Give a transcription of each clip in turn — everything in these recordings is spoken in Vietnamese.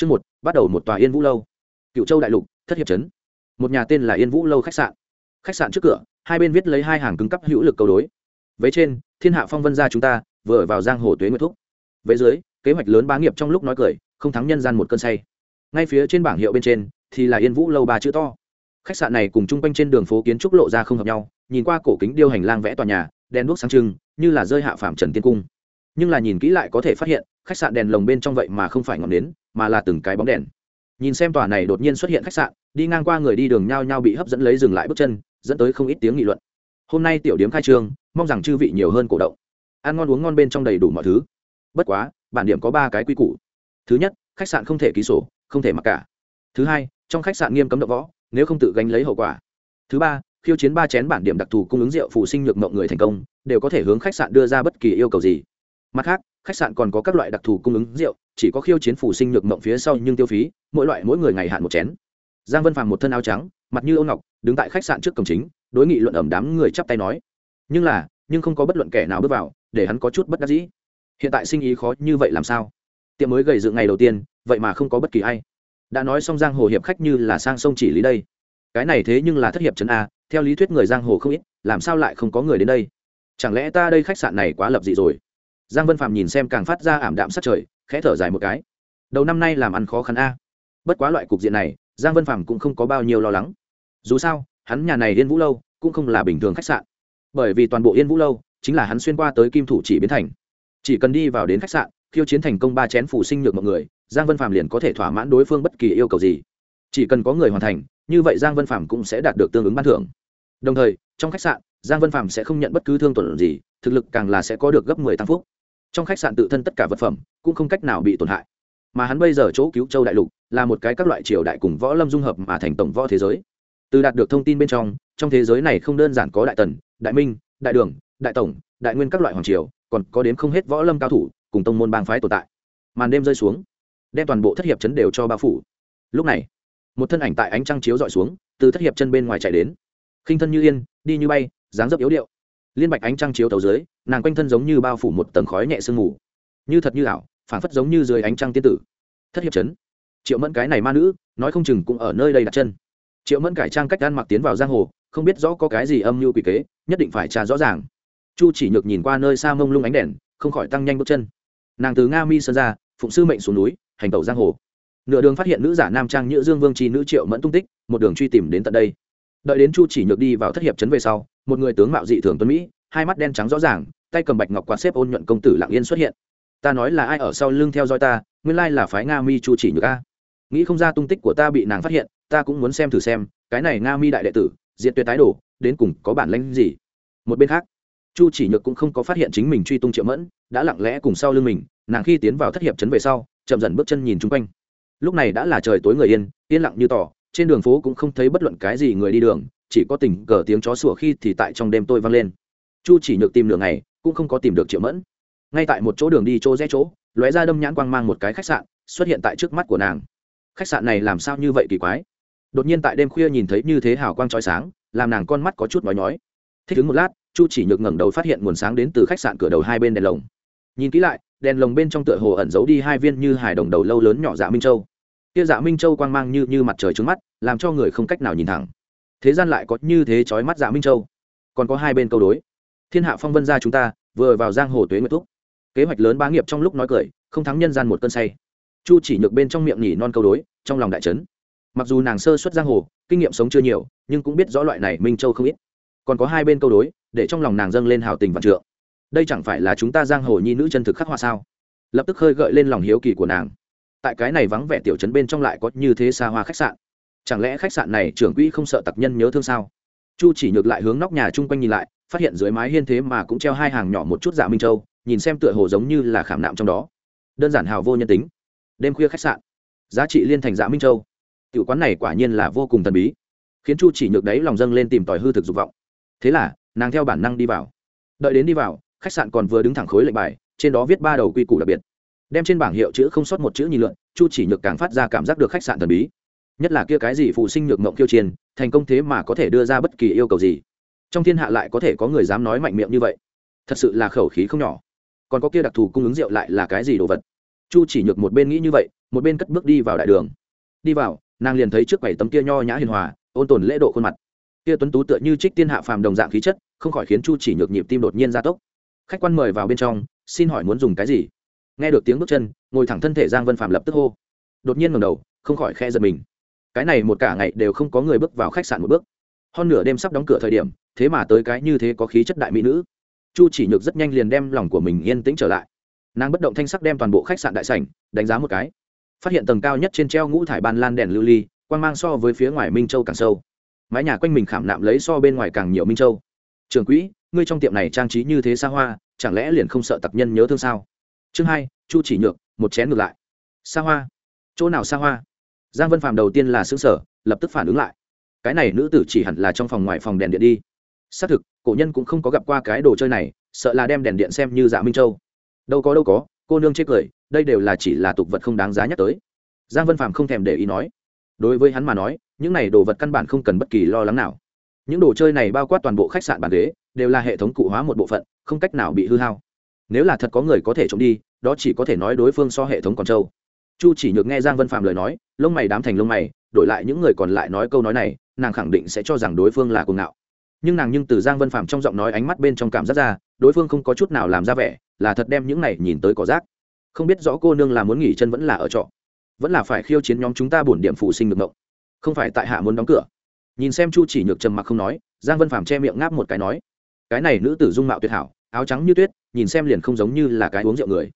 Chương một, bắt đầu một tòa Yên Vũ lâu. Cựu Châu đại lục, thất hiệp trấn. Một nhà tên là Yên Vũ lâu khách sạn. Khách sạn trước cửa, hai bên viết lấy hai hàng cứng cấp hữu lực câu đối. Vế trên, Thiên Hạ Phong Vân gia chúng ta, vừa ở vào giang hồ tuế nguyệt thúc. Vế dưới, kế hoạch lớn bá nghiệp trong lúc nói cười, không thắng nhân gian một cơn say. Ngay phía trên bảng hiệu bên trên thì là Yên Vũ lâu ba chữ to. Khách sạn này cùng chung quanh trên đường phố kiến trúc lộ ra không hợp nhau, nhìn qua cổ kính điêu hành lang vẽ tòa nhà, đèn đuốc sáng trưng, như là rơi hạ phạm trần tiên cung. Nhưng là nhìn kỹ lại có thể phát hiện, khách sạn đèn lồng bên trong vậy mà không phải ngọn nến, mà là từng cái bóng đèn. Nhìn xem tòa này đột nhiên xuất hiện khách sạn đi ngang qua người đi đường nhao nhao bị hấp dẫn lấy dừng lại bước chân dẫn tới không ít tiếng nghị luận. Hôm nay tiểu điếm khai trương mong rằng chư vị nhiều hơn cổ động. Ăn ngon uống ngon bên trong đầy đủ mọi thứ. Bất quá bản điểm có ba cái quy củ. Thứ nhất khách sạn không thể ký sổ không thể mặc cả. Thứ hai trong khách sạn nghiêm cấm đậu võ nếu không tự gánh lấy hậu quả. Thứ ba khiêu chiến ba chén bản điểm đặc thù cung ứng rượu phụ sinh nhược mộng người thành công đều có thể hướng khách sạn đưa ra bất kỳ yêu cầu gì. Mặt khác khách sạn còn có các loại đặc thù cung ứng rượu, chỉ có khiêu chiến phủ sinh nhược mộng phía sau nhưng tiêu phí, mỗi loại mỗi người ngày hạn một chén. Giang vân phàm một thân áo trắng, mặt như ô ngọc, đứng tại khách sạn trước cổng chính, đối nghị luận ẩm đám người chắp tay nói. Nhưng là, nhưng không có bất luận kẻ nào bước vào, để hắn có chút bất đắc dĩ. Hiện tại sinh ý khó như vậy làm sao? Tiệm mới gầy dựng ngày đầu tiên, vậy mà không có bất kỳ ai. Đã nói xong giang hồ hiệp khách như là sang sông chỉ lý đây. Cái này thế nhưng là thất hiệp trấn a, theo lý thuyết người giang hồ không ít, làm sao lại không có người đến đây? Chẳng lẽ ta đây khách sạn này quá lập dị rồi? Giang vân phạm nhìn xem càng phát ra ảm đạm sát trời, khẽ thở dài một cái. Đầu năm nay làm ăn khó khăn a. Bất quá loại cục diện này, giang vân phạm cũng không có bao nhiêu lo lắng. Dù sao, hắn nhà này yên vũ lâu cũng không là bình thường khách sạn. Bởi vì toàn bộ yên vũ lâu chính là hắn xuyên qua tới kim thủ chỉ biến thành. Chỉ cần đi vào đến khách sạn, khiêu chiến thành công ba chén phủ sinh nhược mọi người, giang vân phạm liền có thể thỏa mãn đối phương bất kỳ yêu cầu gì. Chỉ cần có người hoàn thành, như vậy giang vân phạm cũng sẽ đạt được tương ứng ban thưởng. Đồng thời, trong khách sạn, giang vân phạm sẽ không nhận bất cứ thương tuần gì, thực lực càng là sẽ có được gấp mười tăng phúc trong khách sạn tự thân tất cả vật phẩm cũng không cách nào bị tổn hại. Mà hắn bây giờ chỗ cứu châu đại lục là một cái các loại triều đại cùng võ lâm dung hợp mà thành tổng võ thế giới. Từ đạt được thông tin bên trong trong thế giới này không đơn giản có đại tần, đại minh, đại đường, đại tổng, đại nguyên các loại hoàng triều, còn có đến không hết võ lâm cao thủ cùng tông môn bang phái tồn tại. Màn đêm rơi xuống, đem toàn bộ thất hiệp chấn đều cho bao phủ. Lúc này, một thân ảnh tại ánh trăng chiếu dọi xuống, từ thất hiệp chân bên ngoài chạy đến. Khinh thân như yên, đi như bay, dáng dấp yếu điệu liên bạch ánh trăng chiếu tàu dưới, nàng quanh thân giống như bao phủ một tầng khói nhẹ sương mù. Như thật như ảo phản phất giống như dưới ánh trăng tiên tử. Thất hiệp chấn. Triệu mẫn cái này ma nữ, nói không chừng cũng ở nơi đây đặt chân. Triệu mẫn cải trang cách ăn mặc tiến vào giang hồ, không biết rõ có cái gì âm mưu quỷ kế, nhất định phải trà rõ ràng. Chu chỉ nhược nhìn qua nơi xa mông lung ánh đèn, không khỏi tăng nhanh bước chân. Nàng từ nga mi sơn ra, phụng sư mệnh xuống núi, hành tẩu giang hồ. Nửa đường phát hiện nữ giả nam trang nhữ dương vương trì nữ triệu mẫn tung tích, một đường truy tìm đến tận đây. Đợi đến chu chỉ nhược đi vào thất hiệp trấn về sau một người tướng mạo dị thường tuấn mỹ, hai mắt đen trắng rõ ràng, tay cầm bạch ngọc quạt xếp ôn nhuận công tử lặng yên xuất hiện. Ta nói là ai ở sau lưng theo dõi ta, nguyên lai là phái nga mi chu chỉ nhược a. Nghĩ không ra tung tích của ta bị nàng phát hiện, ta cũng muốn xem thử xem, cái này nga mi đại đệ tử diện tuyệt tái đổ đến cùng có bản lãnh gì? Một bên khác, chu chỉ nhược cũng không có phát hiện chính mình truy tung triệu mẫn, đã lặng lẽ cùng sau lưng mình, nàng khi tiến vào thất hiệp trấn về sau, chậm dần bước chân nhìn chung quanh. Lúc này đã là trời tối người yên yên lặng như tỏ, trên đường phố cũng không thấy bất luận cái gì người đi đường chỉ có tình cờ tiếng chó sủa khi thì tại trong đêm tôi vang lên. Chu chỉ nhược tìm đường này cũng không có tìm được triệu mẫn. Ngay tại một chỗ đường đi chỗ rẽ chỗ, lóe ra đâm nhãn quang mang một cái khách sạn, xuất hiện tại trước mắt của nàng. Khách sạn này làm sao như vậy kỳ quái? Đột nhiên tại đêm khuya nhìn thấy như thế hào quang trói sáng, làm nàng con mắt có chút nói nhói. Thích ứng một lát, chu chỉ nhược ngẩng đầu phát hiện nguồn sáng đến từ khách sạn cửa đầu hai bên đèn lồng. Nhìn kỹ lại, đèn lồng bên trong tựa hồ ẩn giấu đi hai viên như hải đồng đầu lâu lớn nhỏ dạ minh châu. Kia dạ minh châu quang mang như như mặt trời trứng mắt, làm cho người không cách nào nhìn thẳng thế gian lại có như thế chói mắt dạ minh châu. Còn có hai bên câu đối. Thiên hạ phong vân gia chúng ta, vừa vào giang hồ tuế nguyệt thúc. Kế hoạch lớn bá nghiệp trong lúc nói cười, không thắng nhân gian một cơn say. Chu chỉ nhược bên trong miệng nhỉ non câu đối, trong lòng đại trấn mặc dù nàng sơ xuất giang hồ, kinh nghiệm sống chưa nhiều, nhưng cũng biết rõ loại này minh châu không ít. Còn có hai bên câu đối, để trong lòng nàng dâng lên hào tình vạn trượng. Đây chẳng phải là chúng ta giang hồ nhi nữ chân thực khắc họa sao? Lập tức khơi gợi lên lòng hiếu kỳ của nàng. Tại cái này vắng vẻ tiểu trấn bên trong lại có như thế xa hoa khách sạn chẳng lẽ khách sạn này trưởng quỹ không sợ tặc nhân nhớ thương sao? Chu chỉ nhược lại hướng nóc nhà chung quanh nhìn lại, phát hiện dưới mái hiên thế mà cũng treo hai hàng nhỏ một chút dạ minh châu, nhìn xem tựa hồ giống như là khảm nạm trong đó. Đơn giản hào vô nhân tính. Đêm khuya khách sạn. Giá trị liên thành dạ minh châu. Tiểu quán này quả nhiên là vô cùng thần bí, khiến chu chỉ nhược đấy lòng dâng lên tìm tòi hư thực dục vọng. Thế là, nàng theo bản năng đi vào. Đợi đến đi vào, khách sạn còn vừa đứng thẳng khối lệnh bài, trên đó viết ba đầu quy củ đặc biệt. Đem trên bảng hiệu chữ không sót một chữ nhìn lượn, chu chỉ nhược càng phát ra cảm giác được khách sạn thần bí nhất là kia cái gì phụ sinh nhược mộng kiêu chiên thành công thế mà có thể đưa ra bất kỳ yêu cầu gì. Trong thiên hạ lại có thể có người dám nói mạnh miệng như vậy? Thật sự là khẩu khí không nhỏ. Còn có kia đặc thù cung ứng rượu lại là cái gì đồ vật? Chu chỉ nhược một bên nghĩ như vậy, một bên cất bước đi vào đại đường. Đi vào, nàng liền thấy trước quầy tấm kia nho nhã hiền hòa, ôn tồn lễ độ khuôn mặt. Kia tuấn tú tựa như trích tiên hạ phàm đồng dạng khí chất, không khỏi khiến chu chỉ nhược nhịp tim đột nhiên gia tốc. Khách quan mời vào bên trong, xin hỏi muốn dùng cái gì? Nghe được tiếng bước chân, ngồi thẳng thân thể giang vân phàm lập tức hô. Đột nhiên ngầm đầu, không khỏi khe giật mình cái này một cả ngày đều không có người bước vào khách sạn một bước. Hơn nửa đêm sắp đóng cửa thời điểm, thế mà tới cái như thế có khí chất đại mỹ nữ. Chu chỉ nhược rất nhanh liền đem lòng của mình yên tĩnh trở lại. Nàng bất động thanh sắc đem toàn bộ khách sạn đại sảnh, đánh giá một cái. Phát hiện tầng cao nhất trên treo ngũ thải ban lan đèn lưu ly quan mang so với phía ngoài minh châu càng sâu. Mái nhà quanh mình khảm nạm lấy so bên ngoài càng nhiều minh châu. Trường quỹ, ngươi trong tiệm này trang trí như thế xa hoa, chẳng lẽ liền không sợ tặc nhân nhớ thương sao? Chương hai, chu chỉ nhược, một chén ngược lại. Xa hoa? Chỗ nào xa hoa? Giang vân phạm đầu tiên là xứng sở lập tức phản ứng lại. Cái này nữ tử chỉ hẳn là trong phòng ngoài phòng đèn điện đi. Xác thực, cổ nhân cũng không có gặp qua cái đồ chơi này, sợ là đem đèn điện xem như dạ minh châu. Đâu có đâu có, cô nương chết cười, đây đều là chỉ là tục vật không đáng giá nhắc tới. Giang vân phạm không thèm để ý nói. Đối với hắn mà nói, những này đồ vật căn bản không cần bất kỳ lo lắng nào. Những đồ chơi này bao quát toàn bộ khách sạn bàn ghế, đều là hệ thống cụ hóa một bộ phận, không cách nào bị hư hao. Nếu là thật có người có thể trộm đi, đó chỉ có thể nói đối phương so hệ thống còn trâu chu chỉ nhược nghe giang vân phạm lời nói, lông mày đám thành lông mày, đổi lại những người còn lại nói câu nói này, nàng khẳng định sẽ cho rằng đối phương là cuồng ngạo. Nhưng nàng nhưng từ giang vân phạm trong giọng nói ánh mắt bên trong cảm giác ra, đối phương không có chút nào làm ra vẻ, là thật đem những này nhìn tới cỏ rác. Không biết rõ cô nương là muốn nghỉ chân vẫn là ở trọ. Vẫn là phải khiêu chiến nhóm chúng ta bổn điểm phụ sinh được mộng không phải tại hạ muốn đóng cửa. Nhìn xem chu chỉ nhược trầm mặc không nói, giang vân phạm che miệng ngáp một cái nói, cái này nữ tử dung mạo tuyệt hảo, áo trắng như tuyết, nhìn xem liền không giống như là cái uống rượu người.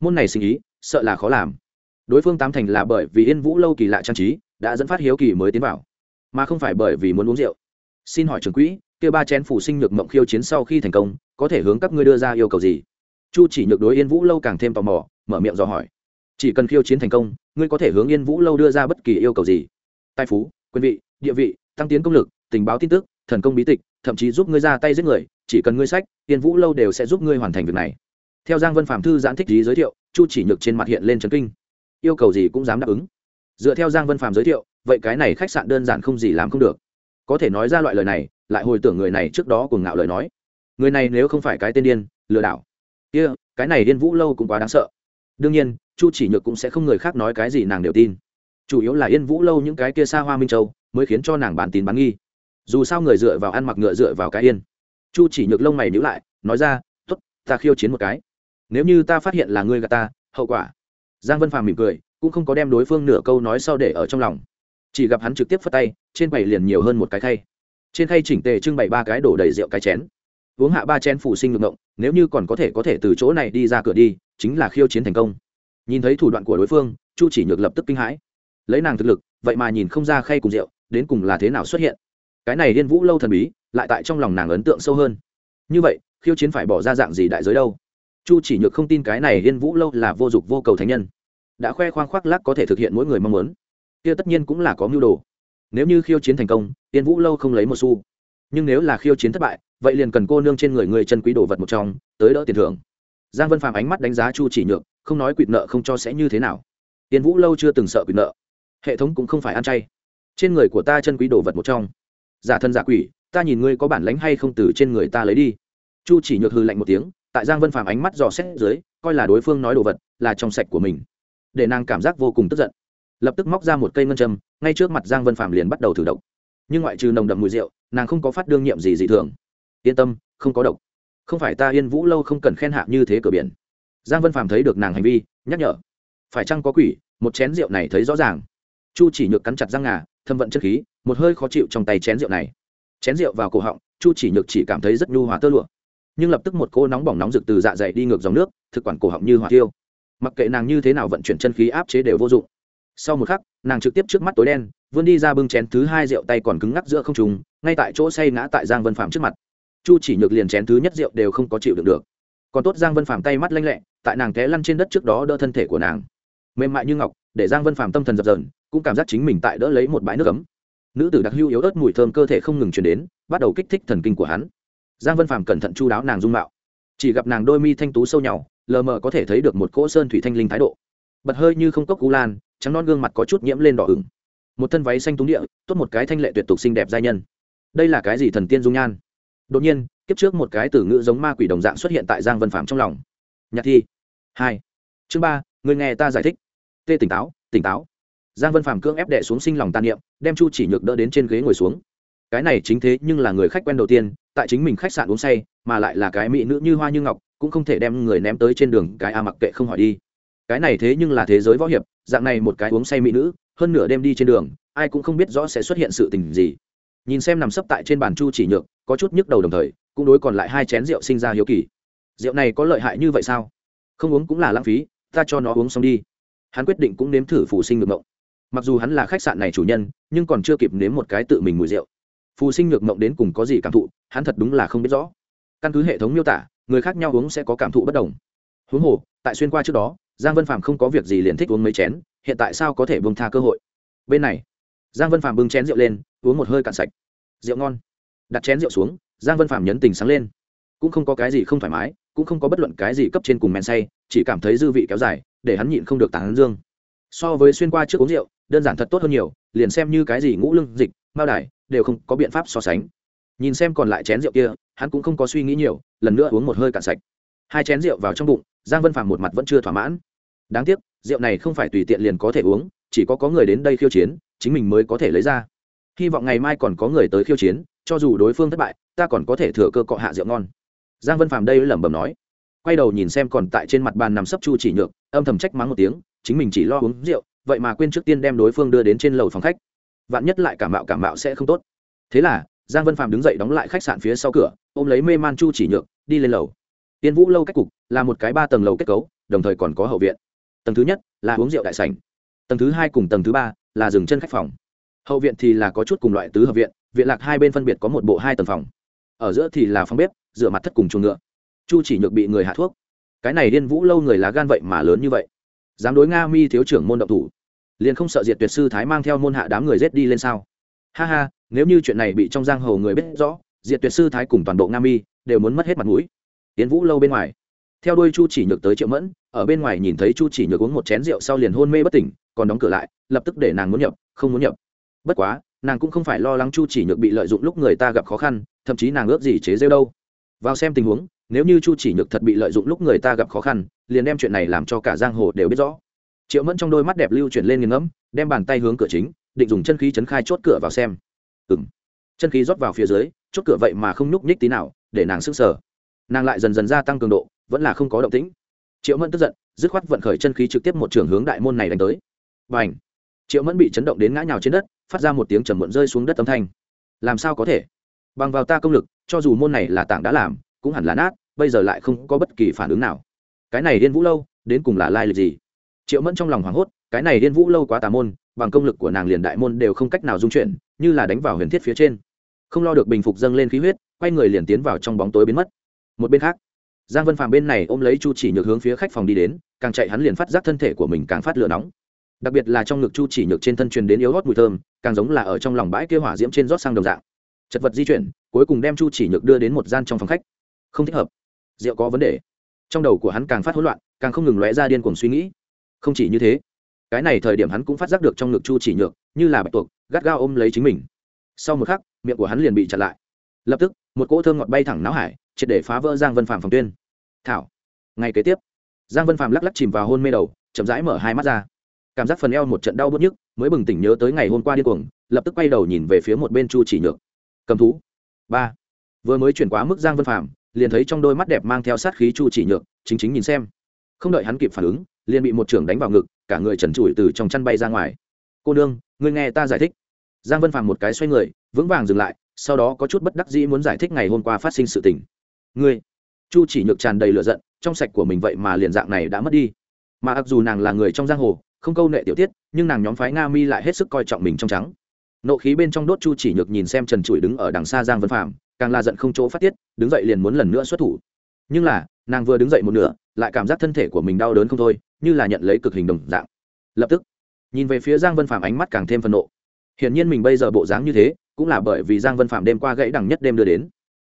Môn này sinh ý, sợ là khó làm đối phương tám thành là bởi vì yên vũ lâu kỳ lạ trang trí, đã dẫn phát hiếu kỳ mới tiến vào. Mà không phải bởi vì muốn uống rượu. Xin hỏi trưởng quỹ, kia ba chén phủ sinh nhược mộng khiêu chiến sau khi thành công, có thể hướng các ngươi đưa ra yêu cầu gì? Chu chỉ nhược đối yên vũ lâu càng thêm tò mò, mở miệng dò hỏi. Chỉ cần khiêu chiến thành công, ngươi có thể hướng yên vũ lâu đưa ra bất kỳ yêu cầu gì? Tài phú, quyền vị, địa vị, tăng tiến công lực, tình báo tin tức, thần công bí tịch, thậm chí giúp ngươi ra tay giết người, chỉ cần ngươi sách, yên vũ lâu đều sẽ giúp ngươi hoàn thành việc này. Theo giang vân phạm thư giãn thích lý giới thiệu, chu chỉ nhược trên mặt hiện lên trấn kinh yêu cầu gì cũng dám đáp ứng. Dựa theo giang vân phạm giới thiệu vậy cái này khách sạn đơn giản không gì làm không được. Có thể nói ra loại lời này lại hồi tưởng người này trước đó cùng ngạo lời nói. Người này nếu không phải cái tên điên lừa đảo. Kia、yeah, cái này điên vũ lâu cũng quá đáng sợ. Đương nhiên chu chỉ nhược cũng sẽ không người khác nói cái gì nàng đều tin. Chủ yếu là yên vũ lâu những cái kia xa hoa minh châu mới khiến cho nàng bán tín bán nghi. Dù sao người dựa vào ăn mặc ngựa dựa vào cái yên. Chu chỉ nhược lông mày nhữ lại nói ra t ố t ta khiêu chiến một cái. Nếu như ta phát hiện là ngươi gà ta hậu quả giang vân phàm mỉm cười, cũng không có đem đối phương nửa câu nói sau để ở trong lòng. Chỉ gặp hắn trực tiếp phất tay, trên bày liền nhiều hơn một cái khay. Trên khay chỉnh tề trưng bày ba cái đổ đầy rượu cái chén. Uống hạ ba chén phủ sinh ngược ngộng, nếu như còn có thể có thể từ chỗ này đi ra cửa đi, chính là khiêu chiến thành công. Nhìn thấy thủ đoạn của đối phương, chu chỉ nhược lập tức kinh hãi. Lấy nàng thực lực, vậy mà nhìn không ra khay cùng rượu, đến cùng là thế nào xuất hiện? Cái này điên vũ lâu thần bí, lại tại trong lòng nàng ấn tượng sâu hơn. Như vậy, khiêu chiến phải bỏ ra dạng gì đại giới đâu? Chu chỉ nhược không tin cái này liên vũ lâu là vô dụng vô cầu thánh nhân. Đã khoe khoang khoác lắc có thể thực hiện mỗi người mong muốn. Kia tất nhiên cũng là có mưu đồ. Nếu như khiêu chiến thành công Tiên vũ lâu không lấy một xu. Nhưng nếu là khiêu chiến thất bại, vậy liền cần cô nương trên người người chân quý đồ vật một trong, tới đỡ tiền thưởng. Giang vân phàm ánh mắt đánh giá chu chỉ nhược, không nói quỵt nợ không cho sẽ như thế nào. Tiên vũ lâu chưa từng sợ quỵt nợ. Hệ thống cũng không phải ăn chay. Trên người của ta chân quý đồ vật một trong. Giả thân giả quỷ, ta nhìn ngươi có bản lánh hay không từ trên người ta lấy đi. Chu chỉ nhược hư lạnh một tiếng tại giang vân phàm ánh mắt dò xét dưới, coi là đối phương nói đồ vật là trong sạch của mình. Để nàng cảm giác vô cùng tức giận. Lập tức móc ra một cây ngân châm, ngay trước mặt giang vân phàm liền bắt đầu thử độc. Nhưng ngoại trừ nồng đậm mùi rượu, nàng không có phát đương nhiệm gì dị thường. Yên tâm, không có độc. Không phải ta yên vũ lâu không cần khen hạ như thế cửa biển. Giang vân phàm thấy được nàng hành vi, nhắc nhở. Phải chăng có quỷ, một chén rượu này thấy rõ ràng. Chu chỉ nhược cắn chặt răng ngà, thâm vận chất khí, một hơi khó chịu trong tay chén rượu này. Chén rượu vào cổ họng, chu chỉ nhược chỉ cảm thấy rất nhu hòa tơ lụa nhưng lập tức một cô nóng bỏng nóng rực từ dạ dày đi ngược dòng nước, thực quản cổ họng như hỏa tiêu mặc kệ nàng như thế nào vận chuyển chân khí áp chế đều vô dụng. Sau một khắc, nàng trực tiếp trước mắt tối đen, vươn đi ra bưng chén thứ hai rượu tay còn cứng ngắc giữa không trùng ngay tại chỗ say ngã tại giang vân phạm trước mặt. Chu chỉ nhược liền chén thứ nhất rượu đều không có chịu được được. Còn tốt giang vân phạm tay mắt lanh lẹ, tại nàng té lăn trên đất trước đó đỡ thân thể của nàng. Mềm mại như ngọc, để giang vân phạm tâm thần dập dờn, cũng cảm giác chính mình tại đỡ lấy một bãi nước ấm. Nữ tử đặc hưu yếu ớt mùi thơm cơ thể không ngừng chuyển đến, bắt đầu kích thích thần kinh của hắn giang vân phàm cẩn thận chu đáo nàng dung mạo. Chỉ gặp nàng đôi mi thanh tú sâu nhau lờ mờ có thể thấy được một cỗ sơn thủy thanh linh thái độ. Bật hơi như không cốc cú lan, trắng non gương mặt có chút nhiễm lên đỏ ửng. Một thân váy xanh túng địa, tốt một cái thanh lệ tuyệt tục xinh đẹp giai nhân. Đây là cái gì thần tiên dung nhan? Đột nhiên, kiếp trước một cái từ ngữ giống ma quỷ đồng dạng xuất hiện tại giang vân phạm trong lòng. Nhạc thi. Hai. Chương ba, người nghe ta giải thích. Tê tỉnh táo tỉnh táo. Giang vân phàm cưỡng ép đệ xuống sinh lòng tàn niệm, đem chu chỉ nhược đỡ đến trên ghế ngồi xuống. Cái này chính thế nhưng là người khách quen đầu tiên tại chính mình khách sạn uống say, mà lại là cái mỹ nữ như hoa như ngọc, cũng không thể đem người ném tới trên đường, cái a mặc kệ không hỏi đi. Cái này thế nhưng là thế giới võ hiệp, dạng này một cái uống say mỹ nữ, hơn nửa đêm đi trên đường, ai cũng không biết rõ sẽ xuất hiện sự tình gì. Nhìn xem nằm sấp tại trên bàn chu chỉ nhược, có chút nhức đầu đồng thời, cũng đối còn lại hai chén rượu sinh ra hiếu kỳ. Rượu này có lợi hại như vậy sao? Không uống cũng là lãng phí, ta cho nó uống xong đi. Hắn quyết định cũng nếm thử phủ sinh ngược mộng. Mặc dù hắn là khách sạn này chủ nhân, nhưng còn chưa kịp nếm một cái tự mình mùi rượu phù sinh nhược mộng đến cùng có gì cảm thụ, hắn thật đúng là không biết rõ. Căn cứ hệ thống miêu tả, người khác nhau uống sẽ có cảm thụ bất đồng. Huống hồ, tại xuyên qua trước đó, giang vân phạm không có việc gì liền thích uống mấy chén, hiện tại sao có thể bông tha cơ hội? Bên này, giang vân phạm bưng chén rượu lên, uống một hơi cạn sạch. Rượu ngon. Đặt chén rượu xuống, giang vân phạm nhấn tình sáng lên. Cũng không có cái gì không thoải mái, cũng không có bất luận cái gì cấp trên cùng men say, chỉ cảm thấy dư vị kéo dài, để hắn nhịn không được tán dương. So với xuyên qua trước uống rượu, đơn giản thật tốt hơn nhiều, liền xem như cái gì ngũ lưng dịch, mao đài đều không có biện pháp so sánh. Nhìn xem còn lại chén rượu kia, hắn cũng không có suy nghĩ nhiều, lần nữa uống một hơi cạn sạch. Hai chén rượu vào trong bụng, giang vân phàm một mặt vẫn chưa thỏa mãn. Đáng tiếc, rượu này không phải tùy tiện liền có thể uống, chỉ có có người đến đây khiêu chiến, chính mình mới có thể lấy ra. Hy vọng ngày mai còn có người tới khiêu chiến, cho dù đối phương thất bại, ta còn có thể thừa cơ cọ hạ rượu ngon. Giang vân phàm đây lẩm bẩm nói. Quay đầu nhìn xem còn tại trên mặt bàn nằm sấp chu chỉ nhược, âm thầm trách mắng một tiếng, chính mình chỉ lo uống rượu, vậy mà quên trước tiên đem đối phương đưa đến trên lầu phòng khách vạn nhất lại cảm mạo cảm mạo sẽ không tốt. Thế là, giang vân phạm đứng dậy đóng lại khách sạn phía sau cửa, ôm lấy mê man chu chỉ nhược, đi lên lầu. Tiên vũ lâu cách cục, là một cái ba tầng lầu kết cấu, đồng thời còn có hậu viện. Tầng thứ nhất, là uống rượu đại sảnh. Tầng thứ hai cùng tầng thứ ba, là dừng chân khách phòng. Hậu viện thì là có chút cùng loại tứ hợp viện viện lạc hai bên phân biệt có một bộ hai tầng phòng. Ở giữa thì là phòng bếp, rửa mặt thất cùng chuồng ngựa. Chu chỉ nhược bị người hạ thuốc. Cái này điên vũ lâu người lá gan vậy mà lớn như vậy. Dám đối nga mi thiếu trưởng môn động thủ liền không sợ diệt tuyệt sư thái mang theo môn hạ đám người rết đi lên sao? Ha ha, nếu như chuyện này bị trong giang hồ người biết rõ, diệt tuyệt sư thái cùng toàn bộ nga mi đều muốn mất hết mặt mũi. Tiến vũ lâu bên ngoài. Theo đuôi chu chỉ nhược tới triệu mẫn, ở bên ngoài nhìn thấy chu chỉ nhược uống một chén rượu sau liền hôn mê bất tỉnh, còn đóng cửa lại, lập tức để nàng muốn nhập, không muốn nhập. Bất quá, nàng cũng không phải lo lắng chu chỉ nhược bị lợi dụng lúc người ta gặp khó khăn, thậm chí nàng ước gì chế rêu đâu. Vào xem tình huống, nếu như chu chỉ nhược thật bị lợi dụng lúc người ta gặp khó khăn, liền đem chuyện này làm cho cả giang hồ đều biết rõ triệu mẫn trong đôi mắt đẹp lưu chuyển lên nghiền ngẫm, đem bàn tay hướng cửa chính, định dùng chân khí chấn khai chốt cửa vào xem. Ừng chân khí rót vào phía dưới, chốt cửa vậy mà không nhúc nhích tí nào, để nàng sức sở nàng lại dần dần gia tăng cường độ, vẫn là không có động tĩnh. Triệu mẫn tức giận, dứt khoát vận khởi chân khí trực tiếp một trường hướng đại môn này đánh tới. Và ảnh triệu mẫn bị chấn động đến ngã nhào trên đất, phát ra một tiếng trầm muộn rơi xuống đất âm thanh. Làm sao có thể? Bằng vào ta công lực, cho dù môn này là tảng đã làm, cũng hẳn là nát, bây giờ lại không có bất kỳ phản ứng nào. Cái này điên vũ lâu, đến cùng là lai lịch gì? Triệu mẫn trong lòng hoảng hốt, cái này điên vũ lâu quá tà môn, bằng công lực của nàng liền đại môn đều không cách nào dung chuyển, như là đánh vào huyền thiết phía trên. Không lo được bình phục dâng lên khí huyết, quay người liền tiến vào trong bóng tối biến mất. Một bên khác, giang vân phàm bên này ôm lấy chu chỉ nhược hướng phía khách phòng đi đến, càng chạy hắn liền phát giác thân thể của mình càng phát lửa nóng. Đặc biệt là trong ngực chu chỉ nhược trên thân truyền đến yếu hót mùi thơm, càng giống là ở trong lòng bãi kia hỏa diễm trên rót sang đồng dạng. Chật vật di chuyển, cuối cùng đem chu chỉ nhược đưa đến một gian trong phòng khách. Không thích hợp. Rượu có vấn đề. Trong đầu của hắn càng phát hỗn loạn, càng không ngừng lóe ra điên cuồng suy nghĩ không chỉ như thế, cái này thời điểm hắn cũng phát giác được trong ngực chu chỉ nhược như là bạch tuộc, gắt gao ôm lấy chính mình. Sau một khắc, miệng của hắn liền bị chặn lại. Lập tức, một cỗ thơm ngọt bay thẳng náo hải, triệt để phá vỡ giang vân phạm phòng tuyên. Thảo ngày kế tiếp. Giang vân phạm lắc lắc chìm vào hôn mê đầu, chậm rãi mở hai mắt ra. Cảm giác phần eo một trận đau bớt nhức, mới bừng tỉnh nhớ tới ngày hôm qua điên cuồng, lập tức quay đầu nhìn về phía một bên chu chỉ nhược. Cầm thú. Ba. Vừa mới chuyển quá mức giang vân phạm liền thấy trong đôi mắt đẹp mang theo sát khí chu chỉ nhược, chính chính nhìn xem. Không đợi hắn kịp phản ứng liền bị một trưởng đánh vào ngực, cả người trần trụi từ trong chăn bay ra ngoài. Cô nương, ngươi nghe ta giải thích. Giang vân phàm một cái xoay người, vững vàng dừng lại, sau đó có chút bất đắc dĩ muốn giải thích ngày hôm qua phát sinh sự tình. Ngươi? Chu chỉ nhược tràn đầy lửa giận, trong sạch của mình vậy mà liền dạng này đã mất đi. Mà mặc dù nàng là người trong giang hồ, không câu nệ tiểu tiết, nhưng nàng nhóm phái nga mi lại hết sức coi trọng mình trong trắng. Nộ khí bên trong đốt chu chỉ nhược nhìn xem trần trụi đứng ở đằng xa giang vân phàm, càng là giận không chỗ phát tiết, đứng dậy liền muốn lần nữa xuất thủ. Nhưng là, nàng vừa đứng dậy một nửa lại cảm giác thân thể của mình đau đớn không thôi, như là nhận lấy cực hình đồng dạng. Lập tức, nhìn về phía giang vân phạm ánh mắt càng thêm phân nộ. Hiển nhiên mình bây giờ bộ dáng như thế, cũng là bởi vì giang vân phạm đêm qua gãy đằng nhất đêm đưa đến.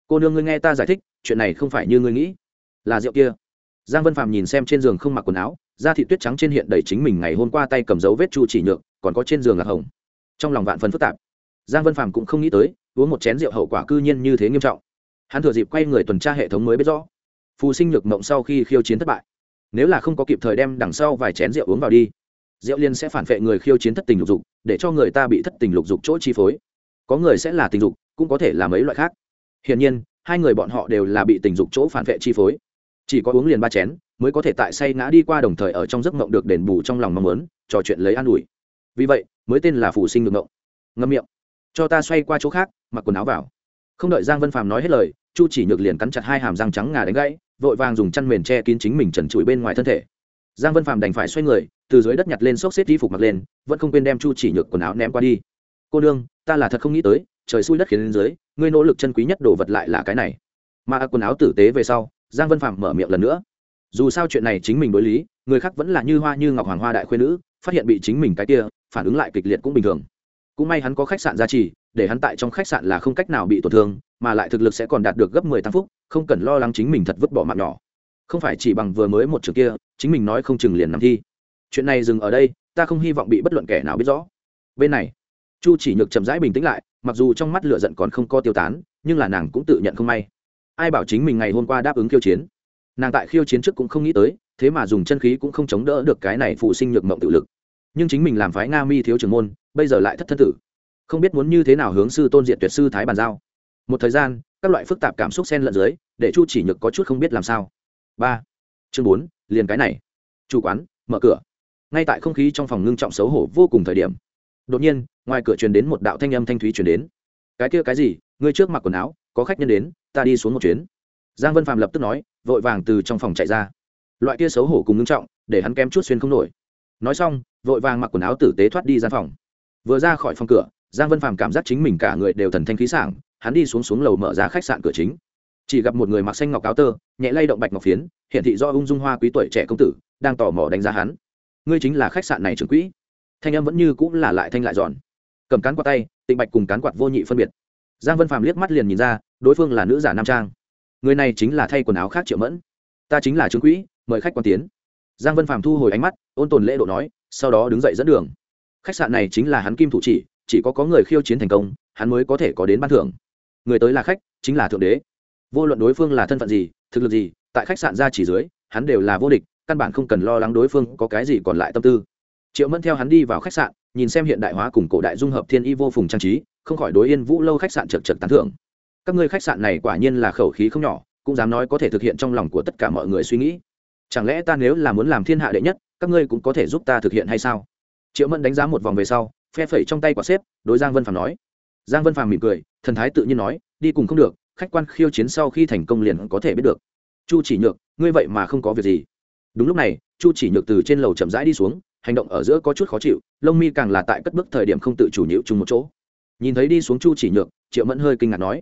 Cô nương ngươi nghe ta giải thích, chuyện này không phải như ngươi nghĩ. Là rượu kia. Giang vân phạm nhìn xem trên giường không mặc quần áo, da thị tuyết trắng trên hiện đầy chính mình ngày hôm qua tay cầm dấu vết chu chỉ nhược, còn có trên giường là hồng. Trong lòng vạn phần phức tạp. Giang vân phạm cũng không nghĩ tới, uống một chén rượu hậu quả cư nhiên như thế nghiêm trọng. Hắn thừa dịp quay người tuần tra hệ thống mới biết rõ phù sinh nhược mộng sau khi khiêu chiến thất bại. Nếu là không có kịp thời đem đằng sau vài chén rượu uống vào đi, rượu liên sẽ phản vệ người khiêu chiến thất tình lục dục, để cho người ta bị thất tình lục dục chỗ chi phối. Có người sẽ là tình dục, cũng có thể là mấy loại khác. Hiển nhiên, hai người bọn họ đều là bị tình dục chỗ phản vệ chi phối. Chỉ có uống liền ba chén, mới có thể tại say ngã đi qua đồng thời ở trong giấc mộng được đền bù trong lòng mong muốn, trò chuyện lấy an ủi. Vì vậy, mới tên là phù sinh ngược mộng. Ngâm miệng. Cho ta xoay qua chỗ khác, mặc quần áo vào. Không đợi giang vân phàm nói hết lời, chu chỉ nhược liền cắn chặt hai hàm răng trắng ngà đánh gãy vội vàng dùng chăn mền che kín chính mình trần trụi bên ngoài thân thể. Giang vân phàm đành phải xoay người, từ dưới đất nhặt lên xốc xếp y phục mặc lên, vẫn không quên đem chu chỉ nhược quần áo ném qua đi. Cô đương ta là thật không nghĩ tới, trời xui đất khiến lên dưới, ngươi nỗ lực chân quý nhất đồ vật lại là cái này. Mà quần áo tử tế về sau, giang vân phạm mở miệng lần nữa. Dù sao chuyện này chính mình đối lý, người khác vẫn là như hoa như ngọc hoàng hoa đại khuyên nữ, phát hiện bị chính mình cái kia, phản ứng lại kịch liệt cũng bình thường. Cũng may hắn có khách sạn gia trì, để hắn tại trong khách sạn là không cách nào bị tổn thương mà lại thực lực sẽ còn đạt được gấp mười tăng phúc, không cần lo lắng chính mình thật vứt bỏ mạng nhỏ. Không phải chỉ bằng vừa mới một trường kia, chính mình nói không chừng liền nằm thi. Chuyện này dừng ở đây, ta không hy vọng bị bất luận kẻ nào biết rõ. Bên này, chu chỉ nhược chậm rãi bình tĩnh lại, mặc dù trong mắt lửa giận còn không có tiêu tán, nhưng là nàng cũng tự nhận không may. Ai bảo chính mình ngày hôm qua đáp ứng khiêu chiến? Nàng tại khiêu chiến trước cũng không nghĩ tới, thế mà dùng chân khí cũng không chống đỡ được cái này phụ sinh nhược mộng tự lực. Nhưng chính mình làm phái nga mi thiếu trưởng môn, bây giờ lại thất thân tử. Không biết muốn như thế nào hướng sư tôn diện tuyệt sư thái bàn giao một thời gian, các loại phức tạp cảm xúc xen lẫn dưới, để chu chỉ nhược có chút không biết làm sao. Ba. Chương bốn, liền cái này. Chủ quán, mở cửa. Ngay tại không khí trong phòng ngưng trọng xấu hổ vô cùng thời điểm, đột nhiên, ngoài cửa truyền đến một đạo thanh âm thanh thúy truyền đến. Cái kia cái gì? Ngươi trước mặc quần áo, có khách nhân đến, ta đi xuống một chuyến. Giang vân phạm lập tức nói, vội vàng từ trong phòng chạy ra. Loại kia xấu hổ cùng ngưng trọng, để hắn kém chút xuyên không nổi. Nói xong, vội vàng mặc quần áo tử tế thoát đi gian phòng. Vừa ra khỏi phòng cửa, giang vân phạm cảm giác chính mình cả người đều thần thanh khí sảng hắn đi xuống xuống lầu mở ra khách sạn cửa chính. Chỉ gặp một người mặc xanh ngọc áo tơ, nhẹ lay động bạch ngọc phiến hiện thị do ung dung hoa quý tuổi trẻ công tử, đang tò mò đánh giá hắn. Ngươi chính là khách sạn này trưởng quỹ. Thanh em vẫn như cũng là lại thanh lại giòn. Cầm cán quạt tay, tịnh bạch cùng cán quạt vô nhị phân biệt. Giang vân phàm liếc mắt liền nhìn ra, đối phương là nữ giả nam trang. Người này chính là thay quần áo khác triệu mẫn. Ta chính là trưởng quỹ, mời khách quan tiến. Giang vân phàm thu hồi ánh mắt, ôn tồn lễ độ nói, sau đó đứng dậy dẫn đường. Khách sạn này chính là hắn kim thủ chỉ chỉ có có người khiêu chiến thành công, hắn mới có thể có đến ban thưởng người tới là khách, chính là thượng đế. Vô luận đối phương là thân phận gì, thực lực gì, tại khách sạn ra chỉ dưới, hắn đều là vô địch, căn bản không cần lo lắng đối phương có cái gì còn lại tâm tư. Triệu mẫn theo hắn đi vào khách sạn, nhìn xem hiện đại hóa cùng cổ đại dung hợp thiên y vô phùng trang trí, không khỏi đối yên vũ lâu khách sạn chật chật tán thưởng. Các ngươi khách sạn này quả nhiên là khẩu khí không nhỏ, cũng dám nói có thể thực hiện trong lòng của tất cả mọi người suy nghĩ. Chẳng lẽ ta nếu là muốn làm thiên hạ đệ nhất, các ngươi cũng có thể giúp ta thực hiện hay sao? Triệu mẫn đánh giá một vòng về sau, phe phẩy trong tay quả xếp, đối giang vân phàm nói giang vân phàm mỉm cười, thần thái tự nhiên nói, đi cùng không được, khách quan khiêu chiến sau khi thành công liền có thể biết được. Chu chỉ nhược, ngươi vậy mà không có việc gì. Đúng lúc này, chu chỉ nhược từ trên lầu chậm rãi đi xuống, hành động ở giữa có chút khó chịu, lông mi càng là tại cất bước thời điểm không tự chủ nhiễu chung một chỗ. Nhìn thấy đi xuống chu chỉ nhược, triệu mẫn hơi kinh ngạc nói,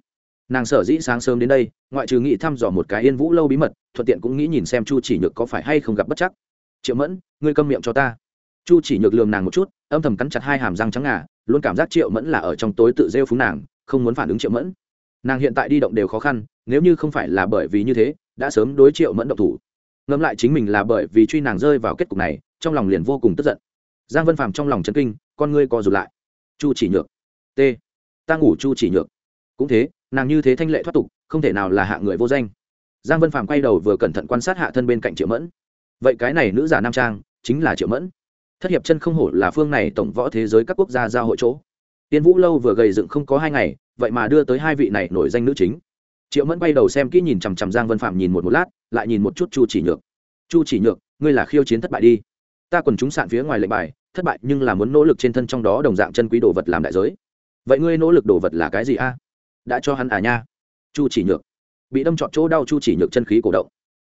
nàng sở dĩ sáng sớm đến đây, ngoại trừ nghĩ thăm dò một cái yên vũ lâu bí mật, thuận tiện cũng nghĩ nhìn xem chu chỉ nhược có phải hay không gặp bất chắc. Triệu mẫn, ngươi câm miệng cho ta chu chỉ nhược lườm nàng một chút, âm thầm cắn chặt hai hàm răng trắng ngà, luôn cảm giác triệu mẫn là ở trong tối tự rêu phúng nàng, không muốn phản ứng triệu mẫn. Nàng hiện tại đi động đều khó khăn, nếu như không phải là bởi vì như thế, đã sớm đối triệu mẫn động thủ. Ngẫm lại chính mình là bởi vì truy nàng rơi vào kết cục này, trong lòng liền vô cùng tức giận. Giang vân phàm trong lòng chấn kinh, con ngươi co rụt lại. Chu chỉ nhược. T. Ta ngủ chu chỉ nhược. Cũng thế, nàng như thế thanh lệ thoát tục, không thể nào là hạ người vô danh. Giang vân phàm quay đầu vừa cẩn thận quan sát hạ thân bên cạnh triệu mẫn. Vậy cái này nữ giả nam trang, chính là triệu mẫn thất hiệp chân không hổ là phương này tổng võ thế giới các quốc gia giao hội chỗ. Tiên vũ lâu vừa gầy dựng không có hai ngày, vậy mà đưa tới hai vị này nổi danh nữ chính. Triệu mẫn quay đầu xem kỹ nhìn chằm chằm giang vân phạm nhìn một một lát, lại nhìn một chút chu chỉ nhược. Chu chỉ nhược, ngươi là khiêu chiến thất bại đi. Ta quần chúng sạn phía ngoài lệnh bài, thất bại nhưng là muốn nỗ lực trên thân trong đó đồng dạng chân quý đồ vật làm đại giới. Vậy ngươi nỗ lực đồ vật là cái gì a? Đã cho hắn à nha. Chu chỉ nhược. Bị đâm trọn chỗ đau chu chỉ nhược chân khí cổ động.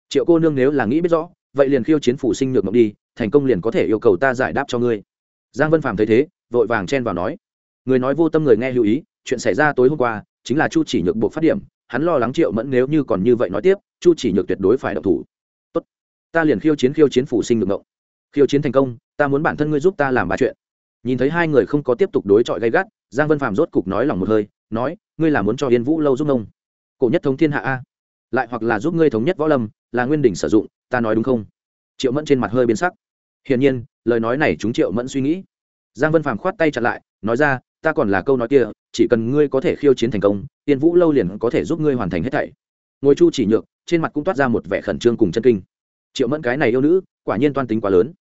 Triệu cô nương nếu là nghĩ biết rõ vậy liền khiêu chiến phủ sinh nhược mộng đi, thành công liền có thể yêu cầu ta giải đáp cho ngươi. Giang vân phàm thấy thế, vội vàng chen vào nói, người nói vô tâm người nghe lưu ý, chuyện xảy ra tối hôm qua, chính là chu chỉ nhược buộc phát điểm, hắn lo lắng triệu mẫn nếu như còn như vậy nói tiếp, chu chỉ nhược tuyệt đối phải độc thủ. Tốt, ta liền khiêu chiến khiêu chiến phủ sinh được mộng. Khiêu chiến thành công, ta muốn bản thân ngươi giúp ta làm ba chuyện. Nhìn thấy hai người không có tiếp tục đối chọi gay gắt, giang vân phàm rốt cục nói lòng một hơi, nói, ngươi là muốn cho yên vũ lâu giúp ông cổ nhất thống thiên hạ a. Lại hoặc là giúp ngươi thống nhất võ lâm, là nguyên đỉnh sử dụng ta nói đúng không? Triệu mẫn trên mặt hơi biến sắc. Hiển nhiên, lời nói này chúng triệu mẫn suy nghĩ. Giang vân phàm khoát tay chặt lại, nói ra, ta còn là câu nói kia, chỉ cần ngươi có thể khiêu chiến thành công, tiên vũ lâu liền có thể giúp ngươi hoàn thành hết thảy. Ngồi chu chỉ nhược, trên mặt cũng toát ra một vẻ khẩn trương cùng chân kinh. Triệu mẫn cái này yêu nữ, quả nhiên toan tính quá lớn.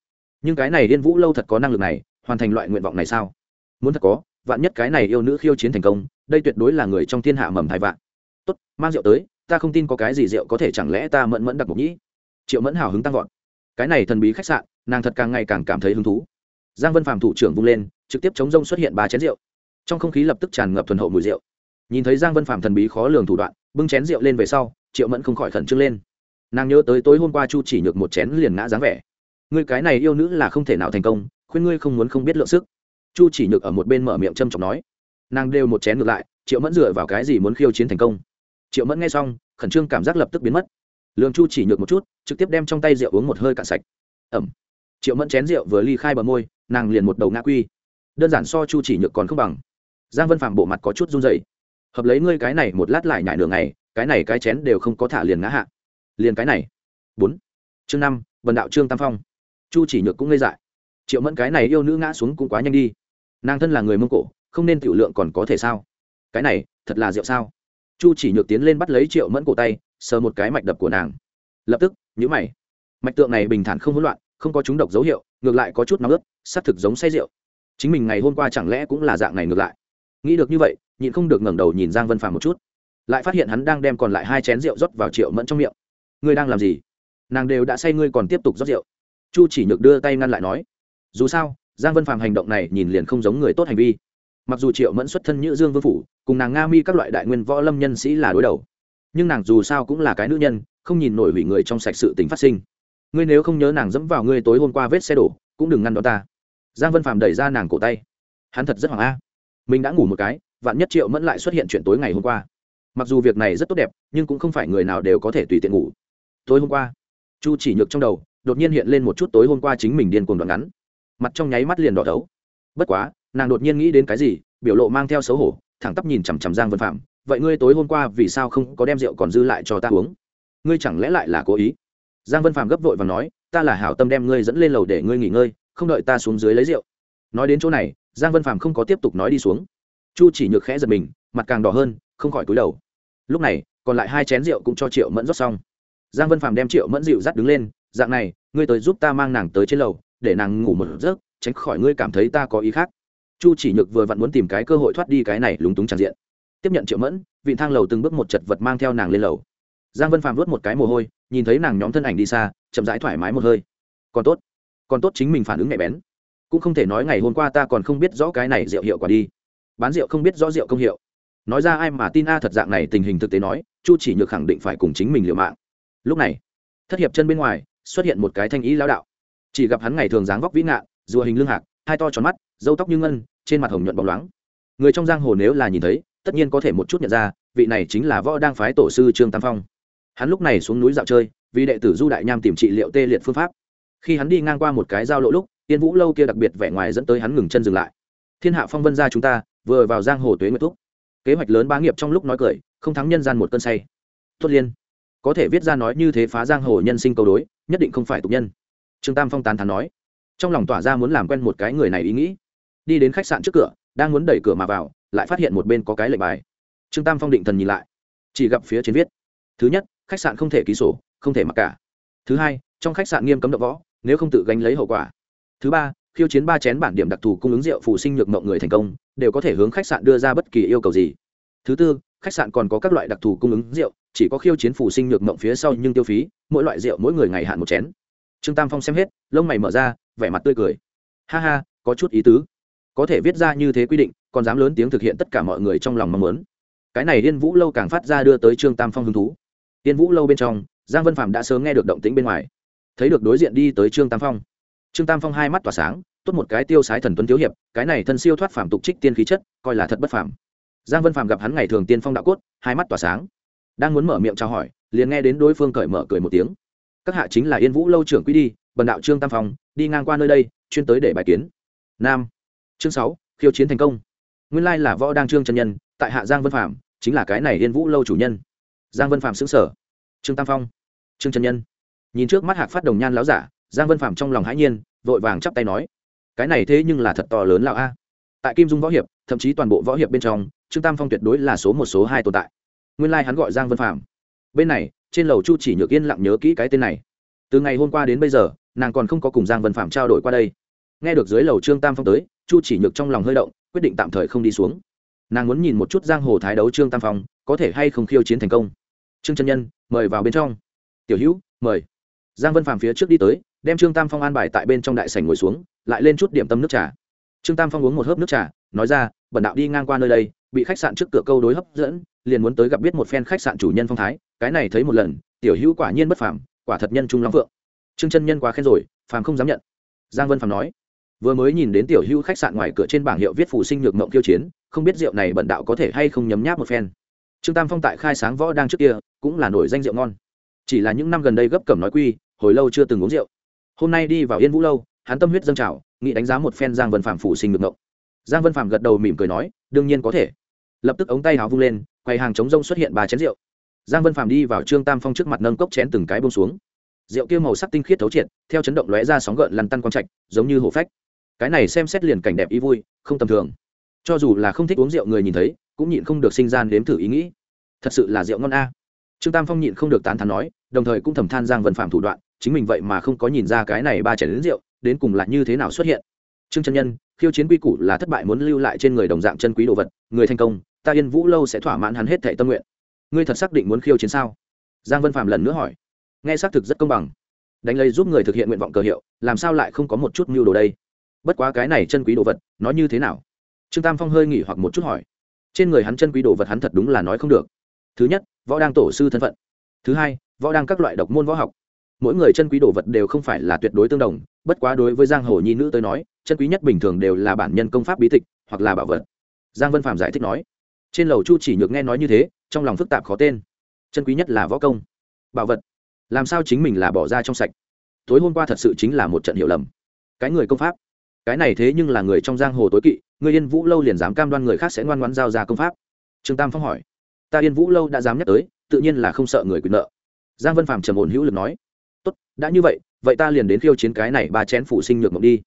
Nhưng cái này yên vũ lâu thật có năng lực này, hoàn thành loại nguyện vọng này sao? Muốn thật có, vạn nhất cái này yêu nữ khiêu chiến thành công, đây tuyệt đối là người trong thiên hạ mầm thai vạn. Tốt, mang rượu tới, ta không tin có cái gì rượu có thể chẳng lẽ ta mẫn mẫn đặc mục nhĩ? Triệu mẫn hào hứng tăng vọt. Cái này thần bí khách sạn, nàng thật càng ngày càng cảm thấy hứng thú. Giang vân phạm thủ trưởng vung lên, trực tiếp chống rông xuất hiện ba chén rượu. Trong không khí lập tức tràn ngập thuần hậu mùi rượu. Nhìn thấy giang vân phạm thần bí khó lường thủ đoạn, bưng chén rượu lên về sau, triệu mẫn không khỏi khẩn trương lên. Nàng nhớ tới tối hôm qua chu chỉ nhược một chén liền ngã dáng vẻ. Ngươi cái này yêu nữ là không thể nào thành công, khuyên ngươi không muốn không biết lượng sức. Chu chỉ nhược ở một bên mở miệng châm chọc nói. Nàng đều một chén ngược lại, triệu mẫn dựa vào cái gì muốn khiêu chiến thành công? Triệu mẫn nghe xong, khẩn trương cảm giác lập tức biến mất lường chu chỉ nhược một chút, trực tiếp đem trong tay rượu uống một hơi cạn sạch. Ẩm. Triệu mẫn chén rượu vừa ly khai bờ môi, nàng liền một đầu ngã quy. Đơn giản so chu chỉ nhược còn không bằng. Giang vân phạm bộ mặt có chút run dày hợp lấy ngươi cái này một lát lại nhải nửa ngày, cái này cái chén đều không có thả liền ngã hạ. Liền cái này. Bốn. Chương năm vần đạo trương tam phong. Chu chỉ nhược cũng ngây dại. Triệu mẫn cái này yêu nữ ngã xuống cũng quá nhanh đi. Nàng thân là người mông cổ, không nên tiểu lượng còn có thể sao? Cái này, thật là rượu sao? Chu chỉ nhược tiến lên bắt lấy triệu mẫn cổ tay sờ một cái mạch đập của nàng. Lập tức nhữ mày. Mạch tượng này bình thản không hỗn loạn, không có chúng độc dấu hiệu, ngược lại có chút nóng ướt xác thực giống say rượu. Chính mình ngày hôm qua chẳng lẽ cũng là dạng này ngược lại? Nghĩ được như vậy, nhịn không được ngẩng đầu nhìn giang vân phàm một chút. Lại phát hiện hắn đang đem còn lại hai chén rượu rót vào triệu mẫn trong miệng. Ngươi đang làm gì? Nàng đều đã say ngươi còn tiếp tục rót rượu. Chu chỉ nhược đưa tay ngăn lại nói. Dù sao, giang vân phàm hành động này nhìn liền không giống người tốt hành vi. Mặc dù triệu mẫn xuất thân như dương vương phủ, cùng nàng nga mi các loại đại nguyên võ lâm nhân sĩ là đối đầu nhưng nàng dù sao cũng là cái nữ nhân, không nhìn nổi hủy người trong sạch sự tình phát sinh. Ngươi nếu không nhớ nàng dẫm vào ngươi tối hôm qua vết xe đổ, cũng đừng ngăn đó ta. Giang vân phàm đẩy ra nàng cổ tay. Hắn thật rất hoàng a. Mình đã ngủ một cái, vạn nhất triệu mẫn lại xuất hiện chuyện tối ngày hôm qua. Mặc dù việc này rất tốt đẹp, nhưng cũng không phải người nào đều có thể tùy tiện ngủ. Tối hôm qua, chu chỉ nhược trong đầu, đột nhiên hiện lên một chút tối hôm qua chính mình điên cuồng đoạn ngắn. Mặt trong nháy mắt liền đỏ thấu. Bất quá, nàng đột nhiên nghĩ đến cái gì, biểu lộ mang theo xấu hổ, thẳng tắp nhìn chằm chằm giang vân phạm vậy ngươi tối hôm qua vì sao không có đem rượu còn dư lại cho ta uống? Ngươi chẳng lẽ lại là cố ý? Giang vân phạm gấp vội và nói, ta là hảo tâm đem ngươi dẫn lên lầu để ngươi nghỉ ngơi, không đợi ta xuống dưới lấy rượu. Nói đến chỗ này, giang vân phạm không có tiếp tục nói đi xuống. Chu chỉ nhược khẽ giật mình, mặt càng đỏ hơn, không khỏi cúi đầu. Lúc này, còn lại hai chén rượu cũng cho triệu mẫn rót xong. Giang vân phạm đem triệu mẫn dịu dắt đứng lên, dạng này, ngươi tới giúp ta mang nàng tới trên lầu, để nàng ngủ một giấc, tránh khỏi ngươi cảm thấy ta có ý khác. Chu chỉ nhược vừa vặn muốn tìm cái cơ hội thoát đi cái này lúng túng tràn diện tiếp nhận triệu mẫn, vị thang lầu từng bước một chật vật mang theo nàng lên lầu. Giang vân phạm vớt một cái mồ hôi, nhìn thấy nàng nhóm thân ảnh đi xa, chậm rãi thoải mái một hơi. Còn tốt còn tốt chính mình phản ứng nhạy bén. Cũng không thể nói ngày hôm qua ta còn không biết rõ cái này rượu hiệu quả đi. Bán rượu không biết rõ rượu công hiệu. Nói ra ai mà tin a, thật dạng này tình hình thực tế nói, chu chỉ nhược khẳng định phải cùng chính mình liều mạng. Lúc này, thất hiệp chân bên ngoài, xuất hiện một cái thanh ý lao đạo. Chỉ gặp hắn ngày thường dáng vóc vĩ ngạ, rùa hình lưng hạc, hai to tròn mắt dâu tóc như ngân, trên mặt hồng nhuận bóng loáng. Người trong giang hồ nếu là nhìn thấy tất nhiên có thể một chút nhận ra, vị này chính là võ đang phái tổ sư trương tam phong. Hắn lúc này xuống núi dạo chơi, vì đệ tử du đại nham tìm trị liệu tê liệt phương pháp. Khi hắn đi ngang qua một cái giao lộ lúc tiên vũ lâu kia đặc biệt vẻ ngoài dẫn tới hắn ngừng chân dừng lại. Thiên hạ phong vân ra chúng ta, vừa vào giang hồ tuế nguyệt thúc. Kế hoạch lớn bá nghiệp trong lúc nói cười, không thắng nhân gian một cơn say. Tốt liên, có thể viết ra nói như thế phá giang hồ nhân sinh câu đối, nhất định không phải tục nhân. Trương tam phong tán thán nói. Trong lòng tỏa ra muốn làm quen một cái người này ý nghĩ. Đi đến khách sạn trước cửa, đang muốn đẩy cửa mà vào lại phát hiện một bên có cái lệnh bài. Trương tam phong định thần nhìn lại. Chỉ gặp phía trên viết, thứ nhất, khách sạn không thể ký sổ, không thể mặc cả. Thứ hai, trong khách sạn nghiêm cấm đậu võ, nếu không tự gánh lấy hậu quả. Thứ ba, khiêu chiến ba chén bản điểm đặc thù cung ứng rượu phù sinh nhược mộng người thành công, đều có thể hướng khách sạn đưa ra bất kỳ yêu cầu gì. Thứ tư, khách sạn còn có các loại đặc thù cung ứng rượu, chỉ có khiêu chiến phù sinh nhược mộng phía sau nhưng tiêu phí, mỗi loại rượu mỗi người ngày hạn một chén. Trương tam phong xem hết, lông mày mở ra, vẻ mặt tươi cười. Ha ha, có chút ý tứ. Có thể viết ra như thế quy định còn dám lớn tiếng thực hiện tất cả mọi người trong lòng mong muốn. Cái này yên vũ lâu càng phát ra đưa tới trương tam phong hứng thú. Yên vũ lâu bên trong, giang vân phạm đã sớm nghe được động tĩnh bên ngoài. Thấy được đối diện đi tới trương tam phong. Trương tam phong hai mắt tỏa sáng, tốt một cái tiêu sái thần tuấn thiếu hiệp, cái này thân siêu thoát phạm tục trích tiên khí chất, coi là thật bất phàm. Giang vân phạm gặp hắn ngày thường tiên phong đạo cốt, hai mắt tỏa sáng. Đang muốn mở miệng chào hỏi, liền nghe đến đối phương cởi mở cười một tiếng. Các hạ chính là yên vũ lâu trưởng quý đi, bần đạo trương tam phong, đi ngang qua nơi đây, chuyên tới để bài kiến. Nam. Chương sáu, khiêu chiến thành công nguyên lai là võ đang trương chân nhân, tại hạ giang vân phạm chính là cái này yên vũ lâu chủ nhân. Giang vân phạm xứng sở trương tam phong. Trương chân nhân. Nhìn trước mắt hạc phát đồng nhan láo giả, giang vân phạm trong lòng hãi nhiên, vội vàng chắp tay nói, cái này thế nhưng là thật to lớn lão a. Tại kim dung võ hiệp, thậm chí toàn bộ võ hiệp bên trong, trương tam phong tuyệt đối là số một, số hai tồn tại. Nguyên lai、like、hắn gọi giang vân phạm bên này, trên lầu chu chỉ nhược yên lặng nhớ kỹ cái tên này. Từ ngày hôm qua đến bây giờ, nàng còn không có cùng giang vân phạm trao đổi qua đây. Nghe được dưới lầu trương tam phong tới, chu chỉ nhược trong lòng hơi động quyết định tạm thời không đi xuống. Nàng muốn nhìn một chút giang hồ thái đấu trương tam phong có thể hay không khiêu chiến thành công. Trương chân nhân, mời vào bên trong. Tiểu hữu, mời. Giang vân phàm phía trước đi tới, đem trương tam phong an bài tại bên trong đại sảnh ngồi xuống, lại lên chút điểm tâm nước trà. Trương tam phong uống một hớp nước trà, nói ra bẩn đạo đi ngang qua nơi đây, bị khách sạn trước cửa câu đối hấp dẫn, liền muốn tới gặp biết một phen khách sạn chủ nhân phong thái, cái này thấy một lần, tiểu hữu quả nhiên bất phàm, quả thật nhân trung long phượng. Trương chân nhân quá khen rồi, phàm không dám nhận. Giang vân phàm nói vừa mới nhìn đến tiểu hữu khách sạn ngoài cửa trên bảng hiệu viết phù sinh nhược mộng kiêu chiến, không biết rượu này bẩn đạo có thể hay không nhấm nháp một phen. Trương tam phong tại khai sáng võ đang trước kia, cũng là nổi danh rượu ngon. Chỉ là những năm gần đây gấp cẩm nói quy, hồi lâu chưa từng uống rượu. Hôm nay đi vào yên vũ lâu, hắn tâm huyết dâng trào, nghĩ đánh giá một phen giang vân phạm phủ sinh ngược ngộng giang vân phạm gật đầu mỉm cười nói, đương nhiên có thể. Lập tức ống tay hào vung lên, quầy hàng chống rông xuất hiện ba chén rượu. Giang vân phạm đi vào trương tam phong trước mặt nâng cốc chén từng cái bông xuống. Rượu kia màu sắc tinh khiết thấu triệt, theo chấn động lóe ra sóng gợn lăn tăn quang trạch, giống như hổ phách cái này xem xét liền cảnh đẹp ý vui, không tầm thường. Cho dù là không thích uống rượu người nhìn thấy, cũng nhịn không được sinh gian đếm thử ý nghĩ. Thật sự là rượu ngon a. Trương tam phong nhịn không được tán thán nói, đồng thời cũng thầm than giang vân phạm thủ đoạn, chính mình vậy mà không có nhìn ra cái này ba chảy đến rượu, đến cùng là như thế nào xuất hiện. Trương chân nhân, khiêu chiến quy củ là thất bại muốn lưu lại trên người đồng dạng chân quý đồ vật, người thành công, ta yên vũ lâu sẽ thỏa mãn hắn hết thệ tâm nguyện. Ngươi thật xác định muốn khiêu chiến sao? Giang vân phạm lần nữa hỏi. Nghe xác thực rất công bằng. Đánh lấy giúp người thực hiện nguyện vọng cờ hiệu, làm sao lại không có một chút mưu đồ đây? Bất quá cái này chân quý đồ vật nói như thế nào? Trương tam phong hơi nghỉ hoặc một chút hỏi. Trên người hắn chân quý đồ vật hắn thật đúng là nói không được. Thứ nhất, võ đang tổ sư thân phận. Thứ hai, võ đang các loại độc môn võ học. Mỗi người chân quý đồ vật đều không phải là tuyệt đối tương đồng, bất quá đối với giang hồ nhi nữ tới nói, chân quý nhất bình thường đều là bản nhân công pháp bí tịch, hoặc là bảo vật. Giang vân phạm giải thích nói. Trên lầu chu chỉ nhược nghe nói như thế, trong lòng phức tạp khó tên. Chân quý nhất là võ công. Bảo vật. Làm sao chính mình là bỏ ra trong sạch? Tối hôm qua thật sự chính là một trận hiểu lầm. Cái người công pháp cái này thế nhưng là người trong giang hồ tối kỵ, người yên vũ lâu liền dám cam đoan người khác sẽ ngoan ngoãn giao ra công pháp. Trương tam phong hỏi. Ta yên vũ lâu đã dám nhắc tới, tự nhiên là không sợ người quyền nợ. Giang vân phạm trầm ổn hữu lực nói. Tốt, đã như vậy vậy ta liền đến khiêu chiến cái này ba chén phụ sinh nhược mộng đi.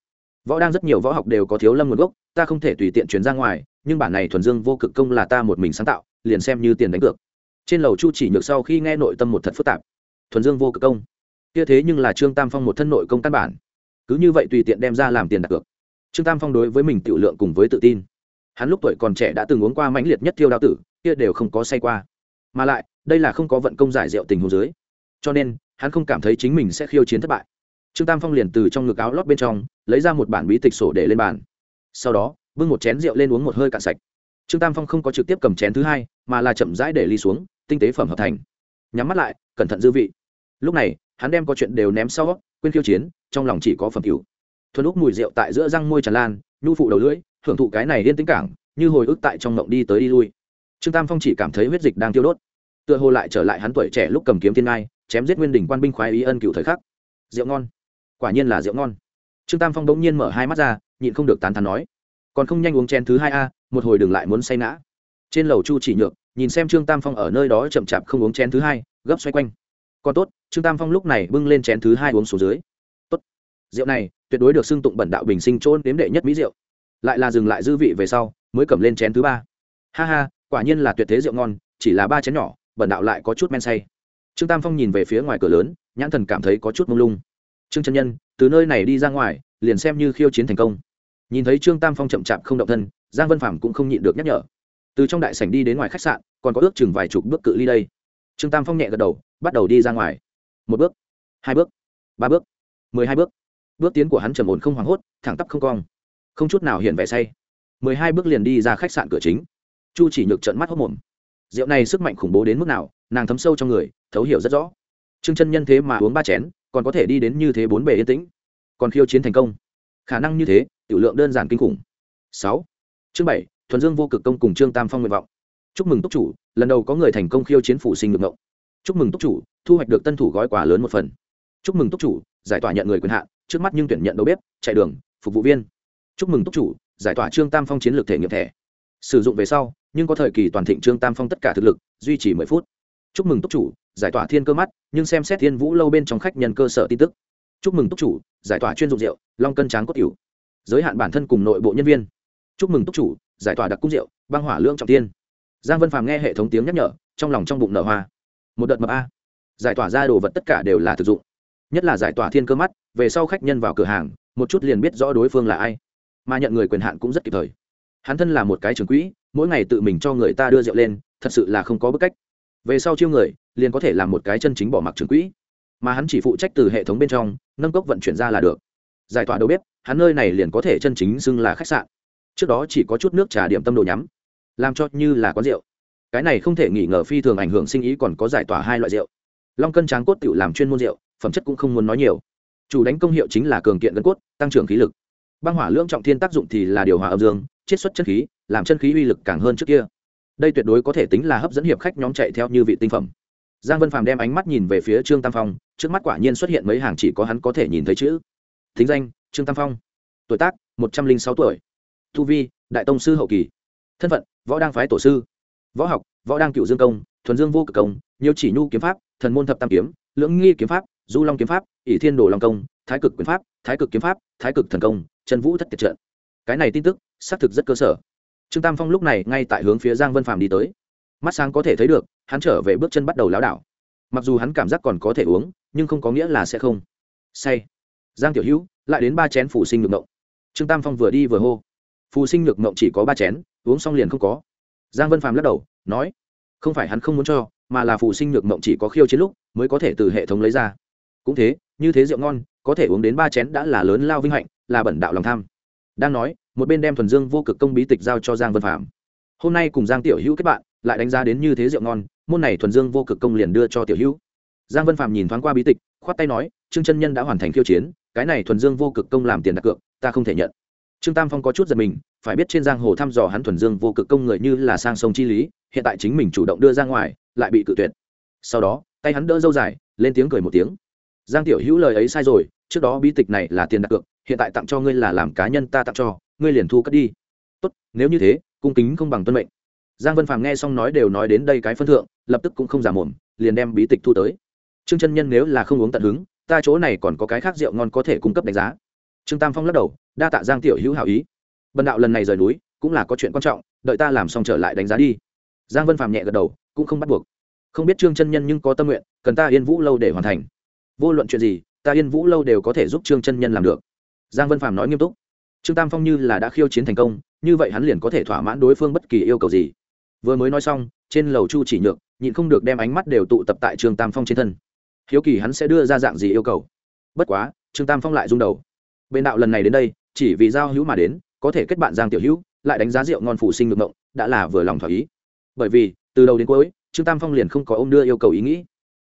Võ đang rất nhiều võ học đều có thiếu lâm nguồn gốc, ta không thể tùy tiện chuyển ra ngoài, nhưng bản này thuần dương vô cực công là ta một mình sáng tạo, liền xem như tiền đánh cược. Trên lầu chu chỉ nhược sau khi nghe nội tâm một thật phức tạp. Thuần dương vô cực công. Kia thế nhưng là trương tam phong một thân nội công căn bản cứ như vậy tùy tiện đem ra làm tiền đặt cược. Trương tam phong đối với mình tự lượng cùng với tự tin. Hắn lúc tuổi còn trẻ đã từng uống qua mãnh liệt nhất thiêu đao tử, kia đều không có say qua. Mà lại, đây là không có vận công giải rượu tình hồ dưới. Cho nên, hắn không cảm thấy chính mình sẽ khiêu chiến thất bại. Trương tam phong liền từ trong ngực áo lót bên trong, lấy ra một bản bí tịch sổ để lên bàn. Sau đó, bưng một chén rượu lên uống một hơi cạn sạch. Trương tam phong không có trực tiếp cầm chén thứ hai, mà là chậm rãi để ly xuống, tinh tế phẩm hợp thành. Nhắm mắt lại, cẩn thận dư vị. Lúc này, hắn đem có chuyện đều ném sau quên khiêu chiến, trong lòng chỉ có phẩm cửu. Thuần úc mùi rượu tại giữa răng môi tràn lan, nhu phụ đầu lưỡi, hưởng thụ cái này liên tính cảng, như hồi ức tại trong mộng đi tới đi lui. Trương tam phong chỉ cảm thấy huyết dịch đang tiêu đốt. Tựa hồ lại trở lại hắn tuổi trẻ lúc cầm kiếm thiên ngai, chém giết nguyên đỉnh quan binh khoái ý ân cựu thời khắc. Rượu ngon. Quả nhiên là rượu ngon. Trương tam phong bỗng nhiên mở hai mắt ra, nhịn không được tán thán nói. Còn không nhanh uống chén thứ hai a, một hồi đừng lại muốn say ngã trên lầu chu chỉ nhược, nhìn xem trương tam phong ở nơi đó chậm chạp không uống chén thứ hai, gấp xoay quanh còn tốt, trương tam phong lúc này bưng lên chén thứ hai uống xuống dưới. Tốt. Rượu này, tuyệt đối được xưng tụng bẩn đạo bình sinh trôn đếm đệ nhất mỹ rượu. Lại là dừng lại dư vị về sau, mới cầm lên chén thứ ba. Ha ha, quả nhiên là tuyệt thế rượu ngon, chỉ là ba chén nhỏ, bẩn đạo lại có chút men say. Trương tam phong nhìn về phía ngoài cửa lớn, nhãn thần cảm thấy có chút mông lung. Trương chân nhân, từ nơi này đi ra ngoài, liền xem như khiêu chiến thành công. Nhìn thấy trương tam phong chậm chạp không động thân, giang vân phạm cũng không nhịn được nhắc nhở. Từ trong đại sảnh đi đến ngoài khách sạn, còn có ước chừng vài chục bước cự ly đây. Trương tam phong nhẹ gật đầu bắt đầu đi ra ngoài. Một bước, hai bước, ba bước, mười hai bước. Bước tiến của hắn trầm ổn không hoảng hốt, thẳng tắp không cong. Không chút nào hiện vẻ say. Mười hai bước liền đi ra khách sạn cửa chính. Chu chỉ nhược trận mắt hốc mồm. Rượu này sức mạnh khủng bố đến mức nào, nàng thấm sâu trong người, thấu hiểu rất rõ. Trương chân nhân thế mà uống ba chén, còn có thể đi đến như thế bốn bề yên tĩnh. Còn khiêu chiến thành công. Khả năng như thế, tiểu lượng đơn giản kinh khủng. Sáu. Chương bảy, thuần dương vô cực công cùng trương tam phong nguyện vọng. Chúc mừng túc chủ, lần đầu có người thành công khiêu chiến phủ sinh ngược ngộng chúc mừng túc chủ, thu hoạch được tân thủ gói quà lớn một phần. Chúc mừng túc chủ, giải tỏa nhận người quyền hạn, trước mắt nhưng tuyển nhận đầu bếp, chạy đường, phục vụ viên. Chúc mừng túc chủ, giải tỏa trương tam phong chiến lược thể nghiệm thẻ. Sử dụng về sau, nhưng có thời kỳ toàn thịnh trương tam phong tất cả thực lực, duy trì mười phút. Chúc mừng túc chủ, giải tỏa thiên cơ mắt, nhưng xem xét thiên vũ lâu bên trong khách nhân cơ sở tin tức. Chúc mừng túc chủ, giải tỏa chuyên dụng rượu, long cân tráng cốt cửu. Giới hạn bản thân cùng nội bộ nhân viên. Chúc mừng túc chủ, giải tỏa đặc cung rượu, băng hỏa lương trọng tiên. Giang vân phàm nghe hệ thống tiếng nhắc nhở, trong lòng trong bụng nở hoa một đợt mập a. Giải tỏa ra đồ vật tất cả đều là thực dụng. Nhất là giải tỏa thiên cơ mắt, về sau khách nhân vào cửa hàng, một chút liền biết rõ đối phương là ai. Mà nhận người quyền hạn cũng rất kịp thời. Hắn thân là một cái trường quỹ, mỗi ngày tự mình cho người ta đưa rượu lên, thật sự là không có bức cách. Về sau chiêu người, liền có thể làm một cái chân chính bỏ mặc trường quỹ. Mà hắn chỉ phụ trách từ hệ thống bên trong, nâng cốc vận chuyển ra là được. Giải tỏa đầu bếp, hắn nơi này liền có thể chân chính xưng là khách sạn. Trước đó chỉ có chút nước trà điểm tâm đồ nhắm, làm cho như là quán rượu cái này không thể nghi ngờ phi thường ảnh hưởng sinh ý còn có giải tỏa hai loại rượu. Long cân tráng cốt tự làm chuyên môn rượu, phẩm chất cũng không muốn nói nhiều. Chủ đánh công hiệu chính là cường kiện gân cốt, tăng trưởng khí lực. Băng hỏa lưỡng trọng thiên tác dụng thì là điều hòa âm dương, chiết xuất chân khí, làm chân khí uy lực càng hơn trước kia. Đây tuyệt đối có thể tính là hấp dẫn hiệp khách nhóm chạy theo như vị tinh phẩm. Giang vân phàm đem ánh mắt nhìn về phía trương tam phong, trước mắt quả nhiên xuất hiện mấy hàng chỉ có hắn có thể nhìn thấy chữ. Thính danh, trương tam phong. Tuổi tác, một trăm linh sáu tuổi. Tu vi, đại tông sư hậu kỳ. Thân phận, võ đang phái tổ sư võ học, võ đang cựu dương công, thuần dương vô cực công, nhiều chỉ nhu kiếm pháp, thần môn thập tam kiếm, lưỡng nghi kiếm pháp, du long kiếm pháp, ỷ thiên đồ long công, thái cực quyền pháp, thái cực kiếm pháp, thái cực thần công trần vũ thất tiệt trận. Cái này tin tức, xác thực rất cơ sở. Trương tam phong lúc này ngay tại hướng phía giang vân phàm đi tới. Mắt sáng có thể thấy được, hắn trở về bước chân bắt đầu láo đảo. Mặc dù hắn cảm giác còn có thể uống, nhưng không có nghĩa là sẽ không. Say. Giang tiểu hữu, lại đến ba chén phủ sinh nhược ngộng trương tam phong vừa đi vừa hô. Phù sinh nhược ngộng chỉ có ba chén, uống xong liền không có giang vân phàm lắc đầu, nói, không phải hắn không muốn cho, mà là phù sinh nhược mộng chỉ có khiêu chiến lúc mới có thể từ hệ thống lấy ra. Cũng thế, như thế rượu ngon, có thể uống đến ba chén đã là lớn lao vinh hạnh, là bẩn đạo lòng tham. Đang nói, một bên đem thuần dương vô cực công bí tịch giao cho giang vân phạm hôm nay cùng giang tiểu hữu kết bạn, lại đánh giá đến như thế rượu ngon, môn này thuần dương vô cực công liền đưa cho tiểu hữu. Giang vân phạm nhìn thoáng qua bí tịch, khoát tay nói, trương chân nhân đã hoàn thành khiêu chiến, cái này thuần dương vô cực công làm tiền đặt cược, ta không thể nhận. Trương tam phong có chút giật mình phải biết trên giang hồ thăm dò hắn thuần dương vô cực công người như là sang sông chi lý, hiện tại chính mình chủ động đưa ra ngoài, lại bị cự tuyệt. Sau đó, tay hắn đỡ dâu dài, lên tiếng cười một tiếng. Giang tiểu hữu lời ấy sai rồi, trước đó bí tịch này là tiền đặt cược, hiện tại tặng cho ngươi là làm cá nhân ta tặng cho, ngươi liền thu cất đi. Tốt, nếu như thế, cung kính không bằng tuân mệnh. Giang vân phàm nghe xong nói đều nói đến đây cái phân thượng, lập tức cũng không giả mồm, liền đem bí tịch thu tới. Trương chân nhân nếu là không uống tận hứng, ta chỗ này còn có cái khác rượu ngon có thể cung cấp đánh giá. Trương tam phong lắc đầu, đa tạ giang tiểu hữu hảo ý bần đạo lần này rời núi, cũng là có chuyện quan trọng, đợi ta làm xong trở lại đánh giá đi. Giang vân phàm nhẹ gật đầu, cũng không bắt buộc. Không biết trương chân nhân nhưng có tâm nguyện, cần ta yên vũ lâu để hoàn thành. Vô luận chuyện gì, ta yên vũ lâu đều có thể giúp trương chân nhân làm được. Giang vân phàm nói nghiêm túc. Trương tam phong như là đã khiêu chiến thành công, như vậy hắn liền có thể thỏa mãn đối phương bất kỳ yêu cầu gì. Vừa mới nói xong, trên lầu chu chỉ nhược, nhịn không được đem ánh mắt đều tụ tập tại trương tam phong trên thân. Hiếu kỳ hắn sẽ đưa ra dạng gì yêu cầu? Bất quá, trương tam phong lại rung đầu. Bên đạo lần này đến đây, chỉ vì giao hữu mà đến có thể kết bạn giang tiểu hữu, lại đánh giá rượu ngon phủ sinh ngược mộng đã là vừa lòng thỏa ý. Bởi vì, từ đầu đến cuối, trương tam phong liền không có ôm đưa yêu cầu ý nghĩ.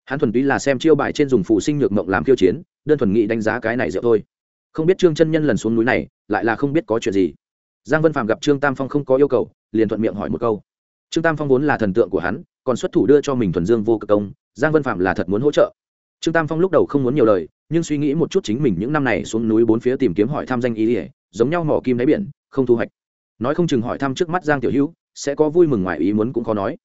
Hắn thuần túy là xem chiêu bài trên dùng phủ sinh nhược mộng làm khiêu chiến, đơn thuần nghĩ đánh giá cái này rượu thôi. Không biết trương chân nhân lần xuống núi này, lại là không biết có chuyện gì. Giang vân phạm gặp trương tam phong không có yêu cầu, liền thuận miệng hỏi một câu. Trương tam phong vốn là thần tượng của hắn, còn xuất thủ đưa cho mình thuần dương vô cực công, giang vân phạm là thật muốn hỗ trợ. Trương tam phong lúc đầu không muốn nhiều lời, nhưng suy nghĩ một chút chính mình những năm này xuống núi bốn phía tìm kiếm hỏi thăm danh ý ỉa giống nhau mỏ kim đáy biển, không thu hoạch. Nói không chừng hỏi thăm trước mắt giang tiểu hữu, sẽ có vui mừng ngoài ý muốn cũng khó nói.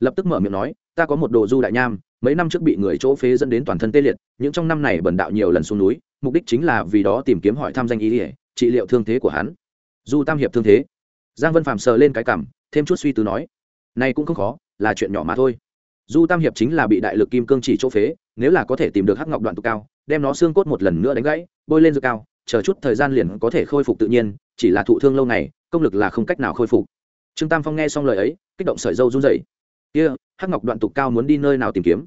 Lập tức mở miệng nói, ta có một đồ du đại nham, mấy năm trước bị người chỗ phế dẫn đến toàn thân tê liệt, những trong năm này bần đạo nhiều lần xuống núi, mục đích chính là vì đó tìm kiếm hỏi thăm danh ý ỉa trị liệu thương thế của hắn. Du tam hiệp thương thế. Giang vân phàm sờ lên cái cảm thêm chút suy tư nói, này cũng không khó, là chuyện nhỏ mà thôi. Du tam hiệp chính là bị đại lực kim cương chỉ chỗ phế, nếu là có thể tìm được hắc ngọc đoạn tụ cao, đem nó xương cốt một lần nữa đánh gãy, bôi lên dược cao chờ chút thời gian liền có thể khôi phục tự nhiên, chỉ là thụ thương lâu này công lực là không cách nào khôi phục. Trương tam phong nghe xong lời ấy, kích động sợi dâu run rẩy. Kia, hắc ngọc đoạn tục cao muốn đi nơi nào tìm kiếm?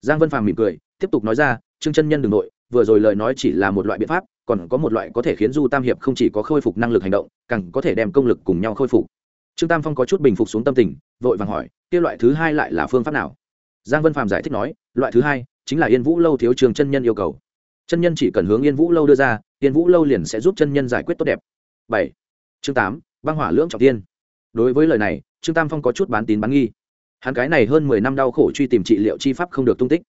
Giang vân phàm mỉm cười, tiếp tục nói ra, trương chân nhân đ ừ n g nội, vừa rồi lời nói chỉ là một loại biện pháp, còn có một loại có thể khiến du tam hiệp không chỉ có khôi phục năng lực hành động, càng có thể đem công lực cùng nhau khôi phục. Trương tam phong có chút bình phục xuống tâm tình, vội vàng hỏi, kia loại thứ hai lại là phương pháp nào? Giang vân phàm giải thích nói, loại thứ hai chính là yên vũ lâu thiếu trường chân nhân yêu cầu chân nhân chỉ cần hướng yên vũ lâu đưa ra, yên vũ lâu liền sẽ giúp chân nhân giải quyết tốt đẹp. Bảy. Chương tám, băng hỏa lưỡng trọng tiên. Đối với lời này, trương tam phong có chút bán tín bán nghi. Hắn cái này hơn mười năm đau khổ truy tìm trị liệu chi pháp không được tung tích.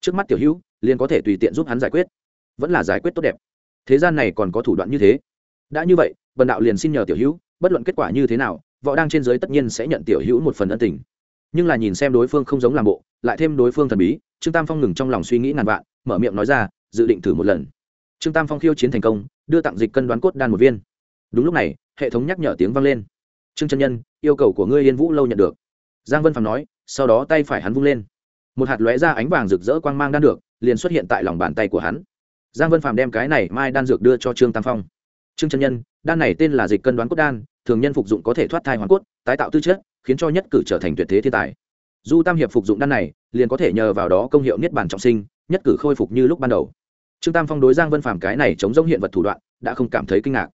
Trước mắt tiểu hữu, liền có thể tùy tiện giúp hắn giải quyết. Vẫn là giải quyết tốt đẹp. Thế gian này còn có thủ đoạn như thế. Đã như vậy, bần đạo liền xin nhờ tiểu hữu, bất luận kết quả như thế nào, võ đang trên giới tất nhiên sẽ nhận tiểu hữu một phần ân tình. Nhưng là nhìn xem đối phương không giống làm bộ, lại thêm đối phương thần bí, trương tam phong ngừng trong lòng suy nghĩ ngàn vạn, mở miệng nói ra dự định thử một lần. Trương tam phong khiêu chiến thành công, đưa tặng dịch cân đoán cốt đan một viên. Đúng lúc này, hệ thống nhắc nhở tiếng vang lên. Trương chân nhân, yêu cầu của ngươi yên vũ lâu nhận được. Giang vân phạm nói, sau đó tay phải hắn vung lên. Một hạt lóe ra ánh vàng rực rỡ quang mang đan được, liền xuất hiện tại lòng bàn tay của hắn. Giang vân phàm đem cái này mai đan dược đưa cho trương tam phong. Trương chân nhân, đan này tên là dịch cân đoán cốt đan, thường nhân phục dụng có thể thoát thai hoàn cốt, tái tạo tư chất, khiến cho nhất cử trở thành tuyệt thế thiên tài. Du tam hiệp phục dụng đan này, liền có thể nhờ vào đó công hiệu niết bản trọng sinh, nhất cử khôi phục như lúc ban đầu trương tam phong đối giang vân phàm cái này chống giống hiện vật thủ đoạn, đã không cảm thấy kinh ngạc.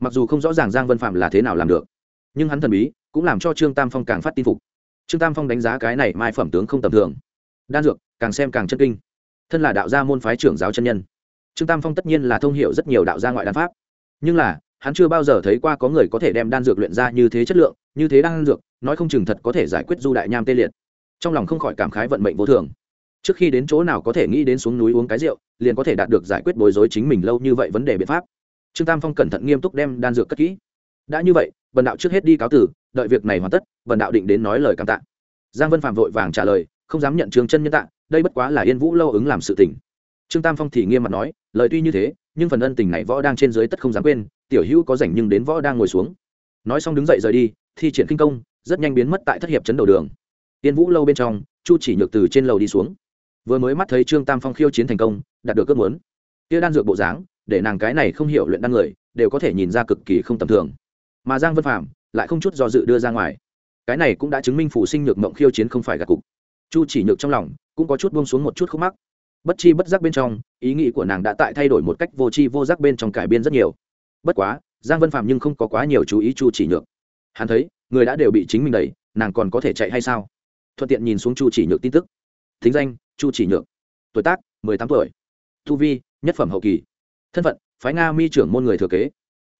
Mặc dù không rõ ràng giang vân phàm là thế nào làm được, nhưng hắn thần bí, cũng làm cho trương tam phong càng phát tin phục. Trương tam phong đánh giá cái này mai phẩm tướng không tầm thường. Đan dược, càng xem càng chân kinh. Thân là đạo gia môn phái trưởng giáo chân nhân. Trương tam phong tất nhiên là thông h i ể u rất nhiều đạo gia ngoại đan pháp. Nhưng là, hắn chưa bao giờ thấy qua có người có thể đem đan dược luyện ra như thế chất lượng, như thế đan dược, nói không chừng thật có thể giải quyết du đại nham tê liệt. Trong lòng không khỏi cảm khái vận mệnh vô thường trước khi đến chỗ nào có thể nghĩ đến xuống núi uống cái rượu, liền có thể đạt được giải quyết bối rối chính mình lâu như vậy vấn đề biện pháp. Trương tam phong cẩn thận nghiêm túc đem đan dược cất kỹ. Đã như vậy vần đạo trước hết đi cáo tử, đợi việc này hoàn tất vần đạo định đến nói lời cảm tạ. Giang vân phạm vội vàng trả lời, không dám nhận trường chân nhân tạ, đây bất quá là yên vũ lâu ứng làm sự tình. Trương tam phong thì nghiêm mặt nói, lời tuy như thế, nhưng phần ân tình này võ đang trên dưới tất không dám quên, tiểu hữu có rảnh nhưng đến võ đang ngồi xuống. Nói xong đứng dậy rời đi, thi triển kinh công, rất nhanh biến mất tại thất hiệp chấn đầu đường. Yên vũ lâu bên trong, chu chỉ nhược từ trên lầu đi xuống vừa mới mắt thấy trương tam phong khiêu chiến thành công, đạt được ước muốn. Kia đan dược bộ dáng, để nàng cái này không hiểu luyện đan người, đều có thể nhìn ra cực kỳ không tầm thường. Mà giang vân phạm lại không chút do dự đưa ra ngoài. Cái này cũng đã chứng minh phủ sinh nhược mộng khiêu chiến không phải gạt cục. Chu chỉ nhược trong lòng cũng có chút buông xuống một chút khúc mắc. Bất chi bất giác bên trong, ý nghĩ của nàng đã tại thay đổi một cách vô chi vô giác bên trong cải biên rất nhiều. Bất quá, giang vân phạm nhưng không có quá nhiều chú ý chu chỉ nhược. Hắn thấy, người đã đều bị chính mình đẩy, nàng còn có thể chạy hay sao? Thuận tiện nhìn xuống chu chỉ nhược tin tức thính danh, chu chỉ nhược. Tuổi tác, mười tám tuổi. Thu vi, nhất phẩm hậu kỳ. Thân phận, phái nga mi trưởng môn người thừa kế.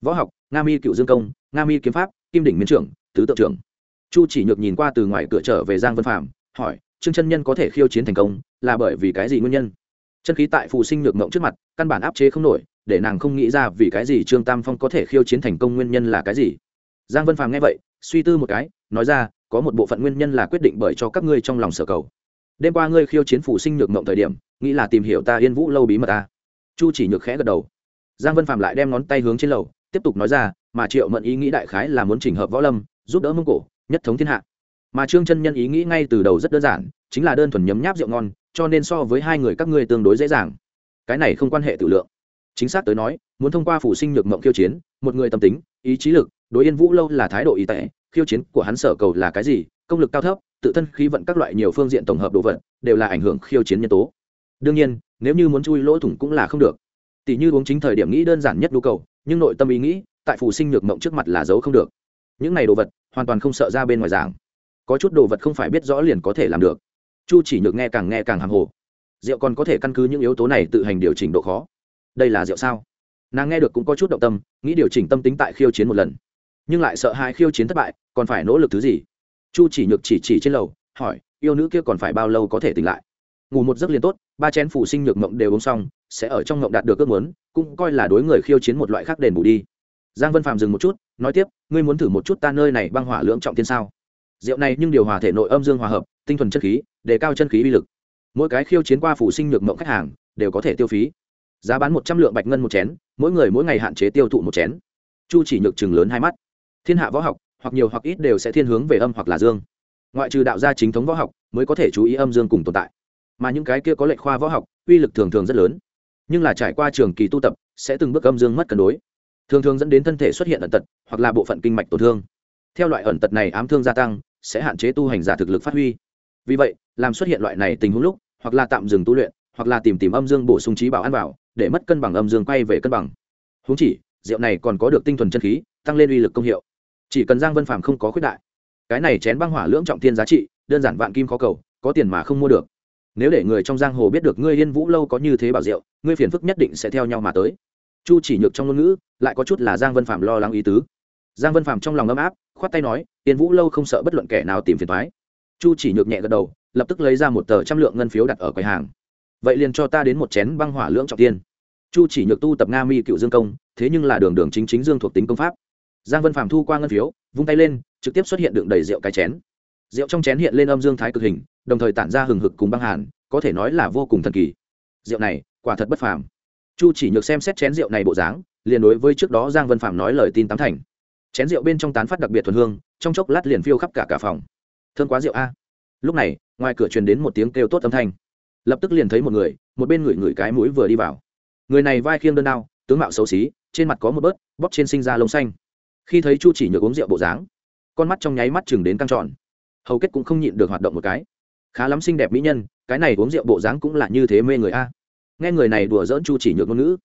Võ học, nga mi cựu dương công, nga mi kiếm pháp, kim đỉnh miến trưởng, tứ tự trưởng. Chu chỉ nhược nhìn qua từ ngoài cửa trở về giang vân phạm hỏi, trương chân nhân có thể khiêu chiến thành công, là bởi vì cái gì nguyên nhân? Chân khí tại phù sinh nhược mộng trước mặt, căn bản áp chế không nổi, để nàng không nghĩ ra vì cái gì trương tam phong có thể khiêu chiến thành công nguyên nhân là cái gì. Giang vân phàm nghe vậy, suy tư một cái, nói ra, có một bộ phận nguyên nhân là quyết định bởi cho các ngươi trong lòng sở cầu đêm qua ngươi khiêu chiến phủ sinh nhược mộng thời điểm, nghĩ là tìm hiểu ta yên vũ lâu bí mật ta. Chu chỉ nhược khẽ gật đầu. Giang vân phạm lại đem ngón tay hướng trên lầu, tiếp tục nói ra, mà triệu mận ý nghĩ đại khái là muốn chỉnh hợp võ lâm, giúp đỡ mông cổ, nhất thống thiên hạ. Mà trương chân nhân ý nghĩ ngay từ đầu rất đơn giản, chính là đơn thuần nhấm nháp rượu ngon, cho nên so với hai người các ngươi tương đối dễ dàng. Cái này không quan hệ tự lượng. Chính xác tới nói, muốn thông qua phủ sinh nhược mộng khiêu chiến, một người tâm tính, ý chí lực, đối yên vũ lâu là thái độ ý tệ khiêu chiến của hắn sở cầu là cái gì, công lực cao thấp tự thân khí vận các loại nhiều phương diện tổng hợp đồ vật, đều là ảnh hưởng khiêu chiến nhân tố. Đương nhiên, nếu như muốn chui lỗ thủng cũng là không được. Tỷ như uống chính thời điểm nghĩ đơn giản nhất nhu cầu, nhưng nội tâm ý nghĩ, tại phù sinh nhược mộng trước mặt là giấu không được. Những này đồ vật, hoàn toàn không sợ ra bên ngoài giảng. Có chút đồ vật không phải biết rõ liền có thể làm được. Chu chỉ nhược nghe càng nghe càng hàng hồ. Rượu còn có thể căn cứ những yếu tố này tự hành điều chỉnh độ khó. Đây là rượu sao? Nàng nghe được cũng có chút động tâm, nghĩ điều chỉnh tâm tính tại khiêu chiến một lần. Nhưng lại sợ hai khiêu chiến thất bại, còn phải nỗ lực thứ gì? Chu chỉ nhược chỉ chỉ trên lầu, hỏi, yêu nữ kia còn phải bao lâu có thể tỉnh lại? Ngủ một giấc liền tốt, ba chén phủ sinh nhược mộng đều uống xong, sẽ ở trong mộng đạt được ước muốn, cũng coi là đối người khiêu chiến một loại khác đền bù đi. Giang vân phạm dừng một chút, nói tiếp, ngươi muốn thử một chút ta nơi này băng hỏa lưỡng trọng thiên sao? Rượu này nhưng điều hòa thể nội âm dương hòa hợp, tinh thuần chất khí, đề cao chân khí uy lực. Mỗi cái khiêu chiến qua phủ sinh nhược mộng khách hàng, đều có thể tiêu phí. Giá bán một trăm lượng bạch ngân một chén, mỗi người mỗi ngày hạn chế tiêu thụ một chén. Chu chỉ nhược chừng lớn hai mắt. Thiên hạ võ học hoặc nhiều hoặc ít đều sẽ thiên hướng về âm hoặc là dương. Ngoại trừ đạo gia chính thống võ học mới có thể chú ý âm dương cùng tồn tại. Mà những cái kia có lệnh khoa võ học, uy lực thường thường rất lớn. Nhưng là trải qua trường kỳ tu tập, sẽ từng bước âm dương mất cân đối. Thường thường dẫn đến thân thể xuất hiện ẩn tật, hoặc là bộ phận kinh mạch tổn thương. Theo loại ẩn tật này ám thương gia tăng, sẽ hạn chế tu hành giả thực lực phát huy. Vì vậy, làm xuất hiện loại này tình huống lúc, hoặc là tạm dừng tu luyện, hoặc là tìm tìm âm dương bổ sung trí bảo ăn vào, để mất cân bằng âm dương quay về cân bằng. Húng chỉ, rượu này còn có được tinh thuần chân khí, tăng lên uy lực công hiệu chỉ cần giang vân phàm không có khuyết đại cái này chén băng hỏa lưỡng trọng thiên giá trị đơn giản vạn kim khó cầu có tiền mà không mua được. Nếu để người trong giang hồ biết được ngươi yên vũ lâu có như thế bảo diệu, ngươi phiền phức nhất định sẽ theo nhau mà tới. Chu chỉ nhược trong ngôn ngữ lại có chút là giang vân phạm lo lắng ý tứ. Giang vân phạm trong lòng ấm áp khoát tay nói yên vũ lâu không sợ bất luận kẻ nào tìm phiền thoái chu chỉ nhược nhẹ gật đầu lập tức lấy ra một tờ trăm lượng ngân phiếu đặt ở quầy hàng. Vậy liền cho ta đến một chén băng hỏa lưỡng trọng tiên chu chỉ nhược tu tập nga mi cựu dương công thế nhưng là đường đường chính chính dương thuộc tính công pháp giang vân phạm thu qua ngân phiếu, vung tay lên, trực tiếp xuất hiện đựng đầy rượu cái chén. Rượu trong chén hiện lên âm dương thái cực hình, đồng thời tản ra hừng hực cùng băng hàn, có thể nói là vô cùng thần kỳ. Rượu này, quả thật bất phàm. Chu chỉ nhược xem xét chén rượu này bộ dáng, liền đối với trước đó giang vân phạm nói lời tin tám thành. Chén rượu bên trong tán phát đặc biệt thuần hương, trong chốc lát liền phiêu khắp cả cả phòng. Thương quá rượu a. Lúc này, ngoài cửa truyền đến một tiếng kêu tốt âm thanh. Lập tức liền thấy một người, một bên ngửi ngửi cái mũi vừa đi vào. Người này vai khiêng đơn đao, tướng mạo xấu xí, trên mặt có một bớt, bóp trên sinh ra lông xanh khi thấy chu chỉ nhược uống rượu bộ dáng, con mắt trong nháy mắt chừng đến căng tròn. Hầu kết cũng không nhịn được hoạt động một cái. Khá lắm xinh đẹp mỹ nhân, cái này uống rượu bộ dáng cũng là như thế mê người a. Nghe người này đùa dỡn chu chỉ nhược ngôn ngữ,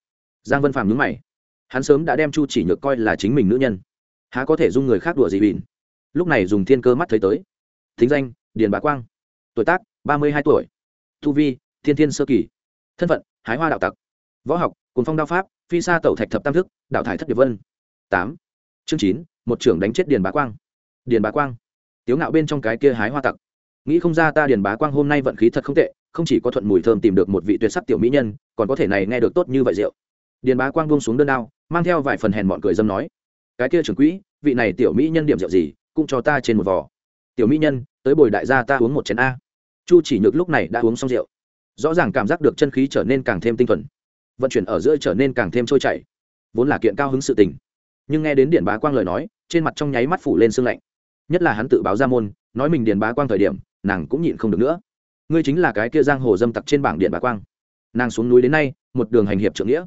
giang vân phàm nhướng mày. Hắn sớm đã đem chu chỉ nhược coi là chính mình nữ nhân. Há có thể dung người khác đùa gì bỉn. Lúc này dùng thiên cơ mắt thấy tới. Thính danh, điền bá quang. Tuổi tác, ba mươi hai tuổi. Thu vi, thiên thiên sơ kỳ. Thân phận, hái hoa đạo tặc. Võ học cùng phong đao pháp, phi sa tẩu thạch thập tam thức, đạo thải thất điệp vân. Tám chương chín, một trưởng đánh chết điền bá quang. Điền bá quang. Tiếu ngạo bên trong cái kia hái hoa tặc. Nghĩ không ra ta điền bá quang hôm nay vận khí thật không tệ, không chỉ có thuận mùi thơm tìm được một vị tuyệt sắc tiểu mỹ nhân, còn có thể này nghe được tốt như vậy rượu. Điền bá quang buông xuống đơn đao, mang theo vài phần hèn mọn cười dâm nói, cái kia trưởng quỹ, vị này tiểu mỹ nhân điểm rượu gì, cũng cho ta trên một vò. Tiểu mỹ nhân, tới bồi đại gia ta uống một chén a. Chu chỉ nhược lúc này đã uống xong rượu. Rõ ràng cảm giác được chân khí trở nên càng thêm tinh thuần, vận chuyển ở giữa trở nên càng thêm trôi chảy, vốn là kiện cao hứng sự tình nhưng nghe đến điện bá quang lời nói, trên mặt trong nháy mắt phủ lên sương lạnh. Nhất là hắn tự báo ra môn, nói mình điện bá quang thời điểm, nàng cũng nhịn không được nữa. Ngươi chính là cái kia giang hồ dâm tặc trên bảng điện bá quang. Nàng xuống núi đến nay, một đường hành hiệp trượng nghĩa.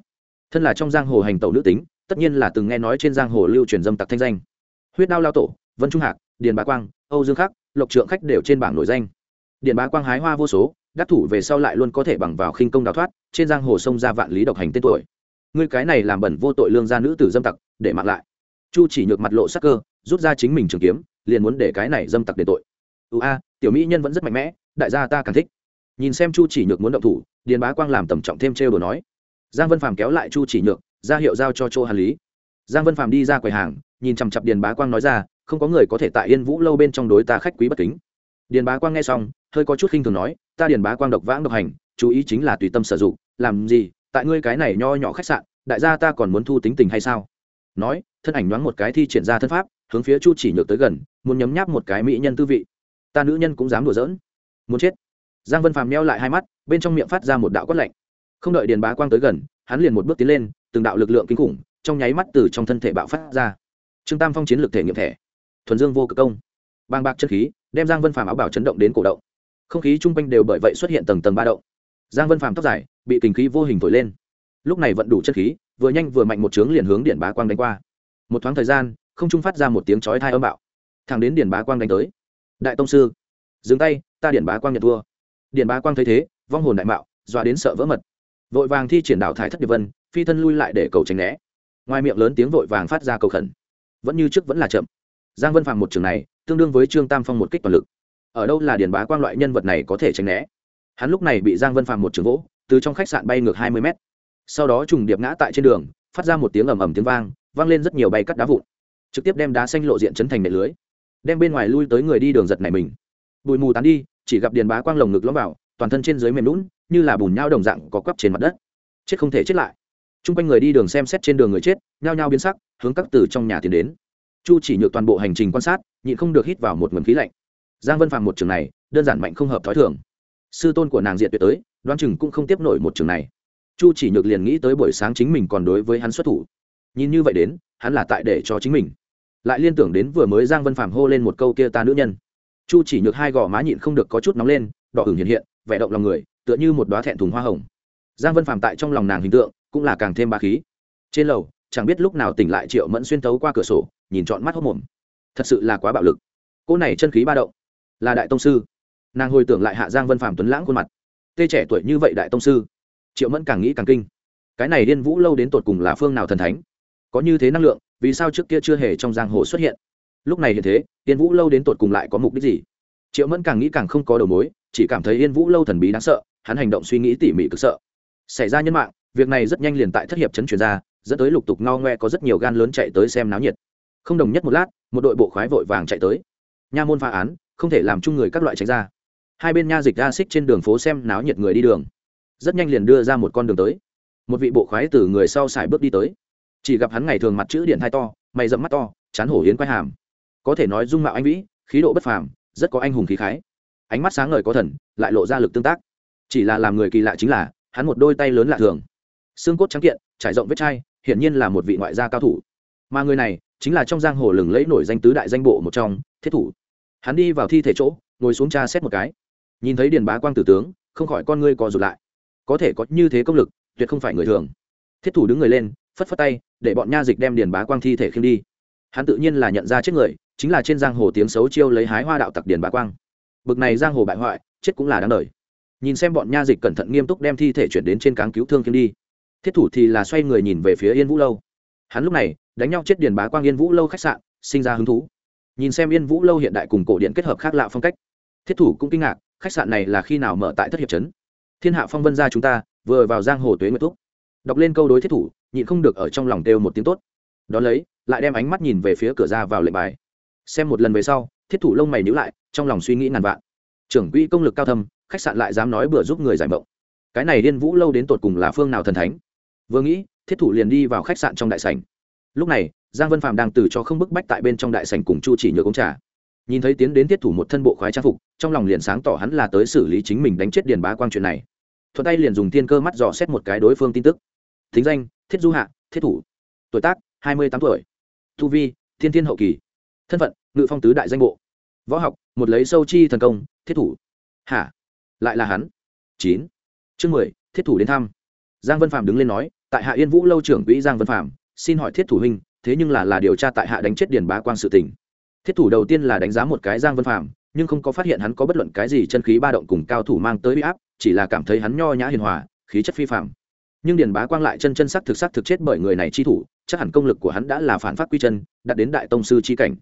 Thân là trong giang hồ hành tẩu nữ tính, tất nhiên là từng nghe nói trên giang hồ lưu truyền dâm tặc thanh danh. Huyết đao lao tổ, vân trung hạc, điền bá quang, âu dương khắc, lộc trượng khách đều trên bảng nổi danh. Điện bá quang hái hoa vô số, đắc thủ về sau lại luôn có thể bằng vào khinh công đào thoát, trên giang hồ sông ra vạn lý độc hành tên tuổi ngươi cái này làm bẩn vô tội lương gia nữ tử dâm tặc, để mặc lại. Chu chỉ nhược mặt lộ sắc cơ, rút ra chính mình trường kiếm, liền muốn để cái này dâm tặc để tội. Ưu a, tiểu mỹ nhân vẫn rất mạnh mẽ, đại gia ta càng thích. Nhìn xem chu chỉ nhược muốn động thủ, điền bá quang làm tầm trọng thêm trêu đồ nói. Giang vân phàm kéo lại chu chỉ nhược, ra hiệu giao cho chỗ hàn lý. Giang vân phàm đi ra quầy hàng, nhìn chằm chặp điền bá quang nói ra, không có người có thể tại yên vũ lâu bên trong đối ta khách quý bất kính. Điền bá quang nghe xong, hơi có chút khinh thường nói, ta điền bá quang độc vãng độc hành, chú ý chính là tùy tâm sử dụng, làm gì tại ngươi cái này nho nhỏ khách sạn, đại gia ta còn muốn thu tính tình hay sao? Nói, thân ảnh nhoáng một cái thi triển ra thân pháp, hướng phía chu chỉ nhược tới gần, muốn nhấm nháp một cái mỹ nhân tư vị. Ta nữ nhân cũng dám đùa giỡn. Muốn chết. Giang vân phàm neo lại hai mắt, bên trong miệng phát ra một đạo quát lạnh. Không đợi điền bá quang tới gần, hắn liền một bước tiến lên, từng đạo lực lượng kinh khủng, trong nháy mắt từ trong thân thể bạo phát ra. Trương tam phong chiến lược thể nghiệm thẻ. Thuần dương vô cực công. Bang bạc chất khí, đem giang vân phàm áo bảo chấn động đến cổ động. Không khí chung quanh đều bởi vậy xuất hiện tầng tầng ba động giang vân phàm tóc dài, bị kình khí vô hình thổi lên. Lúc này vẫn đủ chất khí, vừa nhanh vừa mạnh một trướng liền hướng điện bá quang đánh qua. Một thoáng thời gian, không trung phát ra một tiếng chói thai âm bạo. Thẳng đến điện bá quang đánh tới. Đại tông sư, dừng tay, ta điện bá quang nhận thua. Điện bá quang thấy thế, vong hồn đại mạo, dọa đến sợ vỡ mật. Vội vàng thi triển đạo thải thất điệp vân, phi thân lui lại để cầu tránh né. Ngoài miệng lớn tiếng vội vàng phát ra cầu khẩn. Vẫn như trước vẫn là chậm. Giang vân phàm một trường này, tương đương với trương tam phong một kích toàn lực. Ở đâu là điền bá quang loại nhân vật này có thể tránh né? Hắn lúc này bị giang vân phàm một trường gỗ từ trong khách sạn bay ngược hai mươi mét. Sau đó trùng điệp ngã tại trên đường, phát ra một tiếng ầm ầm tiếng vang vang lên rất nhiều bay cắt đá vụn. Trực tiếp đem đá xanh lộ diện chấn thành nệ lưới, đem bên ngoài lui tới người đi đường giật này mình. Bụi mù tán đi, chỉ gặp điền bá quang lồng ngực lõm vào, toàn thân trên dưới mềm lún như là bùn nhau đồng dạng có quắp trên mặt đất. Chết không thể chết lại. T r u n g quanh người đi đường xem xét trên đường người chết, nhao nhao biến sắc, hướng các từ trong nhà tiến đến. Chu chỉ nhược toàn bộ hành trình quan sát, nhịn không được hít vào một nguồn khí lạnh. Giang vân phàm một trường này, đơn giản mạnh không hợp t h ó i thường sư tôn của nàng diện tuyệt tới đoan chừng cũng không tiếp nổi một trường này. Chu chỉ nhược liền nghĩ tới buổi sáng chính mình còn đối với hắn xuất thủ. Nhìn như vậy đến, hắn là tại để cho chính mình. Lại liên tưởng đến vừa mới giang vân phàm hô lên một câu kia ta nữ nhân. Chu chỉ nhược hai gò má nhịn không được có chút nóng lên, đỏ ửng hiện hiện, vẻ động lòng người, tựa như một đoá thẹn thùng hoa hồng. Giang vân phàm tại trong lòng nàng hình tượng, cũng là càng thêm ba khí. Trên lầu, chẳng biết lúc nào tỉnh lại triệu mẫn xuyên tấu qua cửa sổ, nhìn trọn mắt hốc mồm. Thật sự là quá bạo lực. Cô này chân khí ba động. Là đại tông sư nàng hồi tưởng lại hạ giang vân phàm tuấn lãng khuôn mặt tê trẻ tuổi như vậy đại tông sư triệu mẫn càng nghĩ càng kinh cái này điên vũ lâu đến tột cùng là phương nào thần thánh có như thế năng lượng vì sao trước kia chưa hề trong giang hồ xuất hiện lúc này hiện thế điên vũ lâu đến tột cùng lại có mục đích gì triệu mẫn càng nghĩ càng không có đầu mối chỉ cảm thấy yên vũ lâu thần bí đáng sợ hắn hành động suy nghĩ tỉ mỉ cực sợ xảy ra nhân mạng việc này rất nhanh liền tại thất hiệp chấn chuyển ra dẫn tới lục tục ngao ngoe có rất nhiều gan lớn chạy tới xem náo nhiệt không đồng nhất một lát một đội bộ khoái vội vàng chạy tới nha môn phá án không thể làm chung người các loại tránh ra hai bên nha dịch ra xích trên đường phố xem náo nhiệt người đi đường. Rất nhanh liền đưa ra một con đường tới. Một vị bộ khoái từ người sau xài bước đi tới. Chỉ gặp hắn ngày thường mặt chữ điện hai to, mày dẫm mắt to, chán hổ hiến quay hàm. Có thể nói dung mạo anh vĩ, khí độ bất phàm, rất có anh hùng khí khái. Ánh mắt sáng ngời có thần, lại lộ ra lực tương tác. Chỉ là làm người kỳ lạ chính là, hắn một đôi tay lớn lạ thường. Xương cốt trắng kiện, trải rộng vết chai, hiển nhiên là một vị ngoại gia cao thủ. Mà người này, chính là trong giang hồ lừng lẫy nổi danh tứ đại danh bộ một trong, thiết thủ. Hắn đi vào thi thể chỗ, ngồi xuống tra xét một cái nhìn thấy điền bá quang tử tướng, không khỏi con ngươi co rụt lại. Có thể có như thế công lực, tuyệt không phải người thường. Thiết thủ đứng người lên, phất phất tay, để bọn nha dịch đem điền bá quang thi thể khiêng đi. Hắn tự nhiên là nhận ra chết người, chính là trên giang hồ tiếng xấu chiêu lấy hái hoa đạo tặc điền bá quang. Bực này giang hồ bại hoại, chết cũng là đáng đời. Nhìn xem bọn nha dịch cẩn thận nghiêm túc đem thi thể chuyển đến trên cáng cứu thương khiêng đi. Thiết thủ thì là xoay người nhìn về phía yên vũ lâu. Hắn lúc này, đánh nhau chết điền bá quang yên vũ lâu khách sạn, sinh ra hứng thú. Nhìn xem yên vũ lâu hiện đại cùng cổ điện kết hợp khác lạ phong cách, thiết thủ cũng kinh ngạc khách sạn này là khi nào mở tại thất hiệp trấn? Thiên hạ phong vân gia chúng ta, vừa vào giang hồ tuế nguyệt thúc. Đọc lên câu đối thiết thủ, nhịn không được ở trong lòng kêu một tiếng tốt. Đón lấy, lại đem ánh mắt nhìn về phía cửa ra vào lệnh bài. Xem một lần về sau, thiết thủ lông mày nhữ lại, trong lòng suy nghĩ ngàn vạn. Trưởng quỹ công lực cao thâm, khách sạn lại dám nói bừa giúp người giải mộng. Cái này điên vũ lâu đến tột cùng là phương nào thần thánh? Vừa nghĩ, thiết thủ liền đi vào khách sạn trong đại sảnh. Lúc này, giang vân phạm đang từ cho không bức bách tại bên trong đại sảnh cùng chu chỉ nhược công trà nhìn thấy tiến đến thiết thủ một thân bộ khoái trang phục, trong lòng liền sáng tỏ hắn là tới xử lý chính mình đánh chết điền bá quang chuyện này. Thuận tay liền dùng tiên cơ mắt dò xét một cái đối phương tin tức. Thính danh, thiết du hạ, thiết thủ. Tuổi tác, hai mươi tám tuổi. Tu vi, thiên thiên hậu kỳ. Thân phận, ngự phong tứ đại danh bộ. Võ học, một lấy sâu chi thần công, thiết thủ. Hả lại là hắn. Chín. Chương mười, thiết thủ đến thăm. Giang vân phạm đứng lên nói, tại hạ yên vũ lâu trưởng quỹ giang vân phạm xin hỏi thiết thủ huynh, thế nhưng là là điều tra tại hạ đánh chết điền bá quang sự tình thiết thủ đầu tiên là đánh giá một cái giang vân phạm nhưng không có phát hiện hắn có bất luận cái gì chân khí ba động cùng cao thủ mang tới bị áp, chỉ là cảm thấy hắn nho nhã hiền hòa, khí chất phi phạm nhưng điền bá quang lại chân chân sắc thực sắc thực chết bởi người này chi thủ, chắc hẳn công lực của hắn đã là phản phát quy chân, đạt đến đại tông sư chi cảnh.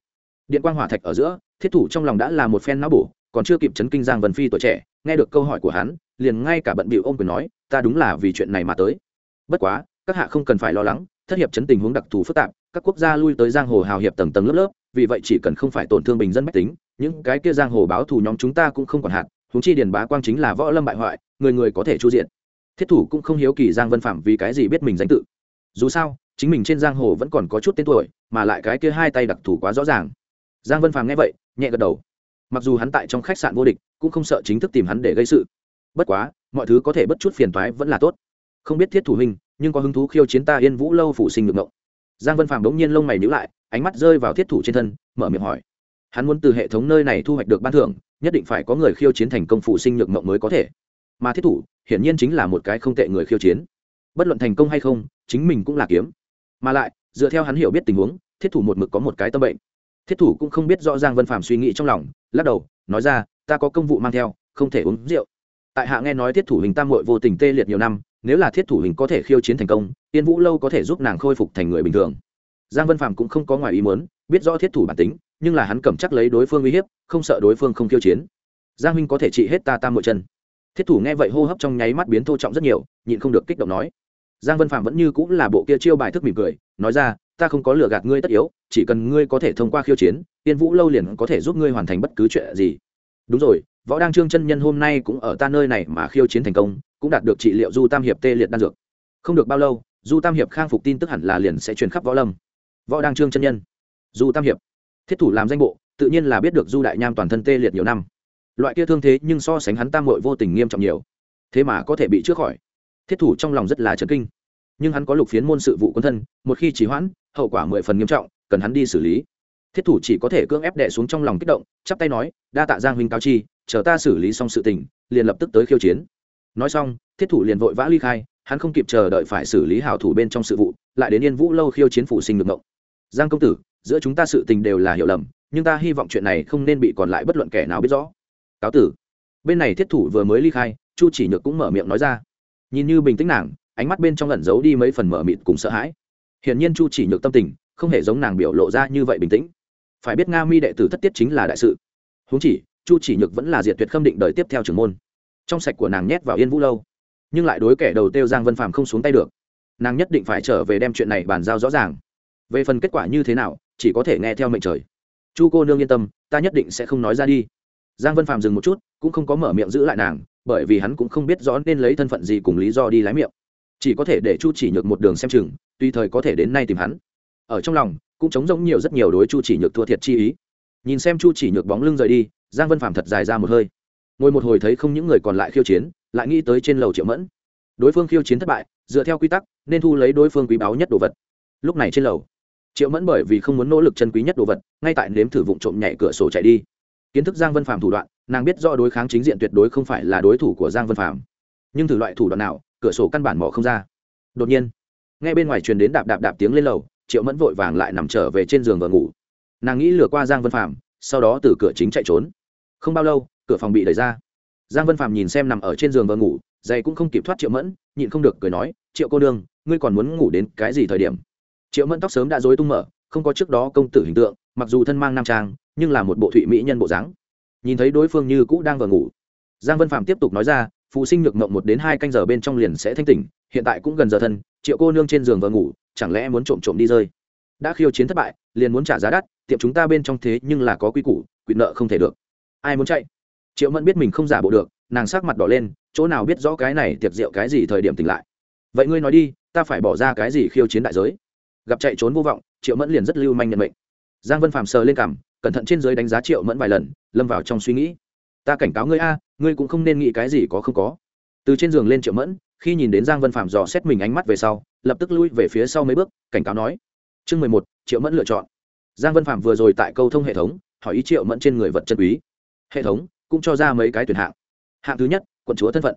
Điện quang hỏa thạch ở giữa, thiết thủ trong lòng đã là một phen não bổ, còn chưa kịp chấn kinh giang vân phi tuổi trẻ, nghe được câu hỏi của hắn, liền ngay cả bận bịu ông quyền nói, ta đúng là vì chuyện này mà tới. Bất quá, các hạ không cần phải lo lắng, thất hiệp chấn tình huống đặc thù phức tạp các quốc gia lui tới giang hồ hào hiệp tầng tầng lớp lớp, vì vậy chỉ cần không phải tổn thương bình dân bách tính, những cái kia giang hồ báo thù nhóm chúng ta cũng không còn hạn húng chi điền bá quang chính là võ lâm bại hoại, người người có thể chu diện. Thiết thủ cũng không hiếu kỳ giang vân phạm vì cái gì biết mình danh tự. Dù sao, chính mình trên giang hồ vẫn còn có chút tên tuổi, mà lại cái kia hai tay đặc thù quá rõ ràng. Giang vân phạm nghe vậy, nhẹ gật đầu. Mặc dù hắn tại trong khách sạn vô địch, cũng không sợ chính thức tìm hắn để gây sự. Bất quá, mọi thứ có thể bất chút phiền toái vẫn là tốt. Không biết thiết thủ hình nhưng có hứng thú khiêu chiến ta yên vũ lâu phụ sinh ngược ngộng? Giang vân Phàm đống nhiên lông mày nhữ lại, ánh mắt rơi vào thiết thủ trên thân, mở miệng hỏi. Hắn muốn từ hệ thống nơi này thu hoạch được ban thưởng, nhất định phải có người khiêu chiến thành công phụ sinh nhược mộng mới có thể. Mà thiết thủ, hiển nhiên chính là một cái không tệ người khiêu chiến. Bất luận thành công hay không, chính mình cũng là kiếm. Mà lại, dựa theo hắn hiểu biết tình huống, thiết thủ một mực có một cái tâm bệnh. Thiết thủ cũng không biết rõ giang vân Phàm suy nghĩ trong lòng, lắc đầu, nói ra, ta có công vụ mang theo, không thể uống rượu. Tại hạ nghe nói thiết thủ hình tam muội vô tình tê liệt nhiều năm nếu là thiết thủ hình có thể khiêu chiến thành công tiên vũ lâu có thể giúp nàng khôi phục thành người bình thường. Giang vân phạm cũng không có ngoài ý muốn, biết rõ thiết thủ bản tính, nhưng là hắn cầm chắc lấy đối phương uy hiếp, không sợ đối phương không khiêu chiến. Giang huynh có thể trị hết ta tam mỗi chân. Thiết thủ nghe vậy hô hấp trong nháy mắt biến thô trọng rất nhiều, nhịn không được kích động nói. Giang vân phạm vẫn như cũng là bộ kia chiêu bài thức mỉm cười, nói ra, ta không có lừa gạt ngươi tất yếu, chỉ cần ngươi có thể thông qua khiêu chiến tiên vũ lâu liền có thể giúp ngươi hoàn thành bất cứ chuyện gì. Đúng rồi võ đăng trương chân nhân hôm nay cũng ở ta nơi này mà khiêu chiến thành công, cũng đạt được trị liệu du tam hiệp tê liệt đan dược. Không được bao lâu, du tam hiệp khang phục tin tức hẳn là liền sẽ truyền khắp võ lâm. Võ đăng trương chân nhân. Du tam hiệp. Thiết thủ làm danh bộ, tự nhiên là biết được du đại nham toàn thân tê liệt nhiều năm. Loại kia thương thế nhưng so sánh hắn tam mội vô tình nghiêm trọng nhiều. Thế mà có thể bị chữa khỏi. Thiết thủ trong lòng rất là chấn kinh. Nhưng hắn có lục phiến môn sự vụ quân thân, một khi trì hoãn, hậu quả mười phần nghiêm trọng, cần hắn đi xử lý thiết thủ chỉ có thể cưỡng ép đệ xuống trong lòng kích động, chắp tay nói, đa tạ giang huynh cao chi, chờ ta xử lý xong sự tình, liền lập tức tới khiêu chiến. Nói xong, thiết thủ liền vội vã ly khai, hắn không kịp chờ đợi phải xử lý hảo thủ bên trong sự vụ, lại đến yên vũ lâu khiêu chiến phủ sinh được ngộng. Giang công tử, giữa chúng ta sự tình đều là hiểu lầm, nhưng ta hy vọng chuyện này không nên bị còn lại bất luận kẻ nào biết rõ. Cáo tử. Bên này thiết thủ vừa mới ly khai, chu chỉ nhược cũng mở miệng nói ra. Nhìn như bình tĩnh nàng, ánh mắt bên trong lẩn giấu đi mấy phần mở mịt cùng sợ hãi. Hiển nhiên chu chỉ nhược tâm tình không hề giống nàng biểu lộ ra như vậy bình tĩnh phải biết nga mi đệ tử thất tiết chính là đại sự. Huống chỉ, chu chỉ nhược vẫn là diệt tuyệt khâm định đời tiếp theo trưởng môn. Trong sạch của nàng nhét vào yên vũ lâu, nhưng lại đối kẻ đầu tiêu giang vân phàm không xuống tay được. Nàng nhất định phải trở về đem chuyện này bàn giao rõ ràng. Về phần kết quả như thế nào, chỉ có thể nghe theo mệnh trời. Chu cô nương yên tâm, ta nhất định sẽ không nói ra đi. Giang vân phàm dừng một chút, cũng không có mở miệng giữ lại nàng, bởi vì hắn cũng không biết rõ nên lấy thân phận gì cùng lý do đi lái miệng. Chỉ có thể để chu chỉ nhược một đường xem chừng tùy thời có thể đến nay tìm hắn. Ở trong lòng cũng chống rỗng nhiều rất nhiều đối chu chỉ nhược thua thiệt chi ý. Nhìn xem chu chỉ nhược bóng lưng rời đi, giang vân phàm thật dài ra một hơi. Ngồi một hồi thấy không những người còn lại khiêu chiến, lại nghĩ tới trên lầu triệu mẫn. Đối phương khiêu chiến thất bại, dựa theo quy tắc, nên thu lấy đối phương quý báu nhất đồ vật. Lúc này trên lầu, triệu mẫn bởi vì không muốn nỗ lực chân quý nhất đồ vật, ngay tại nếm thử vụ trộm nhảy cửa sổ chạy đi. Kiến thức giang vân phàm thủ đoạn, nàng biết do đối kháng chính diện tuyệt đối không phải là đối thủ của giang vân phàm. Nhưng thử loại thủ đoạn nào, cửa sổ căn bản mỏ không ra. Đột nhiên, nghe bên ngoài truyền đến đạp đạp đạp tiếng lên lầu triệu mẫn vội vàng lại nằm trở về trên giường và ngủ. Nàng nghĩ lừa qua giang vân phạm sau đó từ cửa chính chạy trốn. Không bao lâu, cửa phòng bị đẩy ra. Giang vân phạm nhìn xem nằm ở trên giường và ngủ dày cũng không kịp thoát triệu mẫn, nhịn không được cười nói, triệu cô đương ngươi còn muốn ngủ đến cái gì thời điểm? Triệu mẫn tóc sớm đã dối tung mở, không có trước đó công tử hình tượng, mặc dù thân mang nam trang, nhưng là một bộ thụy mỹ nhân bộ dáng. Nhìn thấy đối phương như cũ đang vờ ngủ. Giang vân phạm tiếp tục nói ra, phụ sinh nhược mộng một đến hai canh giờ bên trong liền sẽ thanh tỉnh, hiện tại cũng gần giờ thân, triệu cô nương trên giường vờ ngủ chẳng lẽ muốn trộm trộm đi rơi? Đã khiêu chiến thất bại, liền muốn trả giá đắt, tiệm chúng ta bên trong thế nhưng là có quy củ, quyền nợ không thể được. Ai muốn chạy? Triệu mẫn biết mình không giả bộ được, nàng sắc mặt đỏ lên, chỗ nào biết rõ cái này tiệc rượu cái gì thời điểm tỉnh lại. Vậy ngươi nói đi, ta phải bỏ ra cái gì khiêu chiến đại giới? Gặp chạy trốn vô vọng, triệu mẫn liền rất lưu manh nhận mệnh. Giang vân phàm sờ lên cằm, cẩn thận trên giới đánh giá triệu mẫn vài lần, lâm vào trong suy nghĩ. Ta cảnh cáo ngươi a, ngươi cũng không nên nghĩ cái gì có không có. Từ trên giường lên triệu mẫn, khi nhìn đến giang vân phàm dò xét mình ánh mắt về sau lập tức lui về phía sau mấy bước, cảnh cáo nói, chương mười một, triệu mẫn lựa chọn. Giang vân phạm vừa rồi tại câu thông hệ thống, hỏi ý triệu mẫn trên người vật chân quý. Hệ thống cũng cho ra mấy cái tuyển hạng. Hạng thứ nhất, quận chúa thân phận.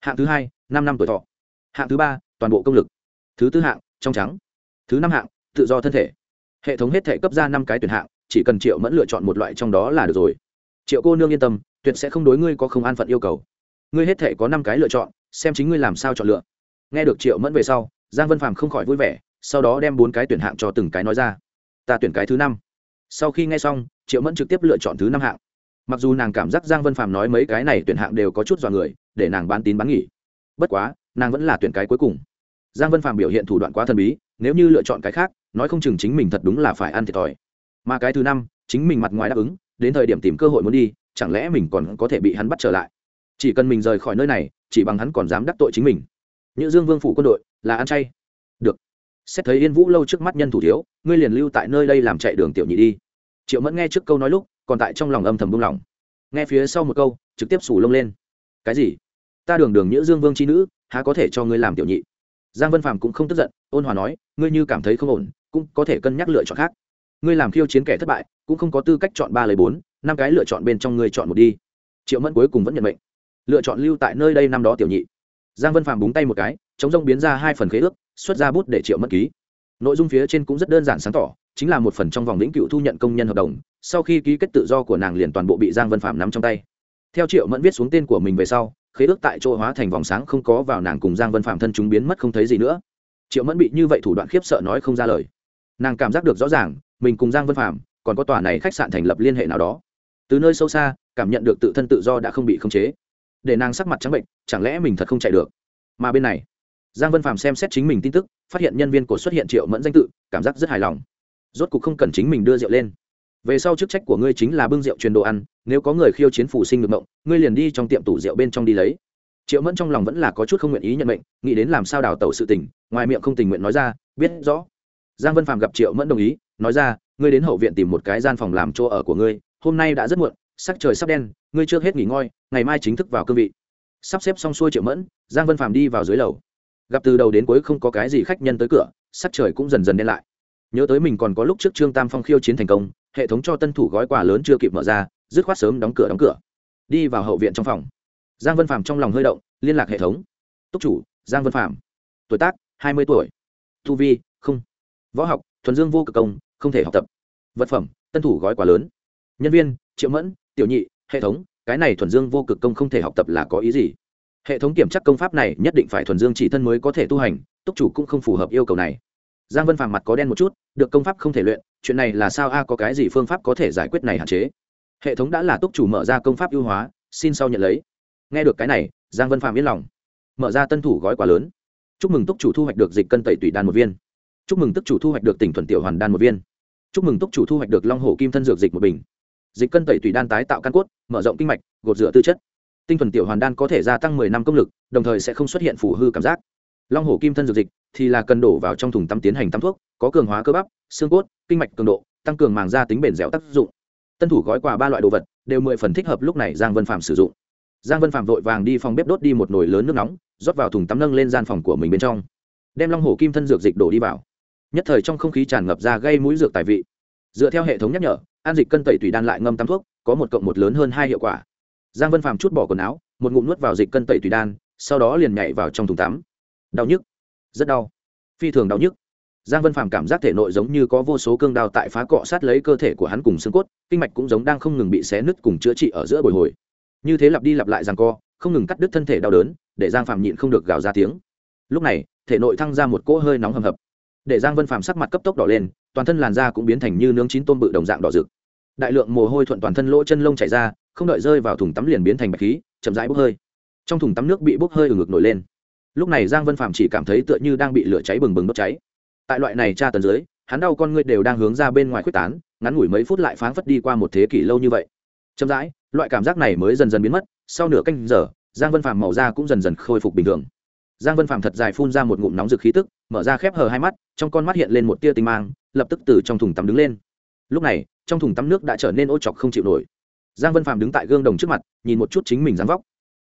Hạng thứ hai, năm năm tuổi thọ. Hạng thứ ba, toàn bộ công lực. Thứ tư hạng, trong trắng. Thứ năm hạng, tự do thân thể. Hệ thống hết thể cấp ra năm cái tuyển hạng, chỉ cần triệu mẫn lựa chọn một loại trong đó là được rồi. Triệu cô nương yên tâm, tuyệt sẽ không đối ngươi có không an phận yêu cầu. Ngươi hết thể có năm cái lựa chọn, xem chính ngươi làm sao chọn lựa. Nghe được triệu mẫn về sau giang vân phàm không khỏi vui vẻ, sau đó đem bốn cái tuyển hạng cho từng cái nói ra. Ta tuyển cái thứ năm. Sau khi nghe xong, triệu mẫn trực tiếp lựa chọn thứ năm hạng. Mặc dù nàng cảm giác giang vân phàm nói mấy cái này tuyển hạng đều có chút dọa người, để nàng bán tín bán nghỉ bất quá, nàng vẫn là tuyển cái cuối cùng. Giang vân phàm biểu hiện thủ đoạn quá thần bí, nếu như lựa chọn cái khác, nói không chừng chính mình thật đúng là phải ăn thiệt thòi. Mà cái thứ năm, chính mình mặt ngoài đáp ứng, đến thời điểm tìm cơ hội muốn đi, chẳng lẽ mình còn có thể bị hắn bắt trở lại? Chỉ cần mình rời khỏi nơi này, chỉ bằng hắn còn dám đắc tội chính mình. Như dương vương phủ quân đội là ăn chay. Được. Xét thấy yên vũ lâu trước mắt nhân thủ thiếu, ngươi liền lưu tại nơi đây làm chạy đường tiểu nhị đi. Triệu mẫn nghe trước câu nói lúc, còn tại trong lòng âm thầm buông lỏng. Nghe phía sau một câu, trực tiếp sủ lông lên. Cái gì? Ta đường đường nhữ dương vương c h i nữ, há có thể cho ngươi làm tiểu nhị? Giang vân phàm cũng không tức giận, ôn hòa nói, ngươi như cảm thấy không ổn, cũng có thể cân nhắc lựa chọn khác. Ngươi làm khiêu chiến kẻ thất bại, cũng không có tư cách chọn ba lấy bốn, năm cái lựa chọn bên trong ngươi chọn một đi. Triệu mẫn cuối cùng vẫn nhận mệnh. Lựa chọn lưu tại nơi đây năm đó tiểu nhị. Giang vân phàm búng tay một cái chống rông biến ra hai phần khế ước, xuất ra bút để triệu mất ký. Nội dung phía trên cũng rất đơn giản sáng tỏ, chính là một phần trong vòng lĩnh cựu thu nhận công nhân hợp đồng, sau khi ký kết tự do của nàng liền toàn bộ bị giang vân phạm nắm trong tay. Theo triệu mẫn viết xuống tên của mình về sau, khế ước tại chỗ hóa thành vòng sáng không có vào nàng cùng giang vân phạm thân chúng biến mất không thấy gì nữa. Triệu mẫn bị như vậy thủ đoạn khiếp sợ nói không ra lời. Nàng cảm giác được rõ ràng, mình cùng giang vân phạm còn có tòa này khách sạn thành lập liên hệ nào đó. Từ nơi sâu xa, cảm nhận được tự thân tự do đã không bị khống chế. Để nàng sắc mặt trắng bệnh, chẳng lẽ mình thật không chạy được? Mà bên này giang vân phàm xem xét chính mình tin tức, phát hiện nhân viên của xuất hiện triệu mẫn danh tự, cảm giác rất hài lòng. Rốt cuộc không cần chính mình đưa rượu lên. Về sau chức trách của ngươi chính là bưng rượu truyền đồ ăn, nếu có người khiêu chiến phủ sinh được mộng, ngươi liền đi trong tiệm tủ rượu bên trong đi lấy. Triệu mẫn trong lòng vẫn là có chút không nguyện ý nhận mệnh, nghĩ đến làm sao đào tẩu sự tình, ngoài miệng không tình nguyện nói ra, biết rõ. Giang vân phàm gặp triệu mẫn đồng ý, nói ra, ngươi đến hậu viện tìm một cái gian phòng làm chỗ ở của ngươi, hôm nay đã rất muộn, sắc trời sắp đen, ngươi trước hết nghỉ ngơi, ngày mai chính thức vào cương vị. Sắp xếp xong xuôi triệu mẫn, giang vân phàm đi vào dưới lầu gặp từ đầu đến cuối không có cái gì khách nhân tới cửa sắc trời cũng dần dần đen lại. Nhớ tới mình còn có lúc trước trương tam phong khiêu chiến thành công hệ thống cho tân thủ gói quà lớn chưa kịp mở ra dứt khoát sớm đóng cửa đóng cửa. Đi vào hậu viện trong phòng. Giang vân phạm trong lòng hơi động liên lạc hệ thống. Túc chủ giang vân phạm, tuổi tác hai mươi tuổi. Tu vi không. Võ học thuần dương vô cực công không thể học tập. Vật phẩm tân thủ gói quà lớn. Nhân viên triệu mẫn tiểu nhị hệ thống cái này thuần dương vô cực công không thể học tập là có ý gì? Hệ thống kiểm tra công pháp này nhất định phải thuần dương chỉ thân mới có thể tu hành, túc chủ cũng không phù hợp yêu cầu này. Giang vân phàm mặt có đen một chút, được công pháp không thể luyện, chuyện này là sao a, có cái gì phương pháp có thể giải quyết này hạn chế? Hệ thống đã là túc chủ mở ra công pháp ưu hóa, xin sau nhận lấy. Nghe được cái này, giang vân phàm yên lòng. Mở ra tân thủ gói quà lớn. Chúc mừng túc chủ thu hoạch được dịch cân tẩy tủy đan một viên. Chúc mừng túc chủ thu hoạch được tỉnh thuần tiểu hoàn đan một viên. Chúc mừng túc chủ thu hoạch được long hồ kim thân dược dịch một bình. Dịch cân tẩy tủy đan tái tạo căn cốt, mở rộng kinh mạch, gột rửa tư chất tinh thuần tiểu hoàn đan có thể gia tăng mười năm công lực, đồng thời sẽ không xuất hiện phủ hư cảm giác. Long hổ kim thân dược dịch thì là cần đổ vào trong thùng tắm tiến hành tắm thuốc, có cường hóa cơ bắp, xương cốt, kinh mạch cường độ, tăng cường màng da tính bền dẻo tác dụng. Tân thủ gói quà ba loại đồ vật đều mười phần thích hợp lúc này giang vân phạm sử dụng. Giang vân phạm vội vàng đi phòng bếp đốt đi một nồi lớn nước nóng, rót vào thùng tắm nâng lên gian phòng của mình bên trong. Đem long hổ kim thân dược dịch đổ đi vào. Nhất thời trong không khí tràn ngập ra gây mũi dược tài vị. Dựa theo hệ thống nhắc nhở, an dịch cân tẩy tùy đan lại ngâm tắm thuốc, có một cộng một lớn hơn hai hiệu quả giang vân phàm chút bỏ quần áo, một ngụm nuốt vào dịch cân tẩy tùy đan, sau đó liền nhảy vào trong thùng tắm. Đau nhức. Rất đau. Phi thường đau nhức. Giang vân phàm cảm giác thể nội giống như có vô số cương đao tại phá cọ sát lấy cơ thể của hắn cùng xương cốt, kinh mạch cũng giống đang không ngừng bị xé nứt cùng chữa trị ở giữa bồi hồi. Như thế lặp đi lặp lại rằng co, không ngừng cắt đứt thân thể đau đớn, để giang phàm nhịn không được gào ra tiếng. Lúc này, thể nội thăng ra một cỗ hơi nóng hầm hập. Để giang vân phàm sắc mặt cấp tốc đỏ lên, toàn thân làn da cũng biến thành như nướng chín tôm bự đồng dạng đỏ rực. Đại lượng mồ hôi thuận toàn thân lỗ chân lông chảy ra không đợi rơi vào thùng tắm liền biến thành bạch khí, chậm rãi bốc hơi. Trong thùng tắm nước bị bốc hơi ở ngực nổi lên. Lúc này giang vân Phạm chỉ cảm thấy tựa như đang bị lửa cháy bừng bừng đốt cháy. Tại loại này tra tần dưới, hắn đau con ngươi đều đang hướng ra bên ngoài quyết tán, ngắn ngủi mấy phút lại pháng phất đi qua một thế kỷ lâu như vậy. Chậm rãi, loại cảm giác này mới dần dần biến mất, sau nửa canh giờ, giang vân Phạm màu da cũng dần dần khôi phục bình thường. Giang vân Phạm thật dài phun ra một ngụm nóng rực khí tức, mở ra khép hờ hai mắt, trong con mắt hiện lên một tia tinh mang, lập tức từ trong thùng tắm đứng lên. Lúc này, trong thùng tắm nước đã trở nên ô chọc không chịu nổi giang vân phàm đứng tại gương đồng trước mặt, nhìn một chút chính mình dáng vóc.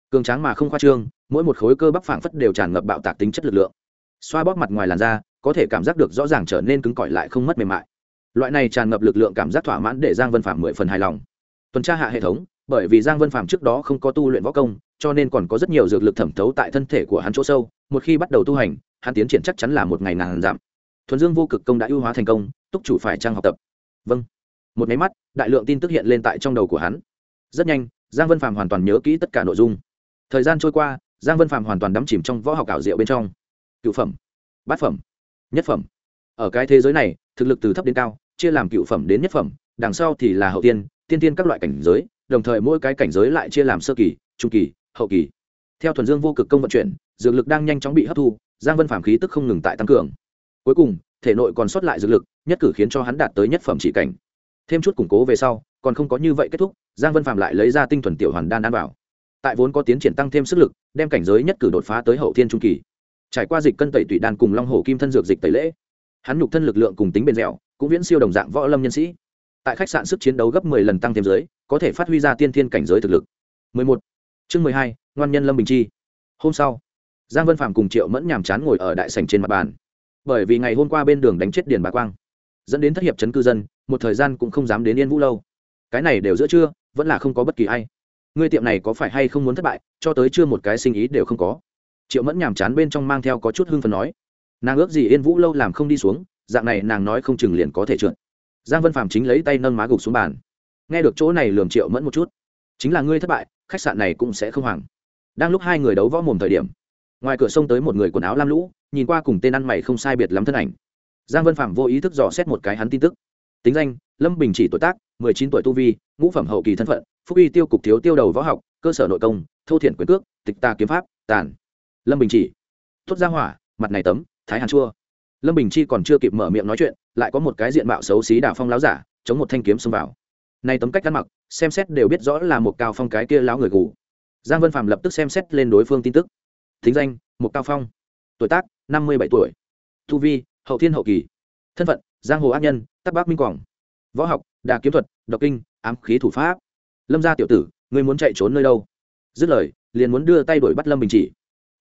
Cường tráng mà không khoa trương, mỗi một khối cơ bắp phảng phất đều tràn ngập bạo tạc tính chất lực lượng. Xoa bóp mặt ngoài làn da, có thể cảm giác được rõ ràng trở nên cứng cỏi lại không mất mềm mại. Loại này tràn ngập lực lượng cảm giác thỏa mãn để giang vân phạm mười phần hài lòng. Tuần tra hạ hệ thống, bởi vì giang vân phạm trước đó không có tu luyện võ công, cho nên còn có rất nhiều dược lực thẩm thấu tại thân thể của hắn chỗ sâu, một khi bắt đầu tu hành, hắn tiến triển chắc chắn là một ngày nàng giảm. Thuần dương vô cực công đã ưu hóa thành công, túc chủ phải trang học tập. Vâng một máy mắt, đại lượng tin tức hiện lên tại trong đầu của hắn. Rất nhanh, giang vân phạm hoàn toàn nhớ kỹ tất cả nội dung. Thời gian trôi qua, giang vân phạm hoàn toàn đắm chìm trong võ học ảo diệu bên trong. Cựu phẩm, bát phẩm, nhất phẩm. Ở cái thế giới này, thực lực từ thấp đến cao, chia làm cựu phẩm đến nhất phẩm, đằng sau thì là hậu tiên tiên tiên các loại cảnh giới, đồng thời mỗi cái cảnh giới lại chia làm sơ kỳ, trung kỳ, hậu kỳ. Theo thuần dương vô cực công vận chuyển, dược lực đang nhanh chóng bị hấp thu, giang vân phạm khí tức không ngừng tại tăng cường. Cuối cùng, thể nội còn sót lại dược lực, nhất cử khiến cho hắn đạt tới nhất phẩm chỉ cảnh thêm chút củng cố về sau còn không có như vậy kết thúc giang vân phạm lại lấy ra tinh thuần tiểu hoàn đan đan vào. Tại vốn có tiến triển tăng thêm sức lực đem cảnh giới nhất cử đột phá tới hậu thiên trung kỳ. Trải qua dịch cân tẩy tụy đan cùng long hổ kim thân dược dịch tẩy lễ hắn nhục thân lực lượng cùng tính bền dẻo cũng viễn siêu đồng dạng võ lâm nhân sĩ. Tại khách sạn sức chiến đấu gấp 10 lần tăng thêm giới có thể phát huy ra tiên thiên cảnh giới thực lực. 11. chương 12, ngoan nhân lâm bình chi. Hôm sau giang vân phạm cùng triệu mẫn nhàm chán ngồi ở đại sảnh trên mặt bàn. Bởi vì ngày hôm qua bên đường đánh chết điền bà quang dẫn đến thất hiệp chấn cư dân một thời gian cũng không dám đến yên vũ lâu. Cái này đều giữa trưa, vẫn là không có bất kỳ ai. Ngươi tiệm này có phải hay không muốn thất bại, cho tới chưa một cái sinh ý đều không có. Triệu mẫn nhàm chán bên trong mang theo có chút hưng phần nói. Nàng ước gì yên vũ lâu làm không đi xuống, dạng này nàng nói không chừng liền có thể trượt. Giang vân phạm chính lấy tay nâng má gục xuống bàn. Nghe được chỗ này lườm triệu mẫn một chút. Chính là ngươi thất bại, khách sạn này cũng sẽ không hoảng. đang lúc hai người đấu võ mồm thời điểm, ngoài cửa sông tới một người quần áo lam lũ, nhìn qua cùng tên ăn mày không sai biệt lắm thân ảnh. Giang vân phạm vô ý thức dò xét một cái hắn tin tức tính danh, lâm bình chỉ tuổi tác, mười chín tuổi tu vi, ngũ phẩm hậu kỳ thân phận, phúc uy tiêu cục thiếu tiêu đầu võ học, cơ sở nội công, thô thiện quyền cước, tịch ta kiếm pháp, tàn. Lâm bình chỉ. Thốt ra hỏa, mặt này tấm, thái hàn chua. Lâm bình chi còn chưa kịp mở miệng nói chuyện, lại có một cái diện mạo xấu xí đà phong láo giả, chống một thanh kiếm xông vào. Nay tấm cách ăn mặc, xem xét đều biết rõ là một cao phong cái kia láo người gù. Giang vân phạm lập tức xem xét lên đối phương tin tức. Thính danh, một cao phong. Tuổi tác, năm mươi bảy tuổi. Thu vi, hậu thiên hậu kỳ. Thân phận giang hồ ác nhân, tắc bác minh quảng. Võ học, đà kiếm thuật, độc kinh, ám khí thủ pháp. Lâm gia tiểu tử người muốn chạy trốn nơi đâu? Dứt lời, liền muốn đưa tay đuổi bắt lâm bình chỉ.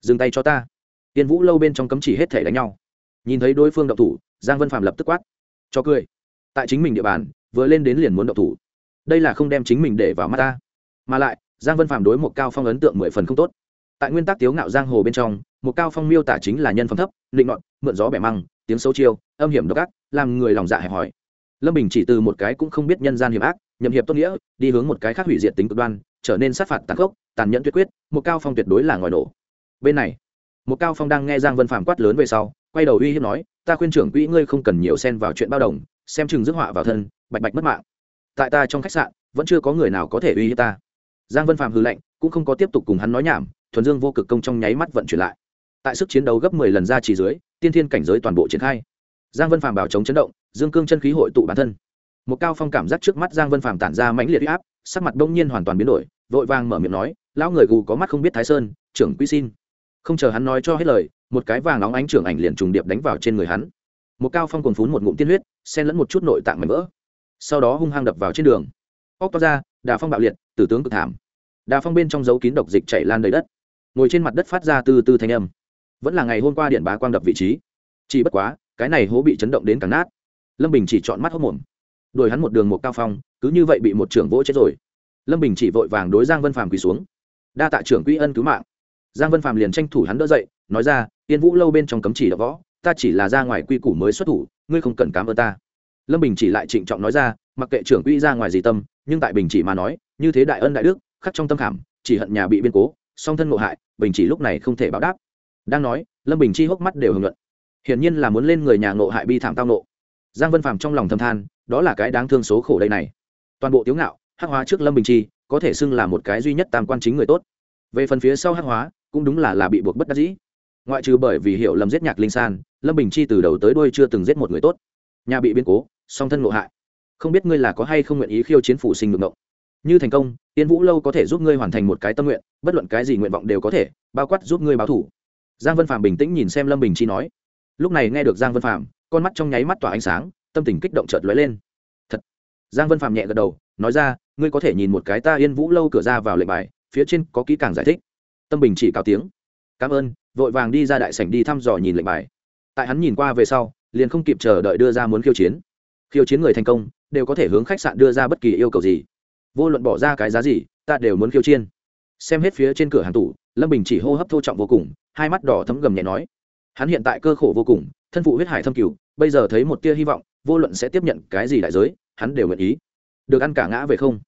Dừng tay cho ta. Tiên vũ lâu bên trong cấm chỉ hết thể đánh nhau. Nhìn thấy đối phương động thủ, giang vân phạm lập tức quát. Cho cười. Tại chính mình địa bàn, vừa lên đến liền muốn động thủ. Đây là không đem chính mình để vào mắt ta. Mà lại, giang vân phạm đối một cao phong ấn tượng mười phần không tốt tại nguyên tắc tiếu ngạo giang hồ bên trong, một cao phong miêu tả chính là nhân phẩm thấp định ngọn mượn gió bẻ măng, tiếng xấu chiêu, âm hiểm độc ác, làm người lòng dạ hẹp hòi. Lâm bình chỉ từ một cái cũng không biết nhân gian hiểm ác, nhậm hiệp tốt nghĩa, đi hướng một cái khác hủy diệt tính cực đoan, trở nên sát phạt tàn khốc, tàn nhẫn tuyệt quyết, một cao phong tuyệt đối là ngòi nổ. Bên này, một cao phong đang nghe giang vân phạm quát lớn về sau, quay đầu uy hiếp nói, ta khuyên trưởng quỹ ngươi không cần nhiều xen vào chuyện bao đồng, xem chừng rước họa vào thân, bạch bạch mất mạng. Tại ta trong khách sạn, vẫn chưa có người nào có thể uy hiếp ta. Giang vân phạm hư lệnh cũng không có tiếp tục cùng hắn nói nhảm thuần dương vô cực công trong nháy mắt vận chuyển lại. Tại sức chiến đấu gấp mười lần ra chỉ dưới, tiên thiên cảnh giới toàn bộ triển khai. Giang vân Phàm bảo chống chấn động, dương cương chân khí hội tụ bản thân. Một cao phong cảm giác trước mắt giang vân Phàm tản ra mãnh liệt huy áp, sắc mặt đông nhiên hoàn toàn biến đổi, vội vàng mở miệng nói, lão người gù có mắt không biết thái sơn, trưởng quý xin. Không chờ hắn nói cho hết lời, một cái vàng nóng ánh trưởng ảnh liền trùng điệp đánh vào trên người hắn. Một cao phong còn phún một ngụm tiên huyết, xen lẫn một chút nội tạng mảnh vỡ. Sau đó hung hăng đập vào trên đường. Óc to ra, đà phong bạo liệt, tử tướng cực thảm. Đà phong bên trong dấu kín độc dịch chảy lan đầy đất ngồi trên mặt đất phát ra từ từ thanh âm. Vẫn là ngày hôm qua điện bá quang đập vị trí. Chỉ bất quá, cái này hố bị chấn động đến càng nát. Lâm bình chỉ chọn mắt hốc mồm. Đuổi hắn một đường một cao phong, cứ như vậy bị một trưởng vỗ chết rồi. Lâm bình chỉ vội vàng đối giang vân phàm quỳ xuống. Đa tạ trưởng quỹ ân cứu mạng. Giang vân phàm liền tranh thủ hắn đỡ dậy, nói ra tiên vũ lâu bên trong cấm chỉ đ võ, ta chỉ là ra ngoài quy củ mới xuất thủ, ngươi không cần cám ơn ta. Lâm bình chỉ lại trịnh trọng nói ra, mặc kệ trưởng quỹ ra ngoài gì tâm, nhưng tại bình chỉ mà nói, như thế đại ân đại đức, khắc trong tâm khảm, chỉ hận nhà bị biên cố song thân ngộ hại, bình chỉ lúc này không thể báo đáp. Đang nói, lâm bình chi hốc mắt đều hưởng luận hiển nhiên là muốn lên người nhà ngộ hại bi thảm tao nộ giang vân phàm trong lòng thâm than, đó là cái đáng thương số khổ đây này. Toàn bộ tiếu ngạo, hắc hóa trước lâm bình chi, có thể xưng là một cái duy nhất tam quan chính người tốt. Về phần phía sau hắc hóa, cũng đúng là là bị buộc bất đắc dĩ. Ngoại trừ bởi vì hiểu lầm giết nhạc linh san, lâm bình chi từ đầu tới đuôi chưa từng giết một người tốt. Nhà bị biến cố, song thân ngộ hại. Không biết ngươi là có hay không nguyện ý khiêu chiến phủ sinh ngược ngộng như thành công tiên vũ lâu có thể giúp ngươi hoàn thành một cái tâm nguyện, bất luận cái gì nguyện vọng đều có thể, bao quát giúp ngươi báo thủ. Giang vân phạm bình tĩnh nhìn xem lâm bình chi nói. Lúc này nghe được giang vân phạm con mắt trong nháy mắt tỏa ánh sáng, tâm tình kích động chợt lóe lên. Thật. Giang vân phạm nhẹ gật đầu, nói ra, ngươi có thể nhìn một cái ta yên vũ lâu cửa ra vào lệnh bài, phía trên có kỹ càng giải thích. Tâm bình chỉ cao tiếng. Cảm ơn, vội vàng đi ra đại sảnh đi thăm dò nhìn lệnh bài. Tại hắn nhìn qua về sau, liền không kịp chờ đợi đưa ra muốn khiêu chiến. Khiêu chiến người thành công, đều có thể hướng khách sạn đưa ra bất kỳ yêu cầu gì vô luận bỏ ra cái giá gì, ta đều muốn khiêu chiên xem hết phía trên cửa hàng tủ, lâm bình chỉ hô hấp thô trọng vô cùng, hai mắt đỏ thấm gầm nhẹ nói. Hắn hiện tại cơ khổ vô cùng, thân phụ huyết hải thâm cửu bây giờ thấy một tia hy vọng, vô luận sẽ tiếp nhận cái gì đại giới, hắn đều nguyện ý. Được ăn cả ngã về không?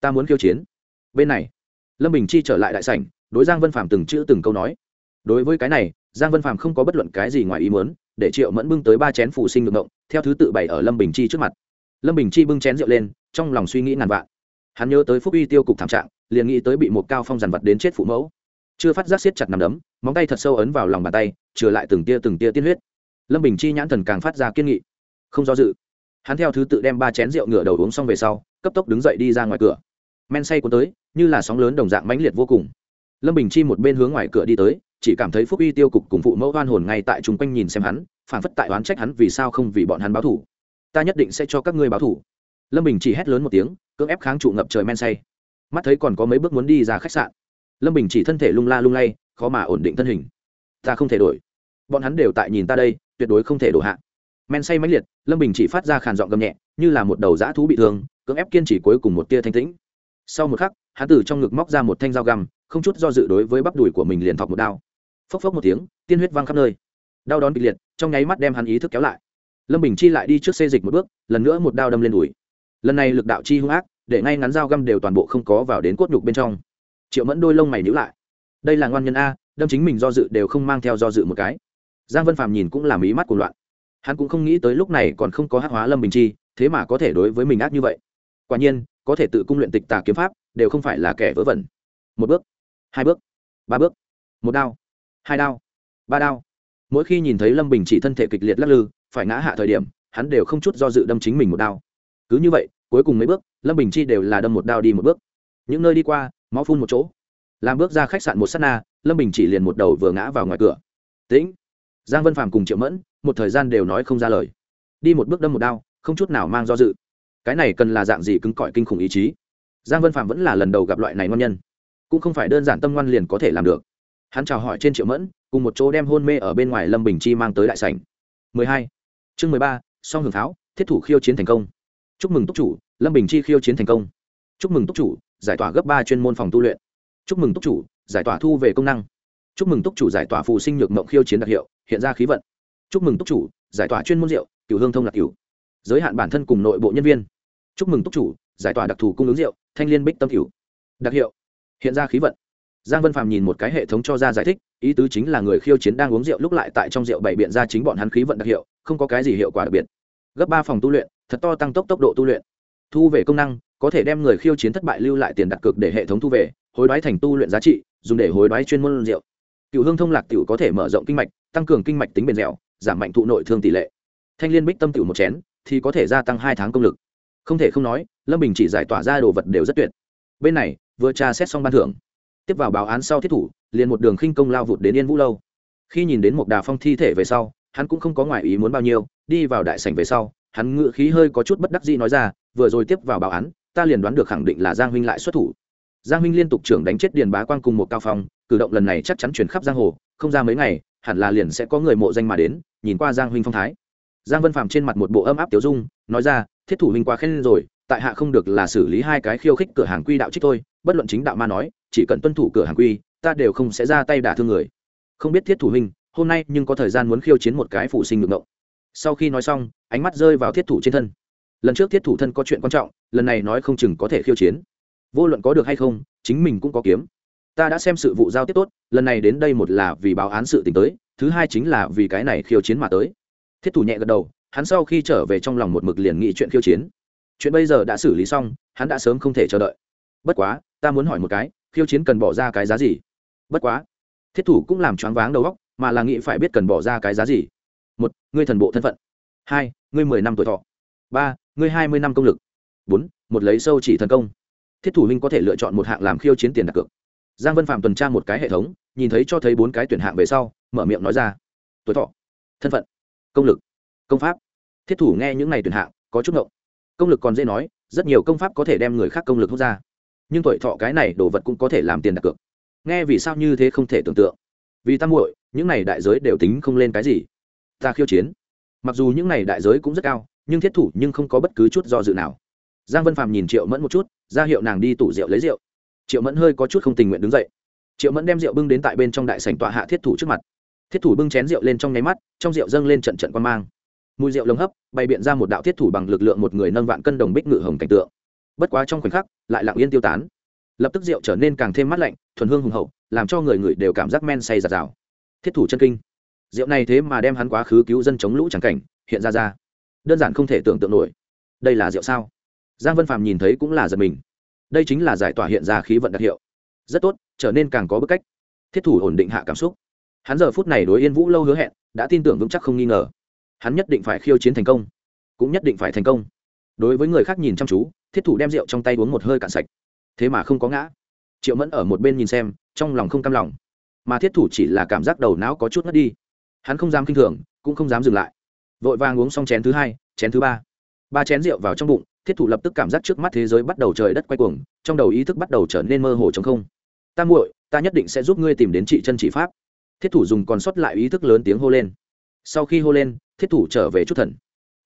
Ta muốn khiêu chiến. Bên này, lâm bình chi trở lại đại sảnh, đối giang vân phạm từng chữ từng câu nói. Đối với cái này, giang vân phạm không có bất luận cái gì ngoài ý muốn, để triệu mẫn bưng tới ba chén phụ sinh ngược ngộng, theo thứ tự bày ở lâm bình chi trước mặt. Lâm bình chi bưng chén rượu lên, trong lòng suy nghĩ ngàn vạn hắn nhớ tới phúc uy tiêu cục thảm trạng, liền nghĩ tới bị một cao phong dằn vặt đến chết phụ mẫu. Chưa phát giác siết chặt nằm đấm, móng tay thật sâu ấn vào lòng bàn tay, trừ lại từng tia từng tia tiên huyết. Lâm bình chi nhãn thần càng phát ra kiên nghị. Không do dự, hắn theo thứ tự đem ba chén rượu ngửa đầu uống xong về sau, cấp tốc đứng dậy đi ra ngoài cửa. Men say cuốn tới, như là sóng lớn đồng dạng mãnh liệt vô cùng. Lâm bình chi một bên hướng ngoài cửa đi tới, chỉ cảm thấy phúc uy tiêu cục cùng phụ mẫu hoan hồn ngay tại chung quanh nhìn xem hắn phản phất tại oán trách hắn vì sao không vì bọn hắn báo thủ. Ta nhất định sẽ cho các ngươi báo thủ lâm bình chỉ hét lớn một tiếng, cưỡng ép kháng trụ ngập trời men say. Mắt thấy còn có mấy bước muốn đi ra khách sạn. Lâm bình chỉ thân thể lung la lung lay, khó mà ổn định thân hình. Ta không thể đổi. Bọn hắn đều tại nhìn ta đây, tuyệt đối không thể đổ hạ. Men say mãnh liệt, lâm bình chỉ phát ra khàn giọng gầm nhẹ, như là một đầu dã thú bị thương, cưỡng ép kiên trì cuối cùng một tia thanh tĩnh. Sau một khắc, hắn từ trong ngực móc ra một thanh dao găm, không chút do dự đối với bắp đùi của mình liền thọc một đao. Phốc phốc một tiếng, tiên huyết văng khắp nơi. Đau đón kịch liệt, trong nháy mắt đem hắn ý thức kéo lại. Lâm bình chi lại đi trước xê dịch một bước, lần nữa một đao đâm lên đùi lần này lực đạo chi hung ác, để ngay ngắn dao găm đều toàn bộ không có vào đến cốt nhục bên trong. Triệu mẫn đôi lông mày nhữ lại. Đây là ngoan nhân a, đâm chính mình do dự đều không mang theo do dự một cái. Giang vân phàm nhìn cũng làm ý mắt của loạn. Hắn cũng không nghĩ tới lúc này còn không có hát hóa lâm bình chi, thế mà có thể đối với mình ác như vậy. Quả nhiên, có thể tự cung luyện tịch tà kiếm pháp, đều không phải là kẻ vớ vẩn. Một bước, hai bước, ba bước, một đao, hai đao, ba đao. Mỗi khi nhìn thấy lâm bình chỉ thân thể kịch liệt lắc lư, phải ngã hạ thời điểm, hắn đều không chút do dự đâm chính mình một đao. Cứ như vậy cuối cùng mấy bước lâm bình chi đều là đâm một đao đi một bước. Những nơi đi qua máu phun một chỗ. Làm bước ra khách sạn một s á t na lâm bình chỉ liền một đầu vừa ngã vào ngoài cửa. Tĩnh. Giang vân phàm cùng triệu mẫn một thời gian đều nói không ra lời. Đi một bước đâm một đao không chút nào mang do dự. Cái này cần là dạng gì cứng cỏi kinh khủng ý chí? Giang vân phạm vẫn là lần đầu gặp loại này ngon nhân. Cũng không phải đơn giản tâm ngoan liền có thể làm được. Hắn chào hỏi trên triệu mẫn cùng một chỗ đem hôn mê ở bên ngoài lâm bình chi mang tới đại sảnh. 12. chương 13, song hưởng tháo thiết thủ khiêu chiến thành công. Chúc mừng túc chủ lâm bình chi khiêu chiến thành công. Chúc mừng túc chủ, giải tỏa gấp ba chuyên môn phòng tu luyện. Chúc mừng túc chủ, giải tỏa thu về công năng. Chúc mừng túc chủ giải tỏa phù sinh nhược mộng khiêu chiến đặc hiệu, hiện ra khí vận. Chúc mừng túc chủ, giải tỏa chuyên môn rượu cựu hương thông lạc cựu giới hạn bản thân cùng nội bộ nhân viên. Chúc mừng túc chủ, giải tỏa đặc thù cung ứng rượu, thanh liên bích tâm cựu đặc hiệu, hiện ra khí vận. Giang vân phàm nhìn một cái hệ thống cho ra giải thích, ý tứ chính là người khiêu chiến đang uống rượu lúc lại tại trong rượu bày biện ra chính bọn hắn khí vận đặc hiệu, không có cái gì hiệu quả đặc biệt. Gấp ba phòng tu luyện, thật to tăng tốc tốc độ tu luyện thu về công năng, có thể đem người khiêu chiến thất bại lưu lại tiền đặt cược để hệ thống thu về, hối đoái thành tu luyện giá trị, dùng để hối đoái chuyên môn rượu. Cựu hương thông lạc tiểu có thể mở rộng kinh mạch, tăng cường kinh mạch tính bền dẻo, giảm mạnh thụ nội thương tỷ lệ. Thanh liên bích tâm tiểu một chén, thì có thể gia tăng hai tháng công lực. Không thể không nói, lâm bình chỉ giải tỏa ra đồ vật đều rất tuyệt. Bên này, vừa tra xét xong ban thưởng. Tiếp vào báo án sau thiết thủ, liền một đường khinh công lao vụt đến yên vũ lâu. Khi nhìn đến một đà phong thi thể về sau, hắn cũng không có ngoại ý muốn bao nhiêu, đi vào đại sảnh về sau, hắn ngự khí hơi có chút bất đắc dĩ nói ra vừa rồi tiếp vào báo án, ta liền đoán được khẳng định là giang huynh lại xuất thủ. Giang huynh liên tục trưởng đánh chết điền bá quang cùng một cao phong, cử động lần này chắc chắn chuyển khắp giang hồ, không ra mấy ngày, hẳn là liền sẽ có người mộ danh mà đến, nhìn qua giang huynh phong thái. Giang vân phạm trên mặt một bộ âm áp tiểu dung, nói ra, thiết thủ huynh quá khen rồi, tại hạ không được là xử lý hai cái khiêu khích cửa hàng quy đạo trích thôi, bất luận chính đạo ma nói, chỉ cần tuân thủ cửa hàng quy, ta đều không sẽ ra tay đả thương người. Không biết thiết thủ huynh, hôm nay nhưng có thời gian muốn khiêu chiến một cái phụ sinh ngược ngộng sau khi nói xong, ánh mắt rơi vào thiết thủ trên thân lần trước thiết thủ thân có chuyện quan trọng, lần này nói không chừng có thể khiêu chiến. Vô luận có được hay không, chính mình cũng có kiếm. Ta đã xem sự vụ giao tiếp tốt, lần này đến đây một là vì báo án sự t tới, thứ hai chính là vì cái này khiêu chiến mà tới. Thiết thủ nhẹ gật đầu, hắn sau khi trở về trong lòng một mực liền nghị chuyện khiêu chiến. Chuyện bây giờ đã xử lý xong, hắn đã sớm không thể chờ đợi. Bất quá, ta muốn hỏi một cái, khiêu chiến cần bỏ ra cái giá gì? Bất quá, thiết thủ cũng làm choáng váng đầu óc, mà là nghĩ phải biết cần bỏ ra cái giá gì. Một, ngươi thần bộ thân phận. Hai, ngươi mười năm tuổi thọ. Ba ngươi hai mươi năm công lực. Bốn, một lấy sâu chỉ thần công. Thiết thủ huynh có thể lựa chọn một hạng làm khiêu chiến tiền đặt cược. Giang vân phạm tuần tra một cái hệ thống, nhìn thấy cho thấy bốn cái tuyển hạng về sau, mở miệng nói ra. Tuổi thọ, thân phận, công lực, công pháp. Thiết thủ nghe những n à y tuyển hạng, có chút ngộng. Công lực còn dễ nói, rất nhiều công pháp có thể đem người khác công lực hút ra. Nhưng tuổi thọ cái này đồ vật cũng có thể làm tiền đặt cược. Nghe vì sao như thế không thể tưởng tượng. Vì tam muội, những này đại giới đều tính không lên cái gì. Ta khiêu chiến. Mặc dù những này đại giới cũng rất cao nhưng thiết thủ nhưng không có bất cứ chút do dự nào. Giang vân phàm nhìn triệu mẫn một chút, ra hiệu nàng đi tủ rượu lấy rượu. Triệu mẫn hơi có chút không tình nguyện đứng dậy. Triệu mẫn đem rượu bưng đến tại bên trong đại sảnh tọa hạ thiết thủ trước mặt. Thiết thủ bưng chén rượu lên trong nháy mắt, trong rượu dâng lên trận trận quan mang. Mùi rượu lồng hấp, bày biện ra một đạo thiết thủ bằng lực lượng một người nâng vạn cân đồng bích ngự hồng cảnh tượng. Bất quá trong khoảnh khắc, lại lặng yên tiêu tán. Lập tức rượu trở nên càng thêm mát lạnh, thuần hương hùng hậu, làm cho người người đều cảm giác men say giạt rào. Thiết thủ chân kinh. Rượu này thế mà đem hắn quá khứ cứu dân chống lũ trắng cảnh, hiện ra ra đơn giản không thể tưởng tượng nổi. Đây là rượu sao? Giang vân phạm nhìn thấy cũng là giật mình. Đây chính là giải tỏa hiện ra khí vận đặc hiệu. Rất tốt, trở nên càng có bức cách. Thiết thủ ổn định hạ cảm xúc. Hắn giờ phút này đối yên vũ lâu hứa hẹn, đã tin tưởng vững chắc không nghi ngờ. Hắn nhất định phải khiêu chiến thành công, cũng nhất định phải thành công. Đối với người khác nhìn chăm chú, thiết thủ đem rượu trong tay uống một hơi cạn sạch. Thế mà không có ngã. Triệu mẫn ở một bên nhìn xem, trong lòng không cam lòng. Mà thiết thủ chỉ là cảm giác đầu não có chút ngất đi. Hắn không dám k i n h thường, cũng không dám dừng lại vội vàng uống xong chén thứ hai, chén thứ ba. Ba chén rượu vào trong bụng, thiết thủ lập tức cảm giác trước mắt thế giới bắt đầu trời đất quay cuồng, trong đầu ý thức bắt đầu trở nên mơ hồ chống không. Ta muội, ta nhất định sẽ giúp ngươi tìm đến trị chân chỉ pháp. Thiết thủ dùng còn sót lại ý thức lớn tiếng hô lên. Sau khi hô lên, thiết thủ trở về chút thần.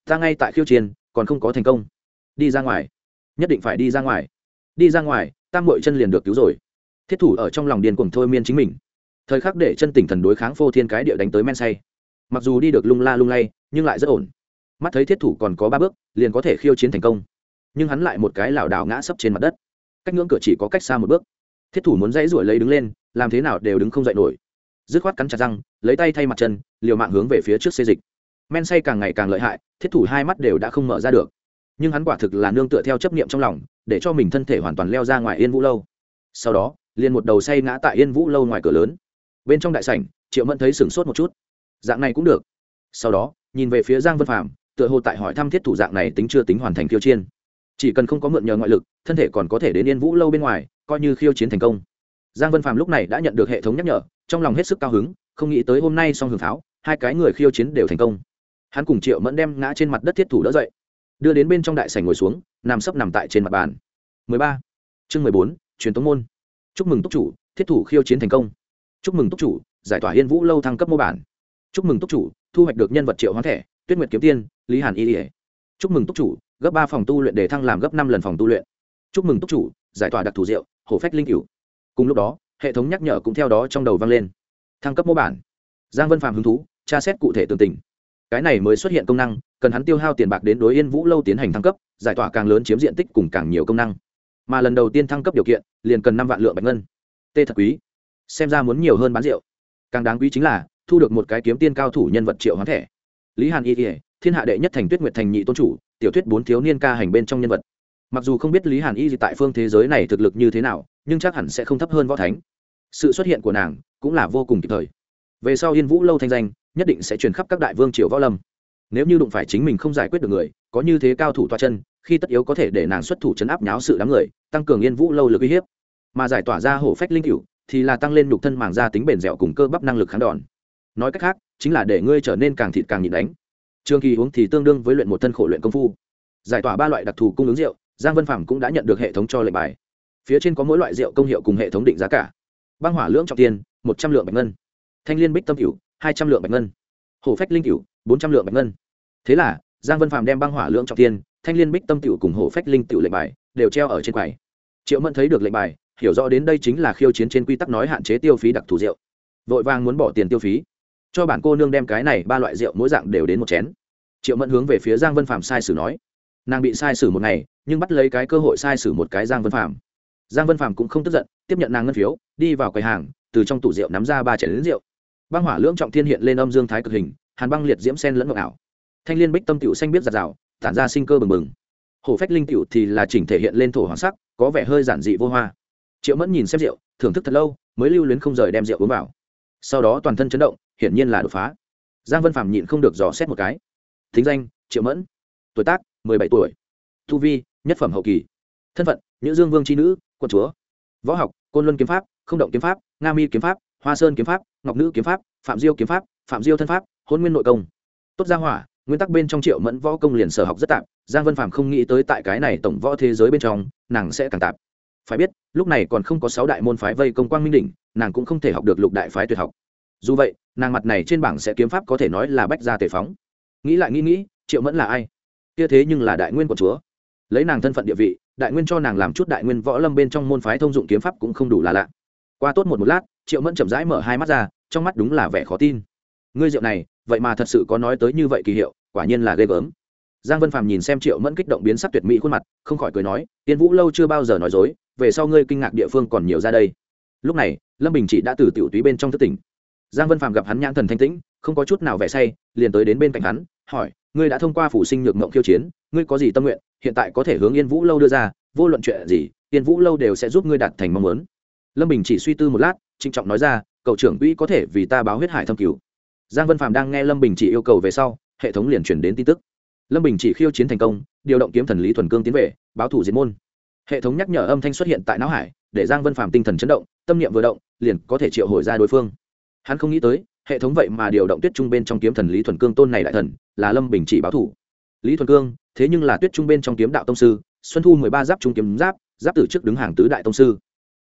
Ta ngay tại khiêu chiến, còn không có thành công. Đi ra ngoài. Nhất định phải đi ra ngoài. Đi ra ngoài tam muội chân liền được cứu rồi. Thiết thủ ở trong lòng điền cuồng thôi miên chính mình. Thời khắc để chân tỉnh thần đối kháng phô thiên cái địa đánh tới men say mặc dù đi được lung la lung lay, nhưng lại rất ổn. Mắt thấy thiết thủ còn có ba bước, liền có thể khiêu chiến thành công. Nhưng hắn lại một cái lảo đảo ngã sấp trên mặt đất. Cách ngưỡng cửa chỉ có cách xa một bước. Thiết thủ muốn dãy ruổi lấy đứng lên, làm thế nào đều đứng không dậy nổi. Dứt khoát cắn chặt răng, lấy tay thay mặt chân, liều mạng hướng về phía trước xê dịch. Men say càng ngày càng lợi hại, thiết thủ hai mắt đều đã không mở ra được. Nhưng hắn quả thực là nương tựa theo chấp niệm trong lòng, để cho mình thân thể hoàn toàn leo ra ngoài yên vũ lâu. Sau đó, liền một đầu say ngã tại yên vũ lâu ngoài cửa lớn. Bên trong đại sảnh, triệu mẫn thấy sửng sốt một chút dạng này cũng được. Sau đó nhìn về phía giang vân phạm tựa hồ tại hỏi thăm thiết thủ dạng này tính chưa tính hoàn thành khiêu chiến. Chỉ cần không có mượn nhờ ngoại lực thân thể còn có thể đến yên vũ lâu bên ngoài coi như khiêu chiến thành công. Giang vân phạm lúc này đã nhận được hệ thống nhắc nhở trong lòng hết sức cao hứng không nghĩ tới hôm nay song hưởng pháo hai cái người khiêu chiến đều thành công. Hắn cùng triệu mẫn đem ngã trên mặt đất thiết thủ đỡ dậy. Đưa đến bên trong đại sảnh ngồi xuống nằm sấp nằm tại trên mặt bàn. 13. chương 14, truyền tống môn. Chúc mừng túc chủ thiết thủ khiêu chiến thành công. Chúc mừng túc chủ giải tỏa yên vũ lâu thăng cấp mô bản chúc mừng túc chủ, thu hoạch được nhân vật triệu hoán thẻ, tuyết nguyệt kiếm tiên, lý hàn y ỉa chúc mừng túc chủ, gấp ba phòng tu luyện để thăng làm gấp năm lần phòng tu luyện. Chúc mừng túc chủ, giải tỏa đặc thù rượu, hổ phách linh cửu. Cùng lúc đó, hệ thống nhắc nhở cũng theo đó trong đầu vang lên. Thăng cấp mô bản. Giang vân phạm hứng thú, tra xét cụ thể tường tình. Cái này mới xuất hiện công năng, cần hắn tiêu hao tiền bạc đến đối yên vũ lâu tiến hành thăng cấp, giải tỏa càng lớn chiếm diện tích cùng càng nhiều công năng. Mà lần đầu tiên thăng cấp điều kiện, liền cần năm vạn lượng bạch ngân. Tê thật quý. Xem ra muốn nhiều hơn bán rượu. Càng đáng quý chính là thu được một cái kiếm tiên cao thủ nhân vật triệu hoán thẻ. Lý hàn y ỉa thiên hạ đệ nhất thành tuyết nguyệt thành nhị tôn chủ, tiểu thuyết bốn thiếu niên ca hành bên trong nhân vật. Mặc dù không biết lý hàn y gì tại phương thế giới này thực lực như thế nào, nhưng chắc hẳn sẽ không thấp hơn võ thánh. Sự xuất hiện của nàng cũng là vô cùng kịp thời. Về sau yên vũ lâu thanh danh, nhất định sẽ truyền khắp các đại vương triều võ lâm. Nếu như đụng phải chính mình không giải quyết được người, có như thế cao thủ toa chân, khi tất yếu có thể để nàng xuất thủ chấn áp nháo sự đám người, tăng cường yên vũ lâu lực uy hiếp. Mà giải tỏa ra hổ phách linh cựu thì là tăng lên nhục thân màng da tính bền dẻo cùng cơ bắp năng lực kháng đòn nói cách khác, chính là để ngươi trở nên càng thịt càng nhịn đánh. Trường kỳ uống thì tương đương với luyện một thân khổ luyện công phu. Giải tỏa ba loại đặc thù cung ứng rượu, giang vân phạm cũng đã nhận được hệ thống cho lệnh bài. Phía trên có mỗi loại rượu công hiệu cùng hệ thống định giá cả. Băng hỏa lưỡng trọng tiền, một trăm lượng bạch ngân. Thanh liên bích tâm cửu, hai trăm lượng bạch ngân. Hổ phách linh cửu, bốn trăm lượng bạch ngân. Thế là, giang vân phạm đem băng hỏa lưỡng trọng tiền, thanh liên bích tâm cửu cùng hổ phách linh cửu lệnh bài đều treo ở trên quầy. Triệu mẫn thấy được lệnh bài, hiểu rõ đến đây chính là khiêu chiến trên quy tắc nói hạn chế tiêu phí đặc thù rượu. Vội vàng muốn bỏ tiền tiêu phí cho bản cô nương đem cái này ba loại rượu mỗi dạng đều đến một chén. Triệu mẫn hướng về phía giang vân phạm sai sử nói. Nàng bị sai sử một ngày, nhưng bắt lấy cái cơ hội sai sử một cái giang vân phạm giang vân phạm cũng không tức giận, tiếp nhận nàng ngân phiếu, đi vào quầy hàng, từ trong tủ rượu nắm ra ba chén lính rượu. Băng hỏa lưỡng trọng thiên hiện lên âm dương thái cực hình, hàn băng liệt diễm sen lẫn ngọc ảo. Thanh liên bích tâm tiểu xanh biết giạt rào, tản ra sinh cơ bừng bừng. Hổ phách linh tiểu thì là chỉnh thể hiện lên thổ hoàng sắc, có vẻ hơi giản dị vô hoa. Triệu mẫn nhìn xem rượu, thưởng thức thật lâu, mới lưu luyến không rời đem rượu uống vào. Sau đó toàn thân chấn động hiển nhiên là đột phá. Giang vân phạm nhịn không được dò xét một cái. Thính danh, triệu mẫn. Tuổi tác, mười bảy tuổi. Thu vi, nhất phẩm hậu kỳ. Thân phận nữ dương vương c nữ quân chúa. Võ học, côn luân kiếm pháp, không động kiếm pháp, nga mi kiếm pháp, hoa sơn kiếm pháp, ngọc nữ kiếm pháp, phạm diêu kiếm pháp, phạm diêu thân pháp, hôn nguyên nội công. Tốt gia hỏa, nguyên tắc bên trong triệu mẫn võ công liền sở học rất tạp giang vân phạm không nghĩ tới tại cái này tổng võ thế giới bên trong, nàng sẽ càng tạp phải biết, lúc này còn không có sáu đại môn phái vây công quang minh đỉnh, nàng cũng không thể học được lục đại phái tuyệt học dù vậy, nàng mặt này trên bảng sẽ kiếm pháp có thể nói là bách gia tề phóng. Nghĩ lại nghĩ nghĩ, triệu mẫn là ai? Kia thế nhưng là đại nguyên của chúa. Lấy nàng thân phận địa vị, đại nguyên cho nàng làm chút đại nguyên võ lâm bên trong môn phái thông dụng kiếm pháp cũng không đủ là lạ. Qua tốt một một lát, triệu mẫn chậm rãi mở hai mắt ra, trong mắt đúng là vẻ khó tin. Ngươi rượu này, vậy mà thật sự có nói tới như vậy kỳ hiệu, quả nhiên là ghê gớm. Giang vân phàm nhìn xem triệu mẫn kích động biến sắc tuyệt mỹ khuôn mặt, không khỏi cười nói, tiên vũ lâu chưa bao giờ nói dối, về sau ngươi kinh ngạc địa phương còn nhiều ra đây. Lúc này, lâm bình chỉ đã từ tiểu túy bên trong thất tỉnh giang vân phàm gặp hắn nhãn thần thanh tĩnh, không có chút nào vẻ say, liền tới đến bên cạnh hắn, hỏi, ngươi đã thông qua phủ sinh nhược mộng khiêu chiến, ngươi có gì tâm nguyện, hiện tại có thể hướng yên vũ lâu đưa ra, vô luận chuyện gì, yên vũ lâu đều sẽ giúp ngươi đạt thành mong muốn. Lâm bình chỉ suy tư một lát, trịnh trọng nói ra cậu trưởng quỹ có thể vì ta báo huyết hải thâm cứu giang vân phạm đang nghe lâm bình chỉ yêu cầu về sau, hệ thống liền chuyển đến tin tức. Lâm bình chỉ khiêu chiến thành công, điều động kiếm thần lý thuần cương tiến về, báo thủ diệt môn. Hệ thống nhắc nhở âm thanh xuất hiện tại não hải, để giang vân phạm tinh thần chấn động, tâm niệm vừa động, liền có thể triệu hồi ra đối phương hắn không nghĩ tới, hệ thống vậy mà điều động tuyết trung bên trong kiếm thần lý thuần cương tôn này đại thần, là lâm bình chỉ báo thủ. Lý thuần cương, thế nhưng là tuyết trung bên trong kiếm đạo tông sư, xuân thu mười ba giáp trung kiếm giáp giáp từ trước đứng hàng tứ đại tông sư.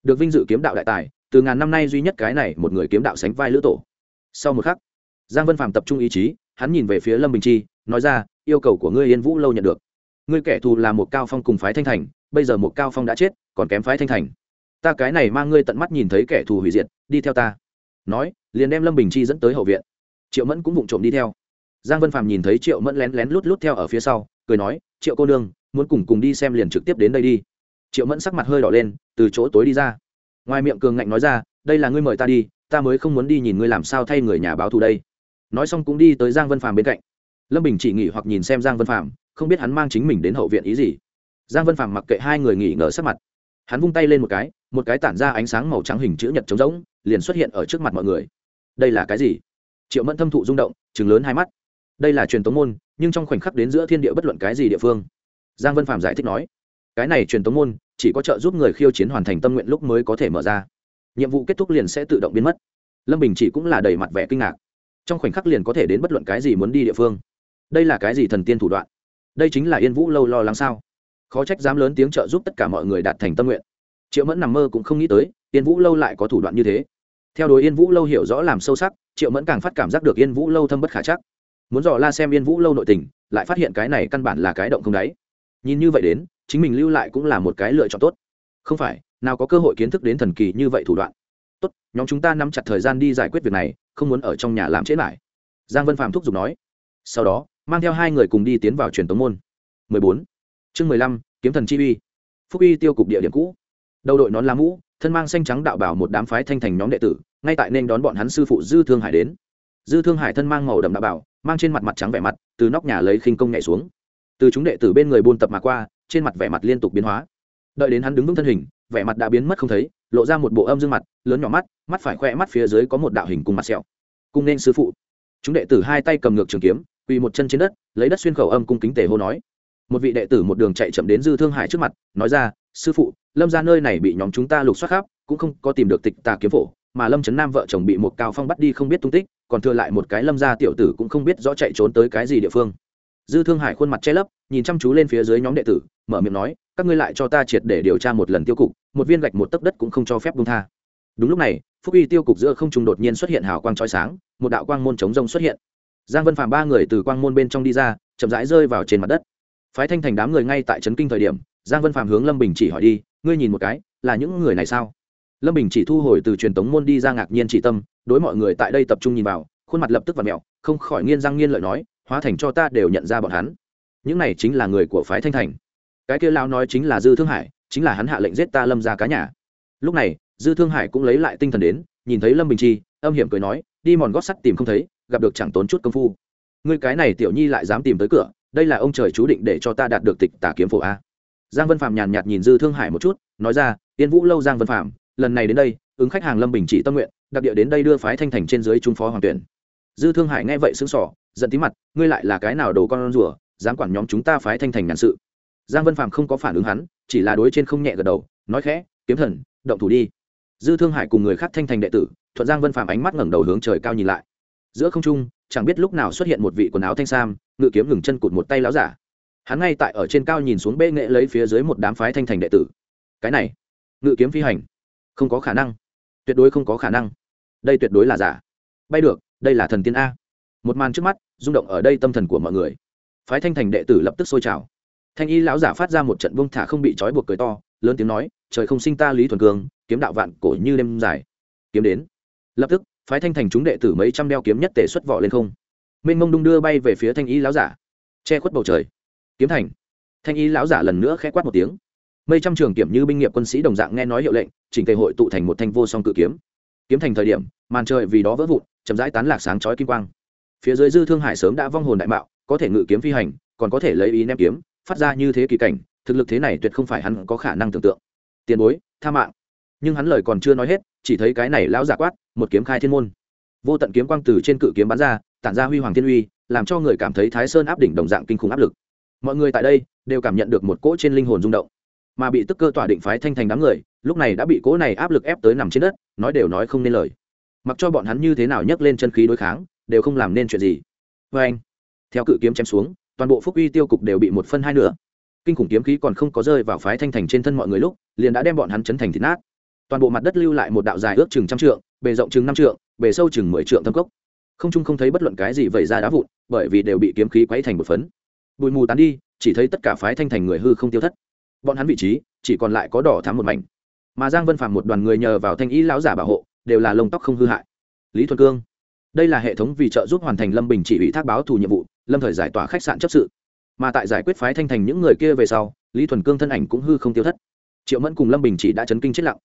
Được vinh dự kiếm đạo đại tài, từ ngàn năm nay duy nhất cái này một người kiếm đạo sánh vai lữ tổ. Sau một khắc, giang vân phạm tập trung ý chí, hắn nhìn về phía lâm bình chi, nói ra, yêu cầu của ngươi yên vũ lâu nhận được. Ngươi kẻ thù là một cao phong cùng phái thanh thành, bây giờ một cao phong đã chết, còn kém phái thanh thành. Ta cái này mang ngươi tận mắt nhìn thấy kẻ thù hủy diệt, đi theo ta nói, liền đem lâm bình chi dẫn tới hậu viện. Triệu mẫn cũng vụng trộm đi theo. Giang vân phàm nhìn thấy triệu mẫn lén lén lút lút theo ở phía sau, cười nói, triệu cô nương, muốn cùng cùng đi xem liền trực tiếp đến đây đi. Triệu mẫn sắc mặt hơi đỏ lên, từ chỗ tối đi ra. Ngoài miệng cường ngạnh nói ra, đây là ngươi mời ta đi, ta mới không muốn đi nhìn ngươi làm sao thay người nhà báo thù đây. Nói xong cũng đi tới giang vân phàm bên cạnh. Lâm bình chỉ nghỉ hoặc nhìn xem giang vân phàm, không biết hắn mang chính mình đến hậu viện ý gì. Giang vân phàm mặc kệ hai người nghỉ ngờ sắc mặt. Hắn vung tay lên một cái một cái tản ra ánh sáng màu trắng hình chữ nhật trống rỗng liền xuất hiện ở trước mặt mọi người. Đây là cái gì? Triệu mẫn thâm thụ rung động chừng lớn hai mắt. Đây là truyền tống môn, nhưng trong khoảnh khắc đến giữa thiên địa bất luận cái gì địa phương. Giang vân phạm giải thích nói, cái này truyền tống môn, chỉ có trợ giúp người khiêu chiến hoàn thành tâm nguyện lúc mới có thể mở ra. Nhiệm vụ kết thúc liền sẽ tự động biến mất. Lâm bình chỉ cũng là đầy mặt vẻ kinh ngạc. Trong khoảnh khắc liền có thể đến bất luận cái gì muốn đi địa phương. Đây là cái gì thần tiên thủ đoạn? Đây chính là yên vũ lâu lo lắng sao? Khó trách dám lớn tiếng trợ giúp tất cả mọi người đạt thành tâm nguyện. Triệu mẫn nằm mơ cũng không nghĩ tới, yên vũ lâu lại có thủ đoạn như thế theo đuổi yên vũ lâu hiểu rõ làm sâu sắc triệu mẫn càng phát cảm giác được yên vũ lâu thâm bất khả chắc. Muốn dò la xem yên vũ lâu nội tình lại phát hiện cái này căn bản là cái động không đáy. Nhìn như vậy đến chính mình lưu lại cũng là một cái lựa chọn tốt. Không phải nào có cơ hội kiến thức đến thần kỳ như vậy thủ đoạn. Tốt nhóm chúng ta nắm chặt thời gian đi giải quyết việc này không muốn ở trong nhà làm chết lại. Giang vân phạm thúc giục nói. Sau đó mang theo hai người cùng đi tiến vào truyền tống môn. 14. chương 15, kiếm thần chi uy. Phúc uy tiêu cục địa điểm cũ. Đầu đội nón lá mũ thân mang xanh trắng đạo bảo một đám phái thanh thành nhóm đệ tử, ngay tại nên đón bọn hắn sư phụ dư thương hải đến. Dư thương hải thân mang màu đậm đạo bảo, mang trên mặt mặt trắng vẻ mặt, từ nóc nhà lấy khinh công nhảy xuống. Từ chúng đệ tử bên người buôn tập mà qua, trên mặt vẻ mặt liên tục biến hóa. Đợi đến hắn đứng vững thân hình, vẻ mặt đã biến mất không thấy, lộ ra một bộ âm dương mặt, lớn nhỏ mắt mắt phải khoe mắt phía dưới có một đạo hình cùng mặt sẹo. Cung nên sư phụ. Chúng đệ tử hai tay cầm ngược trường kiếm, quỳ một chân trên đất, lấy đất xuyên khẩu âm cung kính tề hô nói. Một vị đệ tử một đường chạy chậm đến dư thương hải trước mặt, nói ra sư phụ, lâm ra nơi này bị nhóm chúng ta lục soát khắp, cũng không có tìm được tịch tà kiếm phổ, mà lâm trấn nam vợ chồng bị một cao phong bắt đi không biết tung tích, còn thừa lại một cái lâm gia tiểu tử cũng không biết rõ chạy trốn tới cái gì địa phương. Dư thương hải khuôn mặt che lấp, nhìn chăm chú lên phía dưới nhóm đệ tử, mở miệng nói, các ngươi lại cho ta triệt để điều tra một lần tiêu cục, một viên gạch một tấc đất cũng không cho phép bung tha. Đúng lúc này, phúc uy tiêu cục giữa không trung đột nhiên xuất hiện hào quang trói sáng, một đạo quang môn chống rông xuất hiện. Giang vân phạm ba người từ quang môn bên trong đi ra, chậm rãi rơi vào trên mặt đất phái thanh thành đám người ngay tại trấn kinh thời điểm, giang vân phạm hướng lâm bình chỉ hỏi đi, ngươi nhìn một cái, là những người này sao? Lâm bình chỉ thu hồi từ truyền tống môn đi ra ngạc nhiên chỉ tâm, đối mọi người tại đây tập trung nhìn vào, khuôn mặt lập tức và mẹo, không khỏi nghiên răng nghiên lợi nói, hóa thành cho ta đều nhận ra bọn hắn. Những này chính là người của phái thanh thành. Cái kia lao nói chính là dư thương hải, chính là hắn hạ lệnh giết ta lâm ra cá nhà. Lúc này, dư thương hải cũng lấy lại tinh thần đến, nhìn thấy lâm bình chi, âm hiểm cười nói, đi mòn gót sắt tìm không thấy, gặp được chẳng tốn chút công phu. Ngươi cái này tiểu nhi lại dám tìm tới cửa đây là ông trời chú định để cho ta đạt được tịch tả kiếm phổ a. Giang vân phạm nhàn nhạt nhìn dư thương hải một chút, nói ra tiên vũ lâu giang vân phạm lần này đến đây, ứng khách hàng lâm bình chỉ tâm nguyện, đặc địa đến đây đưa phái thanh thành trên dưới trung phó hoàng tuyển. Dư thương hải nghe vậy xứng sỏ giận tí mặt, ngươi lại là cái nào đồ con rùa, dám quản nhóm chúng ta phái thanh thành nhàn sự? Giang vân phạm không có phản ứng hắn, chỉ là đối trên không nhẹ gật đầu, nói khẽ, kiếm thần, động thủ đi. Dư thương hải cùng người khác thanh thành đệ tử, thuận giang vân phạm ánh mắt ngẩng đầu hướng trời cao nhìn lại. Giữa không trung chẳng biết lúc nào xuất hiện một vị quần áo thanh sam ngự kiếm ngừng chân cụt một tay láo giả. Hắn ngay tại ở trên cao nhìn xuống bệ nghệ lấy phía dưới một đám phái thanh thành đệ tử. Cái này ngự kiếm phi hành không có khả năng. Tuyệt đối không có khả năng. Đây tuyệt đối là giả. Bay được đây là thần tiên a. Một màn trước mắt rung động ở đây tâm thần của mọi người. Phái thanh thành đệ tử lập tức sôi trào. Thanh y lão giả phát ra một trận bông thả không bị trói buộc cười to lớn tiếng nói trời không sinh ta lý thuần cường, kiếm đạo vạn cổ như đêm dài. Kiếm đến. Lập tức phái thanh thành chúng đệ tử mấy trăm đeo kiếm nhất tể xuất vỏ lên không. Mênh mông đung đưa bay về phía thanh y lão giả. Che khuất bầu trời. Kiếm thành. Thanh y lão giả lần nữa khẽ quát một tiếng. Mây trăm trường kiểm như binh nghiệp quân sĩ đồng dạng nghe nói hiệu lệnh, chỉnh tề hội tụ thành một thanh vô song cự kiếm. Kiếm thành thời điểm, màn trời vì đó vỡ vụn, chậm rãi tán lạc sáng chói kim quang. Phía dưới dư thương hải sớm đã vong hồn đại mạo, có thể ngự kiếm phi hành, còn có thể lấy ý ném kiếm, phát ra như thế kỳ cảnh, thực lực thế này tuyệt không phải hắn có khả năng tưởng tượng. Tiền bối, tha mạng. Nhưng hắn lời còn chưa nói hết chỉ thấy cái này lão giả quát, một kiếm khai thiên môn. Vô tận kiếm quang từ trên cự kiếm bắn ra, tản ra huy hoàng thiên uy, làm cho người cảm thấy thái sơn áp đỉnh đồng dạng kinh khủng áp lực. Mọi người tại đây đều cảm nhận được một cỗ trên linh hồn rung động. Mà bị tức cơ tỏa định phái thanh thành đám người, lúc này đã bị cỗ này áp lực ép tới nằm trên đất, nói đều nói không nên lời. Mặc cho bọn hắn như thế nào nhấc lên chân khí đối kháng, đều không làm nên chuyện gì. Vê anh, theo cự kiếm chém xuống, toàn bộ phúc uy tiêu cục đều bị một phân hai nửa. Kinh khủng kiếm khí còn không có rơi vào phái thanh thành trên thân mọi người lúc, liền đã đem bọn hắn chấn thành thịt nát toàn bộ mặt đất lưu lại một đạo dài ước chừng trăm trượng, bề rộng chừng năm trượng, bề sâu chừng mười trượng thâm cốc. Không trung không thấy bất luận cái gì vẩy ra đá vụn, bởi vì đều bị kiếm khí quấy thành một phấn. Bụi mù tán đi, chỉ thấy tất cả phái thanh thành người hư không tiêu thất. Bọn hắn vị trí, chỉ còn lại có đỏ thắm một mảnh. Mà giang vân phạm một đoàn người nhờ vào thanh ý lão giả bảo hộ, đều là lông tóc không hư hại. Lý thuần cương, đây là hệ thống vì trợ giúp hoàn thành lâm bình chỉ ủy thác báo thù nhiệm vụ, lâm thời giải tỏa khách sạn chấp sự. Mà tại giải quyết phái thanh thành những người kia về sau, lý thuần cương thân ảnh cũng hư không tiêu thất. Triệu mẫn cùng lâm bình chỉ đã chấn kinh chết lặng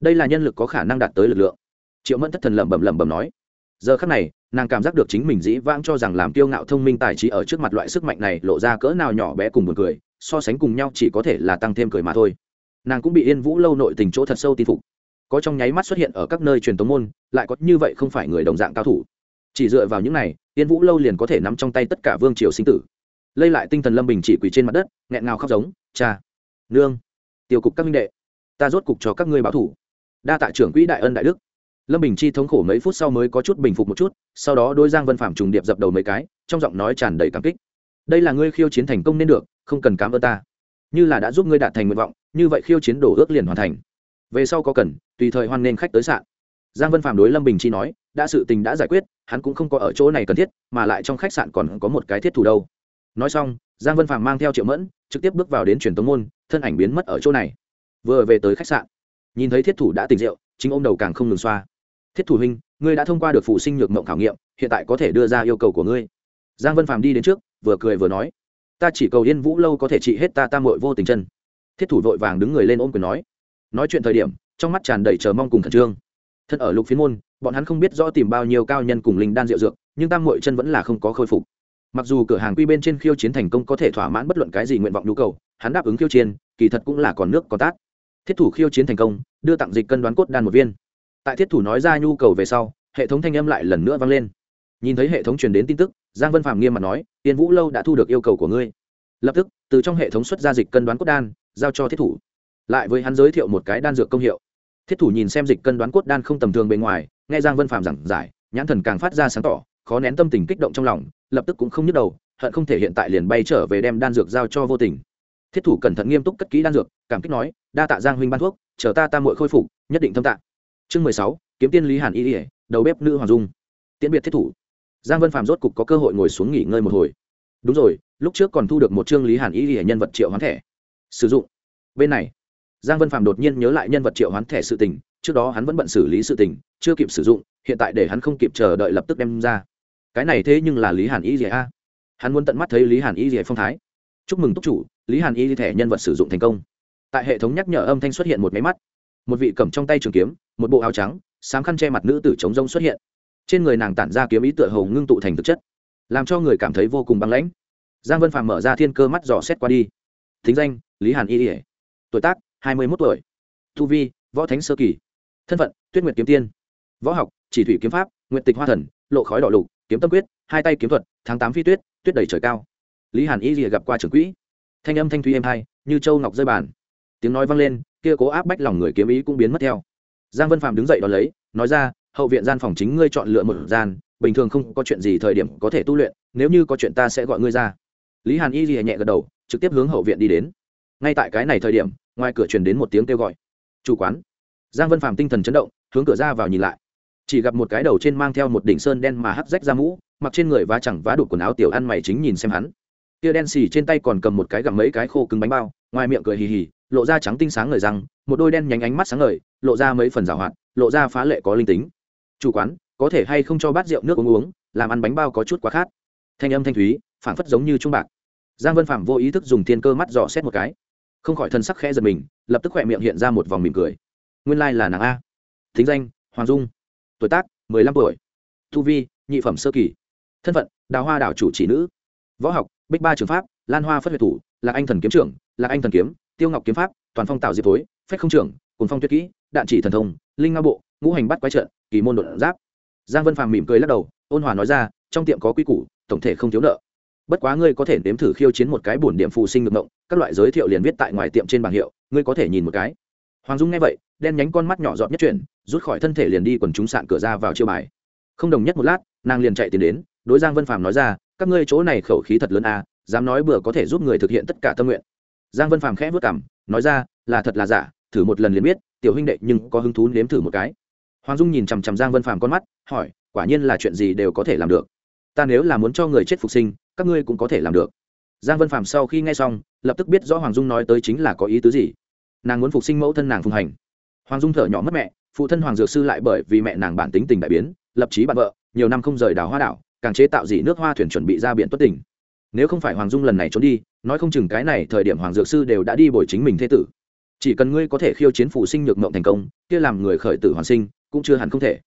đây là nhân lực có khả năng đạt tới lực lượng. Triệu mẫn thất thần lẩm bẩm lẩm bẩm nói. Giờ khắc này, nàng cảm giác được chính mình dĩ vãng cho rằng làm kiêu ngạo thông minh tài trí ở trước mặt loại sức mạnh này lộ ra cỡ nào nhỏ bé cùng một cười, so sánh cùng nhau chỉ có thể là tăng thêm cười mà thôi. Nàng cũng bị yên vũ lâu nội tình chỗ thật sâu tin phục. Có trong nháy mắt xuất hiện ở các nơi truyền tống môn, lại có như vậy không phải người đồng dạng cao thủ. Chỉ dựa vào những này, yên vũ lâu liền có thể nắm trong tay tất cả vương triều sinh tử. Lây lại tinh thần lâm bình chỉ quỳ trên mặt đất, nghẹn ngào khóc giống, cha, nương, tiêu cục các minh đệ, ta rốt cục cho các ngươi báo thủ đa tạ trưởng quỹ đại ân đại đức. Lâm bình chi thống khổ mấy phút sau mới có chút bình phục một chút, sau đó đôi giang vân phạm trùng điệp dập đầu mấy cái, trong giọng nói tràn đầy cảm kích. Đây là ngươi khiêu chiến thành công nên được, không cần cảm ơn ta. Như là đã giúp ngươi đạt thành nguyện vọng, như vậy khiêu chiến đổ ước liền hoàn thành. Về sau có cần, tùy thời hoan nghênh khách tới sạn. Giang vân phạm đối lâm bình chi nói, đã sự tình đã giải quyết, hắn cũng không có ở chỗ này cần thiết, mà lại trong khách sạn còn có một cái thiết thủ đâu. Nói xong, giang vân phạm mang theo triệu mẫn, trực tiếp bước vào đến truyền tống môn, thân ảnh biến mất ở chỗ này. Vừa về tới khách sạn nhìn thấy thiết thủ đã tỉnh rượu, chính ông đầu càng không ngừng xoa. Thiết thủ huynh, ngươi đã thông qua được phụ sinh nhược mộng khảo nghiệm, hiện tại có thể đưa ra yêu cầu của ngươi. Giang vân phàm đi đến trước, vừa cười vừa nói, ta chỉ cầu yên vũ lâu có thể trị hết ta tam mội vô tình chân. Thiết thủ vội vàng đứng người lên ôm quyền nói. Nói chuyện thời điểm, trong mắt tràn đầy chờ mong cùng khẩn trương. Thân ở lục phiến môn, bọn hắn không biết rõ tìm bao nhiêu cao nhân cùng linh đan rượu dược, nhưng tam mội chân vẫn là không có khôi phục. Mặc dù cửa hàng quy bên trên khiêu chiến thành công có thể thỏa mãn bất luận cái gì nguyện vọng nhu cầu, hắn đáp ứng khiêu chiến, kỳ thật cũng là còn nước có tát thiết thủ khiêu chiến thành công, đưa tặng dịch cân đoán cốt đan một viên. Tại thiết thủ nói ra nhu cầu về sau, hệ thống thanh âm lại lần nữa vang lên. Nhìn thấy hệ thống truyền đến tin tức, giang vân phạm nghiêm mặt nói, tiên vũ lâu đã thu được yêu cầu của ngươi. Lập tức, từ trong hệ thống xuất ra dịch cân đoán cốt đan, giao cho thiết thủ. Lại với hắn giới thiệu một cái đan dược công hiệu. Thiết thủ nhìn xem dịch cân đoán cốt đan không tầm thường bề ngoài, nghe giang vân phạm giảng giải, nhãn thần càng phát ra sáng tỏ, khó nén tâm tình kích động trong lòng, lập tức cũng không nhức đầu, hận không thể hiện tại liền bay trở về đem đan dược giao cho vô tình thiết thủ cẩn thận nghiêm túc cất kỹ đan dược, cảm kích nói, đa tạ giang huynh ban thuốc, chờ ta tam muội khôi phục, nhất định thâm tạ. Chương mười sáu, kiếm tiên lý hàn y ỉa đầu bếp nữ hoàng dung. Tiễn biệt thiết thủ. Giang vân phạm rốt cục có cơ hội ngồi xuống nghỉ ngơi một hồi. Đúng rồi, lúc trước còn thu được một chương lý hàn y ỉa nhân vật triệu hoán thẻ. Sử dụng. Bên này, giang vân phạm đột nhiên nhớ lại nhân vật triệu hoán thẻ sự tình, trước đó hắn vẫn bận xử lý sự tình, chưa kịp sử dụng, hiện tại để hắn không kịp chờ đợi lập tức đem ra. Cái này thế nhưng là lý hàn y ỉa a. Hắn muốn tận mắt thấy lý hàn y ỉa phong thái. Chúc mừng túc chủ lý hàn y thẻ nhân vật sử dụng thành công. Tại hệ thống nhắc nhở âm thanh xuất hiện một máy mắt. Một vị cầm trong tay trường kiếm, một bộ áo trắng, sáng khăn che mặt nữ tử chống rông xuất hiện. Trên người nàng tản ra kiếm ý tựa hầu ngưng tụ thành thực chất, làm cho người cảm thấy vô cùng băng lãnh. Giang vân Phàm mở ra thiên cơ mắt dò xét qua đi. Thính danh, lý hàn y. Ỉa tuổi tác, hai mươi một tuổi. Thu vi, võ thánh sơ kỳ. Thân phận, tuyết nguyệt kiếm tiên. Võ học, chỉ thủy kiếm pháp nguyện tịch hoa thần, lộ khói đỏ lục, kiếm tâm quyết, hai tay kiếm thuật, tháng tám phi tuyết tuyết đầy trời cao. Lý hàn y ỉa gặp qua trưởng quỹ thanh âm thanh thúy êm hai, như châu ngọc rơi bàn. Tiếng nói vang lên, kia cố áp bách lòng người kiếm ý cũng biến mất theo. Giang vân phạm đứng dậy đón lấy, nói ra, hậu viện gian phòng chính ngươi chọn lựa một gian, bình thường không có chuyện gì thời điểm có thể tu luyện, nếu như có chuyện ta sẽ gọi ngươi ra. Lý hàn y rìa nhẹ gật đầu, trực tiếp hướng hậu viện đi đến. Ngay tại cái này thời điểm, ngoài cửa truyền đến một tiếng kêu gọi. Chủ quán. Giang vân phạm tinh thần chấn động, hướng cửa ra vào nhìn lại. Chỉ gặp một cái đầu trên mang theo một đỉnh sơn đen mà hắt rách ra mũ, mặc trên người vá chẳng vá đục quần áo tiểu ăn mày chính nhìn xem hắn tia đen xì trên tay còn cầm một cái gặm mấy cái khô cứng bánh bao, ngoài miệng cười hì hì, lộ ra trắng tinh sáng ngời răng, một đôi đen nhánh ánh mắt sáng ngời, lộ ra mấy phần rào hoạt, lộ ra phá lệ có linh tính. Chủ quán, có thể hay không cho bát rượu nước uống uống, làm ăn bánh bao có chút quá khát. Thanh âm thanh thúy, phảng phất giống như trung bạc. Giang vân phạm vô ý thức dùng thiên cơ mắt dò xét một cái. Không khỏi thân sắc khẽ giật mình, lập tức khỏe miệng hiện ra một vòng mỉm cười. Nguyên lai là nàng a. Thính danh, hoàng dung. Tuổi tác, mười lăm tuổi. Thu vi, nhị phẩm sơ kỳ. Thân phận, đào hoa đảo chủ chỉ nữ. Võ học bích ba trường pháp, lan hoa phất huyệt thủ là anh thần kiếm trưởng là anh thần kiếm, tiêu ngọc kiếm pháp, toàn phong tạo diệp tối phách không trưởng cùng phong tuyệt kỹ, đạn chỉ thần thông, linh nga bộ, ngũ hành bắt quái trận, kỳ môn đột giáp. Giang vân phàm mỉm cười lắc đầu, ôn hòa nói ra, trong tiệm có quy củ, tổng thể không thiếu nợ. Bất quá ngươi có thể nếm thử khiêu chiến một cái bổn điểm phụ sinh ngược ngộng, các loại giới thiệu liền viết tại ngoài tiệm trên bảng hiệu, ngươi có thể nhìn một cái. Hoàng dung nghe vậy, đen nhánh con mắt nhỏ giọt nhất chuyển, rút khỏi thân thể liền đi quần chúng sạn cửa ra vào chiêu bài. Không đồng nhất một lát, nàng liền chạy tiến đến, đối giang vân phàm nói ra các ngươi chỗ này khẩu khí thật lớn à dám nói bừa có thể giúp người thực hiện tất cả tâm nguyện. Giang vân phàm khẽ vất cảm nói ra, là thật là giả, thử một lần liền biết, tiểu huynh đệ nhưng có hứng thú nếm thử một cái. Hoàng dung nhìn chằm chằm giang vân phàm con mắt, hỏi, quả nhiên là chuyện gì đều có thể làm được? Ta nếu là muốn cho người chết phục sinh, các ngươi cũng có thể làm được. Giang vân phàm sau khi nghe xong, lập tức biết rõ hoàng dung nói tới chính là có ý tứ gì. Nàng muốn phục sinh mẫu thân nàng phùng hành. Hoàng dung thở nhỏ mất mẹ, phụ thân hoàng dược sư lại bởi vì mẹ nàng bản tính tình đại biến, lập trí bạn vợ, nhiều năm không rời đảo hoa đảo càng chế tạo dị nước hoa thuyền chuẩn bị ra biển tuất tỉnh. Nếu không phải hoàng dung lần này trốn đi, nói không chừng cái này thời điểm hoàng dược sư đều đã đi bồi chính mình thế tử. Chỉ cần ngươi có thể khiêu chiến phụ sinh nhược mộng thành công, kia làm người khởi tử hoàn sinh, cũng chưa hẳn không thể.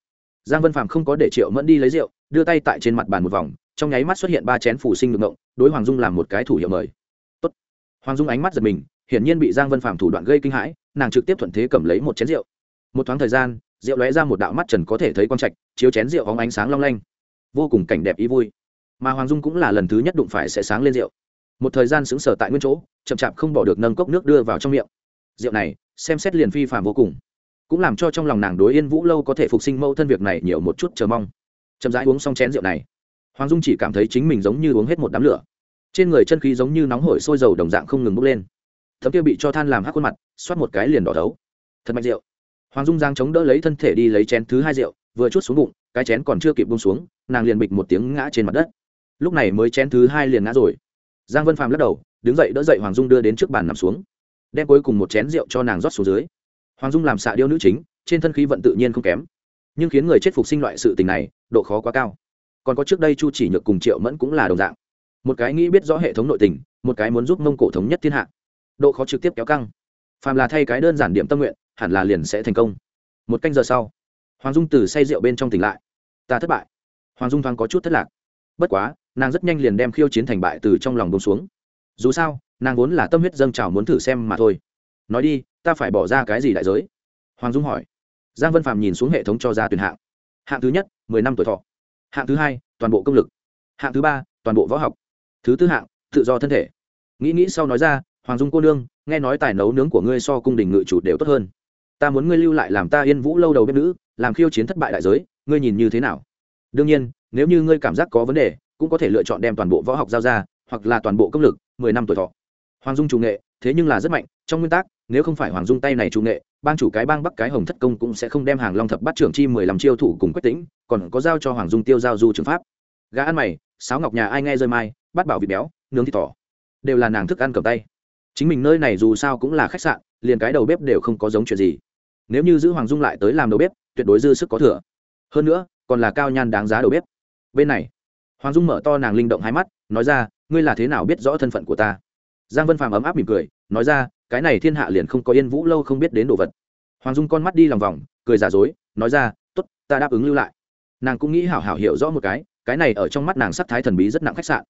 Giang vân phạm không có để triệu mẫn đi lấy rượu, đưa tay tại trên mặt bàn một vòng, trong nháy mắt xuất hiện ba chén phủ sinh nhược mộng, đối hoàng dung làm một cái thủ hiệu mời. Tốt. hoàng dung ánh mắt giật mình, hiển nhiên bị giang vân phạm thủ đoạn gây kinh hãi, nàng trực tiếp thuận thế cầm lấy một chén rượu. Một thoáng thời gian, rượu lóe ra một đạo mắt trần có thể thấy quang trạch, chiếu chén rượu hóng ánh sáng long lanh vô cùng cảnh đẹp ý vui. Mà hoàng dung cũng là lần thứ nhất đụng phải sẽ sáng lên rượu. Một thời gian xứng sở tại nguyên chỗ, chậm chạp không bỏ được nâng cốc nước đưa vào trong miệng. Rượu này, xem xét liền phi phạm vô cùng. Cũng làm cho trong lòng nàng đối yên vũ lâu có thể phục sinh mâu thân việc này nhiều một chút chờ mong. Chậm rãi uống xong chén rượu này, hoàng dung chỉ cảm thấy chính mình giống như uống hết một đám lửa. Trên người chân khí giống như nóng hổi sôi dầu đồng dạng không ngừng bốc lên. Thấm kia bị cho than làm hắc khuôn mặt, xoát một cái liền đỏ thấu. Thật mạnh rượu. Hoàng dung giang chống đỡ lấy thân thể đi lấy chén thứ hai rượu vừa chút xuống bụng, cái chén còn chưa kịp bông xuống, nàng liền bịch một tiếng ngã trên mặt đất. Lúc này mới chén thứ hai liền ngã rồi. Giang vân phàm lắc đầu, đứng dậy đỡ dậy hoàng dung đưa đến trước bàn nằm xuống. Đem cuối cùng một chén rượu cho nàng rót xuống dưới. Hoàng dung làm xạ điêu nữ chính, trên thân khí vận tự nhiên không kém. Nhưng khiến người chết phục sinh loại sự tình này, độ khó quá cao. Còn có trước đây chu chỉ nhược cùng triệu mẫn cũng là đồng dạng. Một cái nghĩ biết rõ hệ thống nội tình, một cái muốn giúp mông cổ thống nhất thiên hạ. Độ khó trực tiếp kéo căng. Phàm là thay cái đơn giản điểm tâm nguyện, hẳn là liền sẽ thành công. Một canh giờ sau hoàng dung từ say rượu bên trong tỉnh lại. Ta thất bại. Hoàng dung thoáng có chút thất lạc. Bất quá, nàng rất nhanh liền đem khiêu chiến thành bại từ trong lòng bông xuống. Dù sao, nàng vốn là tâm huyết dâng trào muốn thử xem mà thôi. Nói đi, ta phải bỏ ra cái gì đại giới? Hoàng dung hỏi. Giang vân phạm nhìn xuống hệ thống cho ra tuyển hạng. Hạng thứ nhất, mười năm tuổi thọ. Hạng thứ hai, toàn bộ công lực. Hạng thứ ba, toàn bộ võ học. Thứ tư hạng, tự do thân thể. Nghĩ nghĩ sau nói ra, hoàng dung cô nương, nghe nói tài nấu nướng của ngươi so cung đình ngự chủ đều tốt hơn ta muốn ngươi lưu lại làm ta yên vũ lâu đầu bếp nữ, làm khiêu chiến thất bại đại giới, ngươi nhìn như thế nào? Đương nhiên, nếu như ngươi cảm giác có vấn đề, cũng có thể lựa chọn đem toàn bộ võ học giao ra, hoặc là toàn bộ công lực, mười năm tuổi thọ. Hoàng dung chủ nghệ, thế nhưng là rất mạnh, trong nguyên tắc, nếu không phải hoàng dung tay này chủ nghệ, bang chủ cái bang bắc cái hồng thất công cũng sẽ không đem hàng long thập bắt trưởng chi mười lăm chiêu thủ cùng quyết tĩnh, còn có giao cho hoàng dung tiêu giao du trường pháp. Gã ăn mày, sáo ngọc nhà ai nghe rơi mai bắt bảo vịt béo, nướng thịt thỏ. Đều là nàng thức ăn cầm tay. Chính mình nơi này dù sao cũng là khách sạn, liền cái đầu bếp đều không có giống chuyện gì nếu như giữ hoàng dung lại tới làm đầu bếp, tuyệt đối dư sức có thừa. Hơn nữa, còn là cao nhan đáng giá đầu bếp. Bên này, hoàng dung mở to nàng linh động hai mắt, nói ra, ngươi là thế nào biết rõ thân phận của ta? Giang vân phàm ấm áp mỉm cười, nói ra, cái này thiên hạ liền không có yên vũ lâu không biết đến đồ vật. Hoàng dung con mắt đi lòng vòng, cười giả dối, nói ra t ố t ta đáp ứng lưu lại. Nàng cũng nghĩ hảo hảo hiểu rõ một cái cái này ở trong mắt nàng sắc thái thần bí rất nặng khách sạn.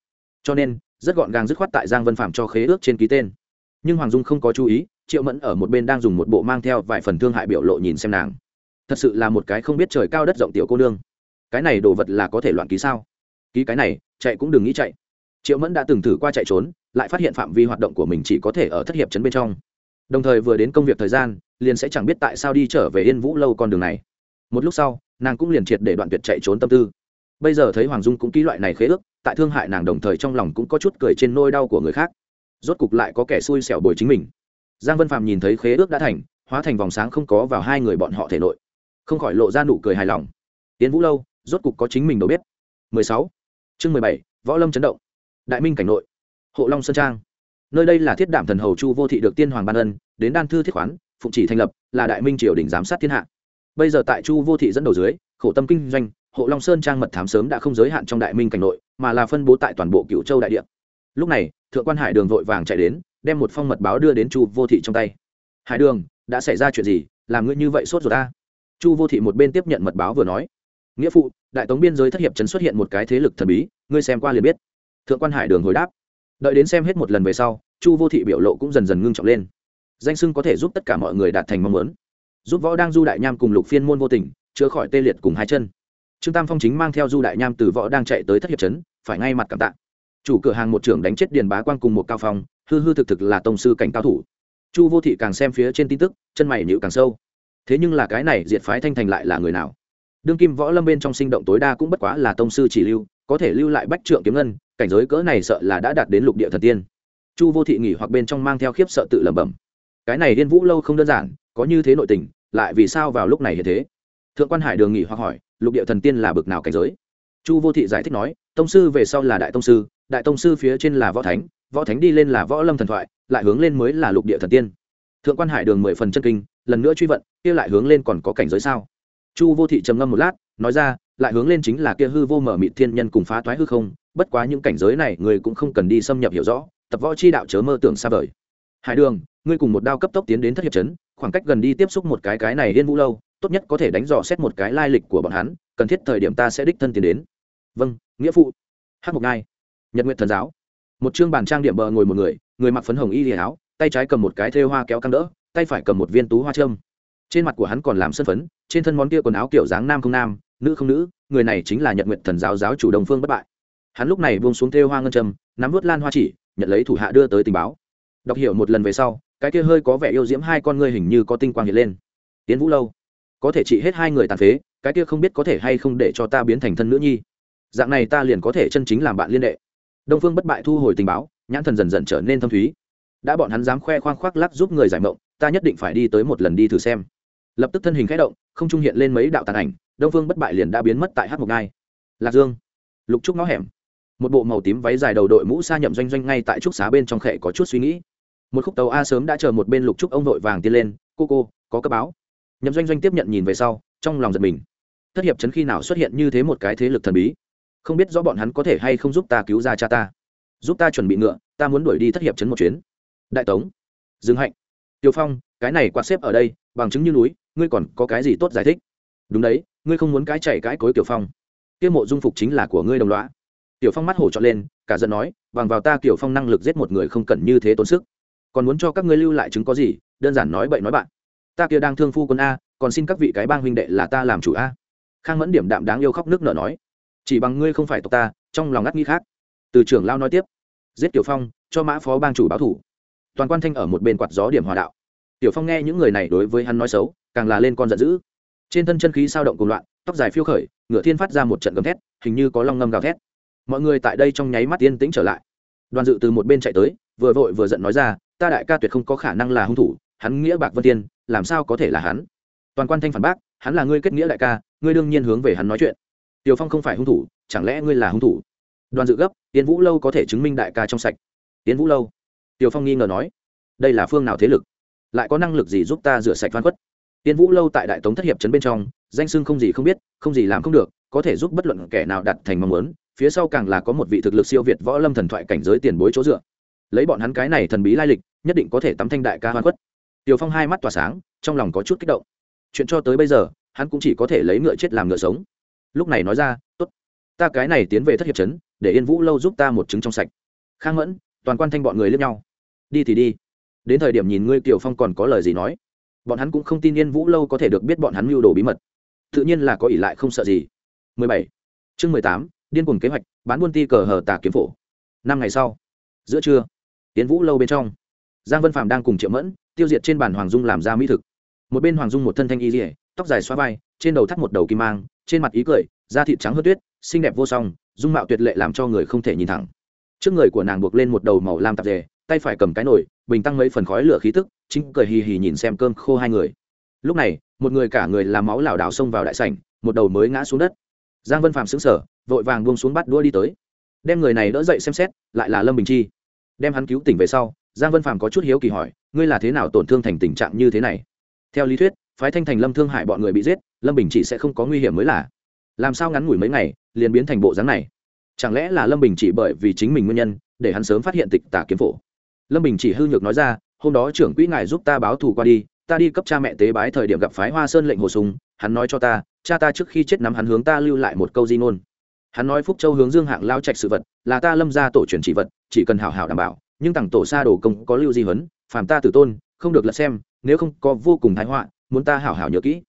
Cho nên, rất gọn gàng dứt khoát tại giang vân phạm cho khế ước trên ký tên. Nhưng hoàng dung không có chú ý triệu mẫn ở một bên đang dùng một bộ mang theo vài phần thương hại biểu lộ nhìn xem nàng. Thật sự là một cái không biết trời cao đất rộng tiểu cô nương. Cái này đồ vật là có thể loạn ký sao? Ký cái này, chạy cũng đừng nghĩ chạy. Triệu mẫn đã từng thử qua chạy trốn, lại phát hiện phạm vi hoạt động của mình chỉ có thể ở thất hiệp trấn bên trong. Đồng thời vừa đến công việc thời gian, liền sẽ chẳng biết tại sao đi trở về yên vũ lâu con đường này. Một lúc sau, nàng cũng liền triệt để đoạn tuyệt chạy trốn tâm tư. Bây giờ thấy hoàng dung cũng ký loại này khế ước, tại thương hại nàng đồng thời trong lòng cũng có chút cười trên nôi đau của người khác. Rốt cục lại có kẻ xui xẻo bồi chính mình giang vân phạm nhìn thấy khế ước đã thành hóa thành vòng sáng không có vào hai người bọn họ thể nội. Không khỏi lộ ra nụ cười hài lòng. Tiến vũ lâu rốt cục có chính mình đâu biết 16. chương 17, võ lâm chấn động. Đại minh cảnh nội. Hộ long sơn trang. Nơi đây là thiết đảm thần hầu chu vô thị được tiên hoàng ban ân đến đan thư thiết khoán phụng chỉ thành lập là đại minh triều đình giám sát thiên hạ. Bây giờ tại chu vô thị dẫn đầu dưới khổ tâm kinh doanh hộ long sơn trang mật thám sớm đã không giới hạn trong đại minh cảnh nội mà là phân bố tại toàn bộ cựu châu đại địa. Lúc này thượng quan hải đường vội vàng chạy đến đem một phong mật báo đưa đến chu vô thị trong tay. Hải đường, đã xảy ra chuyện gì? Làm ngươi như vậy sốt rồi ta? Chu vô thị một bên tiếp nhận mật báo vừa nói. Nghĩa phụ, đại tống biên giới thất hiệp trấn xuất hiện một cái thế lực thần bí, ngươi xem qua liền biết. Thượng quan hải đường hồi đáp. Đợi đến xem hết một lần về sau, chu vô thị biểu lộ cũng dần dần ngưng trọng lên. Danh sưng có thể giúp tất cả mọi người đạt thành mong muốn. Giúp võ đang du đại nham cùng lục phiên môn vô tình, chữa khỏi tê liệt cùng hai chân. Trương tam phong chính mang theo du đại nham từ võ đang chạy tới thất hiệp trấn, phải ngay mặt cảm tạ. Chủ cửa hàng một trưởng đánh chết điền bá quang cùng một cao phong hư hư thực thực là tông sư cảnh cao thủ. Chu vô thị càng xem phía trên tin tức, chân mày nhịu càng sâu. Thế nhưng là cái này diệt phái thanh thành lại là người nào? Đương kim võ lâm bên trong sinh động tối đa cũng bất quá là tông sư chỉ lưu, có thể lưu lại bách trượng kiếm ngân, cảnh giới cỡ này sợ là đã đạt đến lục địa thần tiên. Chu vô thị nghỉ hoặc bên trong mang theo khiếp sợ tự lẩm bẩm. Cái này điên vũ lâu không đơn giản, có như thế nội tình, lại vì sao vào lúc này như thế? Thượng quan hải đường nghỉ hoặc hỏi, lục địa thần tiên là bực nào cảnh giới? Chu vô thị giải thích nói, tông sư về sau là đại tông sư, đại tông sư phía trên là võ thánh võ thánh đi lên là võ lâm thần thoại, lại hướng lên mới là lục địa thần tiên. Thượng quan hải đường mười phần chân kinh, lần nữa truy vận, kia lại hướng lên còn có cảnh giới sao? Chu vô thị trầm ngâm một lát, nói ra, lại hướng lên chính là kia hư vô mở mịt thiên nhân cùng phá toái hư không, bất quá những cảnh giới này người cũng không cần đi xâm nhập hiểu rõ, tập võ chi đạo chớ mơ tưởng xa vời. Hải đường, ngươi cùng một đao cấp tốc tiến đến thất hiệp trấn khoảng cách gần đi tiếp xúc một cái cái này liên vũ lâu, tốt nhất có thể đánh dò xét một cái lai lịch của bọn hắn, cần thiết thời điểm ta sẽ đích thân tiến đến. Vâng nghĩa phụ. Hát một ngai, nhật nguyện thần giáo một chương bàn trang điểm bờ ngồi một người người mặc phấn hồng y lìa áo, tay trái cầm một cái thêu hoa kéo căng đỡ, tay phải cầm một viên tú hoa trâm trên mặt của hắn còn làm sân phấn, trên thân món kia quần áo kiểu dáng nam không nam, nữ không nữ, người này chính là nhật nguyện thần giáo giáo chủ đồng phương bất bại. Hắn lúc này buông xuống thêu hoa ngân trâm nắm vớt lan hoa chỉ, nhận lấy thủ hạ đưa tới tình báo. Đọc hiểu một lần về sau, cái kia hơi có vẻ yêu diễm hai con ngươi hình như có tinh quang hiện lên. Tiến vũ lâu, có thể trị hết hai người tàn phế, cái kia không biết có thể hay không để cho ta biến thành thân nữ nhi. Dạng này ta liền có thể chân chính làm bạn liên đệ đông phương bất bại thu hồi tình báo, nhãn thần dần dần trở nên thâm thúy. Đã bọn hắn dám khoe khoang khoác lắc giúp người giải mộng, ta nhất định phải đi tới một lần đi thử xem. Lập tức thân hình khẽ động, không trung hiện lên mấy đạo tàn ảnh, đông phương bất bại liền đã biến mất tại hát một ngai. Lạc dương, lục trúc ngõ hẻm. Một bộ màu tím váy dài đầu đội mũ xa nhậm doanh doanh ngay tại trúc xá bên trong khệ có chút suy nghĩ. Một khúc tàu a sớm đã chờ một bên lục trúc ông đội vàng tiên lên, cô cô, có cấp báo. Nhậm doanh doanh tiếp nhận nhìn về sau, trong lòng giật mình. Thất hiệp chấn khi nào xuất hiện như thế một cái thế lực thần bí? Không biết rõ bọn hắn có thể hay không giúp ta cứu ra cha ta. Giúp ta chuẩn bị ngựa, ta muốn đuổi đi thất hiệp chấn một chuyến. Đại tống. Dương hạnh. Tiêu phong, cái này quạt xếp ở đây, bằng chứng như núi, ngươi còn có cái gì tốt giải thích? Đúng đấy, ngươi không muốn cái chảy cái cối tiểu phong. Tiêu mộ dung phục chính là của ngươi đồng loã tiểu phong mắt hổ trọn lên, cả giận nói, bằng vào ta tiểu phong năng lực giết một người không cần như thế tốn sức. Còn muốn cho các ngươi lưu lại chứng có gì, đơn giản nói bậy nói bạn. Ta kia đang thương phu quân a, còn xin các vị cái bang huynh đệ là ta làm chủ a. Khang mẫn điểm đạm đáng yêu khóc nước nở nói chỉ bằng ngươi không phải tộc ta, trong lòng ngắt nghĩ khác. Từ trưởng lao nói tiếp, giết tiểu phong, cho mã phó bang chủ báo thủ. Toàn quan thanh ở một bên quạt gió điểm hòa đạo. Tiểu phong nghe những người này đối với hắn nói xấu, càng là lên con giận dữ. Trên thân chân khí sao động cùng loạn, tóc dài phiêu khởi, ngựa thiên phát ra một trận gầm thét, hình như có long ngâm gào thét. Mọi người tại đây trong nháy mắt yên tĩnh trở lại. Đoàn dự từ một bên chạy tới, vừa vội vừa giận nói ra, ta đại ca tuyệt không có khả năng là hung thủ, hắn nghĩa bạc vân tiên, làm sao có thể là hắn? Toàn quan thanh phản bác, hắn là ngươi kết nghĩa đại ca, ngươi đương nhiên hướng về hắn nói chuyện tiểu phong không phải hung thủ, chẳng lẽ ngươi là hung thủ? Đoàn dự gấp tiến vũ lâu có thể chứng minh đại ca trong sạch. Tiến vũ lâu? Tiểu phong nghi ngờ nói. Đây là phương nào thế lực? Lại có năng lực gì giúp ta rửa sạch văn quất? Tiến vũ lâu tại đại tống thất hiệp trấn bên trong, danh sưng không gì không biết, không gì làm không được, có thể giúp bất luận kẻ nào đặt thành mong muốn, phía sau càng là có một vị thực lực siêu việt võ lâm thần thoại cảnh giới tiền bối chỗ dựa. Lấy bọn hắn cái này thần bí lai lịch, nhất định có thể tắm thanh đại ca hoa khuất tiều phong hai mắt tỏa sáng, trong lòng có chút kích động. Chuyện cho tới bây giờ, hắn cũng chỉ có thể lấy ngựa chết làm ngựa sống lúc này nói ra tốt ta cái này tiến về thất hiệp trấn để yên vũ lâu giúp ta một chứng trong sạch. Khang mẫn toàn quan thanh bọn người lướt nhau. Đi thì đi. Đến thời điểm nhìn ngươi kiều phong còn có lời gì nói bọn hắn cũng không tin yên vũ lâu có thể được biết bọn hắn mưu đồ bí mật. Tự nhiên là có ỷ lại không sợ gì. 17. chương 18, điên cuồng kế hoạch bán buôn ti cờ hờ tà kiếm phổ. Năm ngày sau giữa trưa tiến vũ lâu bên trong giang vân phạm đang cùng triệu mẫn tiêu diệt trên bàn hoàng dung làm ra mỹ thực. Một bên hoàng dung một thân thanh y dỉa tóc dài xoa vai trên đầu thắt một đầu kim mang trên mặt ý cười, da thịt trắng hơn tuyết, xinh đẹp vô song, dung mạo tuyệt lệ làm cho người không thể nhìn thẳng. Trước người của nàng buộc lên một đầu màu lam tạp dề, tay phải cầm cái nồi, bình tăng mấy phần khói lửa khí tức, chính cười hì hì nhìn xem cơm khô hai người. Lúc này, một người cả người làm máu lảo đảo xông vào đại sảnh, một đầu mới ngã xuống đất. Giang vân phạm xứng sở vội vàng buông xuống bắt đua đi tới. Đem người này đỡ dậy xem xét, lại là lâm bình chi. Đem hắn cứu tỉnh về sau, giang vân phạm có chút hiếu kỳ hỏi, ngươi là thế nào tổn thương thành tình trạng như thế này? Theo lý thuyết, phái thanh thành lâm thương hại bọn người bị giết lâm bình chỉ sẽ không có nguy hiểm mới là làm sao ngắn ngủi mấy ngày liền biến thành bộ dáng này chẳng lẽ là lâm bình chỉ bởi vì chính mình nguyên nhân để hắn sớm phát hiện tịch tả kiếm phổ lâm bình chỉ hư nhược nói ra hôm đó trưởng quỹ ngài giúp ta báo thù qua đi ta đi cấp cha mẹ tế bái thời điểm gặp phái hoa sơn lệnh hồ sùng hắn nói cho ta cha ta trước khi chết nắm hắn hướng ta lưu lại một câu di ngôn hắn nói phúc châu hướng dương hạng lao trạch sự vật là ta lâm ra tổ truyền chỉ vật chỉ cần hảo hảo đảm bảo nhưng tặng tổ xa đồ công có lưu di huấn phàm ta tử tôn không được lật xem nếu không có vô cùng thái họa muốn ta hảo hảo nhớ kỹ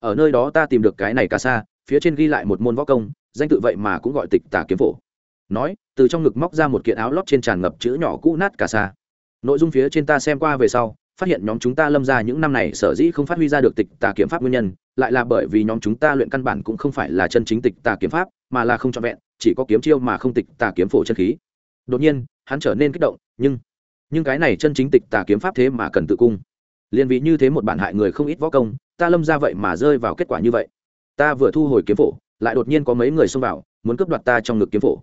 ở nơi đó ta tìm được cái này ca sa phía trên ghi lại một môn võ công, danh tự vậy mà cũng gọi tịch tả kiếm phổ. Nói, từ trong ngực móc ra một kiện áo lót trên tràn ngập chữ nhỏ cũ nát cả sa nội dung phía trên ta xem qua về sau, phát hiện nhóm chúng ta lâm ra những năm này sở dĩ không phát huy ra được tịch tà kiếm pháp nguyên nhân, lại là bởi vì nhóm chúng ta luyện căn bản cũng không phải là chân chính tịch tà kiếm pháp, mà là không trọn vẹn, chỉ có kiếm chiêu mà không tịch tà kiếm phổ chân khí. Đột nhiên, hắn trở nên kích động, nhưng nhưng cái này chân chính tịch tà kiếm pháp thế mà cần tự cung. Liền vị như thế một bản hại người không ít võ công ta lâm ra vậy mà rơi vào kết quả như vậy. Ta vừa thu hồi kiếm phổ, lại đột nhiên có mấy người xông vào, muốn cướp đoạt ta trong ngực kiếm phổ.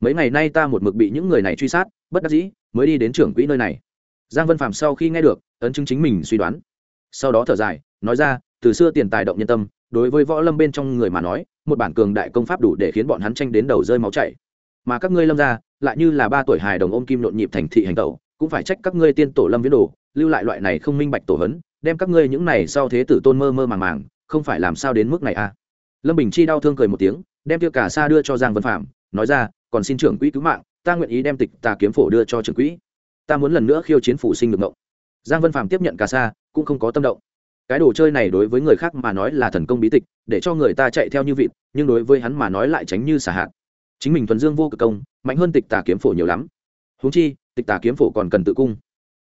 Mấy ngày nay ta một mực bị những người này truy sát, bất đắc dĩ, mới đi đến trưởng quỹ nơi này. Giang vân phạm sau khi nghe được, ấn chứng chính mình suy đoán. Sau đó thở dài, nói ra, từ xưa tiền tài động nhân tâm, đối với võ lâm bên trong người mà nói, một bản cường đại công pháp đủ để khiến bọn hắn tranh đến đầu rơi máu chảy. Mà các ngươi lâm ra lại như là ba tuổi hài đồng ôm kim nhộn nhịp thành thị hành tẩu, cũng phải trách các ngươi tiên tổ lâm viễn đồ, lưu lại loại này không minh bạch tổ hấn đem các ngươi những này sau thế tử tôn mơ mơ màng màng, không phải làm sao đến mức này à? Lâm bình chi đau thương cười một tiếng, đem tiêu cả xa đưa cho giang vân phạm, nói ra, còn xin trưởng quỹ cứu mạng, ta nguyện ý đem tịch tà kiếm phổ đưa cho trưởng quỹ. Ta muốn lần nữa khiêu chiến phủ sinh được ngộng. Giang vân phạm tiếp nhận cả xa cũng không có tâm động. Cái đồ chơi này đối với người khác mà nói là thần công bí tịch, để cho người ta chạy theo như vịt, nhưng đối với hắn mà nói lại tránh như xả hạn chính mình thuần dương vô cực công, mạnh hơn tịch tà kiếm phổ nhiều lắm. Húng chi, tịch tà kiếm phổ còn cần tự cung.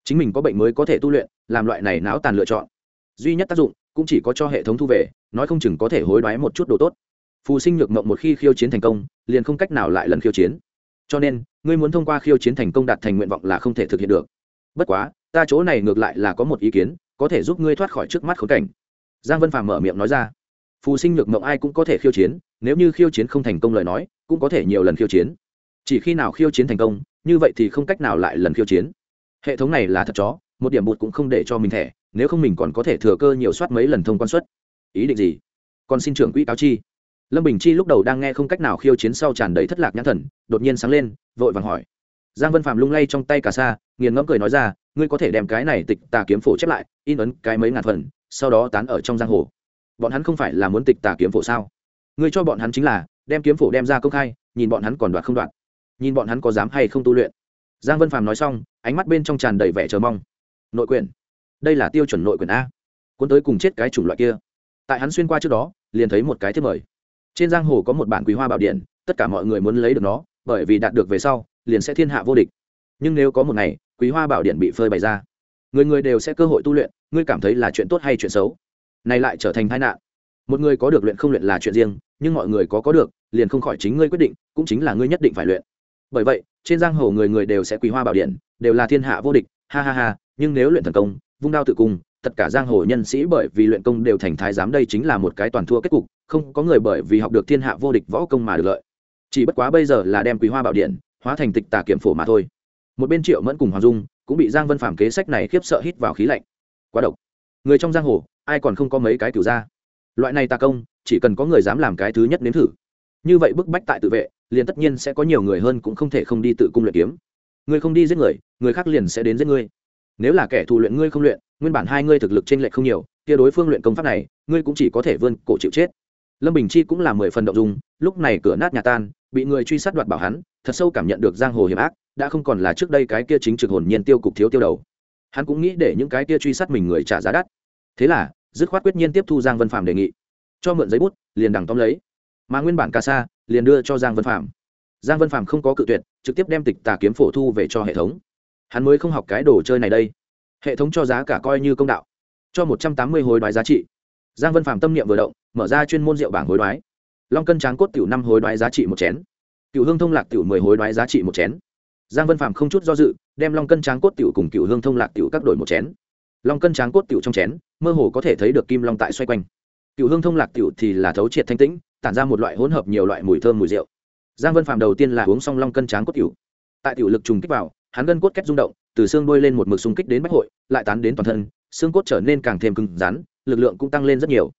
Chính mình có bệnh mới có thể tu luyện làm loại này não tàn lựa chọn. Duy nhất tác dụng cũng chỉ có cho hệ thống thu về, nói không chừng có thể hối đoái một chút đồ tốt. Phù sinh nhược mộng một khi khiêu chiến thành công, liền không cách nào lại lần khiêu chiến. Cho nên, ngươi muốn thông qua khiêu chiến thành công đạt thành nguyện vọng là không thể thực hiện được. Bất quá, ta chỗ này ngược lại là có một ý kiến, có thể giúp ngươi thoát khỏi trước mắt khốn cảnh. Giang vân phàm mở miệng nói ra. Phù sinh nhược mộng ai cũng có thể khiêu chiến, nếu như khiêu chiến không thành công lời nói, cũng có thể nhiều lần khiêu chiến. Chỉ khi nào khiêu chiến thành công, như vậy thì không cách nào lại lần khiêu chiến. Hệ thống này là thật chó một điểm bụt cũng không để cho mình thẻ, nếu không mình còn có thể thừa cơ nhiều soát mấy lần thông quan suất. Ý định gì? Còn xin trưởng quỹ cáo chi. Lâm bình chi lúc đầu đang nghe không cách nào khiêu chiến sau tràn đầy thất lạc nhãn thần, đột nhiên sáng lên, vội vàng hỏi. Giang vân phạm lung lay trong tay cả xa nghiền ngẫm cười nói ra, ngươi có thể đem cái này tịch tà kiếm phổ chép lại, in ấn cái mấy ngàn phần, sau đó tán ở trong giang hồ. Bọn hắn không phải là muốn tịch tà kiếm phổ sao? Ngươi cho bọn hắn chính là, đem kiếm phổ đem ra công khai, nhìn bọn hắn còn đoạt không đoạt. Nhìn bọn hắn có dám hay không tu luyện. Giang vân Phạm nói xong, ánh mắt bên trong tràn đầy vẻ chờ mong nội quyền. Đây là tiêu chuẩn nội quyền a. Cuốn tới cùng chết cái chủng loại kia. Tại hắn xuyên qua trước đó, liền thấy một cái thiết mời. Trên giang hồ có một bản quý hoa bảo điện, tất cả mọi người muốn lấy được nó, bởi vì đạt được về sau, liền sẽ thiên hạ vô địch. Nhưng nếu có một ngày, quý hoa bảo điện bị phơi bày ra, người người đều sẽ cơ hội tu luyện, ngươi cảm thấy là chuyện tốt hay chuyện xấu? Này lại trở thành tai nạn. Một người có được luyện không luyện là chuyện riêng, nhưng mọi người có có được, liền không khỏi chính ngươi quyết định, cũng chính là ngươi nhất định phải luyện. Bởi vậy trên giang hồ người người đều sẽ quý hoa bảo điện, đều là thiên hạ vô địch, ha ha ha, nhưng nếu luyện thần công, vung đao tự cung, tất cả giang hồ nhân sĩ bởi vì luyện công đều thành thái giám đây chính là một cái toàn thua kết cục, không có người bởi vì học được thiên hạ vô địch võ công mà được lợi. Chỉ bất quá bây giờ là đem quý hoa bảo điện hóa thành tịch tà kiểm phổ mà thôi. Một bên triệu mẫn cùng hoàng dung cũng bị giang vân phạm kế sách này khiếp sợ hít vào khí lạnh. Quá độc. Người trong giang hồ, ai còn không có mấy cái cửu ra loại này tà công, chỉ cần có người dám làm cái thứ nhất nếm thử. Như vậy bức bách tại tự vệ liền tất nhiên sẽ có nhiều người hơn cũng không thể không đi tự cung luyện kiếm. Ngươi không đi giết người người khác liền sẽ đến giết ngươi. Nếu là kẻ thù luyện ngươi không luyện, nguyên bản hai ngươi thực lực t r ê n lệch không nhiều, kia đối phương luyện công pháp này, ngươi cũng chỉ có thể vươn cổ chịu chết. Lâm bình chi cũng là mười phần động dung, lúc này cửa nát nhà tan, bị người truy sát đoạt bảo hắn, thật sâu cảm nhận được giang hồ hiểm ác, đã không còn là trước đây cái kia chính trực hồn nhiên tiêu cục thiếu tiêu đầu. Hắn cũng nghĩ để những cái kia truy sát mình người trả giá đắt. Thế là, dứt khoát quyết nhiên tiếp thu giang vân phạm đề nghị. Cho mượn giấy bút, liền đằng tóm lấy. Mà nguyên bản ca sa liền đưa cho giang vân phạm giang vân phạm không có cự tuyệt, trực tiếp đem tịch tà kiếm phổ thu về cho hệ thống. Hắn mới không học cái đồ chơi này đây. Hệ thống cho giá cả coi như công đạo, cho một trăm tám mươi hối đoái giá trị. Giang vân phạm tâm niệm vừa động, mở ra chuyên môn rượu bảng hối đoái. Long cân tráng cốt tiểu năm hối đoái giá trị một chén. Cựu hương thông lạc tiểu mười hối đoái giá trị một chén. Giang vân phạm không chút do dự, đem long cân tráng cốt tiểu cùng cựu hương thông lạc tiểu các đổi một chén. Long cân tráng cốt tiểu trong chén, mơ hồ có thể thấy được kim long tại xoay quanh. Cựu hương thông lạc tiểu thì là thấu triệt thanh tĩnh tản ra một loại hỗn hợp nhiều loại mùi thơm mùi rượu. Giang vân phạm đầu tiên là uống xong long cân tráng cốt tiểu tại tiểu lực trùng kích vào, hắn gân cốt kết rung động, từ xương đôi lên một mực xung kích đến bách hội, lại tán đến toàn thân, xương cốt trở nên càng thêm cứng rắn, lực lượng cũng tăng lên rất nhiều.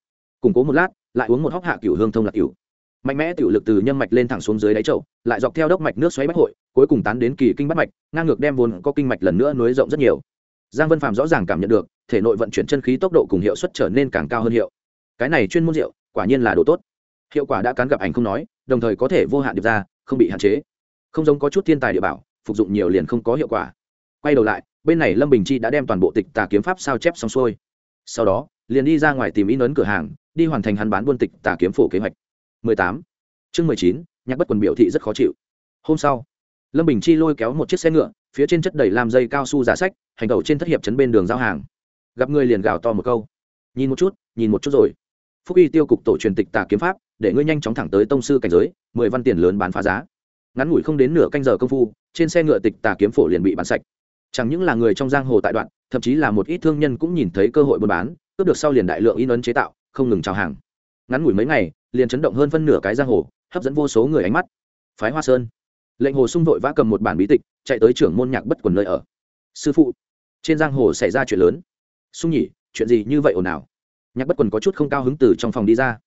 Củng cố một lát, lại uống một hóc hạ cửu hương thông lạc cửu. Mạnh mẽ tiểu lực từ nhâm mạch lên thẳng xuống dưới đáy chậu, lại dọc theo đốc mạch nước xoáy bách hội, cuối cùng tán đến kỳ kinh bắt mạch, ngang ngược đem vốn có kinh mạch lần nữa nối rộng rất nhiều. Giang vân phàm rõ ràng cảm nhận được, thể nội vận chuyển chân khí tốc độ cùng hiệu suất trở nên càng cao hơn hiệu. Cái này chuyên môn rượu, quả nhiên là đồ tốt hiệu quả đã cán gặp ảnh không nói đồng thời có thể vô hạn điệp ra không bị hạn chế. Không giống có chút thiên tài địa bảo phục dụng nhiều liền không có hiệu quả. Quay đầu lại bên này lâm bình chi đã đem toàn bộ tịch tà kiếm pháp sao chép xong xuôi. Sau đó liền đi ra ngoài tìm in ấn cửa hàng đi hoàn thành hắn bán buôn tịch tà kiếm phổ kế hoạch. 18. chương 19, nhạc bất quần biểu thị rất khó chịu. Hôm sau lâm bình chi lôi kéo một chiếc xe ngựa phía trên chất đầy làm dây cao su giả sách hành tẩu trên thất hiệp chấn bên đường giao hàng. Gặp người liền gào to một câu. Nhìn một chút nhìn một chút rồi phúc y tiêu cục tổ truyền tịch tà kiếm pháp, để ngươi nhanh chóng thẳng tới tông sư cảnh giới, mười văn tiền lớn bán phá giá. Ngắn ngủi không đến nửa canh giờ công phu, trên xe ngựa tịch tà kiếm phổ liền bị bán sạch. Chẳng những là người trong giang hồ tại đoạn, thậm chí là một ít thương nhân cũng nhìn thấy cơ hội buôn bán, cướp được sau liền đại lượng in ấn chế tạo, không ngừng trào hàng. Ngắn ngủi mấy ngày, liền chấn động hơn phân nửa cái giang hồ, hấp dẫn vô số người ánh mắt. Phái hoa sơn. Lệnh hồ sung vội vã cầm một bản bí tịch, chạy tới trưởng môn nhạc bất quần nơi ở. Sư phụ, trên giang hồ xảy ra chuyện lớn. Sung nhỉ, chuyện gì như vậy ồn ào? Nhạc bất quần có chút không cao hứng từ trong phòng đi ra.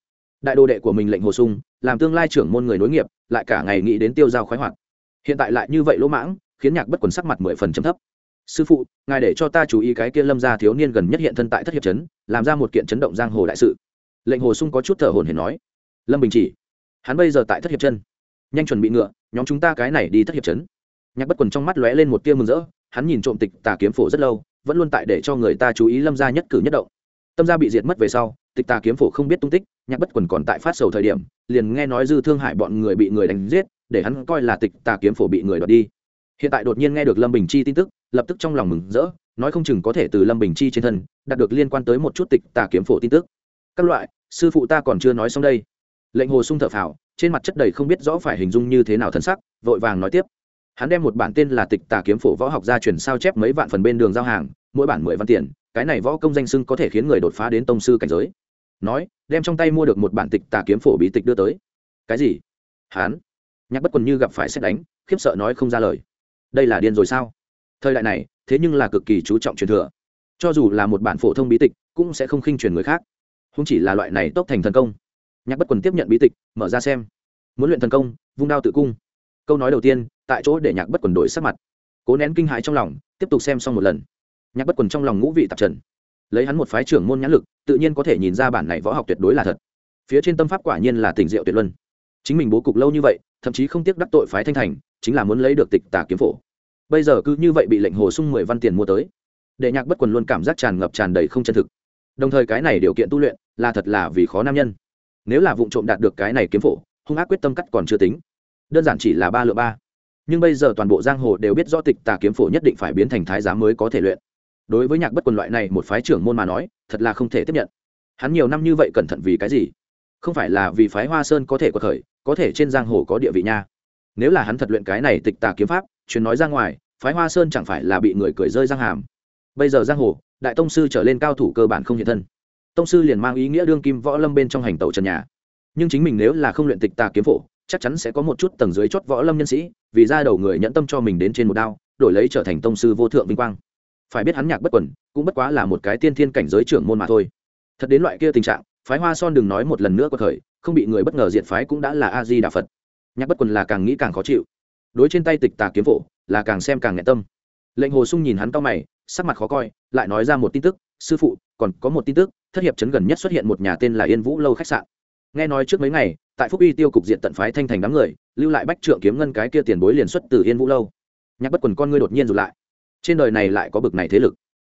Đại đồ đệ của mình lệnh hồ sung, làm tương lai trưởng môn người nối nghiệp, lại cả ngày nghĩ đến tiêu giao khoái hoạt. Hiện tại lại như vậy lỗ mãng, khiến nhạc bất quần sắc mặt mười phần chấm thấp. Sư phụ, ngài để cho ta chú ý cái kia lâm gia thiếu niên gần nhất hiện thân tại thất hiệp trấn, làm ra một kiện chấn động giang hồ đại sự. Lệnh hồ sung có chút thở hồn hển nói. Lâm bình chỉ, hắn bây giờ tại thất hiệp chân nhanh chuẩn bị ngựa, nhóm chúng ta cái này đi thất hiệp trấn. Nhạc bất quần trong mắt lóe lên một tia mừng rỡ, hắn nhìn trộm tịch tà kiếm phổ rất lâu, vẫn luôn tại để cho người ta chú ý lâm gia nhất cử nhất động tâm gia bị diệt mất về sau, tịch tà kiếm phổ không biết tung tích, nhạc bất quần còn tại phát sầu thời điểm, liền nghe nói dư thương hại bọn người bị người đánh giết, để hắn coi là tịch tà kiếm phổ bị người đoạt đi. Hiện tại đột nhiên nghe được lâm bình chi tin tức, lập tức trong lòng mừng rỡ, nói không chừng có thể từ lâm bình chi trên thân, đạt được liên quan tới một chút tịch tà kiếm phổ tin tức. Các loại, sư phụ ta còn chưa nói xong đây. Lệnh hồ sung thở phào, trên mặt chất đầy không biết rõ phải hình dung như thế nào thân sắc, vội vàng nói tiếp. Hắn đem một bản tên là tịch tà kiếm phổ võ học gia truyền sao chép mấy vạn phần bên đường giao hàng, mỗi bản mười văn tiền cái này võ công danh sưng có thể khiến người đột phá đến tông sư cảnh giới. Nói, đem trong tay mua được một bản tịch tà kiếm phổ bí tịch đưa tới. Cái gì? Hắn nhạc bất quần như gặp phải xét đánh, khiếp sợ nói không ra lời. Đây là điên rồi sao? Thời đại này, thế nhưng là cực kỳ chú trọng truyền thừa. Cho dù là một bản phổ thông bí tịch, cũng sẽ không khinh truyền người khác. Không chỉ là loại này tốc thành thần công. Nhạc bất quần tiếp nhận bí tịch, mở ra xem. Muốn luyện thần công, vung đao tự cung. Câu nói đầu tiên, tại chỗ để nhạc bất quần đổi sắc mặt. Cố nén kinh hãi trong lòng, tiếp tục xem xong một lần nhạc bất quần trong lòng ngũ vị tạp trần. Lấy hắn một phái trưởng môn nhãn lực, tự nhiên có thể nhìn ra bản này võ học tuyệt đối là thật. Phía trên tâm pháp quả nhiên là tình diệu tuyệt luân. Chính mình bố cục lâu như vậy, thậm chí không tiếc đắc tội phái thanh thành, chính là muốn lấy được tịch tà kiếm phổ. Bây giờ cứ như vậy bị lệnh hồ sung mười văn tiền mua tới. Để nhạc bất quần luôn cảm giác tràn ngập tràn đầy không chân thực. Đồng thời cái này điều kiện tu luyện, là thật là vì khó nam nhân. Nếu là vụ trộm đạt được cái này kiếm phổ, hung ác quyết tâm cắt còn chưa tính. Đơn giản chỉ là ba lựa ba. Nhưng bây giờ toàn bộ giang hồ đều biết rõ tịch tà kiếm phổ nhất định phải biến thành thái giám mới có thể luyện đối với nhạc bất quần loại này, một phái trưởng môn mà nói, thật là không thể tiếp nhận. Hắn nhiều năm như vậy cẩn thận vì cái gì? Không phải là vì phái hoa sơn có thể có thời có thể trên giang hồ có địa vị nha. Nếu là hắn thật luyện cái này tịch tà kiếm pháp chuyến nói ra ngoài, phái hoa sơn chẳng phải là bị người cười rơi giang hàm. Bây giờ giang hồ, đại tông sư trở lên cao thủ cơ bản không hiện thân. Tông sư liền mang ý nghĩa đương kim võ lâm bên trong hành tẩu trần nhà. Nhưng chính mình nếu là không luyện tịch tà kiếm phổ, chắc chắn sẽ có một chút tầng dưới chót võ lâm nhân sĩ, vì ra đầu người nhẫn tâm cho mình đến trên một đao, đổi lấy trở thành tông sư vô thượng vinh quang phải biết hắn nhạc bất quẩn cũng bất quá là một cái tiên thiên cảnh giới trưởng môn mà thôi. Thật đến loại kia tình trạng, phái hoa son đừng nói một lần nữa có thời, không bị người bất ngờ diện phái cũng đã là a di đà phật. Nhạc bất quần là càng nghĩ càng khó chịu. Đối trên tay tịch tà kiếm phổ, là càng xem càng nhẹ tâm. Lệnh hồ sung nhìn hắn cau mày, sắc mặt khó coi, lại nói ra một tin tức, sư phụ, còn có một tin tức, thất hiệp chấn gần nhất xuất hiện một nhà tên là yên vũ lâu khách sạn. Nghe nói trước mấy ngày, tại phúc uy tiêu cục diện tận phái thanh thành đám người, lưu lại bách trượng kiếm ngân cái kia tiền bối liền xuất từ yên vũ lâu. Nhạc bất quần con ngươi đột nhiên rụt lại trên đời này lại có bực này thế lực.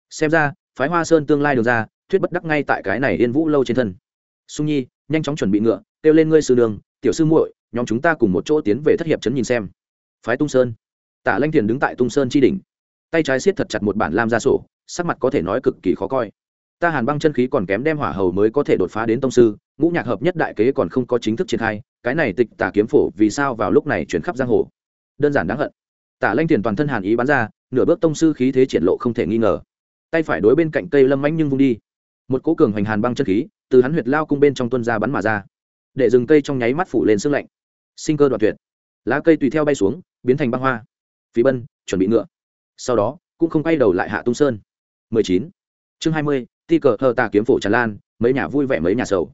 Xem ra, phái hoa sơn tương lai đường ra, thuyết bất đắc ngay tại cái này yên vũ lâu trên thân. Sung nhi, nhanh chóng chuẩn bị ngựa, kêu lên ngươi sư đường, tiểu sư muội, nhóm chúng ta cùng một chỗ tiến về thất hiệp trấn nhìn xem. Phái tung sơn. Tả lanh thiền đứng tại tung sơn chi đỉnh. Tay trái siết thật chặt một bản lam ra sổ, sắc mặt có thể nói cực kỳ khó coi. Ta hàn băng chân khí còn kém đem hỏa hầu mới có thể đột phá đến tông sư, ngũ nhạc hợp nhất đại kế còn không có chính thức triển khai, cái này tịch tả kiếm phổ vì sao vào lúc này chuyển khắp giang hồ? Đơn giản đáng hận. Tả lanh tiền toàn thân hàn ý bắn ra nửa bước tông sư khí thế triển lộ không thể nghi ngờ. Tay phải đối bên cạnh cây lâm mãnh nhưng vung đi. Một cố cường hoành hàn băng chân khí từ hắn huyệt lao cung bên trong tuân ra bắn mà ra. Để rừng cây trong nháy mắt phủ lên sương lạnh. Sinh cơ đoạn tuyệt. Lá cây tùy theo bay xuống biến thành băng hoa. Phí bân chuẩn bị ngựa. Sau đó cũng không quay đầu lại hạ tung sơn. 19. chương 20, ti cờ thờ tà kiếm phổ tràn lan mấy nhà vui vẻ mấy nhà sầu.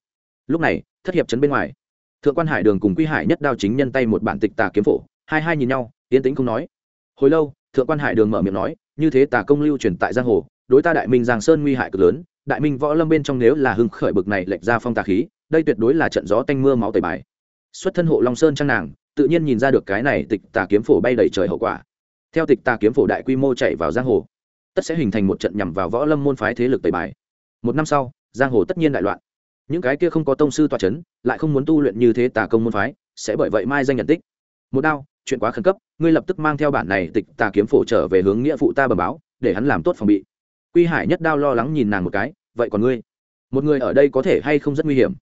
Lúc này thất hiệp chấn bên ngoài. Thượng quan hải đường cùng quy hải nhất đao chính nhân tay một bản tịch tà kiếm phổ hai hai nhìn nhau yên tĩnh không nói. Hồi lâu thượng quan hải đường mở miệng nói, như thế tà công lưu truyền tại giang hồ, đối ta đại minh giang sơn nguy hại cực lớn, đại minh võ lâm bên trong nếu là hưng khởi bực này lệch ra phong tà khí, đây tuyệt đối là trận gió tanh mưa máu tẩy bài. Xuất thân hộ long sơn trang nàng, tự nhiên nhìn ra được cái này tịch tà kiếm phổ bay đầy trời hậu quả. Theo tịch tà kiếm phổ đại quy mô chạy vào giang hồ, tất sẽ hình thành một trận nhằm vào võ lâm môn phái thế lực tẩy bài. Một năm sau, giang hồ tất nhiên đại loạn. Những cái kia không có tông sư toa c h ấ n lại không muốn tu luyện như thế tà công môn phái, sẽ bởi vậy mai danh nhận tích. Một đao chuyện quá khẩn cấp, ngươi lập tức mang theo bản này tịch tà kiếm phổ trở về hướng nghĩa phụ ta bẩm báo, để hắn làm tốt phòng bị. Quy hải nhất đao lo lắng nhìn nàng một cái, vậy còn ngươi? Một người ở đây có thể hay không rất nguy hiểm?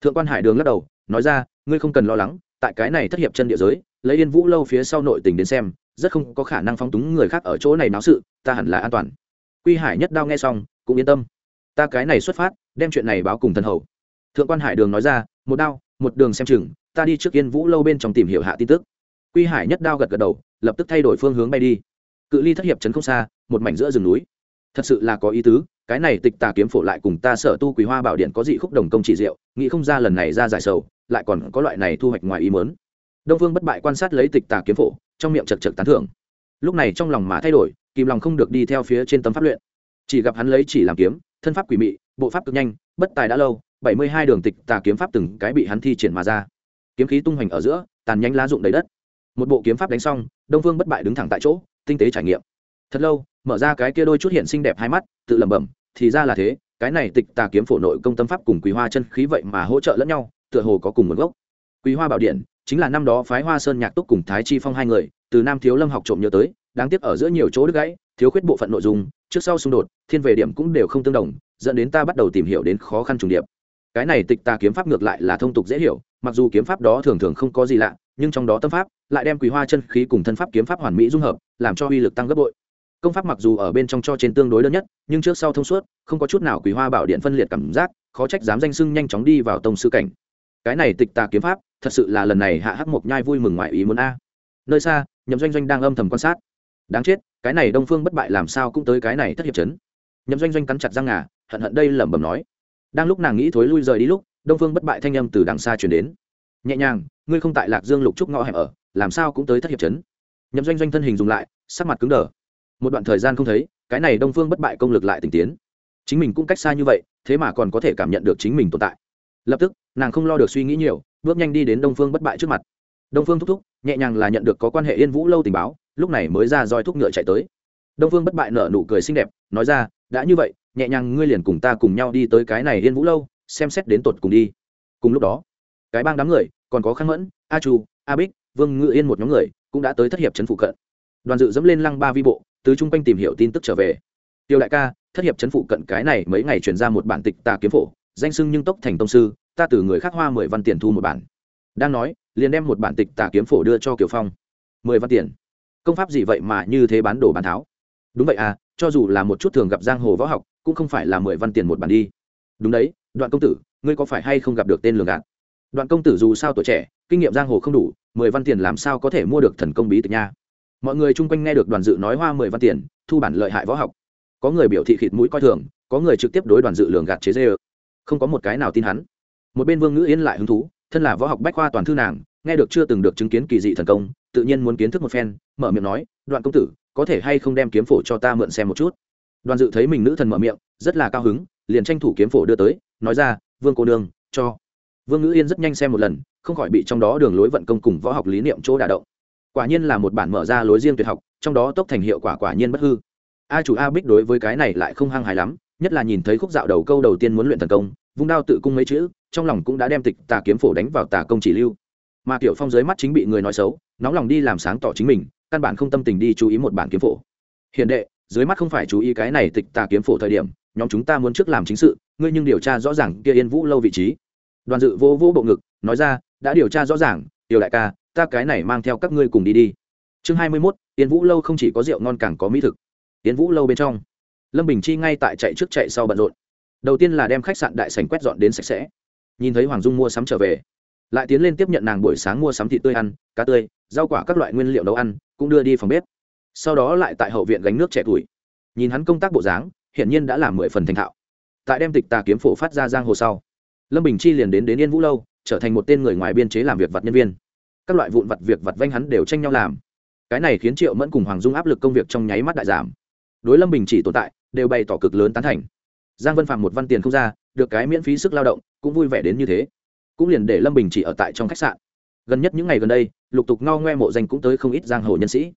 Thượng quan hải đường lắc đầu, nói ra, ngươi không cần lo lắng, tại cái này thất hiệp chân địa giới, lấy yên vũ lâu phía sau nội tình đến xem, rất không có khả năng phóng túng người khác ở chỗ này náo sự, ta hẳn là an toàn. Quy hải nhất đao nghe xong, cũng yên tâm. Ta cái này xuất phát, đem chuyện này báo cùng thần hầu. Thượng quan hải đường nói ra, một đao, một đường xem chừng, ta đi trước yên vũ lâu bên trong tìm hiểu hạ tin tức quy hải nhất đao gật gật đầu, lập tức thay đổi phương hướng bay đi. Cự ly thất hiệp trấn không xa, một mảnh giữa rừng núi. Thật sự là có ý tứ, cái này tịch tà kiếm phổ lại cùng ta sở tu quý hoa bảo điện có dị khúc đồng công chỉ diệu, nghĩ không ra lần này ra giải sầu, lại còn có loại này thu hoạch ngoài ý mớn đông vương bất bại quan sát lấy tịch tà kiếm phổ, trong miệng chật chật tán thưởng. Lúc này trong lòng mà thay đổi, kìm lòng không được đi theo phía trên tấm pháp luyện. Chỉ gặp hắn lấy chỉ làm kiếm, thân pháp quỷ mị, bộ pháp cực nhanh, bất tài đã lâu, bảy mươi hai đường tịch tà kiếm pháp từng cái bị hắn thi triển mà ra. Kiếm khí tung hoành ở giữa, tàn nhánh lá rụng đầy đất một bộ kiếm pháp đánh xong, đông phương bất bại đứng thẳng tại chỗ, tinh tế trải nghiệm. Thật lâu, mở ra cái kia đôi chút hiện xinh đẹp hai mắt, tự lẩm bẩm, thì ra là thế, cái này tịch tà kiếm phổ nội công tâm pháp cùng quý hoa chân khí vậy mà hỗ trợ lẫn nhau, tựa hồ có cùng nguồn gốc. Quý hoa bảo điện, chính là năm đó phái hoa sơn nhạc túc cùng thái chi phong hai người, từ nam thiếu lâm học trộm nhớ tới, đáng tiếc ở giữa nhiều chỗ đứt gãy, thiếu khuyết bộ phận nội dung, trước sau xung đột, thiên về điểm cũng đều không tương đồng, dẫn đến ta bắt đầu tìm hiểu đến khó khăn trùng điệp. Cái này tịch tà kiếm pháp ngược lại là thông tục dễ hiểu, mặc dù kiếm pháp đó thường thường không có gì lạ, nhưng trong đó tâm pháp lại đem quý hoa chân khí cùng thân pháp kiếm pháp hoàn mỹ dung hợp, làm cho uy lực tăng gấp bội. Công pháp mặc dù ở bên trong cho trên tương đối đơn nhất, nhưng trước sau thông suốt, không có chút nào quý hoa bảo điện phân liệt cảm giác, khó trách dám danh sưng nhanh chóng đi vào tông sư cảnh. Cái này tịch tà kiếm pháp, thật sự là lần này hạ hắc mộc nhai vui mừng ngoại ý muốn a. Nơi xa, nhậm doanh doanh đang âm thầm quan sát. Đáng chết, cái này đông phương bất bại làm sao cũng tới cái này thất hiệp chấn. Nhậm doanh doanh cắn chặt răng ngà, hận hận đây lẩm bẩm nói. Đang lúc nàng nghĩ thối lui rời đi lúc, đông phương bất bại thanh âm từ đằng xa chuyển đến. Nhẹ nhàng, ngươi không tại lạc dương lục trúc ngõ hẹp ở làm sao cũng tới thất hiệp chấn. Nhậm doanh doanh thân hình dùng lại, sắc mặt cứng đờ. Một đoạn thời gian không thấy, cái này đông phương bất bại công lực lại tình tiến. Chính mình cũng cách xa như vậy, thế mà còn có thể cảm nhận được chính mình tồn tại. Lập tức, nàng không lo được suy nghĩ nhiều, bước nhanh đi đến đông phương bất bại trước mặt. Đông phương thúc thúc, nhẹ nhàng là nhận được có quan hệ yên vũ lâu tình báo, lúc này mới ra roi thúc ngựa chạy tới. Đông phương bất bại nở nụ cười xinh đẹp, nói ra, đã như vậy, nhẹ nhàng ngươi liền cùng ta cùng nhau đi tới cái này yên vũ lâu, xem xét đến tột cùng đi. Cùng lúc đó, cái bang đám người còn có khăn mẫn, a chu, a bích vương ngự yên một nhóm người cũng đã tới thất hiệp trấn phụ cận đoàn dự dẫm lên lăng ba vi bộ từ chung quanh tìm hiểu tin tức trở về tiêu đại ca thất hiệp trấn phụ cận cái này mấy ngày chuyển ra một bản tịch ta kiếm phổ danh sưng nhưng tốc thành tông sư ta từ người khác hoa mười văn tiền thu một bản đang nói liền đem một bản tịch tà kiếm phổ đưa cho kiều phong mười văn tiền công pháp gì vậy mà như thế bán đồ bán tháo đúng vậy à cho dù là một chút thường gặp giang hồ võ học cũng không phải là mười văn tiền một bản đi đúng đấy đoạn công tử ngươi có phải hay không gặp được tên lường gạt đoạn công tử dù sao tuổi trẻ, kinh nghiệm giang hồ không đủ, mười văn tiền làm sao có thể mua được thần công bí tịch nha? Mọi người chung quanh nghe được đoàn dự nói hoa mười văn tiền, thu bản lợi hại võ học. Có người biểu thị khịt mũi coi thường, có người trực tiếp đối đoàn dự lường gạt chế dê ơ không có một cái nào tin hắn. Một bên vương ngữ yên lại hứng thú, thân là võ học bách khoa toàn thư nàng, nghe được chưa từng được chứng kiến kỳ dị thần công, tự nhiên muốn kiến thức một phen, mở miệng nói, đoạn công tử, có thể hay không đem kiếm phổ cho ta mượn xem một chút? Đoàn dự thấy mình nữ thần mở miệng, rất là cao hứng, liền tranh thủ kiếm phổ đưa tới, nói ra, vương cô đương cho vương ngữ yên rất nhanh xem một lần, không khỏi bị trong đó đường lối vận công cùng võ học lý niệm chỗ đả động. Quả nhiên là một bản mở ra lối riêng tuyệt học, trong đó tốc thành hiệu quả quả nhiên bất hư. A chủ a bích đối với cái này lại không hăng hài lắm, nhất là nhìn thấy khúc dạo đầu câu đầu tiên muốn luyện thần công, vung đao tự cung mấy chữ, trong lòng cũng đã đem tịch tà kiếm phổ đánh vào tà công chỉ lưu. Mà kiểu phong dưới mắt chính bị người nói xấu, nóng lòng đi làm sáng tỏ chính mình, căn bản không tâm tình đi chú ý một bản kiếm phổ. Hiện đệ, dưới mắt không phải chú ý cái này tịch tà kiếm phổ thời điểm, nhóm chúng ta muốn trước làm chính sự, ngươi nhưng điều tra rõ ràng kia yên vũ lâu vị trí đoàn dự vô vô bộ ngực, nói ra, đã điều tra rõ ràng, tiểu đại ca, ta cái này mang theo các ngươi cùng đi đi. Chương hai mươi mốt tiến vũ lâu không chỉ có rượu ngon càng có mỹ thực. Tiến vũ lâu bên trong, lâm bình chi ngay tại chạy trước chạy sau bận rộn. Đầu tiên là đem khách sạn đại sành quét dọn đến sạch sẽ. Nhìn thấy hoàng dung mua sắm trở về, lại tiến lên tiếp nhận nàng buổi sáng mua sắm thịt tươi ăn, cá tươi, rau quả các loại nguyên liệu nấu ăn, cũng đưa đi phòng bếp. Sau đó lại tại hậu viện gánh nước trẻ tuổi. Nhìn hắn công tác bộ dáng, hiển nhiên đã làm mười phần thành thạo. Tại đem tịch tà kiếm phổ phát ra giang hồ sau lâm bình chi liền đến đến yên vũ lâu, trở thành một tên người ngoài biên chế làm việc vặt nhân viên. Các loại vụn vặt việc vặt vanh hắn đều tranh nhau làm. Cái này khiến triệu mẫn cùng hoàng dung áp lực công việc trong nháy mắt đại giảm. Đối lâm bình chỉ tồn tại, đều bày tỏ cực lớn tán thành. Giang vân phạm một văn tiền không ra, được cái miễn phí sức lao động, cũng vui vẻ đến như thế. Cũng liền để lâm bình chỉ ở tại trong khách sạn. Gần nhất những ngày gần đây, lục tục ngao ngoe mộ danh cũng tới không ít giang hồ nhân sĩ.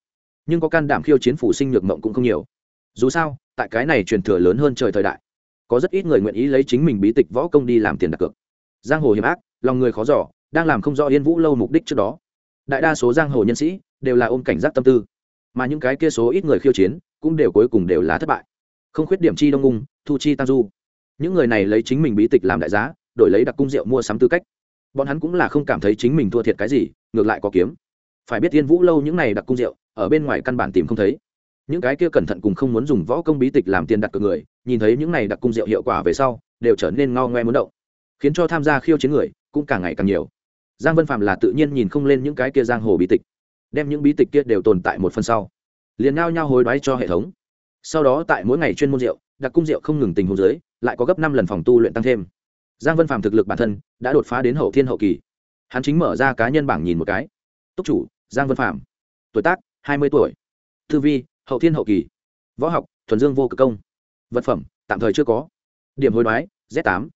Nhưng có can đảm khiêu chiến phủ sinh nhược mộng cũng không nhiều. Dù sao, tại cái này truyền thừa lớn hơn trời thời đại có rất ít người nguyện ý lấy chính mình bí tịch võ công đi làm tiền đặt cược. Giang hồ hiểm ác, lòng người khó giỏ đang làm không rõ yên vũ lâu mục đích trước đó. Đại đa số giang hồ nhân sĩ đều là ôm cảnh giác tâm tư, mà những cái kia số ít người khiêu chiến cũng đều cuối cùng đều là thất bại. Không khuyết điểm chi đông ngung thu chi tam du. Những người này lấy chính mình bí tịch làm đại giá, đổi lấy đặc cung rượu mua sắm tư cách. Bọn hắn cũng là không cảm thấy chính mình thua thiệt cái gì, ngược lại có kiếm. Phải biết yên vũ lâu những này đặc cung rượu, ở bên ngoài căn bản tìm không thấy những cái kia cẩn thận cùng không muốn dùng võ công bí tịch làm tiền đặt cược người, nhìn thấy những này đặc cung rượu hiệu quả về sau, đều trở nên ngao ngoe muốn động. Khiến cho tham gia khiêu chiến người cũng càng ngày càng nhiều. Giang vân phạm là tự nhiên nhìn không lên những cái kia giang hồ bí tịch, đem những bí tịch kia đều tồn tại một phần sau. Liền ngao nhau hối đoái cho hệ thống. Sau đó tại mỗi ngày chuyên môn rượu đặc cung rượu không ngừng tình hồ dưới, lại có gấp năm lần phòng tu luyện tăng thêm. Giang vân phạm thực lực bản thân đã đột phá đến hậu thiên hậu kỳ. Hắn chính mở ra cá nhân bảng nhìn một cái. Túc chủ, giang vân phạm. Tuổi tác, hai mươi tuổi. Thư vi hậu thiên hậu kỳ. Võ học, thuần dương vô cực công. Vật phẩm, tạm thời chưa có. Điểm hối đoái, z tám.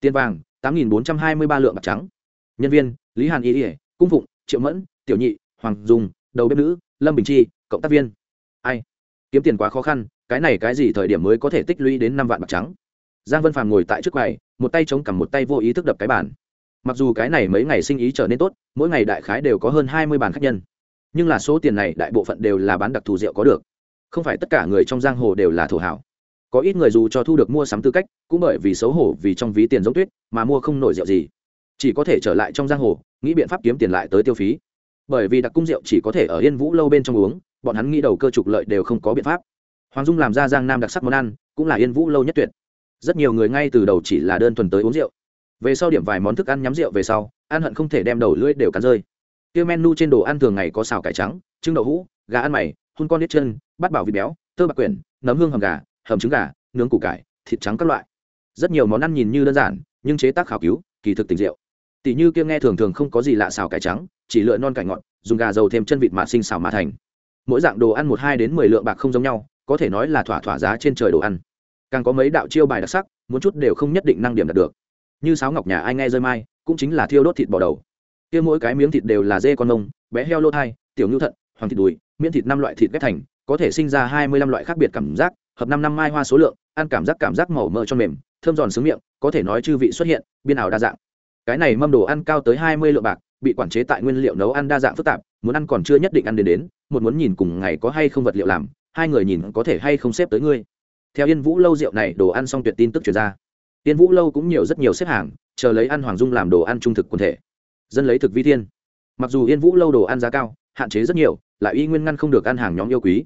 Tiền vàng, tám nghìn bốn trăm hai mươi ba lượng bạc trắng. Nhân viên, lý hàn y ỉa cung phụng, triệu mẫn, tiểu nhị, hoàng dùng đầu bếp nữ, lâm bình chi, cộng tác viên. Ai? Kiếm tiền quá khó khăn, cái này cái gì thời điểm mới có thể tích lũy đến năm vạn bạc trắng? Giang vân phàm ngồi tại trước quầy, một tay chống cằm một tay vô ý thức đập cái bàn. Mặc dù cái này mấy ngày sinh ý trở nên tốt, mỗi ngày đại khái đều có hơn hai mươi bàn khách nhân. Nhưng là số tiền này đại bộ phận đều là bán đặc thù rượu có được không phải tất cả người trong giang hồ đều là thổ hảo. Có ít người dù cho thu được mua sắm tư cách, cũng bởi vì xấu hổ vì trong ví tiền giống tuyết, mà mua không nổi rượu gì. Chỉ có thể trở lại trong giang hồ, nghĩ biện pháp kiếm tiền lại tới tiêu phí. Bởi vì đặc cung rượu chỉ có thể ở yên vũ lâu bên trong uống, bọn hắn nghĩ đầu cơ trục lợi đều không có biện pháp. Hoàng dung làm ra giang nam đặc sắc món ăn, cũng là yên vũ lâu nhất tuyệt. Rất nhiều người ngay từ đầu chỉ là đơn thuần tới uống rượu. Về sau điểm vài món thức ăn nhắm rượu về sau, ăn hận không thể đem đầu lưỡi đều cắn rơi. Tiêu menu trên đồ ăn thường ngày có xào cải trắng, trứng đậu hũ, gà ăn mày hun con nít chân, bát bảo vịt béo, tơ bạc quyển, nấm hương hầm gà, hầm trứng gà, nướng củ cải, thịt trắng các loại. Rất nhiều món ăn nhìn như đơn giản, nhưng chế tác khảo cứu, kỳ thực tình rượu tỷ như kia nghe thường thường không có gì lạ xào cải trắng, chỉ lựa non cải ngọt, dùng gà dầu thêm chân vịt mạ sinh xào mà thành. Mỗi dạng đồ ăn một hai đến mười lượng bạc không giống nhau, có thể nói là thỏa thỏa giá trên trời đồ ăn. Càng có mấy đạo chiêu bài đặc sắc, muốn chút đều không nhất định năng điểm đạt được. Như sáo ngọc nhà ai nghe rơi mai, cũng chính là thiêu đốt thịt bò đầu. Kia mỗi cái miếng thịt đều là dê con mông, bé heo lô thai, tiểu ngưu thận hoàng thịt đùi, miễn thịt năm loại thịt ghép thành, có thể sinh ra hai mươi lăm loại khác biệt cảm giác, hợp năm năm mai hoa số lượng, ăn cảm giác cảm giác màu mỡ cho mềm, thơm giòn sướng miệng, có thể nói chư vị xuất hiện, biên ảo đa dạng. Cái này mâm đồ ăn cao tới hai mươi lượng bạc, bị quản chế tại nguyên liệu nấu ăn đa dạng phức tạp, muốn ăn còn chưa nhất định ăn đến đến, một muốn nhìn cùng ngày có hay không vật liệu làm, hai người nhìn có thể hay không xếp tới ngươi. Theo yên vũ lâu rượu này, đồ ăn xong tuyệt tin tức chuyển ra. Yên vũ lâu cũng nhiều rất nhiều xếp hàng, chờ lấy ăn hoàng dung làm đồ ăn trung thực quần thể. Dân lấy thực vi thiên. Mặc dù yên vũ lâu đồ ăn giá cao hạn chế rất nhiều, lại y nguyên ngăn không được ăn hàng nhóm yêu quý.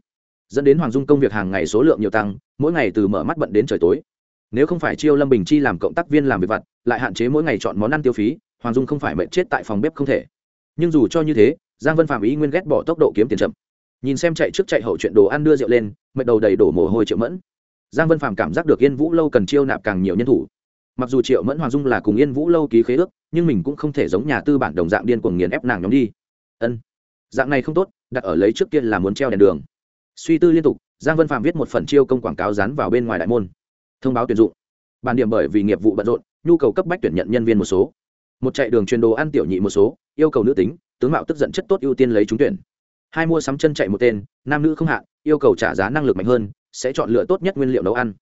Dẫn đến hoàng dung công việc hàng ngày số lượng nhiều tăng, mỗi ngày từ mở mắt bận đến trời tối. Nếu không phải chiêu lâm bình chi làm cộng tác viên làm việc vặt, lại hạn chế mỗi ngày chọn món ăn tiêu phí, hoàng dung không phải mệnh chết tại phòng bếp không thể. Nhưng dù cho như thế, giang vân phạm ý nguyên ghét bỏ tốc độ kiếm tiền chậm. Nhìn xem chạy trước chạy hậu chuyện đồ ăn đưa rượu lên, mệt đầu đầy đổ mồ hôi triệu mẫn. Giang vân phạm cảm giác được yên vũ lâu cần chiêu nạp càng nhiều nhân thủ. Mặc dù triệu mẫn, hoàng dung là cùng yên vũ lâu ký khế ước, nhưng mình cũng không thể giống nhà tư bản đồng dạng điên cuồng nghiền ép nàng nhóm đi. Ân dạng này không tốt, đặt ở lấy trước kia là muốn treo đèn đường. Suy tư liên tục, giang vân phạm viết một phần chiêu công quảng cáo dán vào bên ngoài đại môn. Thông báo tuyển dụng. Bàn điểm bởi vì nghiệp vụ bận rộn, nhu cầu cấp bách tuyển nhận nhân viên một số. Một chạy đường truyền đồ ăn tiểu nhị một số, yêu cầu nữ tính, tướng mạo tức giận chất tốt ưu tiên lấy trúng tuyển. Hai mua sắm chân chạy một tên, nam nữ không hạ yêu cầu trả giá năng lực mạnh hơn, sẽ chọn lựa tốt nhất nguyên liệu nấu ăn.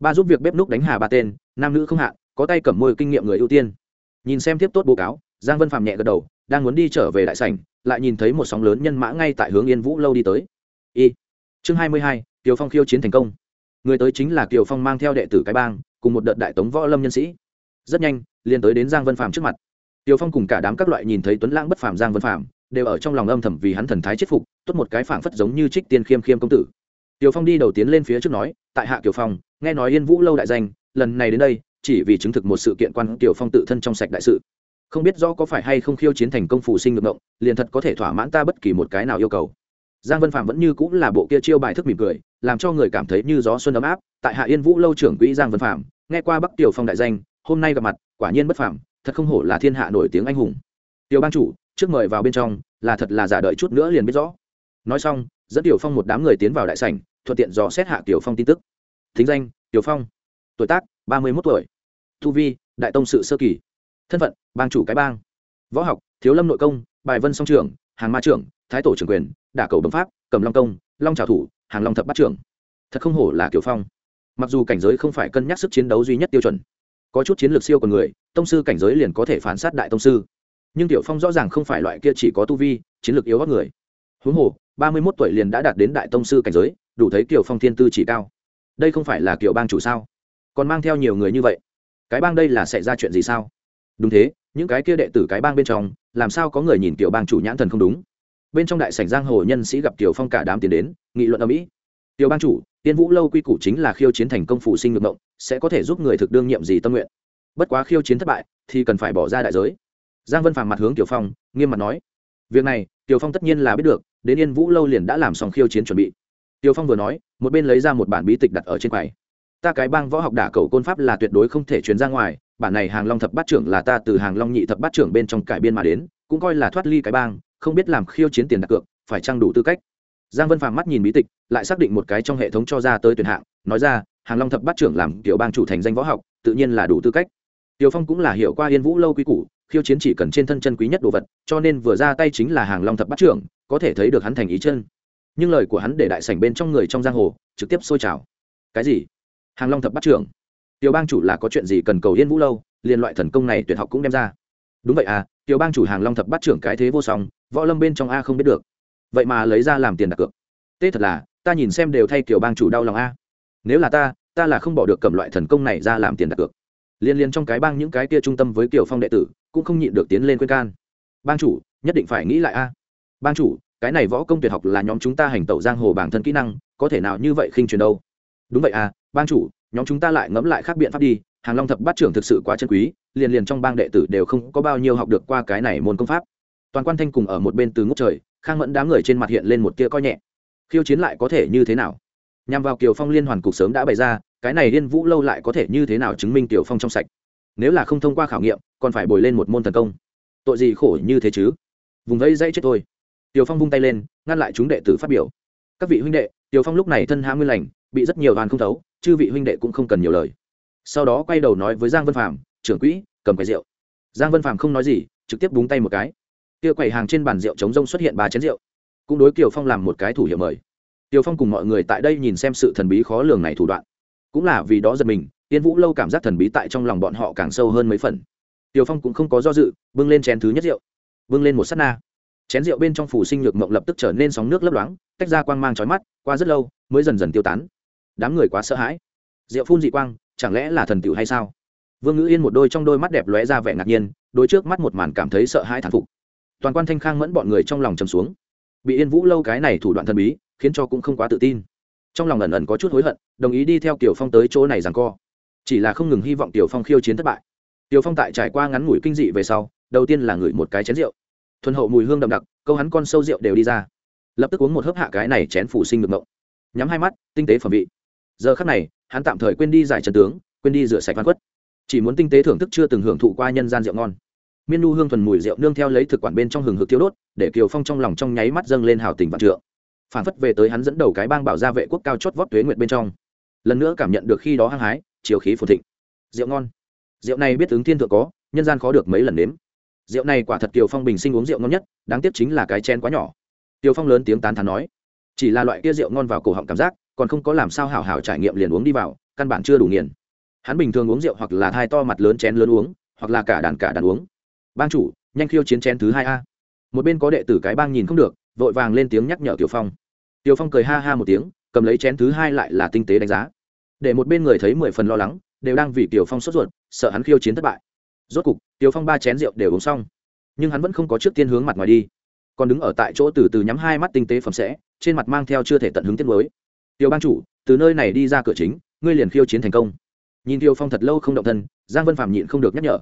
Ba giúp việc bếp núc đánh hà ba tên, nam nữ không hạ có tay cầm môi kinh nghiệm người ưu tiên. Nhìn xem tiếp tốt báo cáo, giang vân phạm nhẹ gật đầu đang muốn đi trở về đại sảnh lại nhìn thấy một sóng lớn nhân mã ngay tại hướng yên vũ lâu đi tới. Y chương hai mươi hai kiều phong khiêu chiến thành công. Người tới chính là kiều phong mang theo đệ tử cái bang cùng một đợt đại tống võ lâm nhân sĩ. Rất nhanh liền tới đến giang vân phạm trước mặt. Tiểu phong cùng cả đám các loại nhìn thấy tuấn lãng bất phàm giang vân phạm đều ở trong lòng âm thầm vì hắn thần thái chết phục tốt một cái phảng phất giống như trích tiên khiêm khiêm công tử. Tiểu Phong đi đầu tiến lên phía trước nói, tại hạ Kiều Phong, nghe nói Yên Vũ lâu đại danh, lần này đến đây, chỉ vì chứng thực một sự kiện quan Kiều Phong tự thân trong sạch đại sự. Không biết rõ có phải hay không khiêu chiến thành công phủ sinh ngược ngộng, liền thật có thể thỏa mãn ta bất kỳ một cái nào yêu cầu. Giang Vân Phạm vẫn như cũng là bộ kia chiêu bài thức mỉm cười, làm cho người cảm thấy như gió xuân ấm áp. Tại Hạ Yên Vũ lâu trưởng quỹ Giang Vân Phạm, nghe qua Bắc Tiểu Phong đại danh, hôm nay gặp mặt, quả nhiên bất phàm, thật không hổ là thiên hạ nổi tiếng anh hùng. Tiểu bang chủ, trước mời vào bên trong, là thật là giả đợi chút nữa liền biết rõ. Nói xong, dẫn Tiểu Phong một đám người tiến vào đại sảnh, thuận tiện dò xét hạ tiểu phong tin tức thính danh tiểu phong tuổi tác ba mươi một tuổi tu vi đại tông sự sơ kỳ thân phận, bang chủ cái bang. Võ học, thiếu lâm nội công, bài vân song trưởng, hàng ma trưởng, thái tổ trưởng quyền, đả cầu đồng pháp, cầm long công, long trào thủ, hàng long thập bát trưởng. Thật không hổ là kiểu phong. Mặc dù cảnh giới không phải cân nhắc sức chiến đấu duy nhất tiêu chuẩn, có chút chiến lược siêu của người, tông sư cảnh giới liền có thể phản sát đại tông sư. Nhưng tiểu phong rõ ràng không phải loại kia chỉ có tu vi, chiến lược yếu gót người. Huống hồ, ba mươi mốt tuổi liền đã đạt đến đại tông sư cảnh giới, đủ thấy kiểu phong thiên tư chỉ cao. Đây không phải là kiểu bang chủ sao? Còn mang theo nhiều người như vậy, cái bang đây là xảy ra chuyện gì sao? Đúng thế những cái kia đệ tử cái bang bên trong làm sao có người nhìn tiểu bang chủ nhãn thần không đúng? Bên trong đại sảnh giang hồ nhân sĩ gặp tiểu phong cả đám tiến đến nghị luận ở mỹ Tiểu bang chủ tiên vũ lâu quy củ chính là khiêu chiến thành công phụ sinh ngược động sẽ có thể giúp người thực đương nhiệm gì tâm nguyện. Bất quá khiêu chiến thất bại thì cần phải bỏ ra đại giới. Giang vân phàm mặt hướng tiểu phong nghiêm mặt nói việc này tiểu phong tất nhiên là biết được đến yên vũ lâu liền đã làm xong khiêu chiến chuẩn bị. Tiểu Phong vừa nói, một bên lấy ra một bản bí tịch đặt ở trên quầy. Ta cái bang võ học đả cầu côn pháp là tuyệt đối không thể truyền ra ngoài, bản này Hàng Long thập bát trưởng là ta từ Hàng Long nhị thập bát trưởng bên trong cải biên mà đến, cũng coi là thoát ly cái bang, không biết làm khiêu chiến tiền đặt cược, phải trang đủ tư cách. Giang Vân Phàm mắt nhìn bí tịch, lại xác định một cái trong hệ thống cho ra tới tuyển hạng, nói ra, Hàng Long thập bát trưởng làm tiểu bang chủ thành danh võ học, tự nhiên là đủ tư cách. Tiêu Phong cũng là hiểu qua Yên Vũ lâu quý củ, khiêu chiến chỉ cần trên thân chân quý nhất đồ vật, cho nên vừa ra tay chính là Hàng Long thập bát trưởng, có thể thấy được hắn thành ý chân nhưng lời của hắn để đại sảnh bên trong người trong giang hồ trực tiếp sôi trào cái gì hàng long thập bát trưởng tiểu bang chủ là có chuyện gì cần cầu yên vũ lâu liên loại thần công này tuyệt học cũng đem ra. Đúng vậy à tiểu bang chủ hàng long thập bắt trưởng cái thế vô song, võ lâm bên trong a không biết được. Vậy mà lấy ra làm tiền đặt cược. Tê thật là, ta nhìn xem đều thay tiểu bang chủ đau lòng a. Nếu là ta ta là không bỏ được cầm loại thần công này ra làm tiền đặt cược. Liên liên trong cái bang những cái kia trung tâm với kiểu phong đệ tử, cũng không nhịn được tiến lên khuyên can. Bang chủ, nhất định phải nghĩ lại a. Bang chủ, cái này võ công tuyệt học là nhóm chúng ta hành tẩu giang hồ bản thân kỹ năng, có thể nào như vậy khinh truyền đâu? Đúng vậy à bang chủ nhóm chúng ta lại ngẫm lại khác biện pháp đi hàng long thập bát trưởng thực sự quá chân quý liền liền trong bang đệ tử đều không có bao nhiêu học được qua cái này môn công pháp. Toàn quan thanh cùng ở một bên từ ngốc trời khang mẫn đám người trên mặt hiện lên một tia coi nhẹ. Khiêu chiến lại có thể như thế nào? Nhằm vào kiều phong liên hoàn cục sớm đã bày ra cái này liên vũ lâu lại có thể như thế nào chứng minh kiều phong trong sạch? Nếu là không thông qua khảo nghiệm còn phải bồi lên một môn thần công. Tội gì khổ như thế chứ? Vùng vẫy dãy chết thôi. Tiêu Phong vung tay lên, ngăn lại chúng đệ tử phát biểu. Các vị huynh đệ, Tiêu Phong lúc này thân hãm nguyên lành, bị rất nhiều đoàn không thấu, chư vị huynh đệ cũng không cần nhiều lời. Sau đó quay đầu nói với Giang Vân Phàm, trưởng quỹ, cầm cái rượu. Giang Vân Phàm không nói gì, trực tiếp búng tay một cái. Kia quầy hàng trên bàn rượu trống rông xuất hiện ba chén rượu, cũng đối Kiều Phong làm một cái thủ hiệu mời. kiều Phong cùng mọi người tại đây nhìn xem sự thần bí khó lường này thủ đoạn, cũng là vì đó giật mình, Tiên Vũ lâu cảm giác thần bí tại trong lòng bọn họ càng sâu hơn mấy phần. Tiểu Phong cũng không có do dự, bưng lên chén thứ nhất rượu, bưng lên một sát na chén rượu bên trong phủ sinh nhược mộng lập tức trở nên sóng nước lấp loáng tách ra quang mang trói mắt qua rất lâu mới dần dần tiêu tán đám người quá sợ hãi. Rượu phun dị quang, chẳng lẽ là thần tiểu hay sao? Vương ngữ yên một đôi trong đôi mắt đẹp lóe ra vẻ ngạc nhiên, đôi trước mắt một màn cảm thấy sợ hãi thán phục. Toàn quan thanh khang mẫn bọn người trong lòng trầm xuống. Bị yên vũ lâu cái này thủ đoạn thần bí, khiến cho cũng không quá tự tin. Trong lòng ẩn ẩn có chút hối hận, đồng ý đi theo tiểu phong tới chỗ này rằng co. Chỉ là không ngừng hy vọng tiểu phong khiêu chiến thất bại. Tiểu phong tại trải qua ngắn ngủi kinh dị về sau, đầu tiên là ngửi một cái chén rượu. Thuần hậu mùi hương đậm đặc, câu hắn con sâu rượu đều đi ra. Lập tức uống một hớp hạ cái này chén phủ sinh được ngộng nhắm hai mắt, tinh tế phẩm vị giờ khắc này, hắn tạm thời quên đi giải trần tướng, quên đi rửa sạch văn quất chỉ muốn tinh tế thưởng thức chưa từng hưởng thụ qua nhân gian rượu ngon. Miên nu hương thuần mùi rượu nương theo lấy thực quản bên trong hừng hực thiêu đốt, để kiều phong trong lòng trong nháy mắt dâng lên hào tình vạn trượng. Phản phất về tới hắn dẫn đầu cái bang bảo gia vệ quốc cao chót vót tuế nguyệt bên trong. Lần nữa cảm nhận được khi đó hăng hái, chiều khí phồn thịnh. Rượu ngon. Rượu này biết ứng thiên thượng có, nhân gian khó được mấy lần nếm. Rượu này quả thật kiều phong bình sinh uống rượu ngon nhất, đáng tiếc chính là cái chen quá nhỏ. Kiều phong lớn tiếng tán thán nói, chỉ là loại kia rượu ngon vào cổ họng cảm giác còn không có làm sao hảo hảo trải nghiệm liền uống đi vào, căn bản chưa đủ nghiền. Hắn bình thường uống rượu hoặc là thai to mặt lớn chén lớn uống, hoặc là cả đàn cả đàn uống. Bang chủ, nhanh khiêu chiến chén thứ hai a. Một bên có đệ tử cái bang nhìn không được, vội vàng lên tiếng nhắc nhở tiểu phong. Tiểu phong cười ha ha một tiếng, cầm lấy chén thứ hai lại là tinh tế đánh giá. Để một bên người thấy mười phần lo lắng, đều đang vì tiểu phong sốt ruột, sợ hắn khiêu chiến thất bại. Rốt cục, tiểu phong ba chén rượu đều uống xong. Nhưng hắn vẫn không có trước tiên hướng mặt ngoài đi. Còn đứng ở tại chỗ từ từ nhắm hai mắt tinh tế phẩm sẽ, trên mặt mang theo chưa thể tận hứng tiết mới tiểu bang chủ, từ nơi này đi ra cửa chính, ngươi liền khiêu chiến thành công. Nhìn tiêu phong thật lâu không động thân, giang vân phạm nhịn không được nhắc nhở.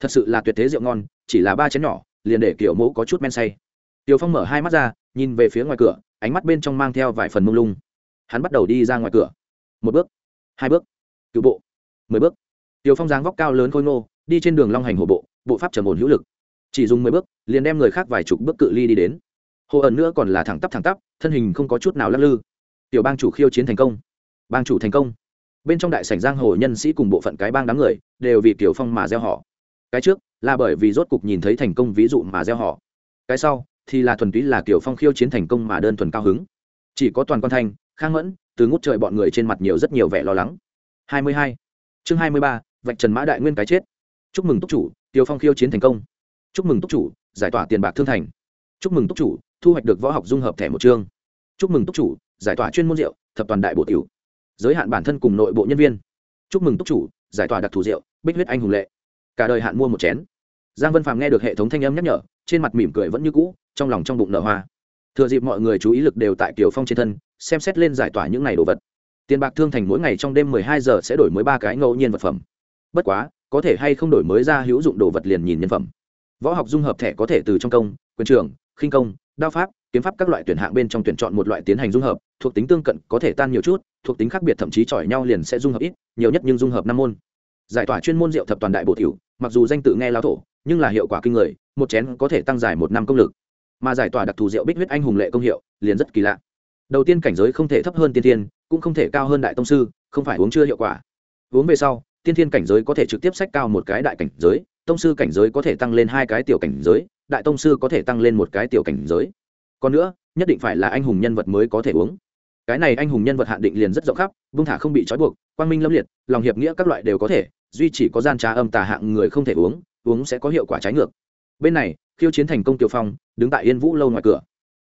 Thật sự là tuyệt thế rượu ngon, chỉ là ba chén nhỏ, liền để kiểu mẫu có chút men say. Tiêu phong mở hai mắt ra, nhìn về phía ngoài cửa, ánh mắt bên trong mang theo vài phần mông lung. Hắn bắt đầu đi ra ngoài cửa. Một bước, hai bước cựu bộ, mười bước. Tiêu phong dáng vóc cao lớn khôi ngô, đi trên đường long hành hổ bộ bộ pháp trầm ổn hữu lực. Chỉ dùng mười bước, liền đem người khác vài chục bước cự ly đi đến. Hồ ẩn nữa còn là thẳng tắp thẳng tắp, thân hình không có chút nào lắc lư tiểu bang chủ khiêu chiến thành công. Bang chủ thành công. Bên trong đại sảnh giang hồ nhân sĩ cùng bộ phận cái bang đám người đều vì tiểu phong mà gieo họ. Cái trước là bởi vì rốt cục nhìn thấy thành công ví dụ mà gieo họ. Cái sau thì là thuần túy là Tiểu phong khiêu chiến thành công mà đơn thuần cao hứng. Chỉ có toàn quan thanh khang mẫn từ ngút trời bọn người trên mặt nhiều rất nhiều vẻ lo lắng. 22. chương 23, vạch trần mã đại nguyên cái chết. Chúc mừng túc chủ tiêu phong khiêu chiến thành công. Chúc mừng túc chủ giải tỏa tiền bạc thương thành. Chúc mừng túc chủ thu hoạch được võ học dung hợp thẻ một chương. Chúc mừng túc chủ giải tỏa chuyên môn rượu, thập toàn đại bộ tiểu. Giới hạn bản thân cùng nội bộ nhân viên. Chúc mừng túc chủ, giải tỏa đặc thù rượu, bích huyết anh hùng lệ. Cả đời hạn mua một chén. Giang vân phàm nghe được hệ thống thanh âm nhắc nhở, trên mặt mỉm cười vẫn như cũ, trong lòng trong bụng nở hoa. Thừa dịp mọi người chú ý lực đều tại kiều phong trên thân, xem xét lên giải tỏa những ngày đồ vật. Tiền bạc thương thành mỗi ngày trong đêm mười hai giờ sẽ đổi mới ba cái ngẫu nhiên vật phẩm. Bất quá, có thể hay không đổi mới ra hữu dụng đồ vật liền nhìn nhân phẩm. Võ học dung hợp thẻ có thể từ trong công, quyền trường khinh công, đao pháp kiếm pháp các loại tuyển hạng bên trong tuyển chọn một loại tiến hành dung hợp, thuộc tính tương cận có thể tan nhiều chút, thuộc tính khác biệt thậm chí chỏi nhau liền sẽ dung hợp ít, nhiều nhất nhưng dung hợp năm môn. Giải tỏa chuyên môn rượu thập toàn đại bổ tiểu, mặc dù danh tự nghe lao thổ, nhưng là hiệu quả kinh người, một chén có thể tăng dài một năm công lực. Mà giải tỏa đặc thù rượu bích huyết anh hùng lệ công hiệu, liền rất kỳ lạ. Đầu tiên cảnh giới không thể thấp hơn tiên thiên, cũng không thể cao hơn đại tông sư, không phải uống chưa hiệu quả. Uống về sau, tiên thiên cảnh giới có thể trực tiếp sách cao một cái đại cảnh giới, tông sư cảnh giới có thể tăng lên hai cái tiểu cảnh giới, đại tông sư có thể tăng lên một cái tiểu cảnh giới còn nữa, nhất định phải là anh hùng nhân vật mới có thể uống. Cái này anh hùng nhân vật hạn định liền rất rộng khắp vung thả không bị trói buộc, quang minh lâm liệt, lòng hiệp nghĩa các loại đều có thể, duy chỉ có gian trá âm tà hạng người không thể uống uống sẽ có hiệu quả trái ngược. Bên này, khiêu chiến thành công tiêu phong, đứng tại yên vũ lâu ngoài cửa.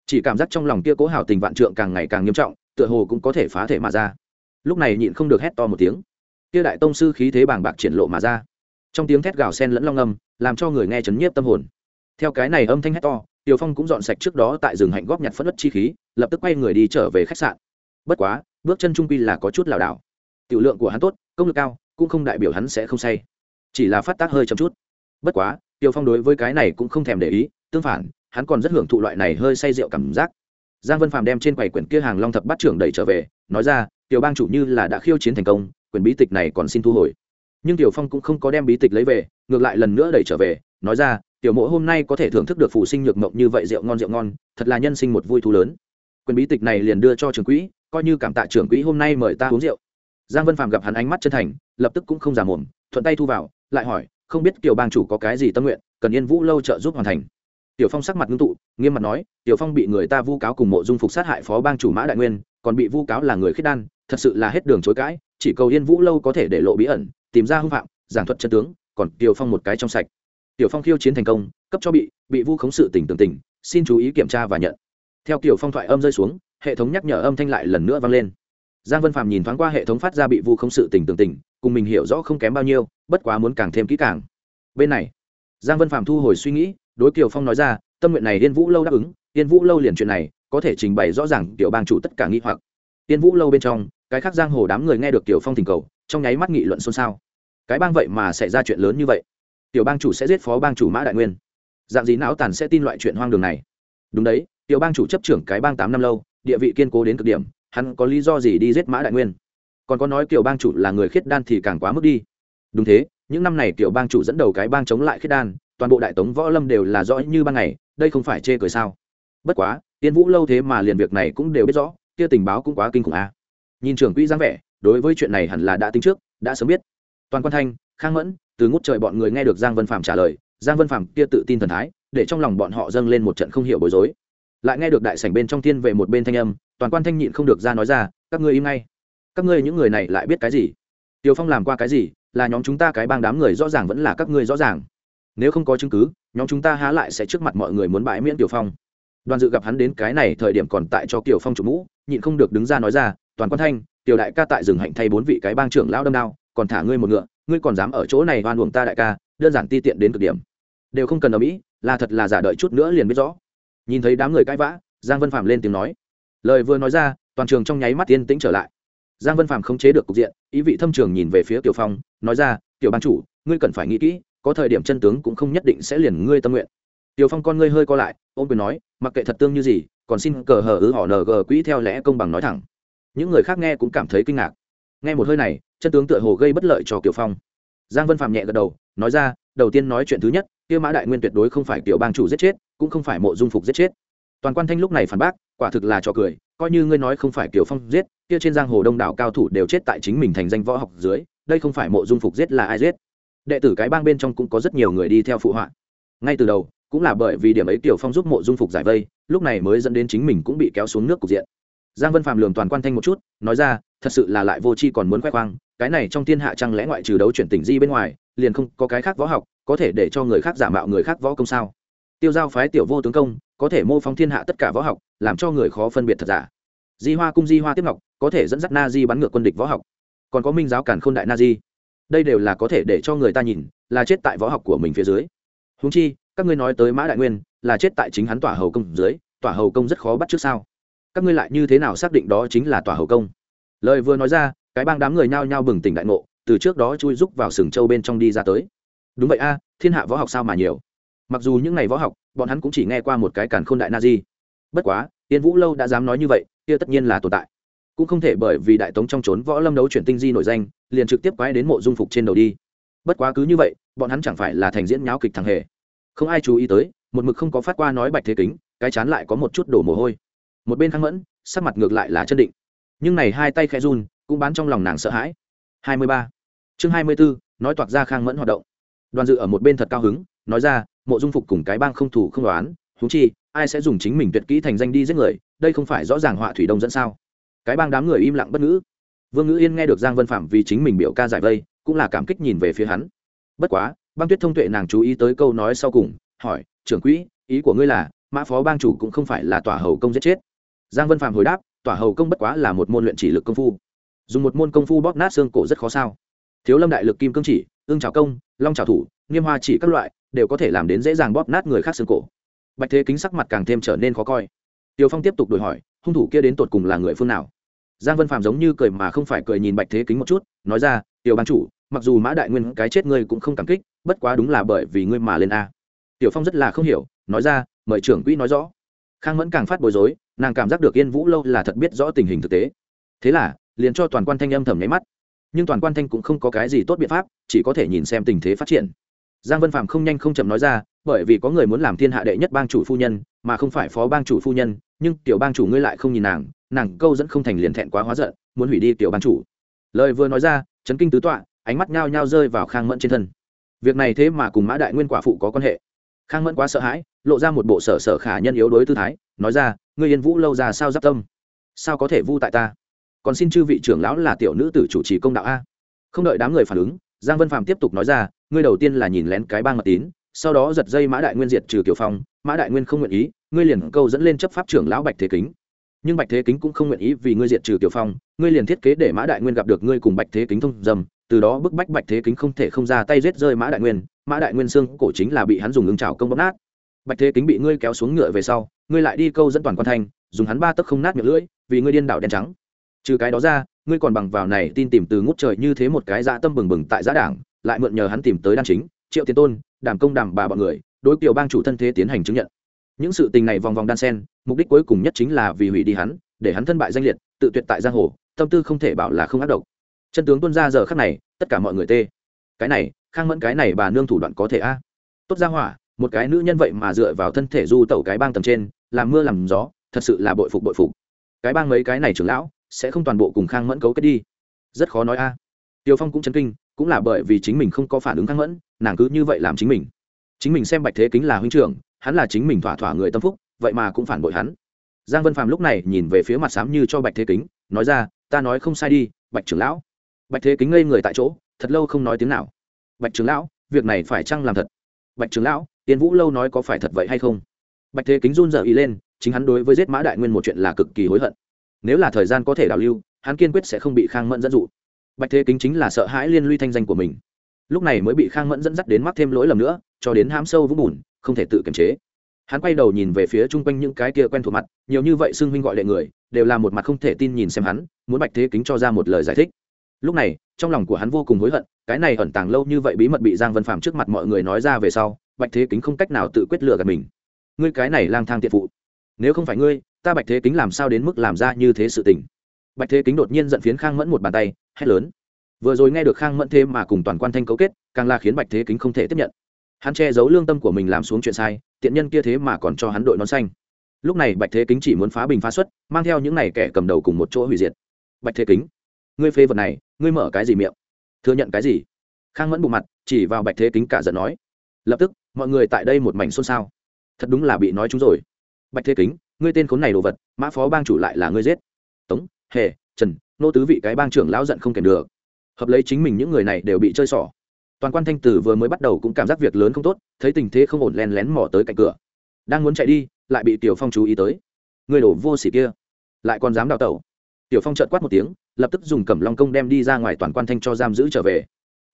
Chỉ cảm giác trong lòng kia cố hào tình vạn trượng càng ngày càng nghiêm trọng, tựa hồ cũng có thể phá thể mà ra. Lúc này nhịn không được hét to một tiếng. Kia đại tông sư khí thế bàng bạc triển lộ mà ra. Trong tiếng thét gào sen lẫn long âm, làm cho người nghe chấn nhiếp tâm hồn. Theo cái này âm thanh hét to Tiêu Phong cũng dọn sạch trước đó tại rừng hạnh góp nhặt phất đất chi khí, lập tức quay người đi trở về khách sạn. Bất quá, bước chân trung quy là có chút lảo đảo. Tiểu lượng của hắn tốt, công lực cao, cũng không đại biểu hắn sẽ không say, chỉ là phát tác hơi chậm chút. Bất quá, Tiêu Phong đối với cái này cũng không thèm để ý, tương phản, hắn còn rất hưởng thụ loại này hơi say rượu cảm giác. Giang Vân Phàm đem trên quầy quyển kia hàng Long thập bát trưởng đẩy trở về, nói ra, Tiểu bang chủ như là đã khiêu chiến thành công, quyển bí tịch này còn xin thu hồi. Nhưng Tiểu Phong cũng không có đem bí tịch lấy về, ngược lại lần nữa đẩy trở về, nói ra, tiểu mộ hôm nay có thể thưởng thức được phụ sinh nhược mộng như vậy rượu ngon rượu ngon, thật là nhân sinh một vui thú lớn. Quyền bí tịch này liền đưa cho trưởng quỹ, coi như cảm tạ trưởng quỹ hôm nay mời ta uống rượu. Giang vân phạm gặp hắn ánh mắt chân thành, lập tức cũng không giả mồm, thuận tay thu vào, lại hỏi, không biết tiểu bang chủ có cái gì tâm nguyện, cần yên vũ lâu trợ giúp hoàn thành. Tiểu phong sắc mặt ngưng tụ, nghiêm mặt nói, tiểu phong bị người ta vu cáo cùng mộ dung phục sát hại phó bang chủ mã đại nguyên, còn bị vu cáo là người khiết đan, thật sự là hết đường chối cãi, chỉ cầu yên vũ lâu có thể để lộ bí ẩn, tìm ra hưng phạm, giảng thuật chân tướng, còn tiểu phong một cái trong sạch tiểu phong khiêu chiến thành công, cấp cho bị bị vu khống sự tỉnh tường tỉnh, xin chú ý kiểm tra và nhận. Theo kiểu phong thoại âm rơi xuống, hệ thống nhắc nhở âm thanh lại lần nữa vang lên. Giang vân phạm nhìn thoáng qua hệ thống phát ra bị vu khống sự tỉnh tường tỉnh, cùng mình hiểu rõ không kém bao nhiêu, bất quá muốn càng thêm kỹ càng. Bên này, giang vân phạm thu hồi suy nghĩ, đối kiều phong nói ra, tâm nguyện này yên vũ lâu đáp ứng, yên vũ lâu liền chuyện này, có thể trình bày rõ ràng, tiểu bang chủ tất cả nghi hoặc. Yên vũ lâu bên trong, cái khác giang hồ đám người nghe được tiểu phong thỉnh cầu, trong nháy mắt nghị luận xôn xao. Cái bang vậy mà xảy ra chuyện lớn như vậy tiểu bang chủ sẽ giết phó bang chủ mã đại nguyên. Dạng gì não tàn sẽ tin loại chuyện hoang đường này? Đúng đấy, tiểu bang chủ chấp trưởng cái bang tám năm lâu, địa vị kiên cố đến cực điểm, hắn có lý do gì đi giết mã đại nguyên? Còn có nói kiểu bang chủ là người khiết đan thì càng quá mức đi. Đúng thế, những năm này kiểu bang chủ dẫn đầu cái bang chống lại khiết đan, toàn bộ đại tống võ lâm đều là rõ như ban ngày, đây không phải chê cười sao? Bất quá, tiên vũ lâu thế mà liền việc này cũng đều biết rõ, kia tình báo cũng quá kinh khủng a nhìn trưởng quỹ dáng vẻ, đối với chuyện này hẳn là đã tính trước, đã sớm biết. Toàn quan thanh khang mẫn, từ ngút trời bọn người nghe được giang vân phạm trả lời, giang vân phạm kia tự tin thần thái, để trong lòng bọn họ dâng lên một trận không hiểu bối rối. Lại nghe được đại sảnh bên trong thiên về một bên thanh âm, toàn quan thanh nhịn không được ra nói ra, các ngươi im ngay. Các ngươi những người này lại biết cái gì? Tiều phong làm qua cái gì? Là nhóm chúng ta cái bang đám người rõ ràng vẫn là các ngươi rõ ràng. Nếu không có chứng cứ, nhóm chúng ta há lại sẽ trước mặt mọi người muốn bãi miễn tiểu phong. Đoàn dự gặp hắn đến cái này thời điểm còn tại cho tiểu phong chủ mũ, nhịn không được đứng ra nói ra, toàn quan thanh, tiểu đại ca tại rừng hạnh thay bốn vị cái bang trưởng lão đâm đao còn thả ngươi một ngựa, ngươi còn dám ở chỗ này oan uổng ta đại ca, đơn giản ti tiện đến cực điểm. Đều không cần ở mỹ là thật là giả đợi chút nữa liền biết rõ. Nhìn thấy đám người cãi vã, giang vân phạm lên tiếng nói. Lời vừa nói ra, toàn trường trong nháy mắt yên tĩnh trở lại. Giang vân phạm không chế được cục diện, ý vị thâm trường nhìn về phía tiểu phong, nói ra, tiểu ban chủ, ngươi cần phải nghĩ kỹ, có thời điểm chân tướng cũng không nhất định sẽ liền ngươi tâm nguyện. Tiểu phong con ngươi hơi co lại ôm quyền nói, mặc kệ thật tương như gì, còn xin cờ hờ ứ họ ng quỹ theo lẽ công bằng nói thẳng. Những người khác nghe cũng cảm thấy kinh ngạc. Nghe một hơi này chân tướng tựa hồ gây bất lợi cho kiều phong. Giang vân phạm nhẹ gật đầu, nói ra, đầu tiên nói chuyện thứ nhất, kia mã đại nguyên tuyệt đối không phải kiểu bang chủ giết chết, cũng không phải mộ dung phục giết chết. Toàn quan thanh lúc này phản bác, quả thực là trò cười, coi như ngươi nói không phải kiểu phong giết, kia trên giang hồ đông đảo cao thủ đều chết tại chính mình thành danh võ học dưới, đây không phải mộ dung phục giết là ai giết. Đệ tử cái bang bên trong cũng có rất nhiều người đi theo phụ họa. Ngay từ đầu, cũng là bởi vì điểm ấy tiểu phong giúp mộ dung phục giải vây, lúc này mới dẫn đến chính mình cũng bị kéo xuống nước cục diện. Giang vân phạm lường toàn quan thanh một chút, nói ra, thật sự là lại vô tri còn muốn khoe khoang cái này trong thiên hạ chẳng lẽ ngoại trừ đấu chuyển tình di bên ngoài, liền không có cái khác võ học, có thể để cho người khác giả mạo người khác võ công sao? Tiêu giao phái tiểu vô tướng công, có thể mô phóng thiên hạ tất cả võ học, làm cho người khó phân biệt thật giả. Di hoa cung di hoa tiếp ngọc, có thể dẫn dắt na di bắn ngược quân địch võ học. Còn có minh giáo cản k h ô n đại na di. Đây đều là có thể để cho người ta nhìn, là chết tại võ học của mình phía dưới. Húng chi, các ngươi nói tới mã đại nguyên, là chết tại chính hắn tỏa hầu công dưới tỏa hầu công rất khó bắt trước sao? Các ngươi lại như thế nào xác định đó chính là tỏa hầu công? Lời vừa nói ra cái bang đám người nhao nhao bừng tỉnh đại ngộ, từ trước đó chui rúc vào sừng châu bên trong đi ra tới. Đúng vậy a, thiên hạ võ học sao mà nhiều. Mặc dù những ngày võ học, bọn hắn cũng chỉ nghe qua một cái càn k h ô n đại na di. Bất quá tiên vũ lâu đã dám nói như vậy, kia tất nhiên là tồn tại. Cũng không thể bởi vì đại tống trong trốn võ lâm đấu chuyển tinh di nổi danh, liền trực tiếp quái đến mộ dung phục trên đầu đi. Bất quá cứ như vậy, bọn hắn chẳng phải là thành diễn nháo kịch thằng hề. Không ai chú ý tới, một mực không có phát qua nói bạch thế kính, cái chán lại có một chút đổ mồ hôi. Một bên kháng mẫn, sắc mặt ngược lại là chân định. Nhưng này hai tay khẽ run cũng bán trong lòng nàng sợ hãi. Hai mươi ba. Chương hai mươi bốn nói toạc ra khang mẫn hoạt động. Đoàn dự ở một bên thật cao hứng, nói ra, mộ dung phục cùng cái bang không thủ không đoán thú chi, ai sẽ dùng chính mình tuyệt kỹ thành danh đi giết người, đây không phải rõ ràng họa thủy đông dẫn sao? Cái bang đám người im lặng bất ngữ. Vương ngữ yên nghe được giang vân phạm vì chính mình biểu ca giải vây, cũng là cảm kích nhìn về phía hắn. Bất quá băng tuyết thông tuệ nàng chú ý tới câu nói sau cùng, hỏi, trưởng quỹ, ý của ngươi là, mã phó bang chủ cũng không phải là tỏa hầu công giết chết? Giang vân phạm hồi đáp, tỏa hầu công bất quá là một môn luyện chỉ lực công phu dùng một môn công phu bóp nát xương cổ rất khó sao. Thiếu lâm đại lực kim cương chỉ, ương trào công, long trào thủ nghiêm hoa chỉ các loại, đều có thể làm đến dễ dàng bóp nát người khác xương cổ. Bạch thế kính sắc mặt càng thêm trở nên khó coi. Tiều phong tiếp tục đổi hỏi, hung thủ kia đến tột cùng là người phương nào? Giang vân phạm giống như cười mà không phải cười nhìn bạch thế kính một chút, nói ra, tiểu ban chủ, mặc dù mã đại nguyên cái chết ngươi cũng không cảm kích, bất quá đúng là bởi vì ngươi mà lên a. Tiểu phong rất là không hiểu, nói ra, mời trưởng quỹ nói rõ. Khang mẫn càng phát bối rối, nàng cảm giác được yên vũ lâu là thật biết rõ tình hình thực tế. Thế là liền cho toàn quan thanh âm thầm nháy mắt. Nhưng toàn quan thanh cũng không có cái gì tốt biện pháp, chỉ có thể nhìn xem tình thế phát triển. Giang vân phạm không nhanh không chậm nói ra, bởi vì có người muốn làm thiên hạ đệ nhất bang chủ phu nhân, mà không phải phó bang chủ phu nhân, nhưng tiểu bang chủ ngươi lại không nhìn nàng nàng câu dẫn không thành liền thẹn quá hóa giận, muốn hủy đi tiểu bang chủ. Lời vừa nói ra, chấn kinh tứ tọa, ánh mắt nhao nhao rơi vào khang mẫn trên thân. Việc này thế mà cùng mã đại nguyên quả phụ có quan hệ. Khang mẫn quá sợ hãi, lộ ra một bộ sở sở khả nhân yếu đối tư thái, nói ra, ngươi yên vũ lâu ra sao giáp tâm? Sao có thể vu tại ta? Còn xin chư vị trưởng lão là tiểu nữ tử chủ trì công đạo a. Không đợi đám người phản ứng, giang vân phạm tiếp tục nói ra, ngươi đầu tiên là nhìn lén cái bang mật tín, sau đó giật dây mã đại nguyên diệt trừ kiều phong, mã đại nguyên không nguyện ý, ngươi liền câu dẫn lên chấp pháp trưởng lão bạch thế kính. Nhưng bạch thế kính cũng không nguyện ý vì ngươi diệt trừ kiều phong, ngươi liền thiết kế để mã đại nguyên gặp được ngươi cùng bạch thế kính thông dầm từ đó bức bách bạch thế kính không thể không ra tay giết rơi mã đại nguyên, mã đại nguyên xương cổ chính là bị hắn dùng ứng trào công bóp nát. Bạch thế kính bị ngươi kéo xuống ngựa về sau, ngươi lại đi câu dẫn toàn quan thanh, dùng hắn ba tấc không nát miệng lưỡi, vì ngươi điên đảo đen trắng trừ cái đó ra, ngươi còn bằng vào này tin tìm từ ngút trời như thế một cái dạ tâm bừng bừng tại giã đảng, lại mượn nhờ hắn tìm tới đan chính, triệu tiến tôn, đảm công đảm bà bọn người, đối kiều bang chủ thân thế tiến hành chứng nhận. Những sự tình này vòng vòng đan sen, mục đích cuối cùng nhất chính là vì hủy đi hắn, để hắn thân bại danh liệt, tự tuyệt tại giang hồ, tâm tư không thể bảo là không ác độc. Chân tướng tuân ra giờ khắc này, tất cả mọi người tê. Cái này, khang mẫn cái này bà nương thủ đoạn có thể a? Tốt ra hỏa, một cái nữ nhân vậy mà dựa vào thân thể du tẩu cái bang tầng trên, làm mưa làm gió, thật sự là bội phục bội phục. Cái bang mấy cái này trưởng lão sẽ không toàn bộ cùng khang mẫn cấu kết đi. Rất khó nói a. À. tiều phong cũng chấn kinh, cũng là bởi vì chính mình không có phản ứng khang mẫn, nàng cứ như vậy làm chính mình. Chính mình xem bạch thế kính là huynh trưởng, hắn là chính mình thỏa thỏa người tâm phúc, vậy mà cũng phản bội hắn. Giang vân phàm lúc này nhìn về phía mặt xám như cho bạch thế kính, nói ra, ta nói không sai đi, bạch trưởng lão. Bạch thế kính ngây người tại chỗ, thật lâu không nói tiếng nào. Bạch trưởng lão, việc này phải chăng làm thật? Bạch trưởng lão tiên vũ lâu nói có phải thật vậy hay không? Bạch thế kính run rợ ý lên, chính hắn đối với giết mã đại nguyên một chuyện là cực kỳ hối hận nếu là thời gian có thể đào lưu, hắn kiên quyết sẽ không bị khang mẫn dẫn dụ. Bạch thế kính chính là sợ hãi liên lụy thanh danh của mình. Lúc này mới bị khang mẫn dẫn dắt đến mắc thêm lỗi lầm nữa, cho đến hám sâu vũng bùn, không thể tự kiềm chế. Hắn quay đầu nhìn về phía chung quanh những cái kia quen thuộc mặt, nhiều như vậy xưng huynh gọi lệ người, đều là một mặt không thể tin nhìn xem hắn, muốn bạch thế kính cho ra một lời giải thích. Lúc này, trong lòng của hắn vô cùng hối hận, cái này ẩn tàng lâu như vậy bí mật bị giang vân phạm trước mặt mọi người nói ra về sau, bạch thế kính không cách nào tự quyết lừa gạt mình. Ngươi cái này lang thang tiện phụ nếu không phải ngươi, ta bạch thế kính làm sao đến mức làm ra như thế sự tình? Bạch thế kính đột nhiên giận phiến khang mẫn một bàn tay, hét lớn. Vừa rồi nghe được khang mẫn thêm mà cùng toàn quan thanh cấu kết, càng là khiến bạch thế kính không thể tiếp nhận. Hắn che giấu lương tâm của mình làm xuống chuyện sai, tiện nhân kia thế mà còn cho hắn đội nón xanh. Lúc này bạch thế kính chỉ muốn phá bình phá xuất, mang theo những này kẻ cầm đầu cùng một chỗ hủy diệt. Bạch thế kính, ngươi phê vật này, ngươi mở cái gì miệng? Thừa nhận cái gì? Khang mẫn bù mặt, chỉ vào bạch thế kính cả giận nói. Lập tức, mọi người tại đây một mảnh xôn xao. Thật đúng là bị nói chúng rồi bạch thế kính, ngươi tên khốn này đồ vật, mã phó bang chủ lại là ngươi giết. Tống, hề, trần, nô tứ vị cái bang trưởng lão giận không kèm được. Hợp lấy chính mình những người này đều bị chơi xỏ. Toàn quan thanh tử vừa mới bắt đầu cũng cảm giác việc lớn không tốt, thấy tình thế không ổn len lén mò tới cạnh cửa. Đang muốn chạy đi, lại bị tiểu phong chú ý tới. Người đổ vô xỉ kia, lại còn dám đào tẩu. Tiểu phong trợt quát một tiếng, lập tức dùng cẩm long công đem đi ra ngoài toàn quan thanh cho giam giữ trở về.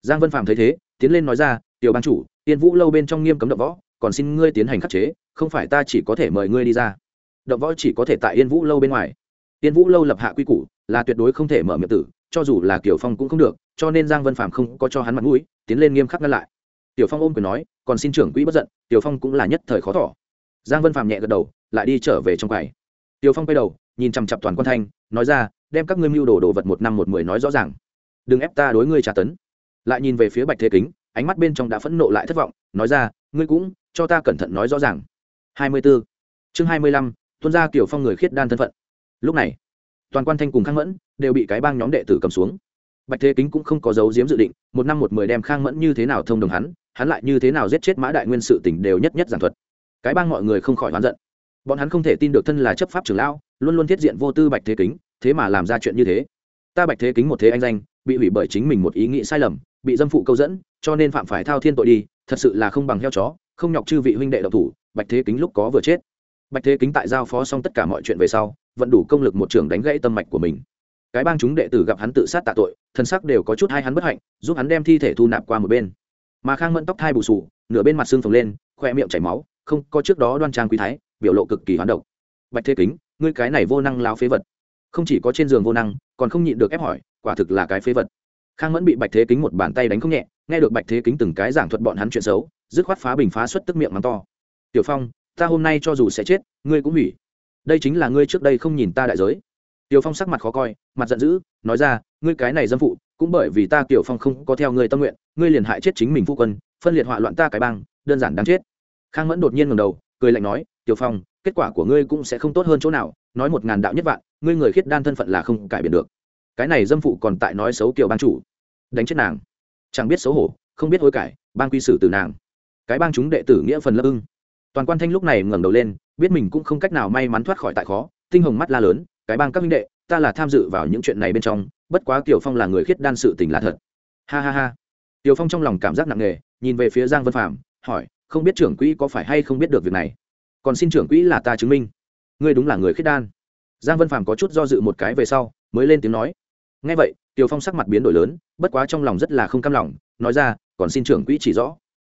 Giang vân phạm thấy thế, tiến lên nói ra, tiểu ban chủ, tiên vũ lâu bên trong nghiêm cấm động võ, còn xin ngươi tiến hành khắc chế không phải ta chỉ có thể mời ngươi đi ra. Động võ chỉ có thể tại yên vũ lâu bên ngoài. Yên vũ lâu lập hạ quy củ là tuyệt đối không thể mở miệng tử, cho dù là kiểu phong cũng không được, cho nên giang vân phạm không có cho hắn mặt mũi, tiến lên nghiêm khắc ngăn lại. Tiểu phong ôm quyền nói, còn xin trưởng quỹ bất giận, tiểu phong cũng là nhất thời khó tỏ giang vân phạm nhẹ gật đầu, lại đi trở về trong quầy. Tiểu phong quay đầu, nhìn chằm chặp toàn quan thanh, nói ra, đem các ngươi mưu đồ đồ vật một năm một mười nói rõ ràng. Đừng ép ta đối ngươi trả tấn. Lại nhìn về phía bạch thế kính, ánh mắt bên trong đã phẫn nộ lại thất vọng, nói ra, ngươi cũng, cho ta cẩn thận nói rõ ràng hai mươi 24. chương hai mươi lăm, tuân ra kiểu phong người khiết đan thân phận. Lúc này, toàn quan thanh cùng khang mẫn đều bị cái bang nhóm đệ tử cầm xuống. Bạch thế kính cũng không có dấu diếm dự định, một năm một mười đem khang mẫn như thế nào thông đồng hắn hắn lại như thế nào giết chết mã đại nguyên sự tỉnh đều nhất nhất giảng thuật. Cái bang mọi người không khỏi oán giận. Bọn hắn không thể tin được thân là chấp pháp trưởng lão, luôn luôn thiết diện vô tư bạch thế kính, thế mà làm ra chuyện như thế. Ta bạch thế kính một thế anh danh, bị hủy bởi chính mình một ý nghĩ sai lầm, bị dâm phụ câu dẫn, cho nên phạm phải thao thiên tội đi, thật sự là không bằng heo chó, không nhọc chư vị huynh đệ độc thủ bạch thế kính lúc có vừa chết. Bạch thế kính tại giao phó xong tất cả mọi chuyện về sau, vẫn đủ công lực một trường đánh gãy tâm mạch của mình. Cái bang chúng đệ tử gặp hắn tự sát tạ tội, thân sắc đều có chút hai hắn bất hạnh, giúp hắn đem thi thể thu nạp qua một bên. Mà khang mẫn tóc thai bù sù nửa bên mặt xương phồng lên, khoe miệng chảy máu, không có trước đó đoan trang quý thái, biểu lộ cực kỳ hoán độc. Bạch thế kính, ngươi cái này vô năng lao phế vật. Không chỉ có trên giường vô năng, còn không nhịn được ép hỏi, quả thực là cái phế vật. Khang mẫn bị bạch thế kính một bàn tay đánh không nhẹ, nghe được bạch thế kính từng cái giảng thuật bọn hắn chuyện xấu, dứt khoát phá bình phá xuất tức miệng mắng to tiểu phong, ta hôm nay cho dù sẽ chết, ngươi cũng hủy. Đây chính là ngươi trước đây không nhìn ta đại giới. Tiểu phong sắc mặt khó coi, mặt giận dữ, nói ra, ngươi cái này dâm phụ, cũng bởi vì ta tiểu phong không có theo ngươi tâm nguyện, ngươi liền hại chết chính mình phu quân, phân liệt họa loạn ta cái bang, đơn giản đáng chết. Khang mẫn đột nhiên ngầm đầu, cười lạnh nói, tiểu phong, kết quả của ngươi cũng sẽ không tốt hơn chỗ nào, nói một ngàn đạo nhất vạn, ngươi người khiết đan thân phận là không cải biến được. Cái này dâm phụ còn tại nói xấu kiểu bang chủ. Đánh chết nàng. Chẳng biết xấu hổ, không biết hối cải ban quy xử từ nàng. Cái bang chúng đệ tử nghĩa phần lấp ưng toàn quan thanh lúc này ngẩng đầu lên, biết mình cũng không cách nào may mắn thoát khỏi tại khó, tinh hồng mắt la lớn, cái bang các minh đệ, ta là tham dự vào những chuyện này bên trong, bất quá tiểu phong là người khiết đan sự tình là thật. Ha ha ha. Tiểu phong trong lòng cảm giác nặng nề, nhìn về phía giang vân phạm hỏi, không biết trưởng quỹ có phải hay không biết được việc này? Còn xin trưởng quỹ là ta chứng minh. Ngươi đúng là người khiết đan. Giang vân phạm có chút do dự một cái về sau, mới lên tiếng nói ngay vậy, tiểu phong sắc mặt biến đổi lớn, bất quá trong lòng rất là không cam lòng, nói ra, còn xin trưởng quỹ chỉ rõ.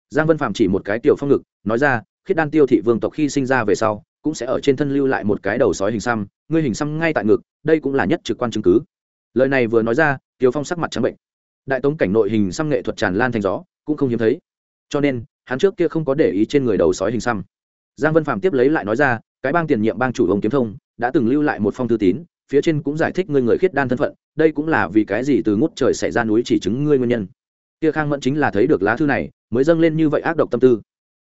Giang vân phạm chỉ một cái tiểu phong ngực, nói ra khiết đan tiêu thị vương tộc khi sinh ra về sau, cũng sẽ ở trên thân lưu lại một cái đầu sói hình xăm, ngươi hình xăm ngay tại ngực, đây cũng là nhất trực quan chứng cứ. Lời này vừa nói ra tiểu phong sắc mặt trắng bệnh. Đại tống cảnh nội hình xăm nghệ thuật tràn lan thành gió, cũng không hiếm thấy. Cho nên, hắn trước kia không có để ý trên người đầu sói hình xăm. Giang vân phạm tiếp lấy lại nói ra, cái bang tiền nhiệm bang chủ ông kiếm thông, đã từng lưu lại một phong thư tín, phía trên cũng giải thích ngươi người khiết đan thân phận, đây cũng là vì cái gì từ ngút trời xảy ra núi chỉ chứng ngươi nguyên nhân. Kia khang mẫn chính là thấy được lá thư này, mới dâng lên như vậy ác độc tâm tư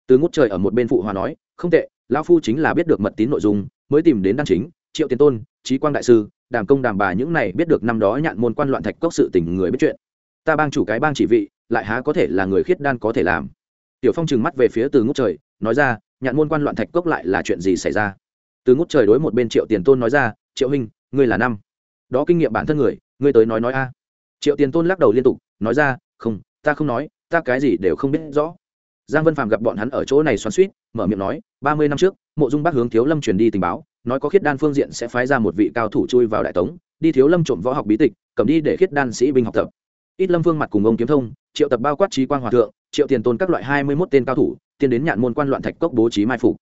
từ ngút trời ở một bên phụ hòa nói, không tệ, lão phu chính là biết được mật tín nội dung, mới tìm đến đăng chính, triệu tiền tôn trí quang đại sư, đàm công đàm bà những này biết được năm đó nhạn môn quan loạn thạch cốc sự tình người biết chuyện. Ta bang chủ cái bang chỉ vị, lại há có thể là người khiết đan có thể làm. Tiểu phong trừng mắt về phía từ ngút trời, nói ra, nhạn môn quan loạn thạch cốc lại là chuyện gì xảy ra? Từ ngút trời đối một bên triệu tiền tôn nói ra, triệu huynh, ngươi là năm. Đó kinh nghiệm bản thân người, ngươi tới nói nói a. Triệu tiền tôn lắc đầu liên tục, nói ra, không, ta không nói, ta cái gì đều không biết rõ giang vân phàm gặp bọn hắn ở chỗ này xoắn suýt mở miệng nói, ba mươi năm trước, mộ dung bác hướng thiếu lâm truyền đi tình báo, nói có khiết đan phương diện sẽ phái ra một vị cao thủ chui vào đại tống, đi thiếu lâm trộm võ học bí tịch, cầm đi để khiết đan sĩ binh học tập. Ít lâm vương mặt cùng ông kiếm thông, triệu tập bao quát trí quan hòa thượng, triệu tiền tôn các loại hai mươi mốt tên cao thủ, tiến đến nhạn môn quan loạn thạch cốc bố trí mai phục.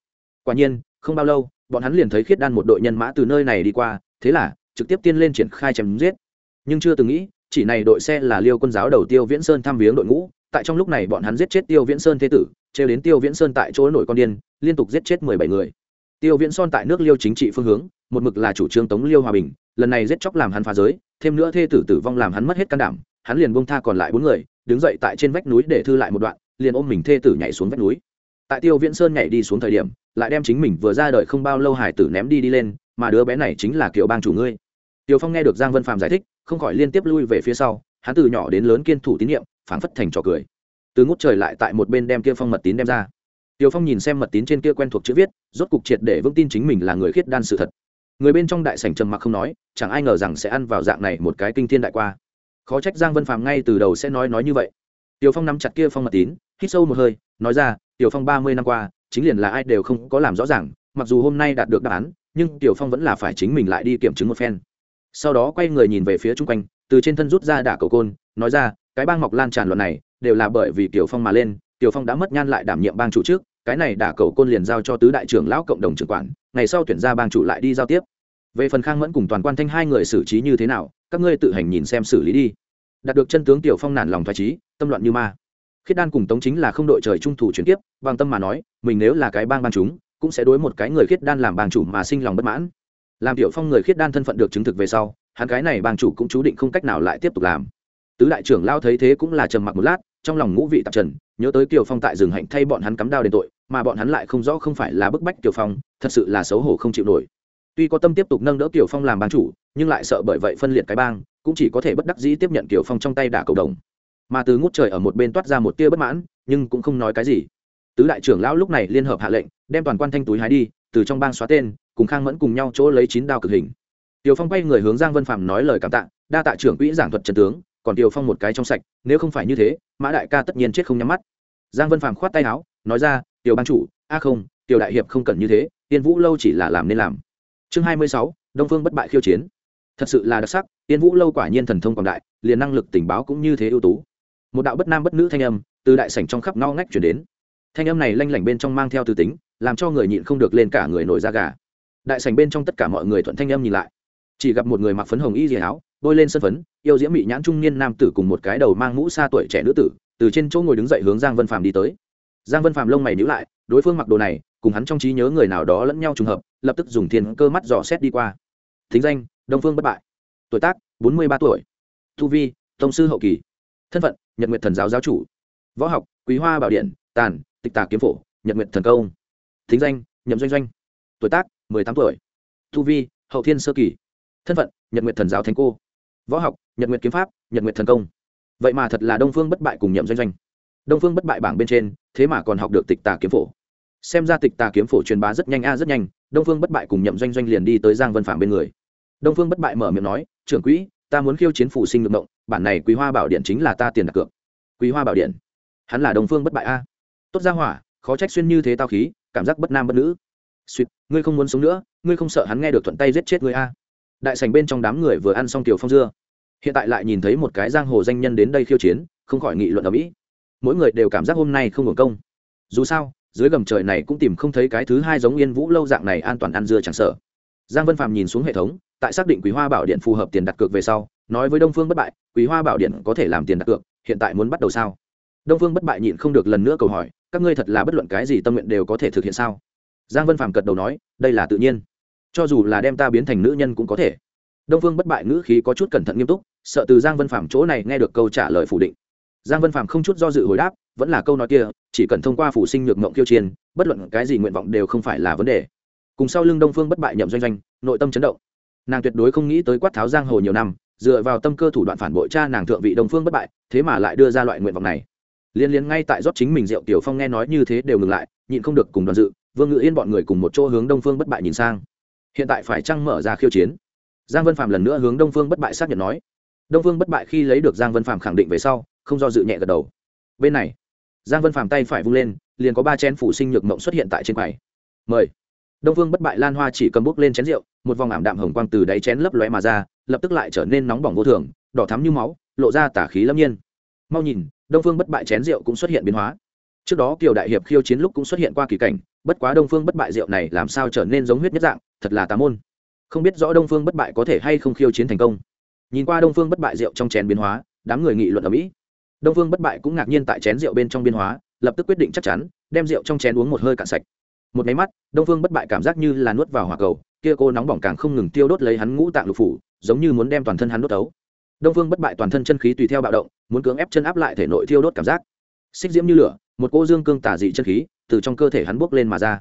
Quả nhiên, không bao lâu, bọn hắn liền thấy khiết đan một đội nhân mã từ nơi này đi qua, thế là, trực tiếp tiên lên triển khai chém giết. Nhưng chưa từng nghĩ, chỉ này đội xe là liêu quân giáo đầu tiêu viễn sơn thăm viếng đội ngũ tại trong lúc này bọn hắn giết chết tiêu viễn sơn thế tử, trêu đến tiêu viễn sơn tại chỗ nổi con điên, liên tục giết chết mười bảy người. Tiêu viễn son tại nước liêu chính trị phương hướng, một mực là chủ trương tống liêu hòa bình, lần này giết chóc làm hắn phá giới, thêm nữa thê tử tử vong làm hắn mất hết can đảm, hắn liền bông tha còn lại bốn người, đứng dậy tại trên vách núi để thư lại một đoạn, liền ôm mình thê tử nhảy xuống vách núi. Tại tiêu viễn sơn nhảy đi xuống thời điểm, lại đem chính mình vừa ra đời không bao lâu hải tử ném đi đi lên, mà đứa bé này chính là kiều bang chủ ngươi. Tiêu phong nghe được giang vân phạm giải thích, không khỏi liên tiếp lui về phía sau, hắn từ nhỏ đến lớn kiên thủ tín nhiệm phảng phất thành trò cười. Từ ngút trời lại tại một bên đem kia phong mật tín đem ra. Tiều phong nhìn xem mật tín trên kia quen thuộc chữ viết, rốt cục triệt để vững tin chính mình là người khiết đan sự thật. Người bên trong đại sảnh trầm mặc không nói, chẳng ai ngờ rằng sẽ ăn vào dạng này một cái kinh thiên đại qua. Khó trách giang vân phàm ngay từ đầu sẽ nói nói như vậy. Tiều phong nắm chặt kia phong mật tín, hít sâu một hơi, nói ra, tiểu phong, ba mươi năm qua, chính liền là ai đều không có làm rõ ràng, mặc dù hôm nay đạt được đáp án, nhưng tiểu phong vẫn là phải chính mình lại đi kiểm chứng một phen. Sau đó quay người nhìn về phía chung quanh, từ trên thân rút ra đả cầu côn, nói ra cái bang mọc lan tràn luận này đều là bởi vì tiểu phong mà lên, tiểu phong đã mất nhan lại đảm nhiệm bang chủ trước, cái này đả cầu côn liền giao cho tứ đại trưởng lão cộng đồng trưởng quản, ngày sau tuyển ra bang chủ lại đi giao tiếp. Về phần khang mẫn cùng toàn quan thanh hai người xử trí như thế nào, các ngươi tự hành nhìn xem xử lý đi. Đạt được chân tướng tiểu phong nản lòng thoải trí tâm loạn như ma. Khiết đan cùng tống chính là không đội trời trung thủ chuyển tiếp bằng tâm mà nói, mình nếu là cái bang bang chúng, cũng sẽ đối một cái người khiết đan làm bang chủ mà sinh lòng bất mãn. Làm tiểu phong người khiết đan thân phận được chứng thực về sau, hắn cái này bang chủ cũng chú định không cách nào lại tiếp tục làm tứ đại trưởng lao thấy thế cũng là trầm mặc một lát trong lòng ngũ vị tạp trần nhớ tới kiều phong tại rừng hạnh thay bọn hắn cắm đao đền tội mà bọn hắn lại không rõ không phải là bức bách kiều phong thật sự là xấu hổ không chịu nổi. Tuy có tâm tiếp tục nâng đỡ kiều phong làm bang chủ nhưng lại sợ bởi vậy phân liệt cái bang cũng chỉ có thể bất đắc dĩ tiếp nhận kiều phong trong tay đả cầu đồng. Mà từ ngút trời ở một bên toát ra một tia bất mãn nhưng cũng không nói cái gì. Tứ đại trưởng lão lúc này liên hợp hạ lệnh đem toàn quan thanh túi hái đi từ trong bang xóa tên cùng khang mẫn cùng nhau chỗ lấy chín đao cực hình. Tiểu Phong quay người hướng Giang Vân Phạm nói lời cảm tạ, đa tạ trưởng quỹ giảng thuật trận tướng, còn Tiểu Phong một cái trong sạch, nếu không phải như thế, Mã đại ca tất nhiên chết không nhắm mắt. Giang Vân phàm khoát tay áo, nói ra, "Tiểu ban chủ, a không, Tiểu đại hiệp không cần như thế, Tiên Vũ lâu chỉ là làm nên làm." Chương 26, Đông Phương bất bại khiêu chiến. Thật sự là đặc sắc, Tiên Vũ lâu quả nhiên thần thông quảng đại, liền năng lực tình báo cũng như thế ưu tú. Một đạo bất nam bất nữ thanh âm, từ đại sảnh trong khắp ngõ ngách truyền đến. Thanh âm này lanh lảnh bên trong mang theo tư tính, làm cho người nhịn không được lên cả người nổi da gà. Đại sảnh bên trong tất cả mọi người thuận thanh âm nhìn lại chỉ gặp một người mặc phấn hồng y dì áo bôi lên sân phấn, yêu diễm mị nhãn trung niên nam tử cùng một cái đầu mang mũ xa tuổi trẻ nữ tử, từ trên chỗ ngồi đứng dậy hướng giang vân phàm đi tới. Giang vân phàm lông mày nhữ lại, đối phương mặc đồ này, cùng hắn trong trí nhớ người nào đó lẫn nhau trùng hợp, lập tức dùng thiên cơ mắt dò xét đi qua. Thính danh, đông phương bất bại. Tuổi tác, bốn mươi ba tuổi. Thu vi, tông sư hậu kỳ. Thân phận, nhật nguyệt thần giáo giáo chủ. Võ học, quý hoa bảo điện, tàn, tịch tà kiếm phổ, nhật nguyệt thần công. Thính danh, nhậm doanh doanh. Tuổi tác, mười tám tuổi. Thu vi, hậu thiên sơ kỳ. Thân phận, nhật nguyệt thần giáo thánh cô võ học, nhật nguyệt kiếm pháp, nhật nguyệt thần công. Vậy mà thật là đông phương bất bại cùng nhậm doanh doanh. Đông phương bất bại bảng bên trên, thế mà còn học được tịch tà kiếm phổ. Xem ra tịch tà kiếm phổ truyền bá rất nhanh a, rất nhanh, đông phương bất bại cùng nhậm doanh doanh liền đi tới giang vân phạm bên người. Đông phương bất bại mở miệng nói, trưởng quỹ, ta muốn khiêu chiến phủ sinh ngược động, bản này quý hoa bảo điện chính là ta tiền đặt cược. Quý hoa bảo điện? Hắn là đông phương bất bại a. Tốt ra hỏa, khó trách xuyên như thế tao khí, cảm giác bất nam bất nữ. Suýt, ngươi không muốn sống nữa, ngươi không sợ hắn nghe được thuận tay giết chết ngươi a đại sành bên trong đám người vừa ăn xong tiểu phong dưa. Hiện tại lại nhìn thấy một cái giang hồ danh nhân đến đây khiêu chiến, không khỏi nghị luận ở mỹ. Mỗi người đều cảm giác hôm nay không hưởng công. Dù sao, dưới gầm trời này cũng tìm không thấy cái thứ hai giống yên vũ lâu dạng này an toàn ăn dưa chẳng sợ. Giang vân phạm nhìn xuống hệ thống, tại xác định quý hoa bảo điện phù hợp tiền đặt cược về sau, nói với đông phương bất bại, quý hoa bảo điện có thể làm tiền đặt cược, hiện tại muốn bắt đầu sao? Đông phương bất bại nhịn không được lần nữa câu hỏi, các ngươi thật là bất luận cái gì tâm nguyện đều có thể thực hiện sao? Giang vân phạm cật đầu nói, đây là tự nhiên cho dù là đem ta biến thành nữ nhân cũng có thể. Đông phương bất bại ngữ khí có chút cẩn thận nghiêm túc, sợ từ giang vân phạm chỗ này nghe được câu trả lời phủ định. Giang vân phạm không chút do dự hồi đáp, vẫn là câu nói kia, chỉ cần thông qua phủ sinh nhược mộng kiêu chiên bất luận cái gì nguyện vọng đều không phải là vấn đề. Cùng sau lưng đông phương bất bại nhậm doanh doanh, nội tâm chấn động. Nàng tuyệt đối không nghĩ tới quát tháo giang hồ nhiều năm, dựa vào tâm cơ thủ đoạn phản bội cha nàng thượng vị đông phương bất bại, thế mà lại đưa ra loại nguyện vọng này. Liên liên ngay tại rót chính mình diệu tiểu phong nghe nói như thế đều ngừng lại, nhịn không được cùng đoàn dự, vương ngự yên bọn người cùng một chỗ hướng đông phương bất bại nhìn sang hiện tại phải chăng mở ra khiêu chiến? Giang vân phạm lần nữa hướng đông phương bất bại xác nhận nói. Đông phương bất bại khi lấy được giang vân phạm khẳng định về sau, không do dự nhẹ gật đầu. Bên này, giang vân phạm tay phải vung lên, liền có ba chén phủ sinh nhược mộng xuất hiện tại trên quầy. Mời. Đông phương bất bại lan hoa chỉ cầm bút lên chén rượu, một vòng ảm đạm hồng quang từ đáy chén lấp lóe mà ra, lập tức lại trở nên nóng bỏng vô thường, đỏ thắm như máu, lộ ra tả khí lâm nhiên. Mau nhìn, đông phương bất bại chén rượu cũng xuất hiện biến hóa trước đó kiều đại hiệp khiêu chiến lúc cũng xuất hiện qua kỳ cảnh, bất quá đông phương bất bại rượu này làm sao trở nên giống huyết nhất dạng, thật là tà môn. Không biết rõ đông phương bất bại có thể hay không khiêu chiến thành công. Nhìn qua đông phương bất bại rượu trong chén biến hóa, đám người nghị luận ở mỹ. Đông phương bất bại cũng ngạc nhiên tại chén rượu bên trong biến hóa, lập tức quyết định chắc chắn, đem rượu trong chén uống một hơi cạn sạch. Một máy mắt, đông phương bất bại cảm giác như là nuốt vào hỏa cầu, kia cô nóng bỏng càng không ngừng tiêu đốt lấy hắn ngũ tạng lục phủ, giống như muốn đem toàn thân hắn đốt tấu đông phương bất bại toàn thân chân khí tùy theo bạo động, muốn cưỡng ép chân áp lại thể nội tiêu đốt cảm giác xích diễm như lửa một cô dương cương tả dị chân khí từ trong cơ thể hắn bốc lên mà ra.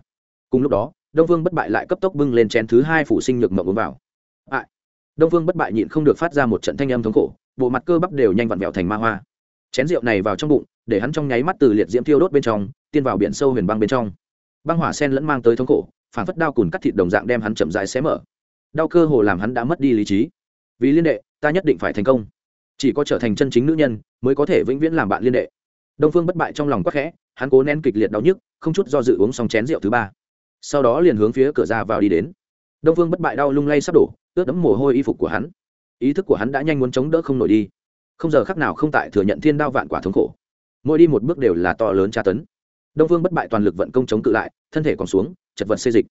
Cùng lúc đó đông Vương bất bại lại cấp tốc bưng lên chén thứ hai phủ sinh nhược mộng uống vào. À, đông Vương bất bại nhịn không được phát ra một trận thanh âm thống khổ bộ mặt cơ bắp đều nhanh vặn vẹo thành ma hoa. Chén rượu này vào trong bụng để hắn trong nháy mắt từ liệt diễm thiêu đốt bên trong tiên vào biển sâu huyền băng bên trong. Băng hỏa sen lẫn mang tới thống khổ phản phất đao cùn cắt thịt đồng dạng đem hắn chậm rãi xé mở. Đau cơ hồ làm hắn đã mất đi lý trí. Vì liên đệ ta nhất định phải thành công. Chỉ có trở thành chân chính nữ nhân mới có thể vĩnh viễn làm bạn liên đệ đông phương bất bại trong lòng quắc khẽ, hắn cố nén kịch liệt đau nhức, không chút do dự uống xong chén rượu thứ ba. Sau đó liền hướng phía cửa ra vào đi đến. Đông phương bất bại đau lung lay sắp đổ, ướt đẫm mồ hôi y phục của hắn. Ý thức của hắn đã nhanh muốn chống đỡ không nổi đi. Không giờ khắc nào không tại thừa nhận thiên đao vạn quả thống khổ. Mỗi đi một bước đều là to lớn tra tấn. Đông phương bất bại toàn lực vận công chống cự lại, thân thể còn xuống, chật vật xê dịch.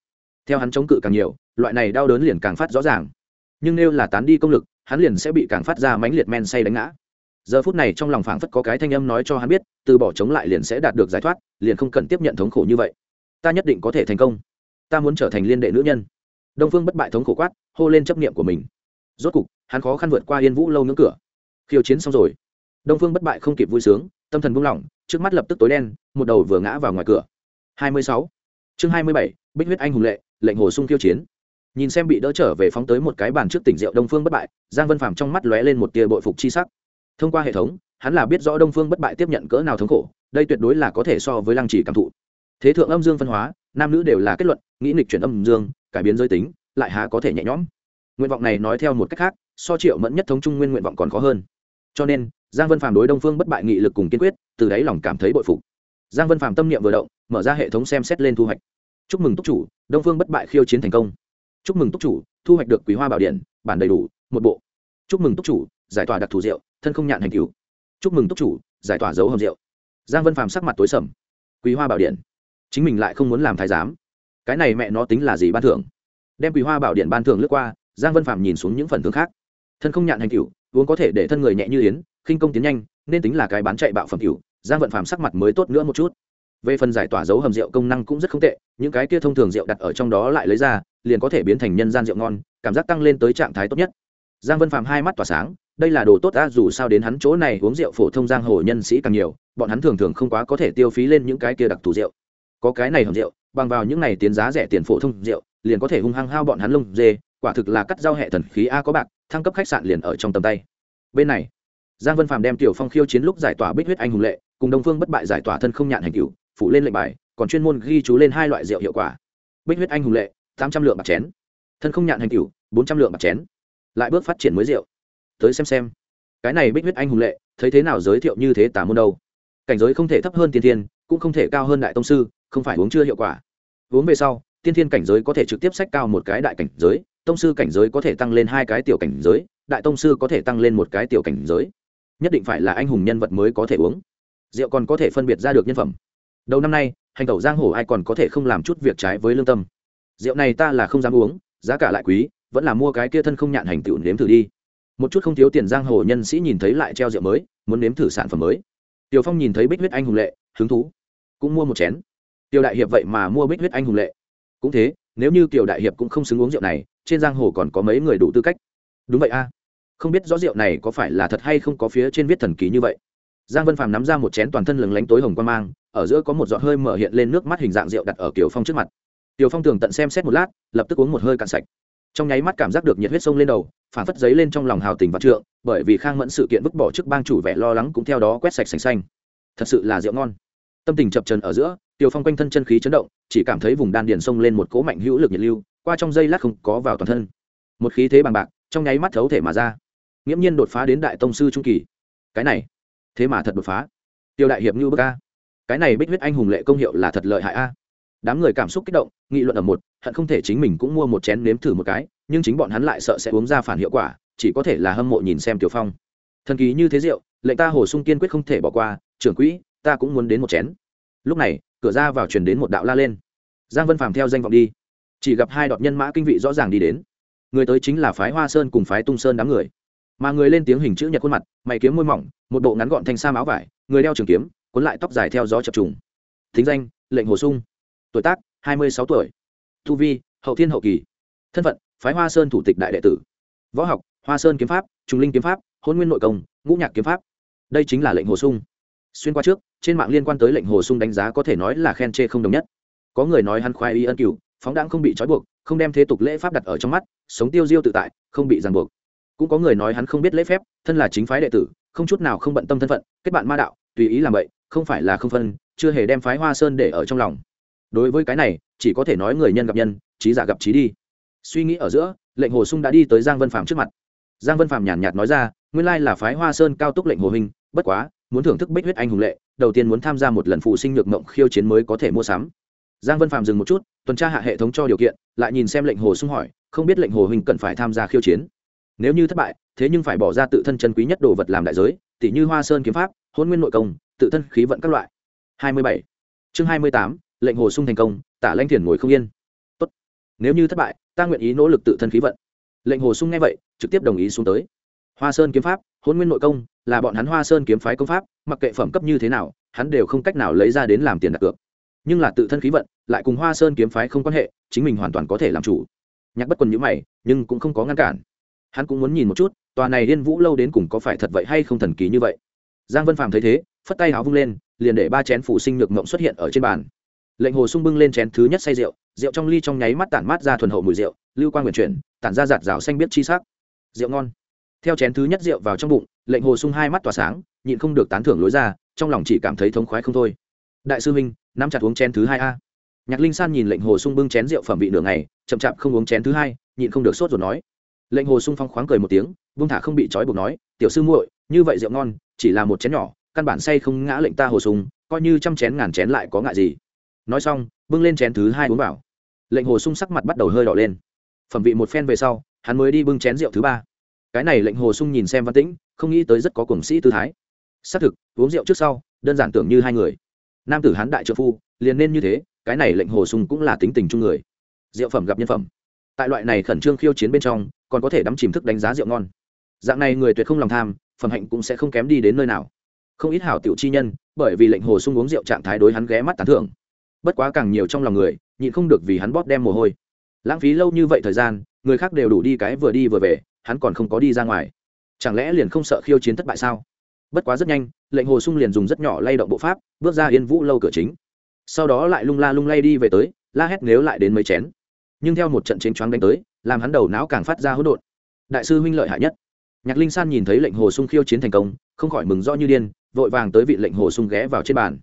Theo hắn chống cự càng nhiều, loại này đau đớn liền càng phát rõ ràng. Nhưng nếu là tán đi công lực, hắn liền sẽ bị càng phát ra mãnh liệt men say đánh ngã giờ phút này trong lòng phảng phất có cái thanh âm nói cho hắn biết từ bỏ chống lại liền sẽ đạt được giải thoát liền không cần tiếp nhận thống khổ như vậy. Ta nhất định có thể thành công. Ta muốn trở thành liên đệ nữ nhân. Đông phương bất bại thống khổ quát hô lên chấp niệm của mình. Rốt cục hắn khó khăn vượt qua yên vũ lâu ngưỡng cửa. Khiêu chiến xong rồi. Đông phương bất bại không kịp vui sướng tâm thần buông lỏng trước mắt lập tức tối đen một đầu vừa ngã vào ngoài cửa. 26. chương 27, bích huyết anh hùng lệ lệnh hồ sung khiêu chiến. Nhìn xem bị đỡ trở về phóng tới một cái bàn trước tỉnh rượu đông phương bất bại giang vân phàm trong mắt lóe lên một tia bội phục chi sắc thông qua hệ thống, hắn là biết rõ đông phương bất bại tiếp nhận cỡ nào thống khổ, đây tuyệt đối là có thể so với lăng trì cảm thụ. Thế thượng âm dương phân hóa, nam nữ đều là kết luận, nghĩ nghịch chuyển âm dương, cải biến giới tính, lại há có thể nhẹ nhõm. Nguyện vọng này nói theo một cách khác, so triệu mẫn nhất thống trung nguyên nguyện vọng còn khó hơn. Cho nên, giang vân phàm đối đông phương bất bại nghị lực cùng kiên quyết, từ đáy lòng cảm thấy bội phục. Giang vân phàm tâm niệm vừa động, mở ra hệ thống xem xét lên thu hoạch. Chúc mừng túc chủ, đông phương bất bại khiêu chiến thành công. Chúc mừng túc chủ, thu hoạch được quý hoa bảo điện, bản đầy đủ, một bộ. Chúc mừng túc chủ, giải tỏa đặc thù rượu thân không nhạn hành cứu chúc mừng túc chủ giải tỏa dấu hầm rượu. Giang vân phàm sắc mặt tối sầm. Quý hoa bảo điện. Chính mình lại không muốn làm thái giám. Cái này mẹ nó tính là gì ban thưởng? Đem quý hoa bảo điện ban thưởng lướt qua giang vân phàm nhìn xuống những phần thưởng khác. Thân không nhạn hành cứu, uống có thể để thân người nhẹ như yến khinh công tiến nhanh nên tính là cái bán chạy bạo phẩm cựu giang vận phàm sắc mặt mới tốt nữa một chút. Về phần giải tỏa dấu hầm rượu công năng cũng rất không tệ những cái kia thông thường rượu đặt ở trong đó lại lấy ra liền có thể biến thành nhân gian rượu ngon cảm giác tăng lên tới trạng thái tốt nhất. Giang vân phàm hai mắt tỏa sáng đây là đồ tốt ta dù sao đến hắn chỗ này uống rượu phổ thông giang hồ nhân sĩ càng nhiều, bọn hắn thường thường không quá có thể tiêu phí lên những cái kia đặc thù rượu. Có cái này hầm rượu, bằng vào những này tiến giá rẻ tiền phổ thông rượu, liền có thể hung hăng hao bọn hắn lông dê, quả thực là cắt giao hệ thần khí a có bạc, thăng cấp khách sạn liền ở trong tầm tay. Bên này, giang vân phàm đem tiểu phong khiêu chiến lúc giải tỏa bích huyết anh hùng lệ, cùng đông phương bất bại giải tỏa thân không nhạn hành cửu phụ lên lệnh bài, còn chuyên môn ghi chú lên hai loại rượu hiệu quả. Bích huyết anh hùng lệ, tám trăm lượng bạc chén. Thân không nhạn hành cửu, bốn trăm lượng bạc chén. Lại bước phát triển mới rượu tới xem xem. Cái này bích huyết anh hùng lệ, thấy thế nào giới thiệu như thế tả môn đâu. Cảnh giới không thể thấp hơn tiên thiên, cũng không thể cao hơn đại tông sư, không phải uống chưa hiệu quả. Uống về sau, tiên thiên cảnh giới có thể trực tiếp sách cao một cái đại cảnh giới, tông sư cảnh giới có thể tăng lên hai cái tiểu cảnh giới, đại tông sư có thể tăng lên một cái tiểu cảnh giới. Nhất định phải là anh hùng nhân vật mới có thể uống. Rượu còn có thể phân biệt ra được nhân phẩm. Đầu năm nay, hành tẩu giang hồ ai còn có thể không làm chút việc trái với lương tâm. Rượu này ta là không dám uống, giá cả lại quý, vẫn là mua cái kia thân không nhạn hành tựu nếm thử đi một chút không thiếu tiền giang hồ nhân sĩ nhìn thấy lại treo rượu mới, muốn nếm thử sản phẩm mới. Tiểu phong nhìn thấy bích huyết anh hùng lệ, hứng thú. Cũng mua một chén. Tiểu đại hiệp vậy mà mua bích huyết anh hùng lệ. Cũng thế, nếu như tiểu đại hiệp cũng không xứng uống rượu này, trên giang hồ còn có mấy người đủ tư cách. Đúng vậy a. Không biết rõ rượu này có phải là thật hay không có phía trên viết thần ký như vậy. Giang vân phàm nắm ra một chén toàn thân lừng lánh tối hồng quan mang, ở giữa có một giọt hơi mở hiện lên nước mắt hình dạng rượu đặt ở kiều phong trước mặt. Kiều phong tường tận xem xét một lát, lập tức uống một hơi cạn sạch trong nháy mắt cảm giác được nhiệt huyết sông lên đầu phản phất giấy lên trong lòng hào tình và trượng bởi vì khang mẫn sự kiện vứt bỏ trước bang chủ vẻ lo lắng cũng theo đó quét sạch sành xanh thật sự là rượu ngon tâm tình chập trần ở giữa tiều Phong quanh thân chân khí chấn động, chỉ cảm thấy vùng đan điền sông lên một cỗ mạnh hữu lực nhiệt lưu, qua trong dây lát không có vào toàn thân. Một khí thế bằng bạc, trong nháy mắt thấu thể mà ra. Nghiễm nhiên đột phá đến đại tông sư trung kỳ. Cái này, thế mà thật đột phá. Tiêu đại hiệp như bức a. Cái này bích huyết anh hùng lệ công hiệu là thật lợi hại a. Đám người cảm xúc kích động, nghị luận ở một, hận không thể chính mình cũng mua một chén nếm thử một cái, nhưng chính bọn hắn lại sợ sẽ uống ra phản hiệu quả, chỉ có thể là hâm mộ nhìn xem Tiểu Phong. Thần kỳ như thế rượu, lệnh ta hồ sung kiên quyết không thể bỏ qua, trưởng quỹ, ta cũng muốn đến một chén. Lúc này, cửa ra vào truyền đến một đạo la lên. Giang vân phàm theo danh vọng đi. Chỉ gặp hai đọt nhân mã kinh vị rõ ràng đi đến. Người tới chính là phái hoa sơn cùng phái tung sơn đám người. Mà người lên tiếng hình chữ nhật khuôn mặt mày kiếm môi mỏng một bộ ngắn gọn thanh sa áo vải người đeo trường kiếm cuốn lại tóc dài theo gió chập trùng. Thính danh lệnh hồ sung tuổi tác, hai mươi sáu tuổi. Thu vi, hậu thiên hậu kỳ. Thân phận, phái hoa sơn thủ tịch đại đệ tử. Võ học, hoa sơn kiếm pháp trung linh kiếm pháp, hôn nguyên nội công, ngũ nhạc kiếm pháp. Đây chính là lệnh hồ sung. Xuyên qua trước, trên mạng liên quan tới lệnh hồ sung đánh giá có thể nói là khen chê không đồng nhất. Có người nói hắn khoai y ân cửu, phóng đãng không bị trói buộc, không đem thế tục lễ pháp đặt ở trong mắt, sống tiêu diêu tự tại, không bị ràng buộc. Cũng có người nói hắn không biết lễ phép, thân là chính phái đệ tử, không chút nào không bận tâm thân phận, kết bạn ma đạo, tùy ý làm vậy không phải là không phân, chưa hề đem phái hoa sơn để ở trong lòng đối với cái này chỉ có thể nói người nhân gặp nhân trí giả gặp trí đi. Suy nghĩ ở giữa lệnh hồ sung đã đi tới giang vân phạm trước mặt. Giang vân phạm nhàn nhạt nói ra nguyên lai là phái hoa sơn cao túc lệnh hồ hình bất quá muốn thưởng thức bích huyết anh hùng lệ đầu tiên muốn tham gia một lần phụ sinh nhược mộng khiêu chiến mới có thể mua sắm. Giang vân phạm dừng một chút tuần tra hạ hệ thống cho điều kiện lại nhìn xem lệnh hồ sung hỏi không biết lệnh hồ hình cần phải tham gia khiêu chiến? Nếu như thất bại thế nhưng phải bỏ ra tự thân chân quý nhất đồ vật làm đại giới tỷ như hoa sơn kiếm pháp hôn nguyên nội công tự thân khí vận các loại. 27. chương 28, lệnh hồ sung thành công, tả lanh thiền ngồi không yên. Tốt. nếu như thất bại, ta nguyện ý nỗ lực tự thân khí vận. Lệnh hồ sung nghe vậy, trực tiếp đồng ý xuống tới. Hoa sơn kiếm pháp hôn nguyên nội công, là bọn hắn hoa sơn kiếm phái công pháp, mặc kệ phẩm cấp như thế nào, hắn đều không cách nào lấy ra đến làm tiền đặt cược. Nhưng là tự thân khí vận, lại cùng hoa sơn kiếm phái không quan hệ, chính mình hoàn toàn có thể làm chủ. Nhạc bất quần nhữ mày, nhưng cũng không có ngăn cản. Hắn cũng muốn nhìn một chút, tòa này liên vũ lâu đến cùng có phải thật vậy hay không thần kỳ như vậy. Giang vân phàm thấy thế, phất tay áo vung lên, liền để ba chén phủ sinh nhược mộng xuất hiện ở trên bàn lệnh hồ sung bưng lên chén thứ nhất say rượu rượu trong ly trong nháy mắt tản mát ra thuần hậu mùi rượu, lưu quan nguyện chuyển, tản ra giạt rào xanh biết chi sắc. Rượu ngon. Theo chén thứ nhất rượu vào trong bụng, lệnh hồ sung hai mắt tỏa sáng, nhịn không được tán thưởng lối ra, trong lòng chỉ cảm thấy thống khoái không thôi. Đại sư minh nắm chặt uống chén thứ hai a. Nhạc linh san nhìn lệnh hồ sung bưng chén rượu phẩm vị nửa ngày, chậm chạp không uống chén thứ hai, nhịn không được sốt rồi nói. Lệnh hồ sung phong khoáng cười một tiếng vung thả không bị trói buộc nói, tiểu sư muội, như vậy rượu ngon, chỉ là một chén nhỏ, căn bản say không ngã lệnh ta hồ sung, coi như trăm chén ngàn chén lại có ngại gì nói xong, bưng lên chén thứ hai uống vào. Lệnh hồ sung sắc mặt bắt đầu hơi đỏ lên. Phẩm vị một phen về sau, hắn mới đi bưng chén rượu thứ ba. Cái này lệnh hồ sung nhìn xem văn tĩnh, không nghĩ tới rất có cuồng sĩ tư thái. Xác thực, uống rượu trước sau, đơn giản tưởng như hai người. Nam tử hán đại trợ phu, liền nên như thế, cái này lệnh hồ sung cũng là tính tình chung người. Rượu phẩm gặp nhân phẩm. Tại loại này khẩn trương khiêu chiến bên trong, còn có thể đắm chìm thức đánh giá rượu ngon. Dạng này người tuyệt không lòng tham, phẩm hạnh cũng sẽ không kém đi đến nơi nào. Không ít hảo tiểu chi nhân, bởi vì lệnh hồ sung uống rượu trạng thái đối hắn ghé mắt tán thưởng bất quá càng nhiều trong lòng người, nhịn không được vì hắn bóp đem mồ hôi. Lãng phí lâu như vậy thời gian, người khác đều đủ đi cái vừa đi vừa về, hắn còn không có đi ra ngoài. Chẳng lẽ liền không sợ khiêu chiến thất bại sao? Bất quá rất nhanh, lệnh hồ sung liền dùng rất nhỏ lay động bộ pháp, bước ra yên vũ lâu cửa chính. Sau đó lại lung la lung lay đi về tới, la hét nếu lại đến mấy chén. Nhưng theo một trận chiến choáng đánh tới, làm hắn đầu não càng phát ra hỗn độn. Đại sư huynh lợi hại nhất. Nhạc linh san nhìn thấy lệnh hồ sung khiêu chiến thành công, không khỏi mừng do như điên, vội vàng tới vị lệnh hồ sung ghé vào trên bàn.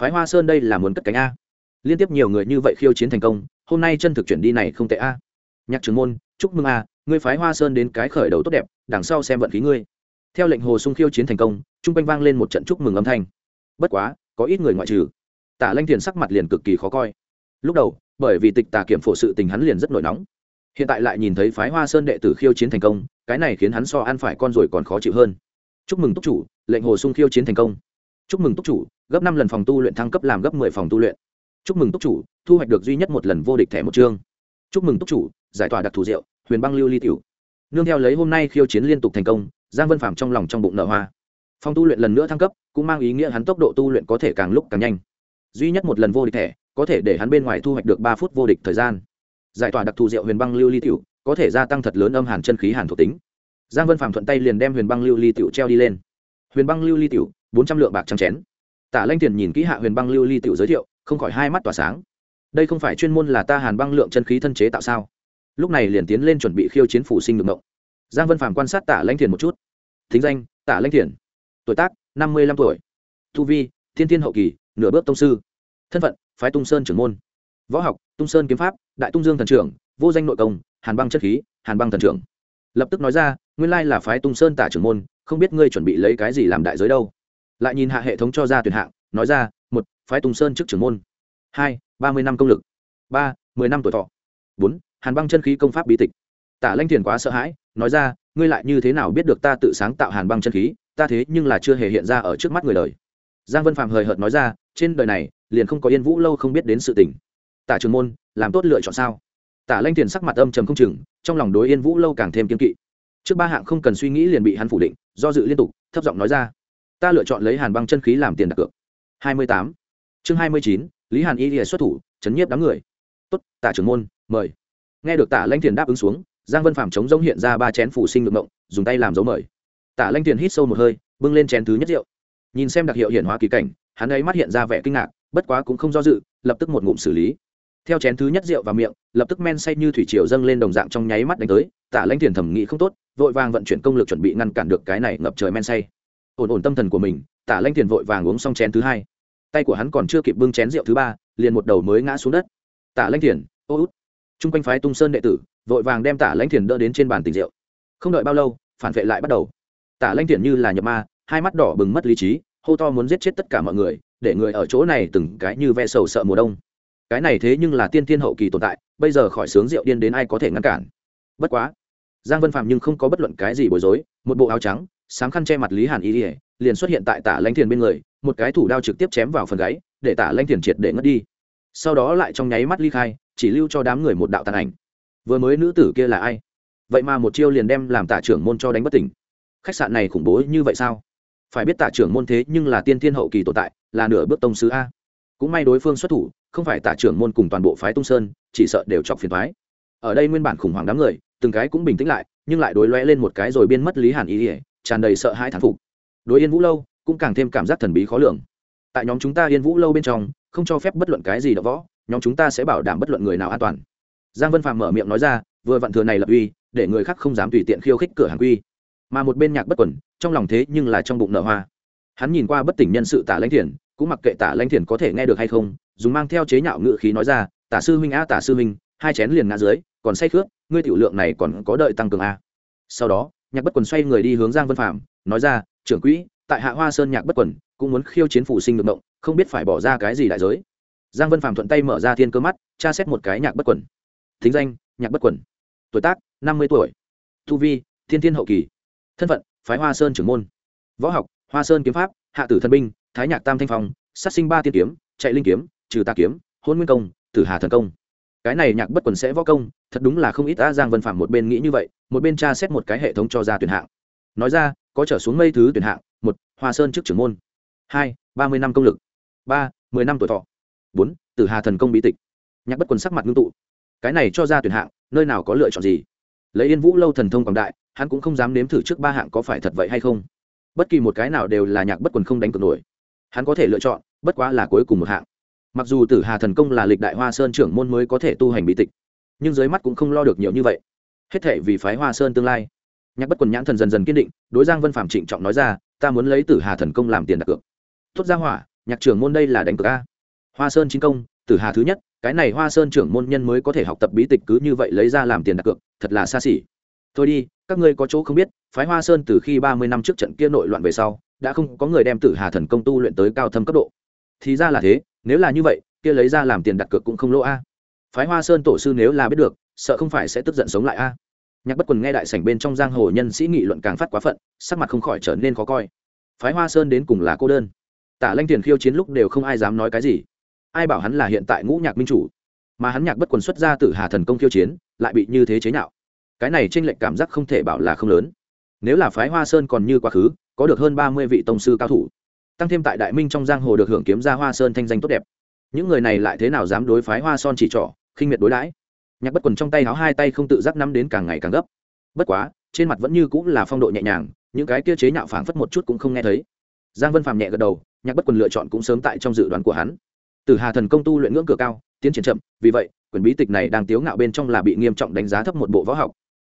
Phái hoa sơn đây là muốn cất cánh a liên tiếp nhiều người như vậy khiêu chiến thành công, hôm nay chân thực chuyển đi này không tệ a. Nhạc trưởng môn, chúc mừng a, ngươi phái hoa sơn đến cái khởi đầu tốt đẹp, đằng sau xem vận khí ngươi. Theo lệnh hồ sung khiêu chiến thành công chung quanh vang lên một trận chúc mừng âm thanh. Bất quá, có ít người ngoại trừ. Tả lanh thiền sắc mặt liền cực kỳ khó coi. Lúc đầu, bởi vì tịch tà kiểm phổ sự tình hắn liền rất nổi nóng. Hiện tại lại nhìn thấy phái hoa sơn đệ tử khiêu chiến thành công, cái này khiến hắn so ăn phải con rồi còn khó chịu hơn. Chúc mừng túc chủ, lệnh hồ sung khiêu chiến thành công. Chúc mừng túc chủ, gấp năm lần phòng tu luyện thăng cấp làm gấp mười phòng tu luyện chúc mừng túc chủ, thu hoạch được duy nhất một lần vô địch thẻ một chương. Chúc mừng túc chủ, giải tỏa đặc thù rượu, huyền băng lưu ly tiểu. Nương theo lấy hôm nay khiêu chiến liên tục thành công, giang vân phạm trong lòng trong bụng nở hoa. Phong tu luyện lần nữa thăng cấp, cũng mang ý nghĩa hắn tốc độ tu luyện có thể càng lúc càng nhanh. Duy nhất một lần vô địch thẻ, có thể để hắn bên ngoài thu hoạch được ba phút vô địch thời gian. Giải tỏa đặc thù rượu huyền băng lưu ly tiểu, có thể gia tăng thật lớn âm hàn chân khí hàn thuộc tính. Giang vân phạm thuận tay liền đem huyền băng lưu ly tiểu treo đi lên. Huyền băng lưu ly tiểu, bốn trăm lượng bạc trắng chén. Tả lanh tiền nhìn kỹ hạ huyền băng lưu ly tiểu giới thiệu không khỏi hai mắt tỏa sáng. Đây không phải chuyên môn là ta hàn băng lượng chân khí thân chế tạo sao? Lúc này liền tiến lên chuẩn bị khiêu chiến phủ sinh được mộng giang vân phàm quan sát tả lãnh thiền một chút. Thính danh tả lãnh thiền. Tuổi tác, năm mươi lăm tuổi. Thu vi, thiên thiên hậu kỳ, nửa bước tông sư. Thân phận, phái tung sơn trưởng môn. Võ học, tung sơn kiếm pháp, đại tung dương thần trưởng, vô danh nội công, hàn băng chất khí, hàn băng thần trưởng. Lập tức nói ra, nguyên lai là phái tung sơn tả trưởng môn, không biết ngươi chuẩn bị lấy cái gì làm đại giới đâu. Lại nhìn hạ hệ thống cho ra tuyển hạng, nói ra phái Tùng sơn trước trưởng môn. Hai, ba mươi năm công lực. Ba, mười năm tuổi thọ. Bốn, hàn băng chân khí công pháp bí tịch. Tả lanh thiền quá sợ hãi, nói ra, ngươi lại như thế nào biết được ta tự sáng tạo hàn băng chân khí? Ta thế nhưng là chưa hề hiện ra ở trước mắt người đời. Giang vân phạm hời hợt nói ra, trên đời này, liền không có yên vũ lâu không biết đến sự tình. Tả trường môn, làm tốt lựa chọn sao? Tả lanh thiền sắc mặt âm trầm không chừng, trong lòng đối yên vũ lâu càng thêm kiên kỵ. Trước ba hạng không cần suy nghĩ liền bị hắn phủ định, do dự liên tục, thấp giọng nói ra, ta lựa chọn lấy hàn băng chân khí làm tiền đặt cược. Hai mươi tám chương hai mươi chín, lý hàn y lìa xuất thủ, chấn nhiếp đám người. Tốt, tả trưởng môn, mời. Nghe được tả lanh thiền đáp ứng xuống, giang vân phạm chống rông hiện ra ba chén phủ sinh ngược mộng, dùng tay làm dấu mời. Tả lanh thiền hít sâu một hơi, bưng lên chén thứ nhất rượu. Nhìn xem đặc hiệu hiển hóa kỳ cảnh, hắn ấy mắt hiện ra vẻ kinh ngạc, bất quá cũng không do dự, lập tức một ngụm xử lý. Theo chén thứ nhất rượu vào miệng, lập tức men say như thủy triều dâng lên đồng dạng trong nháy mắt đánh tới, tả lanh thiền thẩm nghĩ không tốt, vội vàng vận chuyển công lực chuẩn bị ngăn cản được cái này ngập trời men say. Ổn ổn tâm thần của mình, tả lanh thiền vội vàng uống xong chén thứ hai tay của hắn còn chưa kịp bưng chén rượu thứ ba, liền một đầu mới ngã xuống đất. Tả lãnh thiền, ô út. T r u n g quanh phái tung sơn đệ tử, vội vàng đem tả lãnh thiền đỡ đến trên bàn tình rượu. Không đợi bao lâu, phản vệ lại bắt đầu. Tả lãnh thiền như là nhập ma, hai mắt đỏ bừng mất lý trí, hô to muốn giết chết tất cả mọi người, để người ở chỗ này từng cái như ve sầu sợ mùa đông. Cái này thế nhưng là tiên thiên hậu kỳ tồn tại, bây giờ khỏi sướng rượu điên đến ai có thể ngăn cản. Bất quá, giang vân phạm nhưng không có bất luận cái gì bối rối, một bộ áo trắng sáng khăn che mặt lý hàn y ỉa liền xuất hiện tại tả lãnh thiền bên người một cái thủ đao trực tiếp chém vào phần gáy, để tả lanh thiền triệt để ngất đi. Sau đó lại trong nháy mắt ly khai, chỉ lưu cho đám người một đạo tàn ảnh. Vừa mới nữ tử kia là ai? Vậy mà một chiêu liền đem làm tả trưởng môn cho đánh bất tỉnh. Khách sạn này khủng bố như vậy sao? Phải biết tả trưởng môn thế nhưng là tiên thiên hậu kỳ tồn tại, là nửa bước tông sứ a. Cũng may đối phương xuất thủ, không phải tả trưởng môn cùng toàn bộ phái tung sơn, chỉ sợ đều chọc phiền thoái ở đây nguyên bản khủng hoảng đám người, từng cái cũng bình tĩnh lại, nhưng lại đối loe lên một cái rồi biên mất lý hàn ý ỉa tràn đầy sợ hãi thán phục. Đối yên vũ lâu cũng càng thêm cảm giác thần bí khó lường. Tại nhóm chúng ta yên vũ lâu bên trong, không cho phép bất luận cái gì đ võ, nhóm chúng ta sẽ bảo đảm bất luận người nào an toàn. Giang vân phạm mở miệng nói ra, vừa vặn thừa này lập uy, để người khác không dám tùy tiện khiêu khích cửa hàng quy. Mà một bên nhạc bất quẩn, trong lòng thế nhưng là trong bụng nở hoa. Hắn nhìn qua bất tỉnh nhân sự tả lãnh thiền cũng mặc kệ tả lãnh thiền có thể nghe được hay không, dùng mang theo chế nhạo ngự khí nói ra, tả sư huynh a tả sư huynh, hai chén liền ngã dưới, còn say khước, ngươi tiểu lượng này còn có đợi tăng cường a sau đó, nhạc bất quần xoay người đi hướng giang vân phạm, nói ra, trưởng quỹ tại hạ hoa sơn nhạc bất quần, cũng muốn khiêu chiến phủ sinh được động không biết phải bỏ ra cái gì đại giới. Giang vân phạm thuận tay mở ra thiên cơ mắt, tra xét một cái nhạc bất quần. Thính danh, nhạc bất quần. Tuổi tác, năm mươi tuổi. Thu vi, thiên thiên hậu kỳ. Thân phận, phái hoa sơn trưởng môn. Võ học, hoa sơn kiếm pháp, hạ tử thân binh, thái nhạc tam thanh phong, sát sinh ba tiên kiếm, chạy linh kiếm, trừ tà kiếm, hôn nguyên công, tử hà thần công. Cái này nhạc bất quần sẽ võ công, thật đúng là không ít ta giang vân phạm một bên nghĩ như vậy, một bên tra xét một cái hệ thống cho ra tuyển hạng. Nói ra có trở xuống mây thứ tuyển hạng, một, hoa sơn trước trưởng môn. Hai, ba mươi năm công lực. Ba, mười năm tuổi thọ. Bốn, tử hà thần công bí tịch. Nhạc bất quần sắc mặt ngưng tụ. Cái này cho ra tuyển hạng, nơi nào có lựa chọn gì? Lấy yên vũ lâu thần thông quảng đại, hắn cũng không dám nếm thử trước ba hạng có phải thật vậy hay không. Bất kỳ một cái nào đều là nhạc bất quần không đánh cược nổi. Hắn có thể lựa chọn, bất quá là cuối cùng một hạng. Mặc dù tử hà thần công là lịch đại hoa sơn trưởng môn mới có thể tu hành bí tịch, nhưng dưới mắt cũng không lo được nhiều như vậy. Hết thể vì phái hoa sơn tương lai nhạc bất quần nhãn thần dần dần kiên định, đối giang vân phạm trịnh trọng nói ra, ta muốn lấy tử hà thần công làm tiền đặt cược. Tốt ra hỏa, nhạc trưởng môn đây là đánh cược a. Hoa sơn chính công, tử hà thứ nhất, cái này hoa sơn trưởng môn nhân mới có thể học tập bí tịch cứ như vậy lấy ra làm tiền đặt cược, thật là xa xỉ. Thôi đi, các ngươi có chỗ không biết, phái hoa sơn từ khi ba mươi năm trước trận kia nội loạn về sau, đã không có người đem tử hà thần công tu luyện tới cao thâm cấp độ. Thì ra là thế, nếu là như vậy, kia lấy ra làm tiền đặt cược cũng không lỗ a. Phái hoa sơn tổ sư nếu là biết được, sợ không phải sẽ tức giận sống lại a nhạc bất quần nghe đại sảnh bên trong giang hồ nhân sĩ nghị luận càng phát quá phận, sắc mặt không khỏi trở nên khó coi. Phái hoa sơn đến cùng là cô đơn. Tả lanh tiền khiêu chiến lúc đều không ai dám nói cái gì. Ai bảo hắn là hiện tại ngũ nhạc minh chủ? Mà hắn nhạc bất quần xuất ra từ hà thần công khiêu chiến, lại bị như thế chế nhạo. Cái này tranh lệch cảm giác không thể bảo là không lớn. Nếu là phái hoa sơn còn như quá khứ, có được hơn ba mươi vị tông sư cao thủ, tăng thêm tại đại minh trong giang hồ được hưởng kiếm ra hoa sơn thanh danh tốt đẹp. Những người này lại thế nào dám đối phái hoa son chỉ trỏ, khinh miệt đối đãi? Nhạc bất quần trong tay háo hai tay không tự giác nắm đến càng ngày càng gấp. Bất quá, trên mặt vẫn như cũng là phong độ nhẹ nhàng, những cái kia chế nhạo phảng phất một chút cũng không nghe thấy. Giang vân phàm nhẹ gật đầu, nhạc bất quần lựa chọn cũng sớm tại trong dự đoán của hắn. Từ hà thần công tu luyện ngưỡng cửa cao, tiến triển chậm, vì vậy quyển bí tịch này đang tiếu ngạo bên trong là bị nghiêm trọng đánh giá thấp một bộ võ học.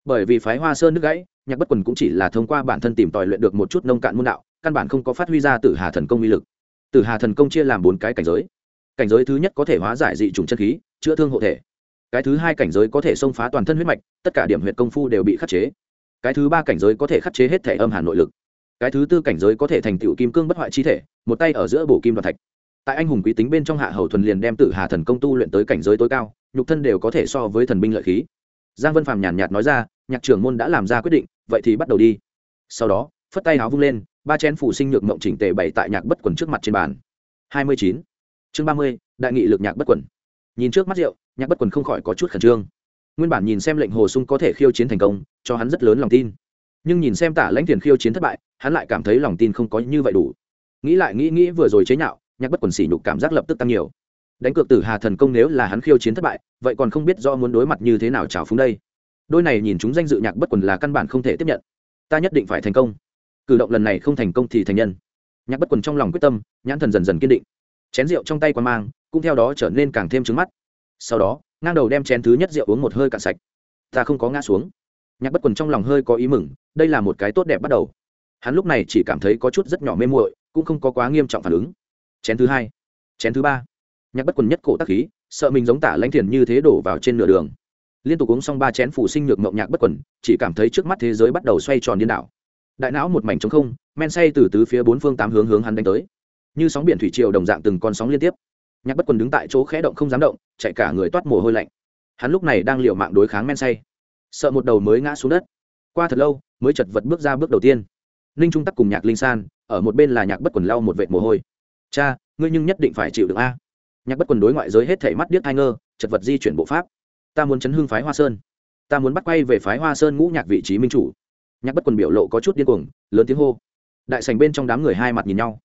Bởi vì phái hoa sơn nước gãy, nhạc bất quần cũng chỉ là thông qua bản thân tìm tòi luyện được một chút nông cạn môn đạo, căn bản không có phát huy ra từ hà thần công uy lực. Từ hà thần công chia làm bốn cái cảnh giới. Cảnh giới thứ nhất có thể hóa giải dị trùng chân khí, chữa thương hộ thể cái thứ hai cảnh giới có thể xông phá toàn thân huyết mạch, tất cả điểm huyệt công phu đều bị khắc chế. Cái thứ ba cảnh giới có thể khắc chế hết thể âm hàn nội lực. Cái thứ tư cảnh giới có thể thành tựu kim cương bất hoại chi thể, một tay ở giữa bổ kim đoàn thạch. Tại anh hùng quý tính bên trong hạ hầu thuần liền đem tử hà thần công tu luyện tới cảnh giới tối cao, nhục thân đều có thể so với thần binh lợi khí. Giang vân phàm nhàn nhạt nói ra, nhạc trưởng môn đã làm ra quyết định, vậy thì bắt đầu đi. Sau đó, phất tay áo vung lên, ba chén phủ sinh nhược mộng chỉnh tề bày tại nhạc bất quần trước mặt trên bàn. Hai mươi chín. Chương ba mươi, đại nghị lực nhạc bất quần. Nhìn trước mắt rượu nhạc bất quần không khỏi có chút khẩn trương. Nguyên bản nhìn xem lệnh hồ sung có thể khiêu chiến thành công, cho hắn rất lớn lòng tin. Nhưng nhìn xem tả lãnh thiền khiêu chiến thất bại, hắn lại cảm thấy lòng tin không có như vậy đủ. Nghĩ lại nghĩ nghĩ vừa rồi chế nhạo, nhạc bất quần sỉ nhục cảm giác lập tức tăng nhiều. Đánh cược tử hà thần công nếu là hắn khiêu chiến thất bại, vậy còn không biết do muốn đối mặt như thế nào trào phúng đây. Đôi này nhìn chúng danh dự nhạc bất quần là căn bản không thể tiếp nhận. Ta nhất định phải thành công. Cử động lần này không thành công thì thành nhân. Nhạc bất quần trong lòng quyết tâm, nhãn thần dần dần kiên định. Chén rượu trong tay quan mang, cũng theo đó trở nên càng thêm trứng mắt sau đó, ngang đầu đem chén thứ nhất rượu uống một hơi cạn sạch. Ta không có ngã xuống. Nhạc bất quần trong lòng hơi có ý mừng, đây là một cái tốt đẹp bắt đầu. Hắn lúc này chỉ cảm thấy có chút rất nhỏ mê muội, cũng không có quá nghiêm trọng phản ứng. Chén thứ hai, chén thứ ba. Nhạc bất quần nhất cổ tắc khí, sợ mình giống tả lãnh thiền như thế đổ vào trên nửa đường. Liên tục uống xong ba chén phủ sinh nhược mộng nhạc bất quần, chỉ cảm thấy trước mắt thế giới bắt đầu xoay tròn điên đảo. Đại não một mảnh trống không, men say từ tứ phía bốn phương tám hướng hướng hắn đánh tới. Như sóng biển thủy triều đồng dạng từng con sóng liên tiếp nhạc bất quần đứng tại chỗ khẽ động không dám động, chạy cả người toát mồ hôi lạnh. Hắn lúc này đang liều mạng đối kháng men say. Sợ một đầu mới ngã xuống đất. Qua thật lâu, mới chật vật bước ra bước đầu tiên. Ninh trung tắc cùng nhạc linh san, ở một bên là nhạc bất quần lau một vệt mồ hôi. Cha, ngươi nhưng nhất định phải chịu được a. Nhạc bất quần đối ngoại giới hết thể mắt điếc ai ngơ, chật vật di chuyển bộ pháp. Ta muốn chấn hương phái hoa sơn. Ta muốn bắt quay về phái hoa sơn ngũ nhạc vị trí minh chủ. Nhạc bất quần biểu lộ có chút điên cuồng, lớn tiếng hô. Đại sành bên trong đám người hai mặt nhìn nhau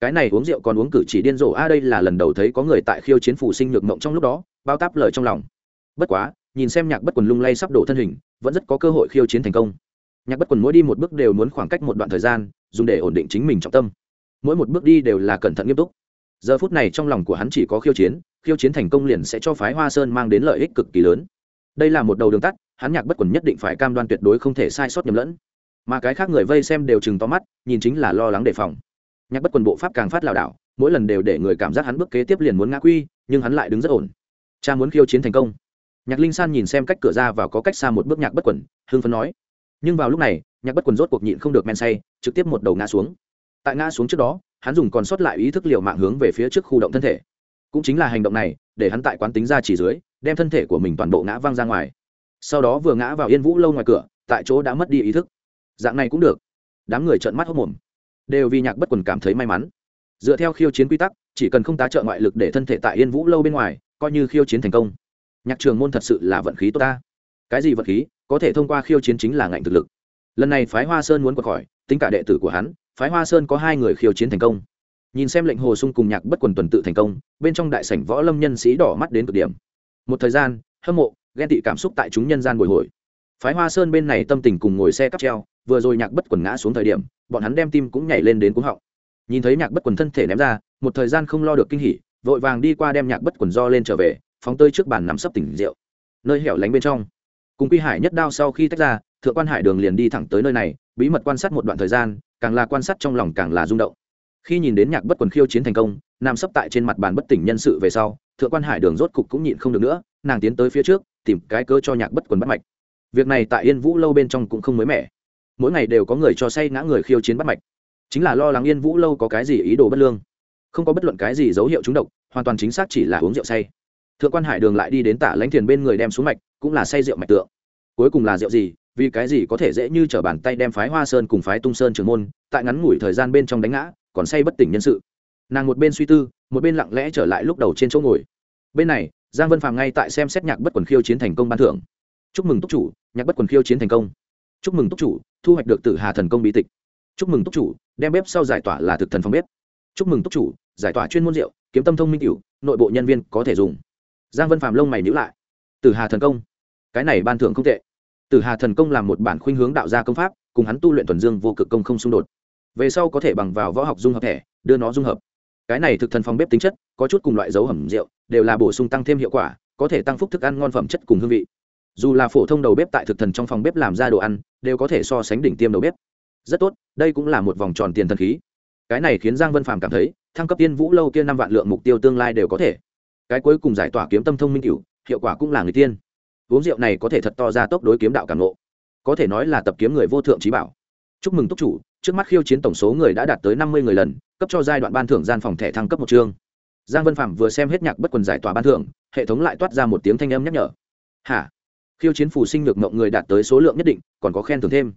cái này uống rượu còn uống cử chỉ điên rồ, a, đây là lần đầu thấy có người tại khiêu chiến phủ sinh nhược mộng trong lúc đó, bao táp lời trong lòng. Bất quá, nhìn xem nhạc bất quần lung lay sắp đổ thân hình, vẫn rất có cơ hội khiêu chiến thành công. Nhạc bất quần mỗi đi một bước đều muốn khoảng cách một đoạn thời gian, dùng để ổn định chính mình trọng tâm. Mỗi một bước đi đều là cẩn thận nghiêm túc. Giờ phút này trong lòng của hắn chỉ có khiêu chiến khiêu chiến thành công liền sẽ cho phái hoa sơn mang đến lợi ích cực kỳ lớn. Đây là một đầu đường tắt, hắn nhạc bất quần nhất định phải cam đoan tuyệt đối không thể sai sót nhầm lẫn. Mà cái khác người vây xem đều chừng to mắt, nhìn chính là lo lắng đề phòng nhạc bất quần bộ pháp càng phát lảo đảo, mỗi lần đều để người cảm giác hắn bước kế tiếp liền muốn ngã quy nhưng hắn lại đứng rất ổn. Cha muốn khiêu chiến thành công. Nhạc linh san nhìn xem cách cửa ra vào có cách xa một bước nhạc bất quần hương phấn nói. Nhưng vào lúc này, nhạc bất quần rốt cuộc nhịn không được men say, trực tiếp một đầu ngã xuống. Tại ngã xuống trước đó, hắn dùng còn sót lại ý thức liệu mạng hướng về phía trước khu động thân thể. Cũng chính là hành động này, để hắn tại quán tính ra chỉ dưới, đem thân thể của mình toàn bộ ngã văng ra ngoài. Sau đó vừa ngã vào yên vũ lâu ngoài cửa, tại chỗ đã mất đi ý thức. Dạng này cũng được. Đám người trợn mắt hốc mồm đều vì nhạc bất quần cảm thấy may mắn. Dựa theo khiêu chiến quy tắc, chỉ cần không tá trợ ngoại lực để thân thể tại yên vũ lâu bên ngoài, coi như khiêu chiến thành công. Nhạc trường môn thật sự là vận khí tốt ta. Cái gì vận khí? Có thể thông qua khiêu chiến chính là ngạnh thực lực. Lần này phái hoa sơn muốn qua khỏi tính cả đệ tử của hắn, phái hoa sơn có hai người khiêu chiến thành công. Nhìn xem lệnh hồ sung cùng nhạc bất quần tuần tự thành công, bên trong đại sảnh võ lâm nhân sĩ đỏ mắt đến cực điểm. Một thời gian, hâm mộ, ghen tị cảm xúc tại chúng nhân gian bồi hồi. Phái hoa sơn bên này tâm tình cùng ngồi xe cắp treo, vừa rồi nhạc bất quần ngã xuống thời điểm bọn hắn đem tim cũng nhảy lên đến cuống họng. Nhìn thấy nhạc bất quần thân thể ném ra, một thời gian không lo được kinh hỉ, vội vàng đi qua đem nhạc bất quần do lên trở về, phóng tơi trước bàn nắm sấp tỉnh rượu. Nơi hẻo lánh bên trong, cùng quy hải nhất đao sau khi tách ra, thượng quan hải đường liền đi thẳng tới nơi này, bí mật quan sát một đoạn thời gian, càng là quan sát trong lòng càng là rung động. Khi nhìn đến nhạc bất quần khiêu chiến thành công nam sấp tại trên mặt bàn bất tỉnh nhân sự về sau, thượng quan hải đường rốt cục cũng nhịn không được nữa, nàng tiến tới phía trước, tìm cái cơ cho nhạc bất quần bắt mạch. Việc này tại yên vũ lâu bên trong cũng không mới mẻ mỗi ngày đều có người cho say ngã người khiêu chiến bắt mạch. Chính là lo lắng yên vũ lâu có cái gì ý đồ bất lương. Không có bất luận cái gì dấu hiệu trúng độc, hoàn toàn chính xác chỉ là uống rượu say. Thượng quan hải đường lại đi đến tả lãnh thiền bên người đem xuống mạch, cũng là say rượu mạch tượng. Cuối cùng là rượu gì, vì cái gì có thể dễ như t r ở bàn tay đem phái hoa sơn cùng phái tung sơn trường môn, tại ngắn ngủi thời gian bên trong đánh ngã, còn say bất tỉnh nhân sự. Nàng một bên suy tư, một bên lặng lẽ trở lại lúc đầu trên chỗ ngồi. Bên này, giang vân phàm ngay tại xem xét nhạc bất quần khiêu chiến thành công ban thưởng. Chúc mừng túc chủ, nhạc bất quần khiêu chiến thành công. Chúc mừng túc chủ thu hoạch được tử hà thần công bí tịch. Chúc mừng túc chủ, đem bếp sau giải tỏa là thực thần phong bếp. Chúc mừng túc chủ, giải tỏa chuyên môn rượu, kiếm tâm thông minh cửu nội bộ nhân viên có thể dùng. Giang vân phàm lông mày nhữ lại. Tử hà thần công? Cái này ban thưởng không tệ. Tử hà thần công là một bản khuynh hướng đạo gia công pháp, cùng hắn tu luyện thuần dương vô cực công không xung đột. Về sau có thể bằng vào võ học dung hợp thẻ đưa nó dung hợp. Cái này thực thần phòng bếp tính chất, có chút cùng loại dấu hầm rượu, đều là bổ sung tăng thêm hiệu quả, có thể tăng phúc thức ăn ngon phẩm chất cùng hương vị dù là phổ thông đầu bếp tại thực thần trong phòng bếp làm ra đồ ăn, đều có thể so sánh đỉnh tiêm đầu bếp. Rất tốt, đây cũng là một vòng tròn tiền thần khí. Cái này khiến giang vân phàm cảm thấy, thăng cấp tiên vũ lâu kia năm vạn lượng mục tiêu tương lai đều có thể. Cái cuối cùng giải tỏa kiếm tâm thông minh cựu hiệu quả cũng là người tiên. Uống rượu này có thể thật to ra tốc đối kiếm đạo cảm nộ có thể nói là tập kiếm người vô thượng trí bảo. Chúc mừng túc chủ, trước mắt khiêu chiến tổng số người đã đạt tới năm mươi người lần, cấp cho giai đoạn ban thưởng gian phòng thẻ thăng cấp một chương. Giang vân phạm vừa xem hết nhạc bất quần giải tỏa ban thưởng, hệ thống lại toát ra một tiếng thanh âm nhắc nhở. Hả? Khiêu chiến phù sinh được mộng người đạt tới số lượng nhất định, còn có khen thưởng thêm.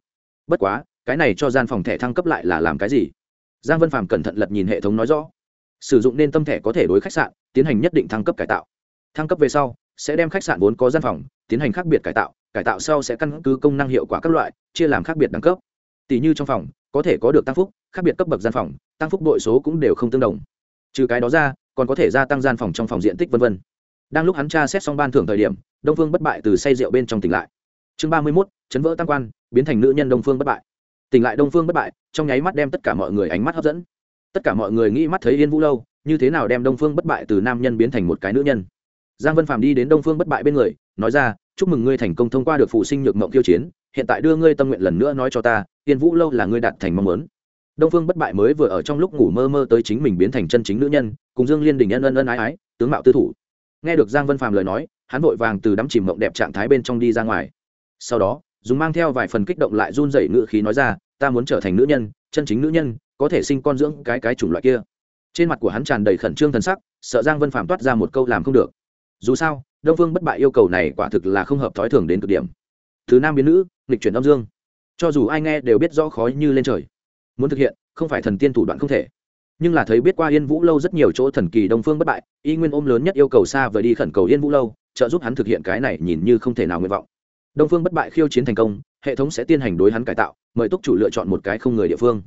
Bất quá, cái này cho gian phòng thẻ thăng cấp lại là làm cái gì? Giang vân phạm cẩn thận lật nhìn hệ thống nói rõ. Sử dụng nên tâm thẻ có thể đối khách sạn tiến hành nhất định thăng cấp cải tạo. Thăng cấp về sau, sẽ đem khách sạn vốn có gian phòng tiến hành khác biệt cải tạo cải tạo sau sẽ căn cứ công năng hiệu quả các loại, chia làm khác biệt đẳng cấp. Tỷ như trong phòng, có thể có được tăng phúc, khác biệt cấp bậc gian phòng, tăng phúc đội số cũng đều không tương đồng. Trừ cái đó ra, còn có thể gia tăng gian phòng trong phòng diện tích vân vân đang lúc hắn tra xét xong ban thưởng thời điểm, đông phương bất bại từ say rượu bên trong tỉnh lại. Chương ba mươi mốt, chấn vỡ tăng quan, biến thành nữ nhân đông phương bất bại. Tỉnh lại đông phương bất bại, trong nháy mắt đem tất cả mọi người ánh mắt hấp dẫn. Tất cả mọi người nghĩ mắt thấy yên vũ lâu, như thế nào đem đông phương bất bại từ nam nhân biến thành một cái nữ nhân. Giang vân phạm đi đến đông phương bất bại bên người, nói ra, chúc mừng ngươi thành công thông qua được phụ sinh nhược mộng kiêu chiến, hiện tại đưa ngươi tâm nguyện lần nữa nói cho ta, yên vũ lâu là ngươi đạt thành mong muốn. Đông phương bất bại mới vừa ở trong lúc ngủ mơ mơ tới chính mình biến thành chân chính nữ nhân, cùng dương liên đình ân ân ân ái ái, tướng mạo tư thủ nghe được giang vân phàm lời nói, hắn vội vàng từ đắm chìm mộng đẹp trạng thái bên trong đi ra ngoài. Sau đó, dùng mang theo vài phần kích động lại run dậy ngự khí nói ra, ta muốn trở thành nữ nhân, chân chính nữ nhân, có thể sinh con dưỡng cái cái chủng loại kia. Trên mặt của hắn tràn đầy khẩn trương thần sắc, sợ giang vân phàm toát ra một câu làm không được. Dù sao, đông phương bất bại yêu cầu này quả thực là không hợp thói thường đến cực điểm. Thứ nam biến nữ, nghịch chuyển âm dương. Cho dù ai nghe đều biết rõ khó như lên trời. Muốn thực hiện, không phải thần tiên thủ đoạn không thể nhưng là thấy biết qua yên vũ lâu rất nhiều chỗ thần kỳ đông phương bất bại, y nguyên ôm lớn nhất yêu cầu xa vời đi khẩn cầu yên vũ lâu, trợ giúp hắn thực hiện cái này nhìn như không thể nào nguyện vọng. Đông phương bất bại khiêu chiến thành công, hệ thống sẽ tiến hành đối hắn cải tạo, mời túc chủ lựa chọn một cái không người địa phương.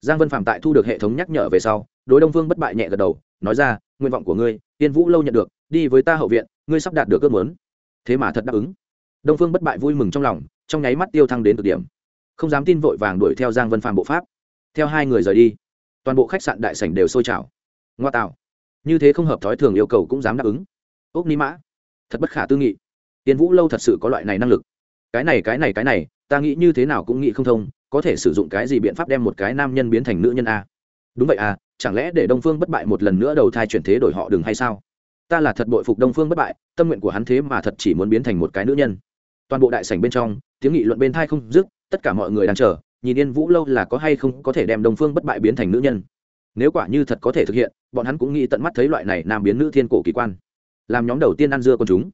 Giang vân phạm tại thu được hệ thống nhắc nhở về sau, đối đông phương bất bại nhẹ gật đầu, nói ra, nguyện vọng của ngươi, yên vũ lâu nhận được, đi với ta hậu viện, ngươi sắp đạt được ước muốn. Thế mà thật đáp ứng. Đông phương bất bại vui mừng trong lòng, trong nháy mắt tiêu thăng đến cực điểm. Không dám tin vội vàng đuổi theo giang vân phạm bộ pháp. Theo hai người rời đi toàn bộ khách sạn đại sảnh đều sôi trào. Ngoa tạo. Như thế không hợp thói thường yêu cầu cũng dám đáp ứng. Ốc ni mã. Thật bất khả tư nghị. Tiên vũ lâu thật sự có loại này năng lực. Cái này cái này cái này, ta nghĩ như thế nào cũng nghĩ không thông, có thể sử dụng cái gì biện pháp đem một cái nam nhân biến thành nữ nhân a? Đúng vậy à chẳng lẽ để đông phương bất bại một lần nữa đầu thai chuyển thế đổi họ đừng hay sao? Ta là thật bội phục đông phương bất bại, tâm nguyện của hắn thế mà thật chỉ muốn biến thành một cái nữ nhân. Toàn bộ đại sảnh bên trong, tiếng nghị luận bên thai không dứt, tất cả mọi người đang chờ nhìn yên vũ lâu là có hay không có thể đem đồng phương bất bại biến thành nữ nhân. Nếu quả như thật có thể thực hiện, bọn hắn cũng nghĩ tận mắt thấy loại này nam biến nữ thiên cổ kỳ quan, làm nhóm đầu tiên ăn dưa con chúng.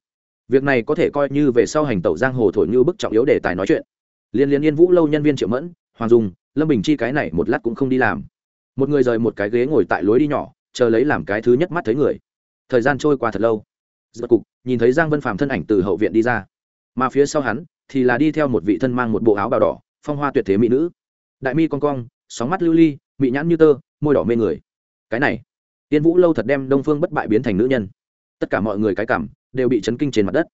Việc này có thể coi như về sau hành tẩu giang hồ thổi như bức trọng yếu đề tài nói chuyện. Liên liên yên vũ lâu nhân viên triệu mẫn, hoàng dung, lâm bình chi cái này một lát cũng không đi làm. Một người rời một cái ghế ngồi tại lối đi nhỏ, chờ lấy làm cái thứ nhất mắt thấy người. Thời gian trôi qua thật lâu. Giật cục, nhìn thấy giang vân phàm thân ảnh từ hậu viện đi ra. Mà phía sau hắn thì là đi theo một vị thân mang một bộ áo bào đỏ phong hoa tuyệt thế mỹ nữ. Đại mi con cong, sóng mắt lưu ly mỹ nhãn như tơ, môi đỏ mê người. Cái này, tiên vũ lâu thật đem đông phương bất bại biến thành nữ nhân. Tất cả mọi người cái cảm đều bị chấn kinh trên mặt đất.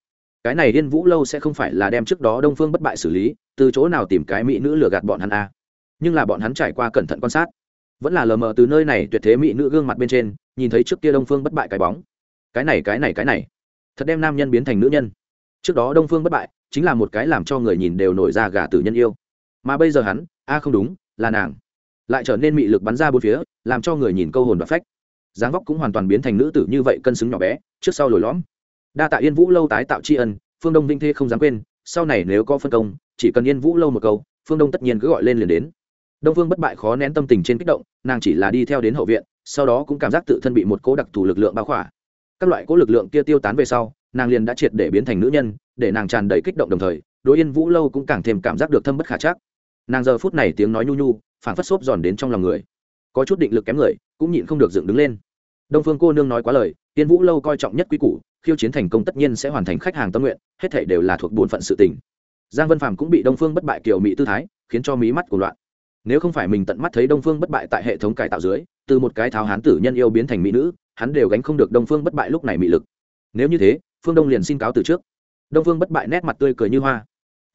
Cái này yên vũ lâu sẽ không phải là đem trước đó đông phương bất bại xử lý, từ chỗ nào tìm cái mỹ nữ lừa gạt bọn hắn a à. nhưng là bọn hắn trải qua cẩn thận quan sát, vẫn là lờ mờ từ nơi này tuyệt thế mỹ nữ gương mặt bên trên, nhìn thấy trước kia đông phương bất bại cái bóng. Cái này cái này cái này, thật đem nam nhân biến thành nữ nhân. Trước đó đông phương bất bại chính là một cái làm cho người nhìn đều nổi ra gà tử nhân yêu mà bây giờ hắn, a, không đúng, là nàng. Lại trở nên mị lực bắn ra bốn phía, làm cho người nhìn câu hồn và phách. Dáng vóc cũng hoàn toàn biến thành nữ tử như vậy, cân xứng nhỏ bé, trước sau lồi lõm. Đa tạ yên vũ lâu tái tạo tri ân, phương đông vinh thê không dám quên, sau này nếu có phân công, chỉ cần yên vũ lâu một câu, phương đông tất nhiên cứ gọi lên liền đến. Đông phương bất bại khó nén tâm tình trên kích động, nàng chỉ là đi theo đến hậu viện, sau đó cũng cảm giác tự thân bị một cố đặc thù lực lượng bao khỏa. Các loại cố lực lượng kia tiêu tán về sau, nàng liền đã triệt để biến thành nữ nhân, để nàng tràn đầy kích động đồng thời, đối yên vũ lâu cũng càng thêm cảm giác được thâm bất khả chắc nàng giờ phút này tiếng nói nhu nhu phản phất xốp giòn đến trong lòng người. Có chút định lực kém người, cũng nhịn không được dựng đứng lên. Đông phương cô nương nói quá lời, tiên vũ lâu coi trọng nhất quý củ, khiêu chiến thành công tất nhiên sẽ hoàn thành khách hàng tâm nguyện, hết thể đều là thuộc bổn phận sự tình. Giang vân phàm cũng bị đông phương bất bại kiểu mỹ tư thái, khiến cho mí mắt của loạn. Nếu không phải mình tận mắt thấy đông phương bất bại tại hệ thống cải tạo dưới, từ một cái tháo hán tử nhân yêu biến thành mỹ nữ, hắn đều gánh không được đông phương bất bại lúc này mỹ lực. Nếu như thế, phương đông liền xin cáo từ trước. Đông phương bất bại nét mặt tươi cười như hoa.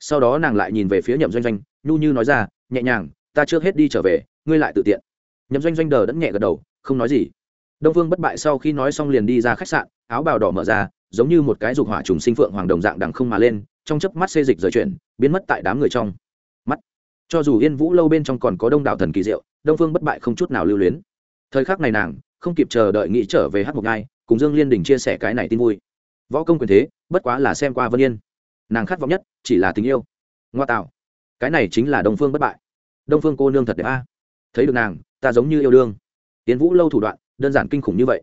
Sau đó nàng lại nhìn về phía nhậm doanh doanh nhu như nói ra, nhẹ nhàng, ta trước hết đi trở về, ngươi lại tự tiện. Nhậm doanh doanh đờ đẫn nhẹ gật đầu, không nói gì. Đông phương bất bại sau khi nói xong liền đi ra khách sạn, áo bào đỏ mở ra, giống như một cái dục hỏa trùng sinh phượng hoàng đồng dạng đằng không mà lên, trong chớp mắt xê dịch rời chuyển, biến mất tại đám người trong. Mắt. Cho dù yên vũ lâu bên trong còn có đông đảo thần kỳ diệu, đông phương bất bại không chút nào lưu luyến. Thời khắc này nàng, không kịp chờ đợi nghĩ trở về hát một ngai cùng dương liên đình chia sẻ cái này tin vui. Võ công quyền thế, bất quá là xem qua vân yên. Nàng khát vọng nhất, chỉ là tình yêu. Ngoa tạo cái này chính là đông phương bất bại. Đông phương cô nương thật đẹp a. Thấy được nàng, ta giống như yêu đương. Tiến vũ lâu thủ đoạn, đơn giản kinh khủng như vậy.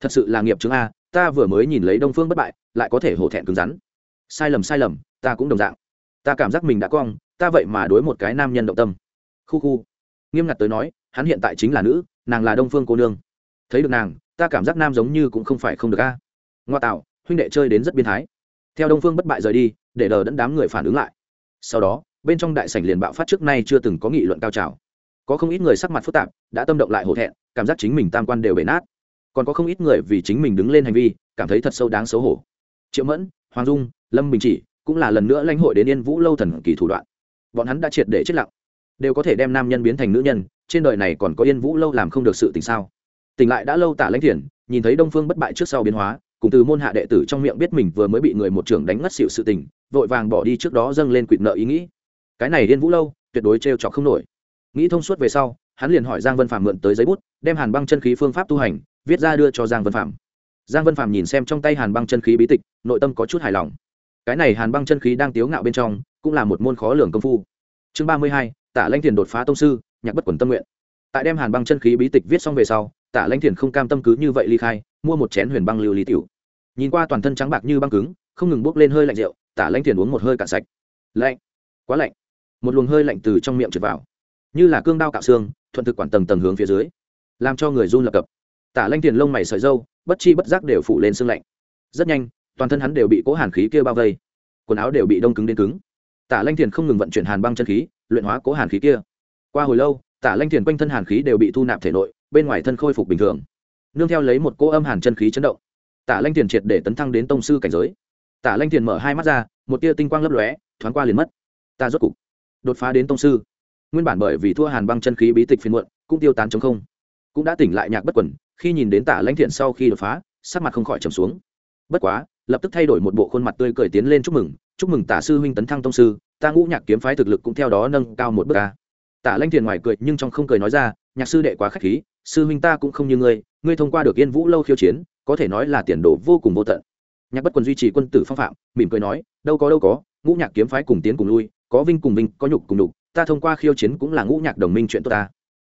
Thật sự là nghiệp chứng a, ta vừa mới nhìn lấy đông phương bất bại, lại có thể hổ thẹn cứng rắn. Sai lầm sai lầm, ta cũng đồng dạng. Ta cảm giác mình đã cong, ta vậy mà đối một cái nam nhân động tâm. Khu khu. Nghiêm ngặt tới nói, hắn hiện tại chính là nữ, nàng là đông phương cô nương. Thấy được nàng, ta cảm giác nam giống như cũng không phải không được a. Ngoa tạo, huynh đệ chơi đến rất biên thái. Theo đông phương bất bại rời đi, để đờ đẫn đám người phản ứng lại. Sau đó bên trong đại sảnh liền bạo phát trước nay chưa từng có nghị luận cao trào. Có không ít người sắc mặt phức tạp, đã tâm động lại hổ thẹn, cảm giác chính mình tam quan đều bể nát. Còn có không ít người vì chính mình đứng lên hành vi, cảm thấy thật sâu đáng xấu hổ. Triệu mẫn, hoàng dung, lâm bình chỉ cũng là lần nữa lãnh hội đến yên vũ lâu thần kỳ thủ đoạn. Bọn hắn đã triệt để chết lặng. Đều có thể đem nam nhân biến thành nữ nhân, trên đời này còn có yên vũ lâu làm không được sự tình sao? Tỉnh lại đã lâu tả lãnh thiền nhìn thấy đông phương bất bại trước sau biến hóa, cùng từ môn hạ đệ tử trong miệng biết mình vừa mới bị người một trưởng đánh ngất xịu sự tình, vội vàng bỏ đi trước đó dâng lên quỵt nợ ý nghĩ cái này điên vũ lâu, tuyệt đối trêu chọc không nổi. Nghĩ thông suốt về sau, hắn liền hỏi giang vân phạm mượn tới giấy bút, đem hàn băng chân khí phương pháp tu hành, viết ra đưa cho giang vân phạm. Giang vân phạm nhìn xem trong tay hàn băng chân khí bí tịch, nội tâm có chút hài lòng. Cái này hàn băng chân khí đang tiếu ngạo bên trong, cũng là một môn khó lường công phu. Chương ba mươi hai, tả lanh thiền đột phá tông sư, nhạc bất quần tâm nguyện. Tại đem hàn băng chân khí bí tịch viết xong về sau, tả lanh thiền không cam tâm cứ như vậy ly khai, mua một chén huyền băng lưu lý tiểu. Nhìn qua toàn thân trắng bạc như băng cứng, không ngừng bốc lên hơi lạnh rượu, tả lanh thiền uống một hơi cạn sạch. Lạnh. Quá lạnh một luồng hơi lạnh từ trong miệng trượt vào, như là cương đao cạo xương, thuận thực quản tầng tầng hướng phía dưới, làm cho người run lập cập. Tả lanh tiền lông mày sợi dâu bất chi bất giác đều phủ lên xương lạnh. Rất nhanh, toàn thân hắn đều bị cố hàn khí kia bao vây, quần áo đều bị đông cứng đến cứng. Tả lanh tiền không ngừng vận chuyển hàn băng chân khí, luyện hóa cố hàn khí kia. Qua hồi lâu, tả lanh tiền quanh thân hàn khí đều bị thu nạp thể nội, bên ngoài thân khôi phục bình thường. Nương theo lấy một cỗ âm hàn chân khí chấn động, tả lanh tiền triệt để tấn thăng đến tông sư cảnh giới. Tả lanh tiền mở hai mắt ra, một tia tinh quang lấp lóe, thoáng qua liền mất. Ta rốt cục đột phá đến tông sư. Nguyên bản bởi vì thua hàn băng chân khí bí tịch phiên muộn, cũng tiêu tán chống không. Cũng đã tỉnh lại nhạc bất quẩn khi nhìn đến tả lãnh thiện sau khi đột phá, sắc mặt không khỏi trầm xuống. Bất quá, lập tức thay đổi một bộ khuôn mặt tươi cười tiến lên chúc mừng chúc mừng tả sư huynh tấn thăng tông sư, ta ngũ nhạc kiếm phái thực lực cũng theo đó nâng cao một bước ca tả lãnh thiện ngoài cười nhưng trong không cười nói ra, nhạc sư đệ quá khách khí, sư huynh ta cũng không như ngươi ngươi thông qua được yên vũ lâu khiêu chiến, có thể nói là tiền đồ vô cùng vô tận. Nhạc bất quần duy trì quân tử phong phạm, mỉm cười nói, đâu có đâu có, ngũ nhạc kiếm phái cùng tiến cùng lui có vinh cùng vinh, có nhục cùng nhục, ta thông qua khiêu chiến cũng là ngũ nhạc đồng minh chuyện tốt ta.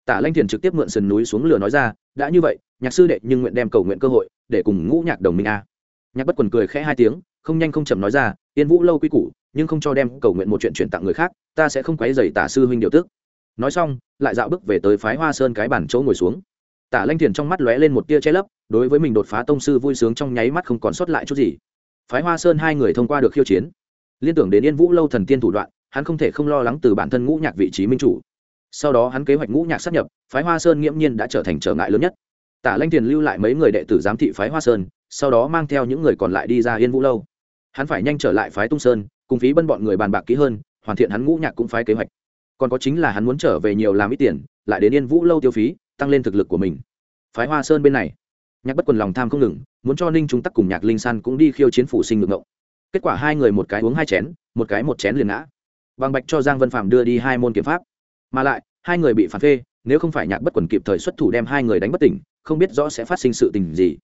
Tả lanh thiền trực tiếp mượn sườn núi xuống lửa nói ra, đã như vậy, nhạc sư đệ nhưng nguyện đem cầu nguyện cơ hội để cùng ngũ nhạc đồng minh a. Nhạc bất quần cười khẽ hai tiếng, không nhanh không chậm nói ra, yên vũ lâu quy củ, nhưng không cho đem cầu nguyện một chuyện chuyển tặng người khác, ta sẽ không quấy dày tả sư huynh điều tức. Nói xong, lại dạo bước về tới phái hoa sơn cái bản chỗ ngồi xuống. Tả lanh thiền trong mắt lóe lên một tia che lấp, đối với mình đột phá tông sư vui sướng trong nháy mắt không còn sót lại chút gì. Phái hoa sơn hai người thông qua được khiêu chiến. Liên tưởng đến yên vũ lâu thần tiên thủ đoạn hắn không thể không lo lắng từ bản thân ngũ nhạc vị trí minh chủ. Sau đó hắn kế hoạch ngũ nhạc sắp nhập, phái hoa sơn nghiễm nhiên đã trở thành trở ngại lớn nhất. Tả lanh tiền lưu lại mấy người đệ tử giám thị phái hoa sơn, sau đó mang theo những người còn lại đi ra yên vũ lâu. Hắn phải nhanh trở lại phái tung sơn, cùng phí bân bọn người bàn bạc kỹ hơn, hoàn thiện hắn ngũ nhạc cũng phái kế hoạch. Còn có chính là hắn muốn trở về nhiều làm ít tiền, lại đến yên vũ lâu tiêu phí, tăng lên thực lực của mình. Phái hoa sơn bên này, nhạc bất quần lòng tham không ngừng, muốn cho ninh trung tắc cùng nhạc linh san cũng đi khiêu chiến phủ sinh ngược ngộng. Kết quả hai người một cái uống hai chén, một cái một chén liền ngã bằng bạch cho giang vân phạm đưa đi hai môn kiếm pháp. Mà lại, hai người bị phản phê, nếu không phải nhạc bất quần kịp thời xuất thủ đem hai người đánh bất tỉnh, không biết rõ sẽ phát sinh sự tình gì.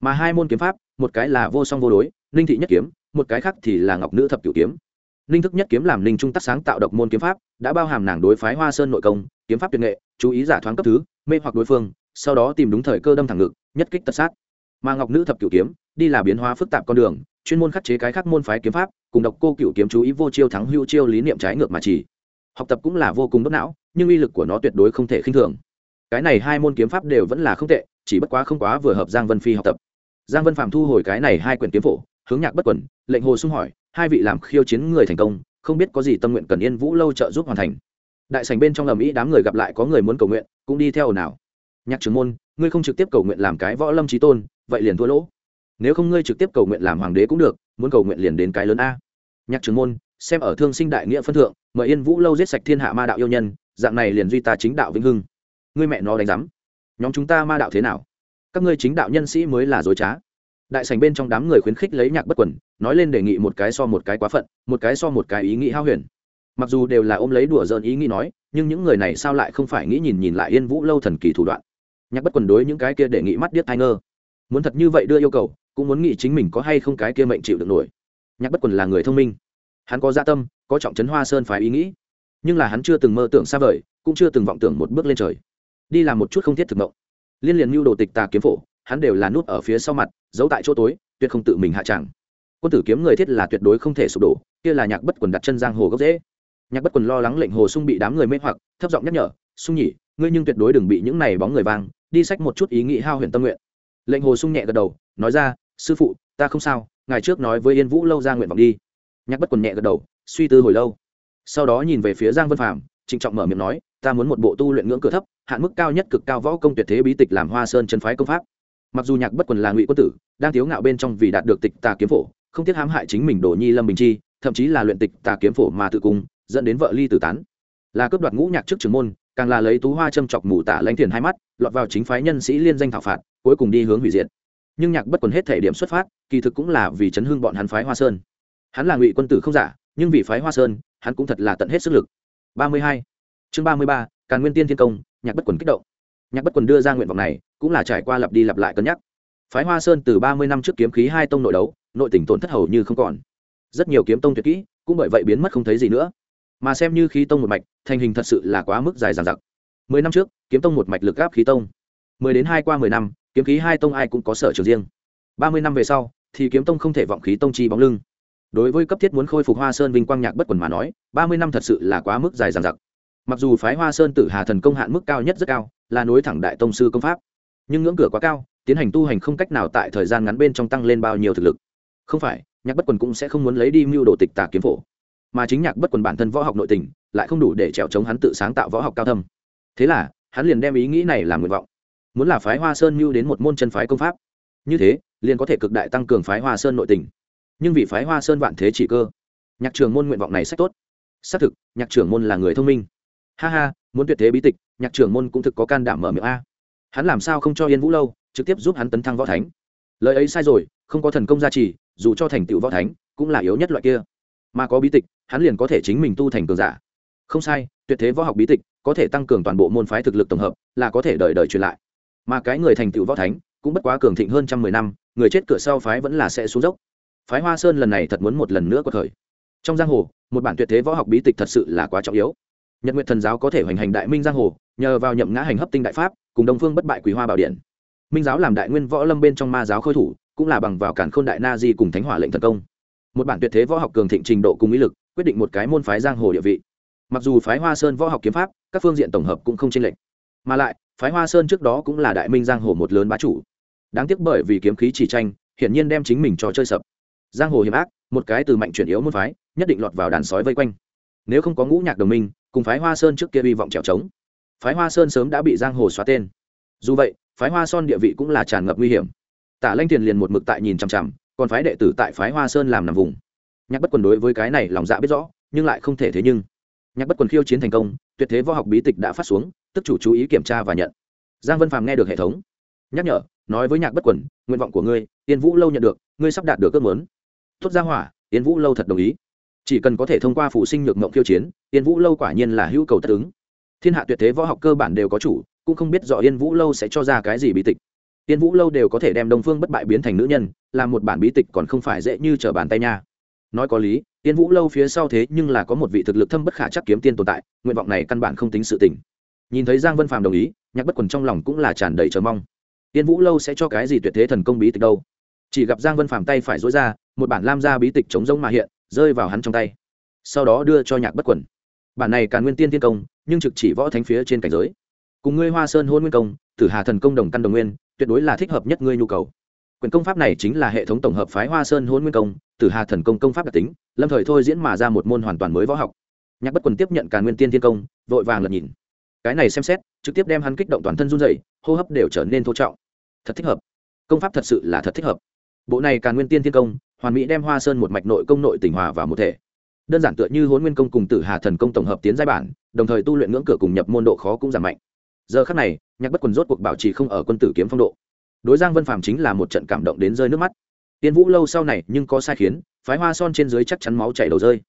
Mà hai môn kiếm pháp, một cái là vô song vô đối, ninh thị nhất kiếm, một cái khác thì là ngọc nữ thập cửu kiếm. Ninh thức nhất kiếm làm ninh trung tác sáng tạo độc môn kiếm pháp, đã bao hàm nàng đối phái hoa sơn nội công, kiếm pháp tuyệt nghệ, chú ý giả thoáng cấp thứ, mê hoặc đối phương, sau đó tìm đúng thời cơ đâm thẳng ngực, nhất kích tật sát. Mà ngọc nữ thập cửu kiếm, đi là biến hóa phức tạp con đường, chuyên môn khắc chế cái khác môn phái kiếm pháp cùng độc cô cửu kiếm chú ý vô chiêu thắng hưu chiêu lý niệm trái ngược mà chỉ. Học tập cũng là vô cùng đốt não, nhưng uy lực của nó tuyệt đối không thể khinh thường. Cái này hai môn kiếm pháp đều vẫn là không tệ, chỉ bất quá không quá vừa hợp giang vân phi học tập. Giang vân phạm thu hồi cái này hai quyển kiếm phổ, hướng nhạc bất quẩn lệnh hồ xung hỏi, hai vị làm khiêu chiến người thành công, không biết có gì tâm nguyện cần yên vũ lâu trợ giúp hoàn thành? Đại sành bên trong lầm ý đám người gặp lại có người muốn cầu nguyện, cũng đi theo nào. Nhạc trưởng môn, ngươi không trực tiếp cầu nguyện làm cái võ lâm trí tôn, vậy liền thua lỗ nếu không ngươi trực tiếp cầu nguyện làm hoàng đế cũng được, muốn cầu nguyện liền đến cái lớn a. Nhạc trưởng môn, xem ở thương sinh đại nghĩa phân thượng, mời yên vũ lâu giết sạch thiên hạ ma đạo yêu nhân, dạng này liền duy ta chính đạo vĩnh hưng. Ngươi mẹ nó đánh giám. Nhóm chúng ta ma đạo thế nào? Các ngươi chính đạo nhân sĩ mới là dối trá. Đại sành bên trong đám người khuyến khích lấy nhạc bất quần, nói lên đề nghị một cái so một cái quá phận, một cái so một cái ý nghĩ hao huyền. Mặc dù đều là ôm lấy đùa dợn ý nghĩ nói, nhưng những người này sao lại không phải nghĩ nhìn nhìn lại yên vũ lâu thần kỳ thủ đoạn? Nhạc bất quần đối những cái kia đề nghị mắt điếc ai ngơ. Muốn thật như vậy đưa yêu cầu cũng muốn nghĩ chính mình có hay không cái kia mệnh chịu được nổi. Nhạc bất quần là người thông minh. Hắn có gia tâm, có trọng trấn hoa sơn phái ý nghĩ. Nhưng là hắn chưa từng mơ tưởng xa vời, cũng chưa từng vọng tưởng một bước lên trời. Đi làm một chút không thiết thực mộng. Liên liền mưu đồ tịch tà kiếm phổ, hắn đều là nút ở phía sau mặt, giấu tại chỗ tối, tuyệt không tự mình hạ tràng quân tử kiếm người thiết là tuyệt đối không thể sụp đổ, kia là nhạc bất quần đặt chân giang hồ gốc dễ nhạc bất quần lo lắng lệnh hồ sung bị đám người mê hoặc, thấp giọng nhắc nhở, sung nhỉ, ngươi nhưng tuyệt đối đừng bị những này bóng người vang, đi sách một chút ý nghĩ hao huyền tâm nguyện. Lệnh hồ sung nhẹ gật đầu, nói ra sư phụ ta không sao ngày trước nói với yên vũ lâu ra nguyện vọng đi. Nhạc bất quần nhẹ gật đầu suy tư hồi lâu. Sau đó nhìn về phía giang vân Phàm, trịnh trọng mở miệng nói ta muốn một bộ tu luyện ngưỡng cửa thấp hạn mức cao nhất cực cao võ công tuyệt thế bí tịch làm hoa sơn chân phái công pháp. Mặc dù nhạc bất quần là ngụy quân tử đang thiếu ngạo bên trong vì đạt được tịch tà kiếm phổ không tiếc hãm hại chính mình đổ nhi lâm bình chi thậm chí là luyện tịch tà kiếm phổ mà tự cung dẫn đến vợ ly tử tán. Là cướp đoạt ngũ nhạc trước trường môn càng là lấy tú hoa châm chọc mù tả lãnh thiền hai mắt lọt vào chính phái nhân sĩ liên danh thảo phạt cuối cùng đi hướng hủy diệt nhưng nhạc bất quần hết thể điểm xuất phát, kỳ thực cũng là vì chấn hương bọn hắn phái hoa sơn. Hắn là ngụy quân tử không giả, nhưng vì phái hoa sơn, hắn cũng thật là tận hết sức lực. Ba mươi hai. Chương ba mươi ba, càn nguyên tiên thiên công, nhạc bất quần kích động. Nhạc bất quần đưa ra nguyện vọng này, cũng là trải qua lặp đi lặp lại cân nhắc. Phái hoa sơn từ ba mươi năm trước kiếm khí hai tông nội đấu, nội tỉnh tổn thất hầu như không còn. Rất nhiều kiếm tông tuyệt kỹ, cũng bởi vậy biến mất không thấy gì nữa. Mà xem như khí tông một mạch, thành hình thật sự là quá mức dài dằng dặc. Mười năm trước, kiếm tông một mạch lực gáp khí tông. Mười đến hai qua mười năm kiếm khí hai tông ai cũng có sở trường riêng. Ba mươi năm về sau, thì kiếm tông không thể vọng khí tông chi bóng lưng. Đối với cấp thiết muốn khôi phục hoa sơn vinh quang nhạc bất quần mà nói, ba mươi năm thật sự là quá mức dài dằng dặc. Mặc dù phái hoa sơn tử hà thần công hạn mức cao nhất rất cao, là nối thẳng đại tông sư công pháp, nhưng ngưỡng cửa quá cao, tiến hành tu hành không cách nào tại thời gian ngắn bên trong tăng lên bao nhiêu thực lực. Không phải, nhạc bất quần cũng sẽ không muốn lấy đi mưu đồ tịch tà kiếm phổ, mà chính nhạc bất quần bản thân võ học nội tình, lại không đủ để trèo chống hắn tự sáng tạo võ học cao thâm. Thế là, hắn liền đem ý nghĩ này làm nguyện vọng muốn là phái hoa sơn mưu đến một môn chân phái công pháp. Như thế, liền có thể cực đại tăng cường phái hoa sơn nội tình. Nhưng vì phái hoa sơn vạn thế chỉ cơ, nhạc trường môn nguyện vọng này sách tốt. Xác thực, nhạc trưởng môn là người thông minh. Ha ha, muốn tuyệt thế bí tịch, nhạc trưởng môn cũng thực có can đảm mở miệng a. Hắn làm sao không cho yên vũ lâu, trực tiếp giúp hắn tấn thăng võ thánh? Lời ấy sai rồi, không có thần công gia trì, dù cho thành tựu võ thánh, cũng là yếu nhất loại kia. Mà có bí tịch, hắn liền có thể chính mình tu thành cường giả. Không sai, tuyệt thế võ học bí tịch có thể tăng cường toàn bộ môn phái thực lực tổng hợp, là có thể đời đời truyền lại mà cái người thành tựu võ thánh cũng bất quá cường thịnh hơn trăm mười năm, người chết cửa sau phái vẫn là sẽ xuống dốc. Phái hoa sơn lần này thật muốn một lần nữa có thời trong giang hồ, một bản tuyệt thế võ học bí tịch thật sự là quá trọng yếu. Nhật nguyện thần giáo có thể hoành hành đại minh giang hồ, nhờ vào nhậm ngã hành hấp tinh đại pháp, cùng đông phương bất bại quý hoa bảo điện. Minh giáo làm đại nguyên võ lâm bên trong ma giáo khôi thủ, cũng là bằng vào cản khôn đại na di cùng thánh hỏa lệnh thần công. Một bản tuyệt thế võ học cường thịnh trình độ cùng ý lực, quyết định một cái môn phái giang hồ địa vị. Mặc dù phái hoa sơn võ học kiếm pháp, các phương diện tổng hợp cũng không chênh lệch, mà lại phái hoa sơn trước đó cũng là đại minh giang hồ một lớn bá chủ. Đáng tiếc bởi vì kiếm khí chỉ tranh, hiển nhiên đem chính mình cho chơi sập. Giang hồ hiểm ác, một cái từ mạnh chuyển yếu môn phái, nhất định lọt vào đàn sói vây quanh. Nếu không có ngũ nhạc đồng minh, cùng phái hoa sơn trước kia hy vọng trèo trống, phái hoa sơn sớm đã bị giang hồ xóa tên. Dù vậy, phái hoa son địa vị cũng là tràn ngập nguy hiểm. Tả lanh thiền liền một mực tại nhìn chằm chằm, còn phái đệ tử tại phái hoa sơn làm nằm vùng. Nhạc bất quần đối với cái này lòng dạ biết rõ, nhưng lại không thể thế nhưng. Nhạc bất quần khiêu chiến thành công, tuyệt thế võ học bí tịch đã phát xuống tức chủ chú ý kiểm tra và nhận. Giang vân phàm nghe được hệ thống, nhắc nhở, nói với nhạc bất quần nguyện vọng của ngươi, yên vũ lâu nhận được, ngươi sắp đạt được ước muốn. Tốt ra hỏa, yên vũ lâu thật đồng ý. Chỉ cần có thể thông qua phụ sinh nhược mộng khiêu chiến, yên vũ lâu quả nhiên là hữu cầu tất ứng. Thiên hạ tuyệt thế võ học cơ bản đều có chủ, cũng không biết rõ yên vũ lâu sẽ cho ra cái gì bí tịch. Yên vũ lâu đều có thể đem đông phương bất bại biến thành nữ nhân, làm một bản bí tịch còn không phải dễ như trở bàn tay nha. Nói có lý, yên vũ lâu phía sau thế nhưng là có một vị thực lực thâm bất khả chắc kiếm tiên tồn tại, nguyện vọng này căn bản không tính sự tình nhìn thấy giang vân phàm đồng ý, nhạc bất quần trong lòng cũng là tràn đầy chờ mong. Tiên vũ lâu sẽ cho cái gì tuyệt thế thần công bí tịch đâu? Chỉ gặp giang vân phàm tay phải dối ra, một bản lam gia bí tịch chống rông mà hiện, rơi vào hắn trong tay. Sau đó đưa cho nhạc bất quần. Bản này càn nguyên tiên tiên công, nhưng trực chỉ võ thánh phía trên cảnh giới. Cùng ngươi hoa sơn hôn nguyên công, tử hà thần công đồng căn đồng nguyên, tuyệt đối là thích hợp nhất ngươi nhu cầu. Quyền công pháp này chính là hệ thống tổng hợp phái hoa sơn hôn nguyên công, tử hà thần công công pháp đặc tính, lâm thời thôi diễn mà ra một môn hoàn toàn mới võ học. Nhạc bất quần tiếp nhận càn nguyên tiên tiên công, vội vàng lật nhìn cái này xem xét, trực tiếp đem hắn kích động toàn thân run dày hô hấp đều trở nên thô trọng. Thật thích hợp. Công pháp thật sự là thật thích hợp. Bộ này càng nguyên tiên thiên công, hoàn mỹ đem hoa sơn một mạch nội công nội tỉnh hòa vào một thể. Đơn giản tựa như hôn nguyên công cùng tử hà thần công tổng hợp tiến giai bản, đồng thời tu luyện ngưỡng cửa cùng nhập môn độ khó cũng giảm mạnh. Giờ khắc này, nhạc bất quần rốt cuộc bảo trì không ở quân tử kiếm phong độ. Đối giang vân phàm chính là một trận cảm động đến rơi nước mắt. Tiên vũ lâu sau này nhưng có sai khiến, phái hoa son trên dưới chắc chắn máu chảy đầu rơi.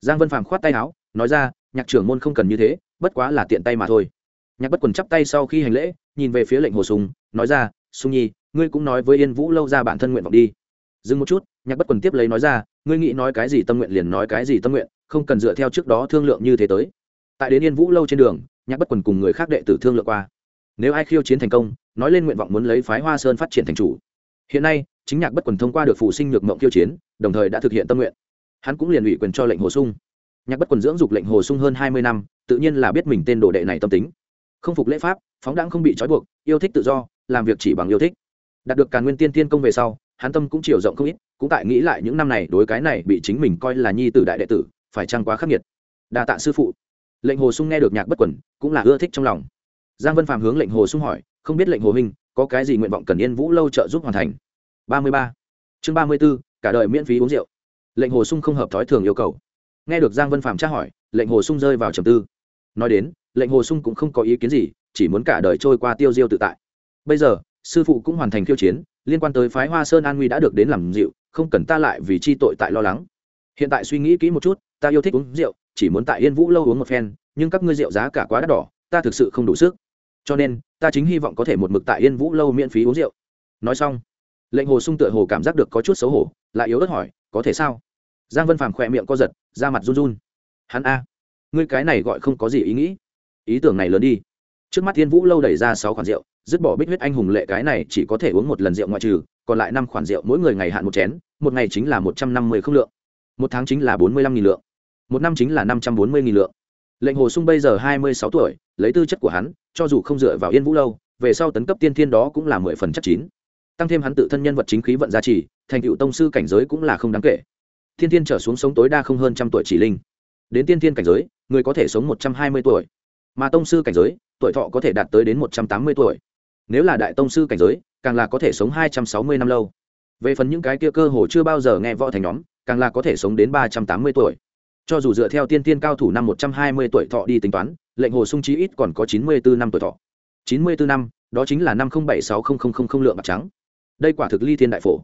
Giang vân phàm khoát tay áo, nói ra nhạc trưởng môn không cần như thế, bất quá là tiện tay mà thôi. Nhạc bất quần chắp tay sau khi hành lễ, nhìn về phía lệnh hồ sùng, nói ra sung nhi, ngươi cũng nói với yên vũ lâu ra bản thân nguyện vọng đi. Dừng một chút, nhạc bất quần tiếp lấy nói ra, ngươi nghĩ nói cái gì tâm nguyện liền nói cái gì tâm nguyện, không cần dựa theo trước đó thương lượng như thế tới. Tại đến yên vũ lâu trên đường, nhạc bất quần cùng người khác đệ tử thương lượng qua. Nếu ai khiêu chiến thành công, nói lên nguyện vọng muốn lấy phái hoa sơn phát triển thành chủ. Hiện nay, chính nhạc bất quần thông qua được phụ sinh nhược mộng khiêu chiến, đồng thời đã thực hiện tâm nguyện. Hắn cũng liền ủy quyền cho lệnh hồ sung nhạc bất quần dưỡng dục lệnh hồ sung hơn hai mươi năm, tự nhiên là biết mình tên đồ đệ này tâm tính. Không phục lễ pháp, phóng đãng không bị trói buộc, yêu thích tự do, làm việc chỉ bằng yêu thích. Đạt được càn nguyên tiên tiên công về sau, hắn tâm cũng chiều rộng không ít, cũng tại nghĩ lại những năm này đối cái này bị chính mình coi là nhi tử đại đệ tử, phải chăng quá khắc nghiệt. Đa tạ sư phụ. Lệnh hồ sung nghe được nhạc bất quẩn cũng là ưa thích trong lòng. Giang vân phàm hướng lệnh hồ sung hỏi, không biết lệnh hồ minh có cái gì nguyện vọng cần yên vũ lâu trợ giúp hoàn thành? Ba mươi ba. Chương ba mươi b ố cả đời miễn phí uống rượu. Lệnh hồ sung không hợp thói thường yêu cầu nghe được giang vân Phạm tra hỏi, lệnh hồ sung rơi vào trầm tư. Nói đến, lệnh hồ sung cũng không có ý kiến gì, chỉ muốn cả đời trôi qua tiêu diêu tự tại. Bây giờ, sư phụ cũng hoàn thành khiêu chiến, liên quan tới phái hoa sơn an nguy đã được đến làm dịu, không cần ta lại vì chi tội tại lo lắng. Hiện tại suy nghĩ kỹ một chút, ta yêu thích uống rượu, chỉ muốn tại yên vũ lâu uống một phen, nhưng các ngươi rượu giá cả quá đắt đỏ, ta thực sự không đủ sức. Cho nên, ta chính hy vọng có thể một mực tại yên vũ lâu miễn phí uống rượu. Nói xong, lệnh hồ sung tựa hồ cảm giác được có chút xấu hổ, lại yếu ớt hỏi, có thể sao? Giang vân phàm khỏe miệng co giật, da mặt run run. Hắn a, ngươi cái này gọi không có gì ý nghĩ. Ý tưởng này lớn đi. Trước mắt thiên vũ lâu đẩy ra sáu khoản rượu, dứt bỏ bích huyết anh hùng lệ cái này chỉ có thể uống một lần rượu ngoại trừ, còn lại năm khoản rượu mỗi người ngày hạn một chén, một ngày chính là một trăm năm mươi không lượng. Một tháng chính là bốn mươi lăm nghìn lượng. Một năm chính là năm trăm bốn mươi nghìn lượng. Lệnh hồ sung bây giờ hai mươi sáu tuổi, lấy tư chất của hắn, cho dù không dựa vào yên vũ lâu, về sau tấn cấp tiên thiên đó cũng là mười phần chất chín. Tăng thêm hắn tự thân nhân vật chính khí vận gia trì, thành cựu tông sư cảnh giới cũng là không đáng kể thiên thiên trở xuống sống tối đa không hơn trăm tuổi chỉ linh. Đến tiên thiên cảnh giới, người có thể sống một trăm hai mươi tuổi. Mà tông sư cảnh giới, tuổi thọ có thể đạt tới đến một trăm tám mươi tuổi. Nếu là đại tông sư cảnh giới, càng là có thể sống hai trăm sáu mươi năm lâu. Về phần những cái kia cơ hồ chưa bao giờ nghe võ thành nhóm, càng là có thể sống đến ba trăm tám mươi tuổi. Cho dù dựa theo tiên tiên cao thủ năm một trăm hai mươi tuổi thọ đi tính toán, lệnh hồ sung chí ít còn có chín mươi bốn năm tuổi thọ. chín mươi bốn năm, đó chính là năm không bảy sáu không không không không lượng bạc trắng. Đây quả thực ly thiên đại phổ.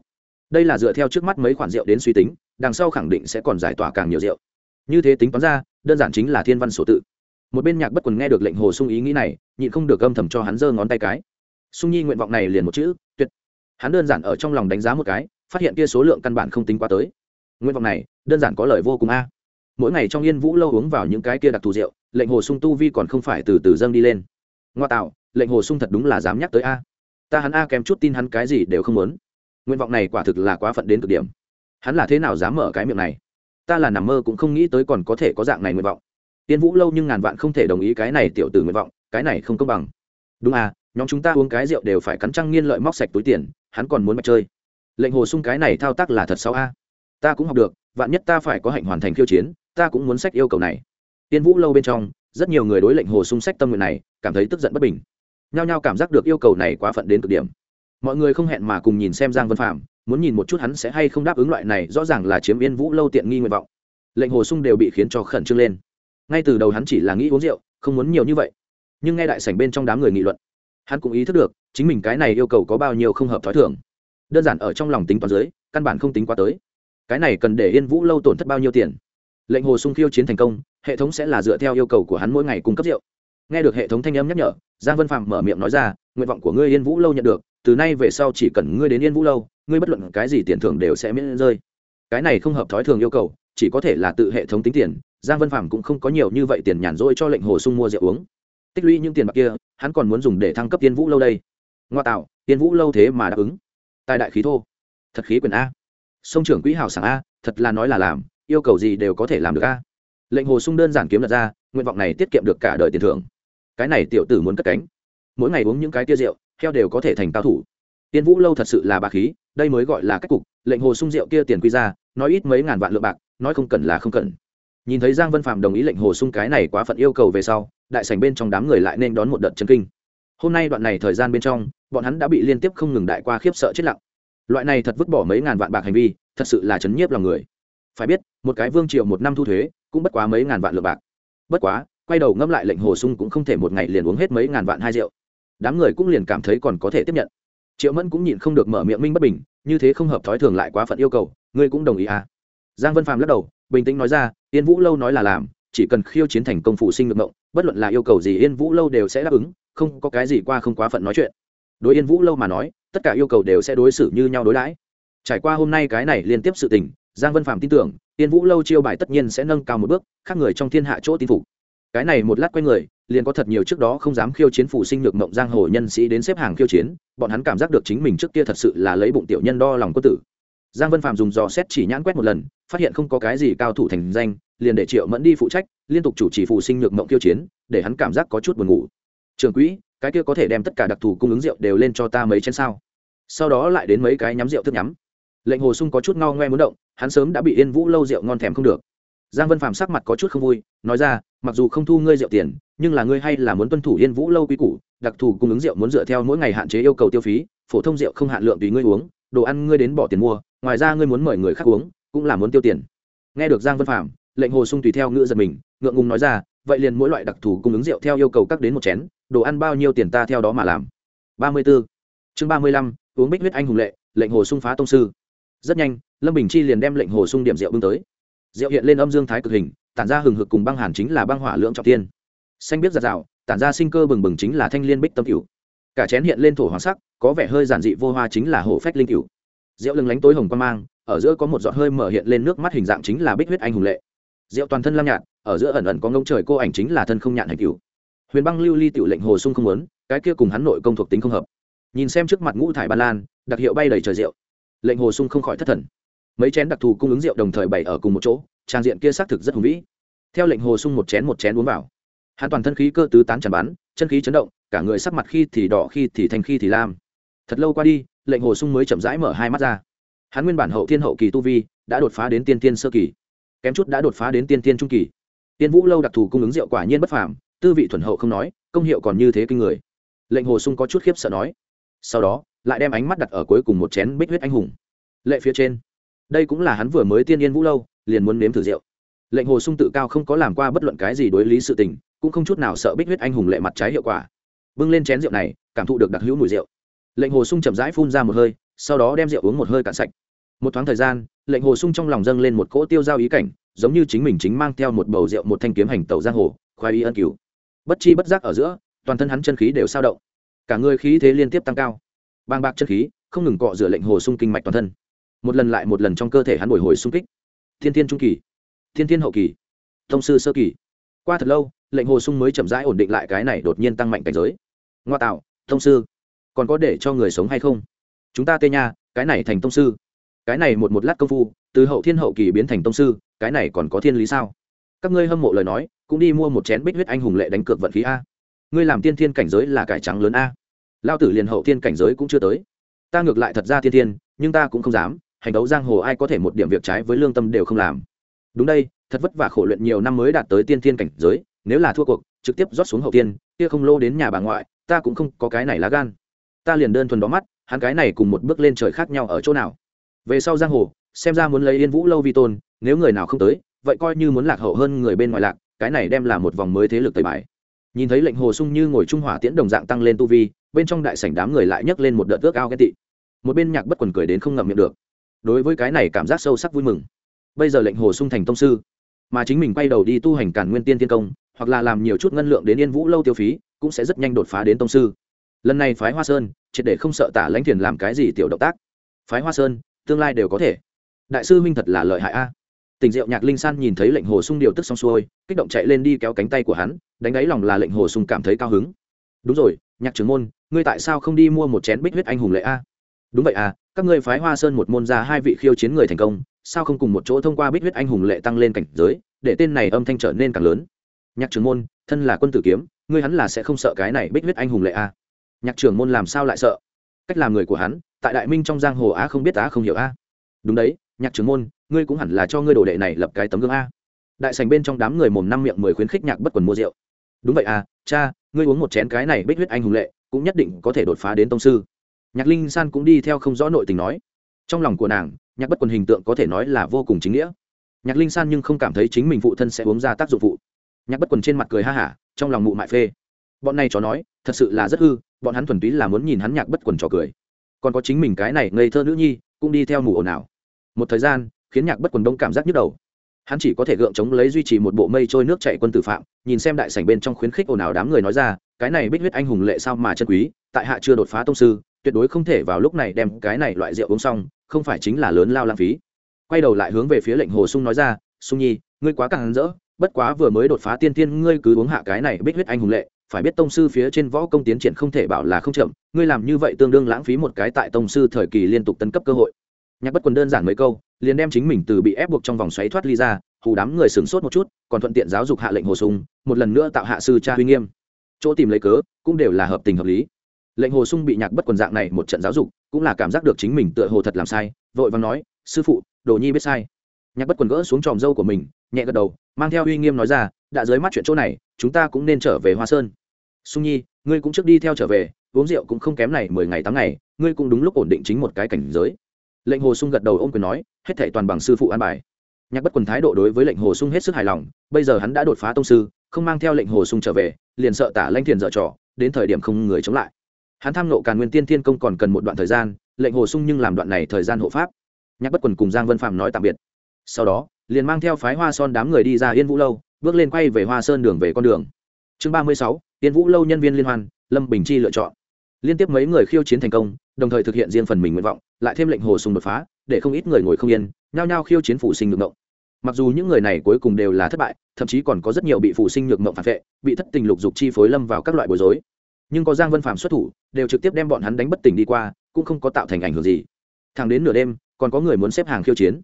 Đây là dựa theo trước mắt mấy khoản rượu đến suy tính đằng sau khẳng định sẽ còn giải tỏa càng nhiều rượu. Như thế tính toán ra, đơn giản chính là thiên văn sổ tự. Một bên nhạc bất quần nghe được lệnh hồ sung ý nghĩ này, nhịn không được âm thầm cho hắn giơ ngón tay cái. Sung nhi nguyện vọng này liền một chữ, tuyệt. Hắn đơn giản ở trong lòng đánh giá một cái, phát hiện kia số lượng căn bản không tính qua tới. Nguyện vọng này, đơn giản có lời vô cùng a. Mỗi ngày trong yên vũ lâu uống vào những cái kia đặc thù rượu, lệnh hồ sung tu vi còn không phải từ từ dâng đi lên. Ngoa tạo, lệnh hồ sung thật đúng là dám nhắc tới a. Ta hắn a kém chút tin hắn cái gì đều không muốn. Nguyện vọng này quả thực là quá phận đến cực điểm hắn là thế nào dám mở cái miệng này? Ta là nằm mơ cũng không nghĩ tới còn có thể có dạng này nguyện vọng. Tiên vũ lâu nhưng ngàn vạn không thể đồng ý cái này tiểu tử nguyện vọng, cái này không công bằng. Đúng à nhóm chúng ta uống cái rượu đều phải cắn trăng nghiên lợi móc sạch túi tiền, hắn còn muốn mặt chơi. Lệnh hồ sung cái này thao tác là thật xấu a. Ta cũng học được, vạn nhất ta phải có hạnh hoàn thành khiêu chiến, ta cũng muốn sách yêu cầu này. Tiên vũ lâu bên trong, rất nhiều người đối lệnh hồ sung sách tâm nguyện này, cảm thấy tức giận bất bình. Nhao nhao cảm giác được yêu cầu này quá phận đến cực điểm. Mọi người không hẹn mà cùng nhìn xem giang Văn phạm muốn nhìn một chút hắn sẽ hay không đáp ứng loại này, rõ ràng là chiếm yên vũ lâu tiện nghi nguyện vọng. Lệnh hồ sung đều bị khiến cho khẩn trương lên. Ngay từ đầu hắn chỉ là nghĩ uống rượu, không muốn nhiều như vậy. Nhưng nghe đại sảnh bên trong đám người nghị luận, hắn cũng ý thức được, chính mình cái này yêu cầu có bao nhiêu không hợp t h ó i thưởng đơn giản ở trong lòng tính toán dưới, căn bản không tính quá tới. Cái này cần để yên vũ lâu tổn thất bao nhiêu tiền? Lệnh hồ sung khiêu chiến thành công, hệ thống sẽ là dựa theo yêu cầu của hắn mỗi ngày cung cấp rượu. Nghe được hệ thống thanh âm nhắc nhở, giang vân phạm mở miệng nói ra, nguyện vọng của ngươi yên vũ lâu nhận được từ nay về sau chỉ cần ngươi đến yên vũ lâu, ngươi bất luận cái gì tiền thưởng đều sẽ miễn rơi. Cái này không hợp thói thường yêu cầu, chỉ có thể là tự hệ thống tính tiền. Giang vân phạm cũng không có nhiều như vậy tiền nhàn rỗi cho lệnh hồ sung mua rượu uống. Tích lũy những tiền bạc kia, hắn còn muốn dùng để thăng cấp tiên vũ lâu đây. Ngoa tạo tiên vũ lâu thế mà đáp ứng. Tài đại khí thô. Thật khí quyền a. Sông trưởng quỹ hào sảng a, thật là nói là làm, yêu cầu gì đều có thể làm được a. Lệnh hồ sung đơn giản kiếm đặt ra, nguyện vọng này tiết kiệm được cả đời tiền thưởng. Cái này tiểu tử muốn cất cánh. Mỗi ngày uống những cái tia rượu heo đều có thể thành cao thủ. Tiên vũ lâu thật sự là bà khí, đây mới gọi là cách cục, lệnh hồ sung rượu kia tiền quy ra, nói ít mấy ngàn vạn lượng bạc, nói không cần là không cần. Nhìn thấy giang vân phạm đồng ý lệnh hồ sung cái này quá phận yêu cầu về sau, đại sảnh bên trong đám người lại nên đón một đợt chân kinh. Hôm nay đoạn này thời gian bên trong, bọn hắn đã bị liên tiếp không ngừng đại qua khiếp sợ chết lặng. Loại này thật vứt bỏ mấy ngàn vạn bạc hành vi, thật sự là chấn nhiếp lòng người. Phải biết, một cái vương triều một năm thu thuế, cũng bất quá mấy ngàn vạn lượng bạc. Bất quá, quay đầu ngâm lại lệnh hồ sung cũng không thể một ngày liền uống hết mấy ngàn vạn hai rượu đám người cũng liền cảm thấy còn có thể tiếp nhận. Triệu mẫn cũng nhịn không được mở miệng minh bất bình, như thế không hợp thói thường lại quá phận yêu cầu, ngươi cũng đồng ý à? Giang vân phàm lắc đầu, bình tĩnh nói ra, yên vũ lâu nói là làm, chỉ cần khiêu chiến thành công phụ sinh được mộng bất luận là yêu cầu gì yên vũ lâu đều sẽ đáp ứng, không có cái gì qua không quá phận nói chuyện. Đối yên vũ lâu mà nói, tất cả yêu cầu đều sẽ đối xử như nhau đối đãi. Trải qua hôm nay cái này liên tiếp sự tình, giang vân phạm tin tưởng, yên vũ lâu chiêu bài tất nhiên sẽ nâng cao một bước, khác người trong thiên hạ chỗ tin phục. Cái này một lát quay người liền có thật nhiều trước đó không dám khiêu chiến phụ sinh nhược mộng giang hồ nhân sĩ đến xếp hàng khiêu chiến, bọn hắn cảm giác được chính mình trước kia thật sự là lấy bụng tiểu nhân đo lòng quân tử. Giang vân phạm dùng dò xét chỉ nhãn quét một lần, phát hiện không có cái gì cao thủ thành danh, liền để triệu mẫn đi phụ trách, liên tục chủ trì phụ sinh nhược mộng khiêu chiến, để hắn cảm giác có chút buồn ngủ. Trường quỹ, cái kia có thể đem tất cả đặc thù cung ứng rượu đều lên cho ta mấy chén sao? Sau đó lại đến mấy cái nhắm rượu thức nhắm. Lệnh hồ sung có chút ngao ngoe muốn động, hắn sớm đã bị yên vũ lâu rượu ngon thèm không được giang vân phạm sắc mặt có chút không vui, nói ra, mặc dù không thu ngươi rượu tiền, nhưng là ngươi hay là muốn tuân thủ yên vũ lâu quy củ, đặc thù cung ứng rượu muốn dựa theo mỗi ngày hạn chế yêu cầu tiêu phí, phổ thông rượu không hạn lượng tùy ngươi uống, đồ ăn ngươi đến bỏ tiền mua, ngoài ra ngươi muốn mời người khác uống, cũng là muốn tiêu tiền. Nghe được giang vân phạm lệnh hồ sung tùy theo ngữ giật mình, ngượng ngùng nói ra, vậy liền mỗi loại đặc thù cung ứng rượu theo yêu cầu các đến một chén, đồ ăn bao nhiêu tiền ta theo đó mà làm. Ba mươi 34. chương ba mươi lăm, uống bích huyết anh hùng lệ, lệnh hồ sung phá tông sư. Rất nhanh, lâm bình chi liền đem lệnh hồ sung điểm rượu bưng tới. Diệu hiện lên âm dương thái cực hình, tản ra hừng hực cùng băng hàn chính là băng hỏa lưỡng trọng tiên. Xanh biết giặt rào, tản ra sinh cơ bừng bừng chính là thanh liên bích tâm cửu. Cả chén hiện lên thổ hoàng sắc, có vẻ hơi giản dị vô hoa chính là hổ phách linh cửu. Rượu lừng lánh tối hồng quan mang, ở giữa có một giọt hơi mở hiện lên nước mắt hình dạng chính là bích huyết anh hùng lệ. Rượu toàn thân lam nhạt, ở giữa ẩn ẩn có ngông trời cô ảnh chính là thân không nhạn hành cửu. Huyền băng lưu ly tiểu lệnh hồ sung không muốn, cái kia cùng hắn nội công thuộc tính không hợp. Nhìn xem trước mặt ngũ thải ba lan, đặc hiệu bay đầy trời rượu lệnh hồ sung không khỏi thất thần mấy chén đặc thù cung ứng rượu đồng thời bày ở cùng một chỗ, trang diện kia xác thực rất hùng vĩ. Theo lệnh hồ sung một chén một chén uống vào. Hắn toàn thân khí cơ tứ tán tràn bắn, chân khí chấn động, cả người sắc mặt khi thì đỏ, khi thì thành khi thì lam. Thật lâu qua đi, lệnh hồ sung mới chậm rãi mở hai mắt ra. Hắn nguyên bản hậu thiên hậu kỳ tu vi đã đột phá đến tiên tiên sơ kỳ, kém chút đã đột phá đến tiên tiên trung kỳ. Tiên vũ lâu đặc thù cung ứng rượu quả nhiên bất phàm, tư vị thuần hậu không nói, công hiệu còn như thế kinh người. Lệnh hồ sung có chút khiếp sợ nói, sau đó lại đem ánh mắt đặt ở cuối cùng một chén bích huyết anh hùng. Lệ phía trên đây cũng là hắn vừa mới tiên yên vũ lâu, liền muốn nếm thử rượu. Lệnh hồ sung tự cao không có làm qua bất luận cái gì đối lý sự tình, cũng không chút nào sợ bích huyết anh hùng lệ mặt trái hiệu quả. Bưng lên chén rượu này, cảm thụ được đặc hữu mùi rượu. Lệnh hồ sung chậm rãi phun ra một hơi, sau đó đem rượu uống một hơi cạn sạch. Một thoáng thời gian, lệnh hồ sung trong lòng dâng lên một cỗ tiêu giao ý cảnh, giống như chính mình chính mang theo một bầu rượu một thanh kiếm hành tẩu giang hồ, khoái y ân cứu. Bất chi bất giác ở giữa, toàn thân hắn chân khí đều sao động. Cả người khí thế liên tiếp tăng cao. Bang bạc chân khí, không ngừng cọ rửa lệnh hồ sung kinh mạch toàn thân một lần lại một lần trong cơ thể hắn bồi hồi sung kích. Thiên thiên trung kỳ, thiên thiên hậu kỳ, thông sư sơ kỳ. Qua thật lâu, lệnh hồ sung mới chậm rãi ổn định lại cái này đột nhiên tăng mạnh cảnh giới. Ngoa tạo, thông sư, còn có để cho người sống hay không? Chúng ta tê nha, cái này thành thông sư. Cái này một một lát công phu, từ hậu thiên hậu kỳ biến thành tông sư, cái này còn có thiên lý sao? Các ngươi hâm mộ lời nói, cũng đi mua một chén bích huyết anh hùng lệ đánh cược vận khí a. Ngươi làm tiên thiên cảnh giới là cải trắng lớn a. Lao tử liền hậu thiên cảnh giới cũng chưa tới. Ta ngược lại thật ra tiên thiên, nhưng ta cũng không dám hành đấu giang hồ ai có thể một điểm việc trái với lương tâm đều không làm. Đúng đây, thật vất vả khổ luyện nhiều năm mới đạt tới tiên thiên cảnh giới, nếu là thua cuộc, trực tiếp rót xuống hậu tiên, kia không lô đến nhà bà ngoại, ta cũng không có cái này lá gan. Ta liền đơn thuần đó mắt, hắn cái này cùng một bước lên trời khác nhau ở chỗ nào. Về sau giang hồ, xem ra muốn lấy yên vũ lâu vi tôn, nếu người nào không tới, vậy coi như muốn lạc hậu hơn người bên ngoài lạc, cái này đem là một vòng mới thế lực tẩy bài. Nhìn thấy lệnh hồ sung như ngồi trung hỏa tiễn đồng dạng tăng lên tu vi, bên trong đại sảnh đám người lại nhấc lên một đợt ước ao ghen tị. Một bên nhạc bất quần cười đến không ngậm miệng được đối với cái này cảm giác sâu sắc vui mừng. Bây giờ lệnh hồ sung thành tông sư, mà chính mình quay đầu đi tu hành cản nguyên tiên tiên công, hoặc là làm nhiều chút ngân lượng đến yên vũ lâu tiêu phí, cũng sẽ rất nhanh đột phá đến tông sư. Lần này phái hoa sơn, triệt để không sợ tả lãnh thiền làm cái gì tiểu động tác. Phái hoa sơn, tương lai đều có thể. Đại sư huynh thật là lợi hại a. Tình diệu nhạc linh san nhìn thấy lệnh hồ sung điều tức xong xuôi, kích động chạy lên đi kéo cánh tay của hắn, đánh đáy lòng là lệnh hồ sung cảm thấy cao hứng. Đúng rồi, nhạc trưởng môn, ngươi tại sao không đi mua một chén bích huyết anh hùng lệ a? Đúng vậy à các ngươi phái hoa sơn một môn ra hai vị khiêu chiến người thành công, sao không cùng một chỗ thông qua bích huyết anh hùng lệ tăng lên cảnh giới, để tên này âm thanh trở nên càng lớn? Nhạc trưởng môn, thân là quân tử kiếm, ngươi hắn là sẽ không sợ cái này bích huyết anh hùng lệ a. Nhạc trưởng môn làm sao lại sợ? Cách làm người của hắn, tại đại minh trong giang hồ á không biết á không hiểu a. Đúng đấy, nhạc trưởng môn, ngươi cũng hẳn là cho ngươi đồ đệ này lập cái tấm gương a. Đại sành bên trong đám người mồm năm miệng mười khuyến khích nhạc bất quần mua rượu. Đúng vậy à cha, ngươi uống một chén cái này bích huyết anh hùng lệ, cũng nhất định có thể đột phá đến tông sư nhạc linh san cũng đi theo không rõ nội tình nói. Trong lòng của nàng, nhạc bất quần hình tượng có thể nói là vô cùng chính nghĩa. Nhạc linh san nhưng không cảm thấy chính mình phụ thân sẽ uống ra tác dụng phụ. Nhạc bất quần trên mặt cười ha hả, trong lòng mụ mại phê. Bọn này chó nói, thật sự là rất hư, bọn hắn thuần túy là muốn nhìn hắn nhạc bất quần trò cười. Còn có chính mình cái này ngây thơ nữ nhi, cũng đi theo mù ồn ào. Một thời gian, khiến nhạc bất quần đông cảm giác nhức đầu. Hắn chỉ có thể gượng chống lấy duy trì một bộ mây trôi nước chạy quân tử phạm, nhìn xem đại sảnh bên trong khuyến khích ồn ào đám người nói ra, cái này bích huyết anh hùng lệ sao mà chân quý, tại hạ chưa đột phá tông sư tuyệt đối không thể vào lúc này đem cái này loại rượu uống xong, không phải chính là lớn lao lãng phí. Quay đầu lại hướng về phía lệnh hồ sung nói ra, sung nhi, ngươi quá càng rỡ, bất quá vừa mới đột phá tiên tiên, ngươi cứ uống hạ cái này bích huyết anh hùng lệ, phải biết tông sư phía trên võ công tiến triển không thể bảo là không chậm, ngươi làm như vậy tương đương lãng phí một cái tại tông sư thời kỳ liên tục tấn cấp cơ hội. Nhạc bất quần đơn giản mấy câu, liền đem chính mình từ bị ép buộc trong vòng xoáy thoát ly ra, hù đám người sửng sốt một chút, còn thuận tiện giáo dục hạ lệnh hồ sung, một lần nữa tạo hạ sư cha uy nghiêm. Chỗ tìm lấy cớ, cũng đều là hợp tình hợp lý lệnh hồ sung bị nhạc bất quần dạng này một trận giáo dục, cũng là cảm giác được chính mình tựa hồ thật làm sai, vội vàng nói, sư phụ, đồ nhi biết sai. Nhạc bất quần gỡ xuống tròm dâu của mình, nhẹ gật đầu, mang theo uy nghiêm nói ra, đã dưới mắt chuyện chỗ này, chúng ta cũng nên trở về hoa sơn. Sung nhi, ngươi cũng trước đi theo trở về, uống rượu cũng không kém này mười ngày tám ngày, ngươi cũng đúng lúc ổn định chính một cái cảnh giới. Lệnh hồ sung gật đầu ôm quyền nói, hết thảy toàn bằng sư phụ an bài. Nhạc bất quần thái độ đối với lệnh hồ sung hết sức hài lòng, bây giờ hắn đã đột phá tông sư, không mang theo lệnh hồ sung trở về, liền sợ tả lanh thiền dở trò, đến thời điểm không người chống lại hắn tham nộ càn nguyên tiên thiên công còn cần một đoạn thời gian, lệnh hồ sung nhưng làm đoạn này thời gian hộ pháp. Nhắc bất quần cùng giang vân phạm nói tạm biệt. Sau đó, liền mang theo phái hoa son đám người đi ra yên vũ lâu, bước lên quay về hoa sơn đường về con đường. Chương ba mươi sáu, yên vũ lâu nhân viên liên hoan, lâm bình chi lựa chọn. Liên tiếp mấy người khiêu chiến thành công, đồng thời thực hiện riêng phần mình nguyện vọng, lại thêm lệnh hồ sung đột phá, để không ít người ngồi không yên, nhao nhao khiêu chiến phụ sinh ngược mộng. Mặc dù những người này cuối cùng đều là thất bại, thậm chí còn có rất nhiều bị phụ sinh nhược mộng phản vệ, bị thất tình lục dục chi phối lâm vào các loại bối rối nhưng có giang vân phạm xuất thủ, đều trực tiếp đem bọn hắn đánh bất tỉnh đi qua, cũng không có tạo thành ảnh hưởng gì. Thẳng đến nửa đêm, còn có người muốn xếp hàng khiêu chiến.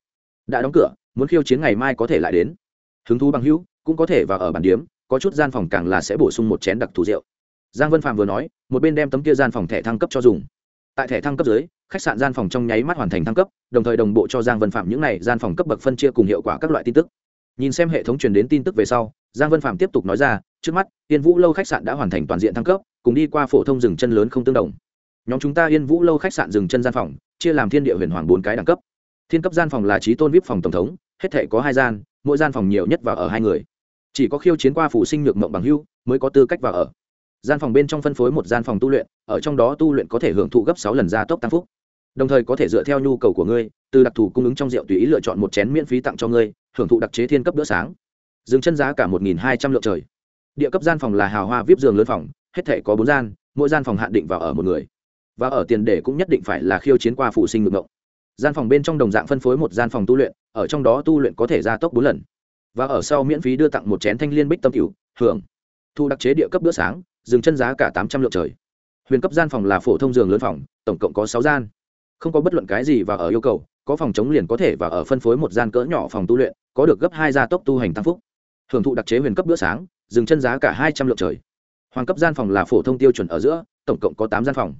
Đã đóng cửa, muốn khiêu chiến ngày mai có thể lại đến. Hứng thú bằng hữu, cũng có thể vào ở bản điếm có chút gian phòng càng là sẽ bổ sung một chén đặc thù rượu. Giang vân phạm vừa nói, một bên đem tấm kia gian phòng thẻ thăng cấp cho dùng. Tại thẻ thăng cấp dưới, khách sạn gian phòng trong nháy mắt hoàn thành thăng cấp, đồng thời đồng bộ cho giang vân phạm những n à y gian phòng cấp bậc phân chia cùng hiệu quả các loại tin tức. Nhìn xem hệ thống truyền đến tin tức về sau, giang vân phạm tiếp tục nói ra, trước mắt Tiên vũ lâu khách sạn đã hoàn thành toàn diện thăng cấp cùng đi qua phổ thông rừng chân lớn không tương đồng. Nhóm chúng ta yên vũ lâu khách sạn rừng chân gian phòng, chia làm thiên địa huyền hoàng bốn cái đẳng cấp. Thiên cấp gian phòng là trí tôn vip phòng tổng thống, hết thể có hai gian, mỗi gian phòng nhiều nhất vào ở hai người. Chỉ có khiêu chiến qua phủ sinh nhược mộng bằng hưu mới có tư cách vào ở. Gian phòng bên trong phân phối một gian phòng tu luyện, ở trong đó tu luyện có thể hưởng thụ gấp sáu lần gia tốc tăng phúc. Đồng thời có thể dựa theo nhu cầu của ngươi, từ đặc thù cung ứng trong rượu tùy ý lựa chọn một chén miễn phí tặng cho ngươi, hưởng thụ đặc chế thiên cấp bữa sáng. Dừng chân giá cả một hai trăm lượng trời. Địa cấp gian phòng là hào hoa vip giường lớn phòng hết thể có bốn gian, mỗi gian phòng hạn định vào ở một người. Và ở tiền để cũng nhất định phải là khiêu chiến qua phụ sinh ngược ngộng. Gian phòng bên trong đồng dạng phân phối một gian phòng tu luyện, ở trong đó tu luyện có thể gia tốc bốn lần. Và ở sau miễn phí đưa tặng một chén thanh liên bích tâm cửu, hưởng. Thu đặc chế địa cấp bữa sáng, dừng chân giá cả tám trăm lượng trời. Huyền cấp gian phòng là phổ thông giường lớn phòng, tổng cộng có sáu gian. Không có bất luận cái gì và ở yêu cầu, có phòng chống liền có thể và ở phân phối một gian cỡ nhỏ phòng tu luyện, có được gấp hai gia tốc tu hành tăng phúc. Hưởng thụ đặc chế huyền cấp bữa sáng, dừng chân giá cả hai trăm lượng trời hoàng cấp gian phòng là phổ thông tiêu chuẩn ở giữa, tổng cộng có tám gian phòng.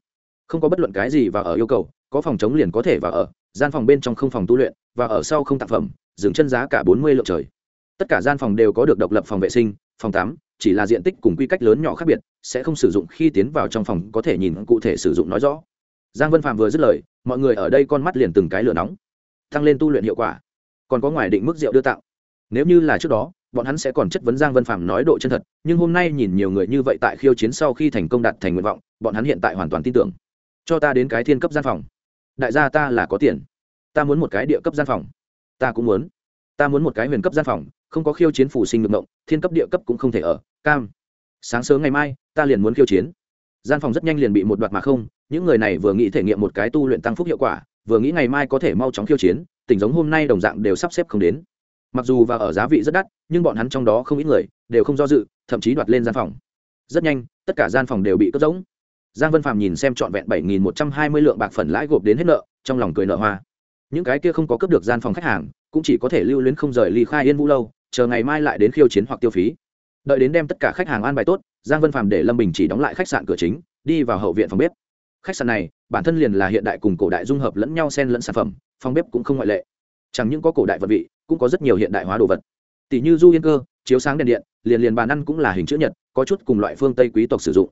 Không có bất luận cái gì và ở yêu cầu, có phòng chống liền có thể vào ở, gian phòng bên trong không phòng tu luyện và ở sau không tạp phẩm, dừng chân giá cả bốn mươi lượng trời. Tất cả gian phòng đều có được độc lập phòng vệ sinh, phòng tắm, chỉ là diện tích cùng quy cách lớn nhỏ khác biệt, sẽ không sử dụng khi tiến vào trong phòng có thể nhìn cụ thể sử dụng nói rõ. Giang vân phạm vừa dứt lời, mọi người ở đây con mắt liền từng cái lửa nóng. Tăng lên tu luyện hiệu quả. Còn có ngoài định mức rượu đưa tặng. Nếu như là trước đó bọn hắn sẽ còn chất vấn giang vân phạm nói độ chân thật, nhưng hôm nay nhìn nhiều người như vậy tại khiêu chiến sau khi thành công đạt thành nguyện vọng, bọn hắn hiện tại hoàn toàn tin tưởng. Cho ta đến cái thiên cấp gian phòng. Đại gia ta là có tiền. Ta muốn một cái địa cấp gian phòng. Ta cũng muốn. Ta muốn một cái huyền cấp gian phòng, không có khiêu chiến phủ sinh ngược ngộng, thiên cấp địa cấp cũng không thể ở. Cam. Sáng sớm ngày mai, ta liền muốn khiêu chiến. Gian phòng rất nhanh liền bị một đoạt mà không, những người này vừa nghĩ thể nghiệm một cái tu luyện tăng phúc hiệu quả, vừa nghĩ ngày mai có thể mau chóng khiêu chiến, tình giống hôm nay đồng dạng đều sắp xếp không đến mặc dù và ở giá vị rất đắt, nhưng bọn hắn trong đó không ít người đều không do dự, thậm chí đoạt lên gian phòng. Rất nhanh, tất cả gian phòng đều bị cất rỗng. Giang vân phạm nhìn xem trọn vẹn bảy nghìn một trăm hai mươi lượng bạc phần lãi gộp đến hết nợ, trong lòng cười nợ hoa. Những cái kia không có cướp được gian phòng khách hàng, cũng chỉ có thể lưu luyến không rời ly khai yên vũ lâu, chờ ngày mai lại đến khiêu chiến hoặc tiêu phí. Đợi đến đem tất cả khách hàng an bài tốt, giang vân phạm để lâm bình chỉ đóng lại khách sạn cửa chính, đi vào hậu viện phòng bếp. Khách sạn này, bản thân liền là hiện đại cùng cổ đại dung hợp lẫn nhau xen lẫn sản phẩm, phòng bếp cũng không ngoại lệ. Chẳng những có cổ đại vật vị cũng có rất nhiều hiện đại hóa đồ vật. Tỷ như du yên cơ chiếu sáng đèn điện liền liền bàn ăn cũng là hình chữ nhật có chút cùng loại phương tây quý tộc sử dụng.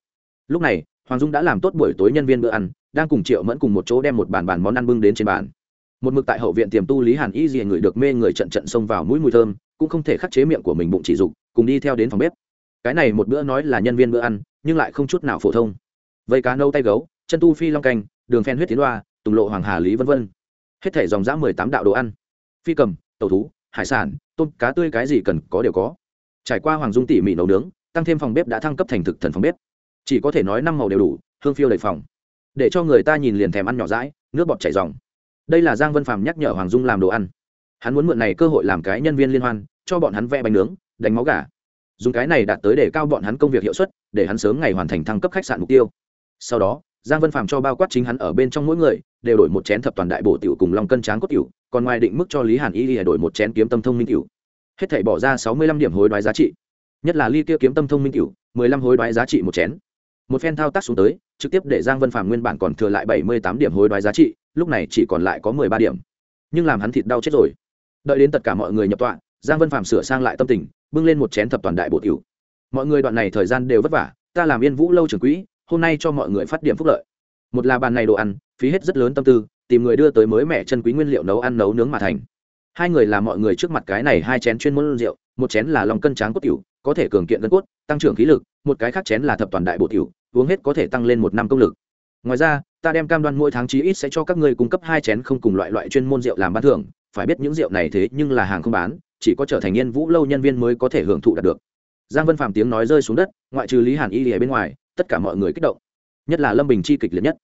Lúc này hoàng dung đã làm tốt buổi tối nhân viên bữa ăn đang cùng triệu mẫn cùng một chỗ đem một bàn bàn món ăn bưng đến trên bàn. Một mực tại hậu viện tiềm tu lý hàn y gì người được mê người trận trận xông vào mũi mùi thơm cũng không thể khắc chế miệng của mình bụng chỉ dục cùng đi theo đến phòng bếp. Cái này một bữa nói là nhân viên bữa ăn nhưng lại không chút nào phổ thông. Vây cá nâu tay gấu chân tu phi long canh đường phen huyết tiến loa, tùng lộ hoàng hà lý v v hết thể dòng dã mười tám đạo đồ ăn. Phi cầm tàu thú, hải sản, tôm, cá tươi cái gì cần có đều có. Trải qua hoàng dung tỉ mỉ nấu nướng, tăng thêm phòng bếp đã thăng cấp thành thực thần phòng bếp. Chỉ có thể nói năm màu đều đủ, hương phiêu đầy phòng. Để cho người ta nhìn liền thèm ăn nhỏ rãi nước bọt chảy dòng. Đây là giang vân phàm nhắc nhở hoàng dung làm đồ ăn. Hắn muốn mượn này cơ hội làm cái nhân viên liên hoan, cho bọn hắn vẽ bánh nướng, đánh máu gà. Dùng cái này đạt tới để cao bọn hắn công việc hiệu suất, để hắn sớm ngày hoàn thành thăng cấp khách sạn mục tiêu. Sau đó giang vân phàm cho bao quát chính hắn ở bên trong mỗi người, đều đổi một chén thập toàn đại bổ tiểu cùng long cân tráng cốt tiểu, còn ngoài định mức cho lý hàn y đổi một chén kiếm tâm thông minh tiểu. Hết thảy bỏ ra sáu mươi lăm điểm hối đoái giá trị. Nhất là ly kia kiếm tâm thông minh tiểu, mười lăm hối đoái giá trị một chén. Một phen thao tác xuống tới, trực tiếp để giang vân phàm nguyên bản còn thừa lại bảy mươi tám điểm hối đoái giá trị, lúc này chỉ còn lại có mười ba điểm. Nhưng làm hắn thịt đau chết rồi. Đợi đến tất cả mọi người nhập tọa, giang vân phàm sửa sang lại tâm tình, bưng lên một chén thập toàn đại bổ tiểu. Mọi người đoạn này thời gian đều vất vả, ta làm yên vũ lâu trưởng quỹ hôm nay cho mọi người phát điểm phúc lợi. Một là bàn này đồ ăn, phí hết rất lớn tâm tư, tìm người đưa tới mới mẻ chân quý nguyên liệu nấu ăn nấu nướng mà thành. Hai người là mọi người trước mặt cái này hai chén chuyên môn rượu, một chén là lòng cân tráng cốt tiểu, có thể cường kiện gân cốt, tăng trưởng khí lực, một cái khác chén là thập toàn đại bộ tiểu, uống hết có thể tăng lên một năm công lực. Ngoài ra, ta đem cam đoan mỗi tháng chí ít sẽ cho các ngươi cung cấp hai chén không cùng loại loại chuyên môn rượu làm bán thưởng, phải biết những rượu này thế nhưng là hàng không bán, chỉ có trở thành yên vũ lâu nhân viên mới có thể hưởng thụ đạt được. Giang vân phạm tiếng nói rơi xuống đất, ngoại trừ lý hàn y ở bên ngoài tất cả mọi người kích động. Nhất là lâm bình chi kịch liệt nhất.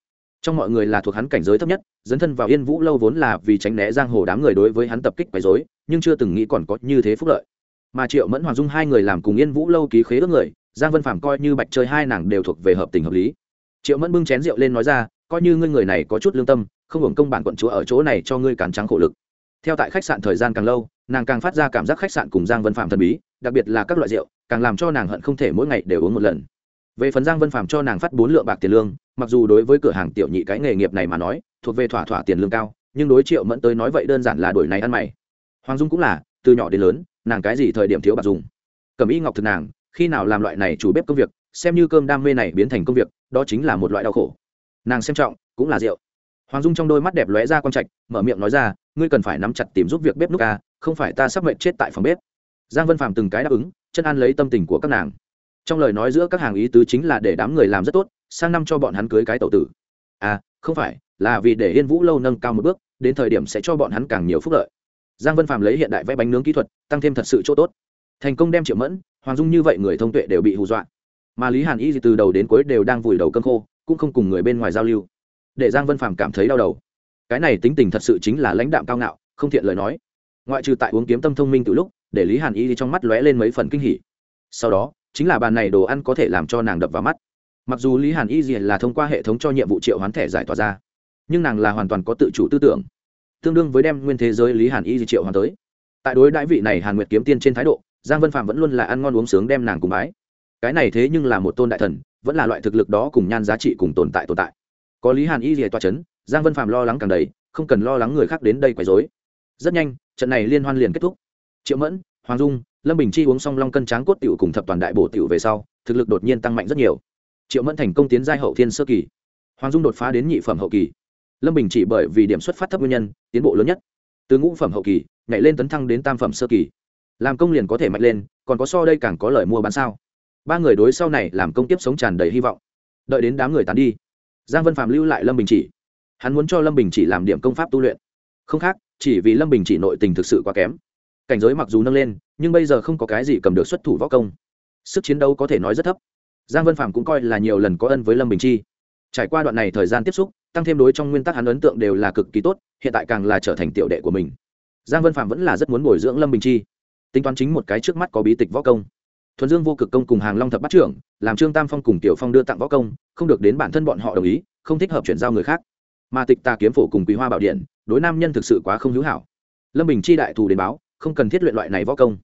Trong mọi người là thuộc hắn cảnh giới thấp nhất, dấn thân vào yên vũ lâu vốn là vì tránh né giang hồ đám người đối với hắn tập kích quấy dối nhưng chưa từng nghĩ còn có như thế phúc lợi. Mà triệu mẫn hoàng dung hai người làm cùng yên vũ lâu ký khế ước người, giang vân phạm coi như bạch chơi hai nàng đều thuộc về hợp tình hợp lý. Triệu mẫn bưng chén rượu lên nói ra, coi như ngươi người này có chút lương tâm, không hưởng công bản quận chúa ở chỗ này cho ngươi cản trắng khổ lực. Theo tại khách sạn thời gian càng lâu, nàng càng phát ra cảm giác khách sạn cùng giang vân phạm thần bí, đặc biệt là các loại rượu, càng làm cho nàng hận không thể mỗi ngày đều uống một lần về phần giang vân phạm cho nàng phát bốn lượng bạc tiền lương, mặc dù đối với cửa hàng tiểu nhị cái nghề nghiệp này mà nói, thuộc về thỏa thỏa tiền lương cao, nhưng đối triệu mẫn tới nói vậy đơn giản là đổi này ăn mày. Hoàng dung cũng là, từ nhỏ đến lớn, nàng cái gì thời điểm thiếu bạc dùng. Cầm y ngọc thực nàng, khi nào làm loại này chủ bếp công việc, xem như cơm đam mê này biến thành công việc, đó chính là một loại đau khổ. Nàng xem trọng, cũng là rượu. Hoàng dung trong đôi mắt đẹp lóe ra con trạch, mở miệng nói ra, ngươi cần phải nắm chặt tìm giúp việc bếp núc ca không phải ta sắp mệnh chết tại phòng bếp. Giang vân phạm từng cái đáp ứng, chân an lấy tâm tình của các nàng trong lời nói giữa các hàng ý tứ chính là để đám người làm rất tốt, sang năm cho bọn hắn cưới cái tẩu tử. À không phải, là vì để yên vũ lâu nâng cao một bước, đến thời điểm sẽ cho bọn hắn càng nhiều phúc lợi. Giang vân phạm lấy hiện đại vẽ bánh nướng kỹ thuật, tăng thêm thật sự chỗ tốt. Thành công đem triệu mẫn, hoàng dung như vậy người thông tuệ đều bị hù dọa. Mà lý hàn y từ đầu đến cuối đều đang vùi đầu cơm khô, cũng không cùng người bên ngoài giao lưu. Để giang vân Phạm cảm thấy đau đầu. Cái này tính tình thật sự chính là lãnh đạm cao ngạo, không thiện lời nói. Ngoại trừ tại uống kiếm tâm thông minh từ lúc, để lý hàn y trong mắt lóe lên mấy phần kinh hỉ. Sau đó chính là bàn này đồ ăn có thể làm cho nàng đập vào mắt. Mặc dù lý hàn y là thông qua hệ thống cho nhiệm vụ triệu hoán thẻ giải tỏa ra, nhưng nàng là hoàn toàn có tự chủ tư tưởng, tương đương với đem nguyên thế giới lý hàn y triệu hoán tới. Tại đối đại vị này hàn nguyệt kiếm tiên trên thái độ, giang vân phạm vẫn luôn là ăn ngon uống sướng đem nàng cùng bái. Cái này thế nhưng là một tôn đại thần, vẫn là loại thực lực đó cùng nhan giá trị cùng tồn tại tồn tại. Có lý hàn y di toa c h ấ n giang vân phạm lo lắng càng đầy, không cần lo lắng người khác đến đây quấy dối rất nhanh, trận này liên hoan liền kết thúc. Triệu mẫn hoàng dung, lâm bình chi uống xong long cân tráng cốt tiểu cùng thập toàn đại bổ tiểu về sau, thực lực đột nhiên tăng mạnh rất nhiều. Triệu mẫn thành công tiến giai hậu thiên sơ kỳ. Hoàng dung đột phá đến nhị phẩm hậu kỳ. Lâm bình chỉ bởi vì điểm xuất phát thấp nguyên nhân, tiến bộ lớn nhất. Từ ngũ phẩm hậu kỳ, nhảy lên tấn thăng đến tam phẩm sơ kỳ. Làm công liền có thể mạnh lên, còn có so đây càng có lời mua bán sao? Ba người đối sau này làm công tiếp sống tràn đầy hy vọng. Đợi đến đám người tán đi, giang vân phạm lưu lại lâm bình chỉ. Hắn muốn cho lâm bình chỉ làm điểm công pháp tu luyện. Không khác, chỉ vì lâm bình chỉ nội tình thực sự quá kém cảnh giới mặc dù nâng lên, nhưng bây giờ không có cái gì cầm được xuất thủ võ công. Sức chiến đấu có thể nói rất thấp. Giang vân phạm cũng coi là nhiều lần có ân với lâm bình chi. Trải qua đoạn này thời gian tiếp xúc, tăng thêm đối trong nguyên tắc hắn ấn tượng đều là cực kỳ tốt, hiện tại càng là trở thành tiểu đệ của mình. Giang vân phạm vẫn là rất muốn bồi dưỡng lâm bình chi. Tính toán chính một cái trước mắt có bí tịch võ công. Thuần dương vô cực công cùng hàng long thập bắt trưởng, làm trương tam phong cùng tiểu phong đưa tặng võ công, không được đến bản thân bọn họ đồng ý, không thích hợp chuyển giao người khác. Mà tịch tà kiếm phổ cùng quý hoa bảo điện, đối nam nhân thực sự quá không hữu hảo. Lâm bình chi đại thù đến báo không cần thiết luyện loại này võ công.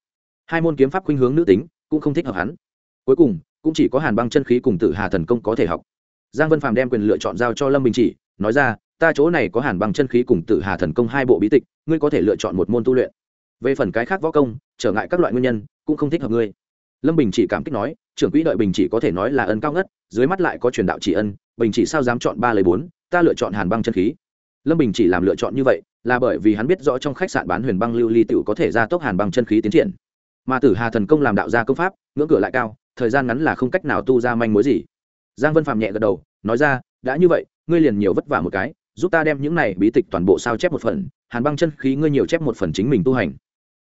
Hai môn kiếm pháp khuynh hướng nữ tính, cũng không thích hợp hắn. Cuối cùng, cũng chỉ có hàn băng chân khí cùng tử hà thần công có thể học. Giang vân phàm đem quyền lựa chọn giao cho lâm bình chỉ, nói ra, ta chỗ này có hàn băng chân khí cùng tử hà thần công hai bộ bí tịch, ngươi có thể lựa chọn một môn tu luyện. Về phần cái khác võ công, trở ngại các loại nguyên nhân, cũng không thích hợp ngươi. Lâm bình chỉ cảm kích nói, trưởng quỹ đợi bình chỉ có thể nói là ân cao ngất, dưới mắt lại có truyền đạo chỉ ân, bình chỉ sao dám chọn ba lời bốn, ta lựa chọn hàn băng chân khí. Lâm bình chỉ làm lựa chọn như vậy là bởi vì hắn biết rõ trong khách sạn bán huyền băng lưu ly tiểu có thể gia tốc hàn băng chân khí tiến triển. Mà tử hà thần công làm đạo gia công pháp, ngưỡng cửa lại cao, thời gian ngắn là không cách nào tu ra manh mối gì. Giang vân phạm nhẹ gật đầu, nói ra, đã như vậy, ngươi liền nhiều vất vả một cái, giúp ta đem những này bí tịch toàn bộ sao chép một phần, hàn băng chân khí ngươi nhiều chép một phần chính mình tu hành.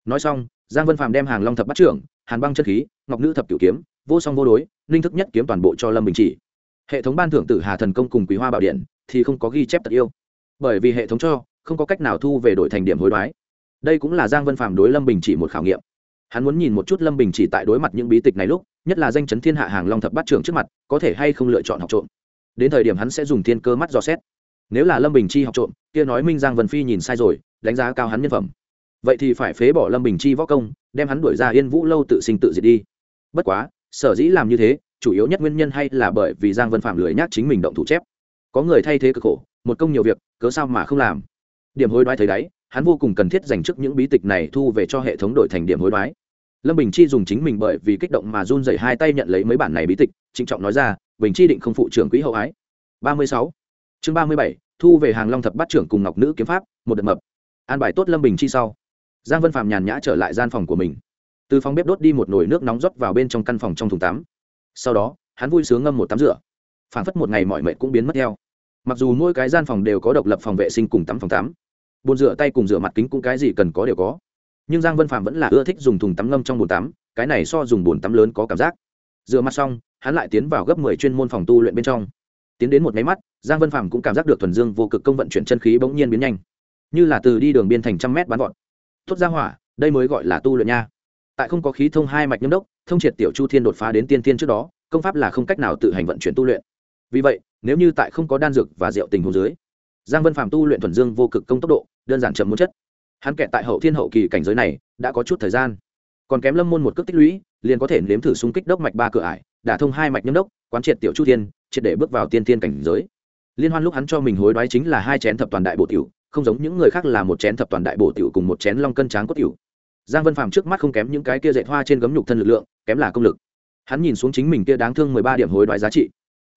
Nói xong, giang vân phạm đem hàng long thập bắt trưởng, hàn băng chân khí, ngọc nữ thập cửu kiếm, vô song vô đối, linh thức nhất kiếm toàn bộ cho lâm bình chỉ. Hệ thống ban thưởng tử hà thần công cùng quý hoa bảo điện thì không có ghi chép tật yêu. Bởi vì hệ thống cho không có cách nào thu về đổi thành điểm hối đoái. Đây cũng là giang vân phạm đối lâm bình chỉ một khảo nghiệm. Hắn muốn nhìn một chút lâm bình chỉ tại đối mặt những bí tịch này lúc, nhất là danh chấn thiên hạ hàng long thập bát trưởng trước mặt, có thể hay không lựa chọn học trộm. Đến thời điểm hắn sẽ dùng thiên cơ mắt dò xét. Nếu là lâm bình chi học trộm, kia nói minh giang vân phi nhìn sai rồi, đánh giá cao hắn nhân phẩm. Vậy thì phải phế bỏ lâm bình chi võ công, đem hắn đuổi ra yên vũ lâu tự sinh tự diệt đi. Bất quá, sở dĩ làm như thế, chủ yếu nhất nguyên nhân hay là bởi vì giang vân phạm lười nhác chính mình động thủ chép. Có người thay thế cực khổ, một công nhiều việc, cớ sao mà không làm? Điểm hối đoái thấy đấy hắn vô cùng cần thiết dành trước những bí tịch này thu về cho hệ thống đổi thành điểm hối đoái. Lâm bình chi dùng chính mình bởi vì kích động mà run dày hai tay nhận lấy mấy bản này bí tịch, trịnh trọng nói ra, bình chi định không phụ trưởng quỹ hậu ái. Ba mươi sáu. Chương ba mươi bảy, thu về hàng long thập bát trưởng cùng ngọc nữ kiếm pháp, một đợt mập. An bài tốt lâm bình chi sau. Giang vân phạm nhàn nhã trở lại gian phòng của mình. Từ phòng bếp đốt đi một nồi nước nóng rót vào bên trong căn phòng trong thùng tắm. Sau đó, hắn vui sướng ngâm một tắm rửa. Phảng phất một ngày mọi mệt cũng biến mất theo. Mặc dù mỗi cái gian phòng đều có độc lập phòng vệ sinh cùng tắm phòng tắm bồn rửa tay cùng rửa mặt kính cũng cái gì cần có đều có. Nhưng giang vân phạm vẫn là ưa thích dùng thùng tắm ngâm trong bồn tắm, cái này so dùng bồn tắm lớn có cảm giác. Rửa mặt xong, hắn lại tiến vào gấp mười chuyên môn phòng tu luyện bên trong. Tiến đến một máy mắt, giang vân phạm cũng cảm giác được thuần dương vô cực công vận chuyển chân khí bỗng nhiên biến nhanh. Như là từ đi đường biên thành trăm mét bắn gọn tuốt ra hỏa, đây mới gọi là tu luyện nha. Tại không có khí thông hai mạch nhâm đốc, thông triệt tiểu chu thiên đột phá đến tiên tiên trước đó, công pháp là không cách nào tự hành vận chuyển tu luyện. Vì vậy, nếu như tại không có đan dược và rượu tình hồ dưới giang vân phạm tu luyện thuần dương vô cực công tốc độ, đơn giản chậm muốn chất. Hắn kẹt tại hậu thiên hậu kỳ cảnh giới này, đã có chút thời gian. Còn kém lâm môn một cước tích lũy, liền có thể nếm thử xung kích đốc mạch ba cửa ải, đả thông hai mạch nhâm đốc, quán triệt tiểu chu thiên, triệt để bước vào tiên tiên cảnh giới. Liên hoan lúc hắn cho mình hối đoái chính là hai chén thập toàn đại bộ tiểu, không giống những người khác là một chén thập toàn đại bộ tiểu cùng một chén long cân tráng cốt tiểu. Giang vân phàm trước mắt không kém những cái kia dạy hoa trên gấm nhục thân lực lượng, kém là công lực. Hắn nhìn xuống chính mình kia đáng thương mười ba điểm hối đoái giá trị,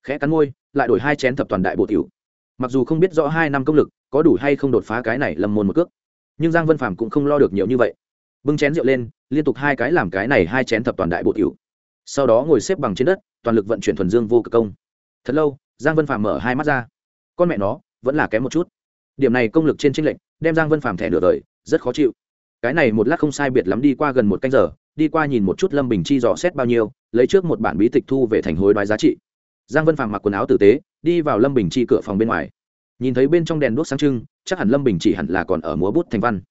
khẽ cắn môi, lại đổi hai chén thập toàn đại bộ tiểu mặc dù không biết rõ hai năm công lực, có đủ hay không đột phá cái này lầm môn một cước, nhưng giang vân phàm cũng không lo được nhiều như vậy. Bưng chén rượu lên, liên tục hai cái làm cái này hai chén thập toàn đại bộ tiểu. Sau đó ngồi xếp bằng trên đất, toàn lực vận chuyển thuần dương vô cực công. Thật lâu, giang vân phàm mở hai mắt ra. Con mẹ nó, vẫn là kém một chút. Điểm này công lực trên tranh lệnh đem giang vân phàm thẻ nửa đời rất khó chịu. Cái này một lát không sai biệt lắm đi qua gần một canh giờ, đi qua nhìn một chút lâm bình chi dò xét bao nhiêu, lấy trước một bản bí tịch thu về thành hối đoái giá trị. Giang vân phàm mặc quần áo tử tế đi vào lâm bình chi cửa phòng bên ngoài. Nhìn thấy bên trong đèn đuốc sáng trưng, chắc hẳn lâm bình chỉ hẳn là còn ở múa bút thành văn.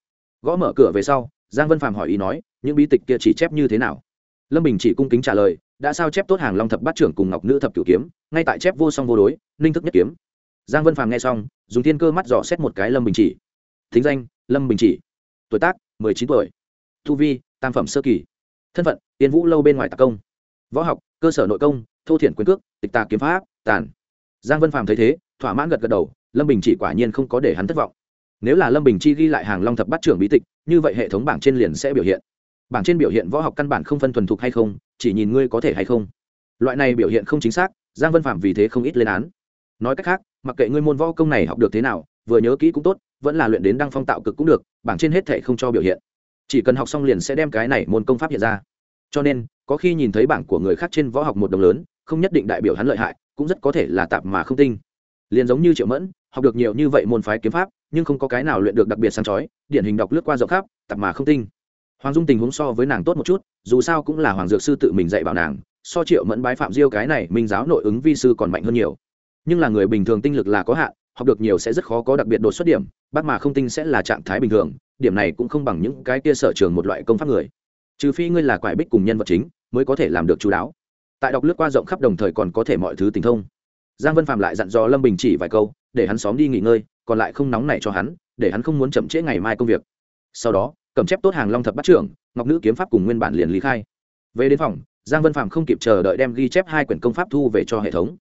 Gõ mở cửa về sau, giang vân phàm hỏi ý nói, những bí tịch kia chỉ chép như thế nào? Lâm bình chỉ cung kính trả lời, đã sao chép tốt hàng long thập bát trưởng cùng ngọc nữ thập cửu kiếm, ngay tại chép vô song vô đối ninh thức nhất kiếm. Giang vân phàm nghe xong, dùng thiên cơ mắt dò xét một cái lâm bình chỉ thính danh, lâm bình chỉ tuổi tác, mười chín tuổi. Thu vi, tam phẩm sơ kỳ. Thân phận tiên vũ lâu bên ngoài tạc công. Võ học, cơ sở nội công, thô thiển quyền cước, tịch tà kiếm pháp, tàn giang vân phàm thấy thế, thỏa mãn gật gật đầu, lâm bình chỉ quả nhiên không có để hắn thất vọng. Nếu là lâm bình chi ghi lại hàng long thập bát trưởng bí tịch, như vậy hệ thống bảng trên liền sẽ biểu hiện. Bảng trên biểu hiện võ học căn bản không phân thuần thục hay không, chỉ nhìn ngươi có thể hay không. Loại này biểu hiện không chính xác, giang vân phạm vì thế không ít lên án. Nói cách khác, mặc kệ ngươi môn võ công này học được thế nào, vừa nhớ kỹ cũng tốt, vẫn là luyện đến đăng phong tạo cực cũng được, bảng trên hết thể không cho biểu hiện. Chỉ cần học xong liền sẽ đem cái này môn công pháp hiện ra. Cho nên, có khi nhìn thấy bảng của người khác trên võ học một đồng lớn, không nhất định đại biểu hắn lợi hại cũng rất có thể là tạp mà không tinh. Liền giống như triệu mẫn, học được nhiều như vậy môn phái kiếm pháp, nhưng không có cái nào luyện được đặc biệt sáng chói, điển hình đọc lướt qua rộng khắp, tạp mà không tinh. Hoàng dung tình huống so với nàng tốt một chút, dù sao cũng là hoàng dược sư tự mình dạy bảo nàng, so triệu mẫn bái phạm diêu cái này minh giáo nội ứng vi sư còn mạnh hơn nhiều. Nhưng là người bình thường tinh lực là có hạn, học được nhiều sẽ rất khó có đặc biệt đột xuất điểm, bác mà không tinh sẽ là trạng thái bình thường, điểm này cũng không bằng những cái kia sở trường một loại công pháp người. Trừ phi ngươi là quải bích cùng nhân vật chính, mới có thể làm được chú đáo tại đọc lướt qua rộng khắp đồng thời còn có thể mọi thứ tình thông. Giang vân phạm lại dặn dò lâm bình chỉ vài câu, để hắn xóm đi nghỉ ngơi, còn lại không nóng nảy cho hắn, để hắn không muốn chậm trễ ngày mai công việc. Sau đó, cầm chép tốt hàng long thập bắt trưởng, ngọc nữ kiếm pháp cùng nguyên bản liền lý khai. Về đến phòng, giang vân phạm không kịp chờ đợi đem ghi chép hai quyển công pháp thu về cho hệ thống.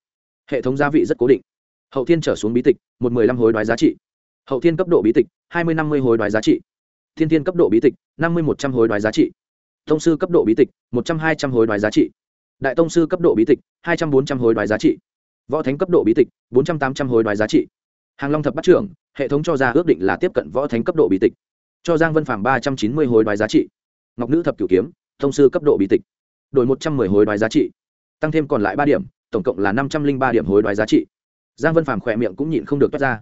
Hệ thống gia vị rất cố định. Hậu thiên trở xuống bí tịch, một mười lăm hối đoái giá trị. Hậu thiên cấp độ bí tịch, hai mươi năm mươi hối đoái giá trị. Thiên thiên cấp độ bí tịch, năm mươi một trăm hối đoái giá trị. Thông sư cấp độ bí tịch, một trăm hai trăm hối đoái giá trị đại tông sư cấp độ bí tịch, hai trăm bốn trăm hối đoái giá trị. Võ thánh cấp độ bí tịch, bốn trăm tám trăm hối đoái giá trị. Hàng long thập bắt trưởng, hệ thống cho ra ước định là tiếp cận võ thánh cấp độ bí tịch. Cho giang vân phạm ba trăm chín mươi hối đoái giá trị. Ngọc nữ thập cửu kiếm thông sư cấp độ bí tịch. Đổi một trăm mười hối đoái giá trị. Tăng thêm còn lại ba điểm, tổng cộng là năm trăm linh ba điểm hối đoái giá trị. Giang vân phàm khỏe miệng cũng nhịn không được toát ra.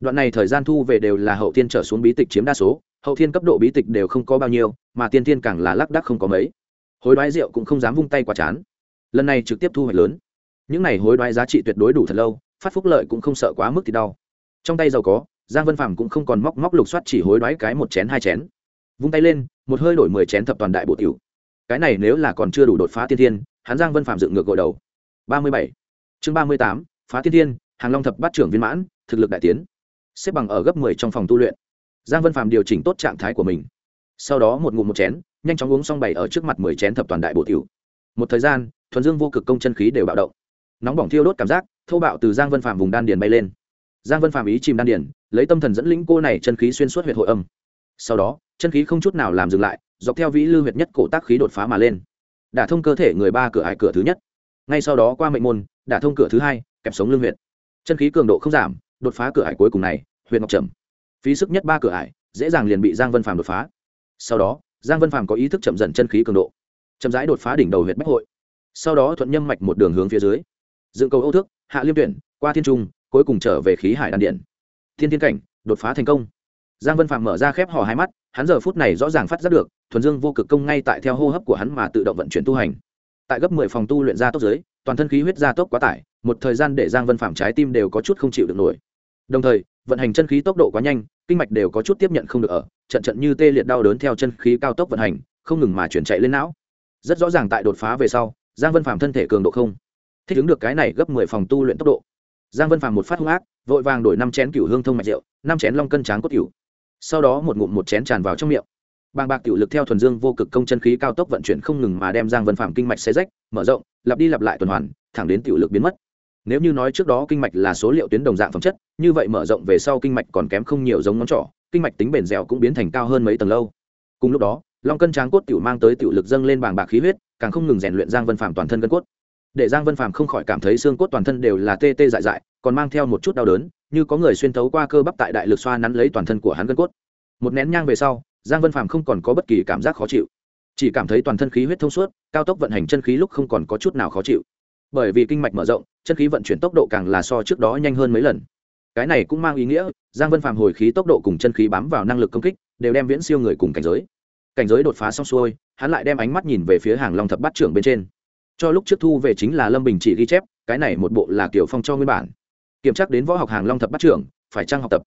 Đoạn này thời gian thu về đều là hậu thiên trở xuống bí tịch chiếm đa số, hậu thiên cấp độ bí tịch đều không có bao nhiêu, mà tiên thiên càng là lác đắc không có mấy. Hối đoái rượu cũng không dám vung tay quá chán lần này trực tiếp thu hoạch lớn. Những này hối đoái giá trị tuyệt đối đủ thật lâu, phát phúc lợi cũng không sợ quá mức thì đau. Trong tay giàu có, giang vân phàm cũng không còn móc móc lục soát chỉ hối đoái cái một chén hai chén. Vung tay lên, một hơi đổi mười chén thập toàn đại bộ tiểu. Cái này nếu là còn chưa đủ đột phá tiên thiên, hắn giang vân phàm dựng ngược gội đầu. Ba mươi bảy. Chương ba mươi tám, phá tiên thiên, hàng long thập bát trưởng viên mãn, thực lực đại tiến. Xếp bằng ở gấp mười trong phòng tu luyện. Giang vân phàm điều chỉnh tốt trạng thái của mình. Sau đó một ngụm một chén, nhanh chóng uống xong bày ở trước mặt mười chén thập toàn đại bộ tiểu một thời gian thuần dương vô cực công chân khí đều bạo động. Nóng bỏng thiêu đốt cảm giác thô bạo từ giang vân Phạm vùng đan điền bay lên. Giang vân Phạm ý chìm đan điền lấy tâm thần dẫn lĩnh cô này chân khí xuyên suốt huyệt hội âm. Sau đó chân khí không chút nào làm dừng lại dọc theo vĩ lưu huyệt nhất cổ tác khí đột phá mà lên. Đả thông cơ thể người ba cửa hải cửa thứ nhất. Ngay sau đó qua mệnh môn đả thông cửa thứ hai kẹp sống lương huyệt. Chân khí cường độ không giảm đột phá cửa hải cuối cùng này huyện ngọc trầm. Phí sức nhất ba cửa hải, dễ dàng liền bị giang vân phàm đột phá. Sau đó giang vân phàm có ý thức chậm dần chân khí cường độ chậm rãi đột phá đỉnh đầu huyện bách hội. Sau đó thuận nhâm mạch một đường hướng phía dưới. Dựng cầu âu thước, hạ liêm tuyển, qua thiên trung, cuối cùng trở về khí hải đan điện. Thiên thiên cảnh, đột phá thành công. Giang vân phạm mở ra khép hò hai mắt, hắn giờ phút này rõ ràng phát giác được, thuần dương vô cực công ngay tại theo hô hấp của hắn mà tự động vận chuyển tu hành. Tại gấp mười phòng tu luyện ra tốc giới, toàn thân khí huyết ra tốc quá tải, một thời gian để giang vân phạm trái tim đều có chút không chịu được nổi. Đồng thời, vận hành chân khí tốc độ quá nhanh, kinh mạch đều có chút tiếp nhận không được ở, trận trận như tê liệt đau đớn theo chân khí cao tốc vận hành, không ngừng mà chuyển chạy lên não rất rõ ràng tại đột phá về sau, giang vân phạm thân thể cường độ không. Thích ứng được cái này gấp mười phòng tu luyện tốc độ. Giang vân phạm một phát hung ác, vội vàng đổi năm chén cửu hương thông mạch rượu, năm chén long cân tráng cốt cửu. Sau đó một ngụm một chén tràn vào trong miệng. Bàng bạc tiểu lực theo thuần dương vô cực công chân khí cao tốc vận chuyển không ngừng mà đem giang vân phạm kinh mạch xe rách, mở rộng, lặp đi lặp lại tuần hoàn, thẳng đến tiểu lực biến mất. Nếu như nói trước đó kinh mạch là số liệu tuyến đồng dạng phẩm chất, như vậy mở rộng về sau kinh mạch còn kém không nhiều giống ngón trỏ, kinh mạch tính bền dẻo cũng biến thành cao hơn mấy tầng lâu. Cùng lúc đó long cân tráng cốt tiểu mang tới tiểu lực dâng lên bàng bạc khí huyết, càng không ngừng rèn luyện giang vân phạm toàn thân gân cốt. Để giang vân phạm không khỏi cảm thấy xương cốt toàn thân đều là tê tê dại dại, còn mang theo một chút đau đớn, như có người xuyên thấu qua cơ bắp tại đại lực xoa nắn lấy toàn thân của hắn gân cốt. Một nén nhang về sau, giang vân phạm không còn có bất kỳ cảm giác khó chịu. Chỉ cảm thấy toàn thân khí huyết thông suốt, cao tốc vận hành chân khí lúc không còn có chút nào khó chịu. Bởi vì kinh mạch mở rộng, chân khí vận chuyển tốc độ càng là so trước đó nhanh hơn mấy lần. Cái này cũng mang ý nghĩa, giang vân phạm hồi khí tốc độ cùng chân khí bám vào năng lực công kích, đều đem viễn siêu người cùng cảnh giới cảnh giới đột phá xong xuôi, hắn lại đem ánh mắt nhìn về phía hàng long thập bát trưởng bên trên. Cho lúc trước thu về chính là lâm bình chỉ ghi chép, cái này một bộ là kiểu phong cho nguyên bản. Kiểm tra đến võ học hàng long thập bát trưởng, phải trang học tập?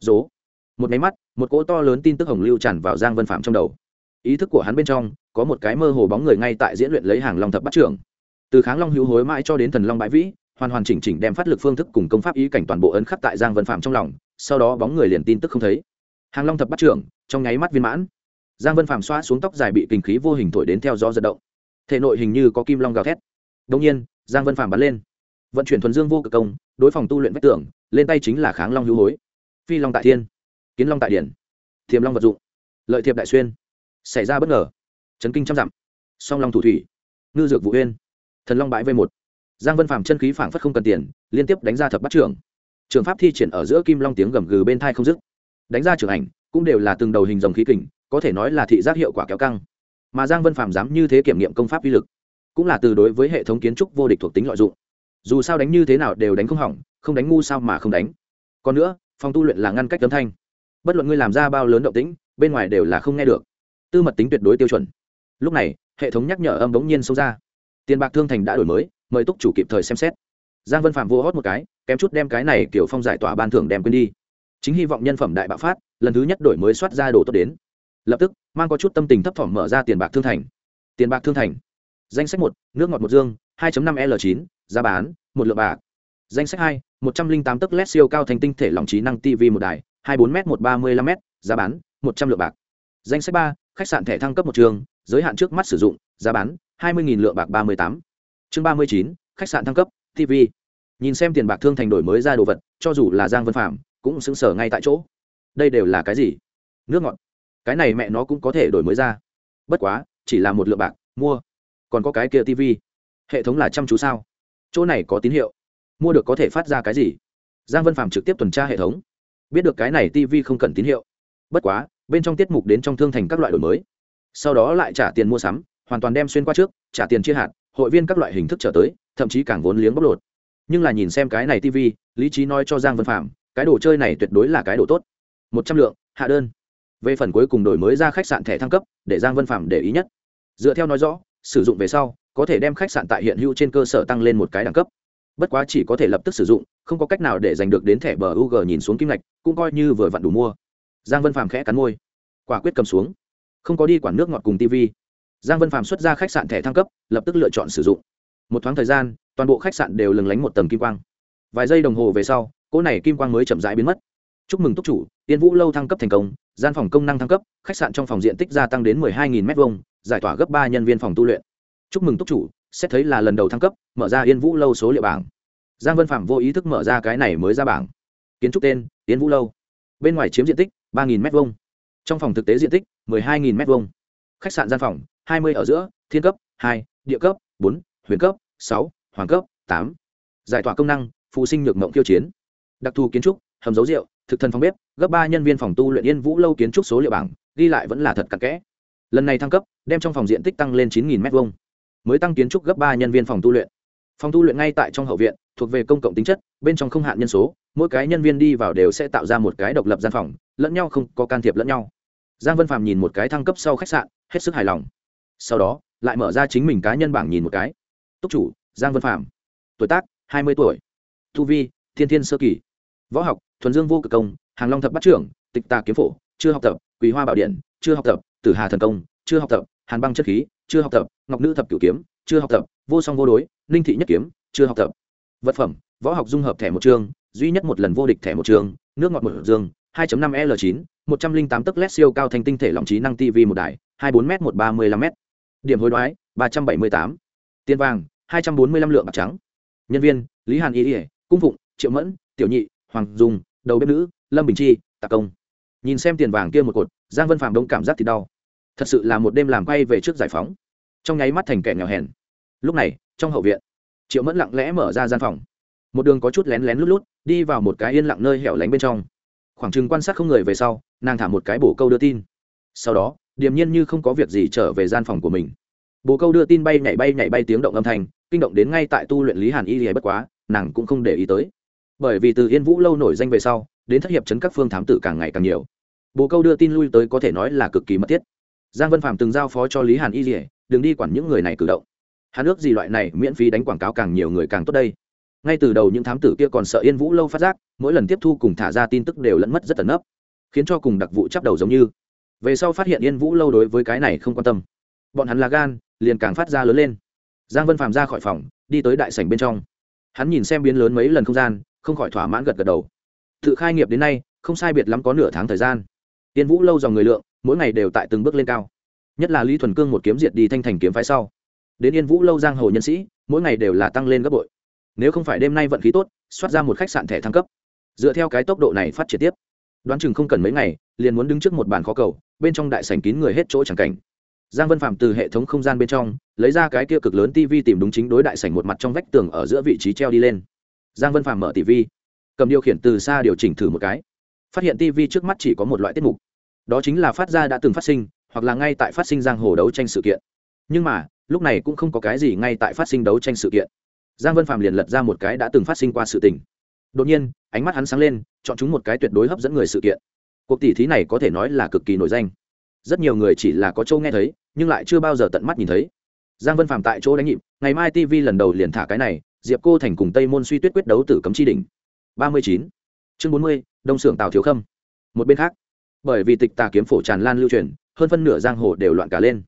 Dố. Một máy mắt, một cỗ to lớn tin tức hồng lưu tràn vào giang vân phạm trong đầu. Ý thức của hắn bên trong, có một cái mơ hồ bóng người ngay tại diễn luyện lấy hàng long thập bát trưởng. Từ kháng long hữu hối mãi cho đến thần long bãi vĩ, hoàn hoàn chỉnh chỉnh đem phát lực phương thức cùng công pháp ý cảnh toàn bộ ấn khắc tại giang vân phạm trong lòng, sau đó bóng người liền tin tức không thấy. Hàng long thập bát trưởng, trong nháy mắt viên mãn giang vân Phàm xoa xuống tóc dài bị kinh khí vô hình thổi đến theo gió giật động. Thể nội hình như có kim long gào thét. Đông nhiên, giang vân Phàm bắn lên. Vận chuyển thuần dương vô cực công, đối phòng tu luyện vách tưởng lên tay chính là kháng long hữu hối. Phi long tại thiên, kiến long tại điển, thiềm long vật dụng, lợi thiệp đại xuyên. Xảy ra bất ngờ. Chấn kinh trăm dặm. Song long thủ thủy, ngư dược vũ uyên, thần long bãi v một. Giang vân Phàm chân khí phảng phất không cần tiền, liên tiếp đánh ra thập bắt trưởng. Trường pháp thi triển ở giữa kim long tiếng gầm gừ bên thai không dứt. Đánh ra trường ảnh, cũng đều là từng đầu hình dòng khí kình có thể nói là thị giác hiệu quả kéo căng. Mà giang vân phạm dám như thế kiểm nghiệm công pháp uy lực, cũng là từ đối với hệ thống kiến trúc vô địch thuộc tính lợi dụng. Dù sao đánh như thế nào đều đánh không hỏng, không đánh ngu sao mà không đánh. Còn nữa, phòng tu luyện là ngăn cách âm thanh. Bất luận ngươi làm ra bao lớn động tĩnh, bên ngoài đều là không nghe được. Tư mật tính tuyệt đối tiêu chuẩn. Lúc này, hệ thống nhắc nhở âm bỗng nhiên xông ra. Tiền bạc thương thành đã đổi mới, mời túc chủ kịp thời xem xét. Giang vân phạm vô hót một cái, kém chút đem cái này kiểu phong giải tỏa ban thưởng đem quên đi. Chính hy vọng nhân phẩm đại bạo phát, lần thứ nhất đổi mới soát ra đồ tốt đến lập tức mang có chút tâm tình thấp thỏm mở ra tiền bạc thương thành. Tiền bạc thương thành. Danh sách một, nước ngọt một dương 2 năm l 9 giá bán, một lượng bạc. Danh sách hai, một trăm linh tám tấc led siêu cao thành tinh thể lỏng trí năng tv một đài, hai bốn m một ba mươi lăm m giá bán, một trăm lượng bạc. Danh sách ba, khách sạn thẻ thăng cấp một trường, giới hạn trước mắt sử dụng, giá bán, hai mươi lượng bạc ba mươi tám. Chương ba mươi chín, khách sạn thăng cấp tv nhìn xem tiền bạc thương thành đổi mới ra đồ vật, cho dù là giang vân phạm, cũng xứng sở ngay tại chỗ. Đây đều là cái gì? Nước ngọt cái này mẹ nó cũng có thể đổi mới ra. Bất quá, chỉ là một lượng bạc, mua. Còn có cái kia tv hệ thống là chăm chú sao? Chỗ này có tín hiệu. Mua được có thể phát ra cái gì? Giang vân phạm trực tiếp tuần tra hệ thống. Biết được cái này tv không cần tín hiệu. Bất quá, bên trong tiết mục đến trong thương thành các loại đổi mới. Sau đó lại trả tiền mua sắm, hoàn toàn đem xuyên qua trước, trả tiền chia hạt, hội viên các loại hình thức trở tới, thậm chí càng vốn liếng bóc lột. Nhưng là nhìn xem cái này tv lý trí nói cho giang vân phạm cái đồ chơi này tuyệt đối là cái đồ tốt. Một trăm lượng, hạ đơn về phần cuối cùng đổi mới ra khách sạn thẻ thăng cấp, để giang vân phạm để ý nhất. Dựa theo nói rõ, sử dụng về sau, có thể đem khách sạn tại hiện hữu trên cơ sở tăng lên một cái đẳng cấp. Bất quá chỉ có thể lập tức sử dụng, không có cách nào để giành được đến thẻ bờ u g nhìn xuống kim ngạch, cũng coi như vừa vặn đủ mua. Giang vân Phạm khẽ cắn môi. Quả quyết cầm xuống. Không có đi quản nước ngọt cùng tv giang vân Phạm xuất ra khách sạn thẻ thăng cấp, lập tức lựa chọn sử dụng. Một thoáng thời gian, toàn bộ khách sạn đều lừng lánh một tầng kim quang. Vài giây đồng hồ về sau, cỗ này kim quang mới chậm rãi biến mất. Chúc mừng túc chủ, tiên vũ lâu thăng cấp thành công gian phòng công năng thăng cấp, khách sạn trong phòng diện tích gia tăng đến 12.000 m hai giải tỏa gấp ba nhân viên phòng tu luyện. Chúc mừng túc chủ, xét thấy là lần đầu thăng cấp, mở ra yên vũ lâu số liệu bảng. Giang vân phạm vô ý thức mở ra cái này mới ra bảng. Kiến trúc tên, yên vũ lâu. Bên ngoài chiếm diện tích ba m hai trong phòng thực tế diện tích m ộ ư m hai khách sạn gian phòng, hai mươi ở giữa, thiên cấp, hai, địa cấp, bốn, huyền cấp, sáu, hoàng cấp, tám. Giải tỏa công năng phụ sinh nhược mộng kiêu chiến. Đặc thù kiến trúc, hầm dấu rượu, thực thần phòng bếp gấp ba nhân viên phòng tu luyện yên vũ lâu kiến trúc số liệu bảng, ghi lại vẫn là thật cặn kẽ. Lần này thăng cấp, đem trong phòng diện tích tăng lên chín m hai mới tăng kiến trúc gấp ba nhân viên phòng tu luyện. Phòng tu luyện ngay tại trong hậu viện, thuộc về công cộng tính chất, bên trong không hạn nhân số, mỗi cái nhân viên đi vào đều sẽ tạo ra một cái độc lập gian phòng, lẫn nhau không có can thiệp lẫn nhau. Giang vân phạm nhìn một cái thăng cấp sau khách sạn, hết sức hài lòng. Sau đó, lại mở ra chính mình cá nhân bảng nhìn một cái. Túc chủ, giang vân phạm tuổi tác hai mươi tuổi, tu vi thiên thiên sơ kỳ, võ học, thuần dương vô cực công hàng long thập bắt trưởng, tịch tà kiếm phổ, chưa học tập quý hoa bảo điện, chưa học tập, tử hà thần công, chưa học tập, hàn băng chất khí, chưa học tập, ngọc nữ thập cửu kiếm, chưa học tập, vô song vô đối, ninh thị nhất kiếm, chưa học tập. Vật phẩm, võ học dung hợp thẻ một chương, duy nhất một lần vô địch thẻ một chương, nước ngọt một dương 2 năm l 9 một trăm linh tám tấc led siêu cao thành tinh thể lỏng trí năng tv một đài, hai bốn m một ba mươi lăm m điểm hối đoái, ba trăm bảy mươi tám. Tiền vàng, hai trăm bốn mươi lăm lượng bạc trắng. Nhân viên, lý hàn y, cung phụng, triệu mẫn, tiểu nhị, hoàng dung, đầu bếp nữ lâm bình chi tạc công nhìn xem tiền vàng kia một cột giang vân phạm đông cảm giác thì đau thật sự là một đêm làm quay về trước giải phóng trong nháy mắt thành kẻ nghèo hèn lúc này trong hậu viện triệu mẫn lặng lẽ mở ra gian phòng một đường có chút lén lén lút lút đi vào một cái yên lặng nơi hẻo lánh bên trong khoảng chừng quan sát không người về sau nàng thả một cái bổ câu đưa tin sau đó điềm nhiên như không có việc gì trở về gian phòng của mình bồ câu đưa tin bay nhảy bay nhảy bay tiếng động âm thanh kinh động đến ngay tại tu luyện lý hàn y thì bất quá nàng cũng không để ý tới bởi vì từ yên vũ lâu nổi danh về sau đến thất hiệp chấn các phương thám tử càng ngày càng nhiều. Bồ câu đưa tin lui tới có thể nói là cực kỳ mất thiết. Giang văn phạm từng giao phó cho lý hàn y dỉa đừng đi quản những người này cử động. Hắn ước gì loại này miễn phí đánh quảng cáo càng nhiều người càng tốt đây. Ngay từ đầu những thám tử kia còn sợ yên vũ lâu phát giác, mỗi lần tiếp thu cùng thả ra tin tức đều lẫn mất rất ẩn nấp, khiến cho cùng đặc vụ chắp đầu giống như. Về sau phát hiện yên vũ lâu đối với cái này không quan tâm. Bọn hắn là gan, liền càng phát ra lớn lên. Giang vân phàm ra khỏi phòng, đi tới đại sảnh bên trong. Hắn nhìn xem biến lớn mấy lần không gian, không khỏi thỏa mãn gật gật đầu tự khai nghiệp đến nay, không sai biệt lắm có nửa tháng thời gian. Tiên vũ lâu dòng người lượng, mỗi ngày đều tại từng bước lên cao. Nhất là lý thuần cương một kiếm diệt đi thanh thành kiếm phái sau. Đến yên vũ lâu giang hồ nhân sĩ, mỗi ngày đều là tăng lên gấp bội. Nếu không phải đêm nay vận khí tốt, soát ra một khách sạn thẻ thăng cấp. Dựa theo cái tốc độ này phát triển tiếp. Đoán chừng không cần mấy ngày, liền muốn đứng trước một bàn khó cầu, bên trong đại sảnh kín người hết chỗ chẳng cảnh. Giang vân phạm từ hệ thống không gian bên trong, lấy ra cái kia cực lớn tv tìm đúng chính đối đại sảnh một mặt trong vách tường ở giữa vị trí treo đi lên. Giang vân phạm mở tv cầm điều khiển từ xa điều chỉnh thử một cái. Phát hiện tv trước mắt chỉ có một loại tiết mục. Đó chính là phát ra đã từng phát sinh, hoặc là ngay tại phát sinh giang hồ đấu tranh sự kiện. Nhưng mà, lúc này cũng không có cái gì ngay tại phát sinh đấu tranh sự kiện. Giang vân phạm liền lật ra một cái đã từng phát sinh qua sự tình. Đột nhiên, ánh mắt hắn sáng lên, chọn chúng một cái tuyệt đối hấp dẫn người sự kiện. Cuộc tỷ thí này có thể nói là cực kỳ nổi danh. Rất nhiều người chỉ là có châu nghe thấy, nhưng lại chưa bao giờ tận mắt nhìn thấy. Giang vân phạm tại chỗ đánh nhịp, ngày mai tv lần đầu liền thả cái này, diệp cô thành cùng tây môn suy tuyết quyết đấu tử cấm chi đỉnh ba mươi chín. Chương bốn mươi, đông xưởng tào thiếu khâm. Một bên khác, bởi vì tịch tà kiếm phổ tràn lan lưu truyền, hơn phân nửa giang hồ đều loạn cả lên.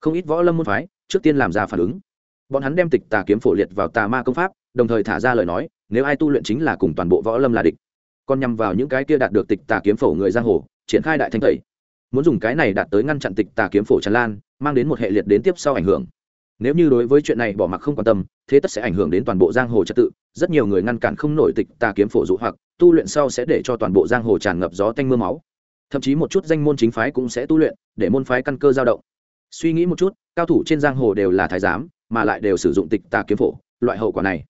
Không ít võ lâm môn phái trước tiên làm ra phản ứng. Bọn hắn đem tịch tà kiếm phổ liệt vào tà ma công pháp, đồng thời thả ra lời nói, nếu ai tu luyện chính là cùng toàn bộ võ lâm là địch. Còn nhằm vào những cái kia đạt được tịch tà kiếm phổ người giang hồ, triển khai đại thanh tẩy. Muốn dùng cái này đạt tới ngăn chặn tịch tà kiếm phổ tràn lan, mang đến một hệ liệt đến tiếp sau ảnh hưởng nếu như đối với chuyện này bỏ mặc không quan tâm, thế tất sẽ ảnh hưởng đến toàn bộ giang hồ trật tự. Rất nhiều người ngăn cản không nổi tịch tà kiếm phổ dụ hoặc, tu luyện sau sẽ để cho toàn bộ giang hồ tràn ngập gió tanh mưa máu. Thậm chí một chút danh môn chính phái cũng sẽ tu luyện, để môn phái căn cơ dao động. Suy nghĩ một chút, cao thủ trên giang hồ đều là thái giám, mà lại đều sử dụng tịch tà kiếm phổ, loại hậu quả này.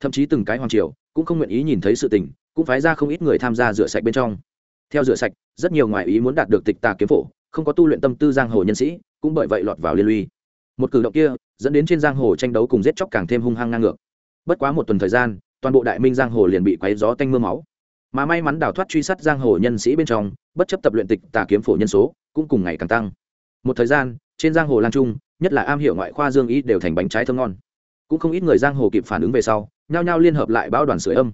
Thậm chí từng cái hoàng triều cũng không nguyện ý nhìn thấy sự tình, cũng phái ra không ít người tham gia rửa sạch bên trong. Theo rửa sạch, rất nhiều ngoại ý muốn đạt được tịch tà kiếm phổ, không có tu luyện tâm tư giang hồ nhân sĩ, cũng bởi vậy lọt vào liên lụy. Một cử động kia dẫn đến trên giang hồ tranh đấu cùng giết chóc càng thêm hung hăng ngang ngược. Bất quá một tuần thời gian, toàn bộ đại minh giang hồ liền bị quấy gió tanh mưa máu. Mà may mắn đào thoát truy sát giang hồ nhân sĩ bên trong, bất chấp tập luyện tịch tà kiếm phổ nhân số, cũng cùng ngày càng tăng. Một thời gian, trên giang hồ lan trung, nhất là am hiểu ngoại khoa dương y đều thành bánh trái thơm ngon. Cũng không ít người giang hồ kịp phản ứng về sau, nhao nhao liên hợp lại báo đoàn sưởi âm.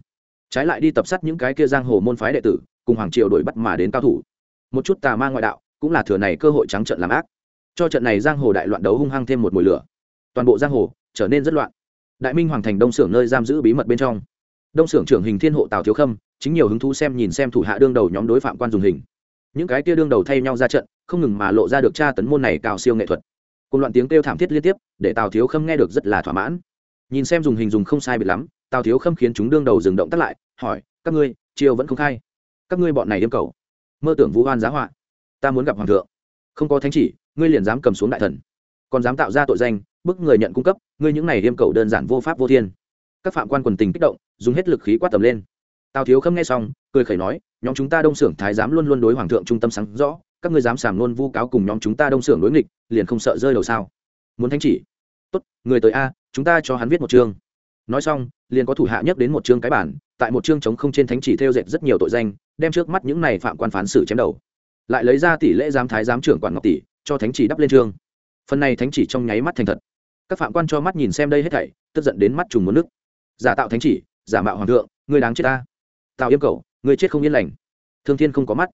Trái lại đi tập sát những cái kia giang hồ môn phái đệ tử, cùng hoàng triều đổi bắt mà đến cao thủ. Một chút tà ma ngoại đạo, cũng là thừa này cơ hội trắng trận làm ác. Cho trận này giang hồ đại loạn đấu hung hăng thêm một mùi lửa toàn bộ giang hồ trở nên rất loạn. Đại minh hoàng thành đông xưởng nơi giam giữ bí mật bên trong. Đông xưởng trưởng hình thiên hộ tào thiếu khâm chính nhiều hứng thú xem nhìn xem thủ hạ đương đầu nhóm đối phạm quan dùng hình. Những cái kia đương đầu thay nhau ra trận, không ngừng mà lộ ra được tra tấn môn này cao siêu nghệ thuật. Cùng loạn tiếng kêu thảm thiết liên tiếp, để tào thiếu khâm nghe được rất là thỏa mãn. Nhìn xem dùng hình dùng không sai biệt lắm, tào thiếu khâm khiến chúng đương đầu dừng động tắt lại, hỏi, các ngươi chiều vẫn không khai? Các ngươi bọn này đêm cầu, mơ tưởng vũ hoan giá họa. Ta muốn gặp hoàng thượng. Không có thánh chỉ, ngươi liền dám cầm xuống đại thần còn dám tạo ra tội danh, bức người nhận cung cấp, ngươi những này đêm cầu đơn giản vô pháp vô thiên. Các phạm quan quần tình kích động, dùng hết lực khí quát tầm lên. Tào thiếu khâm nghe xong, cười khẩy nói, nhóm chúng ta đông xưởng thái giám luôn luôn đối hoàng thượng trung tâm sáng rõ, các ngươi dám sàm luôn vu cáo cùng nhóm chúng ta đông xưởng đối nghịch, liền không sợ rơi đầu sao? Muốn thánh chỉ. Tốt, người tới a, chúng ta cho hắn viết một chương. Nói xong, liền có thủ hạ nhất đến một chương cái bản, tại một chương chống không trên thánh chỉ theo dệt rất nhiều tội danh, đem trước mắt những này phạm quan phán xử chém đầu. Lại lấy ra tỷ lệ giám thái giám trưởng quản ngọc tỷ, cho thánh chỉ đắp lên chương phần này thánh chỉ trong nháy mắt thành thật. Các phạm quan cho mắt nhìn xem đây hết thảy, tức giận đến mắt trùng muốn nước. Giả tạo thánh chỉ, giả mạo hoàng thượng người đáng chết ta. Tào yêm cầu người chết không yên lành. Thương thiên không có mắt.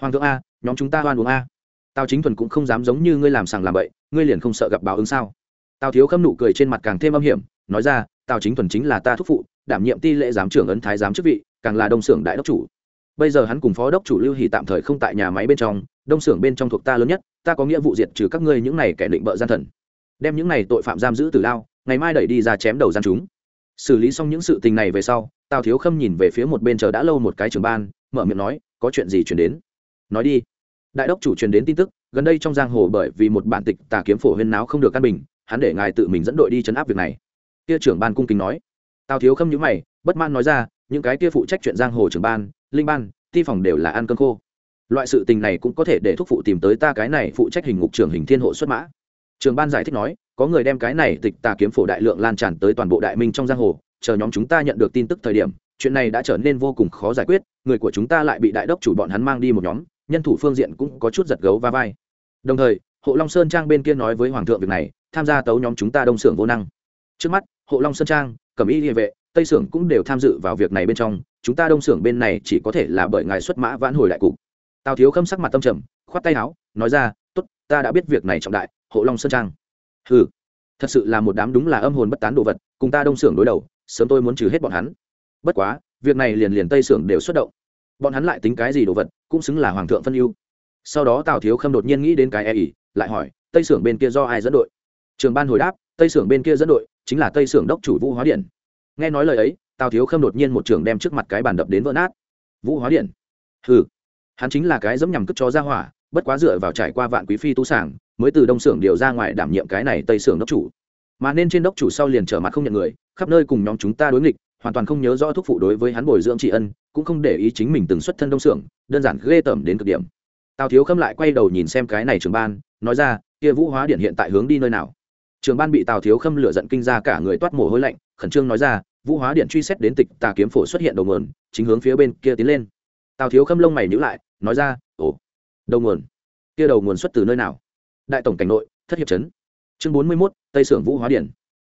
Hoàng thượng a, nhóm chúng ta oan uống a. Tào chính thuần cũng không dám giống như ngươi làm sàng làm bậy, ngươi liền không sợ gặp báo ứng sao? Tào thiếu khâm nụ cười trên mặt càng thêm âm hiểm, nói ra, tào chính thuần chính là ta thúc phụ, đảm nhiệm ti lễ giám trưởng ấn thái giám chức vị, càng là đông xưởng đại đốc chủ bây giờ hắn cùng phó đốc chủ lưu hỷ tạm thời không tại nhà máy bên trong, đông xưởng bên trong thuộc ta lớn nhất, ta có nghĩa vụ diệt trừ các ngươi những này kẻ định bợ gian thần. Đem những này tội phạm giam giữ từ lao, ngày mai đẩy đi ra chém đầu gian chúng. Xử lý xong những sự tình này về sau, tào thiếu khâm nhìn về phía một bên chờ đã lâu một cái trường ban, mở miệng nói, có chuyện gì chuyển đến? Nói đi. Đại đốc chủ truyền đến tin tức, gần đây trong giang hồ bởi vì một bản tịch tà kiếm phổ huyên náo không được căn bình, hắn để ngài tự mình dẫn đội đi chấn áp việc này. Kia trưởng ban cung kính nói. Tào thiếu khâm nhữ mày, bất man nói ra những cái kia phụ trách chuyện giang hồ trưởng ban, linh ban ti phòng đều là ăn cơm khô. Loại sự tình này cũng có thể để thúc phụ tìm tới ta cái này phụ trách hình ngục trưởng hình thiên hộ xuất mã. Trường ban giải thích nói, có người đem cái này tịch tà kiếm phổ đại lượng lan tràn tới toàn bộ đại minh trong giang hồ, chờ nhóm chúng ta nhận được tin tức thời điểm, chuyện này đã trở nên vô cùng khó giải quyết, người của chúng ta lại bị đại đốc chủ bọn hắn mang đi một nhóm, nhân thủ phương diện cũng có chút giật gấu va vai. Đồng thời, hộ long sơn trang bên kia nói với hoàng thượng việc này, tham gia tấu nhóm chúng ta đông xưởng vô năng. Trước mắt, hộ long sơn trang cẩm y địa vệ tây xưởng cũng đều tham dự vào việc này bên trong, chúng ta đông xưởng bên này chỉ có thể là bởi ngài xuất mã vãn hồi đại cục. Tào thiếu khâm sắc mặt tâm trầm, khoát tay áo, nói ra, tốt, ta đã biết việc này trọng đại, hộ long sơn trang. Ừ thật sự là một đám đúng là âm hồn bất tán đồ vật, cùng ta đông xưởng đối đầu, sớm tôi muốn trừ hết bọn hắn. Bất quá, việc này liền liền tây xưởng đều xuất động. Bọn hắn lại tính cái gì đồ vật, cũng xứng là hoàng thượng phân ưu. Sau đó tào thiếu khâm đột nhiên nghĩ đến cái e ỉ lại hỏi, tây xưởng bên kia do ai dẫn đội? Trường ban hồi đáp, tây xưởng bên kia dẫn đội chính là tây xưởng đốc chủ vũ hóa điện nghe nói lời ấy, tào thiếu khâm đột nhiên một trường đem trước mặt cái bàn đập đến vỡ nát. Vũ hóa điện. Ừ hắn chính là cái dẫm nhằm cất chó ra hỏa, bất quá dựa vào trải qua vạn quý phi tú sảng, mới từ đông xưởng điều ra ngoài đảm nhiệm cái này tây xưởng đốc chủ. Mà nên trên đốc chủ sau liền trở mặt không nhận người, khắp nơi cùng nhóm chúng ta đối nghịch, hoàn toàn không nhớ rõ thúc phụ đối với hắn bồi dưỡng trị ân, cũng không để ý chính mình từng xuất thân đông xưởng, đơn giản ghê tởm đến cực điểm. Tào thiếu khâm lại quay đầu nhìn xem cái này trường ban, nói ra, kia vũ hóa điện hiện tại hướng đi nơi nào? Trường ban bị tào thiếu khâm lửa giận kinh ra cả người toát mồ hôi lạnh, khẩn trương nói ra, vũ hóa điện truy xét đến tịch tà kiếm phổ xuất hiện đầu nguồn, chính hướng phía bên kia tiến lên. Tào thiếu khâm lông mày nhữ lại, nói ra, ồ, đầu nguồn? Kia đầu nguồn xuất từ nơi nào? Đại tổng cảnh nội, thất hiệp trấn. Chương bốn mươi mốt, tây sưởng vũ hóa điện.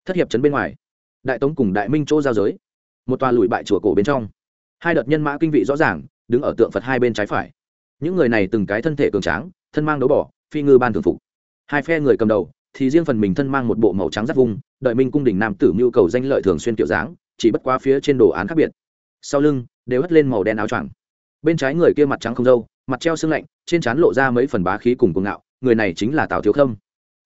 Thất hiệp trấn bên ngoài. Đại tống cùng đại minh chỗ giao giới. Một tòa lùi bại chùa cổ bên trong. Hai đợt nhân mã kinh vị rõ ràng, đứng ở tượng phật hai bên trái phải. Những người này từng cái thân thể cường tráng, thân mang đấu bỏ phi ngư ban thường phục. Hai phe người cầm đầu thì riêng phần mình thân mang một bộ màu trắng rất vung, đợi minh cung đình nam tử mưu cầu danh lợi thường xuyên kiểu dáng, chỉ bất quá phía trên đồ án khác biệt. Sau lưng, đều hất lên màu đen áo choàng. Bên trái người kia mặt trắng không dâu mặt treo sưng lạnh, trên trán lộ ra mấy phần bá khí cùng cuồng ngạo, người này chính là tào thiếu khâm.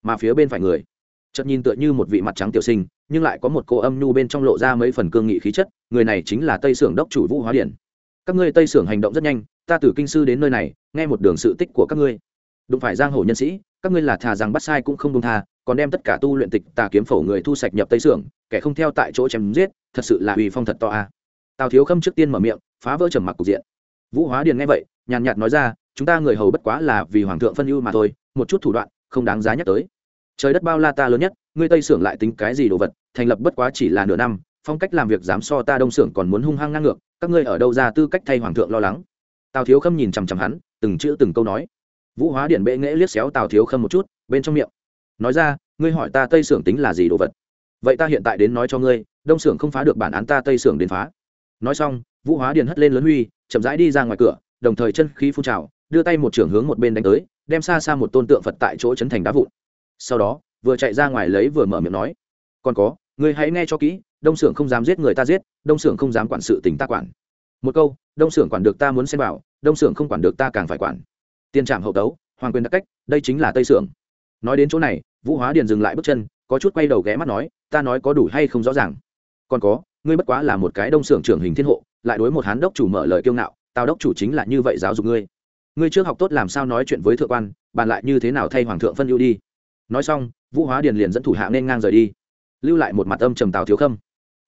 Mà phía bên phải người, chợt nhìn tựa như một vị mặt trắng tiểu sinh, nhưng lại có một cô âm nhu bên trong lộ ra mấy phần cương nghị khí chất, người này chính là tây sưởng đốc chủ vũ hóa điển. Các ngươi tây sưởng hành động rất nhanh, ta từ kinh sư đến nơi này, nghe một đường sự tích của các ngươi đụng phải giang hồ nhân sĩ, các ngươi là thà rằng bắt sai cũng không đông tha, còn đem tất cả tu luyện tịch tà kiếm phổ người thu sạch nhập tây sưởng, kẻ không theo tại chỗ chém giết, thật sự là uy phong thật to a. Tào thiếu khâm trước tiên mở miệng, phá vỡ trầm mặc cục diện. Vũ hóa điền nghe vậy, nhàn nhạt nói ra, chúng ta người hầu bất quá là vì hoàng thượng phân ưu mà thôi, một chút thủ đoạn, không đáng giá nhắc tới. Trời đất bao la ta lớn nhất, ngươi tây xưởng lại tính cái gì đồ vật, thành lập bất quá chỉ là nửa năm, phong cách làm việc dám so ta đông xưởng còn muốn hung hăng ngang ngược, các ngươi ở đâu ra tư cách thay hoàng thượng lo lắng? Tào thiếu khâm nhìn chằm chằm hắn, từng chữ từng câu nói vũ hóa điện bệ nghễ liếc xéo tào thiếu khâm một chút, bên trong miệng. Nói ra, ngươi hỏi ta tây xưởng tính là gì đồ vật? Vậy ta hiện tại đến nói cho ngươi, đông xưởng không phá được bản án ta tây xưởng đến phá. Nói xong, vũ hóa điện hất lên lớn huy, chậm rãi đi ra ngoài cửa, đồng thời chân khí phun trào, đưa tay một trưởng hướng một bên đánh tới, đem xa xa một tôn tượng phật tại chỗ chấn thành đá vụn. Sau đó, vừa chạy ra ngoài lấy vừa mở miệng nói, còn có, ngươi hãy nghe cho kỹ, đông xưởng không dám giết người ta giết, đông xưởng không dám quản sự tình ta quản. Một câu, đông xưởng quản được ta muốn xem vào đông xưởng không quản được ta càng phải quản tiền trạm hậu tấu, hoàng quyền đặc cách, đây chính là tây sưởng. nói đến chỗ này, vũ hóa điền dừng lại bước chân, có chút quay đầu ghé mắt nói, ta nói có đủ hay không rõ ràng? Còn có, ngươi bất quá là một cái đông sưởng trưởng hình thiên hộ, lại đối một hán đốc chủ mở lời kiêu ngạo tào đốc chủ chính là như vậy giáo dục ngươi. Ngươi trước học tốt làm sao nói chuyện với thượng quan, bàn lại như thế nào thay hoàng thượng phân ưu đi. Nói xong, vũ hóa điền liền dẫn thủ hạ nên ngang rời đi. Lưu lại một mặt âm trầm tào thiếu khâm.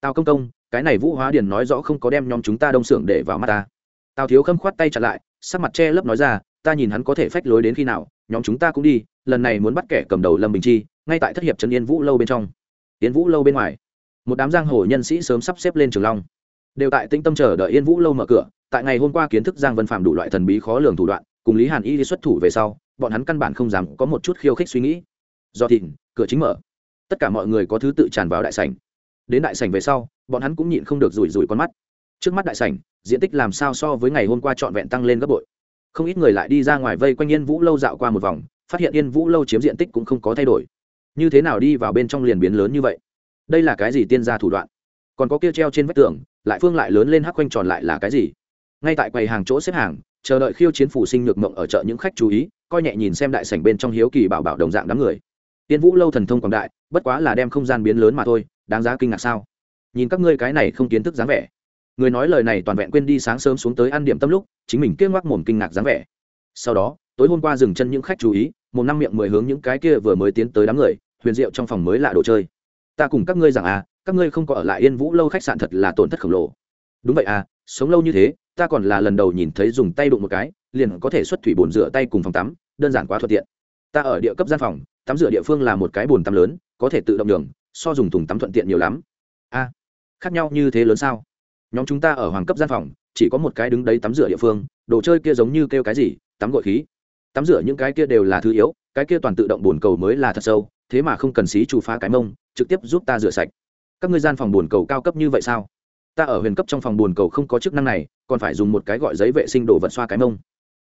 Tào công công, cái này vũ hóa điền nói rõ không có đem nhóm chúng ta đông xưởng để vào mắt ta. Tào thiếu khâm khoát tay chặt lại, sắc mặt che lấp nói ra ta nhìn hắn có thể phách lối đến khi nào, nhóm chúng ta cũng đi, lần này muốn bắt kẻ cầm đầu lâm bình chi, ngay tại thất hiệp trấn yên vũ lâu bên trong. Yên vũ lâu bên ngoài, một đám giang hồ nhân sĩ sớm sắp xếp lên trường long. Đều tại tĩnh tâm chờ đợi yên vũ lâu mở cửa, tại ngày hôm qua kiến thức giang vân phạm đủ loại thần bí khó lường thủ đoạn, cùng lý hàn y đi xuất thủ về sau, bọn hắn căn bản không dám có một chút khiêu khích suy nghĩ. Do thịnh, cửa chính mở. Tất cả mọi người có thứ tự tràn vào đại sảnh. Đến đại sảnh về sau, bọn hắn cũng nhịn không được rủi rủi con mắt. Trước mắt đại sảnh, diện tích làm sao so với ngày hôm qua trọn vẹn tăng lên gấp bội không ít người lại đi ra ngoài vây quanh yên vũ lâu dạo qua một vòng, phát hiện yên vũ lâu chiếm diện tích cũng không có thay đổi. Như thế nào đi vào bên trong liền biến lớn như vậy? Đây là cái gì tiên gia thủ đoạn? Còn có kia treo trên vách tường, lại phương lại lớn lên hắc quanh tròn lại là cái gì? Ngay tại quầy hàng chỗ xếp hàng, chờ đợi khiêu chiến phủ sinh nhược mộng ở chợ những khách chú ý, coi nhẹ nhìn xem đại sảnh bên trong hiếu kỳ bảo bảo đồng dạng đám người. Tiên vũ lâu thần thông quảng đại, bất quá là đem không gian biến lớn mà thôi, đáng giá kinh ngạc sao? Nhìn các ngươi cái này không kiến thức dáng vẻ người nói lời này toàn vẹn quên đi sáng sớm xuống tới ăn điểm tâm lúc, chính mình kêu ngoắc mồm kinh ngạc dáng vẻ. Sau đó, tối hôm qua dừng chân những khách chú ý, một năm miệng mười hướng những cái kia vừa mới tiến tới đám người, huyền diệu trong phòng mới lạ đồ chơi. Ta cùng các ngươi rằng à các ngươi không có ở lại yên vũ lâu khách sạn thật là tổn thất khổng lồ. Đúng vậy à sống lâu như thế, ta còn là lần đầu nhìn thấy dùng tay đụng một cái, liền có thể xuất thủy bồn rửa tay cùng phòng tắm, đơn giản quá thuận tiện. Ta ở địa cấp gian phòng, tắm rửa địa phương là một cái bồn tắm lớn, có thể tự động đường so dùng thùng tắm thuận tiện nhiều lắm. A khác nhau như thế lớn sao? Nhóm chúng ta ở hoàng cấp gian phòng, chỉ có một cái đứng đấy tắm rửa địa phương, đồ chơi kia giống như kêu cái gì, tắm gội khí. Tắm rửa những cái kia đều là thứ yếu, cái kia toàn tự động bồn cầu mới là thật sâu, thế mà không cần xí chủ phá cái mông, trực tiếp giúp ta rửa sạch. Các ngươi gian phòng bồn cầu cao cấp như vậy sao? Ta ở huyền cấp trong phòng bồn cầu không có chức năng này, còn phải dùng một cái gọi giấy vệ sinh đồ vật xoa cái mông.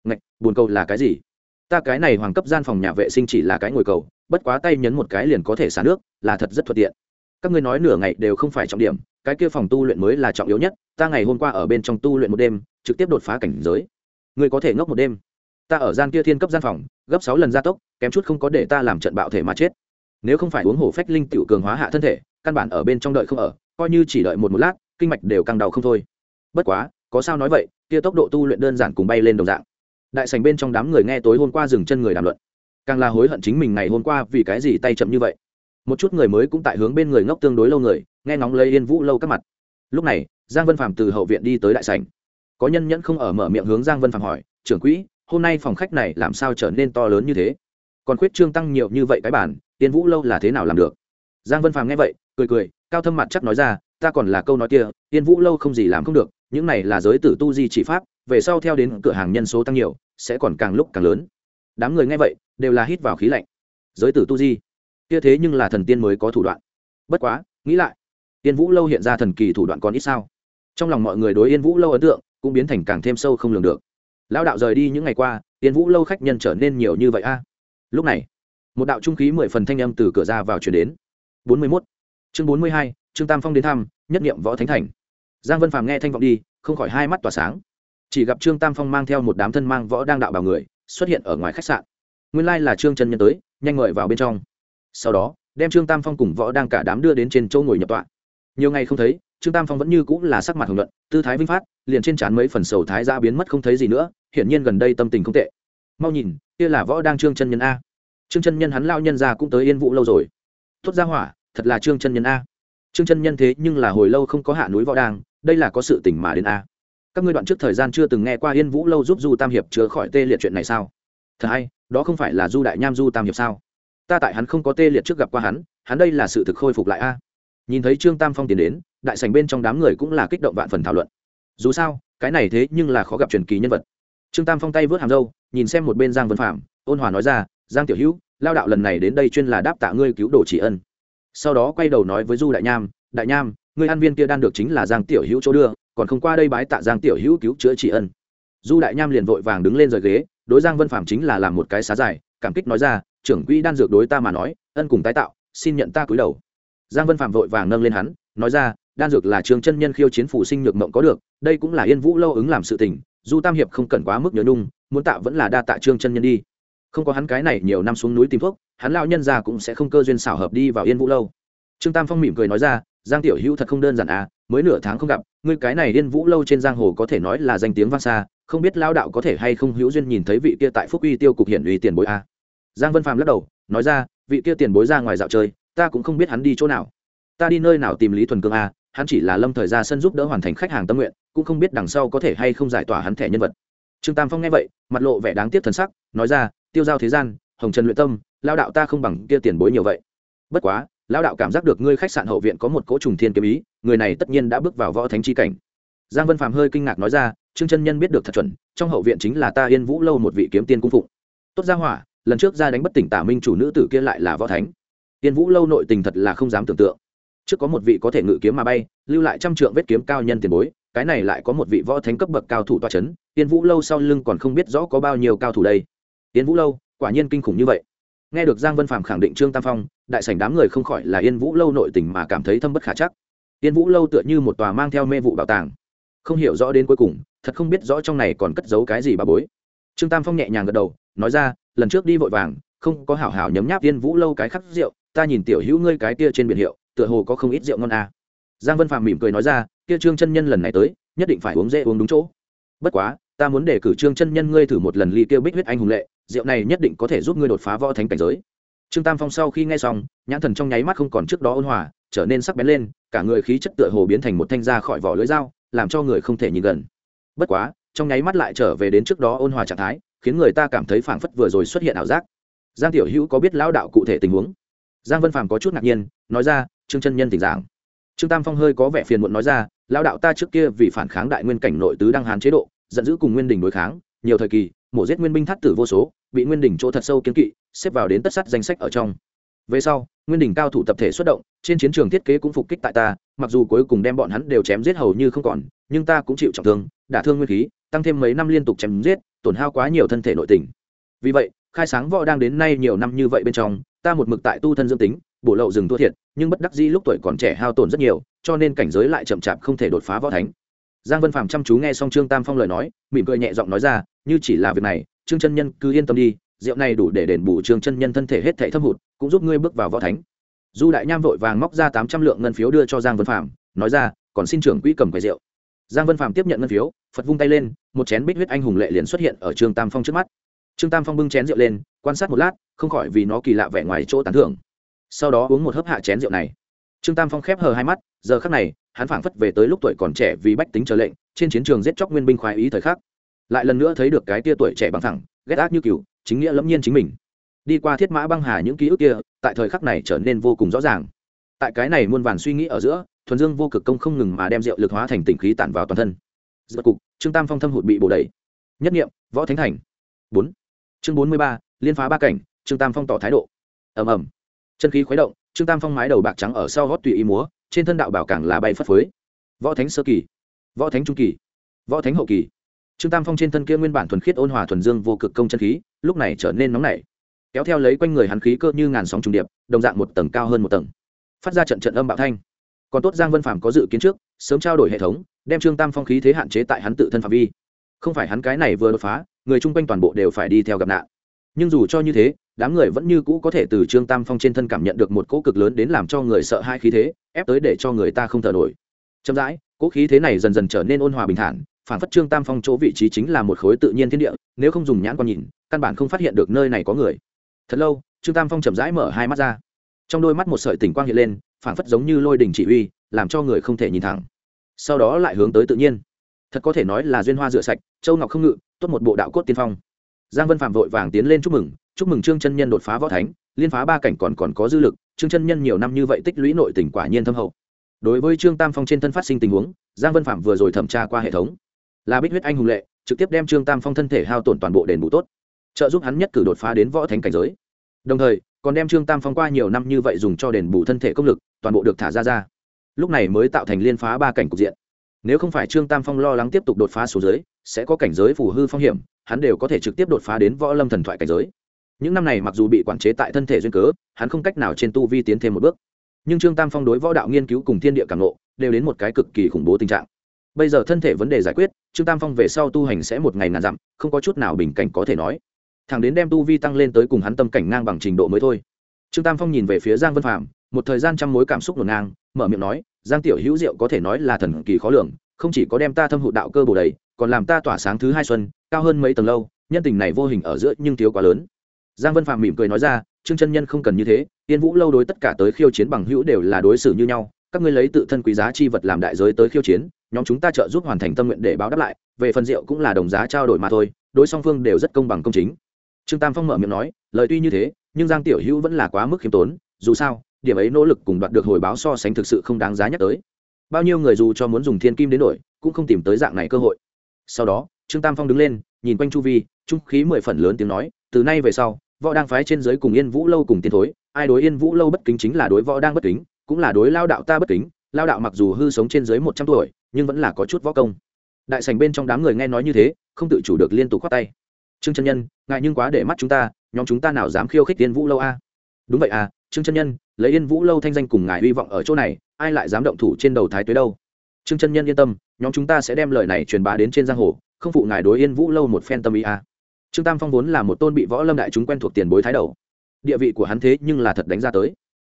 Ngạch bồn cầu là cái gì? Ta cái này hoàng cấp gian phòng nhà vệ sinh chỉ là cái ngồi cầu, bất quá tay nhấn một cái liền có thể xả nước, là thật rất thuận tiện. Các ngươi nói nửa ngày đều không phải trọng điểm cái kia phòng tu luyện mới là trọng yếu nhất, ta ngày hôm qua ở bên trong tu luyện một đêm, trực tiếp đột phá cảnh giới. Ngươi có thể ngốc một đêm. Ta ở gian kia thiên cấp gian phòng, gấp sáu lần gia tốc, kém chút không có để ta làm trận bạo thể mà chết. Nếu không phải uống hổ phách linh tiểu cường hóa hạ thân thể, căn bản ở bên trong đợi không ở, coi như chỉ đợi một một lát, kinh mạch đều căng đầu không thôi. Bất quá, có sao nói vậy, kia tốc độ tu luyện đơn giản cùng bay lên đồng dạng. Đại sành bên trong đám người nghe tối hôm qua dừng chân người đàm luận. Càng là hối hận chính mình ngày hôm qua vì cái gì tay chậm như vậy. Một chút người mới cũng tại hướng bên người ngốc tương đối lâu người nghe ngóng lấy yên vũ lâu các mặt. Lúc này, giang vân phạm từ hậu viện đi tới đại sành có nhân nhẫn không ở mở miệng hướng giang vân phạm hỏi, trưởng quỹ, hôm nay phòng khách này làm sao trở nên to lớn như thế? Còn khuyết trương tăng nhiều như vậy cái bản, yên vũ lâu là thế nào làm được? Giang vân phạm nghe vậy, cười cười, cao thâm mặt chắc nói ra, ta còn là câu nói kia, yên vũ lâu không gì làm không được, những này là giới tử tu di chỉ pháp, về sau theo đến cửa hàng nhân số tăng nhiều, sẽ còn càng lúc càng lớn. Đám người nghe vậy, đều là hít vào khí lạnh. Giới tử tu di, kia thế nhưng là thần tiên mới có thủ đoạn. Bất quá, nghĩ lại yên vũ lâu hiện ra thần kỳ thủ đoạn còn ít sao? Trong lòng mọi người đối yên vũ lâu ấn tượng cũng biến thành càng thêm sâu không lường được. Lão đạo rời đi những ngày qua, yên vũ lâu khách nhân trở nên nhiều như vậy a? Lúc này, một đạo trung khí mười phần thanh âm từ cửa ra vào chuyển đến. Bốn mươi mốt. Chương bốn mươi hai, trương tam phong đến thăm, nhất nghiệm võ thánh thành. Giang vân phàm nghe thanh vọng đi, không khỏi hai mắt tỏa sáng. Chỉ gặp trương tam phong mang theo một đám thân mang võ đang đạo bảo người, xuất hiện ở ngoài khách sạn. Nguyên lai là trương trần nhân tới, nhanh ngợi vào bên trong. Sau đó, đem trương tam phong cùng võ đang cả đám đưa đến trên chỗ ngồi nhập tọa nhiều ngày không thấy, trương tam phong vẫn như cũng là sắc mặt hồng luận tư thái vinh phát, liền trên trán mấy phần sầu thái ra biến mất không thấy gì nữa, hiển nhiên gần đây tâm tình không tệ. Mau nhìn, kia là võ đang trương chân nhân a. Trương chân nhân hắn lao nhân ra cũng tới yên vũ lâu rồi. Tốt ra hỏa, thật là trương chân nhân a. Trương chân nhân thế nhưng là hồi lâu không có hạ núi võ đang, đây là có sự tỉnh mà đến a. Các ngươi đoạn trước thời gian chưa từng nghe qua yên vũ lâu giúp du tam hiệp chữa khỏi tê liệt chuyện này sao? Thật hay, đó không phải là du đại nham du tam hiệp sao? Ta tại hắn không có tê liệt trước gặp qua hắn hắn đây là sự thực khôi phục lại a nhìn thấy trương tam phong tiến đến, đại sành bên trong đám người cũng là kích động vạn phần thảo luận. Dù sao, cái này thế nhưng là khó gặp truyền kỳ nhân vật. Trương tam phong tay vớt hàm râu, nhìn xem một bên giang vân phạm, ôn hòa nói ra, giang tiểu hữu, lao đạo lần này đến đây chuyên là đáp tạ ngươi cứu đồ chỉ ân. Sau đó quay đầu nói với du đại nham đại nham, ngươi ăn viên kia đan được chính là giang tiểu hữu chỗ đưa, còn không qua đây bái tạ giang tiểu hữu cứu chữa chỉ ân. Du đại nham liền vội vàng đứng lên rời ghế, đối giang vân phạm chính là làm một cái xá dài, cảm kích nói ra, trưởng quỹ đan dược đối ta mà nói, ân cùng tái tạo, xin nhận ta cúi đầu giang vân phạm vội vàng nâng lên hắn, nói ra, đan dược là trường chân nhân khiêu chiến phủ sinh nhược mộng có được, đây cũng là yên vũ lâu ứng làm sự tình du tam hiệp không cần quá mức nhớ nung muốn tạ vẫn là đa tạ trương chân nhân đi không có hắn cái này nhiều năm xuống núi tìm thuốc, hắn lao nhân ra cũng sẽ không cơ duyên xảo hợp đi vào yên vũ lâu trương tam phong mỉm cười nói ra, giang tiểu hữu thật không đơn giản à mới nửa tháng không gặp, ngươi cái này yên vũ lâu trên giang hồ có thể nói là danh tiếng vang xa, không biết lao đạo có thể hay không hữu duyên nhìn thấy vị kia tại phúc uy tiêu cục hiển uy tiền bối à. giang vân phàm lắc đầu, nói ra, vị kia tiền bối ra ngoài dạo chơi ta cũng không biết hắn đi chỗ nào. Ta đi nơi nào tìm lý thuần cương a, hắn chỉ là lâm thời ra sân giúp đỡ hoàn thành khách hàng tâm nguyện cũng không biết đằng sau có thể hay không giải tỏa hắn thẻ nhân vật. Trương tam phong nghe vậy mặt lộ vẻ đáng tiếc thần sắc nói ra tiêu giao thế gian hồng trần luyện tâm lao đạo ta không bằng kia tiền bối nhiều vậy. Bất quá lao đạo cảm giác được ngươi khách sạn hậu viện có một cỗ trùng thiên kiếm ý người này tất nhiên đã bước vào võ thánh chi cảnh. Giang vân phàm hơi kinh ngạc nói ra trương chân nhân biết được thật chuẩn trong hậu viện chính là ta yên vũ lâu một vị kiếm tiên cung phụng. Tốt ra hỏa lần trước ra đánh bất tỉnh tả minh chủ nữ tử kia lại là võ thánh. Tiên vũ lâu nội tình thật là không dám tưởng tượng. Trước có một vị có thể ngự kiếm mà bay, lưu lại trăm trượng vết kiếm cao nhân tiền bối, cái này lại có một vị võ thánh cấp bậc cao thủ toa chấn. Tiên vũ lâu sau lưng còn không biết rõ có bao nhiêu cao thủ đây. Tiên vũ lâu, quả nhiên kinh khủng như vậy. Nghe được giang vân phạm khẳng định trương tam phong, đại sảnh đám người không khỏi là yên vũ lâu nội tình mà cảm thấy thâm bất khả chắc. Yên vũ lâu tựa như một tòa mang theo mê vụ bảo tàng. Không hiểu rõ đến cuối cùng, thật không biết rõ trong này còn cất giấu cái gì bà bối. Trương tam phong nhẹ nhàng gật đầu, nói ra, lần trước đi vội vàng không có hảo hảo nhấm nháp viên vũ lâu cái khắc rượu, ta nhìn tiểu hữu ngươi cái tia trên biển hiệu, tựa hồ có không ít rượu ngon à. giang vân phạm mỉm cười nói ra, kia trương chân nhân lần này tới, nhất định phải uống dễ uống đúng chỗ. Bất quá, ta muốn để cử trương chân nhân ngươi thử một lần ly tiêu bích huyết anh hùng lệ, rượu này nhất định có thể giúp ngươi đột phá võ thánh cảnh giới. Trương tam phong sau khi nghe xong, nhãn thần trong nháy mắt không còn trước đó ôn hòa, trở nên sắc bén lên, cả người khí chất tựa hồ biến thành một thanh ra khỏi vỏ lưỡi dao, làm cho người không thể nhìn gần. Bất quá, trong nháy mắt lại trở về đến trước đó ôn hòa trạng thái, khiến người ta cảm thấy phảng phất vừa rồi xuất hiện ảo giác giang tiểu hữu có biết lão đạo cụ thể tình huống? Giang vân phàm có chút ngạc nhiên, nói ra, trương chân nhân tỉnh giảng. Trương tam phong hơi có vẻ phiền muộn nói ra, Lão đạo ta trước kia vì phản kháng đại nguyên cảnh nội tứ đăng hán chế độ, giận dữ cùng nguyên đình đối kháng, nhiều thời kỳ, mổ giết nguyên binh thắt tử vô số, bị nguyên đình chỗ thật sâu kiến kỵ, xếp vào đến tất sắt danh sách ở trong. Về sau, nguyên đình cao thủ tập thể xuất động, trên chiến trường thiết kế cũng phục kích tại ta, mặc dù cuối cùng đem bọn hắn đều chém giết hầu như không còn, nhưng ta cũng chịu trọng thương, đả thương nguyên khí, tăng thêm mấy năm liên tục chém giết, tổn hao quá nhiều thân thể nội tình. Vì vậy khai sáng võ đang đến nay nhiều năm như vậy bên trong, ta một mực tại tu thân dương tính, bổ lậu rừng thua thiệt, nhưng bất đắc dĩ lúc tuổi còn trẻ hao tổn rất nhiều, cho nên cảnh giới lại chậm chạp không thể đột phá võ thánh. Giang vân phàm chăm chú nghe xong trương tam phong lời nói, mỉm cười nhẹ giọng nói ra, như chỉ là việc này, trương chân nhân cứ yên tâm đi, rượu này đủ để đền bù trương chân nhân thân thể hết thể thâm hụt, cũng giúp ngươi bước vào võ thánh. Du đại nham vội vàng móc ra tám trăm lượng ngân phiếu đưa cho giang vân phàm, nói ra, còn xin trưởng quỹ cầm quầy rượu. Giang vân phàm tiếp nhận ngân phiếu, phật vung tay lên, một chén bích huyết anh hùng lệ liền xuất hiện ở trương tam phong trước mắt trương tam phong bưng chén rượu lên, quan sát một lát, không khỏi vì nó kỳ lạ vẻ ngoài chỗ tán thưởng. Sau đó uống một hớp hạ chén rượu này. Trương tam phong khép hờ hai mắt, giờ khắc này, hắn phảng phất về tới lúc tuổi còn trẻ vì bách tính chờ lệnh, trên chiến trường giết chóc nguyên binh khoái ý thời khắc. Lại lần nữa thấy được cái tia tuổi trẻ bằng thẳng, ghét ác như cừu, chính nghĩa lẫm nhiên chính mình. Đi qua thiết mã băng hà những ký ức kia, tại thời khắc này trở nên vô cùng rõ ràng. Tại cái này muôn vàn suy nghĩ ở giữa, thuần dương vô cực công không ngừng mà đem rượu lực hóa thành tỉnh khí tản vào toàn thân. Giữa cục, trương tam phong thâm hụt bị bổ đầy nhất nghiệm, võ thánh thành. Bốn chương bốn mươi ba, liên phá ba cảnh, trương tam phong tỏ thái độ. Ầm ầm. Chân khí khuấy động, trương tam phong mái đầu bạc trắng ở sau gót tùy ý múa, trên thân đạo bảo càng là bay phất phới. Võ thánh sơ kỳ, võ thánh trung kỳ, võ thánh hậu kỳ. Trương tam phong trên thân kia nguyên bản thuần khiết ôn hòa thuần dương vô cực công chân khí, lúc này trở nên nóng nảy. Kéo theo lấy quanh người hắn khí cơ như ngàn sóng trùng điệp, đồng dạng một tầng cao hơn một tầng. Phát ra trận trận âm bạo thanh. Còn tốt giang vân phàm có dự kiến trước, sớm trao đổi hệ thống, đem trương tam phong khí thế hạn chế tại hắn tự thân phạm vi không phải hắn cái này vừa đột phá, người chung quanh toàn bộ đều phải đi theo gặp nạn. Nhưng dù cho như thế, đám người vẫn như cũ có thể từ trương tam phong trên thân cảm nhận được một cỗ cực lớn đến làm cho người sợ hai khí thế, ép tới để cho người ta không thở nổi. Chậm rãi, cỗ khí thế này dần dần trở nên ôn hòa bình thản, phản phất trương tam phong chỗ vị trí chính là một khối tự nhiên thiên địa, nếu không dùng nhãn con nhìn, căn bản không phát hiện được nơi này có người. Thật lâu, trương tam phong chậm rãi mở hai mắt ra. Trong đôi mắt một sợi tỉnh quang hiện lên, phản phất giống như lôi đình chỉ uy làm cho người không thể nhìn thẳng. Sau đó lại hướng tới tự nhiên thật có thể nói là duyên hoa rửa sạch, châu ngọc không ngự, tốt một bộ đạo cốt tiên phong. Giang vân phạm vội vàng tiến lên chúc mừng chúc mừng trương chân nhân đột phá võ thánh, liên phá ba cảnh còn còn có dư lực, trương chân nhân nhiều năm như vậy tích lũy nội tỉnh quả nhiên thâm hậu. Đối với trương tam phong trên thân phát sinh tình huống, giang vân phạm vừa rồi thẩm tra qua hệ thống. Là bích huyết anh hùng lệ, trực tiếp đem trương tam phong thân thể hao tổn toàn bộ đền bù tốt, trợ giúp hắn nhất cử đột phá đến võ thánh cảnh giới. Đồng thời, còn đem trương tam phong qua nhiều năm như vậy dùng cho đền bù thân thể công lực, toàn bộ được thả ra ra. Lúc này mới tạo thành liên phá ba cảnh cục diện nếu không phải trương tam phong lo lắng tiếp tục đột phá số giới, sẽ có cảnh giới phù hư phong hiểm, hắn đều có thể trực tiếp đột phá đến võ lâm thần thoại cảnh giới. Những năm này mặc dù bị quản chế tại thân thể duyên cớ, hắn không cách nào trên tu vi tiến thêm một bước. Nhưng trương tam phong đối võ đạo nghiên cứu cùng thiên địa cảm lộ đều đến một cái cực kỳ khủng bố tình trạng. Bây giờ thân thể vấn đề giải quyết, trương tam phong về sau tu hành sẽ một ngày ngàn dặm, không có chút nào bình cảnh có thể nói. Thằng đến đem tu vi tăng lên tới cùng hắn tâm cảnh ngang bằng trình độ mới thôi. Trương tam phong nhìn về phía giang vân phạm một thời gian trăm mối cảm xúc ngổn ngang, mở miệng nói, giang tiểu hữu diệu có thể nói là thần kỳ khó lường, không chỉ có đem ta thâm hụt đạo cơ bổ đầy, còn làm ta tỏa sáng thứ hai xuân, cao hơn mấy tầng lâu, nhân tình này vô hình ở giữa nhưng thiếu quá lớn. Giang vân phạm mỉm cười nói ra, trương chân nhân không cần như thế tiên vũ lâu đối tất cả tới khiêu chiến bằng hữu đều là đối xử như nhau, các ngươi lấy tự thân quý giá chi vật làm đại giới tới khiêu chiến, nhóm chúng ta trợ giúp hoàn thành tâm nguyện để báo đáp lại, về phần rượu cũng là đồng giá trao đổi mà thôi, đối song phương đều rất công bằng công chính. Trương tam phong mở miệng nói, lời tuy như thế, nhưng giang tiểu hữu vẫn là quá mức khiêm tốn, dù sao điểm ấy nỗ lực cùng đoạt được hồi báo so sánh thực sự không đáng giá nhắc tới. Bao nhiêu người dù cho muốn dùng thiên kim đến đổi, cũng không tìm tới dạng này cơ hội. Sau đó, trương tam phong đứng lên, nhìn quanh chu vi, trung khí mười phần lớn tiếng nói, từ nay về sau, võ đang phái trên giới cùng yên vũ lâu cùng tiến thối, ai đối yên vũ lâu bất kính chính là đối võ đang bất kính, cũng là đối lao đạo ta bất kính, lao đạo mặc dù hư sống trên dưới một trăm tuổi, nhưng vẫn là có chút võ công. Đại sành bên trong đám người nghe nói như thế, không tự chủ được liên tục khoát tay. Trương chân nhân, ngại nhưng quá để mắt chúng ta, nhóm chúng ta nào dám khiêu khích yên vũ lâu a? Đúng vậy à trương chân nhân lấy yên vũ lâu thanh danh cùng ngài hy vọng ở chỗ này, ai lại dám động thủ trên đầu thái tuế đâu? Trương chân nhân yên tâm, nhóm chúng ta sẽ đem lời này truyền bá đến trên giang hồ, không phụ ngài đối yên vũ lâu một phen tâm ý a trương tam phong vốn là một tôn bị võ lâm đại chúng quen thuộc tiền bối thái đầu. Địa vị của hắn thế nhưng là thật đánh ra tới.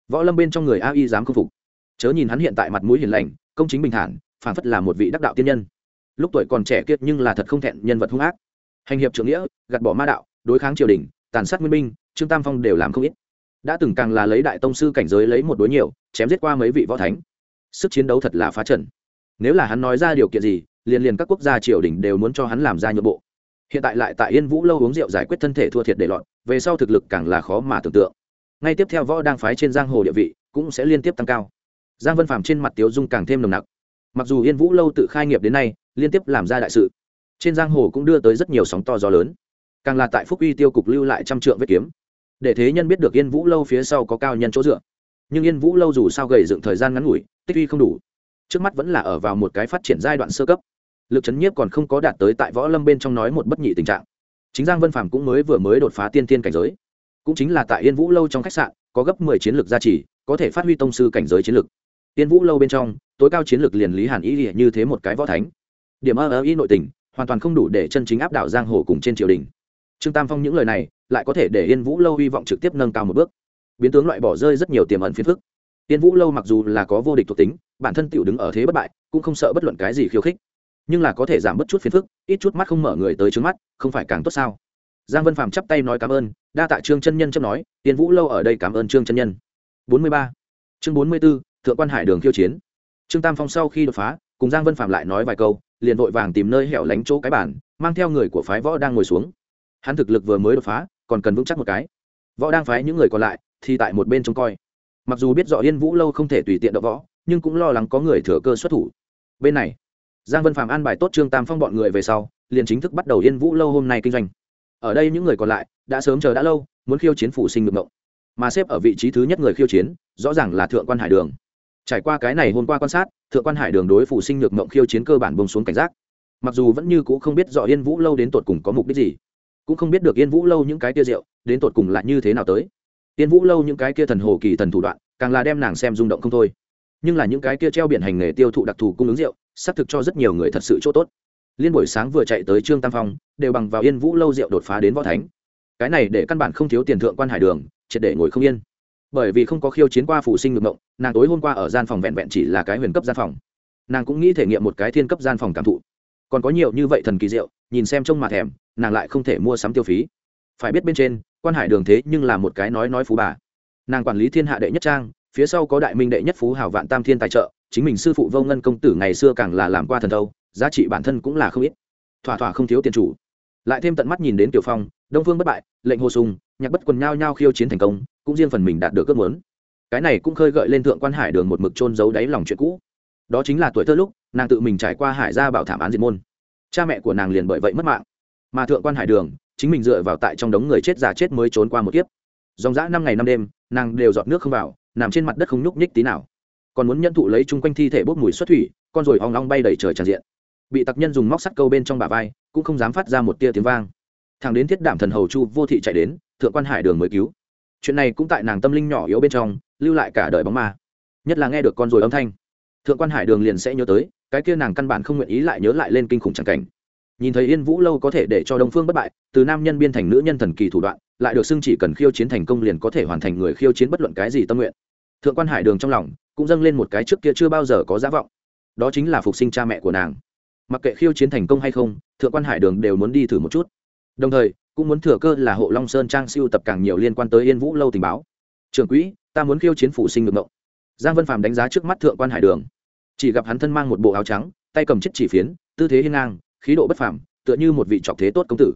Võ lâm bên trong người a y dám không phục. Chớ nhìn hắn hiện tại mặt mũi hiền lành, công chính bình thản, phản phất là một vị đắc đạo tiên nhân. Lúc tuổi còn trẻ kiệt nhưng là thật không thẹn nhân vật hung ác. Hành hiệp trưởng nghĩa, gạt bỏ ma đạo, đối kháng triều đình, tàn sát nguyên minh trương tam phong đều làm không ít đã từng càng là lấy đại tông sư cảnh giới lấy một đối nhiều, chém giết qua mấy vị võ thánh. Sức chiến đấu thật là phá trần nếu là hắn nói ra điều kiện gì, liền liền các quốc gia triều đình đều muốn cho hắn làm ra nhượng bộ. Hiện tại lại tại yên vũ lâu uống rượu giải quyết thân thể thua thiệt để lọt về sau thực lực càng là khó mà tưởng tượng. Ngay tiếp theo võ đang phái trên giang hồ địa vị cũng sẽ liên tiếp tăng cao. Giang vân phàm trên mặt tiếu dung càng thêm nồng nặc. Mặc dù yên vũ lâu tự khai nghiệp đến nay, liên tiếp làm ra đại sự, trên giang hồ cũng đưa tới rất nhiều sóng to gió lớn. Càng là tại phúc uy tiêu cục lưu lại trăm trượng vết kiếm để thế nhân biết được yên vũ lâu phía sau có cao nhân chỗ dựa. Nhưng yên vũ lâu dù sao gầy dựng thời gian ngắn ngủi, tích uy không đủ. Trước mắt vẫn là ở vào một cái phát triển giai đoạn sơ cấp. Lực chấn nhiếp còn không có đạt tới tại võ lâm bên trong nói một bất nhị tình trạng. Chính giang vân phàm cũng mới vừa mới đột phá tiên tiên cảnh giới. Cũng chính là tại yên vũ lâu trong khách sạn, có gấp mười chiến lược gia trì, có thể phát huy tông sư cảnh giới chiến lược. Yên vũ lâu bên trong, tối cao chiến lược liền lý hàn ý như thế một cái võ thánh. Điểm ơ ơ ý nội tình, hoàn toàn không đủ để chân chính áp đảo giang hồ cùng trên triều đình. Trương tam phong những lời này lại có thể để yên vũ lâu hy vọng trực tiếp nâng cao một bước. Biến tướng loại bỏ rơi rất nhiều tiềm ẩn phiền phức. Yên vũ lâu mặc dù là có vô địch thuộc tính, bản thân tiểu đứng ở thế bất bại, cũng không sợ bất luận cái gì khiêu khích. Nhưng là có thể giảm bớt chút phiền phức, ít chút mắt không mở người tới trước mắt, không phải càng tốt sao? Giang vân phàm chắp tay nói cảm ơn, đa tạ trương chân nhân chấp nói, yên vũ lâu ở đây cảm ơn trương chân nhân. Bốn mươi ba. Chương bốn mươi b ố thượng quan hải đường khiêu chiến. Trương tam phong sau khi đột phá, cùng giang vân phạm lại nói vài câu, liền vội vàng tìm nơi hẻo lánh chỗ cái bản mang theo người của phái võ đang ngồi xuống. Hắn thực lực vừa mới đột phá còn cần vững chắc một cái. Võ đang phái những người còn lại thì tại một bên trông coi. Mặc dù biết rõ yên vũ lâu không thể tùy tiện đỡ võ, nhưng cũng lo lắng có người thừa cơ xuất thủ. Bên này, giang vân phạm an bài tốt trương tam phong bọn người về sau, liền chính thức bắt đầu yên vũ lâu hôm nay kinh doanh. Ở đây những người còn lại đã sớm chờ đã lâu, muốn khiêu chiến phụ sinh ngược mộng mà xếp ở vị trí thứ nhất người khiêu chiến, rõ ràng là thượng quan hải đường. Trải qua cái này hôm qua quan sát, thượng quan hải đường đối phụ sinh nhược mộng khiêu chiến cơ bản bông xuống cảnh giác. Mặc dù vẫn như c ũ không biết rõ yên vũ lâu đến tột cùng có mục đích gì cũng không biết được yên vũ lâu những cái kia rượu đến tột cùng là như thế nào tới. Yên vũ lâu những cái kia thần hồ kỳ thần thủ đoạn, càng là đem nàng xem rung động không thôi. Nhưng là những cái kia treo biển hành nghề tiêu thụ đặc thù cung ứng rượu, xác thực cho rất nhiều người thật sự chỗ tốt. Liên buổi sáng vừa chạy tới trương tam phong, đều bằng vào yên vũ lâu rượu đột phá đến võ thánh. Cái này để căn bản không thiếu tiền thượng quan hải đường, triệt để ngồi không yên. Bởi vì không có khiêu chiến qua phụ sinh ngược ngộng nàng tối hôm qua ở gian phòng vẹn vẹn chỉ là cái huyền cấp gian phòng. Nàng cũng nghĩ thể nghiệm một cái thiên cấp gian phòng cảm thụ còn có nhiều như vậy thần kỳ diệu, nhìn xem trông mà thèm, nàng lại không thể mua sắm tiêu phí. Phải biết bên trên, quan hải đường thế nhưng là một cái nói nói phú bà. Nàng quản lý thiên hạ đệ nhất trang, phía sau có đại minh đệ nhất phú hào vạn tam thiên tài trợ, chính mình sư phụ vô ngân công tử ngày xưa càng là làm qua thần thâu, giá trị bản thân cũng là không ít. Thỏa thỏa không thiếu tiền chủ. Lại thêm tận mắt nhìn đến tiểu phong, đông phương bất bại, lệnh hồ sùng, nhạc bất quần nhao nhao khiêu chiến thành công, cũng riêng phần mình đạt được ước muốn. Cái này cũng khơi gợi lên thượng quan hải đường một mực trôn giấu đáy lòng chuyện cũ đó chính là tuổi thơ lúc, nàng tự mình trải qua hải gia bảo thảm án diệt môn. Cha mẹ của nàng liền bởi vậy mất mạng. Mà thượng quan hải đường, chính mình dựa vào tại trong đống người chết già chết mới trốn qua một kiếp. Dòng dã năm ngày năm đêm, nàng đều giọt nước không vào, nằm trên mặt đất không nhúc nhích tí nào. Còn muốn nhận thụ lấy chung quanh thi thể bốc mùi xuất thủy, con rồi hoang long bay đầy trời tràn diện. Bị tặc nhân dùng móc sắt câu bên trong bả vai, cũng không dám phát ra một tia tiếng vang. Thằng đến thiết đảm thần hầu chu vô thị chạy đến, thượng quan hải đường mới cứu. Chuyện này cũng tại nàng tâm linh nhỏ yếu bên trong, lưu lại cả đời bóng ma. Nhất là nghe được con rồi âm thanh thượng quan hải đường liền sẽ nhớ tới, cái kia nàng căn bản không nguyện ý lại nhớ lại lên kinh khủng tràng cảnh. Nhìn thấy yên vũ lâu có thể để cho đông phương bất bại, từ nam nhân biên thành nữ nhân thần kỳ thủ đoạn, lại được xưng chỉ cần khiêu chiến thành công liền có thể hoàn thành người khiêu chiến bất luận cái gì tâm nguyện. Thượng quan hải đường trong lòng cũng dâng lên một cái trước kia chưa bao giờ có giá vọng. Đó chính là phục sinh cha mẹ của nàng. Mặc kệ khiêu chiến thành công hay không, thượng quan hải đường đều muốn đi thử một chút. Đồng thời, cũng muốn thừa cơ là hộ long sơn trang siêu tập càng nhiều liên quan tới yên vũ lâu tình báo. Trưởng quỹ, ta muốn khiêu chiến phụ sinh ngược mộng giang vân phàm đánh giá trước mắt thượng quan hải đường chỉ gặp hắn thân mang một bộ áo trắng, tay cầm chiếc chỉ phiến, tư thế hiên ngang, khí độ bất phàm, tựa như một vị trọc thế tốt công tử.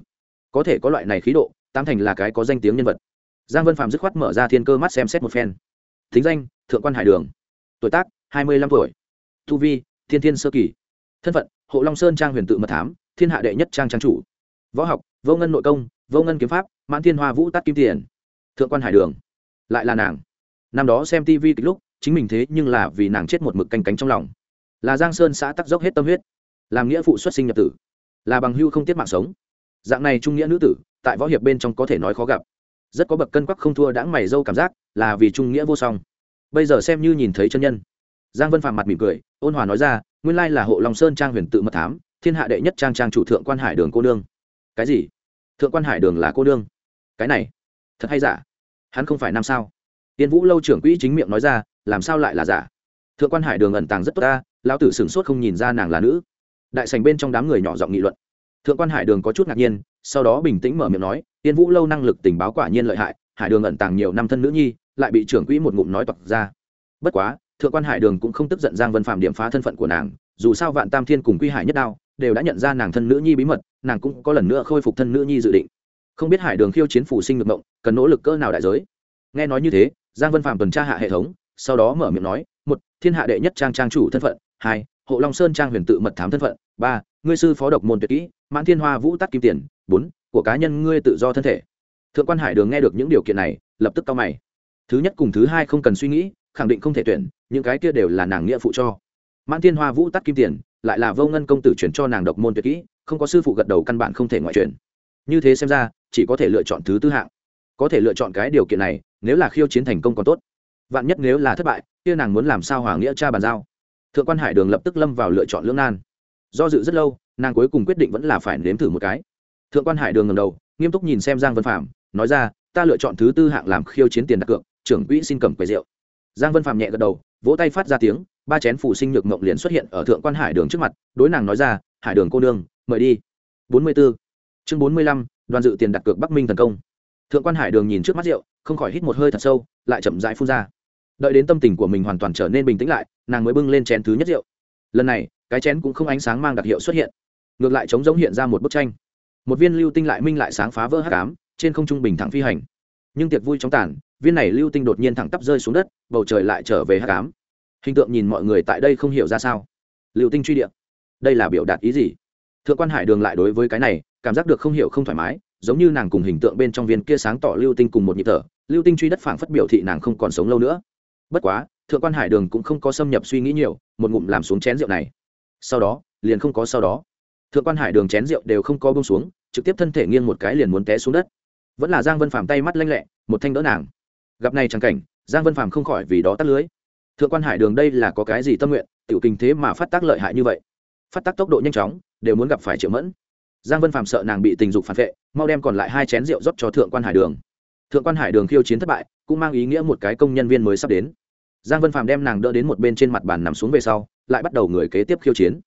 Có thể có loại này khí độ tam thành là cái có danh tiếng nhân vật. Giang vân phàm dứt khoát mở ra thiên cơ mắt xem xét một phen. Thính danh, thượng quan hải đường. Tuổi tác, hai mươi lăm tuổi. Thu vi, thiên thiên sơ kỳ. Thân phận, hộ long sơn trang huyền tự mật thám, thiên hạ đệ nhất trang trang chủ. Võ học, vô ngân nội công, vô ngân kiếm pháp, mãn thiên hoa vũ tát kim tiền. Thượng quan hải đường. Lại là nàng. Năm đó xem tv kịch lúc chính mình thế nhưng là vì nàng chết một mực canh cánh trong lòng. Là giang sơn xã tắc dốc hết tâm huyết, làm nghĩa phụ xuất sinh nhập tử, là bằng hưu không tiết mạng sống. Dạng này trung nghĩa nữ tử, tại võ hiệp bên trong có thể nói khó gặp. Rất có bậc cân quắc không thua đãng mày dâu cảm giác, là vì trung nghĩa vô song. Bây giờ xem như nhìn thấy chân nhân. Giang vân phạm mặt mỉm cười, ôn hòa nói ra, nguyên lai là hộ long sơn trang huyền tự mật thám, thiên hạ đệ nhất trang trang chủ thượng quan hải đường cô nương. Cái gì? Thượng quan hải đường là cô nương? Cái này? Thật hay giả? Hắn không phải nam sao? Tiên vũ lâu trưởng quỹ chính miệng nói ra làm sao lại là giả? Thượng quan hải đường ẩn tàng rất tốt ta, lão tử sửng sốt không nhìn ra nàng là nữ. Đại sành bên trong đám người nhỏ giọng nghị luận. Thượng quan hải đường có chút ngạc nhiên, sau đó bình tĩnh mở miệng nói, tiên vũ lâu năng lực tình báo quả nhiên lợi hại, hải đường ẩn tàng nhiều năm thân nữ nhi, lại bị trưởng quỹ một ngụm nói toặc ra. Bất quá, thượng quan hải đường cũng không tức giận giang vân phạm điểm phá thân phận của nàng, dù sao vạn tam thiên cùng quy hải nhất đao đều đã nhận ra nàng thân nữ nhi bí mật, nàng cũng có lần nữa khôi phục thân nữ nhi dự định. Không biết hải đường khiêu chiến phủ sinh ngược mộng, cần nỗ lực cỡ nào đại giới? Nghe nói như thế, giang vân phạm tuần tra hạ hệ thống sau đó mở miệng nói, một, thiên hạ đệ nhất trang trang chủ thân phận, hai, hộ long sơn trang huyền tự mật thám thân phận, ba, ngươi sư phó độc môn tuyệt kỹ, mãn thiên hoa vũ tắt kim tiền, bốn, của cá nhân ngươi tự do thân thể. Thượng quan hải đường nghe được những điều kiện này, lập tức cao mày. Thứ nhất cùng thứ hai không cần suy nghĩ, khẳng định không thể tuyển, những cái kia đều là nàng nghĩa phụ cho. Mãn thiên hoa vũ tắt kim tiền, lại là vô ngân công tử chuyển cho nàng độc môn tuyệt kỹ, không có sư phụ gật đầu căn bản không thể ngoại chuyển như thế xem ra, chỉ có thể lựa chọn thứ tư hạng. Có thể lựa chọn cái điều kiện này, nếu là khiêu chiến thành công còn tốt vạn nhất nếu là thất bại, kia nàng muốn làm sao hòa nghĩa cha bàn giao? Thượng quan hải đường lập tức lâm vào lựa chọn lưỡng nan. Do dự rất lâu, nàng cuối cùng quyết định vẫn là phải nếm thử một cái. Thượng quan hải đường ngầm đầu, nghiêm túc nhìn xem giang vân phạm nói ra, ta lựa chọn thứ tư hạng làm khiêu chiến tiền đặt cược, trưởng quỹ xin cầm quầy rượu. Giang vân phạm nhẹ gật đầu, vỗ tay phát ra tiếng, ba chén phủ sinh nhược mộng liền xuất hiện ở thượng quan hải đường trước mặt, đối nàng nói ra, hải đường cô nương, mời đi. Bốn mươi 44. chương bốn mươi lăm, đoàn dự tiền đặt cược bắc minh thần công. Thượng quan hải đường nhìn trước mắt rượu, không khỏi hít một hơi thật sâu, lại chậm rãi phun ra đợi đến tâm tình của mình hoàn toàn trở nên bình tĩnh lại, nàng mới bưng lên chén thứ nhất rượu. Lần này, cái chén cũng không ánh sáng mang đặc hiệu xuất hiện, ngược lại chống giống hiện ra một bức tranh. Một viên lưu tinh lại minh lại sáng phá vỡ hát cám trên không trung bình thẳng phi hành. Nhưng tiệc vui chóng tàn, viên này lưu tinh đột nhiên thẳng tắp rơi xuống đất, bầu trời lại trở về hát cám hình tượng nhìn mọi người tại đây không hiểu ra sao. Lưu tinh truy điện đây là biểu đạt ý gì? Thượng quan hải đường lại đối với cái này, cảm giác được không hiểu không thoải mái, giống như nàng cùng hình tượng bên trong viên kia sáng tỏ lưu tinh cùng một nhịp thở. Lưu tinh truy đất phảng phất biểu thị nàng không còn sống lâu nữa bất quá, thượng quan hải đường cũng không có xâm nhập suy nghĩ nhiều, một ngụm làm xuống chén rượu này. Sau đó, liền không có sau đó. Thượng quan hải đường chén rượu đều không có bông xuống, trực tiếp thân thể nghiêng một cái liền muốn té xuống đất. Vẫn là giang vân phàm tay mắt lanh lẹ, một thanh đỡ nàng. Gặp này chẳng cảnh, giang vân phàm không khỏi vì đó tắt lưới. Thượng quan hải đường đây là có cái gì tâm nguyện, tiểu kinh thế mà phát tác lợi hại như vậy? Phát tác tốc độ nhanh chóng, đều muốn gặp phải triệu mẫn. Giang vân phàm sợ nàng bị tình dục phản vệ, mau đem còn lại hai chén rượu rót cho thượng quan hải đường. Thượng quan hải đường khiêu chiến thất bại, cũng mang ý nghĩa một cái công nhân viên mới sắp đến giang vân phàm đem nàng đỡ đến một bên trên mặt bàn nằm xuống về sau, lại bắt đầu người kế tiếp khiêu chiến.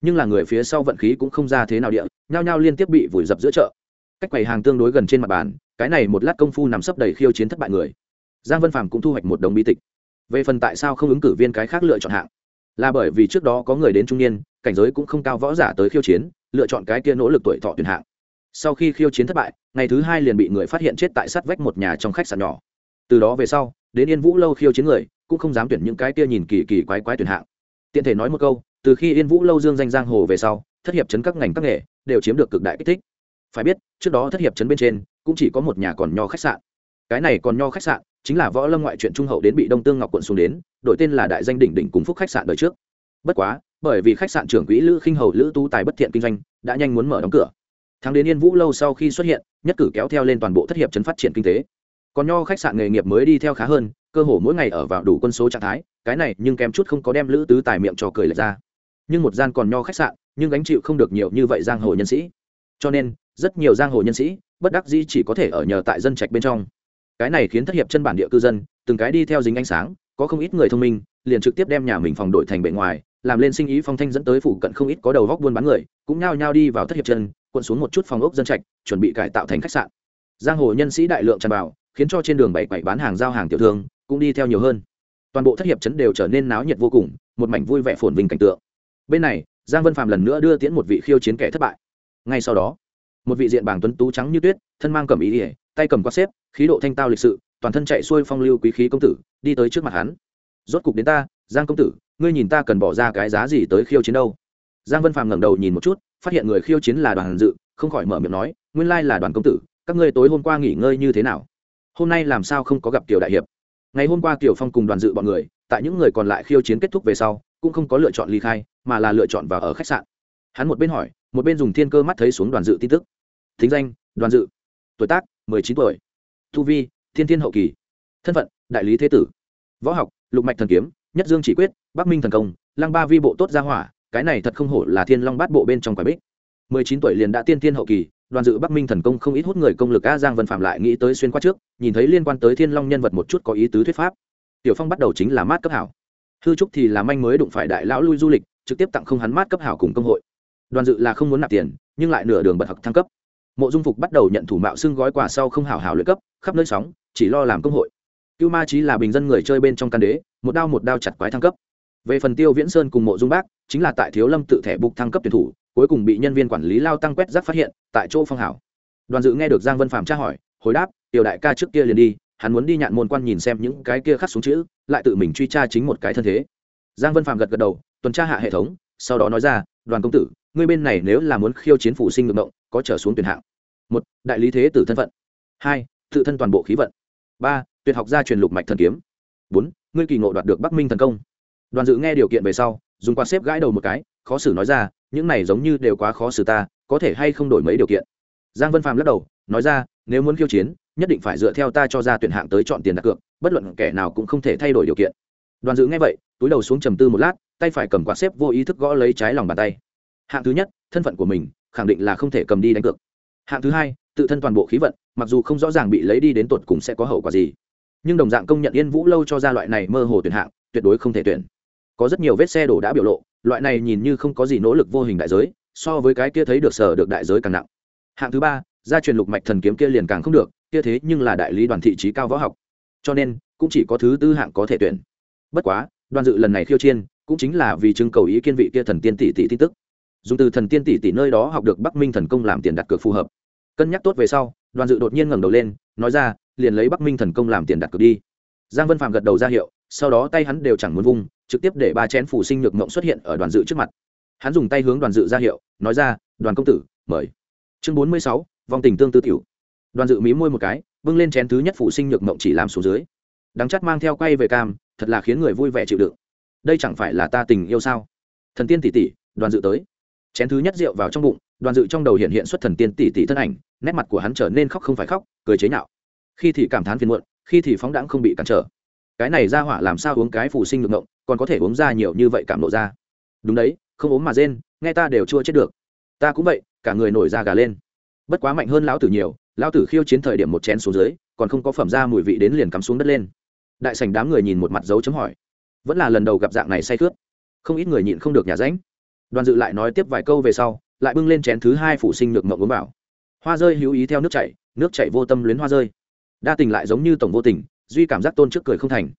Nhưng là người phía sau vận khí cũng không ra thế nào địa, nhao nhao liên tiếp bị vùi dập giữa chợ. Cách quầy hàng tương đối gần trên mặt bàn, cái này một lát công phu nằm sấp đầy khiêu chiến thất bại người. Giang vân phàm cũng thu hoạch một đồng bi tịch. Về phần tại sao không ứng cử viên cái khác lựa chọn hạng, là bởi vì trước đó có người đến trung niên, cảnh giới cũng không cao võ giả tới khiêu chiến, lựa chọn cái kia nỗ lực tuổi thọ tuyển hạng. Sau khi khiêu chiến thất bại, ngày thứ hai liền bị người phát hiện chết tại sát vách một nhà trong khách sạn nhỏ. Từ đó về sau đến yên vũ lâu khiêu chiến người, cũng không dám tuyển những cái kia nhìn kỳ kỳ quái quái tuyển hạng. Tiện thể nói một câu, từ khi yên vũ lâu dương danh giang hồ về sau, thất hiệp chấn các ngành các nghề đều chiếm được cực đại kích thích. Phải biết, trước đó thất hiệp chấn bên trên, cũng chỉ có một nhà còn nho khách sạn. Cái này còn nho khách sạn, chính là võ lâm ngoại truyện trung hậu đến bị đông tương ngọc quận xuống đến, đổi tên là đại danh đỉnh đỉnh cùng phúc khách sạn đời trước. Bất quá, bởi vì khách sạn trưởng quỹ lữ khinh hầu, lữ tu tài bất thiện kinh doanh, đã nhanh muốn mở đóng cửa. Thắng đến yên vũ lâu sau khi xuất hiện, nhất cử kéo theo lên toàn bộ thất hiệp chấn phát triển kinh tế còn nho khách sạn nghề nghiệp mới đi theo khá hơn, cơ hồ mỗi ngày ở vào đủ quân số trạng thái, cái này nhưng kém chút không có đem lữ tứ tài miệng cho cười lệch ra. Nhưng một gian còn nho khách sạn, nhưng gánh chịu không được nhiều như vậy giang hồ nhân sĩ. Cho nên, rất nhiều giang hồ nhân sĩ, bất đắc dĩ chỉ có thể ở nhờ tại dân trạch bên trong. Cái này khiến thất hiệp chân bản địa cư dân, từng cái đi theo dính ánh sáng, có không ít người thông minh, liền trực tiếp đem nhà mình phòng đổi thành bệ ngoài, làm lên sinh ý phong thanh dẫn tới phủ cận không ít có đầu góc buôn bán người, cũng nhao nhao đi vào thất hiệp chân quận xuống một chút phòng ốc dân trạch, chuẩn bị cải tạo thành khách sạn. Giang hồ nhân sĩ đại lượng tràn vào khiến cho trên đường bảy quậy bán hàng giao hàng tiểu thương cũng đi theo nhiều hơn. Toàn bộ thất hiệp chấn đều trở nên náo nhiệt vô cùng, một mảnh vui vẻ phồn vinh cảnh tượng. Bên này, giang vân phạm lần nữa đưa tiễn một vị khiêu chiến kẻ thất bại. Ngay sau đó, một vị diện bảng tuấn tú trắng như tuyết, thân mang cầm ý ỉa tay cầm quát xếp, khí độ thanh tao lịch sự, toàn thân chạy xuôi phong lưu quý khí công tử, đi tới trước mặt hắn. Rốt cục đến ta, giang công tử, ngươi nhìn ta cần bỏ ra cái giá gì tới khiêu chiến đâu? Giang vân phàm ngẩng đầu nhìn một chút, phát hiện người khiêu chiến là đoàn dự, không khỏi mở miệng nói, nguyên lai là đoàn công tử, các ngươi tối hôm qua nghỉ ngơi như thế nào? Hôm nay làm sao không có gặp Tiểu đại hiệp? Ngày hôm qua Tiểu phong cùng đoàn dự bọn người, tại những người còn lại khiêu chiến kết thúc về sau, cũng không có lựa chọn ly khai, mà là lựa chọn vào ở khách sạn. Hắn một bên hỏi, một bên dùng thiên cơ mắt thấy xuống đoàn dự tin tức. Thính danh, đoàn dự. Tuổi tác, mười chín tuổi. Thu vi, thiên thiên hậu kỳ. Thân phận, đại lý thế tử. Võ học, lục mạch thần kiếm, nhất dương chỉ quyết, bắc minh thần công, lăng ba vi bộ tốt gia hỏa, cái này thật không hổ là thiên long bát bộ bên trong quả bích. mười chín tuổi liền đã tiên thiên hậu kỳ đoàn dự bắc minh thần công không ít hút người công lực a giang vân phạm lại nghĩ tới xuyên qua trước, nhìn thấy liên quan tới thiên long nhân vật một chút có ý tứ thuyết pháp. Tiểu phong bắt đầu chính là mát cấp hảo. Hư trúc thì là manh mới đụng phải đại lão lui du lịch, trực tiếp tặng không hắn mát cấp hảo cùng công hội. Đoàn dự là không muốn nạp tiền, nhưng lại nửa đường bật học thăng cấp. Mộ dung phục bắt đầu nhận thủ mạo xưng gói quà sau không hảo hảo luyện cấp, khắp nơi sóng, chỉ lo làm công hội. Cưu ma trí là bình dân người chơi bên trong căn đế, một đao một đao chặt quái thăng cấp. Về phần tiêu viễn sơn cùng mộ dung bác, chính là tại thiếu lâm tự thẻ bục thăng cấp tuyển thủ cuối cùng bị nhân viên quản lý lao tăng quét rác phát hiện tại chỗ phong hảo. Đoàn dự nghe được giang vân phạm tra hỏi, hồi đáp, tiểu đại ca trước kia liền đi, hắn muốn đi nhạn môn quan nhìn xem những cái kia khắc xuống chữ, lại tự mình truy tra chính một cái thân thế. Giang vân phạm gật gật đầu, tuần tra hạ hệ thống, sau đó nói ra, đoàn công tử, ngươi bên này nếu là muốn khiêu chiến phủ sinh ngược động có trở xuống tuyển hạng. Một, đại lý thế tử thân phận. Hai, tự thân toàn bộ khí vận. Ba, tuyệt học gia truyền lục mạch thần kiếm. Bốn, ngươi kỳ ngộ đoạt được bắc minh thần công. Đoàn dự nghe điều kiện về sau, dùng quạt xếp gãi đầu một cái, khó xử nói ra những này giống như đều quá khó xử ta, có thể hay không đổi mấy điều kiện? Giang vân phàm lắc đầu, nói ra, nếu muốn khiêu chiến, nhất định phải dựa theo ta cho ra tuyển hạng tới chọn tiền đặt cược, bất luận kẻ nào cũng không thể thay đổi điều kiện. Đoàn dự nghe vậy, túi đầu xuống trầm tư một lát, tay phải cầm quạt xếp vô ý thức gõ lấy trái lòng bàn tay. Hạng thứ nhất, thân phận của mình, khẳng định là không thể cầm đi đánh cược. Hạng thứ hai, tự thân toàn bộ khí vận, mặc dù không rõ ràng bị lấy đi đến tột cùng sẽ có hậu quả gì. Nhưng đồng dạng công nhận yên vũ lâu cho ra loại này mơ hồ tuyển hạng, tuyệt đối không thể tuyển có rất nhiều vết xe đổ đã biểu lộ, loại này nhìn như không có gì nỗ lực vô hình đại giới, so với cái kia thấy được sở được đại giới càng nặng. Hạng thứ ba, gia truyền lục mạch thần kiếm kia liền càng không được, kia thế nhưng là đại lý đoàn thị trí cao võ học. Cho nên, cũng chỉ có thứ tư hạng có thể tuyển. Bất quá, đoàn dự lần này khiêu chiên cũng chính là vì trưng cầu ý kiên vị kia thần tiên tỷ tỷ tin tức. Dùng từ thần tiên tỷ tỷ nơi đó học được bắc minh thần công làm tiền đặt cược phù hợp. Cân nhắc tốt về sau, đoàn dự đột nhiên ngẩng đầu lên, nói ra, liền lấy bắc minh thần công làm tiền đặt cược đi. Giang vân phạm gật đầu ra hiệu, sau đó tay hắn đều chẳng muốn vung trực tiếp để ba chén phủ sinh nhược mộng xuất hiện ở đoàn dự trước mặt. Hắn dùng tay hướng đoàn dự ra hiệu, nói ra, đoàn công tử, mời. Chương bốn mươi sáu vòng tình tương tư tiểu. Đoàn dự mí môi một cái, bưng lên chén thứ nhất phủ sinh nhược mộng chỉ làm xuống dưới. Đắng chắc mang theo quay về cam, thật là khiến người vui vẻ chịu đựng. Đây chẳng phải là ta tình yêu sao? Thần tiên tỷ tỷ, đoàn dự tới. Chén thứ nhất rượu vào trong bụng, đoàn dự trong đầu hiện hiện xuất thần tiên tỷ tỷ thân ảnh, nét mặt của hắn trở nên khóc không phải khóc, cười chế nhạo. Khi thì cảm thán phiền muộn, khi thì phóng đãng không bị cản trở cái này ra hỏa làm sao uống cái phù sinh ngược ngộng, còn có thể uống ra nhiều như vậy cảm lộ ra. Đúng đấy, không ốm mà rên, nghe ta đều chua chết được. Ta cũng vậy, cả người nổi da gà lên. Bất quá mạnh hơn lão tử nhiều, lão tử khiêu chiến thời điểm một chén xuống dưới, còn không có phẩm ra mùi vị đến liền cắm xuống đất lên. Đại sành đám người nhìn một mặt dấu chấm hỏi. Vẫn là lần đầu gặp dạng này say khướt. Không ít người nhịn không được nhà ránh. Đoàn dự lại nói tiếp vài câu về sau, lại bưng lên chén thứ hai phủ sinh nhược mộng uống vào. Hoa rơi hữu ý theo nước chảy nước chảy vô tâm luyến hoa rơi. Đa tình lại giống như tổng vô tình duy cảm giác tôn trước cười không thành.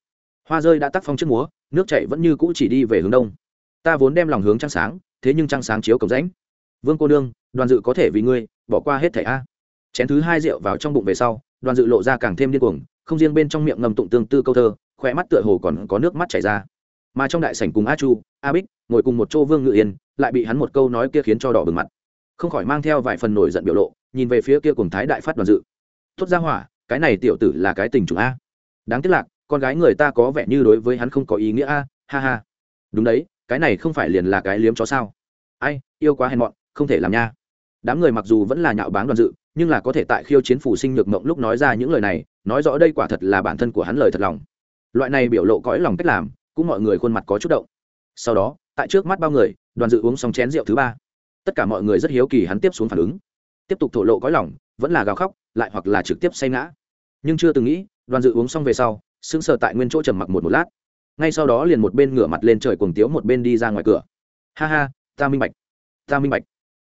Hoa rơi đã tác phong trước múa, nước chảy vẫn như cũ chỉ đi về hướng đông. Ta vốn đem lòng hướng trăng sáng, thế nhưng trăng sáng chiếu cổng rãnh. Vương cô nương, đoàn dự có thể vì ngươi, bỏ qua hết thẻ a. Chén thứ hai rượu vào trong bụng về sau, đoàn dự lộ ra càng thêm điên cuồng, không riêng bên trong miệng ngầm tụng tương tư câu thơ khỏe mắt tựa hồ còn có nước mắt chảy ra. Mà trong đại sảnh cùng a chu, a bích, ngồi cùng một chỗ vương ngự yên, lại bị hắn một câu nói kia khiến cho đỏ bừng mặt. Không khỏi mang theo vài phần nổi giận biểu lộ, nhìn về phía kia cùng thái đại phát đoàn dự. Tốt ra hỏa, cái này tiểu tử là cái tình chủ a đáng tiếc lạc con gái người ta có vẻ như đối với hắn không có ý nghĩa a, ha ha. Đúng đấy, cái này không phải liền là cái liếm chó sao? Ai, yêu quá hèn mọn, không thể làm nha. Đám người mặc dù vẫn là nhạo báng đoàn dự, nhưng là có thể tại khiêu chiến phủ sinh nhược mộng lúc nói ra những lời này, nói rõ đây quả thật là bản thân của hắn lời thật lòng. Loại này biểu lộ cõi lòng cách làm, cũng mọi người khuôn mặt có chút động. Sau đó, tại trước mắt bao người, đoàn dự uống xong chén rượu thứ ba. Tất cả mọi người rất hiếu kỳ hắn tiếp xuống phản ứng. Tiếp tục thổ lộ cõi lòng, vẫn là gào khóc, lại hoặc là trực tiếp say ngã. Nhưng chưa từng nghĩ đoàn dự uống xong về sau, sững sờ tại nguyên chỗ trầm mặc một một lát. Ngay sau đó liền một bên ngửa mặt lên trời cuồng tiếu, một bên đi ra ngoài cửa. Ha ha, ta minh bạch, ta minh bạch.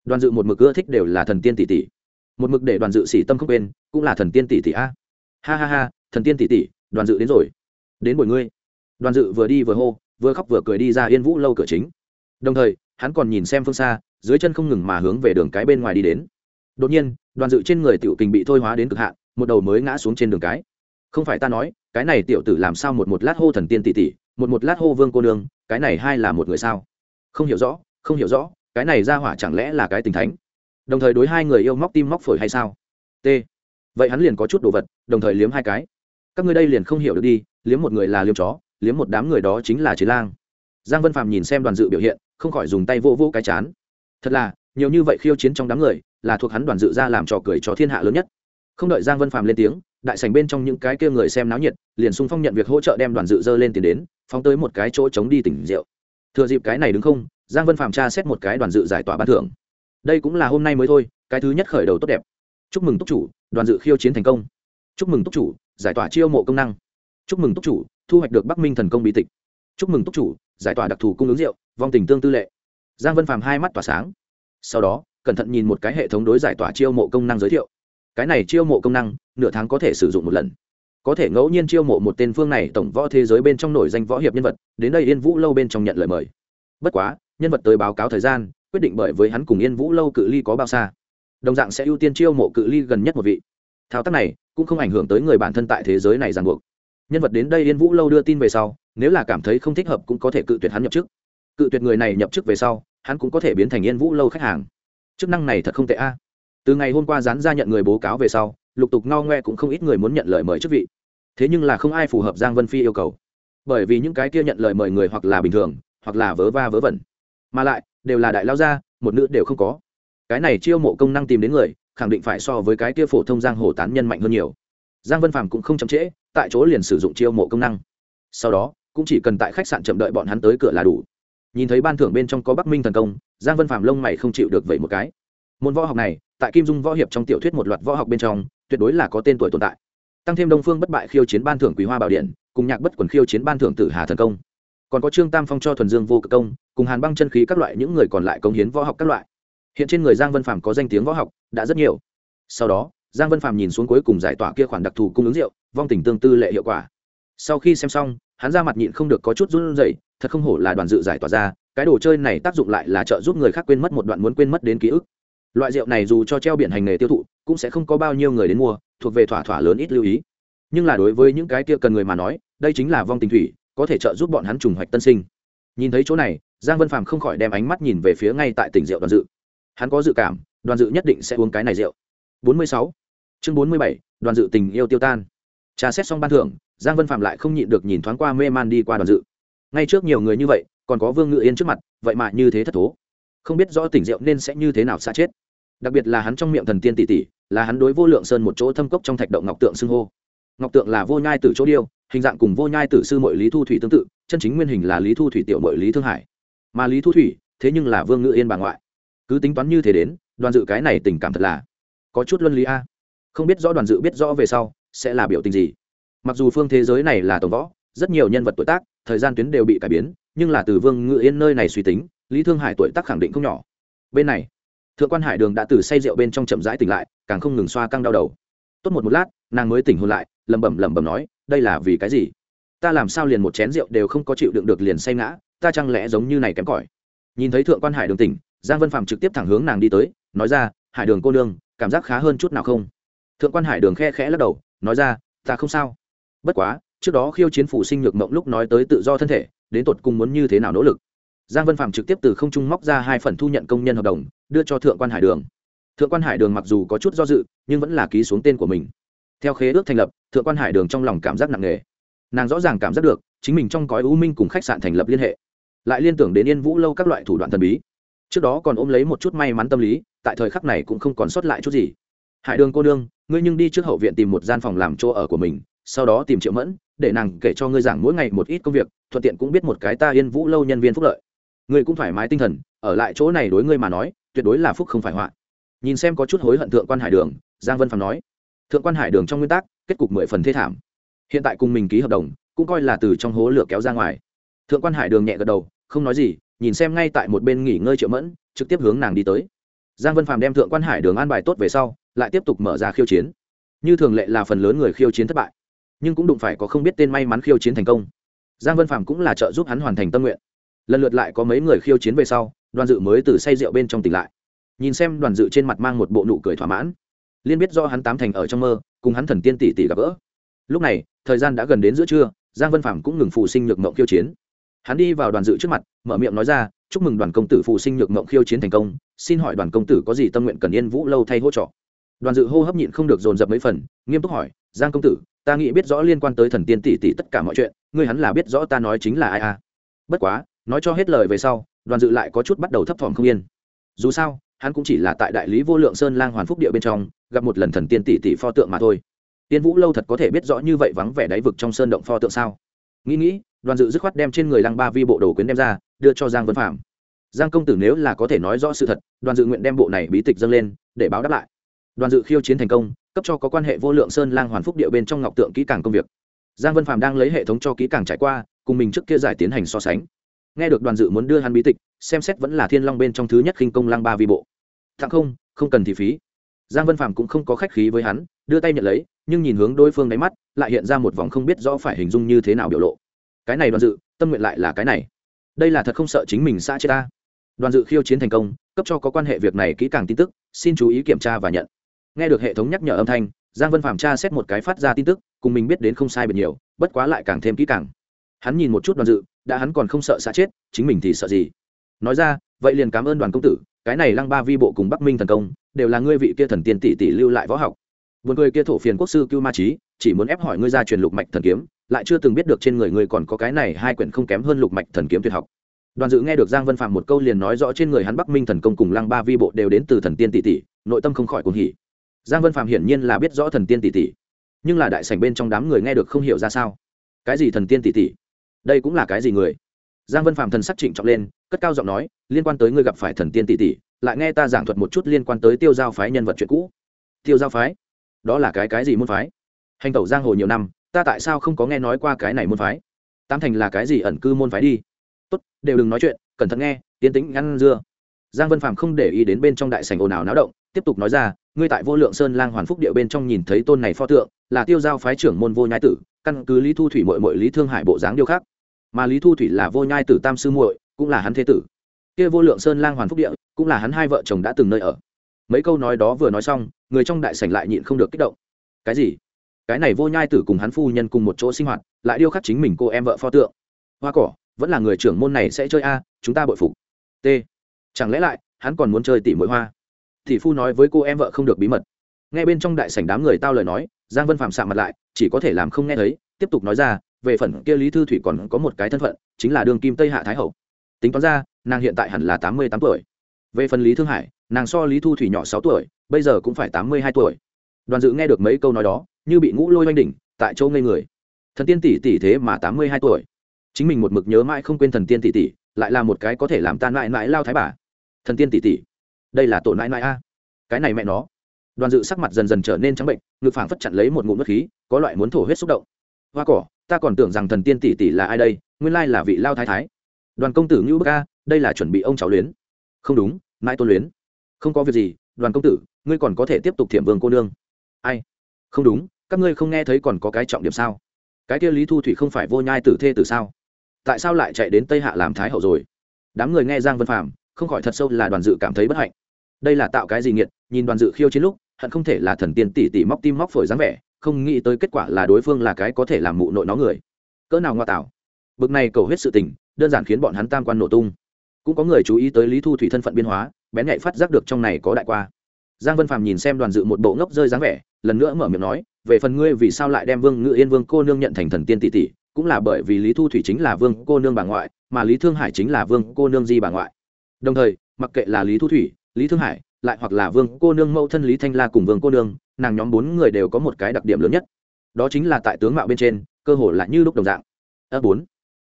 Đoàn dự một mực ưa thích đều là thần tiên tỷ tỷ. Một mực để đoàn dự xỉ tâm không quên, cũng là thần tiên tỷ tỷ a. Ha ha ha, thần tiên tỷ tỷ, đoàn dự đến rồi. Đến buổi ngươi. Đoàn dự vừa đi vừa hô, vừa khóc vừa cười đi ra yên vũ lâu cửa chính. Đồng thời, hắn còn nhìn xem phương xa, dưới chân không ngừng mà hướng về đường cái bên ngoài đi đến. Đột nhiên, đoàn dự trên người tiểu kình bị thôi hóa đến cực hạn, một đầu mới ngã xuống trên đường cái không phải ta nói, cái này tiểu tử làm sao một một lát hô thần tiên tỷ tỷ, một một lát hô vương cô nương, cái này hai là một người sao? Không hiểu rõ, không hiểu rõ, cái này ra hỏa chẳng lẽ là cái tình thánh? Đồng thời đối hai người yêu móc tim móc phổi hay sao? T. Vậy hắn liền có chút đồ vật, đồng thời liếm hai cái. Các ngươi đây liền không hiểu được đi, liếm một người là liếm chó, liếm một đám người đó chính là chiến lang. Giang vân Phạm nhìn xem đoàn dự biểu hiện, không khỏi dùng tay vô vô cái chán. Thật là, nhiều như vậy khiêu chiến trong đám người, là thuộc hắn đoàn dự ra làm trò cười cho thiên hạ lớn nhất. Không đợi giang vân Phạm lên tiếng đại sảnh bên trong những cái kia người xem náo nhiệt, liền sung phong nhận việc hỗ trợ đem đoàn dự dơ lên tiền đến, phóng tới một cái chỗ chống đi tỉnh rượu. Thừa dịp cái này đứng không, giang vân phàm tra xét một cái đoàn dự giải tỏa ban thưởng. Đây cũng là hôm nay mới thôi, cái thứ nhất khởi đầu tốt đẹp. Chúc mừng túc chủ, đoàn dự khiêu chiến thành công. Chúc mừng túc chủ, giải tỏa chiêu mộ công năng. Chúc mừng túc chủ, thu hoạch được bắc minh thần công bí tịch. Chúc mừng túc chủ, giải tỏa đặc thù cung ứng rượu, vong tình tương tư lệ. Giang vân phàm hai mắt tỏa sáng. Sau đó, cẩn thận nhìn một cái hệ thống đối giải tỏa chiêu mộ công năng giới thiệu cái này chiêu mộ công năng, nửa tháng có thể sử dụng một lần. Có thể ngẫu nhiên chiêu mộ một tên phương này tổng võ thế giới bên trong nổi danh võ hiệp nhân vật, đến đây yên vũ lâu bên trong nhận lời mời. Bất quá, nhân vật tới báo cáo thời gian, quyết định bởi với hắn cùng yên vũ lâu cự ly có bao xa. Đồng dạng sẽ ưu tiên chiêu mộ cự ly gần nhất một vị. Thao tác này cũng không ảnh hưởng tới người bản thân tại thế giới này ràng buộc. Nhân vật đến đây yên vũ lâu đưa tin về sau, nếu là cảm thấy không thích hợp cũng có thể cự tuyệt hắn nhập chức. Cự tuyệt người này nhập chức về sau, hắn cũng có thể biến thành yên vũ lâu khách hàng. Chức năng này thật không tệ a từ ngày hôm qua dán ra nhận người bố cáo về sau, lục tục ngao ngoe cũng không ít người muốn nhận lời mời chức vị. Thế nhưng là không ai phù hợp giang vân phi yêu cầu. Bởi vì những cái kia nhận lời mời người hoặc là bình thường, hoặc là vớ va vớ vẩn. Mà lại, đều là đại lao gia, một nữ đều không có. Cái này chiêu mộ công năng tìm đến người, khẳng định phải so với cái kia phổ thông giang hồ tán nhân mạnh hơn nhiều. Giang vân phàm cũng không chậm trễ, tại chỗ liền sử dụng chiêu mộ công năng. Sau đó, cũng chỉ cần tại khách sạn chậm đợi bọn hắn tới cửa là đủ. Nhìn thấy ban thưởng bên trong có bắc minh thần công, giang vân phàm lông mày không chịu được vậy một cái. Môn võ học này tại kim dung võ hiệp trong tiểu thuyết một loạt võ học bên trong, tuyệt đối là có tên tuổi tồn tại. Tăng thêm đông phương bất bại khiêu chiến ban thưởng quý hoa bảo điện, cùng nhạc bất quần khiêu chiến ban thưởng tử hà thần công. Còn có trương tam phong cho thuần dương vô cực công, cùng hàn băng chân khí các loại những người còn lại công hiến võ học các loại. Hiện trên người giang vân phàm có danh tiếng võ học, đã rất nhiều. Sau đó, giang vân phàm nhìn xuống cuối cùng giải tỏa kia khoản đặc thù cung ứng rượu, vong tình tương tư lệ hiệu quả. Sau khi xem xong, hắn ra mặt nhịn không được có chút run rẩy, thật không hổ là đoàn dự giải tỏa ra, cái đồ chơi này tác dụng lại là trợ giúp người khác quên mất một đoạn muốn quên mất đến ký ức loại rượu này dù cho treo biển hành nghề tiêu thụ cũng sẽ không có bao nhiêu người đến mua thuộc về thỏa thỏa lớn ít lưu ý. Nhưng là đối với những cái kia cần người mà nói đây chính là vong tình thủy có thể trợ giúp bọn hắn trùng hoạch tân sinh. Nhìn thấy chỗ này giang vân phàm không khỏi đem ánh mắt nhìn về phía ngay tại tỉnh rượu đoàn dự. Hắn có dự cảm đoàn dự nhất định sẽ uống cái này rượu. 46. chương 47, đoàn dự tình yêu tiêu tan. Trà xét xong ban thưởng giang vân phạm lại không nhịn được nhìn thoáng qua mê man đi qua đoàn dự. Ngay trước nhiều người như vậy còn có vương ngự yên trước mặt vậy mà như thế thất thố không biết rõ tỉnh rượu nên sẽ như thế nào xa chết. Đặc biệt là hắn trong miệng thần tiên tỷ tỷ, là hắn đối vô lượng sơn một chỗ thâm cốc trong thạch động ngọc tượng xưng hô. Ngọc tượng là vô nhai tử chỗ điêu, hình dạng cùng vô nhai tử sư mội lý thu thủy tương tự, chân chính nguyên hình là lý thu thủy tiểu mội lý thương hải. Mà lý thu thủy, thế nhưng là vương ngự yên bà ngoại. Cứ tính toán như thế đến, đoàn dự cái này tình cảm thật là có chút luân lý a. Không biết rõ đoàn dự biết rõ về sau, sẽ là biểu tình gì. Mặc dù phương thế giới này là tổng võ, rất nhiều nhân vật tuổi tác, thời gian tuyến đều bị cải biến, nhưng là từ vương ngự yên nơi này suy tính lý thương hải tuổi tác khẳng định không nhỏ. Bên này, thượng quan hải đường đã từ say rượu bên trong chậm rãi tỉnh lại, càng không ngừng xoa căng đau đầu. Tốt một một lát, nàng mới tỉnh hôn lại, lẩm bẩm lẩm bẩm nói, đây là vì cái gì? Ta làm sao liền một chén rượu đều không có chịu đựng được liền say ngã, ta chẳng lẽ giống như này kém cỏi? Nhìn thấy thượng quan hải đường tỉnh, giang vân phạm trực tiếp thẳng hướng nàng đi tới, nói ra, hải đường cô nương, cảm giác khá hơn chút nào không? Thượng quan hải đường khe khẽ lắc đầu, nói ra, ta không sao. Bất quá, trước đó khiêu chiến phủ sinh nhược mộng lúc nói tới tự do thân thể, đến tột cùng muốn như thế nào nỗ lực? Giang vân phạm trực tiếp từ không trung móc ra hai phần thu nhận công nhân hợp đồng, đưa cho thượng quan hải đường. Thượng quan hải đường mặc dù có chút do dự, nhưng vẫn là ký xuống tên của mình. Theo khế ước thành lập, thượng quan hải đường trong lòng cảm giác nặng nề. Nàng rõ ràng cảm giác được, chính mình trong cõi u minh cùng khách sạn thành lập liên hệ. Lại liên tưởng đến yên vũ lâu các loại thủ đoạn thần bí. Trước đó còn ôm lấy một chút may mắn tâm lý, tại thời khắc này cũng không còn sót lại chút gì. Hải đường cô đương ngươi nhưng đi trước hậu viện tìm một gian phòng làm chỗ ở của mình, sau đó tìm triệu mẫn, để nàng kể cho ngươi giảng mỗi ngày một ít công việc, thuận tiện cũng biết một cái ta yên vũ lâu nhân viên phúc lợi ngươi cũng thoải mái tinh thần, ở lại chỗ này đối ngươi mà nói, tuyệt đối là phúc không phải họa. Nhìn xem có chút hối hận thượng quan hải đường, giang vân phạm nói, thượng quan hải đường trong nguyên tắc, kết cục mười phần thê thảm. Hiện tại cùng mình ký hợp đồng, cũng coi là từ trong hố lửa kéo ra ngoài. Thượng quan hải đường nhẹ gật đầu, không nói gì, nhìn xem ngay tại một bên nghỉ ngơi triệu mẫn, trực tiếp hướng nàng đi tới. Giang vân phàm đem thượng quan hải đường an bài tốt về sau, lại tiếp tục mở ra khiêu chiến. Như thường lệ là phần lớn người khiêu chiến thất bại, nhưng cũng đụng phải có không biết tên may mắn khiêu chiến thành công. Giang vân phàm cũng là trợ giúp hắn hoàn thành tâm nguyện lần lượt lại có mấy người khiêu chiến về sau, đoàn dự mới từ say rượu bên trong tỉnh lại. Nhìn xem đoàn dự trên mặt mang một bộ nụ cười thỏa mãn, liên biết do hắn tám thành ở trong mơ, cùng hắn thần tiên tỷ tỷ gặp gỡ. Lúc này, thời gian đã gần đến giữa trưa, giang vân phạm cũng ngừng phụ sinh nhược mộng khiêu chiến. Hắn đi vào đoàn dự trước mặt, mở miệng nói ra, chúc mừng đoàn công tử phụ sinh nhược mộng khiêu chiến thành công, xin hỏi đoàn công tử có gì tâm nguyện cần yên vũ lâu thay hỗ trợ? Đoàn dự hô hấp nhịn không được dồn dập mấy phần, nghiêm túc hỏi, giang công tử, ta nghĩ biết rõ liên quan tới thần tiên tỷ tỷ tất cả mọi chuyện, ngươi hắn là biết rõ ta nói chính là ai à? Bất quá nói cho hết lời về sau, đoàn dự lại có chút bắt đầu thấp thỏm không yên. Dù sao, hắn cũng chỉ là tại đại lý vô lượng sơn lang hoàn phúc địa bên trong, gặp một lần thần tiên tỷ tỷ pho tượng mà thôi. Tiên vũ lâu thật có thể biết rõ như vậy vắng vẻ đáy vực trong sơn động pho tượng sao? Nghĩ nghĩ, đoàn dự dứt khoát đem trên người lăng ba vi bộ đồ quyến đem ra, đưa cho giang vân phạm. Giang công tử nếu là có thể nói rõ sự thật, đoàn dự nguyện đem bộ này bí tịch dâng lên, để báo đáp lại. Đoàn dự khiêu chiến thành công, cấp cho có quan hệ vô lượng sơn lang hoàn phúc địa bên trong ngọc tượng kỹ càng công việc. Giang vân phạm đang lấy hệ thống cho kỹ càng trải qua, cùng mình trước kia giải tiến hành so sánh nghe được đoàn dự muốn đưa hắn bí tịch, xem xét vẫn là thiên long bên trong thứ nhất khinh công lang ba vi bộ. Thẳng không không cần thì phí. Giang vân phạm cũng không có khách khí với hắn, đưa tay nhận lấy, nhưng nhìn hướng đối phương đáy mắt, lại hiện ra một vòng không biết rõ phải hình dung như thế nào biểu lộ. Cái này đoàn dự, tâm nguyện lại là cái này. Đây là thật không sợ chính mình xa chết ta. Đoàn dự khiêu chiến thành công, cấp cho có quan hệ việc này kỹ càng tin tức, xin chú ý kiểm tra và nhận. Nghe được hệ thống nhắc nhở âm thanh, giang vân phạm tra xét một cái phát ra tin tức, cùng mình biết đến không sai biệt nhiều, bất quá lại càng thêm kỹ càng hắn nhìn một chút đoàn dự đã hắn còn không sợ xa chết chính mình thì sợ gì nói ra vậy liền cảm ơn đoàn công tử cái này lăng ba vi bộ cùng bắc minh thần công đều là ngươi vị kia thần tiên tỷ tỷ lưu lại võ học Buồn người kia thổ phiền quốc sư Cưu Ma trí chỉ muốn ép hỏi ngươi ra truyền lục mạch thần kiếm, lại chưa từng biết được trên người ngươi còn có cái này hai quyển không kém hơn lục mạch thần kiếm tuyệt học. Đoàn Dự nghe được Giang Vân Phạm một câu liền nói rõ trên người hắn Bắc Minh thần công cùng Lăng Ba Vi bộ đều đến từ thần tiên tỷ tỷ, nội tâm không khỏi cuồng hỉ. Giang Vân Phạm hiển nhiên là biết rõ thần tiên tỷ tỷ, nhưng là đại sảnh bên trong đám người nghe được không hiểu ra sao. Cái gì thần tiên tỷ tỷ? Đây cũng là cái gì người? Giang Vân Phạm thần sắc trịnh trọng lên, cất cao giọng nói, liên quan tới ngươi gặp phải thần tiên tỷ tỷ, lại nghe ta giảng thuật một chút liên quan tới Tiêu Giao phái nhân vật chuyện cũ. Tiêu Giao phái? đó là cái cái gì môn phái hành tẩu giang hồ nhiều năm ta tại sao không có nghe nói qua cái này môn phái tam thành là cái gì ẩn cư môn phái đi tốt đều đừng nói chuyện cẩn thận nghe tiến tính ngăn dưa giang vân phạm không để ý đến bên trong đại sảnh ồn ào náo động tiếp tục nói ra ngươi tại vô lượng sơn lang hoàn phúc địa bên trong nhìn thấy tôn này pho tượng là tiêu giao phái trưởng môn vô nhai tử căn cứ lý thu thủy mội mội lý thương hải bộ dáng điêu khắc mà lý thu thủy là vô nhai tử tam sư muội, cũng là hắn thế tử. Kia vô lượng sơn lang hoàn phúc địa, cũng là hắn hai vợ chồng đã từng nơi ở. Mấy câu nói đó vừa nói xong, người trong đại sảnh lại nhịn không được kích động. Cái gì? Cái này vô nhai tử cùng hắn phu nhân cùng một chỗ sinh hoạt, lại điêu khắc chính mình cô em vợ pho tượng. Hoa cỏ, vẫn là người trưởng môn này sẽ chơi a, chúng ta bội phục. T. Chẳng lẽ lại, hắn còn muốn chơi tỉ mỗi hoa? Thì phu nói với cô em vợ không được bí mật. Nghe bên trong đại sảnh đám người tao lời nói, giang vân phạm sạ mặt lại, chỉ có thể làm không nghe thấy, tiếp tục nói ra về phần kia lý thư thủy còn có một cái thân phận, chính là đường kim tây hạ thái hậu. Tính toán ra, nàng hiện tại hẳn là tám mươi tám tuổi. Về phần lý thương hải, nàng so lý thu thủy nhỏ sáu tuổi, bây giờ cũng phải tám mươi hai tuổi. Đoàn dự nghe được mấy câu nói đó, như bị ngũ lôi oanh đỉnh, tại châu ngây người. Thần tiên tỷ tỷ thế mà tám mươi hai tuổi. Chính mình một mực nhớ mãi không quên thần tiên tỷ tỷ, lại là một cái có thể làm tan mãi mãi lao thái bà. Thần tiên tỷ tỷ, đây là tổ mãi mãi a. Cái này mẹ nó. Đoàn dự sắc mặt dần dần trở nên trắng bệnh, ngực phảng phất chặn lấy một ngụm nước khí, có loại muốn thổ huyết xúc động. Hoa cỏ ta còn tưởng rằng thần tiên tỷ tỷ là ai đây, nguyên lai là vị lao thái thái. Đoàn công tử ngưu bức a, đây là chuẩn bị ông cháu luyến. Không đúng mãi tôn luyến. Không có việc gì, đoàn công tử, ngươi còn có thể tiếp tục thiểm vương cô nương. Ai? Không đúng, các ngươi không nghe thấy còn có cái trọng điểm sao? Cái kia lý thu thủy không phải vô nhai tử thê tử sao? Tại sao lại chạy đến tây hạ làm thái hậu rồi? Đám người nghe giang vân phạm không khỏi thật sâu là đoàn dự cảm thấy bất hạnh. Đây là tạo cái gì nghiệt, nhìn đoàn dự khiêu chiến lúc, hận không thể là thần tiên tỷ tỷ móc tim móc phổi dáng vẻ không nghĩ tới kết quả là đối phương là cái có thể làm mụ nội nó người. Cỡ nào ngoa tạo. Bực này cầu hết sự tình, đơn giản khiến bọn hắn tam quan nổ tung. Cũng có người chú ý tới lý thu thủy thân phận biên hóa, bén nhạy phát giác được trong này có đại qua. Giang vân phàm nhìn xem đoàn dự một bộ ngốc rơi dáng vẻ, lần nữa mở miệng nói, về phần ngươi vì sao lại đem vương ngự yên vương cô nương nhận thành thần tiên tỷ tỷ, cũng là bởi vì lý thu thủy chính là vương cô nương bà ngoại, mà lý thương hải chính là vương cô nương di bà ngoại. Đồng thời, mặc kệ là lý thu thủy, lý thương hải lại hoặc là vương cô nương mẫu thân lý thanh la cùng vương cô nương, nàng nhóm bốn người đều có một cái đặc điểm lớn nhất. Đó chính là tại tướng mạo bên trên, cơ hồ là như lúc đồng dạng. Ấp bốn.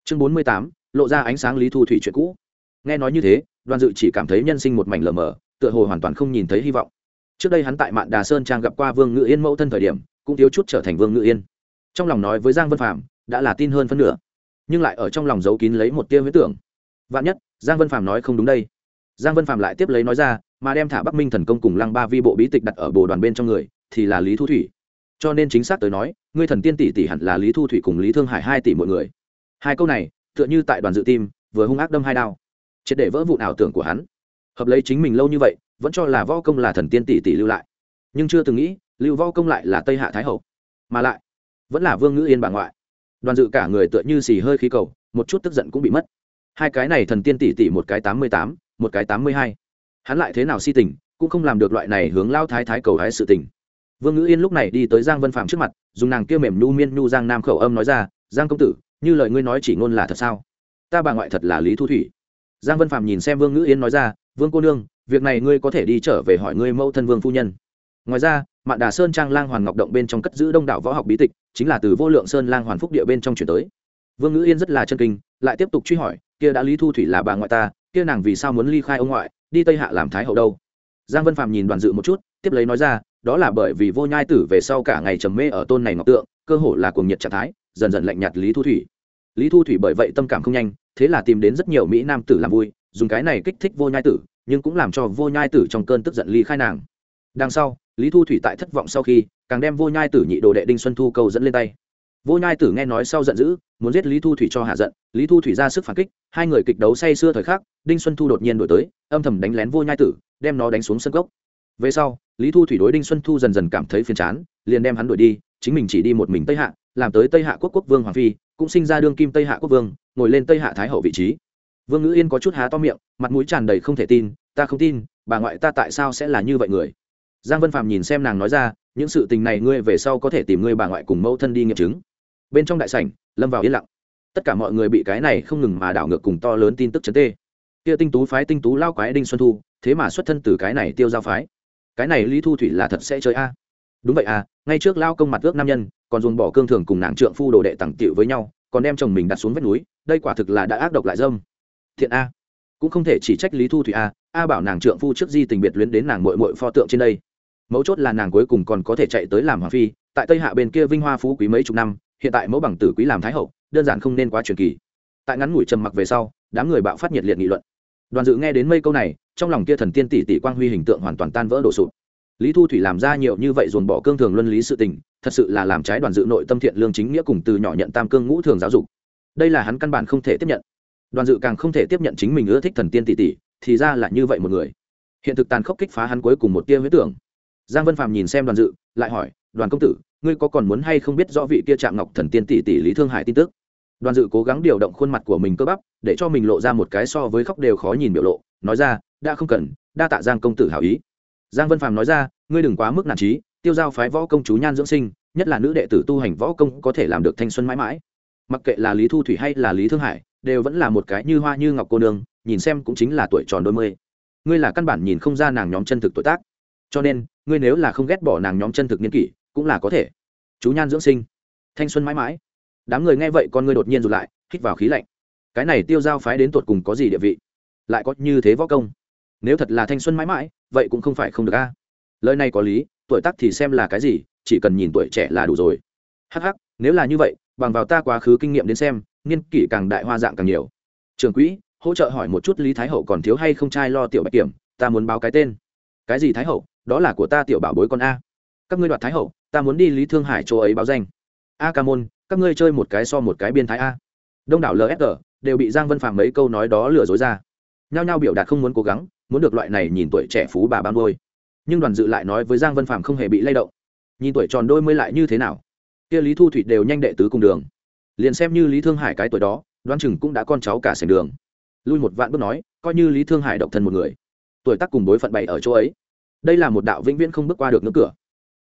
Chương bốn mươi tám, lộ ra ánh sáng lý thu thủy chuyện cũ. Nghe nói như thế, đoàn dự chỉ cảm thấy nhân sinh một mảnh lờ mờ, tựa hồ hoàn toàn không nhìn thấy hy vọng. Trước đây hắn tại mạn đà sơn trang gặp qua vương ngự yên mẫu thân thời điểm, cũng thiếu chút trở thành vương ngự yên. Trong lòng nói với giang vân phạm đã là tin hơn phân nửa. Nhưng lại ở trong lòng giấu kín lấy một tia huyết tưởng. Vạn nhất, giang vân phạm nói không đúng đây. Giang vân phạm lại tiếp lấy nói ra mà đem thả bắc minh thần công cùng lăng ba vi bộ bí tịch đặt ở bồ đoàn bên trong người, thì là lý thu thủy. Cho nên chính xác tới nói, ngươi thần tiên tỷ tỷ hẳn là lý thu thủy cùng lý thương hải hai tỷ mọi người. Hai câu này, tựa như tại đoàn dự tim, vừa hung ác đâm hai đao. Triệt để vỡ vụ ảo tưởng của hắn. Hợp lấy chính mình lâu như vậy, vẫn cho là võ công là thần tiên tỷ tỷ lưu lại. Nhưng chưa từng nghĩ, lưu võ công lại là tây hạ thái hậu. Mà lại, vẫn là vương ngữ yên bà ngoại. Đoàn dự cả người tựa như xì hơi khí cầu, một chút tức giận cũng bị mất. Hai cái này thần tiên tỷ tỷ một cái tám mươi tám, một cái tám mươi hai hắn lại thế nào si tình, cũng không làm được loại này hướng lao thái thái cầu hái sự tình. Vương ngữ yên lúc này đi tới giang vân phạm trước mặt, dùng nàng kia mềm nhu miên nhu giang nam khẩu âm nói ra, giang công tử, như lời ngươi nói chỉ ngôn là thật sao? Ta bà ngoại thật là lý thu thủy. Giang vân phạm nhìn xem vương ngữ yên nói ra, vương cô nương, việc này ngươi có thể đi trở về hỏi ngươi mẫu thân vương phu nhân. Ngoài ra, mạn đà sơn trang lang hoàn ngọc động bên trong cất giữ đông đảo võ học bí tịch, chính là từ vô lượng sơn lang hoàn phúc địa bên trong chuyển tới. Vương ngữ yên rất là chân kinh, lại tiếp tục truy hỏi, kia đã lý thu thủy là bà ngoại ta, kia nàng vì sao muốn ly khai ông ngoại? Đi tây hạ làm thái hậu đâu. Giang vân phạm nhìn đoàn dự một chút, tiếp lấy nói ra, đó là bởi vì vô nhai tử về sau cả ngày trầm mê ở tôn này ngọc tượng, cơ hồ là cuồng nhiệt trạng thái, dần dần lạnh nhạt lý thu thủy. Lý thu thủy bởi vậy tâm cảm không nhanh, thế là tìm đến rất nhiều mỹ nam tử làm vui, dùng cái này kích thích vô nhai tử, nhưng cũng làm cho vô nhai tử trong cơn tức giận ly khai nàng. Đằng sau, lý thu thủy tại thất vọng sau khi, càng đem vô nhai tử nhị đồ đệ đinh xuân thu câu dẫn lên tay vô nhai tử nghe nói sau giận dữ, muốn giết lý thu thủy cho hạ giận, lý thu thủy ra sức phản kích, hai người kịch đấu say xưa thời khắc, đinh xuân thu đột nhiên đổi tới, âm thầm đánh lén vô nhai tử, đem nó đánh xuống sân cốc. Về sau, lý thu thủy đối đinh xuân thu dần dần cảm thấy phiền chán, liền đem hắn đuổi đi, chính mình chỉ đi một mình tây hạ, làm tới tây hạ quốc quốc vương hoàng phi, cũng sinh ra đương kim tây hạ quốc vương, ngồi lên tây hạ thái hậu vị trí. Vương ngữ yên có chút há to miệng, mặt mũi tràn đầy không thể tin, ta không tin, bà ngoại ta tại sao sẽ là như vậy người? Giang vân phạm nhìn xem nàng nói ra, những sự tình này ngươi về sau có thể tìm ngươi bà ngoại cùng mẫu thân đi nghiệm chứng bên trong đại sảnh, lâm vào yên lặng. Tất cả mọi người bị cái này không ngừng mà đảo ngược cùng to lớn tin tức chấn tê. Kia tinh tú phái, tinh tú lao quái đinh xuân thu, thế mà xuất thân từ cái này tiêu giao phái. Cái này lý thu thủy là thật sẽ chơi a? Đúng vậy à ngay trước lao công mặt ước nam nhân, còn dồn bỏ cương thường cùng nàng trượng phu đồ đệ tặng tiệu với nhau, còn đem chồng mình đặt xuống vách núi, đây quả thực là đã ác độc lại dâm. Thiện a. Cũng không thể chỉ trách lý thu thủy a a bảo nàng trượng phu trước di tình biệt luyến đến nàng mội mội pho tượng trên đây. Mấu chốt là nàng cuối cùng còn có thể chạy tới làm hoàng phi, tại tây hạ bên kia vinh hoa phú quý mấy chục năm hiện tại mẫu bằng tử quý làm thái hậu, đơn giản không nên quá truyền kỳ. Tại ngắn ngủi trầm mặc về sau, đám người bạo phát nhiệt liệt nghị luận. Đoàn dự nghe đến mây câu này, trong lòng kia thần tiên tỷ tỷ quang huy hình tượng hoàn toàn tan vỡ đổ sụp. Lý thu thủy làm ra nhiều như vậy dồn bỏ cương thường luân lý sự tình, thật sự là làm trái đoàn dự nội tâm thiện lương chính nghĩa cùng từ nhỏ nhận tam cương ngũ thường giáo dục. Đây là hắn căn bản không thể tiếp nhận. Đoàn dự càng không thể tiếp nhận chính mình ưa thích thần tiên tỷ tỷ, thì ra là như vậy một người. Hiện thực tàn khốc kích phá hắn cuối cùng một tia huyết tưởng. Giang vân phàm nhìn xem đoàn dự, lại hỏi, đoàn công tử ngươi có còn muốn hay không biết rõ vị kia trạm ngọc thần tiên tỷ tỷ lý thương hải tin tức? Đoàn dự cố gắng điều động khuôn mặt của mình cơ bắp, để cho mình lộ ra một cái so với khóc đều khó nhìn biểu lộ, nói ra, đã không cần, đa tạ giang công tử hảo ý. Giang vân phàm nói ra, ngươi đừng quá mức nản trí tiêu giao phái võ công chú nhan dưỡng sinh, nhất là nữ đệ tử tu hành võ công có thể làm được thanh xuân mãi mãi. Mặc kệ là lý thu thủy hay là lý thương hải, đều vẫn là một cái như hoa như ngọc cô nương, nhìn xem cũng chính là tuổi tròn đôi mươi. Ngươi là căn bản nhìn không ra nàng nhóm chân thực tuổi tác. Cho nên, ngươi nếu là không ghét bỏ nàng nhóm chân thực niên kỷ cũng là có thể. Chú nhan dưỡng sinh. Thanh xuân mãi mãi. Đám người nghe vậy con ngươi đột nhiên rụt lại, hít vào khí lạnh. Cái này tiêu giao phái đến tột cùng có gì địa vị? Lại có như thế võ công? Nếu thật là thanh xuân mãi mãi, vậy cũng không phải không được a. Lời này có lý, tuổi tác thì xem là cái gì, chỉ cần nhìn tuổi trẻ là đủ rồi. Hắc hắc, nếu là như vậy, bằng vào ta quá khứ kinh nghiệm đến xem, niên kỷ càng đại hoa dạng càng nhiều. Trường quỹ, hỗ trợ hỏi một chút lý thái hậu còn thiếu hay không trai lo tiểu bạch kiểm, ta muốn báo cái tên. Cái gì thái hậu? Đó là của ta tiểu bảo bối con a. Các ngươi đoạt thái hậu ta muốn đi lý thương hải chỗ ấy báo danh. A ca môn, các ngươi chơi một cái so một cái biên thái a. Đông đảo lsg đều bị giang vân phạm mấy câu nói đó lừa dối ra. Nhao nhao biểu đạt không muốn cố gắng, muốn được loại này nhìn tuổi trẻ phú bà ban đôi. nhưng đoàn dự lại nói với giang vân phạm không hề bị lay động. Nhìn tuổi tròn đôi mới lại như thế nào? Kia lý thu thủy đều nhanh đệ tứ cùng đường. Liền xem như lý thương hải cái tuổi đó, đoán chừng cũng đã con cháu cả sành đường. Lui một vạn bước nói, coi như lý thương hải độc thân một người. Tuổi tác cùng bối phận bày ở chỗ ấy. Đây là một đạo vĩnh viễn không bước qua được ngưỡng cửa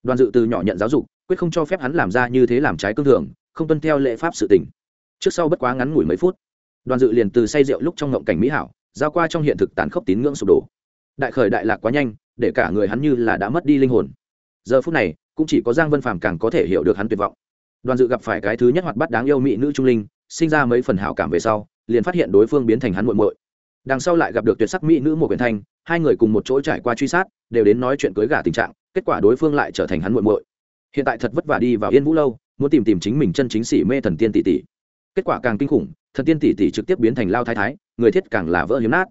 đoàn dự từ nhỏ nhận giáo dục, quyết không cho phép hắn làm ra như thế làm trái cương thường, không tuân theo lễ pháp sự tình. Trước sau bất quá ngắn ngủi mấy phút, đoàn dự liền từ say rượu lúc trong ngộng cảnh mỹ hảo, giao qua trong hiện thực tàn khốc tín ngưỡng sụp đổ. Đại khởi đại lạc quá nhanh, để cả người hắn như là đã mất đi linh hồn. Giờ phút này, cũng chỉ có giang vân phàm càng có thể hiểu được hắn tuyệt vọng. Đoàn dự gặp phải cái thứ nhất hoạt bắt đáng yêu mỹ nữ trung linh, sinh ra mấy phần hảo cảm về sau, liền phát hiện đối phương biến thành hắn muội muội. Đằng sau lại gặp được tuyệt sắc mỹ nữ một quyền thanh, hai người cùng một chỗ trải qua truy sát, đều đến nói chuyện cưới gả tình trạng kết quả đối phương lại trở thành hắn muội muội. Hiện tại thật vất vả đi vào yên vũ lâu, muốn tìm tìm chính mình chân chính sĩ mê thần tiên tỷ tỷ. Kết quả càng kinh khủng, thần tiên tỷ tỷ trực tiếp biến thành lao thái thái, người thiết càng là vỡ hiếm nát.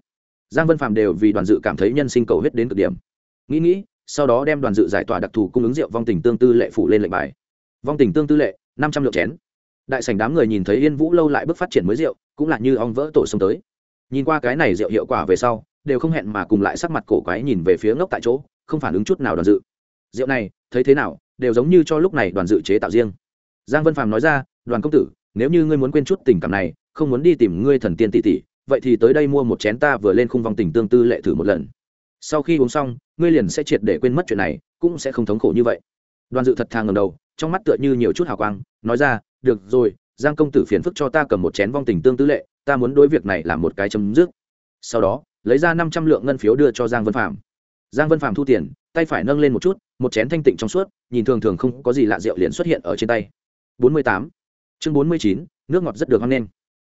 Giang vân phạm đều vì đoàn dự cảm thấy nhân sinh cầu hết đến cực điểm. Nghĩ nghĩ, sau đó đem đoàn dự giải tỏa đặc thù cung ứng rượu vong tình tương tư lệ phủ lên lệnh bài. Vong tình tương tư lệ, năm trăm lượng chén. Đại sảnh đám người nhìn thấy yên vũ lâu lại bước phát triển mới rượu, cũng là như ong vỡ tổ sông tới. Nhìn qua cái này rượu hiệu quả về sau, đều không hẹn mà cùng lại sắc mặt cổ quái nhìn về phía ngốc tại chỗ, không phản ứng chút nào đoàn dự rượu này, thấy thế nào, đều giống như cho lúc này đoàn dự chế tạo riêng. Giang vân phàm nói ra, đoàn công tử, nếu như ngươi muốn quên chút tình cảm này, không muốn đi tìm ngươi thần tiên tỷ tỷ, vậy thì tới đây mua một chén ta vừa lên khung vòng tình tương tư lệ thử một lần. Sau khi uống xong, ngươi liền sẽ triệt để quên mất chuyện này, cũng sẽ không thống khổ như vậy. Đoàn dự thật thà ngầm đầu, trong mắt tựa như nhiều chút hào quang, nói ra, được rồi, giang công tử phiền phức cho ta cầm một chén vong tình tương tư lệ, ta muốn đối việc này làm một cái chấm dứt. Sau đó, lấy ra năm trăm lượng ngân phiếu đưa cho giang vân phạm giang vân phạm thu tiền, tay phải nâng lên một chút một chén thanh tịnh trong suốt, nhìn thường thường không có gì lạ rượu liền xuất hiện ở trên tay. Bốn mươi tám. Chương bốn mươi chín, nước ngọt rất được hoan nên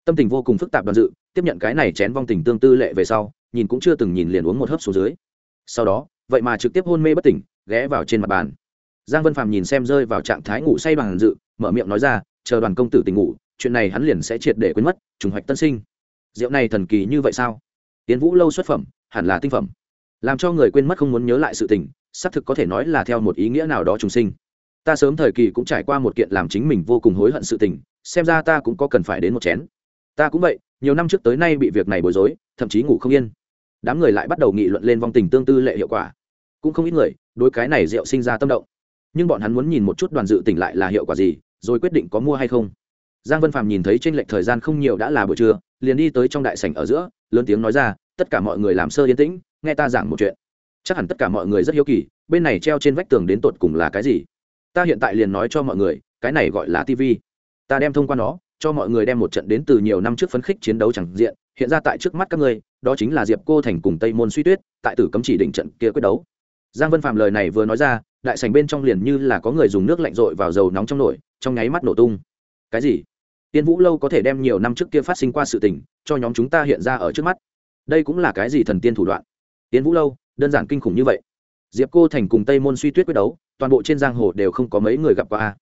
tâm tình vô cùng phức tạp đoàn dự, tiếp nhận cái này chén vong tình tương tư lệ về sau, nhìn cũng chưa từng nhìn liền uống một hớp xuống dưới. Sau đó, vậy mà trực tiếp hôn mê bất tỉnh, ghé vào trên mặt bàn. Giang vân phàm nhìn xem rơi vào trạng thái ngủ say đoàn dự, mở miệng nói ra, chờ đoàn công tử tỉnh ngủ, chuyện này hắn liền sẽ triệt để quên mất, trùng hoạch tân sinh. Rượu này thần kỳ như vậy sao? Tiến vũ lâu xuất phẩm, hẳn là tinh phẩm làm cho người quên mất không muốn nhớ lại sự tình, xác thực có thể nói là theo một ý nghĩa nào đó trùng sinh. Ta sớm thời kỳ cũng trải qua một kiện làm chính mình vô cùng hối hận sự tình, xem ra ta cũng có cần phải đến một chén. Ta cũng vậy, nhiều năm trước tới nay bị việc này bối rối, thậm chí ngủ không yên. Đám người lại bắt đầu nghị luận lên vong tình tương tư lệ hiệu quả. Cũng không ít người, đối cái này rượu sinh ra tâm động. Nhưng bọn hắn muốn nhìn một chút đoàn dự tỉnh lại là hiệu quả gì, rồi quyết định có mua hay không. Giang vân phàm nhìn thấy t r ê n lệch thời gian không nhiều đã là buổi trưa, liền đi tới trong đại sảnh ở giữa, lớn tiếng nói ra, tất cả mọi người làm sơ yên tĩnh nghe ta giảng một chuyện. Chắc hẳn tất cả mọi người rất hiếu kỳ, bên này treo trên vách tường đến tột cùng là cái gì? Ta hiện tại liền nói cho mọi người, cái này gọi là tv ta đem thông qua nó, cho mọi người đem một trận đến từ nhiều năm trước phấn khích chiến đấu chẳng diện, hiện ra tại trước mắt các ngươi, đó chính là diệp cô thành cùng tây môn suy tuyết, tại tử cấm chỉ đỉnh trận kia quyết đấu. Giang vân phạm lời này vừa nói ra, đại sành bên trong liền như là có người dùng nước lạnh rội vào dầu nóng trong nồi, trong nháy mắt nổ tung. Cái gì? Tiên vũ lâu có thể đem nhiều năm trước kia phát sinh qua sự tình, cho nhóm chúng ta hiện ra ở trước mắt. Đây cũng là cái gì thần tiên thủ đoạn? Tiên vũ lâu, đơn giản kinh khủng như vậy. Diệp cô thành cùng tây môn suy tuyết quyết đấu, toàn bộ trên giang hồ đều không có mấy người gặp qua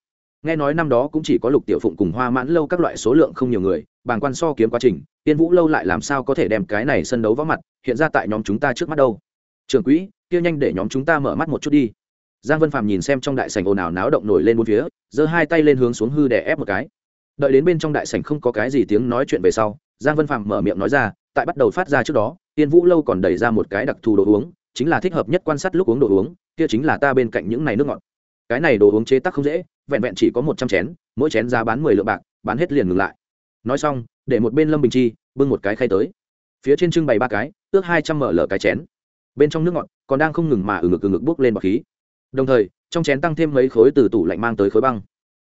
nghe nói năm đó cũng chỉ có lục tiểu phụng cùng hoa mãn lâu các loại số lượng không nhiều người, bàng quan so kiếm quá trình tiên vũ lâu lại làm sao có thể đem cái này sân đấu võ mặt hiện ra tại nhóm chúng ta trước mắt đâu. Trường quỹ, kia nhanh để nhóm chúng ta mở mắt một chút đi. Giang vân phàm nhìn xem trong đại sảnh ồn ào náo động nổi lên bốn phía, giơ hai tay lên hướng xuống hư để ép một cái. Đợi đến bên trong đại sảnh không có cái gì tiếng nói chuyện về sau giang vân phàm mở miệng nói ra, tại bắt đầu phát ra trước đó, tiên vũ lâu còn đẩy ra một cái đặc thù đồ uống, chính là thích hợp nhất quan sát lúc uống đồ uống, kia chính là ta bên cạnh những này nước ngọt. Cái này đồ uống chế tác không dễ, vẹn vẹn chỉ có một trăm chén, mỗi chén giá bán mười lượng bạc, bán hết liền ngừng lại. Nói xong, để một bên lâm bình chi bưng một cái khay tới. Phía trên trưng bày ba cái, ước hai trăm mở lở cái chén. Bên trong nước ngọt còn đang không ngừng mà ừ ngực ừ ngực bốc lên bọc khí. Đồng thời, trong chén tăng thêm mấy khối từ tủ lạnh mang tới khối băng.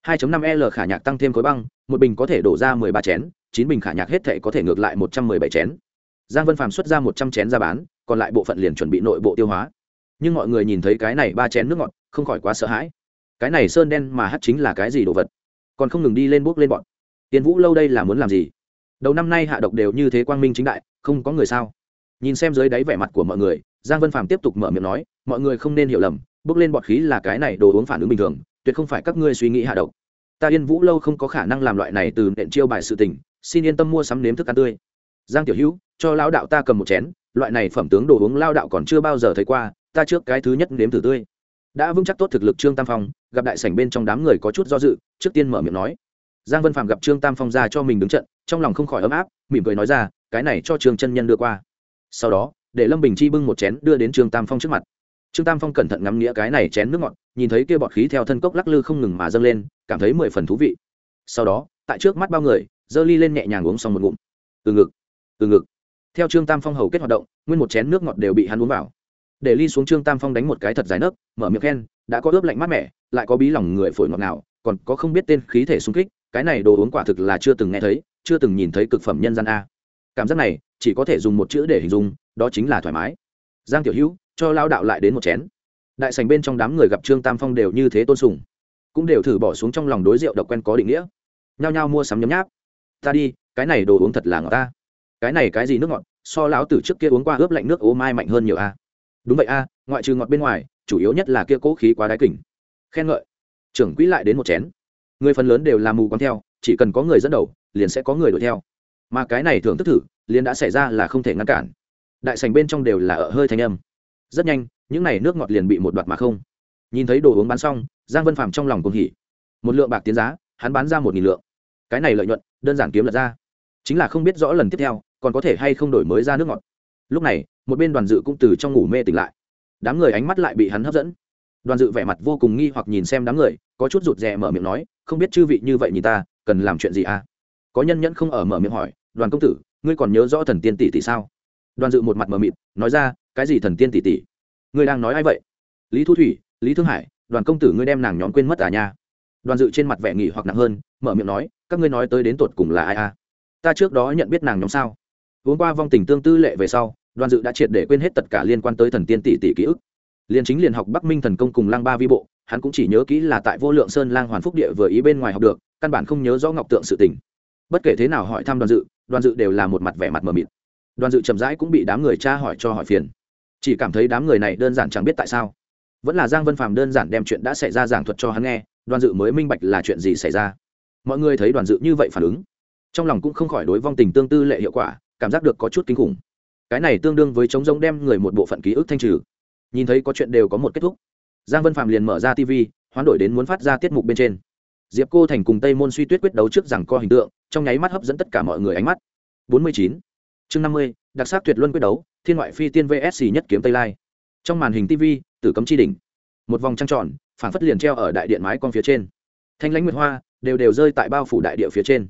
2.5 l khả nhạc tăng thêm khối băng, một bình có thể đổ ra 13 chén chín bình khả nhạc hết thệ có thể ngược lại 117 chén. Giang vân phàm xuất ra 100 chén ra bán, còn lại bộ phận liền chuẩn bị nội bộ tiêu hóa. Nhưng mọi người nhìn thấy cái này ba chén nước ngọt, không khỏi quá sợ hãi. Cái này sơn đen mà hắt chính là cái gì đồ vật? Còn không ngừng đi lên bước lên bọn. Tiền vũ lâu đây là muốn làm gì? Đầu năm nay hạ độc đều như thế quang minh chính đại, không có người sao? Nhìn xem dưới đáy vẻ mặt của mọi người, giang vân phàm tiếp tục mở miệng nói, mọi người không nên hiểu lầm, bước lên bọt khí là cái này đồ uống phản ứng bình thường, tuyệt không phải các ngươi suy nghĩ hạ độc. Ta yên vũ lâu không có khả năng làm loại này từ nện chiêu bài sự tình xin yên tâm mua sắm nếm thức ăn tươi. Giang tiểu hữu, cho lao đạo ta cầm một chén, loại này phẩm tướng đồ uống lao đạo còn chưa bao giờ thấy qua, ta trước cái thứ nhất nếm thử tươi. Đã vững chắc tốt thực lực trương tam phong, gặp đại sảnh bên trong đám người có chút do dự, trước tiên mở miệng nói. Giang vân phạm gặp trương tam phong ra cho mình đứng trận, trong lòng không khỏi ấm áp, mỉm cười nói ra, cái này cho trương chân nhân đưa qua. Sau đó, để lâm bình chi bưng một chén đưa đến trương tam phong trước mặt. Trương tam phong cẩn thận ngắm nghĩa cái này chén nước ngọt, nhìn thấy kia bọt khí theo thân cốc lắc lư không ngừng mà dâng lên, cảm thấy mười phần thú vị. Sau đó, tại trước mắt bao người giơ ly lên nhẹ nhàng uống xong một ngụm. Từ ngực từ ngực. Theo trương tam phong hầu kết hoạt động, nguyên một chén nước ngọt đều bị hắn uống vào. Để ly xuống trương tam phong đánh một cái thật dài nấc, mở miệng khen, đã có ướp lạnh mát mẻ, lại có bí lòng người phổi ngọt nào, còn có không biết tên khí thể sung kích, cái này đồ uống quả thực là chưa từng nghe thấy, chưa từng nhìn thấy cực phẩm nhân gian a. Cảm giác này, chỉ có thể dùng một chữ để hình dung, đó chính là thoải mái. Giang tiểu hữu, cho lao đạo lại đến một chén. Đại sành bên trong đám người gặp trương tam phong đều như thế tôn sùng, cũng đều thử bỏ xuống trong lòng đối rượu độc quen có định nghĩa. Nhao nhao mua sắm nhấm nháp ta đi, cái này đồ uống thật là ngọt ta. Cái này cái gì nước ngọt, so lão tử trước kia uống qua ướp lạnh nước ô mai mạnh hơn nhiều a. Đúng vậy a, ngoại trừ ngọt bên ngoài, chủ yếu nhất là kia cố khí quá đáy kỉnh khen ngợi. Trưởng quỹ lại đến một chén. Người phần lớn đều làm mù quáng theo, chỉ cần có người dẫn đầu, liền sẽ có người đuổi theo. Mà cái này thường thức thử, liền đã xảy ra là không thể ngăn cản. Đại sành bên trong đều là ở hơi thanh âm. Rất nhanh, những n à y nước ngọt liền bị một đoạt mà không. Nhìn thấy đồ uống bán xong, giang vân phàm trong lòng cùng hỉ. Một lượng bạc tiến giá, hắn bán ra một nghìn lượng cái này lợi nhuận, đơn giản kiếm lật ra. Chính là không biết rõ lần tiếp theo, còn có thể hay không đổi mới ra nước ngọt. Lúc này, một bên đoàn dự cũng từ trong ngủ mê tỉnh lại. Đám người ánh mắt lại bị hắn hấp dẫn. Đoàn dự vẻ mặt vô cùng nghi hoặc nhìn xem đám người, có chút rụt rè mở miệng nói, không biết chư vị như vậy nhìn ta, cần làm chuyện gì à? Có nhân nhẫn không ở mở miệng hỏi, đoàn công tử, ngươi còn nhớ rõ thần tiên tỷ tỷ sao? Đoàn dự một mặt mờ mịt, nói ra, cái gì thần tiên tỷ tỷ? Ngươi đang nói ai vậy? Lý thu thủy, lý thương hải, đoàn công tử ngươi đem nàng nhóm quên mất à nha? Đoàn dự trên mặt vẻ nghỉ hoặc nặng hơn, mở miệng nói các ngươi nói tới đến tột cùng là ai à? Ta trước đó nhận biết nàng nhóm sao? Uống qua vong tình tương tư lệ về sau, đoàn dự đã triệt để quên hết tất cả liên quan tới thần tiên tỷ tỷ ký ức. Liền chính liền học bắc minh thần công cùng lang ba vi bộ, hắn cũng chỉ nhớ kỹ là tại vô lượng sơn lang hoàn phúc địa vừa ý bên ngoài học được, căn bản không nhớ rõ ngọc tượng sự tình. Bất kể thế nào hỏi thăm đoàn dự đoàn dự đều là một mặt vẻ mặt mờ mịt. Đoàn dự chậm rãi cũng bị đám người tra hỏi cho hỏi phiền. Chỉ cảm thấy đám người này đơn giản chẳng biết tại sao. Vẫn là giang vân phàm đơn giản đem chuyện đã xảy ra giảng thuật cho hắn nghe, đoàn dự mới minh bạch là chuyện gì xảy ra mọi người thấy đoàn dự như vậy phản ứng trong lòng cũng không khỏi đối vong tình tương tư lệ hiệu quả cảm giác được có chút kinh khủng. Cái này tương đương với chống giống đem người một bộ phận ký ức thanh trừ. Nhìn thấy có chuyện đều có một kết thúc giang vân phạm liền mở ra tv hoán đổi đến muốn phát ra tiết mục bên trên. Diệp cô thành cùng tây môn suy tuyết quyết đấu trước rằng co hình tượng trong nháy mắt hấp dẫn tất cả mọi người ánh mắt. 49. chương 50, đặc sắc tuyệt luân quyết đấu thiên ngoại phi tiên vsc nhất kiếm tây lai. Trong màn hình tv tử cấm chi đỉnh. Một vòng trăng tròn phản phất liền treo ở đại điện mái con phía trên. Thanh lãnh nguyệt hoa đều đều rơi tại bao phủ đại địa phía trên.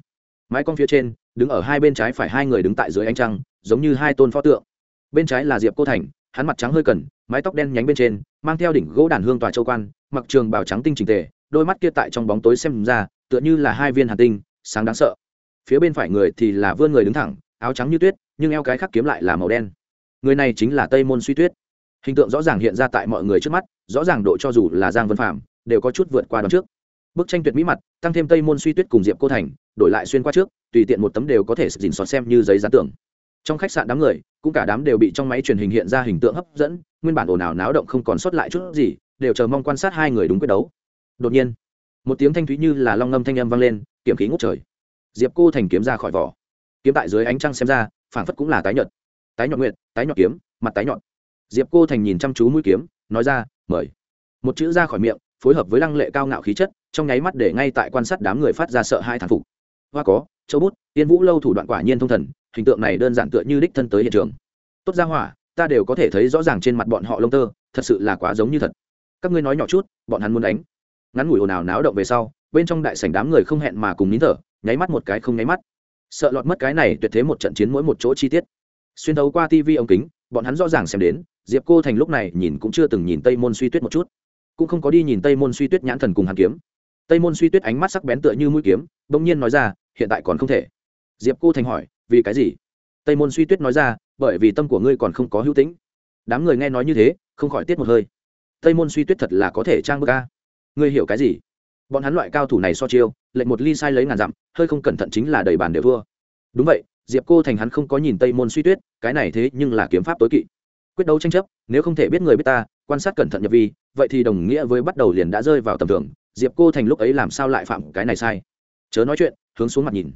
Mái con phía trên, đứng ở hai bên trái phải hai người đứng tại dưới ánh trăng, giống như hai tôn pho tượng. Bên trái là diệp cô thành, hắn mặt trắng hơi cần mái tóc đen nhánh bên trên, mang theo đỉnh gỗ đàn hương tòa châu quan, mặc trường bào trắng tinh trình tề, đôi mắt kia tại trong bóng tối xem ra, tựa như là hai viên hạt tinh, sáng đáng sợ. Phía bên phải người thì là vươn người đứng thẳng, áo trắng như tuyết, nhưng eo cái khắc kiếm lại là màu đen. Người này chính là tây môn suy tuyết. Hình tượng rõ ràng hiện ra tại mọi người trước mắt, rõ ràng độ cho dù là giang vân phạm đều có chút vượt qua đón trước bức tranh tuyệt mỹ mặt, tăng thêm tây môn suy tuyết cùng diệp cô thành, đổi lại xuyên qua trước, tùy tiện một tấm đều có thể dình xót xem như giấy dán tưởng trong khách sạn đám người, cũng cả đám đều bị trong máy truyền hình hiện ra hình tượng hấp dẫn, nguyên bản ồn ào náo động không còn sót lại chút gì, đều chờ mong quan sát hai người đúng quyết đấu. Đột nhiên, một tiếng thanh thúy như là long ngâm thanh âm vang lên, kiểm khí ngút trời. Diệp cô thành kiếm ra khỏi vỏ. Kiếm tại dưới ánh trăng xem ra, phảng phất cũng là tái nhợt. Tái nhọn nguyện tái nhọn kiếm, mặt tái nhọn. Diệp cô thành nhìn chăm chú mũi kiếm, nói ra, mời. Một chữ ra khỏi miệng, phối hợp với lăng lệ cao ngạo khí chất trong nháy mắt để ngay tại quan sát đám người phát ra sợ hai thán phục. Hoa có, châu bút, tiên vũ lâu thủ đoạn quả nhiên thông thần, hình tượng này đơn giản tựa như đích thân tới hiện trường. Tốt ra hỏa, ta đều có thể thấy rõ ràng trên mặt bọn họ lông tơ, thật sự là quá giống như thật. Các ngươi nói nhỏ chút, bọn hắn muốn đánh. Ngắn ngủi ồn ào náo động về sau, bên trong đại sảnh đám người không hẹn mà cùng nín thở, nháy mắt một cái không nháy mắt. Sợ lọt mất cái này tuyệt thế một trận chiến mỗi một chỗ chi tiết. Xuyên thấu qua tv ống kính, bọn hắn rõ ràng xem đến, diệp cô thành lúc này nhìn cũng chưa từng nhìn tây môn suy tuyết một chút. Cũng không có đi nhìn tây môn suy tuyết nhãn thần cùng hàn kiếm tây môn suy tuyết ánh mắt sắc bén tựa như mũi kiếm, bỗng nhiên nói ra, hiện tại còn không thể. Diệp cô thành hỏi, vì cái gì? Tây môn suy tuyết nói ra, bởi vì tâm của ngươi còn không có hữu tính đám người nghe nói như thế, không khỏi tiết một hơi. Tây môn suy tuyết thật là có thể trang bức ca ngươi hiểu cái gì? Bọn hắn loại cao thủ này so chiêu, lệnh một ly sai lấy ngàn dặm, hơi không cẩn thận chính là đầy bàn đều thua. Đúng vậy, diệp cô thành hắn không có nhìn tây môn suy tuyết, cái này thế nhưng là kiếm pháp tối kỵ. Quyết đấu tranh chấp, nếu không thể biết người biết ta, quan sát cẩn thận nhập vi, vậy thì đồng nghĩa với bắt đầu liền đã rơi vào tầm thường diệp cô thành lúc ấy làm sao lại phạm cái này sai? Chớ nói chuyện, hướng xuống mặt nhìn.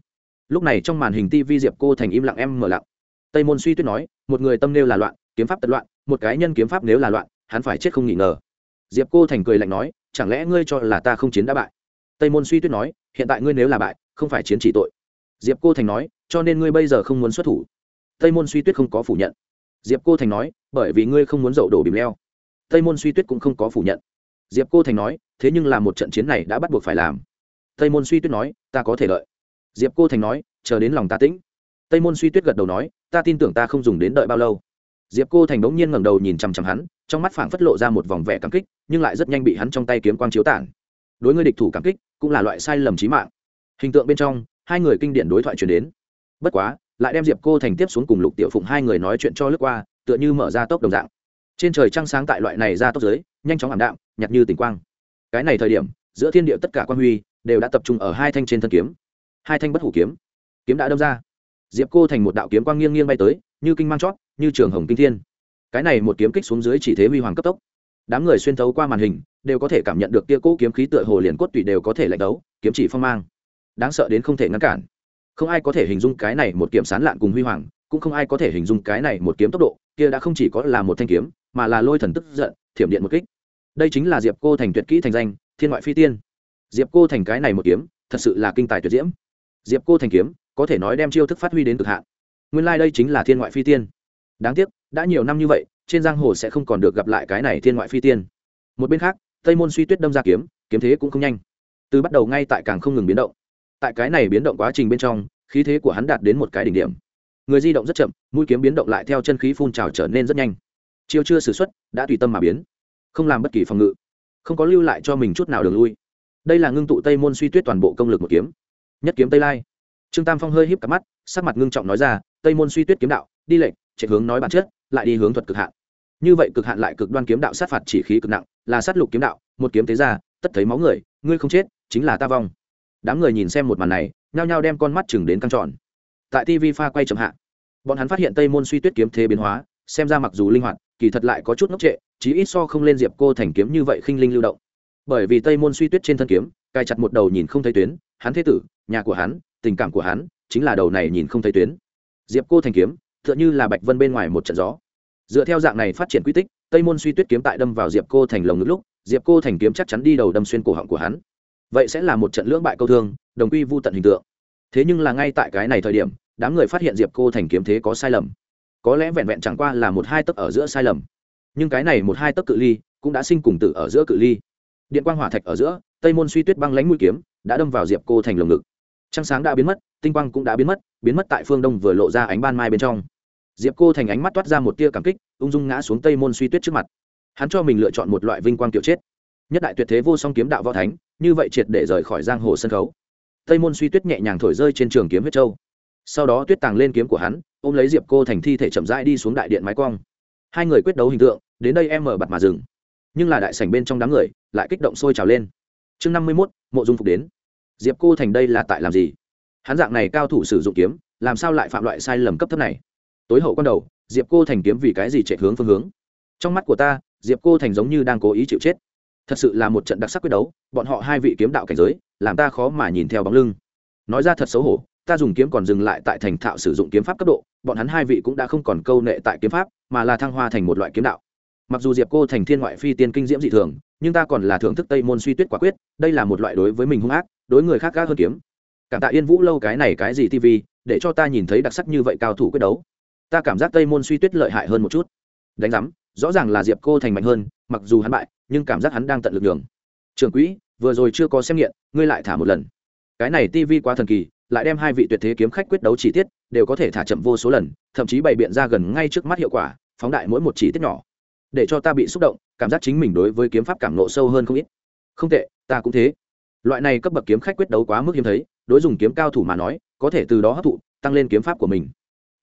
Lúc này trong màn hình tv diệp cô thành im lặng em mở lặng. Tây môn suy tuyết nói, một người tâm nêu là loạn, kiếm pháp tật loạn, một cái nhân kiếm pháp nếu là loạn, hắn phải chết không nghỉ ngờ. Diệp cô thành cười lạnh nói, chẳng lẽ ngươi cho là ta không chiến đã bại? Tây môn suy tuyết nói, hiện tại ngươi nếu là bại, không phải chiến chỉ tội. Diệp cô thành nói, cho nên ngươi bây giờ không muốn xuất thủ. Tây môn suy tuyết không có phủ nhận. Diệp cô thành nói, bởi vì ngươi không muốn dậu đổ bìm leo. Tây môn suy tuyết cũng không có phủ nhận. Diệp cô thành nói thế nhưng là một trận chiến này đã bắt buộc phải làm. Tây môn suy tuyết nói, ta có thể lợi diệp cô thành nói, chờ đến lòng ta tĩnh. Tây môn suy tuyết gật đầu nói, ta tin tưởng ta không dùng đến đợi bao lâu. Diệp cô thành đống nhiên ngẩng đầu nhìn chằm chằm hắn, trong mắt phảng phất lộ ra một vòng vẻ cảm kích, nhưng lại rất nhanh bị hắn trong tay kiếm quang chiếu tản. Đối ngươi địch thủ cảm kích, cũng là loại sai lầm chí mạng. Hình tượng bên trong, hai người kinh điển đối thoại chuyển đến. Bất quá, lại đem diệp cô thành tiếp xuống cùng lục tiểu phụng hai người nói chuyện cho lướt qua, tựa như mở ra tốc đồng dạng. Trên trời trăng sáng tại loại này ra tốc giới, nhanh chóng ảm đạm nhặt như tình quang cái này thời điểm, giữa thiên địa tất cả quan huy đều đã tập trung ở hai thanh trên thân kiếm. Hai thanh bất hủ kiếm. Kiếm đã đâm ra. Diệp cô thành một đạo kiếm quang nghiêng nghiêng bay tới, như kinh mang chót, như trường hồng kinh thiên. Cái này một kiếm kích xuống dưới chỉ thế huy hoàng cấp tốc. Đám người xuyên thấu qua màn hình, đều có thể cảm nhận được kia cỗ kiếm khí tựa hồ liền cốt tủy đều có thể lạnh đấu, kiếm chỉ phong mang. Đáng sợ đến không thể ngăn cản. Không ai có thể hình dung cái này một kiếm sán lạn cùng huy hoàng, cũng không ai có thể hình dung cái này một kiếm tốc độ, kia đã không chỉ có là một thanh kiếm, mà là lôi thần tức giận, thiểm điện một kích đây chính là diệp cô thành tuyệt kỹ thành danh, thiên ngoại phi tiên. Diệp cô thành cái này một kiếm, thật sự là kinh tài tuyệt diễm. Diệp cô thành kiếm, có thể nói đem chiêu thức phát huy đến cực hạn. Nguyên lai、like、đây chính là thiên ngoại phi tiên. Đáng tiếc, đã nhiều năm như vậy, trên giang hồ sẽ không còn được gặp lại cái này thiên ngoại phi tiên. Một bên khác, tây môn suy tuyết đâm ra kiếm kiếm thế cũng không nhanh. Từ bắt đầu ngay tại càng không ngừng biến động. Tại cái này biến động quá trình bên trong, khí thế của hắn đạt đến một cái đỉnh điểm. Người di động rất chậm, mũi kiếm biến động lại theo chân khí phun trào trở nên rất nhanh. Chiêu chưa s ử x u ấ t đã tùy tâm mà biến không làm bất kỳ phòng ngự, không có lưu lại cho mình chút nào đường lui. Đây là ngưng tụ tây môn suy tuyết toàn bộ công lực một kiếm. Nhất kiếm tây lai. Trương tam phong hơi híp cặp mắt, sắc mặt ngưng trọng nói ra, tây môn suy tuyết kiếm đạo, đi lệnh chạy hướng nói bản chất, lại đi hướng thuật cực hạn. Như vậy cực hạn lại cực đoan kiếm đạo sát phạt chỉ khí cực nặng, là sát lục kiếm đạo, một kiếm thế ra, tất thấy máu người, ngươi không chết, chính là ta vong. Đám người nhìn xem một màn này, nhao nhao đem con mắt chừng đến căng tròn. Tại tv pha quay chậm hạ, bọn hắn phát hiện tây môn suy tuyết kiếm thế biến hóa xem ra mặc dù linh hoạt, kỳ thật lại có chút ngốc trệ, chí ít so không lên diệp cô thành kiếm như vậy khinh linh lưu động. Bởi vì tây môn suy tuyết trên thân kiếm cài chặt một đầu nhìn không thấy tuyến, hắn thế tử, nhà của hắn, tình cảm của hắn, chính là đầu này nhìn không thấy tuyến. Diệp cô thành kiếm, tựa như là bạch vân bên ngoài một trận gió. Dựa theo dạng này phát triển quy tích, tây môn suy tuyết kiếm tại đâm vào diệp cô thành lồng ngực lúc, diệp cô thành kiếm chắc chắn đi đầu đâm xuyên cổ họng của hắn. Vậy sẽ là một trận lưỡng bại câu thương, đồng quy vô tận hình tượng. Thế nhưng là ngay tại cái này thời điểm, đám người phát hiện diệp cô thành kiếm thế có sai lầm có lẽ vẹn vẹn chẳng qua là một hai tấc ở giữa sai lầm. Nhưng cái này một hai tấc cự ly cũng đã sinh cùng tử ở giữa cự ly. Điện quang hỏa thạch ở giữa, tây môn suy tuyết băng lánh mũi kiếm đã đâm vào diệp cô thành lồng ngực. Trăng sáng đã biến mất, tinh quang cũng đã biến mất biến mất tại phương đông vừa lộ ra ánh ban mai bên trong. Diệp cô thành ánh mắt toát ra một tia cảm kích, ung dung ngã xuống tây môn suy tuyết trước mặt. Hắn cho mình lựa chọn một loại vinh quang kiểu chết. Nhất đại tuyệt thế vô song kiếm đạo võ thánh, như vậy triệt để rời khỏi giang hồ sân khấu. Tây môn suy tuyết nhẹ nhàng thổi rơi trên trường kiếm huyết châu sau đó tuyết tàng lên kiếm của hắn, ôm lấy diệp cô thành thi thể chậm rãi đi xuống đại điện mái quang hai người quyết đấu hình tượng, đến đây em mở bặt mà dừng. Nhưng là đại sảnh bên trong đám người lại kích động sôi trào lên. Chương năm mươi mốt, mộ dung phục đến. Diệp cô thành đây là tại làm gì? Hắn dạng này cao thủ sử dụng kiếm, làm sao lại phạm loại sai lầm cấp thấp này? Tối hậu con đầu, diệp cô thành kiếm vì cái gì chạy hướng phương hướng? Trong mắt của ta, diệp cô thành giống như đang cố ý chịu chết. Thật sự là một trận đặc sắc quyết đấu, bọn họ hai vị kiếm đạo cảnh giới, làm ta khó mà nhìn theo bóng lưng. Nói ra thật xấu hổ ta dùng kiếm còn dừng lại tại thành thạo sử dụng kiếm pháp cấp độ, bọn hắn hai vị cũng đã không còn câu nệ tại kiếm pháp, mà là thăng hoa thành một loại kiếm đạo. Mặc dù diệp cô thành thiên ngoại phi tiên kinh diễm dị thường, nhưng ta còn là thưởng thức tây môn suy tuyết quả quyết, đây là một loại đối với mình hung ác, đối người khác gác hơn kiếm. Cảm tạ yên vũ lâu cái này cái gì tv để cho ta nhìn thấy đặc sắc như vậy cao thủ quyết đấu. Ta cảm giác tây môn suy tuyết lợi hại hơn một chút. Đánh giám, rõ ràng là diệp cô thành mạnh hơn, mặc dù hắn bại, nhưng cảm giác hắn đang tận lực đường trường quỹ, vừa rồi chưa có xem nghiện, ngươi lại thả một lần. Cái này tv quá thần kỳ lại đem hai vị tuyệt thế kiếm khách quyết đấu chi tiết đều có thể thả chậm vô số lần, thậm chí bày biện ra gần ngay trước mắt hiệu quả, phóng đại mỗi một chi tiết nhỏ. Để cho ta bị xúc động, cảm giác chính mình đối với kiếm pháp cảm nộ sâu hơn không ít. Không tệ, ta cũng thế. Loại này cấp bậc kiếm khách quyết đấu quá mức hiếm thấy, đối dùng kiếm cao thủ mà nói, có thể từ đó hấp thụ, tăng lên kiếm pháp của mình.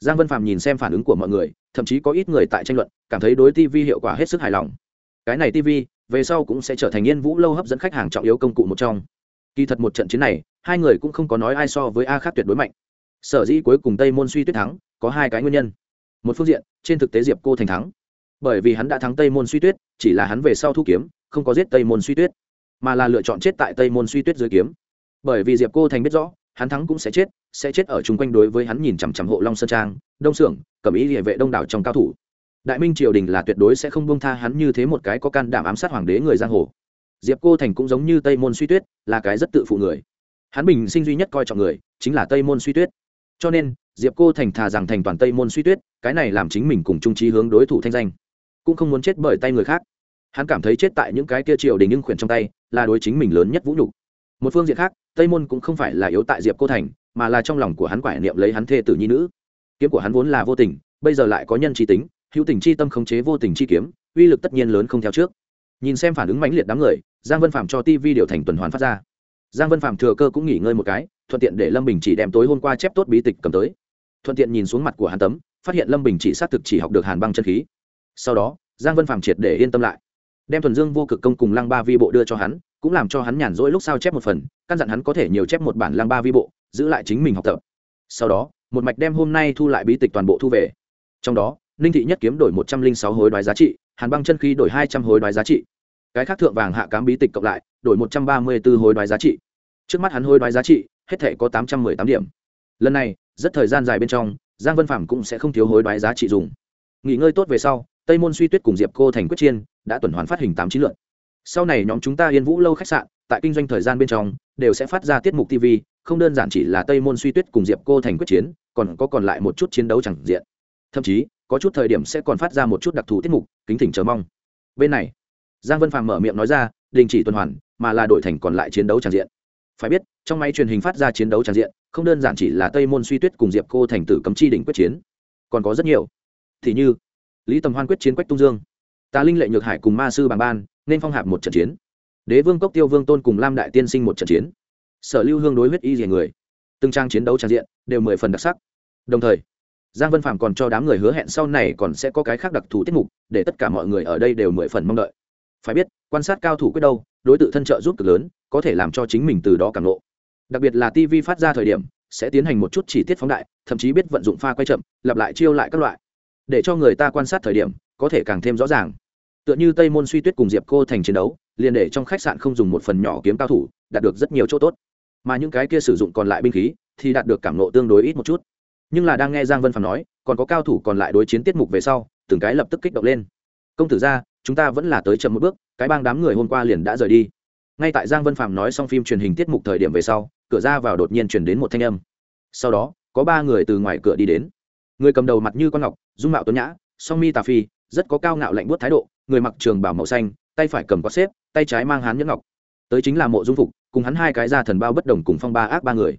Giang vân phàm nhìn xem phản ứng của mọi người, thậm chí có ít người tại tranh luận, cảm thấy đối tv hiệu quả hết sức hài lòng. Cái này tv về sau cũng sẽ trở thành yên vũ lâu hấp dẫn khách hàng trọng yếu công cụ một trong kỳ thật một trận chiến này, hai người cũng không có nói ai so với a khác tuyệt đối mạnh. Sở dĩ cuối cùng tây môn suy tuyết thắng, có hai cái nguyên nhân. Một phương diện, trên thực tế diệp cô thành thắng. Bởi vì hắn đã thắng tây môn suy tuyết, chỉ là hắn về sau thu kiếm, không có giết tây môn suy tuyết, mà là lựa chọn chết tại tây môn suy tuyết dưới kiếm. Bởi vì diệp cô thành biết rõ, hắn thắng cũng sẽ chết sẽ chết ở chung quanh đối với hắn nhìn chằm chằm hộ long sơn trang, đông xưởng cẩm ý địa vệ đông đảo trong cao thủ. Đại minh triều đình là tuyệt đối sẽ không bông tha hắn như thế một cái có can đảm ám sát hoàng đế người giang hồ diệp cô thành cũng giống như tây môn suy tuyết, là cái rất tự phụ người. Hắn bình sinh duy nhất coi trọng người, chính là tây môn suy tuyết. Cho nên, diệp cô thành thà rằng thành toàn tây môn suy tuyết, cái này làm chính mình cùng trung trí hướng đối thủ thanh danh. Cũng không muốn chết bởi tay người khác. Hắn cảm thấy chết tại những cái kia triều đình nhưng khuyển trong tay, là đối chính mình lớn nhất vũ nhục. Một phương diện khác, tây môn cũng không phải là yếu tại diệp cô thành, mà là trong lòng của hắn quải niệm lấy hắn thê tử nhi nữ. Kiếm của hắn vốn là vô tình, bây giờ lại có nhân trí tính, hữu tình chi tâm khống chế vô tình chi kiếm, uy lực tất nhiên lớn không theo trước. Nhìn xem phản ứng mãnh liệt đám người giang vân phạm cho tv điều thành tuần hoàn phát ra. Giang vân phạm thừa cơ cũng nghỉ ngơi một cái, thuận tiện để lâm bình chỉ đem tối hôm qua chép tốt bí tịch cầm tới. Thuận tiện nhìn xuống mặt của hàn tấm, phát hiện lâm bình chỉ xác thực chỉ học được hàn băng chân khí. Sau đó, giang vân phạm triệt để yên tâm lại. Đem thuần dương vô cực công cùng lăng ba vi bộ đưa cho hắn, cũng làm cho hắn nhàn rỗi lúc sau chép một phần, căn dặn hắn có thể nhiều chép một bản lăng ba vi bộ, giữ lại chính mình học tập. Sau đó, một mạch đem hôm nay thu lại bí tịch toàn bộ thu về. Trong đó, ninh thị nhất kiếm đổi một trăm linh sáu hối đoái giá trị, hàn băng chân khí đổi hai trăm hối đoái giá trị cái khác thượng vàng hạ cám bí tịch cộng lại, đổi một trăm ba mươi b ố hối đoái giá trị. Trước mắt hắn hối đoái giá trị, hết thể có tám trăm m ư ơ i tám điểm. Lần này, rất thời gian dài bên trong, giang vân phạm cũng sẽ không thiếu hối đoái giá trị dùng. Nghỉ ngơi tốt về sau, tây môn suy tuyết cùng diệp cô thành quyết chiên đã tuần hoàn phát hình tám chín lượt. Sau này nhóm chúng ta yên vũ lâu khách sạn, tại kinh doanh thời gian bên trong, đều sẽ phát ra tiết mục tv không đơn giản chỉ là tây môn suy tuyết cùng diệp cô thành quyết chiến còn có còn lại một chút chiến đấu chẳng diện. Thậm chí, có chút thời điểm sẽ còn phát ra một chút đặc thù tiết mục, kính thỉnh chờ mong. Bên này giang vân phàm mở miệng nói ra, đình chỉ tuần hoàn, mà là đổi thành còn lại chiến đấu tràn diện. Phải biết, trong máy truyền hình phát ra chiến đấu tràn diện, không đơn giản chỉ là tây môn suy tuyết cùng diệp cô thành tử cấm chi đỉnh quyết chiến. Còn có rất nhiều. Thì như, lý tầm hoan quyết chiến quách tung dương. Tà linh lệ nhược hải cùng ma sư bàng ban, nên phong hạp một trận chiến. Đế vương cốc tiêu vương tôn cùng lam đại tiên sinh một trận chiến. Sở lưu hương đối huyết y rìa người. Từng trang chiến đấu tràn diện, đều mười phần đặc sắc. Đồng thời, giang vân phạm còn cho đám người hứa hẹn sau này còn sẽ có cái khác đặc thù tiết mục, để tất cả mọi người ở đây đều mười phần mong đợi phải biết, quan sát cao thủ quyết đâu, đối tượng thân trợ giúp cực lớn, có thể làm cho chính mình từ đó cảm lộ đặc biệt là tv phát ra thời điểm, sẽ tiến hành một chút chỉ tiết phóng đại, thậm chí biết vận dụng pha quay chậm, lặp lại chiêu lại các loại. Để cho người ta quan sát thời điểm, có thể càng thêm rõ ràng. Tựa như tây môn suy tuyết cùng diệp cô thành chiến đấu, liền để trong khách sạn không dùng một phần nhỏ kiếm cao thủ, đạt được rất nhiều chỗ tốt. Mà những cái kia sử dụng còn lại binh khí, thì đạt được cảm nộ tương đối ít một chút. Nhưng là đang nghe giang vân phàm nói, còn có cao thủ còn lại đối chiến tiết mục về sau, từng cái lập tức kích động lên. Công tử ra chúng ta vẫn là tới chậm một bước, cái bang đám người hôm qua liền đã rời đi. Ngay tại giang vân phạm nói xong phim truyền hình tiết mục thời điểm về sau, cửa ra vào đột nhiên chuyển đến một thanh âm. Sau đó, có ba người từ ngoài cửa đi đến. Người cầm đầu mặt như con ngọc, dung mạo tuấn nhã, song mi tà phi, rất có cao ngạo lạnh buốt thái độ, người mặc trường bảo màu xanh, tay phải cầm có xếp, tay trái mang hán nhẫn ngọc. Tới chính là mộ dung phục, cùng hắn hai cái ra thần bao bất đồng cùng phong ba ác ba người.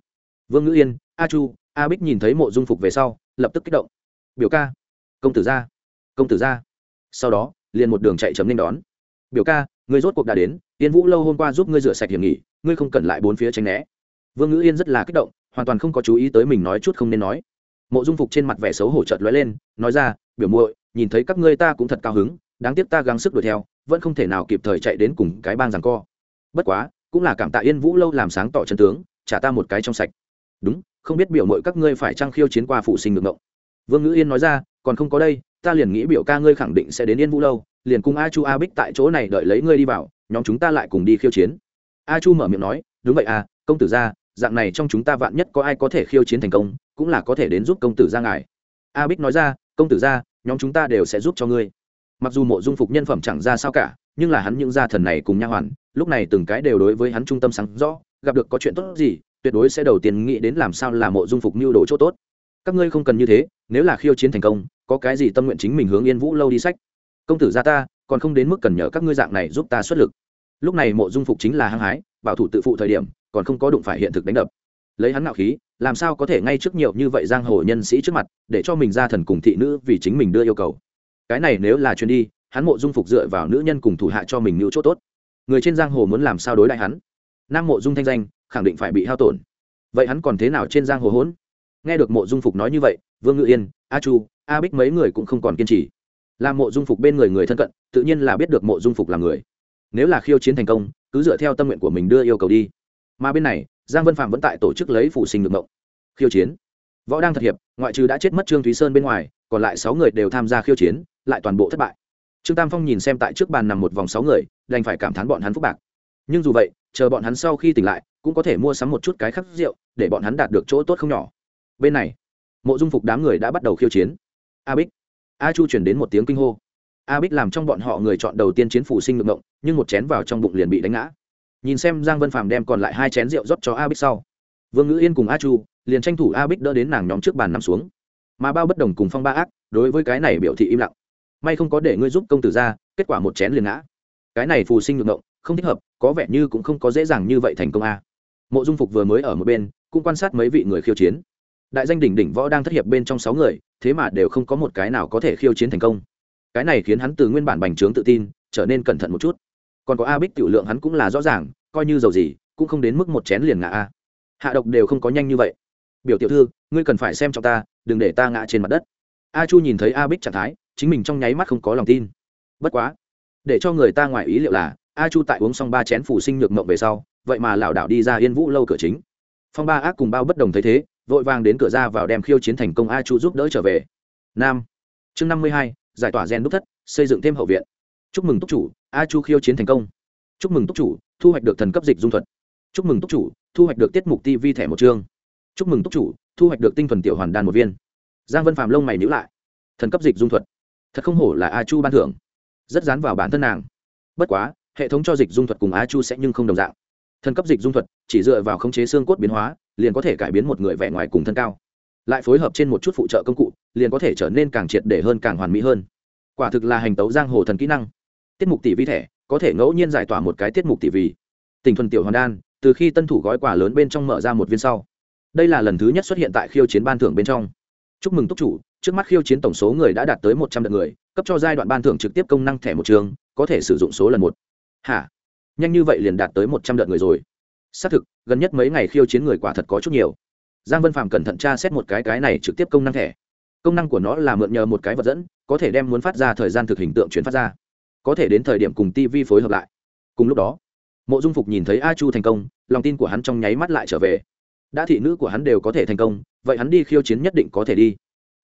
Vương ngữ yên, a chu, a bích nhìn thấy mộ dung phục về sau, lập tức kích động. Biểu ca, công tử gia công tử gia sau đó liền một đường chạy chấm nên đón. Biểu ca, người rốt cuộc đã đến, yên vũ lâu hôm qua giúp ngươi rửa sạch hiểm nghỉ, ngươi không cần lại bốn phía tránh né. Vương ngữ yên rất là kích động, hoàn toàn không có chú ý tới mình nói chút không nên nói. Mộ dung phục trên mặt vẻ xấu hổ trợt lóe lên, nói ra, biểu muội, nhìn thấy các ngươi ta cũng thật cao hứng, đáng tiếc ta gắng sức đuổi theo, vẫn không thể nào kịp thời chạy đến cùng cái bang rằng co. Bất quá, cũng là cảm tạ yên vũ lâu làm sáng tỏ chân tướng, trả ta một cái trong sạch. Đúng, không biết biểu mội các ngươi phải trăng khiêu chiến qua phụ sinh ngược ngộng? Vương ngữ yên nói ra, còn không có đây ta liền nghĩ biểu ca ngươi khẳng định sẽ đến yên vũ lâu, liền cùng a chu a bích tại chỗ này đợi lấy ngươi đi vào, nhóm chúng ta lại cùng đi khiêu chiến. A chu mở miệng nói, đúng vậy à công tử ra dạng này trong chúng ta vạn nhất có ai có thể khiêu chiến thành công, cũng là có thể đến giúp công tử ra ngài. A bích nói ra, công tử ra nhóm chúng ta đều sẽ giúp cho ngươi. Mặc dù mộ dung phục nhân phẩm chẳng ra sao cả, nhưng là hắn những gia thần này cùng nha hoàn, lúc này từng cái đều đối với hắn trung tâm sáng rõ, gặp được có chuyện tốt gì, tuyệt đối sẽ đầu tiên nghĩ đến làm sao là mộ dung phục mưu đồ chỗ tốt các ngươi không cần như thế, nếu là khiêu chiến thành công, có cái gì tâm nguyện chính mình hướng yên vũ lâu đi sách? Công tử gia ta, còn không đến mức cần nhờ các ngươi dạng này giúp ta xuất lực. Lúc này mộ dung phục chính là hăng hái, bảo thủ tự phụ thời điểm, còn không có đụng phải hiện thực đánh đập. Lấy hắn nạo khí, làm sao có thể ngay trước nhiều như vậy giang hồ nhân sĩ trước mặt, để cho mình ra thần cùng thị nữ vì chính mình đưa yêu cầu? Cái này nếu là chuyến đi, hắn mộ dung phục dựa vào nữ nhân cùng thủ hạ cho mình nữ chỗ tốt. Người trên giang hồ muốn làm sao đối đại hắn? Nam mộ dung thanh danh, khẳng định phải bị hao tổn. Vậy hắn còn thế nào trên giang hồ hỗn? Nghe được mộ dung phục nói như vậy, vương ngự yên, a chu, a bích mấy người cũng không còn kiên trì. Làm mộ dung phục bên người người thân cận, tự nhiên là biết được mộ dung phục là người. Nếu là khiêu chiến thành công, cứ dựa theo tâm nguyện của mình đưa yêu cầu đi. Mà bên này, giang vân phạm vẫn tại tổ chức lấy phụ sinh được mộng. Khiêu chiến. Võ đang thật hiệp, ngoại trừ đã chết mất trương thúy sơn bên ngoài, còn lại sáu người đều tham gia khiêu chiến, lại toàn bộ thất bại. Trương tam phong nhìn xem tại trước bàn nằm một vòng sáu người, đành phải cảm thán bọn hắn phúc bạc. Nhưng dù vậy, chờ bọn hắn sau khi tỉnh lại, cũng có thể mua sắm một chút cái khắc rượu, để bọn hắn đạt được chỗ tốt không nhỏ bên này mộ dung phục đám người đã bắt đầu khiêu chiến a bích a chu chuyển đến một tiếng kinh hô a bích làm trong bọn họ người chọn đầu tiên chiến phủ sinh ngược ngộng, nhưng một chén vào trong bụng liền bị đánh ngã. Nhìn xem giang vân phàm đem còn lại hai chén rượu rót cho a bích sau, vương ngữ yên cùng a chu liền tranh thủ a bích đỡ đến nàng nhóm trước bàn nằm xuống. Mà bao bất đồng cùng phong ba ác, đối với cái này biểu thị im lặng. May không có để ngươi giúp công tử ra, kết quả một chén liền ngã. Cái này phù sinh ngược động không thích hợp, có vẻ như cũng không có dễ dàng như vậy thành công a. Mộ dung phục vừa mới ở một bên, cũng quan sát mấy vị người khiêu chiến đại danh đỉnh đỉnh võ đang thất hiệp bên trong sáu người, thế mà đều không có một cái nào có thể khiêu chiến thành công. Cái này khiến hắn từ nguyên bản bành trướng tự tin, trở nên cẩn thận một chút. Còn có a bích tiểu lượng hắn cũng là rõ ràng, coi như dầu gì, cũng không đến mức một chén liền ngã a. Hạ độc đều không có nhanh như vậy. Biểu tiểu thư, ngươi cần phải xem cho ta, đừng để ta ngã trên mặt đất. A chu nhìn thấy a bích trạng thái, chính mình trong nháy mắt không có lòng tin. Bất quá, để cho người ta ngoài ý liệu là, a chu tại uống xong ba chén phủ sinh nhược mộng về sau, vậy mà lảo đảo đi ra yên vũ lâu cửa chính. Phong ba ác cùng bao bất đồng thấy thế vội vàng đến cửa ra vào đem khiêu chiến thành công a chu giúp đỡ trở về. Nam. Chương năm mươi hai, giải tỏa gen đúc thất, xây dựng thêm hậu viện. Chúc mừng túc chủ, a chu khiêu chiến thành công. Chúc mừng túc chủ, thu hoạch được thần cấp dịch dung thuật. Chúc mừng túc chủ, thu hoạch được tiết mục tv thẻ một chương. Chúc mừng túc chủ, thu hoạch được tinh thuần tiểu hoàn đan một viên. Giang vân phạm lông mày nhữ lại. Thần cấp dịch dung thuật. Thật không hổ là a chu ban thưởng. Rất dán vào bản thân nàng. Bất quá, hệ thống cho dịch dung thuật cùng a chu sẽ nhưng không đồng dạng. Thần cấp dịch dung thuật, chỉ dựa vào khống chế xương cốt biến hóa liền có thể cải biến một người vẻ ngoài cùng thân cao. Lại phối hợp trên một chút phụ trợ công cụ, liền có thể trở nên càng triệt để hơn, càng hoàn mỹ hơn. Quả thực là hành tấu giang hồ thần kỹ năng. Tiết mục tỷ vi thẻ, có thể ngẫu nhiên giải tỏa một cái tiết mục tỷ vì tình thuần tiểu hoàn đan, từ khi tân thủ gói quà lớn bên trong mở ra một viên sau. Đây là lần thứ nhất xuất hiện tại khiêu chiến ban thưởng bên trong. Chúc mừng túc chủ, trước mắt khiêu chiến tổng số người đã đạt tới một trăm lượt người, cấp cho giai đoạn ban thưởng trực tiếp công năng thẻ một trường, có thể sử dụng số lần một. Hả? Nhanh như vậy liền đạt tới một trăm lượt người rồi xác thực, gần nhất mấy ngày khiêu chiến người quả thật có chút nhiều. Giang vân phạm cẩn thận tra xét một cái cái này trực tiếp công năng thẻ. Công năng của nó là mượn nhờ một cái vật dẫn, có thể đem muốn phát ra thời gian thực hình tượng chuyển phát ra. Có thể đến thời điểm cùng tv phối hợp lại. Cùng lúc đó, mộ dung phục nhìn thấy a chu thành công, lòng tin của hắn trong nháy mắt lại trở về. Đã thị nữ của hắn đều có thể thành công, vậy hắn đi khiêu chiến nhất định có thể đi.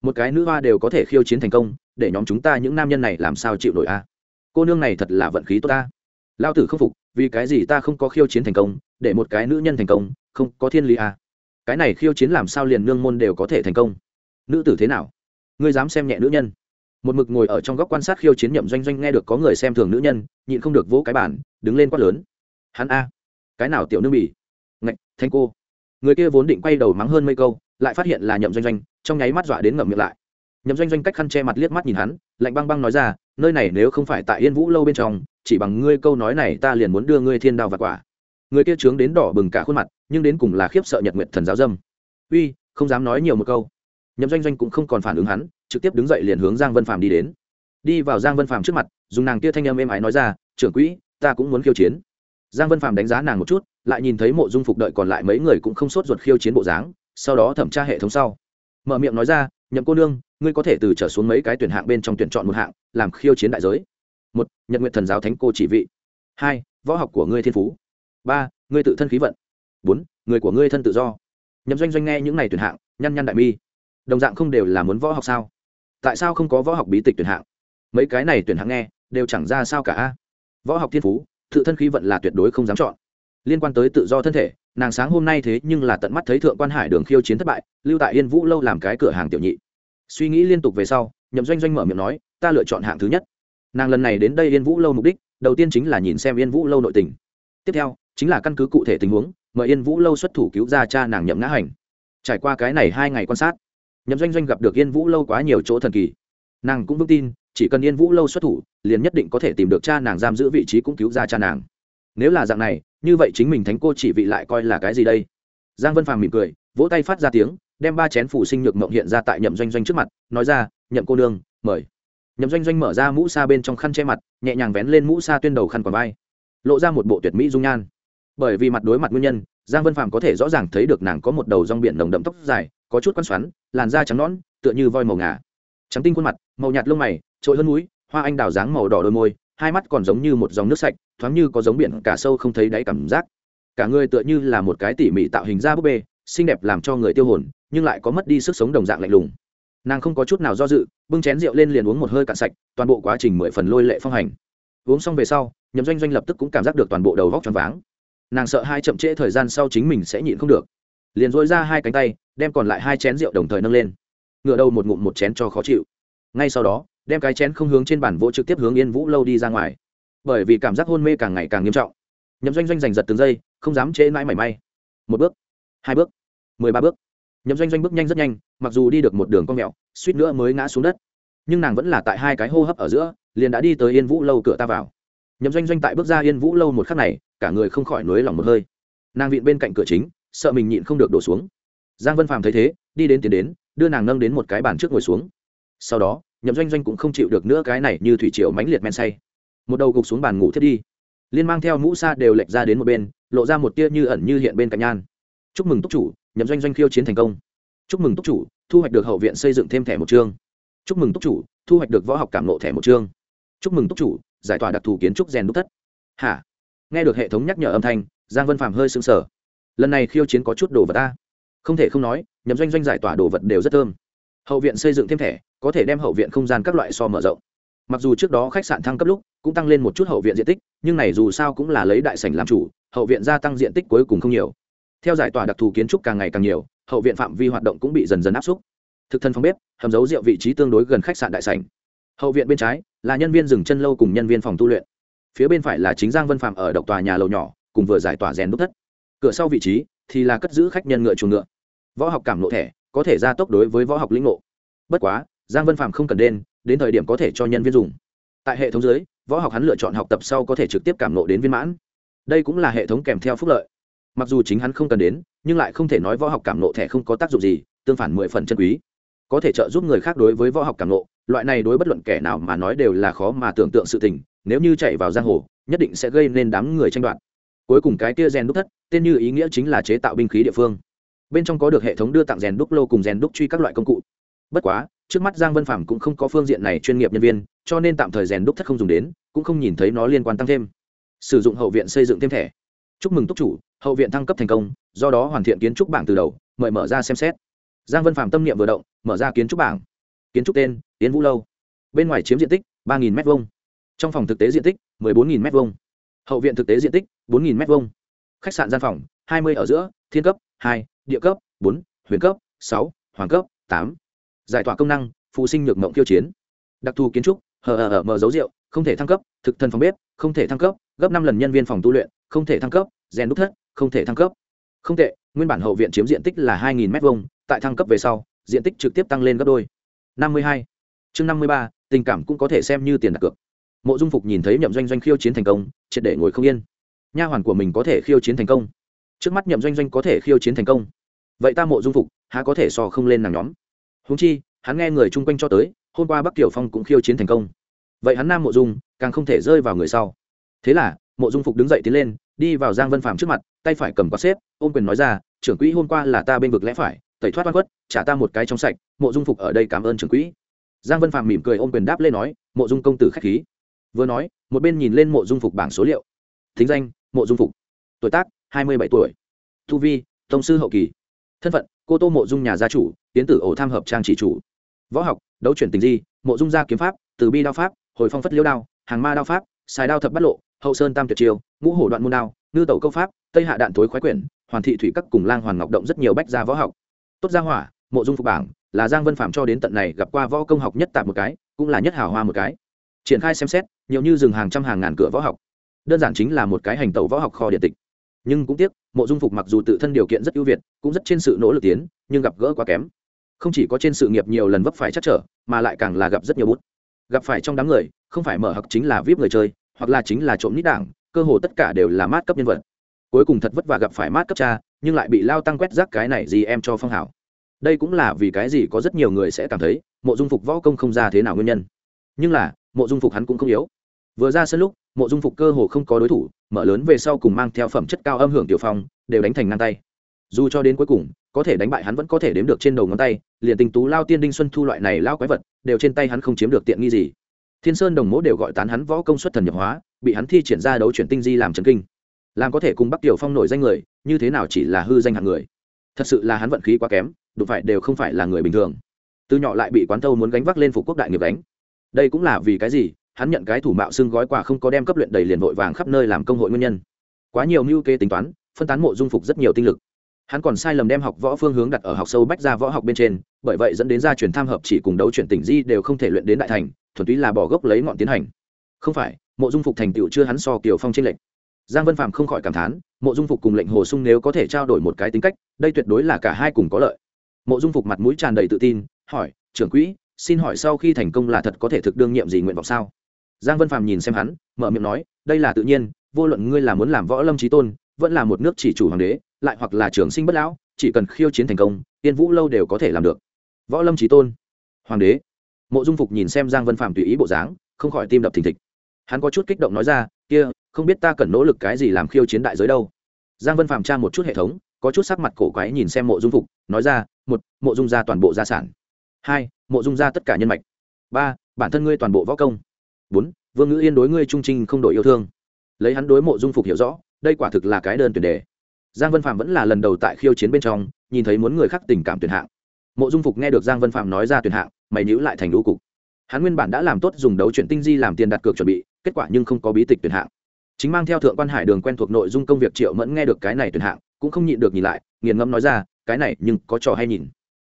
Một cái nữ hoa đều có thể khiêu chiến thành công, để nhóm chúng ta những nam nhân này làm sao chịu nổi a. Cô nương này thật là vận khí tốt ta lao tử không phục vì cái gì ta không có khiêu chiến thành công, để một cái nữ nhân thành công, không có thiên lý à? Cái này khiêu chiến làm sao liền nương môn đều có thể thành công? Nữ tử thế nào? Ngươi dám xem nhẹ nữ nhân? Một mực ngồi ở trong góc quan sát khiêu chiến nhậm doanh doanh nghe được có người xem thường nữ nhân, nhịn không được vỗ cái bản đứng lên quát lớn. Hắn a? Cái nào tiểu nương bỉ? Ngạch, thanh cô. Người kia vốn định quay đầu mắng hơn mấy câu, lại phát hiện là nhậm doanh doanh, trong nháy mắt dọa đến ngậm miệng lại. Nhậm doanh doanh cách khăn che mặt liếc mắt nhìn hắn lạnh băng băng nói ra, nơi này nếu không phải tại yên vũ lâu bên trong, chỉ bằng ngươi câu nói này ta liền muốn đưa ngươi thiên đao và quả. Người kia trướng đến đỏ bừng cả khuôn mặt, nhưng đến cùng là khiếp sợ nhật nguyện thần giáo dâm. Uy, không dám nói nhiều một câu. Nhậm doanh doanh cũng không còn phản ứng hắn, trực tiếp đứng dậy liền hướng giang vân phàm đi đến. Đi vào giang vân phàm trước mặt, dùng nàng kia thanh âm êm ái nói ra, trưởng quỹ, ta cũng muốn khiêu chiến. Giang vân phàm đánh giá nàng một chút, lại nhìn thấy mộ dung phục đợi còn lại mấy người cũng không sốt ruột khiêu chiến bộ dáng, sau đó thẩm tra hệ thống sau. Mở miệng nói ra nhậm cô nương, ngươi có thể từ trở xuống mấy cái tuyển hạng bên trong tuyển chọn một hạng, làm khiêu chiến đại giới. Một, nhật nguyện thần giáo thánh cô chỉ vị. Hai, võ học của ngươi thiên phú. Ba, ngươi tự thân khí vận. Bốn, người của ngươi thân tự do. Nhậm doanh doanh nghe những này tuyển hạng, nhăn nhăn đại mi. Đồng dạng không đều là muốn võ học sao? Tại sao không có võ học bí tịch tuyển hạng? Mấy cái này tuyển hạng nghe, đều chẳng ra sao cả võ học thiên phú, tự thân khí vận là tuyệt đối không dám chọn. Liên quan tới tự do thân thể nàng sáng hôm nay thế nhưng là tận mắt thấy thượng quan hải đường khiêu chiến thất bại, lưu tại yên vũ lâu làm cái cửa hàng tiểu nhị. Suy nghĩ liên tục về sau, nhậm doanh doanh mở miệng nói, ta lựa chọn hạng thứ nhất. Nàng lần này đến đây yên vũ lâu mục đích, đầu tiên chính là nhìn xem yên vũ lâu nội tình. Tiếp theo, chính là căn cứ cụ thể tình huống, mời yên vũ lâu xuất thủ cứu ra cha nàng nhậm ngã hành. Trải qua cái này hai ngày quan sát, nhậm doanh doanh gặp được yên vũ lâu quá nhiều chỗ thần kỳ. Nàng cũng vững tin, chỉ cần yên vũ lâu xuất thủ, liền nhất định có thể tìm được cha nàng giam giữ vị trí cũng cứu ra cha nàng nếu là dạng này, như vậy chính mình thánh cô chỉ vị lại coi là cái gì đây? Giang vân phàm mỉm cười, vỗ tay phát ra tiếng, đem ba chén phủ sinh nhược mộng hiện ra tại nhậm doanh doanh trước mặt, nói ra, nhậm cô nương, mời. Nhậm doanh doanh mở ra mũ xa bên trong khăn che mặt, nhẹ nhàng vén lên mũ xa tuyên đầu khăn quả vai, lộ ra một bộ tuyệt mỹ dung nhan. Bởi vì mặt đối mặt nguyên nhân, giang vân phàm có thể rõ ràng thấy được nàng có một đầu rong biển nồng đậm tóc dài, có chút quăn xoắn, làn da trắng nõn, tựa như voi màu ngà. Trắng tinh khuôn mặt, màu nhạt lông mày, trội hơn núi, hoa anh đào dáng màu đỏ đôi môi, hai mắt còn giống như một dòng nước sạch thoáng như có giống biển cả sâu không thấy đáy cảm giác. Cả người tựa như là một cái tỉ mỉ tạo hình da búp bê, xinh đẹp làm cho người tiêu hồn, nhưng lại có mất đi sức sống đồng dạng lạnh lùng. Nàng không có chút nào do dự, bưng chén rượu lên liền uống một hơi cạn sạch, toàn bộ quá trình mười phần lôi lệ phong hành. Uống xong về sau, nhậm doanh doanh lập tức cũng cảm giác được toàn bộ đầu vóc t r váng. Nàng sợ hai chậm trễ thời gian sau chính mình sẽ nhịn không được. Liền dối ra hai cánh tay, đem còn lại hai chén rượu đồng thời nâng lên. Ngựa đầu một ngụm một chén cho khó chịu. Ngay sau đó, đem cái chén không hướng trên bản vỗ trực tiếp hướng yên vũ lâu đi ra ngoài bởi vì cảm giác hôn mê càng ngày càng nghiêm trọng. Nhậm doanh doanh giành giật từng giây, không dám chế mãi mảy may. Một bước, hai bước, mười ba bước. Nhậm doanh doanh bước nhanh rất nhanh, mặc dù đi được một đường con mẹo suýt nữa mới ngã xuống đất. Nhưng nàng vẫn là tại hai cái hô hấp ở giữa, liền đã đi tới yên vũ lâu cửa ta vào. Nhậm doanh doanh tại bước ra yên vũ lâu một khắc này, cả người không khỏi nối lòng một hơi. Nàng vịn bên cạnh cửa chính, sợ mình nhịn không được đổ xuống. Giang vân phàm thấy thế, đi đến tiến đến, đưa nàng nâng đến một cái bàn trước ngồi xuống. Sau đó, nhậm doanh doanh cũng không chịu được nữa cái này như thủy triều mãnh liệt men say một đầu gục xuống bàn ngủ thiết đi. Liên mang theo mũ xa đều lệch ra đến một bên, lộ ra một tia như ẩn như hiện bên cạnh nhan. Chúc mừng túc chủ, nhậm doanh doanh khiêu chiến thành công. Chúc mừng túc chủ, thu hoạch được hậu viện xây dựng thêm thẻ một chương. Chúc mừng túc chủ, thu hoạch được võ học cảm lộ thẻ một chương. Chúc mừng túc chủ, giải tỏa đặc thù kiến trúc rèn đúc thất. Hả? Nghe được hệ thống nhắc nhở âm thanh, giang vân phạm hơi sững sờ. Lần này khiêu chiến có chút đồ vật ta. Không thể không nói, nhậm doanh doanh giải tỏa đồ vật đều rất thơm. Hậu viện xây dựng thêm thẻ, có thể đem hậu viện không gian các loại so mở rộng mặc dù trước đó khách sạn thăng cấp lúc cũng tăng lên một chút hậu viện diện tích, nhưng này dù sao cũng là lấy đại sảnh làm chủ, hậu viện gia tăng diện tích cuối cùng không nhiều. Theo giải tỏa đặc thù kiến trúc càng ngày càng nhiều, hậu viện phạm vi hoạt động cũng bị dần dần áp xúc. Thực thân phòng bếp, hầm giấu rượu vị trí tương đối gần khách sạn đại sảnh. Hậu viện bên trái là nhân viên dừng chân lâu cùng nhân viên phòng tu luyện. Phía bên phải là chính giang vân phạm ở độc tòa nhà lầu nhỏ, cùng vừa giải tỏa rèn đúc thất. Cửa sau vị trí thì là cất giữ khách nhân ngựa chuồng ngựa. Võ học cảm lộ thẻ, có thể gia tốc đối với võ học lĩnh ngộ. Bất quá, giang vân phạm không cần đến đến thời điểm có thể cho nhân viên dùng. Tại hệ thống dưới, võ học hắn lựa chọn học tập sau có thể trực tiếp cảm nộ đến viên mãn. Đây cũng là hệ thống kèm theo phúc lợi. Mặc dù chính hắn không cần đến, nhưng lại không thể nói võ học cảm nộ thẻ không có tác dụng gì, tương phản mười phần chân quý. Có thể trợ giúp người khác đối với võ học cảm nộ loại này đối bất luận kẻ nào mà nói đều là khó mà tưởng tượng sự tình, nếu như chạy vào giang hồ, nhất định sẽ gây nên đám người tranh đoạt. Cuối cùng cái kia rèn đúc thất, tên như ý nghĩa chính là chế tạo binh khí địa phương. Bên trong có được hệ thống đưa tặng rèn đúc lô cùng rèn đúc truy các loại công cụ. Bất quá trước mắt giang vân phạm cũng không có phương diện này chuyên nghiệp nhân viên, cho nên tạm thời rèn đúc thất không dùng đến, cũng không nhìn thấy nó liên quan tăng thêm. Sử dụng hậu viện xây dựng thêm thẻ. Chúc mừng túc chủ, hậu viện thăng cấp thành công, do đó hoàn thiện kiến trúc bảng từ đầu, mời mở ra xem xét. Giang vân phạm tâm niệm vừa động, mở ra kiến trúc bảng. Kiến trúc tên tiến vũ lâu. Bên ngoài chiếm diện tích ba m hai trong phòng thực tế diện tích một mươi bốn m hai hậu viện thực tế diện tích bốn m hai khách sạn gian phòng, hai mươi ở giữa, thiên cấp, hai, địa cấp, bốn, huyền cấp, sáu, hoàng cấp, tám giải tỏa công năng phụ sinh nhược mộng tiêu chiến. Đặc thù kiến trúc, hờ ở ờ mở dấu rượu, không thể thăng cấp, thực thân phòng bếp, không thể thăng cấp, gấp năm lần nhân viên phòng tu luyện, không thể thăng cấp, rèn đúc thất, không thể thăng cấp. Không tệ, nguyên bản hậu viện chiếm diện tích là hai nghìn m hai tại thăng cấp về sau, diện tích trực tiếp tăng lên gấp đôi. Năm mươi hai. Chương năm mươi ba, tình cảm cũng có thể xem như tiền đặt cược. Mộ dung phục nhìn thấy nhậm doanh doanh khiêu chiến thành công, triệt để ngồi không yên. Nha hoàn của mình có thể khiêu chiến thành công. Trước mắt nhậm doanh doanh có thể khiêu chiến thành công. Vậy ta mộ dung phục, há có thể so không lên nàng nhóm? Húng chi, hắn nghe người chung quanh cho tới, hôm qua bắc tiểu phong cũng khiêu chiến thành công. Vậy hắn nam mộ dung, càng không thể rơi vào người sau. Thế là, mộ dung phục đứng dậy tiến lên, đi vào giang vân phạm trước mặt, tay phải cầm quạt xếp, ôm quyền nói ra, trưởng quỹ, hôm qua là ta bên vực lẽ phải, tẩy thoát oan khuất, trả ta một cái trong sạch, mộ dung phục ở đây cảm ơn trưởng quỹ. Giang vân phạm mỉm cười ôm quyền đáp lên nói, mộ dung công tử k h á c h khí. Vừa nói, một bên nhìn lên mộ dung phục bảng số liệu. Thính danh, mộ dung phục. Tuổi tác, hai mươi bảy tuổi. Thu vi, tông sư hậu kỳ. Thân phận cô tô mộ dung nhà gia chủ, tiến tử ổ tham hợp trang chỉ chủ. Võ học, đấu chuyển tình di, mộ dung gia kiếm pháp, từ bi đao pháp, hồi phong phất liêu đao, hàng ma đao pháp, xài đao thập bắt lộ, hậu sơn tam tuyệt chiêu, ngũ hổ đoạn môn đao, ngư tẩu câu pháp, tây hạ đạn thối khoái quyển, hoàn thị thủy các cùng lang hoàn ngọc động rất nhiều bách gia võ học. Tốt gia hỏa, mộ dung phục bảng, là giang vân phạm cho đến tận này gặp qua võ công học nhất tạp một cái, cũng là nhất hào hoa một cái. Triển khai xem xét, nhiều như dừng hàng trăm hàng ngàn cửa võ học. Đơn giản chính là một cái hành tẩu võ học kho điện tịch nhưng cũng tiếc, mộ dung phục mặc dù tự thân điều kiện rất ưu việt, cũng rất trên sự nỗ lực tiến, nhưng gặp gỡ quá kém. Không chỉ có trên sự nghiệp nhiều lần vấp phải chắc trở, mà lại càng là gặp rất nhiều bút. Gặp phải trong đám người, không phải mở học chính là vip người chơi, hoặc là chính là trộm nít đảng, cơ hồ tất cả đều là mát cấp nhân vật. Cuối cùng thật vất vả gặp phải mát cấp cha, nhưng lại bị lao tăng quét rác cái này gì em cho phong hảo. Đây cũng là vì cái gì có rất nhiều người sẽ cảm thấy, mộ dung phục võ công không ra thế nào nguyên nhân. Nhưng là, mộ dung phục hắn cũng không yếu vừa ra sân lúc, mộ dung phục cơ hồ không có đối thủ, mở lớn về sau cùng mang theo phẩm chất cao âm hưởng tiểu phong, đều đánh thành ngang tay. Dù cho đến cuối cùng, có thể đánh bại hắn vẫn có thể đếm được trên đầu ngón tay, liền tình tú lao tiên đinh xuân thu loại này lao quái vật, đều trên tay hắn không chiếm được tiện nghi gì. Thiên sơn đồng mỗ đều gọi tán hắn võ công suất thần nhập hóa, bị hắn thi triển ra đấu chuyển tinh di làm trần kinh. Làm có thể cùng bắc tiểu phong nổi danh người, như thế nào chỉ là hư danh hạng người? Thật sự là hắn vận khí quá kém, đụng phải đều không phải là người bình thường. Từ nhỏ lại bị quán thâu muốn gánh vác lên phục quốc đại nghiệp đánh. Đây cũng là vì cái gì hắn nhận cái thủ mạo xưng gói quà không có đem cấp luyện đầy liền vội vàng khắp nơi làm công hội nguyên nhân. Quá nhiều mưu kê tính toán, phân tán mộ dung phục rất nhiều tinh lực. Hắn còn sai lầm đem học võ phương hướng đặt ở học sâu bách ra võ học bên trên, bởi vậy dẫn đến gia truyền tham hợp chỉ cùng đấu chuyển tỉnh di đều không thể luyện đến đại thành, thuần túy là bỏ gốc lấy ngọn tiến hành. Không phải, mộ dung phục thành tựu chưa hắn so kiều phong trên lệnh giang vân phạm không khỏi cảm thán, mộ dung phục cùng lệnh hồ sung nếu có thể trao đổi một cái tính cách, đây tuyệt đối là cả hai cùng có lợi. Mộ dung phục mặt mũi tràn đầy tự tin, hỏi, trưởng quỹ, xin hỏi sau khi thành công là thật có thể thực đương nhiệm gì nguyện vọng sao? Giang vân phạm nhìn xem hắn, mở miệng nói, đây là tự nhiên, vô luận ngươi là muốn làm võ lâm trí tôn, vẫn là một nước chỉ chủ hoàng đế, lại hoặc là trường sinh bất lão, chỉ cần khiêu chiến thành công tiên vũ lâu đều có thể làm được. Võ lâm trí tôn, hoàng đế. Mộ dung phục nhìn xem giang vân phạm tùy ý bộ dáng, không khỏi tim đập thình thịch. Hắn có chút kích động nói ra, kia, không biết ta cần nỗ lực cái gì làm khiêu chiến đại giới đâu? Giang vân phạm tra một chút hệ thống, có chút sắc mặt cổ quái nhìn xem mộ dung phục, nói ra, một, mộ dung ra toàn bộ gia sản. Hai, mộ dung ra tất cả nhân mạch. Ba, bản thân ngươi toàn bộ võ công bốn, vương ngữ yên đối ngươi trung trinh không đổi yêu thương. Lấy hắn đối mộ dung phục hiểu rõ, đây quả thực là cái đơn tuyển đề. Giang vân phạm vẫn là lần đầu tại khiêu chiến bên trong, nhìn thấy muốn người khác tình cảm tuyển hạng. Mộ dung phục nghe được giang vân phạm nói ra tuyển hạng, mày nhữ lại thành lũ cục. Hắn nguyên bản đã làm tốt dùng đấu chuyện tinh di làm tiền đặt cược chuẩn bị, kết quả nhưng không có bí tịch tuyển hạng. Chính mang theo thượng quan hải đường quen thuộc nội dung công việc triệu mẫn nghe được cái này tuyển hạng, cũng không nhịn được nhìn lại, nghiền ngẫm nói ra, cái này nhưng có trò hay nhìn.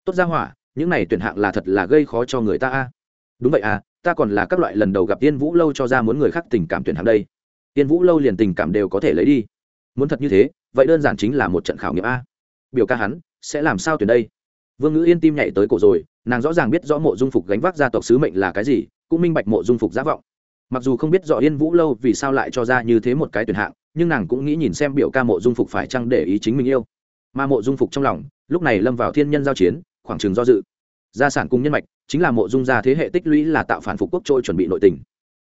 Tốt ra hỏa, những này tuyển hạng là thật là gây khó cho người ta a. Đúng vậy à ta còn là các loại lần đầu gặp tiên vũ lâu cho ra muốn người khác tình cảm tuyển hạng đây. Tiên vũ lâu liền tình cảm đều có thể lấy đi. Muốn thật như thế, vậy đơn giản chính là một trận khảo nghiệm a. Biểu ca hắn, sẽ làm sao tuyển đây? Vương ngữ yên tim nhảy tới cổ rồi, nàng rõ ràng biết rõ mộ dung phục gánh vác gia tộc sứ mệnh là cái gì, cũng minh bạch mộ dung phục giả vọng. Mặc dù không biết rõ yên vũ lâu vì sao lại cho ra như thế một cái tuyển hạng, nhưng nàng cũng nghĩ nhìn xem biểu ca mộ dung phục phải chăng để ý chính mình yêu. Mà mộ dung phục trong lòng, lúc này lâm vào thiên nhân giao chiến, khoảng trường do dự. Gia sản cùng nhân mạch chính là mộ dung gia thế hệ tích lũy là tạo phản phục quốc trôi chuẩn bị nội tình.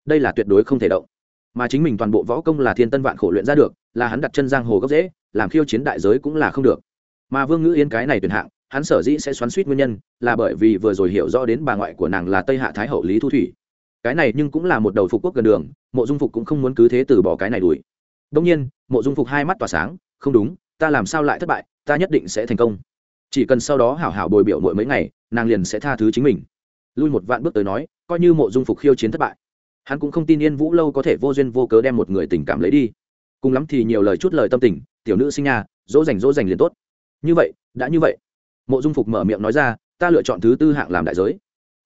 Đây là tuyệt đối không thể động. Mà chính mình toàn bộ võ công là thiên tân vạn khổ luyện ra được, là hắn đặt chân giang hồ gốc dễ làm khiêu chiến đại giới cũng là không được. Mà vương ngữ yên cái này tuyển hạng, hắn sở dĩ sẽ xoắn suýt nguyên nhân, là bởi vì vừa rồi hiểu rõ đến bà ngoại của nàng là tây hạ thái hậu lý thu thủy. Cái này nhưng cũng là một đầu phục quốc gần đường, mộ dung phục cũng không muốn cứ thế từ bỏ cái này đuổi. Đông nhiên, mộ dung phục hai mắt tỏa sáng, không đúng, ta làm sao lại thất bại, ta nhất định sẽ thành công. Chỉ cần sau đó hảo hảo bồi biểu mỗi mấy ngày, nàng liền sẽ tha thứ chính mình lui một vạn bước tới nói, coi như mộ dung phục khiêu chiến thất bại, hắn cũng không tin yên vũ lâu có thể vô duyên vô cớ đem một người tình cảm lấy đi. Cùng lắm thì nhiều lời chút lời tâm tình, tiểu nữ sinh nhà dỗ dành dỗ dành liền tốt. Như vậy, đã như vậy. Mộ dung phục mở miệng nói ra, ta lựa chọn thứ tư hạng làm đại giới.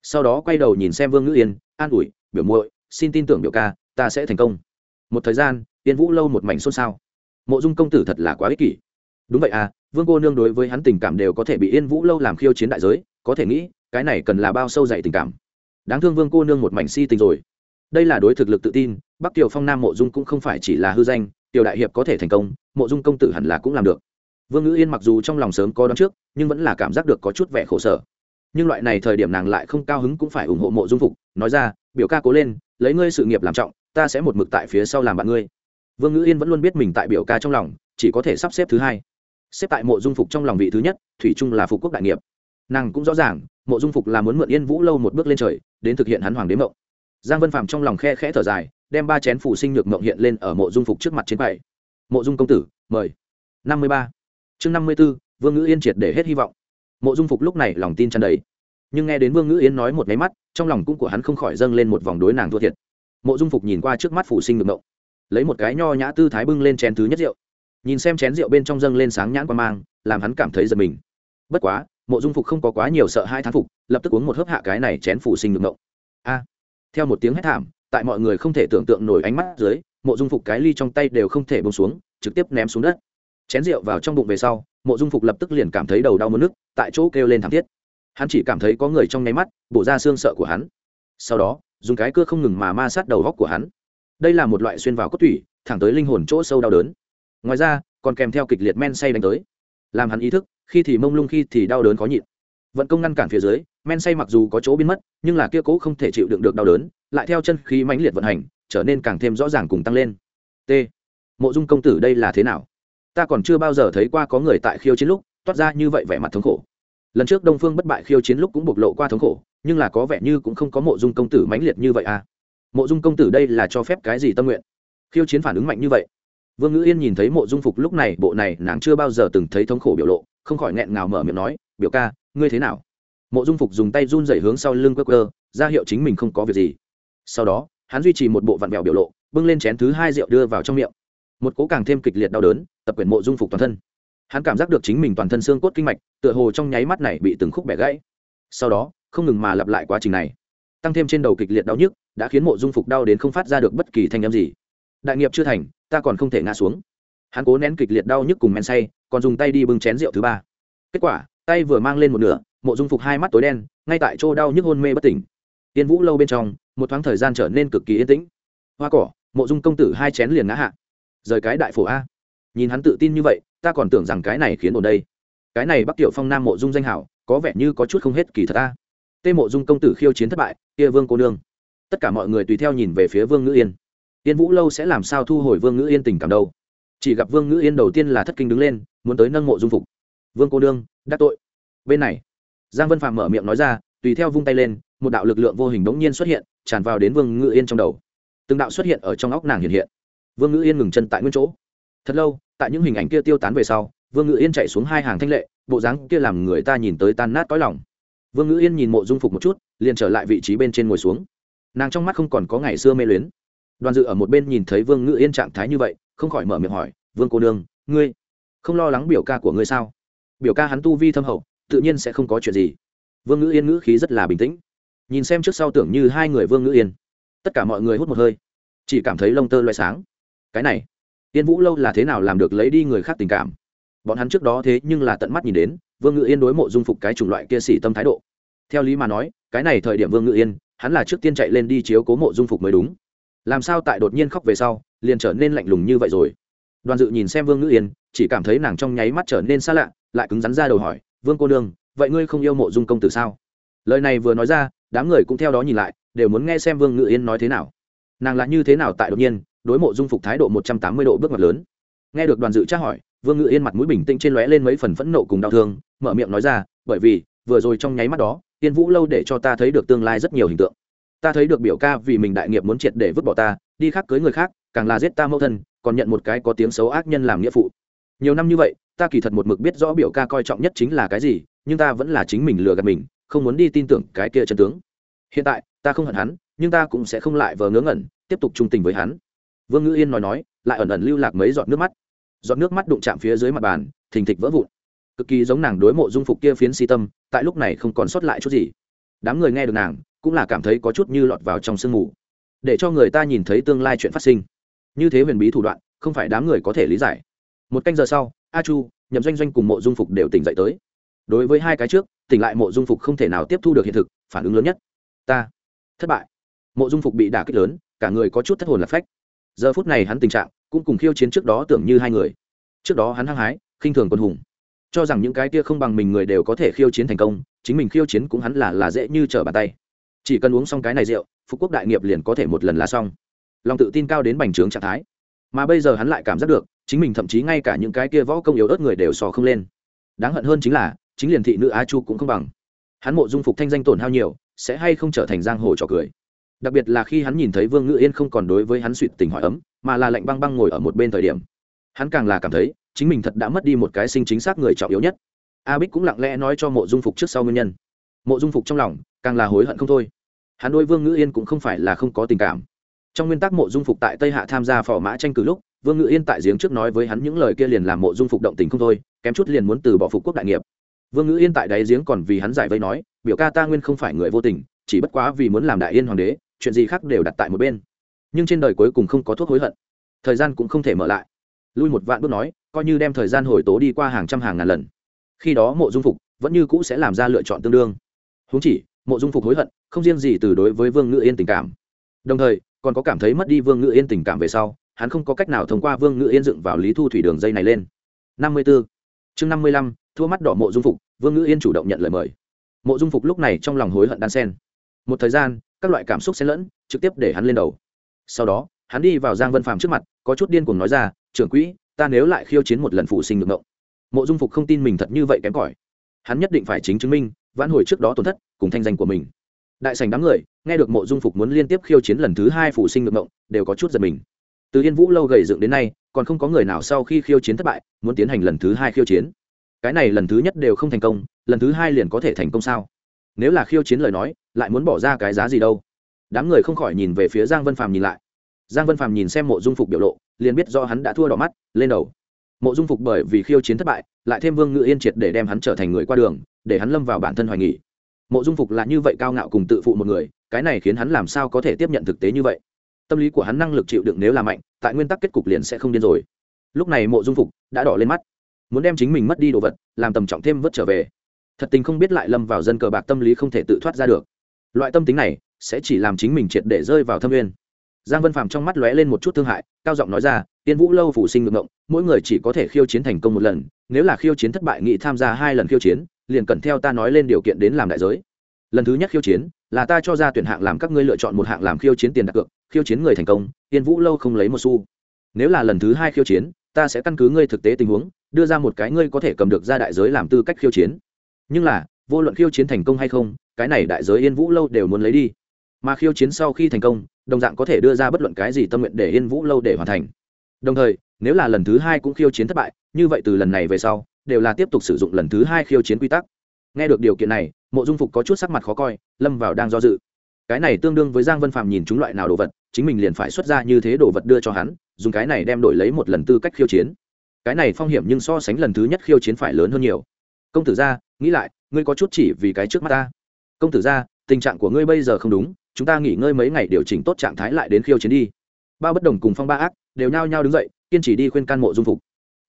Sau đó quay đầu nhìn xem vương ngữ yên, an ủi, biểu muội, xin tin tưởng biểu ca, ta sẽ thành công. Một thời gian, yên vũ lâu một mảnh xôn xao. Mộ dung công tử thật là quá ích kỷ. Đúng vậy à vương cô nương đối với hắn tình cảm đều có thể bị yên vũ lâu làm khiêu chiến đại giới, có thể nghĩ cái này cần là bao sâu dày tình cảm. Đáng thương vương cô nương một mảnh si tình rồi. Đây là đối thực lực tự tin, bắc kiều phong nam mộ dung cũng không phải chỉ là hư danh tiểu đại hiệp có thể thành công, mộ dung công tử hẳn là cũng làm được. Vương ngữ yên mặc dù trong lòng sớm có đón trước, nhưng vẫn là cảm giác được có chút vẻ khổ sở. Nhưng loại này thời điểm nàng lại không cao hứng cũng phải ủng hộ mộ dung phục, nói ra, biểu ca cố lên, lấy ngươi sự nghiệp làm trọng, ta sẽ một mực tại phía sau làm bạn ngươi. Vương ngữ yên vẫn luôn biết mình tại biểu ca trong lòng, chỉ có thể sắp xếp thứ hai. Xếp tại mộ dung phục trong lòng vị thứ nhất, thủy trung là phục quốc đại nghiệp nàng cũng rõ ràng, mộ dung phục là muốn mượn yên vũ lâu một bước lên trời, đến thực hiện hắn hoàng đế mộng. Giang vân phạm trong lòng khe khẽ thở dài, đem ba chén phủ sinh nhược mộng hiện lên ở mộ dung phục trước mặt trên bảy mộ dung công tử, mời. Năm mươi ba. Chương năm mươi b ố vương ngữ yên triệt để hết hy vọng. Mộ dung phục lúc này lòng tin chăn đầy. Nhưng nghe đến vương ngữ yên nói một nháy mắt, trong lòng cũng của hắn không khỏi dâng lên một vòng đối nàng thua thiệt. Mộ dung phục nhìn qua trước mắt phủ sinh nhược mộng, lấy một cái nho nhã tư thái bưng lên chén thứ nhất rượu. Nhìn xem chén rượu bên trong dâng lên sáng nhãn qua mang, làm hắn cảm thấy giật mình. Bất quá mộ dung phục không có quá nhiều sợ hai thán phục, lập tức uống một hớp hạ cái này chén phủ sinh được ngộng. A! Theo một tiếng hét thảm, tại mọi người không thể tưởng tượng nổi ánh mắt dưới, mộ dung phục cái ly trong tay đều không thể bông xuống, trực tiếp ném xuống đất. Chén rượu vào trong bụng về sau, mộ dung phục lập tức liền cảm thấy đầu đau mất nước, tại chỗ kêu lên thảm thiết. Hắn chỉ cảm thấy có người trong nháy mắt, bổ ra xương sợ của hắn. Sau đó, dùng cái cưa không ngừng mà ma sát đầu góc của hắn. Đây là một loại xuyên vào cốt thủy thẳng tới linh hồn chỗ sâu đau đớn. Ngoài ra, còn kèm theo kịch liệt men say đánh tới làm hắn ý thức, khi thì mông lung, khi thì đau đớn khó nhịn. Vận công ngăn cản phía dưới, men say mặc dù có chỗ biến mất, nhưng là kia cố không thể chịu đựng được đau đớn, lại theo chân khí mãnh liệt vận hành, trở nên càng thêm rõ ràng cùng tăng lên. T. Mộ dung công tử đây là thế nào? Ta còn chưa bao giờ thấy qua có người tại khiêu chiến lúc, toát ra như vậy vẻ mặt thống khổ. Lần trước đông phương bất bại khiêu chiến lúc cũng bộc lộ qua thống khổ, nhưng là có vẻ như cũng không có mộ dung công tử mãnh liệt như vậy à? Mộ dung công tử đây là cho phép cái gì tâm nguyện? Khiêu chiến phản ứng mạnh như vậy vương ngữ yên nhìn thấy mộ dung phục lúc này, bộ này nàng chưa bao giờ từng thấy thống khổ biểu lộ, không khỏi nghẹn ngào mở miệng nói, biểu ca, ngươi thế nào? Mộ dung phục dùng tay run dày hướng sau lưng quơ quơ, ra hiệu chính mình không có việc gì. Sau đó, hắn duy trì một bộ vặn vẹo biểu lộ, bưng lên chén thứ hai rượu đưa vào trong miệng. Một cố càng thêm kịch liệt đau đớn, tập quyển mộ dung phục toàn thân. Hắn cảm giác được chính mình toàn thân xương cốt kinh mạch, tựa hồ trong nháy mắt này bị từng khúc bẻ gãy. Sau đó, không ngừng mà lặp lại quá trình này. Tăng thêm trên đầu kịch liệt đau nhức, đã khiến mộ dung phục đau đến không phát ra được bất kỳ thanh âm gì. Đại nghiệp chưa thành ta còn không thể ngã xuống. Hắn cố nén kịch liệt đau nhức cùng men say, còn dùng tay đi bưng chén rượu thứ ba. Kết quả, tay vừa mang lên một nửa, mộ dung phục hai mắt tối đen, ngay tại chỗ đau nhức hôn mê bất tỉnh. Tiên vũ lâu bên trong, một thoáng thời gian trở nên cực kỳ yên tĩnh. Hoa cỏ, mộ dung công tử hai chén liền ngã hạ. Rời cái đại phổ a. Nhìn hắn tự tin như vậy, ta còn tưởng rằng cái này khiến ổn đây. Cái này bắc tiểu phong nam mộ dung danh hảo, có vẻ như có chút không hết kỳ thật ta tê mộ dung công tử khiêu chiến thất bại, kia vương cô nương. Tất cả mọi người tùy theo nhìn về phía vương ngữ yên yên vũ lâu sẽ làm sao thu hồi vương ngữ yên tình cảm đâu? Chỉ gặp vương ngữ yên đầu tiên là thất kinh đứng lên, muốn tới nâng mộ dung phục. Vương cô đương đắc tội. Bên này, giang vân phạm mở miệng nói ra, tùy theo vung tay lên, một đạo lực lượng vô hình bỗng nhiên xuất hiện, tràn vào đến vương ngữ yên trong đầu. Từng đạo xuất hiện ở trong óc nàng hiện hiện. Vương ngữ yên ngừng chân tại nguyên chỗ. Thật lâu, tại những hình ảnh kia tiêu tán về sau, vương ngữ yên chạy xuống hai hàng thanh lệ, bộ dáng kia làm người ta nhìn tới tan nát cõi lòng. Vương ngữ yên nhìn mộ dung phục một chút, liền trở lại vị trí bên trên ngồi xuống. Nàng trong mắt không còn có ngày xưa mê luyến đoàn dự ở một bên nhìn thấy vương ngữ yên trạng thái như vậy, không khỏi mở miệng hỏi, vương cô nương, ngươi không lo lắng biểu ca của ngươi sao? Biểu ca hắn tu vi thâm hậu, tự nhiên sẽ không có chuyện gì. Vương ngữ yên ngữ khí rất là bình tĩnh. Nhìn xem trước sau tưởng như hai người vương ngữ yên. Tất cả mọi người hút một hơi, chỉ cảm thấy lông tơ loay sáng. Cái này, yên vũ lâu là thế nào làm được lấy đi người khác tình cảm? Bọn hắn trước đó thế nhưng là tận mắt nhìn đến, vương ngự yên đối mộ dung phục cái chủng loại kia xỉ tâm thái độ. Theo lý mà nói, cái này thời điểm vương ngự yên, hắn là trước tiên chạy lên đi chiếu cố mộ dung phục mới đúng làm sao tại đột nhiên khóc về sau, liền trở nên lạnh lùng như vậy rồi. Đoàn dự nhìn xem vương ngữ yên, chỉ cảm thấy nàng trong nháy mắt trở nên xa lạ, lại cứng rắn ra đầu hỏi, vương cô nương, vậy ngươi không yêu mộ dung công tử sao? Lời này vừa nói ra, đám người cũng theo đó nhìn lại, đều muốn nghe xem vương ngữ yên nói thế nào. Nàng là như thế nào tại đột nhiên, đối mộ dung phục thái độ một trăm tám mươi độ bước mặt lớn. Nghe được đoàn dự tra hỏi, vương ngự yên mặt mũi bình tĩnh trên lóe lên mấy phần phẫn nộ cùng đau thương, mở miệng nói ra, bởi vì, vừa rồi trong nháy mắt đó tiên vũ lâu để cho ta thấy được tương lai rất nhiều hình tượng ta thấy được biểu ca vì mình đại nghiệp muốn triệt để vứt bỏ ta, đi khác cưới người khác, càng là giết ta mẫu thân, còn nhận một cái có tiếng xấu ác nhân làm nghĩa phụ. Nhiều năm như vậy, ta kỳ thật một mực biết rõ biểu ca coi trọng nhất chính là cái gì, nhưng ta vẫn là chính mình lừa gạt mình, không muốn đi tin tưởng cái kia chân tướng. Hiện tại, ta không hận hắn, nhưng ta cũng sẽ không lại vờ ngớ ngẩn, tiếp tục trung tình với hắn. Vương ngữ yên nói nói, lại ẩn ẩn lưu lạc mấy giọt nước mắt. Giọt nước mắt đụng chạm phía dưới mặt bàn, thình thịch vỡ vụn. Cực kỳ giống nàng đối mộ dung phục kia phiến si tâm, tại lúc này không còn sót lại chút gì. Đám người nghe được nàng cũng là cảm thấy có chút như lọt vào trong sương mù, để cho người ta nhìn thấy tương lai chuyện phát sinh. Như thế huyền bí thủ đoạn, không phải đám người có thể lý giải. Một canh giờ sau, a chu, nhậm doanh doanh cùng mộ dung phục đều tỉnh dậy tới. Đối với hai cái trước, tỉnh lại mộ dung phục không thể nào tiếp thu được hiện thực, phản ứng lớn nhất, ta, thất bại. Mộ dung phục bị đả kích lớn, cả người có chút thất hồn lạc phách. Giờ phút này hắn tình trạng cũng cùng khiêu chiến trước đó tưởng như hai người. Trước đó hắn hăng hái, khinh thường quân hùng. Cho rằng những cái kia không bằng mình người đều có thể khiêu chiến thành công, chính mình khiêu chiến cũng hắn là là dễ như trở bàn tay chỉ cần uống xong cái này rượu phú quốc đại nghiệp liền có thể một lần là xong. Lòng tự tin cao đến bành trướng trạng thái. Mà bây giờ hắn lại cảm giác được, chính mình thậm chí ngay cả những cái kia võ công yếu ớt người đều sò không lên. Đáng hận hơn chính là, chính liền thị nữ a chu cũng không bằng. Hắn mộ dung phục thanh danh tổn hao nhiều, sẽ hay không trở thành giang hồ trò cười. Đặc biệt là khi hắn nhìn thấy vương ngự yên không còn đối với hắn suỵt tình hỏi ấm, mà là lạnh băng băng ngồi ở một bên thời điểm. Hắn càng là cảm thấy, chính mình thật đã mất đi một cái sinh chính xác người trọng yếu nhất. A bích cũng lặng lẽ nói cho mộ dung phục trước sau nguyên nhân. Mộ dung phục trong lòng càng là hối hận không thôi. Hắn đôi vương Ngữ yên cũng không phải là không có tình cảm. Trong nguyên tắc mộ dung phục tại tây hạ tham gia phò mã tranh cử lúc, vương ngự yên tại giếng trước nói với hắn những lời kia liền làm mộ dung phục động tình không thôi, kém chút liền muốn từ bỏ phục quốc đại nghiệp. Vương ngự yên tại đáy giếng còn vì hắn giải vây nói, biểu ca ta nguyên không phải người vô tình, chỉ bất quá vì muốn làm đại yên hoàng đế, chuyện gì khác đều đặt tại một bên. Nhưng trên đời cuối cùng không có thuốc hối hận. Thời gian cũng không thể mở lại. Lui một vạn bước nói, coi như đem thời gian hồi tố đi qua hàng trăm hàng ngàn lần, khi đó mộ dung phục vẫn như cũ sẽ làm ra lựa chọn tương đương. Húng chỉ mộ dung phục hối hận, không riêng gì từ đối với vương ngự yên tình cảm. Đồng thời, còn có cảm thấy mất đi vương ngự yên tình cảm về sau, hắn không có cách nào thông qua vương ngự yên dựng vào lý thu thủy đường dây này lên. Năm mươi b ố chương năm mươi lăm, thua mắt đỏ mộ dung phục, vương ngự yên chủ động nhận lời mời. Mộ dung phục lúc này trong lòng hối hận đan sen. Một thời gian, các loại cảm xúc xen lẫn, trực tiếp để hắn lên đầu. Sau đó, hắn đi vào giang vân phàm trước mặt, có chút điên cuồng nói ra, trưởng quỹ, ta nếu lại khiêu chiến một lần phụ sinh được ngộng. Mộ dung phục không tin mình thật như vậy kém cỏi. Hắn nhất định phải chính chứng minh vãn hồi trước đó tổn thất, cùng thanh danh của mình. Đại sành đám người, nghe được mộ dung phục muốn liên tiếp khiêu chiến lần thứ hai phụ sinh được ngộng, đều có chút giật mình. Từ yên vũ lâu gầy dựng đến nay, còn không có người nào sau khi khiêu chiến thất bại, muốn tiến hành lần thứ hai khiêu chiến. Cái này lần thứ nhất đều không thành công, lần thứ hai liền có thể thành công sao? Nếu là khiêu chiến lời nói, lại muốn bỏ ra cái giá gì đâu? Đám người không khỏi nhìn về phía giang vân phàm nhìn lại. Giang vân phàm nhìn xem mộ dung phục biểu lộ, liền biết do hắn đã thua đỏ mắt, lên đầu. Mộ dung phục bởi vì khiêu chiến thất bại, lại thêm vương ngự yên triệt để đem hắn trở thành người qua đường để hắn lâm vào bản thân hoài nghỉ. Mộ dung phục là như vậy cao ngạo cùng tự phụ một người, cái này khiến hắn làm sao có thể tiếp nhận thực tế như vậy? Tâm lý của hắn năng lực chịu đựng nếu là mạnh, tại nguyên tắc kết cục liền sẽ không điên rồi. Lúc này mộ dung phục đã đỏ lên mắt, muốn đem chính mình mất đi đồ vật, làm tầm trọng thêm vớt trở về. Thật tình không biết lại lâm vào dân cờ bạc tâm lý không thể tự thoát ra được. Loại tâm tính này sẽ chỉ làm chính mình triệt để rơi vào thâm nguyên giang vân phàm trong mắt lóe lên một chút thương hại, cao giọng nói ra, tiên vũ lâu phủ sinh ngược ngộng, mỗi người chỉ có thể khiêu chiến thành công một lần, nếu là khiêu chiến thất bại, nghị tham gia hai lần khiêu chiến liền cần theo ta nói lên điều kiện đến làm đại giới. Lần thứ nhất khiêu chiến, là ta cho ra tuyển hạng làm các ngươi lựa chọn một hạng làm khiêu chiến tiền đặt cược, khiêu chiến người thành công, yên vũ lâu không lấy một xu. Nếu là lần thứ hai khiêu chiến, ta sẽ căn cứ ngươi thực tế tình huống, đưa ra một cái ngươi có thể cầm được ra đại giới làm tư cách khiêu chiến. Nhưng là, vô luận khiêu chiến thành công hay không, cái này đại giới yên vũ lâu đều muốn lấy đi. Mà khiêu chiến sau khi thành công, đồng dạng có thể đưa ra bất luận cái gì tâm nguyện để yên vũ lâu để hoàn thành. Đồng thời, nếu là lần thứ hai cũng khiêu chiến thất bại, như vậy từ lần này về sau đều là tiếp tục sử dụng lần thứ hai khiêu chiến quy tắc. Nghe được điều kiện này, mộ dung phục có chút sắc mặt khó coi, lâm vào đang do dự. Cái này tương đương với giang vân phạm nhìn chúng loại nào đồ vật, chính mình liền phải xuất ra như thế đồ vật đưa cho hắn, dùng cái này đem đổi lấy một lần tư cách khiêu chiến. Cái này phong hiểm nhưng so sánh lần thứ nhất khiêu chiến phải lớn hơn nhiều. Công tử gia, nghĩ lại, ngươi có chút chỉ vì cái trước mắt ta. Công tử gia, tình trạng của ngươi bây giờ không đúng, chúng ta nghỉ ngơi mấy ngày điều chỉnh tốt trạng thái lại đến khiêu chiến đi. Ba bất đồng cùng phong ba ác, đều nhao nhao đứng dậy, kiên trì đi khuyên can mộ dung phục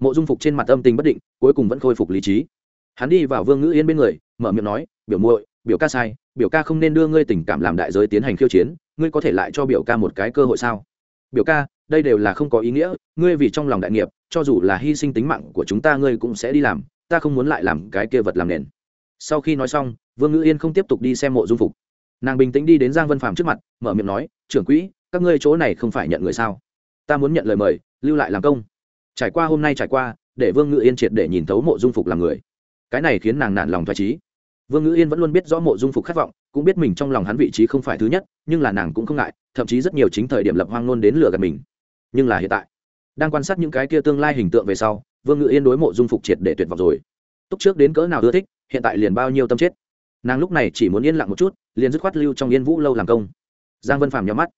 mộ dung phục trên mặt âm tình bất định, cuối cùng vẫn khôi phục lý trí. Hắn đi vào vương ngữ yên bên người, mở miệng nói, biểu muội, biểu ca sai, biểu ca không nên đưa ngươi tình cảm làm đại giới tiến hành khiêu chiến, ngươi có thể lại cho biểu ca một cái cơ hội sao? Biểu ca, đây đều là không có ý nghĩa, ngươi vì trong lòng đại nghiệp, cho dù là hy sinh tính mạng của chúng ta ngươi cũng sẽ đi làm, ta không muốn lại làm cái kia vật làm nền. Sau khi nói xong, vương ngữ yên không tiếp tục đi xem mộ dung phục. Nàng bình tĩnh đi đến giang vân phàm trước mặt, mở miệng nói, trưởng quỹ, các ngươi chỗ này không phải nhận người sao? Ta muốn nhận lời mời, lưu lại làm công trải qua hôm nay trải qua, để vương ngữ yên triệt để nhìn thấu mộ dung phục làm người. Cái này khiến nàng nản lòng thoải trí vương ngữ yên vẫn luôn biết rõ mộ dung phục khát vọng, cũng biết mình trong lòng hắn vị trí không phải thứ nhất, nhưng là nàng cũng không ngại, thậm chí rất nhiều chính thời điểm lập hoang nôn đến lừa gạt mình. Nhưng là hiện tại, đang quan sát những cái kia tương lai hình tượng về sau, vương ngữ yên đối mộ dung phục triệt để tuyệt vọng rồi. Túc trước đến cỡ nào ưa thích, hiện tại liền bao nhiêu tâm chết. Nàng lúc này chỉ muốn yên lặng một chút, liền dứt khoát lưu trong yên vũ lâu làm công. Giang vân phàm nhắm mắt.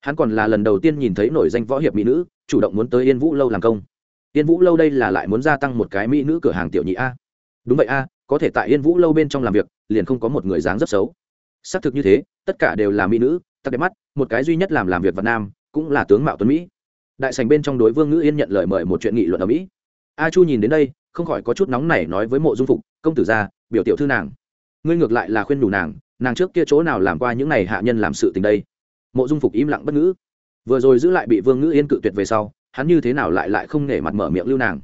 Hắn còn là lần đầu tiên nhìn thấy nổi danh võ hiệp mỹ nữ, chủ động muốn tới yên vũ lâu làm công yên vũ lâu đây là lại muốn gia tăng một cái mỹ nữ cửa hàng tiểu nhị a. Đúng vậy a, có thể tại yên vũ lâu bên trong làm việc, liền không có một người dáng rất xấu. Xác thực như thế, tất cả đều là mỹ nữ tắc đẹp mắt, một cái duy nhất làm làm việc việt nam, cũng là tướng mạo tuấn mỹ. Đại sành bên trong đối vương ngữ yên nhận lời mời một chuyện nghị luận ở mỹ. A chu nhìn đến đây, không khỏi có chút nóng này nói với mộ dung phục, công tử gia biểu tiểu thư nàng. Ngươi ngược lại là khuyên đủ nàng nàng trước kia chỗ nào làm qua những n à y hạ nhân làm sự tình đây? Mộ dung phục im lặng bất ngữ. Vừa rồi giữ lại bị vương ngữ yên cự tuyệt về sau hắn như thế nào lại lại không nể mặt mở miệng lưu nàng?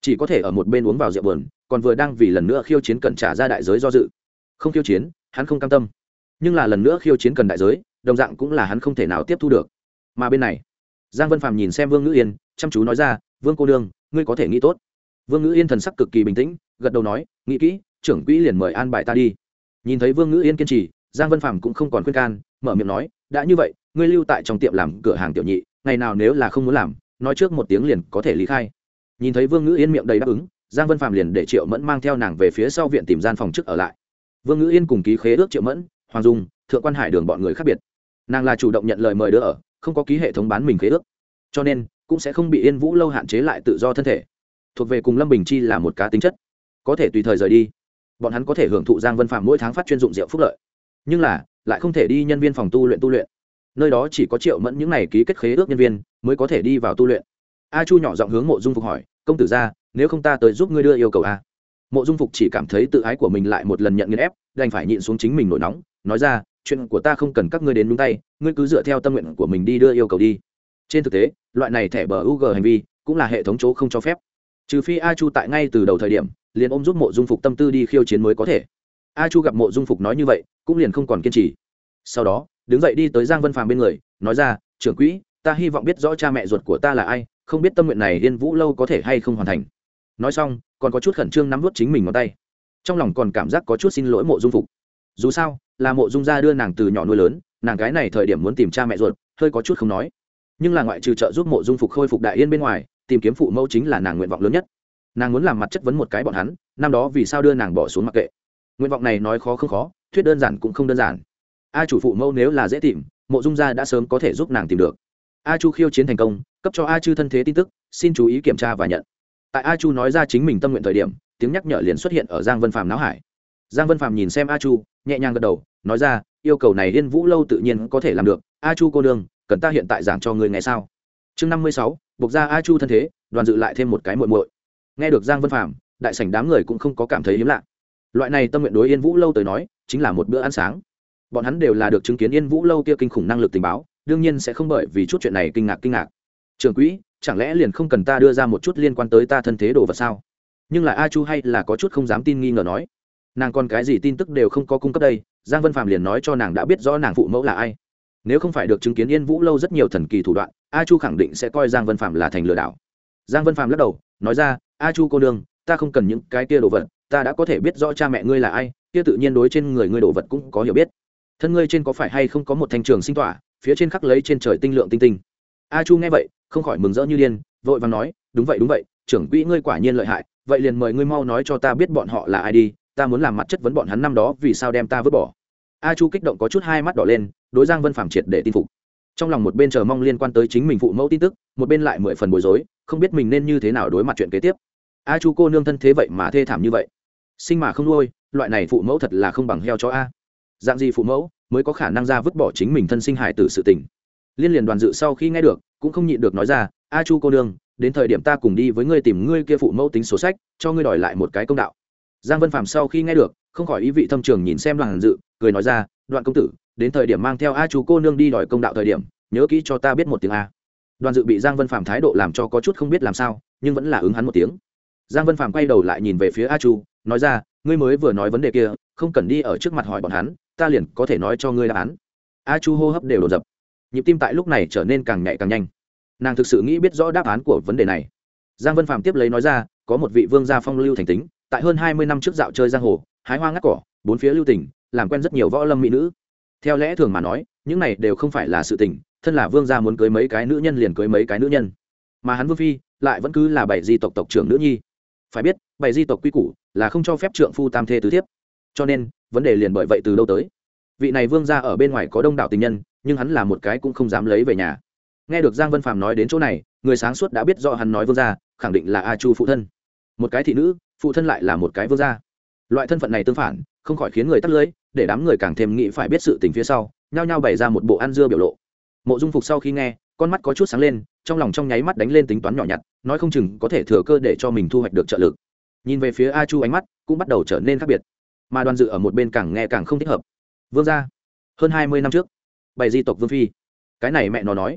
Chỉ có thể ở một bên uống vào rượu buồn, còn vừa đang vì lần nữa khiêu chiến cần trả ra đại giới do dự. Không khiêu chiến, hắn không cam tâm. Nhưng là lần nữa khiêu chiến cần đại giới, đồng dạng cũng là hắn không thể nào tiếp thu được. Mà bên này, giang vân phàm nhìn xem vương ngữ yên, chăm chú nói ra, vương cô đương ngươi có thể nghĩ tốt. Vương ngữ yên thần sắc cực kỳ bình tĩnh, gật đầu nói, nghĩ kỹ, trưởng quỹ liền mời an bài ta đi. Nhìn thấy vương ngữ yên kiên trì, giang vân phàm cũng không còn khuyên can, mở miệng nói, đã như vậy, ngươi lưu tại trong tiệm làm cửa hàng tiểu nhị, ngày nào nếu là không muốn làm nói trước một tiếng liền có thể lý khai. Nhìn thấy vương ngữ yên miệng đầy đáp ứng, giang vân Phạm liền để triệu mẫn mang theo nàng về phía sau viện tìm gian phòng trước ở lại. Vương ngữ yên cùng ký khế ước triệu mẫn, hoàng dung, thượng quan hải đường bọn người khác biệt. Nàng là chủ động nhận lời mời đưa ở, không có ký hệ thống bán mình khế ước. Cho nên, cũng sẽ không bị yên vũ lâu hạn chế lại tự do thân thể. Thuộc về cùng lâm bình chi là một cá tính chất. Có thể tùy thời rời đi. Bọn hắn có thể hưởng thụ giang vân phạm mỗi tháng phát chuyên dụng rượu phúc lợi. Nhưng là, lại không thể đi nhân viên phòng tu luyện tu luyện nơi đó chỉ có triệu mẫn những n à y ký kết khế ước nhân viên mới có thể đi vào tu luyện. A chu nhỏ giọng hướng mộ dung phục hỏi, công tử ra, nếu không ta tới giúp ngươi đưa yêu cầu a? Mộ dung phục chỉ cảm thấy tự ái của mình lại một lần nhận nghiên ép, đành phải nhịn xuống chính mình nổi nóng, nói ra, chuyện của ta không cần các ngươi đến đúng tay, ngươi cứ dựa theo tâm nguyện của mình đi đưa yêu cầu đi. Trên thực tế, loại này thẻ bờ ug hành vi cũng là hệ thống chỗ không cho phép. Trừ phi a chu tại ngay từ đầu thời điểm, liền ôm giúp mộ dung phục tâm tư đi khiêu chiến mới có thể. A chu gặp mộ dung phục nói như vậy, cũng liền không còn kiên trì. Sau đó đứng dậy đi tới giang vân phàm bên người, nói ra, trưởng quỹ, ta hy vọng biết rõ cha mẹ ruột của ta là ai, không biết tâm nguyện này yên vũ lâu có thể hay không hoàn thành. Nói xong, còn có chút khẩn trương nắm vút chính mình ngón tay. Trong lòng còn cảm giác có chút xin lỗi mộ dung phục. Dù sao, là mộ dung gia đưa nàng từ nhỏ nuôi lớn, nàng gái này thời điểm muốn tìm cha mẹ ruột, hơi có chút không nói. Nhưng là ngoại trừ trợ giúp mộ dung phục khôi phục đại yên bên ngoài, tìm kiếm phụ mẫu chính là nàng nguyện vọng lớn nhất. Nàng muốn làm mặt chất vấn một cái bọn hắn, năm đó vì sao đưa nàng bỏ xuống mặc kệ. Nguyện vọng này nói khó không khó, thuyết đơn giản cũng không đơn giản a chủ phụ mẫu nếu là dễ tìm, mộ dung gia đã sớm có thể giúp nàng tìm được. A chu khiêu chiến thành công, cấp cho a chư thân thế tin tức, xin chú ý kiểm tra và nhận. Tại a chu nói ra chính mình tâm nguyện thời điểm, tiếng nhắc nhở liền xuất hiện ở giang vân phàm não hải. Giang vân phàm nhìn xem a chu, nhẹ nhàng gật đầu, nói ra, yêu cầu này yên vũ lâu tự nhiên có thể làm được. A chu cô đương cần ta hiện tại giảng cho người nghe sao? Chương năm mươi sáu, buộc ra a chu thân thế, đoàn dự lại thêm một cái muội muội. Nghe được giang vân phàm, đại sảnh đám người cũng không có cảm thấy hiếm lạ. Loại này tâm nguyện đối yên vũ lâu tới nói, chính là một bữa ăn sáng bọn hắn đều là được chứng kiến yên vũ lâu kia kinh khủng năng lực tình báo, đương nhiên sẽ không bởi vì chút chuyện này kinh ngạc kinh ngạc. Trường quỹ, chẳng lẽ liền không cần ta đưa ra một chút liên quan tới ta thân thế đồ vật sao? Nhưng là a chu hay là có chút không dám tin nghi ngờ nói. Nàng còn cái gì tin tức đều không có cung cấp đây, giang vân phạm liền nói cho nàng đã biết rõ nàng phụ mẫu là ai. Nếu không phải được chứng kiến yên vũ lâu rất nhiều thần kỳ thủ đoạn a chu khẳng định sẽ coi giang vân phạm là thành lừa đảo. Giang vân phạm lắc đầu, nói ra a chu cô nương, ta không cần những cái kia đồ vật, ta đã có thể biết rõ cha mẹ ngươi là ai, kia tự nhiên đối trên người ngươi đồ vật cũng có hiểu biết thân ngươi trên có phải hay không có một thanh trường sinh tỏa, phía trên khắc lấy trên trời tinh lượng tinh tinh. A chu nghe vậy, không khỏi mừng rỡ như điên, vội và nói, đúng vậy đúng vậy, trưởng quỹ ngươi quả nhiên lợi hại, vậy liền mời ngươi mau nói cho ta biết bọn họ là ai đi, ta muốn làm mặt chất vấn bọn hắn năm đó vì sao đem ta vứt bỏ. A chu kích động có chút hai mắt đỏ lên, đối giang vân phạm triệt để tin phục. Trong lòng một bên chờ mong liên quan tới chính mình phụ mẫu tin tức, một bên lại mười phần bối rối, không biết mình nên như thế nào đối mặt chuyện kế tiếp. A chu cô nương thân thế vậy mà thê thảm như vậy. Sinh mà không nuôi, loại này phụ mẫu thật là không bằng heo cho a dạng gì phụ mẫu mới có khả năng ra vứt bỏ chính mình thân sinh hải tử sự tình? Liên liền đoàn dự sau khi nghe được, cũng không nhịn được nói ra, a chu cô nương, đến thời điểm ta cùng đi với ngươi tìm ngươi kia phụ mẫu tính số sách, cho ngươi đòi lại một cái công đạo. Giang vân phạm sau khi nghe được, không khỏi ý vị thâm trường nhìn xem đoàn dự, cười nói ra, đoạn công tử, đến thời điểm mang theo a chú cô nương đi đòi công đạo thời điểm, nhớ kỹ cho ta biết một tiếng a. Đoàn dự bị giang vân phạm thái độ làm cho có chút không biết làm sao, nhưng vẫn là ứng hắn một tiếng. Giang vân phạm quay đầu lại nhìn về phía a chu, nói ra, ngươi mới vừa nói vấn đề kia, không cần đi ở trước mặt hỏi bọn hắn ta liền có thể nói cho ngươi đáp án. A chu hô hấp đều đổ dập. Nhịp tim tại lúc này trở nên càng nhạy càng nhanh. Nàng thực sự nghĩ biết rõ đáp án của vấn đề này. Giang vân phạm tiếp lấy nói ra, có một vị vương gia phong lưu thành tính, tại hơn hai mươi năm trước dạo chơi giang hồ, hái hoa ngắt cỏ, bốn phía lưu tỉnh làm quen rất nhiều võ lâm mỹ nữ. Theo lẽ thường mà nói, những này đều không phải là sự tình, thân là vương gia muốn cưới mấy cái nữ nhân liền cưới mấy cái nữ nhân. Mà hắn vương phi, lại vẫn cứ là bảy di tộc tộc trưởng nữ nhi. Phải biết, bảy di tộc quy củ là không cho phép trượng phu tam thê tứ thiếp. Cho nên vấn đề liền bởi vậy từ đâu tới? Vị này vương gia ở bên ngoài có đông đảo tình nhân, nhưng hắn là một cái cũng không dám lấy về nhà. Nghe được giang vân phàm nói đến chỗ này, người sáng suốt đã biết do hắn nói vương gia, khẳng định là a chu phụ thân. Một cái thị nữ, phụ thân lại là một cái vương gia. Loại thân phận này tương phản, không khỏi khiến người tắt lưới, để đám người càng thêm nghĩ phải biết sự tình phía sau, nhao nhao bày ra một bộ ăn dưa biểu lộ. Mộ dung phục sau khi nghe, con mắt có chút sáng lên, trong lòng trong nháy mắt đánh lên tính toán nhỏ nhặt, nói không chừng có thể thừa cơ để cho mình thu hoạch được trợ lực. Nhìn về phía a chu ánh mắt cũng bắt đầu trở nên khác biệt mà đoàn dự ở một bên càng nghe càng không thích hợp. Vương gia, hơn hai mươi năm trước bày di tộc vương phi. Cái này mẹ nó nói,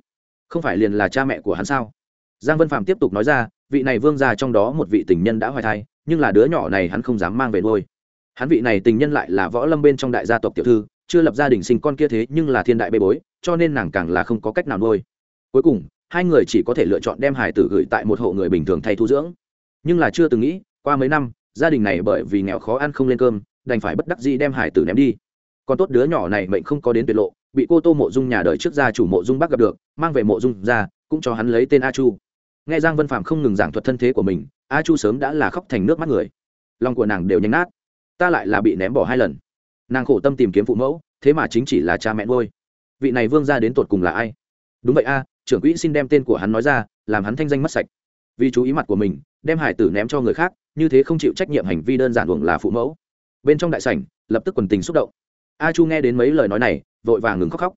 không phải liền là cha mẹ của hắn sao? Giang vân phạm tiếp tục nói ra, vị này vương gia trong đó một vị tình nhân đã hoài thai, nhưng là đứa nhỏ này hắn không dám mang về nuôi. Hắn vị này tình nhân lại là võ lâm bên trong đại gia tộc tiểu thư, chưa lập gia đình sinh con kia thế nhưng là thiên đại bê bối, cho nên nàng càng là không có cách nào nuôi. Cuối cùng, hai người chỉ có thể lựa chọn đem hải tử gửi tại một hộ người bình thường thay thu dưỡng. Nhưng là chưa từng nghĩ, qua mấy năm, gia đình này bởi vì nghèo khó ăn không lên cơm đành phải bất đắc dĩ đem hải tử ném đi. Còn tốt đứa nhỏ này mệnh không có đến tuyệt lộ, bị cô tô mộ dung nhà đời trước gia chủ mộ dung bác gặp được, mang về mộ dung ra, cũng cho hắn lấy tên a chu. Nghe giang vân phạm không ngừng giảng thuật thân thế của mình, a chu sớm đã là khóc thành nước mắt người. Lòng của nàng đều nhánh nát. Ta lại là bị ném bỏ hai lần. Nàng khổ tâm tìm kiếm phụ mẫu, thế mà chính chỉ là cha mẹ ngôi vị này vương ra đến tột cùng là ai? Đúng vậy a, trưởng quỹ xin đem tên của hắn nói ra, làm hắn thanh danh mất sạch. Vì chú ý mặt của mình, đem hải tử ném cho người khác, như thế không chịu trách nhiệm hành vi đơn giản uổng là phụ mẫu bên trong đại sảnh, lập tức quần tình xúc động. A chu nghe đến mấy lời nói này, vội vàng ngừng khóc khóc.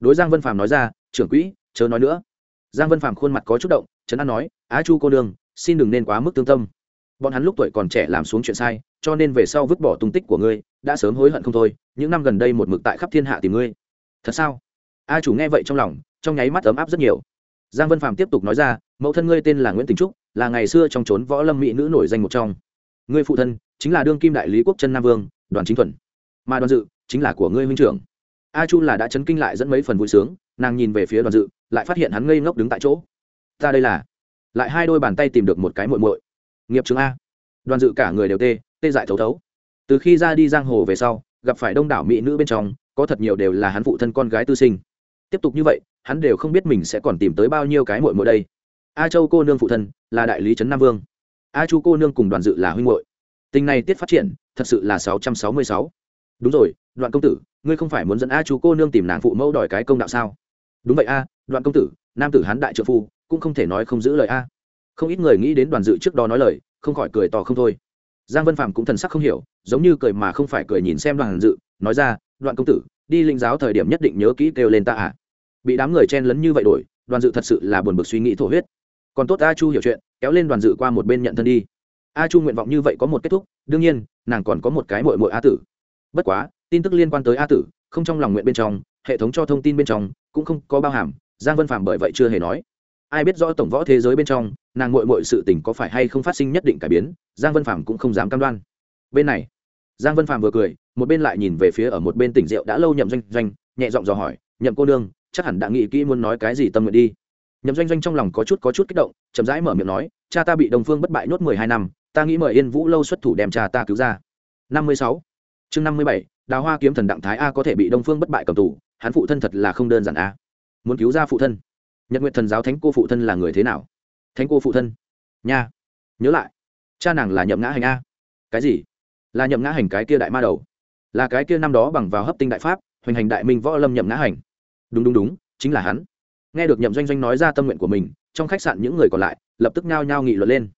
Đối giang vân phàm nói ra, trưởng quỹ, chớ nói nữa. Giang vân phàm khuôn mặt có chút động, trấn an nói, a chu cô đương xin đừng nên quá mức tương tâm. Bọn hắn lúc tuổi còn trẻ làm xuống chuyện sai, cho nên về sau vứt bỏ tung tích của ngươi, đã sớm hối hận không thôi, những năm gần đây một mực tại khắp thiên hạ tìm ngươi. Thật sao? A chủ nghe vậy trong lòng, trong nháy mắt ấm áp rất nhiều. Giang vân phàm tiếp tục nói ra, mẫu thân ngươi tên là nguyễn tình trúc, là ngày xưa trong trốn võ lâm mỹ nữ nổi danh một trong. Ngươi phụ thân chính là đương kim đại lý quốc chân nam vương, đoàn chính thuần. Mà đoàn dự chính là của ngươi huynh trưởng. A chu là đã chấn kinh lại dẫn mấy phần vui sướng, nàng nhìn về phía đoàn dự, lại phát hiện hắn ngây ngốc đứng tại chỗ. Ta đây là. Lại hai đôi bàn tay tìm được một cái muội muội. Nghiệp chứng a. Đoàn dự cả người đều tê tê dại thấu thấu. Từ khi ra đi giang hồ về sau, gặp phải đông đảo mỹ nữ bên trong, có thật nhiều đều là hắn phụ thân con gái tư sinh. Tiếp tục như vậy, hắn đều không biết mình sẽ còn tìm tới bao nhiêu cái muội muội đây. A châu cô nương phụ thân là đại lý trấn nam vương. A chu cô nương cùng đoàn dự là huynh muội tình này tiết phát triển, thật sự là sáu trăm sáu mươi sáu. Đúng rồi, đoạn công tử, ngươi không phải muốn dẫn a chú cô nương tìm nàng phụ mẫu đòi cái công đạo sao? Đúng vậy a, đoạn công tử, nam tử hán đại trợ phu, cũng không thể nói không giữ lời a. Không ít người nghĩ đến đoàn dự trước đó nói lời, không khỏi cười to không thôi. Giang Văn phạm cũng thần sắc không hiểu, giống như cười mà không phải cười nhìn xem đoàn dự, nói ra, đoạn công tử, đi linh giáo thời điểm nhất định nhớ kỹ kêu lên ta à. Bị đám người chen lấn như vậy đổi, đoàn dự thật sự là buồn bực suy nghĩ thổ huyết. Còn tốt a chu hiểu chuyện, kéo lên đoàn dự qua một bên nhận thân đi a chu nguyện vọng như vậy có một kết thúc, đương nhiên, nàng còn có một cái mội mội a tử. Bất quá, tin tức liên quan tới a tử, không trong lòng nguyện bên trong, hệ thống cho thông tin bên trong, cũng không có bao hàm, giang vân phạm bởi vậy chưa hề nói. Ai biết rõ tổng võ thế giới bên trong, nàng mội mội sự tình có phải hay không phát sinh nhất định cải biến, giang vân phạm cũng không dám cam đoan. Bên này, giang vân phạm vừa cười, một bên lại nhìn về phía ở một bên tỉnh rượu đã lâu nhậm doanh doanh, nhẹ giọng dò hỏi, nhậm cô nương, chắc hẳn đã nghĩ kỹ muốn nói cái gì tâm nguyện đi. Nhậm doanh doanh trong lòng có chút có chút kích động, chậm rãi mở miệng nói, cha ta bị đồng phương bất bại nhốt mười hai năm ta nghĩ mời yên vũ lâu xuất thủ đem cha ta cứu ra. năm mươi sáu, chương năm mươi bảy, đào hoa kiếm thần đặng thái a có thể bị đông phương bất bại cầm tù, hắn phụ thân thật là không đơn giản a. Muốn cứu ra phụ thân. Nhật nguyện thần giáo thánh cô phụ thân là người thế nào? Thánh cô phụ thân. Nha. Nhớ lại. Cha nàng là nhậm ngã hành a. Cái gì? Là nhậm ngã hành cái kia đại ma đầu. Là cái kia năm đó bằng vào hấp tinh đại pháp, hoành hành đại minh võ lâm nhậm ngã hành. Đúng đúng đúng, chính là hắn. Nghe được nhậm doanh doanh nói ra tâm nguyện của mình, trong khách sạn những người còn lại lập tức nhao nhao nghị luận lên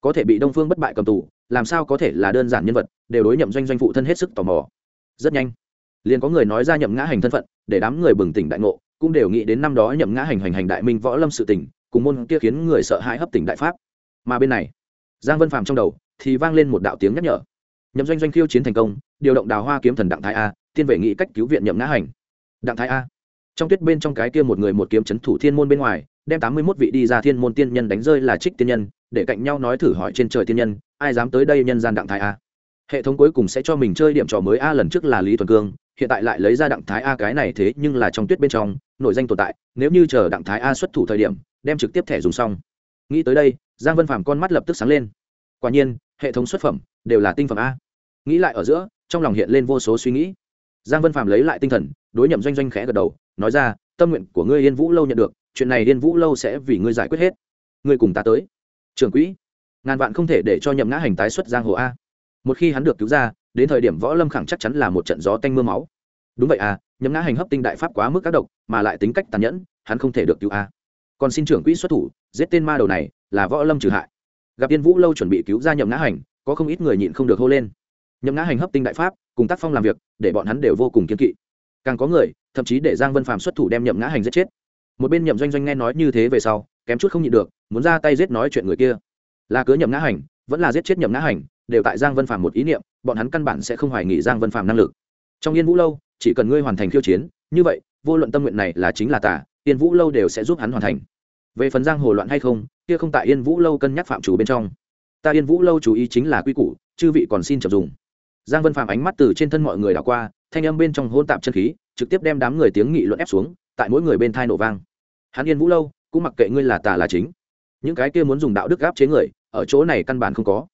có thể bị đông phương bất bại cầm tù, làm sao có thể là đơn giản nhân vật, đều đối nhậm doanh doanh phụ thân hết sức tò mò. Rất nhanh, liền có người nói ra nhậm ngã hành thân phận, để đám người bừng tỉnh đại ngộ, cũng đều nghĩ đến năm đó nhậm ngã hành hành hành đại minh võ lâm sự tỉnh cùng môn kia khiến người sợ hãi hấp tỉnh đại pháp. Mà bên này, giang vân phàm trong đầu thì vang lên một đạo tiếng nhắc nhở. Nhậm doanh doanh khiêu chiến thành công, điều động đào hoa kiếm thần đặng thái a tiên vệ nghĩ cách cứu viện nhậm ngã hành. Đặng thái a trong tuyết bên trong cái kia một người một kiếm c h ấ n thủ thiên môn bên ngoài, đem tám mươi mốt vị đi ra thiên môn tiên nhân đánh rơi là trích tiên nhân, để cạnh nhau nói thử hỏi trên trời tiên nhân, ai dám tới đây nhân gian đặng thái a. Hệ thống cuối cùng sẽ cho mình chơi điểm trò mới a lần trước là lý thuần cương, hiện tại lại lấy ra đặng thái a cái này thế nhưng là trong tuyết bên trong nội danh tồn tại, nếu như chờ đặng thái a xuất thủ thời điểm, đem trực tiếp thẻ dùng xong. Nghĩ tới đây, giang vân phàm con mắt lập tức sáng lên. Quả nhiên, hệ thống xuất phẩm đều là tinh phẩm a. Nghĩ lại ở giữa, trong lòng hiện lên vô số suy nghĩ giang vân Phạm lấy lại tinh thần, đối nhậm doanh doanh khẽ gật đầu, nói ra, tâm nguyện của ngươi yên vũ lâu nhận được, chuyện này yên vũ lâu sẽ vì ngươi giải quyết hết. Ngươi cùng ta tới. Trưởng quỹ, ngàn vạn không thể để cho nhậm ngã hành tái xuất giang hồ a. Một khi hắn được cứu ra, đến thời điểm võ lâm khẳng chắc chắn là một trận gió tanh m ư a máu. Đúng vậy à nhậm ngã hành hấp tinh đại pháp quá mức các độc, mà lại tính cách tàn nhẫn, hắn không thể được cứu a. Còn xin trưởng quỹ xuất thủ, giết tên ma đầu này, là võ lâm trừ hại. Gặp yên vũ lâu chuẩn bị cứu ra nhậm ngã hành, có không ít người nhịn không được hô lên. Nhậm ngã hành hấp tinh đại pháp cùng tác phong làm việc, để bọn hắn đều vô cùng kiên kỵ. Càng có người, thậm chí để giang vân phàm xuất thủ đem nhậm ngã hành giết chết. Một bên nhậm doanh doanh nghe nói như thế về sau, kém chút không nhịn được, muốn ra tay giết nói chuyện người kia. Là cớ nhậm ngã hành, vẫn là giết chết nhậm ngã hành, đều tại giang vân phàm một ý niệm, bọn hắn căn bản sẽ không hoài nghị giang vân phàm năng lực. Trong yên vũ lâu, chỉ cần ngươi hoàn thành khiêu chiến, như vậy, vô luận tâm nguyện này là chính là tả yên vũ lâu đều sẽ giúp hắn hoàn thành. Về phần giang hồ loạn hay không, kia không tại yên vũ lâu cân nhắc phạm chủ bên trong. Ta yên vũ lâu chú ý chính là quy củ, chư vị còn xin chậm dùng giang vân phàm ánh mắt từ trên thân mọi người đảo qua, thanh âm bên trong hôn tạp chân khí, trực tiếp đem đám người tiếng nghị luận ép xuống, tại mỗi người bên thai nổ vang. Hắn yên vũ lâu, cũng mặc kệ ngươi là tà là chính. Những cái kia muốn dùng đạo đức gáp chế người, ở chỗ này căn bản không có.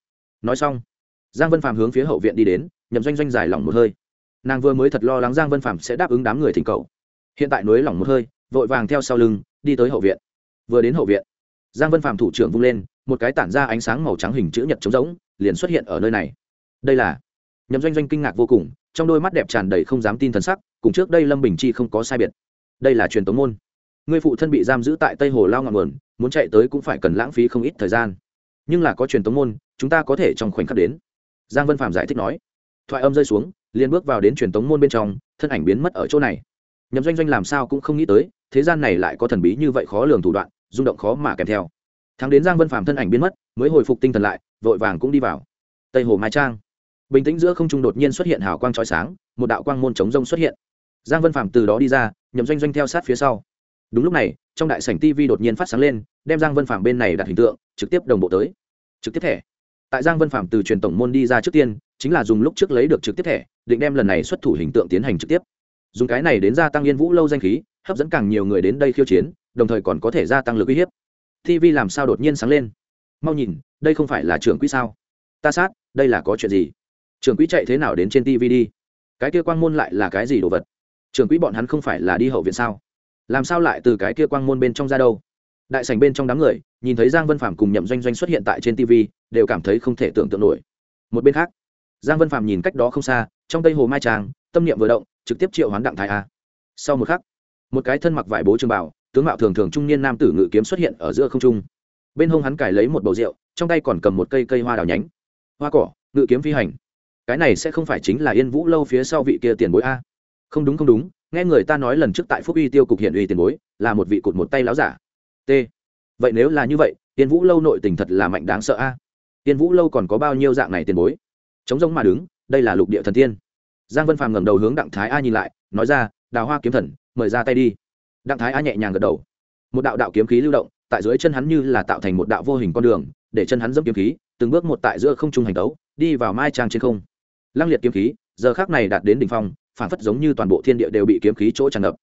Nói xong, giang vân phàm hướng phía hậu viện đi đến, nhậm doanh doanh dài lỏng một hơi. Nàng vừa mới thật lo lắng giang vân phàm sẽ đáp ứng đám người thỉnh cầu. Hiện tại nối lỏng một hơi, vội vàng theo sau lưng, đi tới hậu viện. Vừa đến hậu viện, giang vân phàm thủ trưởng vung lên, một cái tản ra ánh sáng màu trắng hình chữ nhật trống rỗng, liền xuất hiện ở nơi này. Đây là nhậm doanh doanh kinh ngạc vô cùng, trong đôi mắt đẹp tràn đầy không dám tin thần sắc, cùng trước đây lâm bình chi không có sai biệt. Đây là truyền tống môn. Người phụ thân bị giam giữ tại tây hồ lao ngọn nguồn, muốn chạy tới cũng phải cần lãng phí không ít thời gian. Nhưng là có truyền tống môn, chúng ta có thể trong khoảnh khắc đến. Giang vân phạm giải thích nói. Thoại âm rơi xuống, liền bước vào đến truyền tống môn bên trong, thân ảnh biến mất ở chỗ này. Nhậm doanh doanh làm sao cũng không nghĩ tới, thế gian này lại có thần bí như vậy khó lường thủ đoạn, rung động khó mà kèm theo. Thắng đến giang vân phạm thân ảnh biến mất, mới hồi phục tinh thần lại, vội vàng cũng đi vào. Tây hồ mai trang bình tĩnh giữa không trung đột nhiên xuất hiện hào quang trói sáng, một đạo quang môn chống rông xuất hiện. Giang vân phạm từ đó đi ra, nhậm doanh doanh theo sát phía sau. Đúng lúc này, trong đại sảnh tv đột nhiên phát sáng lên, đem giang vân phạm bên này đặt hình tượng, trực tiếp đồng bộ tới. Trực tiếp thẻ. Tại giang vân phạm từ truyền tổng môn đi ra trước tiên, chính là dùng lúc trước lấy được trực tiếp thẻ, định đem lần này xuất thủ hình tượng tiến hành trực tiếp. Dùng cái này đến gia tăng yên vũ lâu danh khí, hấp dẫn càng nhiều người đến đây khiêu chiến, đồng thời còn có thể gia tăng lực uy hiếp. tv làm sao đột nhiên sáng lên? Mau nhìn, đây không phải là trưởng quỹ sao? Ta sát, đây là có chuyện gì? Trưởng quỹ chạy thế nào đến trên tv đi? Cái kia quang môn lại là cái gì đồ vật? Trưởng quỹ bọn hắn không phải là đi hậu viện sao? Làm sao lại từ cái kia quang môn bên trong ra đâu? Đại sảnh bên trong đám người, nhìn thấy giang vân phạm cùng nhậm doanh doanh xuất hiện tại trên tv đều cảm thấy không thể tưởng tượng nổi. Một bên khác, giang vân phạm nhìn cách đó không xa, trong tây hồ mai tràng, tâm niệm vừa động, trực tiếp triệu hoán đặng thái a. Sau một khắc, một cái thân mặc vải bố trường bảo, tướng mạo thường thường trung niên nam tử ngự kiếm xuất hiện ở giữa không trung. Bên hông hắn cài lấy một bầu rượu, trong tay còn cầm một cây cây hoa đào nhánh. Hoa cỏ, ngự kiếm phi hành cái này sẽ không phải chính là yên vũ lâu phía sau vị kia tiền bối a. Không đúng không đúng, nghe người ta nói lần trước tại phúc uy tiêu cục hiện uy tiền bối, là một vị cụt một tay láo giả. T. Vậy nếu là như vậy, yên vũ lâu nội tình thật là mạnh đáng sợ a. Yên vũ lâu còn có bao nhiêu dạng này tiền bối? Chống giống mà đứng, đây là lục địa thần tiên. Giang vân phàm ngẩng đầu hướng đặng thái a nhìn lại, nói ra, đào hoa kiếm thần, mời ra tay đi. Đặng thái a nhẹ nhàng gật đầu. Một đạo đạo kiếm khí lưu động, tại dưới chân hắn như là tạo thành một đạo vô hình con đường, để chân hắn dẫm kiếm khí, từng bước một tại giữa không trung hành tấu, đi vào mai trang trên không lăng liệt kiếm khí, giờ khác này đạt đến đỉnh phong, phản phất giống như toàn bộ thiên địa đều bị kiếm khí chỗ tràn ngập.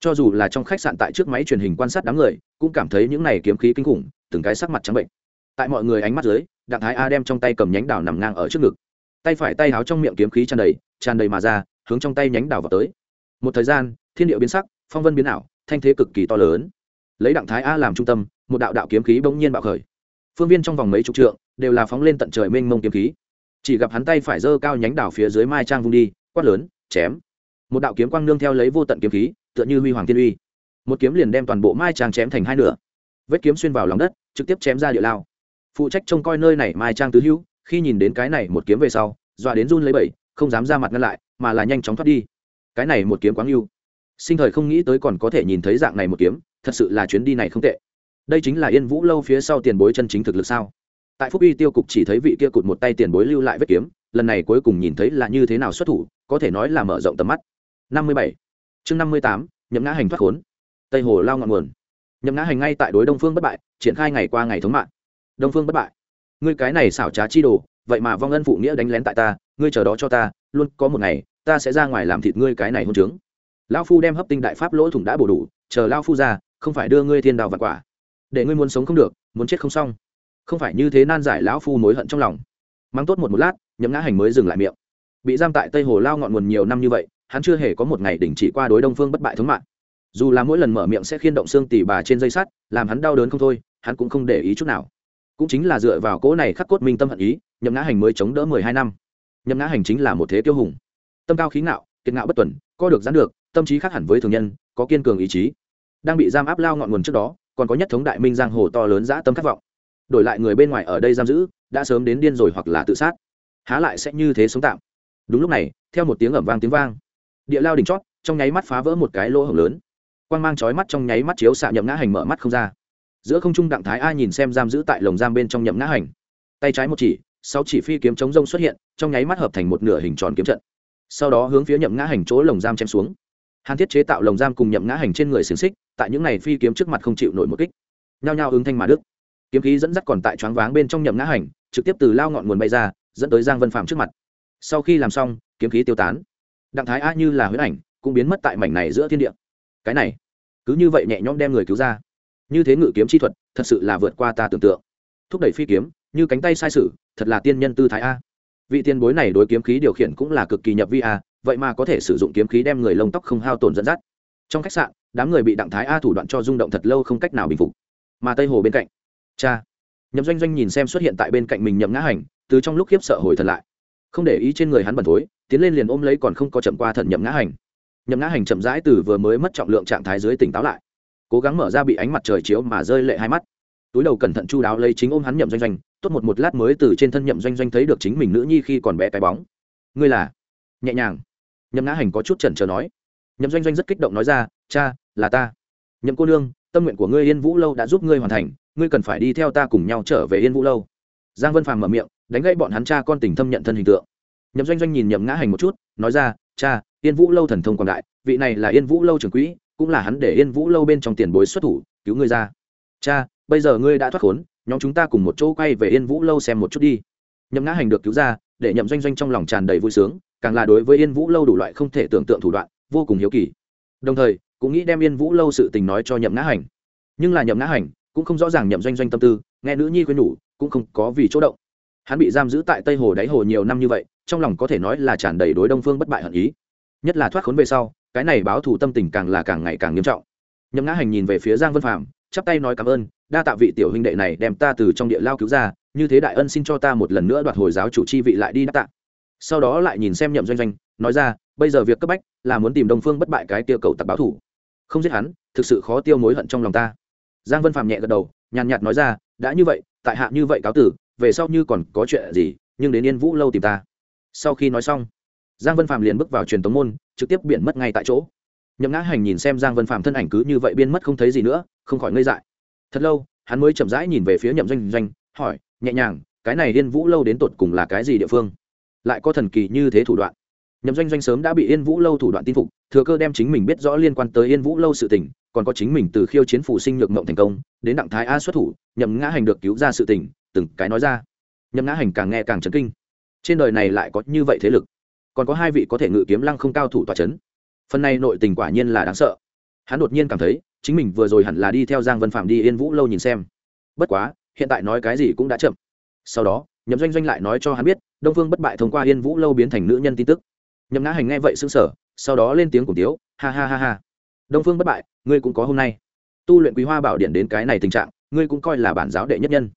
Cho dù là trong khách sạn tại trước máy truyền hình quan sát đám người, cũng cảm thấy những này kiếm khí kinh khủng, từng cái sắc mặt trắng bệnh. Tại mọi người ánh mắt dưới, đặng thái a đem trong tay cầm nhánh đào nằm ngang ở trước ngực. Tay phải tay háo trong miệng kiếm khí tràn đầy tràn đầy mà ra, hướng trong tay nhánh đào vào tới. Một thời gian, thiên địa biến sắc, phong vân biến ảo, thanh thế cực kỳ to lớn. Lấy đặng thái a làm trung tâm, một đạo đạo kiếm khí bỗng nhiên bạo khởi. Phương viên trong vòng mấy chục trượng, đều là phóng lên tận trời mênh mông kiếm khí chỉ gặp hắn tay phải giơ cao nhánh đảo phía dưới mai trang vung đi, quát lớn, chém! Một đạo kiếm quang nương theo lấy vô tận kiếm khí, tựa như huy hoàng thiên uy. Một kiếm liền đem toàn bộ mai trang chém thành hai nửa. Vết kiếm xuyên vào lòng đất, trực tiếp chém ra địa lao. Phụ trách trông coi nơi này mai trang tứ hữu, khi nhìn đến cái này một kiếm về sau, dọa đến run lấy bẩy, không dám ra mặt ngăn lại, mà là nhanh chóng thoát đi. Cái này một kiếm quáng yêu sinh thời không nghĩ tới còn có thể nhìn thấy dạng này một kiếm, thật sự là chuyến đi này không tệ. Đây chính là yên vũ lâu phía sau tiền bối chân chính thực lực sao? Tại phúc uy tiêu cục chỉ thấy vị kia cụt một tay tiền bối lưu lại vết kiếm, lần này cuối cùng nhìn thấy là như thế nào xuất thủ, có thể nói là mở rộng tầm mắt. Năm mươi bảy. Chương năm mươi tám, nhậm ngã hành thoát khốn. Tây hồ lao ngọn nguồn. Nhậm ngã hành ngay tại đối đông phương bất bại, triển khai ngày qua ngày thống mạng. Đông phương bất bại. Ngươi cái này xảo trá chi đồ, vậy mà vong ân phụ nghĩa đánh lén tại ta, ngươi chờ đó cho ta, luôn có một ngày, ta sẽ ra ngoài làm thịt ngươi cái này hôn trướng. Lão phu đem hấp tinh đại pháp lỗ thủng đã bổ đủ, chờ lao phu ra, không phải đưa ngươi thiên đào và quả. Để ngươi muốn sống không được, muốn chết không xong không phải như thế nan giải lão phu mối hận trong lòng. Mang tốt một một lát, nhậm ngã hành mới dừng lại miệng. Bị giam tại tây hồ lao ngọn nguồn nhiều năm như vậy, hắn chưa hề có một ngày đình chỉ qua đối đông phương bất bại thống mạng. Dù là mỗi lần mở miệng sẽ khiên động xương tỉ bà trên dây sắt, làm hắn đau đớn không thôi, hắn cũng không để ý chút nào. Cũng chính là dựa vào cỗ này khắc cốt minh tâm hận ý, nhậm ngã hành mới chống đỡ mười hai năm. Nhậm ngã hành chính là một thế tiêu hùng. Tâm cao khí ngạo, kiệt ngạo bất tuần, co được gián được, tâm trí khác hẳn với thường nhân, có kiên cường ý chí. Đang bị giam áp lao ngọn nguồn trước đó, còn có nhất thống đại minh giang hồ to lớn dã tâm khát vọng đổi lại người bên ngoài ở đây giam giữ, đã sớm đến điên rồi hoặc là tự sát. Há lại sẽ như thế sống tạm. Đúng lúc này, theo một tiếng ẩm vang tiếng vang, địa lao đỉnh chót, trong nháy mắt phá vỡ một cái lỗ hổng lớn. Quang mang chói mắt trong nháy mắt chiếu xạ nhậm ngã hành mở mắt không ra. Giữa không trung đặng thái a nhìn xem giam giữ tại lồng giam bên trong nhậm ngã hành. Tay trái một chỉ sáu chỉ phi kiếm chống rông xuất hiện, trong nháy mắt hợp thành một nửa hình tròn kiếm trận. Sau đó hướng phía nhậm ngã hành chỗ lồng giam chém xuống. Hàn thiết chế tạo lồng giam cùng nhậm ngã hành trên người xiềng xích, tại những này phi kiếm trước mặt không chịu nổi một kích. Nhao nhao ứng thanh mà đức kiếm khí dẫn dắt còn tại choáng váng bên trong nhậm ngã hành, trực tiếp từ lao ngọn nguồn bay ra, dẫn tới giang vân phạm trước mặt. Sau khi làm xong, kiếm khí tiêu tán. Đặng thái a như là huyết ảnh, cũng biến mất tại mảnh này giữa thiên địa. Cái này, cứ như vậy nhẹ nhõm đem người cứu ra. Như thế ngự kiếm chi thuật, thật sự là vượt qua ta tưởng tượng. Thúc đẩy phi kiếm, như cánh tay sai sử, thật là tiên nhân tư thái a. Vị tiên bối này đối kiếm khí điều khiển cũng là cực kỳ nhập vi a, vậy mà có thể sử dụng kiếm khí đem người lông tóc không hao tổn dẫn dắt. Trong khách sạn, đám người bị đặng thái a thủ đoạn cho rung động thật lâu không cách nào bình phục. Mà tây hồ bên cạnh cha. Nhậm doanh doanh nhìn xem xuất hiện tại bên cạnh mình nhậm ngã hành, từ trong lúc khiếp sợ hồi thật lại. Không để ý trên người hắn bẩn thối, tiến lên liền ôm lấy còn không có chậm qua thần nhậm ngã hành. Nhậm ngã hành chậm rãi từ vừa mới mất trọng lượng trạng thái dưới tỉnh táo lại. Cố gắng mở ra bị ánh mặt trời chiếu mà rơi lệ hai mắt. Túi đầu cẩn thận chu đáo lấy chính ôm hắn nhậm doanh doanh, tốt một một lát mới từ trên thân nhậm doanh doanh thấy được chính mình nữ nhi khi còn bé cái bóng. Ngươi là? Nhẹ nhàng. Nhậm ngã hành có chút chần chờ nói. Nhậm doanh doanh rất kích động nói ra, cha, là ta. Nhậm cô nương, tâm nguyện của ngươi yên vũ lâu đã giúp ngươi hoàn thành ngươi cần phải đi theo ta cùng nhau trở về yên vũ lâu giang vân phàm mở miệng đánh gãy bọn hắn cha con tình thâm nhận thân hình tượng nhậm doanh doanh nhìn nhậm ngã hành một chút nói ra cha yên vũ lâu thần thông quảng đại vị này là yên vũ lâu trưởng quỹ cũng là hắn để yên vũ lâu bên trong tiền bối xuất thủ cứu ngươi ra cha bây giờ ngươi đã thoát khốn nhóm chúng ta cùng một chỗ quay về yên vũ lâu xem một chút đi nhậm ngã hành được cứu ra để nhậm doanh doanh trong lòng tràn đầy vui sướng càng là đối với yên vũ lâu đủ loại không thể tưởng tượng thủ đoạn vô cùng hiếu kỳ đồng thời cũng nghĩ đem yên vũ lâu sự tình nói cho nhậm ngã hành nhưng là nhậm ngã hành cũng không rõ ràng nhậm doanh doanh tâm tư, nghe nữ nhi khuyên nhủ, cũng không có vì chỗ động. Hắn bị giam giữ tại tây hồ đáy hồ nhiều năm như vậy, trong lòng có thể nói là tràn đầy đối đông phương bất bại hận ý. Nhất là thoát khốn về sau, cái này báo thù tâm tình càng là càng ngày càng nghiêm trọng. Nhậm ngã hành nhìn về phía giang vân phạm chắp tay nói cảm ơn, đa tạ vị tiểu huynh đệ này đem ta từ trong địa lao cứu ra, như thế đại ân xin cho ta một lần nữa đoạt hồi giáo chủ chi vị lại đi đáp tạ. Sau đó lại nhìn xem nhậm doanh doanh, nói ra, bây giờ việc cấp bách là muốn tìm đông phương bất bại cái tiêu cầu tặc báo thủ không giết hắn, thực sự khó tiêu mối hận trong lòng ta giang vân phạm nhẹ gật đầu, nhàn nhạt nói ra, đã như vậy, tại hạ như vậy cáo tử, về sau như còn có chuyện gì, nhưng đến yên vũ lâu tìm ta. Sau khi nói xong, giang vân phạm liền bước vào truyền tống môn, trực tiếp biển mất ngay tại chỗ. Nhậm ngã hành nhìn xem giang vân phạm thân ảnh cứ như vậy biên mất không thấy gì nữa, không khỏi ngây dại. Thật lâu, hắn mới chậm rãi nhìn về phía nhậm doanh doanh, hỏi, nhẹ nhàng, cái này yên vũ lâu đến tột cùng là cái gì địa phương? Lại có thần kỳ như thế thủ đoạn? Nhậm doanh doanh sớm đã bị yên vũ lâu thủ đoạn tin phục, thừa cơ đem chính mình biết rõ liên quan tới yên vũ lâu sự tình, còn có chính mình từ khiêu chiến phủ sinh nhược mộng thành công, đến đặng thái a xuất thủ, nhậm ngã hành được cứu ra sự tình, từng cái nói ra. Nhậm ngã hành càng nghe càng chấn kinh. Trên đời này lại có như vậy thế lực, còn có hai vị có thể ngự kiếm lăng không cao thủ tòa c h ấ n phần này nội tình quả nhiên là đáng sợ. Hắn đột nhiên cảm thấy, chính mình vừa rồi hẳn là đi theo giang vân phạm đi yên vũ lâu nhìn xem. Bất quá, hiện tại nói cái gì cũng đã chậm. Sau đó, nhậm doanh doanh lại nói cho hắn biết, đông phương bất bại thông qua yên vũ lâu biến thành nữ nhân tin tức nhậm ngã hành nghe vậy xứng sở sau đó lên tiếng cùng tiếu, ha ha ha ha. Đông phương bất bại, ngươi cũng có hôm nay. Tu luyện quý hoa bảo điện đến cái này tình trạng, ngươi cũng coi là bản giáo đệ nhất nhân.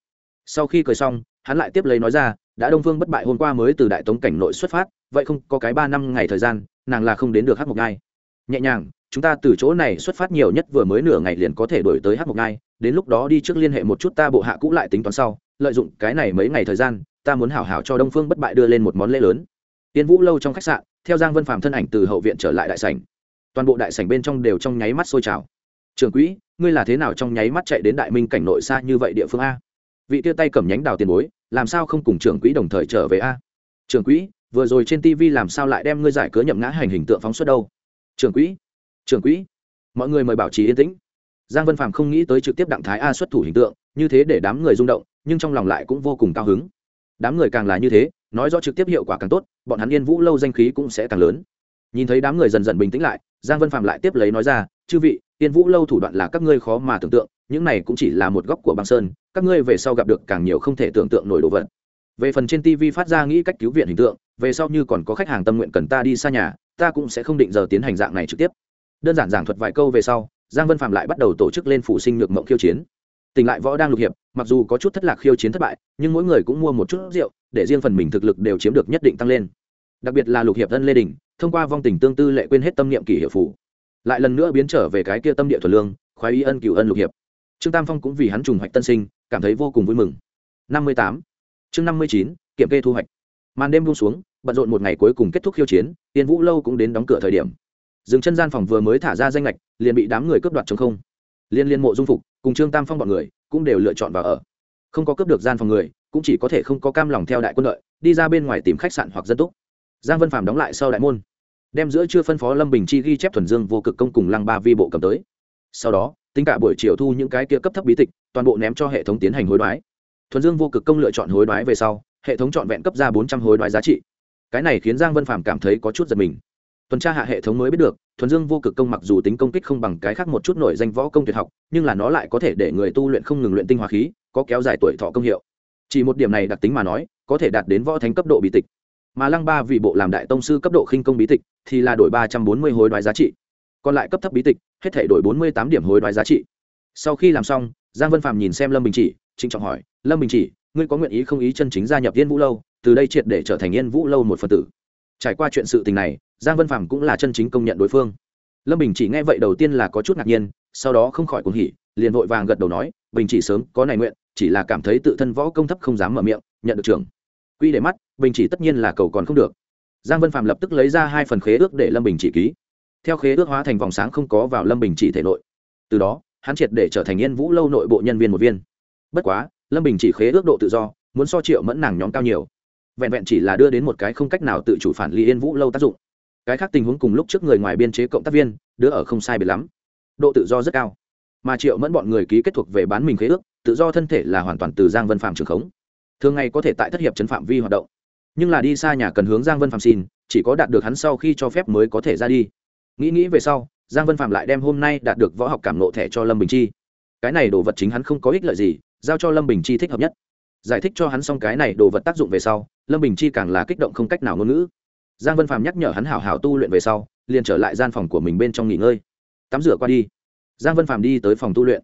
Sau khi cười xong, hắn lại tiếp lấy nói ra, đã đông phương bất bại hôm qua mới từ đại tống cảnh nội xuất phát, vậy không có cái ba năm ngày thời gian, nàng là không đến được hát mộc ngai nhẹ nhàng, chúng ta từ chỗ này xuất phát nhiều nhất vừa mới nửa ngày liền có thể đổi tới hát mộc ngai đến lúc đó đi trước liên hệ một chút ta bộ hạ cũ lại tính toán sau, lợi dụng cái này mấy ngày thời gian, ta muốn hảo hảo cho đông phương bất bại đưa lên một món lễ lớn tiên vũ lâu trong khách sạn, theo giang vân phạm thân ảnh từ hậu viện trở lại đại sảnh. Toàn bộ đại sảnh bên trong đều trong nháy mắt sôi trào. Trường quỹ, ngươi là thế nào trong nháy mắt chạy đến đại minh cảnh nội xa như vậy địa phương a? Vị tia tay cầm nhánh đào tiền bối, làm sao không cùng trưởng quỹ đồng thời trở về a? Trưởng quỹ, vừa rồi trên tv làm sao lại đem ngươi giải cớ nhậm ngã hành hình tượng phóng xuất đâu? Trưởng quỹ trưởng quỹ, mọi người mời bảo trì yên tĩnh. Giang vân phạm không nghĩ tới trực tiếp đặng thái a xuất thủ hình tượng, như thế để đám người rung động, nhưng trong lòng lại cũng vô cùng cao hứng. Đám người càng là như thế nói rõ trực tiếp hiệu quả càng tốt, bọn hắn yên vũ lâu danh khí cũng sẽ càng lớn. Nhìn thấy đám người dần dần bình tĩnh lại, giang vân phạm lại tiếp lấy nói ra, chư vị, yên vũ lâu thủ đoạn là các ngươi khó mà tưởng tượng, những này cũng chỉ là một góc của băng sơn, các ngươi về sau gặp được càng nhiều không thể tưởng tượng nổi đồ vật. Về phần trên tv phát ra nghĩ cách cứu viện hình tượng, về sau như còn có khách hàng tâm nguyện cần ta đi xa nhà, ta cũng sẽ không định giờ tiến hành dạng này trực tiếp. Đơn giản giảng thuật vài câu về sau, giang vân phạm lại bắt đầu tổ chức lên phụ sinh nhược mộng khiêu chiến tỉnh lại võ đang lục hiệp, mặc dù có chút thất lạc khiêu chiến thất bại, nhưng mỗi người cũng mua một chút rượu, để riêng phần mình thực lực đều chiếm được nhất định tăng lên. Đặc biệt là lục hiệp thân lê đình, thông qua vong tình tương tư lệ quên hết tâm niệm kỷ hiệu phủ lại lần nữa biến trở về cái kia tâm địa thuần lương, khoái y ân cựu ân lục hiệp. Trương tam phong cũng vì hắn trùng hoạch tân sinh, cảm thấy vô cùng vui mừng. Năm mươi tám, chương năm mươi chín, kiểm kê thu hoạch. Màn đêm buông xuống, bận rộn một ngày cuối cùng kết thúc khiêu chiến, tiên vũ lâu cũng đến đóng cửa thời điểm. Dừng chân gian phòng vừa mới thả ra danh lệch liền bị đám người cướp đoạt chống không. Liên liên mộ dung phục cùng trương tam phong bọn người cũng đều lựa chọn vào ở. Không có cướp được gian phòng người, cũng chỉ có thể không có cam lòng theo đại quân đội đi ra bên ngoài tìm khách sạn hoặc dân túc. Giang vân phạm đóng lại sau đại môn, đem giữa chưa phân phó lâm bình chi ghi chép thuần dương vô cực công cùng lăng ba vi bộ cầm tới. Sau đó, tính cả buổi chiều thu những cái kia cấp thấp bí tịch, toàn bộ ném cho hệ thống tiến hành hối đoái. Thuần dương vô cực công lựa chọn hối đoái về sau, hệ thống chọn vẹn cấp ra bốn trăm hối đoái giá trị. Cái này khiến giang vân phạm cảm thấy có chút giật mình tuần tra hạ hệ thống mới biết được, thuần dương vô cực công mặc dù tính công kích không bằng cái khác một chút nổi danh võ công tuyệt học, nhưng là nó lại có thể để người tu luyện không ngừng luyện tinh hoa khí, có kéo dài tuổi thọ công hiệu. Chỉ một điểm này đặc tính mà nói, có thể đạt đến võ thánh cấp độ bí tịch. Mà lăng ba vì bộ làm đại tông sư cấp độ khinh công bí tịch, thì là đổi ba trăm bốn mươi hối đoái giá trị. Còn lại cấp thấp bí tịch, hết thể đổi bốn mươi tám điểm hối đoái giá trị. Sau khi làm xong, giang vân phạm nhìn xem lâm bình chỉ, trịnh trọng hỏi, lâm bình chỉ, ngươi có nguyện ý không ý chân chính gia nhập yên vũ lâu, từ đây triệt để trở thành yên vũ lâu một phần tử? Trải qua chuyện sự tình này, giang vân phạm cũng là chân chính công nhận đối phương. Lâm bình chỉ nghe vậy đầu tiên là có chút ngạc nhiên, sau đó không khỏi cuồng hỉ, liền vội vàng gật đầu nói, bình chỉ sớm, có này nguyện, chỉ là cảm thấy tự thân võ công thấp không dám mở miệng, nhận được trưởng. Quy để mắt, bình chỉ tất nhiên là cầu còn không được. Giang vân phạm lập tức lấy ra hai phần khế ước để lâm bình chỉ ký. Theo khế ước hóa thành vòng sáng không có vào lâm bình chỉ thể nội. Từ đó, hắn triệt để trở thành yên vũ lâu nội bộ nhân viên một viên. Bất quá, lâm bình chỉ khế ước độ tự do, muốn so triệu mẫn nàng nhóm cao nhiều vẹn vẹn chỉ là đưa đến một cái không cách nào tự chủ phản ly yên vũ lâu tác dụng. Cái khác tình huống cùng lúc trước người ngoài biên chế cộng tác viên, đứa ở không sai biệt lắm. Độ tự do rất cao. Mà triệu mẫn bọn người ký kết thuộc về bán mình khế ước, tự do thân thể là hoàn toàn từ giang vân phạm trường khống. Thường ngày có thể tại thất hiệp chấn phạm vi hoạt động. Nhưng là đi xa nhà cần hướng giang vân phạm xin, chỉ có đạt được hắn sau khi cho phép mới có thể ra đi. Nghĩ nghĩ về sau, giang vân phạm lại đem hôm nay đạt được võ học cảm nộ thẻ cho lâm bình chi. Cái này đồ vật chính hắn không có ích lợi gì, giao cho lâm bình chi thích hợp nhất giải thích cho hắn xong cái này đồ vật tác dụng về sau, lâm bình chi càng là kích động không cách nào ngôn ngữ. Giang vân phạm nhắc nhở hắn hảo hảo tu luyện về sau, liền trở lại gian phòng của mình bên trong nghỉ ngơi. Tắm rửa qua đi. Giang vân phạm đi tới phòng tu luyện.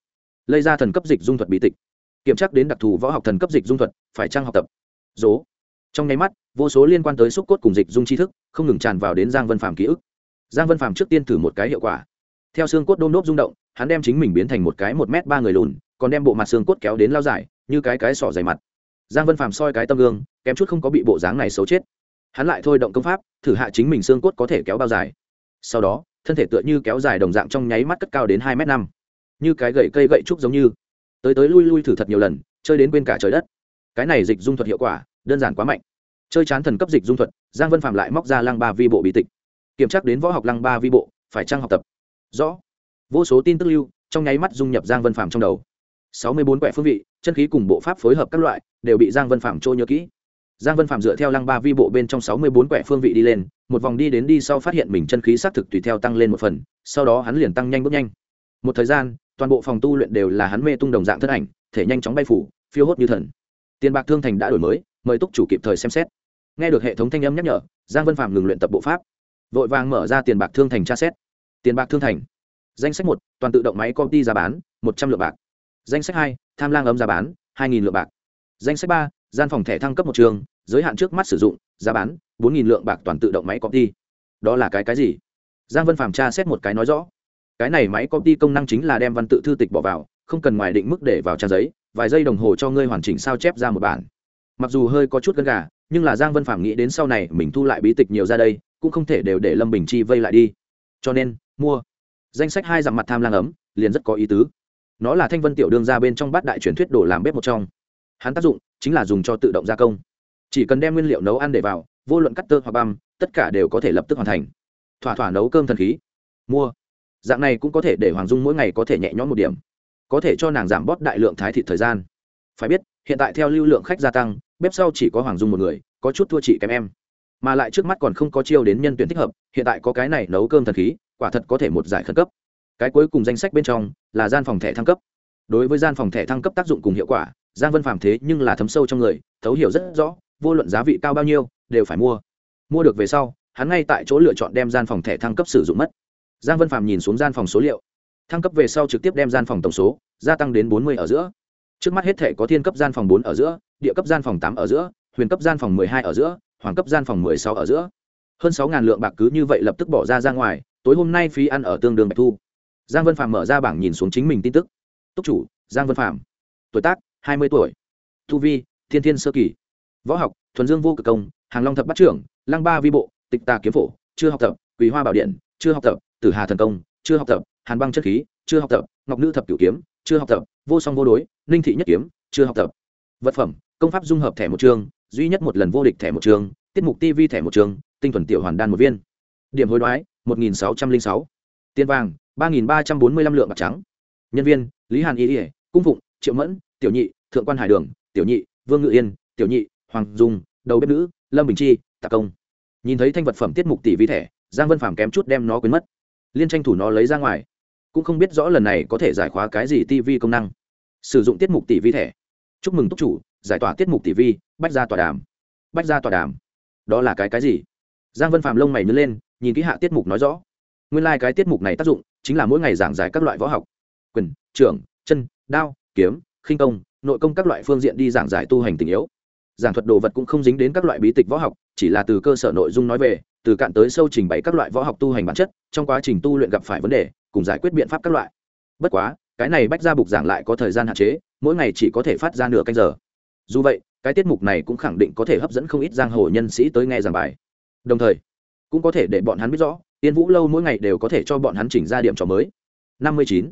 Lây ra thần cấp dịch dung thuật bí tịch. Kiểm tra đến đặc thù võ học thần cấp dịch dung thuật, phải trang học tập? Dố trong nháy mắt, vô số liên quan tới xúc cốt cùng dịch dung tri thức, không ngừng tràn vào đến giang vân phạm ký ức. Giang vân phạm trước tiên thử một cái hiệu quả. Theo xương cốt đôn nốt rung động, hắn đem chính mình biến thành một cái một m ba người lùn, còn đem bộ mặt xương cốt kéo đến lao dài, như cái cái sỏ dày mặt giang vân phạm soi cái tâm gương, kém chút không có bị bộ dáng này xấu chết. Hắn lại thôi động công pháp, thử hạ chính mình xương cốt có thể kéo bao dài. Sau đó, thân thể tựa như kéo dài đồng dạng trong nháy mắt cất cao đến hai m năm. Như cái gậy cây gậy trúc giống như. Tới tới lui lui thử thật nhiều lần, chơi đến quên cả trời đất. Cái này dịch dung thuật hiệu quả, đơn giản quá mạnh. Chơi chán thần cấp dịch dung thuật, giang vân phạm lại móc ra lăng ba vi bộ bí tịch. Kiểm tra đến võ học lăng ba vi bộ, phải trang học tập? Rõ. Vô số tin tức lưu, trong nháy mắt dung nhập giang vân phạm trong đầu sáu mươi bốn quẻ phương vị, chân khí cùng bộ pháp phối hợp các loại, đều bị giang vân phạm trôi nhớ kỹ. Giang vân phạm dựa theo lăng ba vi bộ bên trong sáu mươi bốn quẻ phương vị đi lên, một vòng đi đến đi sau phát hiện mình chân khí xác thực tùy theo tăng lên một phần, sau đó hắn liền tăng nhanh bước nhanh. Một thời gian, toàn bộ phòng tu luyện đều là hắn mê tung đồng dạng thân ảnh, thể nhanh chóng bay phủ, phiêu hốt như thần. Tiền bạc thương thành đã đổi mới, mời túc chủ kịp thời xem xét. Nghe được hệ thống thanh âm nhắc nhở, giang vân phạm ngừng luyện tập bộ pháp. Vội vàng mở ra tiền bạc thương thành tra xét. Tiền bạc thương thành. Danh sách một, toàn tự động máy công ty giá bán, một trăm lượng bạc danh sách hai, tham lang ấm giá bán, hai nghìn lượng bạc. Danh sách ba, gian phòng thẻ thăng cấp một trường, giới hạn trước mắt sử dụng, giá bán, bốn nghìn lượng bạc toàn tự động máy công ty đó là cái cái gì? Giang vân phạm tra xét một cái nói rõ. Cái này máy công ty công năng chính là đem văn tự thư tịch bỏ vào, không cần ngoài định mức để vào trang giấy, vài giây đồng hồ cho ngươi hoàn chỉnh sao chép ra một bản. Mặc dù hơi có chút gân gà, nhưng là giang vân phạm nghĩ đến sau này mình thu lại bí tịch nhiều ra đây, cũng không thể đều để lâm bình chi vây lại đi. Cho nên, mua. Danh sách hai dặm mặt tham lang ấm, liền rất có ý tứ nó là thanh vân tiểu đương ra bên trong bát đại truyền thuyết đổ làm bếp một trong. Hắn tác dụng chính là dùng cho tự động gia công. Chỉ cần đem nguyên liệu nấu ăn để vào, vô luận cắt tơ hoặc băm, tất cả đều có thể lập tức hoàn thành. Thỏa thỏa nấu cơm thần khí. Mua. Dạng này cũng có thể để hoàng dung mỗi ngày có thể nhẹ nhõm một điểm. Có thể cho nàng giảm bớt đại lượng thái thịt thời gian. Phải biết, hiện tại theo lưu lượng khách gia tăng, bếp sau chỉ có hoàng dung một người, có chút thua chị kém em. Mà lại trước mắt còn không có chiêu đến nhân tuyển thích hợp, hiện tại có cái này nấu cơm thần khí, quả thật có thể một giải khẩn cấp cái cuối cùng danh sách bên trong là gian phòng thẻ thăng cấp. Đối với gian phòng thẻ thăng cấp tác dụng cùng hiệu quả, giang vân phàm thế nhưng là thấm sâu trong người, thấu hiểu rất rõ, vô luận giá vị cao bao nhiêu, đều phải mua. Mua được về sau, hắn ngay tại chỗ lựa chọn đem gian phòng thẻ thăng cấp sử dụng mất. Giang vân phàm nhìn xuống gian phòng số liệu. Thăng cấp về sau trực tiếp đem gian phòng tổng số gia tăng đến bốn mươi ở giữa. Trước mắt hết thể có thiên cấp gian phòng bốn ở giữa, địa cấp gian phòng tám ở giữa, huyền cấp gian phòng mười hai ở giữa, hoàng cấp gian phòng mười sáu ở giữa. Hơn sáu ngàn lượng bạc cứ như vậy lập tức bỏ ra ra ngoài, tối hôm nay phí ăn ở tương đương bạch thu giang vân phạm mở ra bảng nhìn xuống chính mình tin tức. Túc chủ giang vân phạm tuổi tác hai mươi tuổi thu vi thiên thiên sơ kỳ võ học thuần dương vô cực công hàng long thập bắt trưởng lăng ba vi bộ tịch tà kiếm phổ chưa học tập quý hoa bảo điện chưa học tập tử hà thần công chưa học tập hàn băng chất khí chưa học tập ngọc nữ thập cửu kiếm chưa học tập vô song vô đối ninh thị nhất kiếm chưa học tập. Vật phẩm công pháp dung hợp thẻ một trường, duy nhất một lần vô địch thẻ một trường, tiết mục tv thẻ một trường, tinh thuần tiểu hoàn đan một viên. Điểm hối đoái một nghìn sáu trăm linh sáu. Tiền vàng ba nghìn ba trăm bốn mươi lăm lượng bạc trắng. Nhân viên, lý hàn y ỉa cung phụng, triệu mẫn, tiểu nhị, thượng quan hải đường, tiểu nhị, vương ngự yên, tiểu nhị, hoàng dung, đầu bếp nữ, lâm bình chi tạc công. Nhìn thấy thanh vật phẩm tiết mục tỷ vi thẻ, giang vân phàm kém chút đem nó quên mất. Liên tranh thủ nó lấy ra ngoài. Cũng không biết rõ lần này có thể giải khóa cái gì tv công năng. Sử dụng tiết mục tỷ vi thẻ. Chúc mừng túc chủ, giải tỏa tiết mục tỷ vi, bách ra tòa đàm. Bách ra tòa đàm. Đó là cái cái gì? Giang vân Phàm lông mày nhớ lên, nhìn kỹ hạ tiết mục nói rõ nguyên lai、like、cái tiết mục này tác dụng chính là mỗi ngày giảng giải các loại võ học. Quyền, trưởng, chân, đao, kiếm, khinh công, nội công các loại phương diện đi giảng giải tu hành tình yếu. Giảng thuật đồ vật cũng không dính đến các loại bí tịch võ học, chỉ là từ cơ sở nội dung nói về, từ cạn tới sâu trình bày các loại võ học tu hành bản chất, trong quá trình tu luyện gặp phải vấn đề, cùng giải quyết biện pháp các loại. Bất quá, cái này bách ra bục giảng lại có thời gian hạn chế, mỗi ngày chỉ có thể phát ra nửa canh giờ. Dù vậy, cái tiết mục này cũng khẳng định có thể hấp dẫn không ít giang hồ nhân sĩ tới nghe giảng bài. Đồng thời, cũng có thể để bọn hắn biết rõ tiên vũ lâu mỗi ngày đều có thể cho bọn hắn chỉnh ra điểm trò mới. Năm mươi chín.